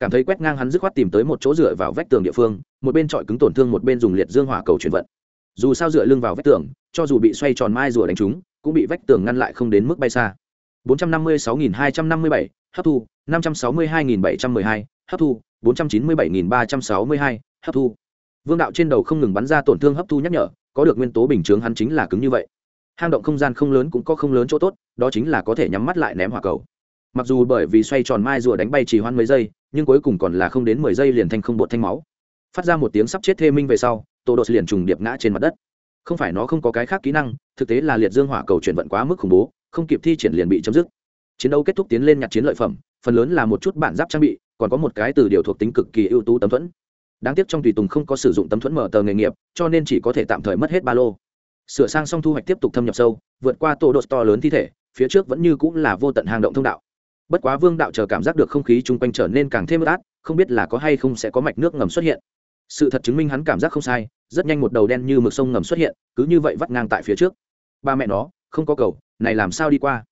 Cảm thấy quét ngang hắn dứt khoát tìm tới một chỗ dựa vào vách tường địa phương một bên trọi cứng tổn thương một bên dùng liệt dương hỏa cầu chuyển vận. Dù sao dựa lưng vào vách tường cho dù bị xoay tròn mai rùa đánh trúng cũng bị vách tường ngăn lại không đến mức bay xa. 456.257, hấp thu. 562.712, hấp thu. 497.362, hấp thu. Vương đạo trên đầu không ngừng bắn ra tổn thương hấp thu nhắc nhở có được nguyên tố bình chướng hắn chính là cứng như vậy hang động không gian không lớn cũng có không lớn chỗ tốt, đó chính là có thể nhắm mắt lại ném hỏa cầu. Mặc dù bởi vì xoay tròn mai rùa đánh bay chỉ hoan mấy giây, nhưng cuối cùng còn là không đến mười giây liền thành không bột thanh máu. Phát ra một tiếng sắp chết thê minh về sau tổ đột liền trùng điệp ngã trên mặt đất. Không phải nó không có cái khác kỹ năng, thực tế là liệt dương hỏa cầu chuyển vận quá mức khủng bố, không kịp thi triển liền bị chấm dứt. Chiến đấu kết thúc tiến lên nhặt chiến lợi phẩm, phần lớn là một chút bản giáp trang bị, còn có một cái từ điều thuộc tính cực kỳ ưu tú tấm thuẫn. Đáng tiếc trong tùy tùng không có sử dụng tấm thuẫn mở tờ nghề nghiệp, cho nên chỉ có thể tạm thời mất hết ba lô sửa sang xong thu hoạch tiếp tục thâm nhập sâu, vượt qua tổ đột to lớn thi thể, phía trước vẫn như cũng là vô tận hang động thông đạo. Bất quá vương đạo chờ cảm giác được không khí chung quanh trở nên càng thêm ướt át, không biết là có hay không sẽ có mạch nước ngầm xuất hiện. Sự thật chứng minh hắn cảm giác không sai, rất nhanh một đầu đen như mực sông ngầm xuất hiện, cứ như vậy vắt ngang tại phía trước. Ba mẹ nó, không có cầu, này làm sao đi qua?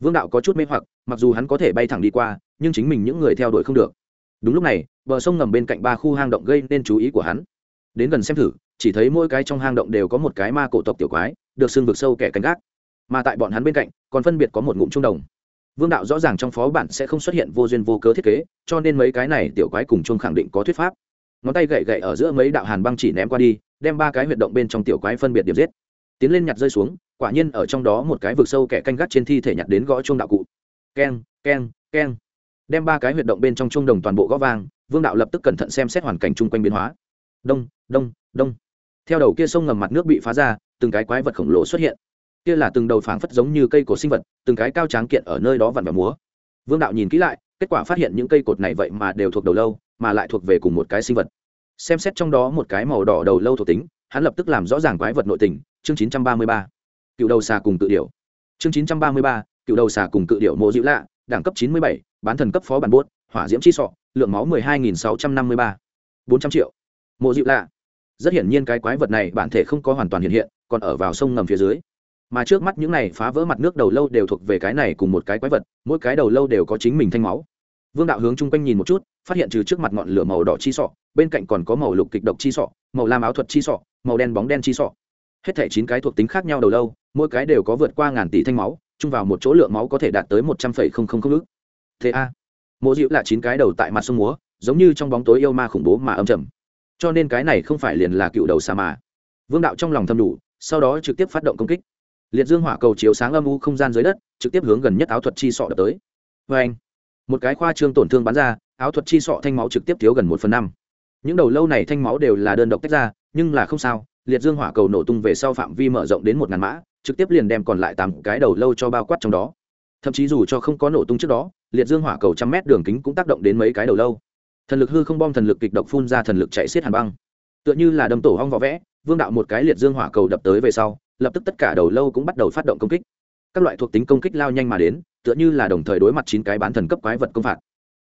Vương đạo có chút mê hoặc, mặc dù hắn có thể bay thẳng đi qua, nhưng chính mình những người theo đuổi không được. Đúng lúc này, bờ sông ngầm bên cạnh ba khu hang động gây nên chú ý của hắn. Đến gần xem thử chỉ thấy mỗi cái trong hang động đều có một cái ma cổ tộc tiểu quái, được xương vực sâu kẻ canh gác. Mà tại bọn hắn bên cạnh, còn phân biệt có một ngụm trung đồng. Vương đạo rõ ràng trong phó bản sẽ không xuất hiện vô duyên vô cớ thiết kế, cho nên mấy cái này tiểu quái cùng chung khẳng định có thuyết pháp. Ngón tay gậy gậy ở giữa mấy đạo hàn băng chỉ ném qua đi, đem ba cái huyệt động bên trong tiểu quái phân biệt điểm giết. Tiến lên nhặt rơi xuống, quả nhiên ở trong đó một cái vực sâu kẻ canh gác trên thi thể nhặt đến gõ chuông đạo cụ. Keng keng keng. Đem ba cái huyệt động bên trong chuông đồng toàn bộ gõ vang, vương đạo lập tức cẩn thận xem xét hoàn cảnh chung quanh biến hóa. Đông đông đông theo đầu kia sông ngầm mặt nước bị phá ra từng cái quái vật khổng lồ xuất hiện. Kia là từng đầu phảng phất giống như cây cổ sinh vật từng cái cao tráng kiện ở nơi đó vặn vẹo múa. Vương đạo nhìn kỹ lại kết quả phát hiện những cây cột này vậy mà đều thuộc đầu lâu mà lại thuộc về cùng một cái sinh vật. Xem xét trong đó một cái màu đỏ đầu lâu thuộc tính hắn lập tức làm rõ ràng quái vật nội tình chương 933. cựu đầu xà cùng cự điểu. Chương 933, cựu đầu xà cùng cự điểu mộ dữ lạ đẳng cấp 97, bán thần cấp phó bản buốt hỏa diễm chi sọ lượng máu 12.653. 400 triệu. Mộ dịu lạ rất hiển nhiên cái quái vật này bản thể không có hoàn toàn hiện hiện, còn ở vào sông ngầm phía dưới. Mà trước mắt những này phá vỡ mặt nước đầu lâu đều thuộc về cái này cùng một cái quái vật, mỗi cái đầu lâu đều có chính mình thanh máu. Vương đạo hướng chung quanh nhìn một chút, phát hiện trừ trước mặt ngọn lửa màu đỏ chi sọ, bên cạnh còn có màu lục kịch độc chi sọ, màu lam áo thuật chi sọ, màu đen bóng đen chi sọ. Hết thể chín cái thuộc tính khác nhau đầu lâu, mỗi cái đều có vượt qua ngàn tỷ thanh máu, chung vào một chỗ lượng máu có thể đạt tới một trăm phẩy không không không ước thế a. Mộ dịu là chín cái đầu tại mặt sông múa, giống như trong bóng tối yêu ma khủng bố mà âm trầm cho nên cái này không phải liền là cựu đầu xà mà. Vương đạo trong lòng thầm đủ, sau đó trực tiếp phát động công kích. Liệt dương hỏa cầu chiếu sáng âm u không gian dưới đất, trực tiếp hướng gần nhất áo thuật chi sọ đập tới. Vê anh một cái khoa trương tổn thương bắn ra, áo thuật chi sọ thanh máu trực tiếp thiếu gần một phần năm. Những đầu lâu này thanh máu đều là đơn độc tách ra, nhưng là không sao, liệt dương hỏa cầu nổ tung về sau phạm vi mở rộng đến một ngàn mã, trực tiếp liền đem còn lại tám cái đầu lâu cho bao quát trong đó. Thậm chí dù cho không có nổ tung trước đó, liệt dương hỏa cầu trăm mét đường kính cũng tác động đến mấy cái đầu lâu thần lực hư không bom thần lực kịch độc phun ra thần lực chạy xiết hàn băng. Tựa như là đâm tổ hong võ vẽ, vương đạo một cái liệt dương hỏa cầu đập tới về sau, lập tức tất cả đầu lâu cũng bắt đầu phát động công kích. Các loại thuộc tính công kích lao nhanh mà đến, tựa như là đồng thời đối mặt chín cái bán thần cấp quái vật công phạt.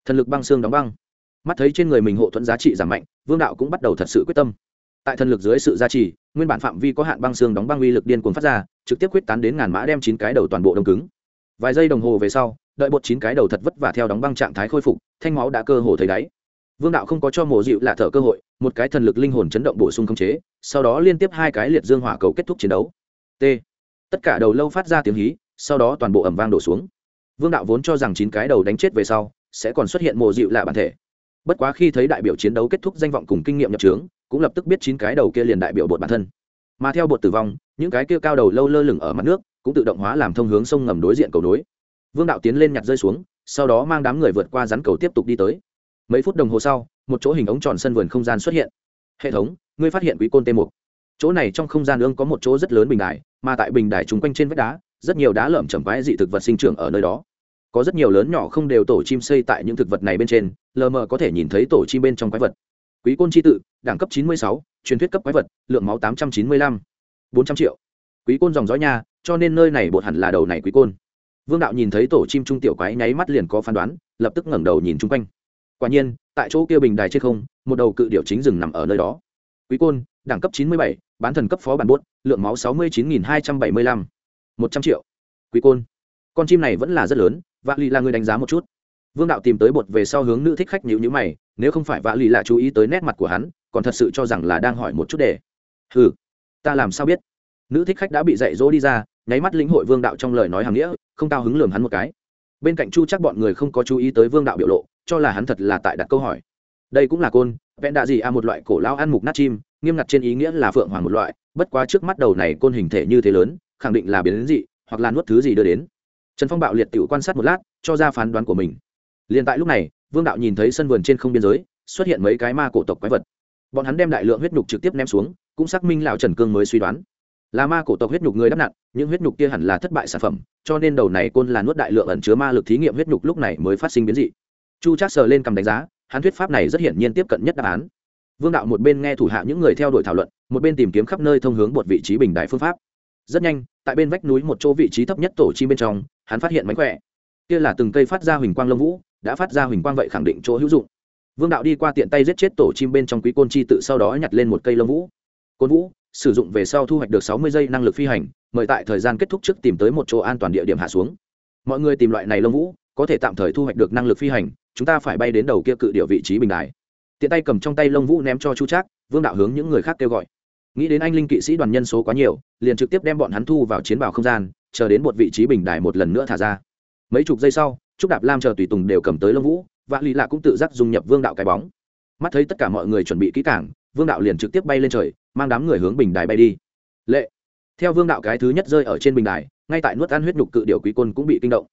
Thần lực băng xương đóng băng. Mắt thấy trên người mình hộ thuẫn giá trị giảm mạnh, vương đạo cũng bắt đầu thật sự quyết tâm. Tại thần lực dưới sự gia trì, nguyên bản phạm vi có hạn băng xương đóng băng uy lực điên cuồng phát ra, trực tiếp quyết tán đến ngàn mã đem chín cái đầu toàn bộ đông cứng. Vài giây đồng hồ về sau, đợi bột chín cái đầu thật vất vả theo đóng băng trạng thái khôi phục, thanh máu đã cơ hồ thấy đáy vương đạo không có cho Mộ dịu lạ thở cơ hội, một cái thần lực linh hồn chấn động bổ sung khống chế, sau đó liên tiếp hai cái liệt dương hỏa cầu kết thúc chiến đấu. T. Tất cả đầu lâu phát ra tiếng hí, sau đó toàn bộ ẩm vang đổ xuống. Vương đạo vốn cho rằng chín cái đầu đánh chết về sau, sẽ còn xuất hiện mộ dịu lạ bản thể. Bất quá khi thấy đại biểu chiến đấu kết thúc danh vọng cùng kinh nghiệm nhập trướng, cũng lập tức biết chín cái đầu kia liền đại biểu bột bản thân. Mà theo bột tử vong, những cái kia cao đầu lâu lơ lửng ở mặt nước, cũng tự động hóa làm thông hướng sông ngầm đối diện cầu nối. Vương đạo tiến lên nhặt rơi xuống, sau đó mang đám người vượt qua rắn cầu tiếp tục đi tới mấy phút đồng hồ sau một chỗ hình ống tròn sân vườn không gian xuất hiện. Hệ thống ngươi phát hiện quý côn t một chỗ này trong không gian ương có một chỗ rất lớn bình đài mà tại bình đài chung quanh trên vách đá rất nhiều đá lởm chầm quái dị thực vật sinh trưởng ở nơi đó. Có rất nhiều lớn nhỏ không đều tổ chim xây tại những thực vật này bên trên lờ mờ có thể nhìn thấy tổ chim bên trong quái vật. Quý côn chi tự đẳng cấp 96, truyền thuyết cấp quái vật lượng máu 895, 400 triệu. Quý côn dòng dõi nha cho nên nơi này bột hẳn là đầu này quý côn. Vương đạo nhìn thấy tổ chim trung tiểu quái nháy mắt liền có phán đoán lập tức ngẩng đầu nhìn chung quanh quả nhiên tại chỗ kia bình đài trên không một đầu cự điệu chính rừng nằm ở nơi đó. Quý côn đẳng cấp 97, bán thần cấp phó bản buốt lượng máu 69.275, 100 triệu. Quý côn con chim này vẫn là rất lớn vạ lì là người đánh giá một chút. Vương đạo tìm tới bột về sau hướng nữ thích khách nhữ nhữ mày nếu không phải vạ lì là chú ý tới nét mặt của hắn còn thật sự cho rằng là đang hỏi một chút để ừ ta làm sao biết? Nữ thích khách đã bị dạy dỗ đi ra nháy mắt lĩnh hội vương đạo trong lời nói hàng nghĩa không cao hứng lường hắn một cái. Bên cạnh chu chắc bọn người không có chú ý tới vương đạo biểu lộ cho là hắn thật là tại đặt câu hỏi. Đây cũng là côn, vẹn đạ gì à một loại cổ lao ăn mục nát chim, nghiêm ngặt trên ý nghĩa là phượng hoàng một loại, bất quá trước mắt đầu này côn hình thể như thế lớn, khẳng định là biến đến dị, hoặc là nuốt thứ gì đưa đến. Trần phong bạo liệt tự quan sát một lát, cho ra phán đoán của mình. Liền tại lúc này, vương đạo nhìn thấy sân vườn trên không biên giới, xuất hiện mấy cái ma cổ tộc quái vật. Bọn hắn đem đại lượng huyết nhục trực tiếp ném xuống, cũng xác minh lão trần cương mới suy đoán. Là ma cổ tộc huyết nhục người đắp nặn, những huyết nhục kia hẳn là thất bại sản phẩm, cho nên đầu này côn là nuốt đại lượng ẩn chứa ma lực thí nghiệm huyết nhục lúc này mới phát sinh biến dị chu Trác sờ lên cầm đánh giá, hắn thuyết pháp này rất hiển nhiên tiếp cận nhất đáp án. Vương đạo một bên nghe thủ hạ những người theo đuổi thảo luận, một bên tìm kiếm khắp nơi thông hướng một vị trí bình đại phương pháp. Rất nhanh, tại bên vách núi một chỗ vị trí thấp nhất tổ chi bên trong, hắn phát hiện mánh khỏe. Kia là từng cây phát ra huỳnh quang lông vũ, đã phát ra huỳnh quang vậy khẳng định chỗ hữu dụng. Vương đạo đi qua tiện tay giết chết tổ chim bên trong quý côn chi tự sau đó nhặt lên một cây lông vũ. Côn vũ, sử dụng về sau thu hoạch được sáu mươi giây năng lực phi hành, mời tại thời gian kết thúc trước tìm tới một chỗ an toàn địa điểm hạ xuống. Mọi người tìm loại này lông vũ, có thể tạm thời thu hoạch được năng lực phi hành chúng ta phải bay đến đầu kia cự địa vị trí bình đài. Tiện tay cầm trong tay lông vũ ném cho chu trác, vương đạo hướng những người khác kêu gọi. Nghĩ đến anh linh kỵ sĩ đoàn nhân số quá nhiều, liền trực tiếp đem bọn hắn thu vào chiến bào không gian, chờ đến một vị trí bình đài một lần nữa thả ra. Mấy chục giây sau, trúc đạp lam chờ tùy tùng đều cầm tới lông vũ và lì lạ cũng tự giác dung nhập vương đạo cái bóng. Mắt thấy tất cả mọi người chuẩn bị kỹ cảng vương đạo liền trực tiếp bay lên trời, mang đám người hướng bình đài bay đi. Lệ. Theo vương đạo cái thứ nhất rơi ở trên bình đài, ngay tại nuốt ăn huyết nhục cự điệu quý quân cũng bị kinh động.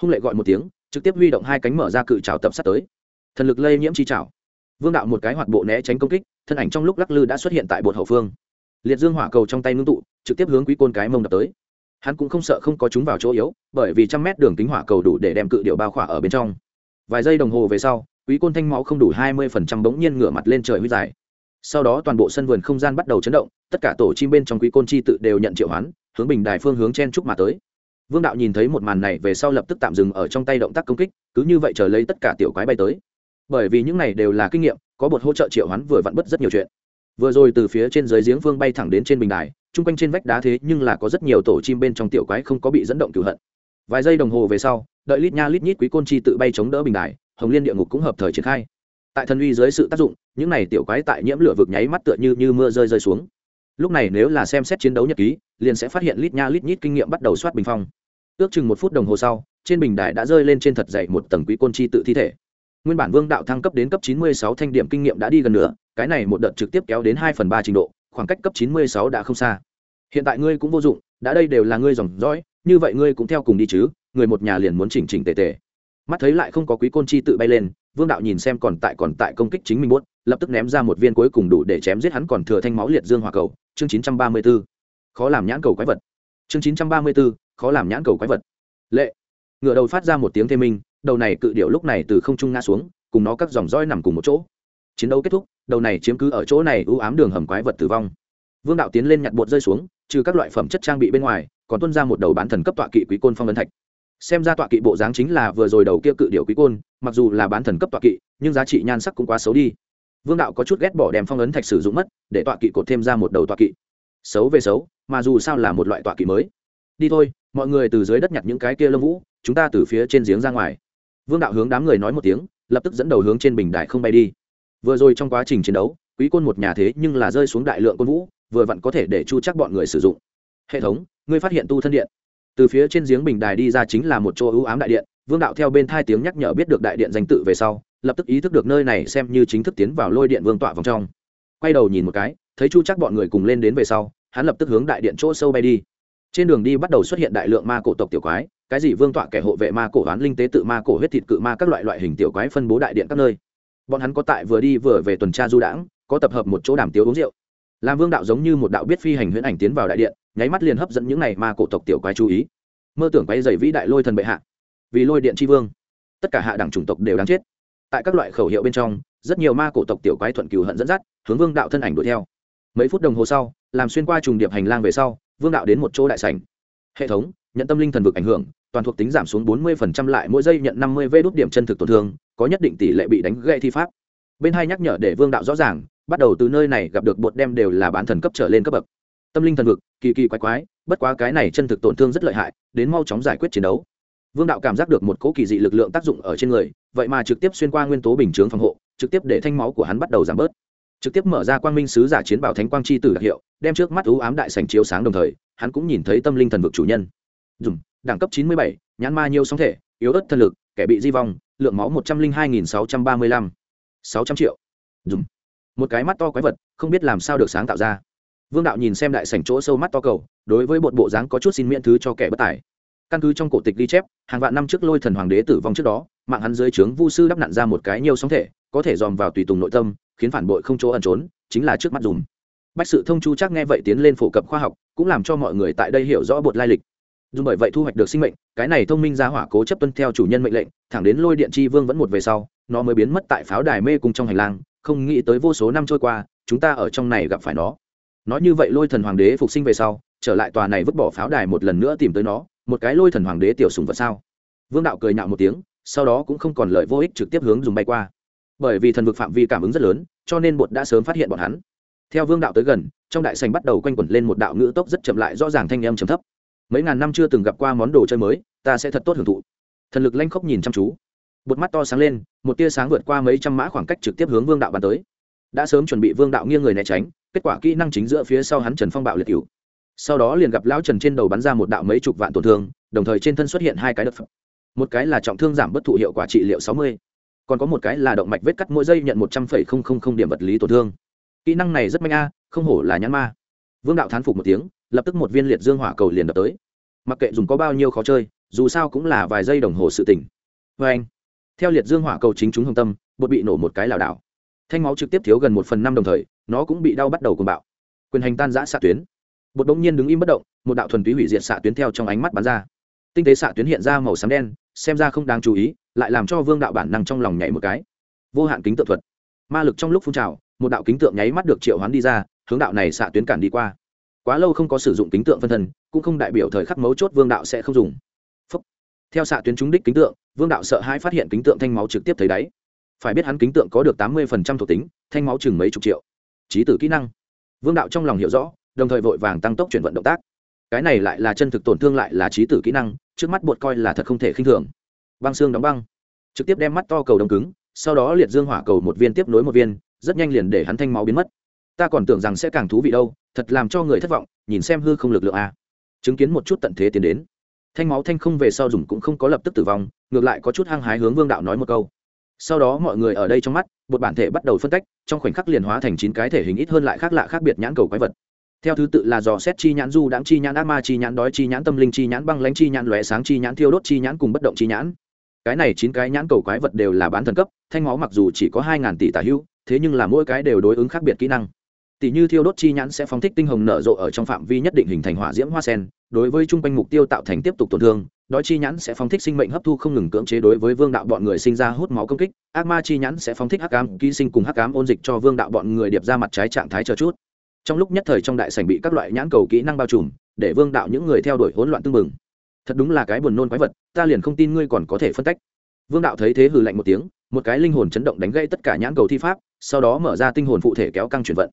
Hung lệ gọi một tiếng trực tiếp huy động hai cánh mở ra cự trào tập sát tới. Thần lực lây nhiễm chi trào. Vương đạo một cái hoạt bộ né tránh công kích, thân ảnh trong lúc lắc lư đã xuất hiện tại bột hậu phương. Liệt dương hỏa cầu trong tay ngưng tụ, trực tiếp hướng quý côn cái mông đập tới. Hắn cũng không sợ không có chúng vào chỗ yếu, bởi vì trăm mét đường kính hỏa cầu đủ để đem cự điệu bao khỏa ở bên trong. Vài giây đồng hồ về sau, quý côn thanh máu không đủ hai mươi phần trăm bỗng nhiên ngửa mặt lên trời huy dài. Sau đó toàn bộ sân vườn không gian bắt đầu chấn động, tất cả tổ chim bên trong quý côn chi tự đều nhận triệu hoán, hướng bình đài phương hướng chen trúc mà tới vương đạo nhìn thấy một màn này về sau lập tức tạm dừng ở trong tay động tác công kích, cứ như vậy chờ lấy tất cả tiểu quái bay tới. Bởi vì những này đều là kinh nghiệm, có một hỗ trợ triệu hoán vừa vặn bất rất nhiều chuyện. Vừa rồi từ phía trên dưới giếng vương bay thẳng đến trên bình đài, chung quanh trên vách đá thế nhưng là có rất nhiều tổ chim bên trong tiểu quái không có bị dẫn động cửu hận. Vài giây đồng hồ về sau, đợi lít nha lít nhít quý côn chi tự bay chống đỡ bình đài, hồng liên địa ngục cũng hợp thời triển khai. Tại thần uy dưới sự tác dụng, những này tiểu quái tại nhiễm lửa vực nháy mắt tựa như như mưa rơi rơi xuống. Lúc này nếu là xem xét chiến đấu nhật ký liền sẽ phát hiện lít nha lít nhít kinh nghiệm bắt đầu soát bình phong. Ước chừng một phút đồng hồ sau trên bình đài đã rơi lên trên thật dày một tầng quý côn chi tự thi thể. Nguyên bản vương đạo thăng cấp đến cấp 96 thanh điểm kinh nghiệm đã đi gần nữa cái này một đợt trực tiếp kéo đến hai phần ba trình độ khoảng cách cấp 96 đã không xa. Hiện tại ngươi cũng vô dụng đã đây đều là ngươi dòng dõi như vậy ngươi cũng theo cùng đi chứ người một nhà liền muốn chỉnh chỉnh tề tề. Mắt thấy lại không có quý côn chi tự bay lên vương đạo nhìn xem còn tại còn tại công kích chính mình muốn, lập tức ném ra một viên cuối cùng đủ để chém giết hắn còn thừa thanh máu liệt dương hòa cầu chương 934 khó làm nhãn cầu quái vật. Chương 934, khó làm nhãn cầu quái vật. Lệ. Ngựa đầu phát ra một tiếng thê minh đầu này cự điệu lúc này từ không trung ngã xuống cùng nó các dòng roi nằm cùng một chỗ. Chiến đấu kết thúc đầu này chiếm cứ ở chỗ này ưu ám đường hầm quái vật tử vong. Vương đạo tiến lên nhặt bột rơi xuống trừ các loại phẩm chất trang bị bên ngoài còn tuân ra một đầu bán thần cấp tọa kỵ quý côn phong ấn thạch. Xem ra tọa kỵ bộ dáng chính là vừa rồi đầu kia cự điệu quý côn mặc dù là bán thần cấp tọa kỵ nhưng giá trị nhan sắc cũng quá xấu đi. Vương đạo có chút ghét bỏ đem phong ấn thạch sử dụng mất để tọa kỵ cột thêm ra một đầu tọa kỵ. Xấu về xấu mà dù sao là một loại tọa kỵ mới. Đi thôi, mọi người từ dưới đất nhặt những cái kia lông vũ, chúng ta từ phía trên giếng ra ngoài. Vương đạo hướng đám người nói một tiếng, lập tức dẫn đầu hướng trên bình đại không bay đi. Vừa rồi trong quá trình chiến đấu, quý côn một nhà thế nhưng là rơi xuống đại lượng côn vũ, vừa vặn có thể để chu chắc bọn người sử dụng. Hệ thống, ngươi phát hiện tu thân điện. Từ phía trên giếng bình đài đi ra chính là một chỗ ưu ám đại điện, vương đạo theo bên thai tiếng nhắc nhở biết được đại điện danh tự về sau, lập tức ý thức được nơi này xem như chính thức tiến vào lôi điện vương tọa vòng trong. Quay đầu nhìn một cái, thấy chu chắc bọn người cùng lên đến về sau hắn lập tức hướng đại điện chỗ sâu bay đi. Trên đường đi bắt đầu xuất hiện đại lượng ma cổ tộc tiểu quái, cái gì vương tọa kẻ hộ vệ ma cổ, hoán linh tế tự ma cổ, huyết thịt cự ma, các loại loại hình tiểu quái phân bố đại điện các nơi. Bọn hắn có tại vừa đi vừa về tuần tra du đãng, có tập hợp một chỗ đàm tiếu uống rượu. Làm vương đạo giống như một đạo biết phi hành huyễn ảnh tiến vào đại điện, nháy mắt liền hấp dẫn những này ma cổ tộc tiểu quái chú ý. Mơ tưởng quay dày vĩ đại lôi thần bệ hạ. Vì lôi điện tri vương, tất cả hạ đẳng chủng tộc đều đáng chết. Tại các loại khẩu hiệu bên trong, rất nhiều ma cổ tộc tiểu quái thuận cừu hận dẫn dắt, hướng vương đạo thân ảnh đuổi theo mấy phút đồng hồ sau, làm xuyên qua trùng điệp hành lang về sau, vương đạo đến một chỗ đại sảnh. Hệ thống, nhận tâm linh thần vực ảnh hưởng, toàn thuộc tính giảm xuống 40% lại mỗi giây nhận 50 vê đốt điểm chân thực tổn thương, có nhất định tỷ lệ bị đánh gây thi pháp. Bên hai nhắc nhở để vương đạo rõ ràng, bắt đầu từ nơi này gặp được bột đem đều là bán thần cấp trở lên cấp bậc. Tâm linh thần vực, kỳ kỳ quái quái, bất quá cái này chân thực tổn thương rất lợi hại, đến mau chóng giải quyết chiến đấu. Vương đạo cảm giác được một cỗ kỳ dị lực lượng tác dụng ở trên người, vậy mà trực tiếp xuyên qua nguyên tố bình chướng phòng hộ, trực tiếp để thanh máu của hắn bắt đầu giảm bớt trực tiếp mở ra quang minh sứ giả chiến bảo thánh quang chi tử đặc hiệu, đem trước mắt ưu ám đại sành chiếu sáng đồng thời, hắn cũng nhìn thấy tâm linh thần vực chủ nhân. Dùng đẳng cấp chín mươi bảy, nhãn ma nhiều sóng thể, yếu ớt thân lực, kẻ bị di vong, lượng máu một trăm linh hai nghìn sáu trăm ba mươi lăm, sáu trăm triệu. Dùng một cái mắt to quái vật, không biết làm sao được sáng tạo ra. Vương đạo nhìn xem đại sảnh chỗ sâu mắt to cầu, đối với bột bộ dáng có chút xin miễn thứ cho kẻ bất tài. Căn cứ trong cổ tịch ghi chép, hàng vạn năm trước lôi thần hoàng đế tử vong trước đó, mạng hắn dưới trướng vu sư đắp nặn ra một cái nhiều sóng thể, có thể dòm vào tùy tùng nội tâm khiến phản bội không chỗ ẩn trốn, chính là trước mắt dùm. Bách sự thông chu chắc nghe vậy tiến lên phổ cập khoa học, cũng làm cho mọi người tại đây hiểu rõ bột lai lịch. Dù bởi vậy thu hoạch được sinh mệnh, cái này thông minh ra hỏa cố chấp tuân theo chủ nhân mệnh lệnh, thẳng đến lôi điện chi vương vẫn một về sau, nó mới biến mất tại pháo đài mê cung trong hành lang, không nghĩ tới vô số năm trôi qua, chúng ta ở trong này gặp phải nó. Nói như vậy lôi thần hoàng đế phục sinh về sau, trở lại tòa này vứt bỏ pháo đài một lần nữa tìm tới nó, một cái lôi thần hoàng đế tiểu sùng vật sao? Vương đạo cười nhạo một tiếng, sau đó cũng không còn lợi vô ích trực tiếp hướng dùng bay qua bởi vì thần vực phạm vi cảm ứng rất lớn, cho nên bột đã sớm phát hiện bọn hắn. Theo vương đạo tới gần, trong đại sành bắt đầu quanh quẩn lên một đạo ngữ tốc rất chậm lại, rõ ràng thanh em trầm thấp. Mấy ngàn năm chưa từng gặp qua món đồ chơi mới, ta sẽ thật tốt hưởng thụ. Thần lực lanh khóc nhìn chăm chú. Bột mắt to sáng lên, một tia sáng vượt qua mấy trăm mã khoảng cách trực tiếp hướng vương đạo bàn tới. Đã sớm chuẩn bị vương đạo nghiêng người né tránh, kết quả kỹ năng chính giữa phía sau hắn trần phong bạo liệt cựu sau đó liền gặp lão trần trên đầu bắn ra một đạo mấy chục vạn tổn thương, đồng thời trên thân xuất hiện hai cái đợt một cái là trọng thương giảm bất thụ hiệu quả trị liệu sáu mươi còn có một cái là động mạch vết cắt mỗi giây nhận một trăm phẩy không không không điểm vật lý tổn thương. Kỹ năng này rất manh a, không hổ là nhãn ma. Vương đạo thán phục một tiếng, lập tức một viên liệt dương hỏa cầu liền đập tới. Mặc kệ dùng có bao nhiêu khó chơi, dù sao cũng là vài giây đồng hồ sự tỉnh vê anh, theo liệt dương hỏa cầu chính chúng hồng tâm, bột bị nổ một cái lảo đảo. Thanh máu trực tiếp thiếu gần một phần năm đồng thời, nó cũng bị đau bắt đầu cùng bạo. Quyền hành tan giã xạ tuyến. Bột đ ỗ n g nhiên đứng im bất động, một đạo thuần túy hủy diệt xạ tuyến theo trong ánh mắt bắn ra. Tinh tế xạ tuyến hiện ra màu xám đen xem ra không đáng chú ý, lại làm cho vương đạo bản năng trong lòng nhảy một cái. Vô hạn kính tượng thuật. Ma lực trong lúc phun trào, một đạo kính tượng nháy mắt được triệu hoán đi ra, hướng đạo này xạ tuyến cản đi qua. Quá lâu không có sử dụng kính tượng phân thân, cũng không đại biểu thời khắc mấu chốt vương đạo sẽ không dùng. Phúc. theo xạ tuyến trúng đích kính tượng, vương đạo sợ hãi phát hiện kính tượng thanh máu trực tiếp thấy đáy. Phải biết hắn kính tượng có được tám mươi thuộc tính, thanh máu chừng mấy chục triệu. Trí tử kỹ năng. Vương đạo trong lòng hiểu rõ, đồng thời vội vàng tăng tốc chuyển vận động tác. Cái này lại là chân thực tổn thương lại là trí tử kỹ năng trước mắt bột coi là thật không thể khinh thường. Băng xương đóng băng. Trực tiếp đem mắt to cầu đông cứng, sau đó liệt dương hỏa cầu một viên tiếp nối một viên, rất nhanh liền để hắn thanh máu biến mất. Ta còn tưởng rằng sẽ càng thú vị đâu, thật làm cho người thất vọng, nhìn xem hư không lực lượng a. Chứng kiến một chút tận thế tiến đến. Thanh máu thanh không về sau dùng cũng không có lập tức tử vong, ngược lại có chút hăng hái hướng vương đạo nói một câu. Sau đó mọi người ở đây trong mắt một bản thể bắt đầu phân tách, trong khoảnh khắc liền hóa thành chín cái thể hình ít hơn lại khác lạ khác biệt nhãn cầu quái vật theo thứ tự là dò xét chi nhãn du đáng chi nhãn ác ma chi nhãn đói chi nhãn tâm linh chi nhãn băng lãnh chi nhãn lóe sáng chi nhãn thiêu đốt chi nhãn cùng bất động chi nhãn cái này chín cái nhãn cầu quái vật đều là bán thần cấp thanh máu mặc dù chỉ có hai ngàn tỷ tả hưu thế nhưng là mỗi cái đều đối ứng khác biệt kỹ năng tỷ như thiêu đốt chi nhãn sẽ phóng thích tinh hồng nở rộ ở trong phạm vi nhất định hình thành hỏa diễm hoa sen đối với trung quanh mục tiêu tạo thành tiếp tục tổn thương đói chi nhãn sẽ phóng thích sinh mệnh hấp thu không ngừng cưỡng chế đối với vương đạo bọn người sinh ra hút máu công kích ác ma chi nhãn sẽ phóng thích hắc ám ký sinh cùng hắc ám ôn dịch cho vương đạo bọn người điệp ra mặt trái trạng thái chờ chút trong lúc nhất thời trong đại sảnh bị các loại nhãn cầu kỹ năng bao trùm, để vương đạo những người theo đuổi hỗn loạn tương mừng thật đúng là cái buồn nôn quái vật, ta liền không tin ngươi còn có thể phân tách vương đạo thấy thế hừ lạnh một tiếng, một cái linh hồn chấn động đánh gây tất cả nhãn cầu thi pháp, sau đó mở ra tinh hồn phụ thể kéo căng chuyển vận.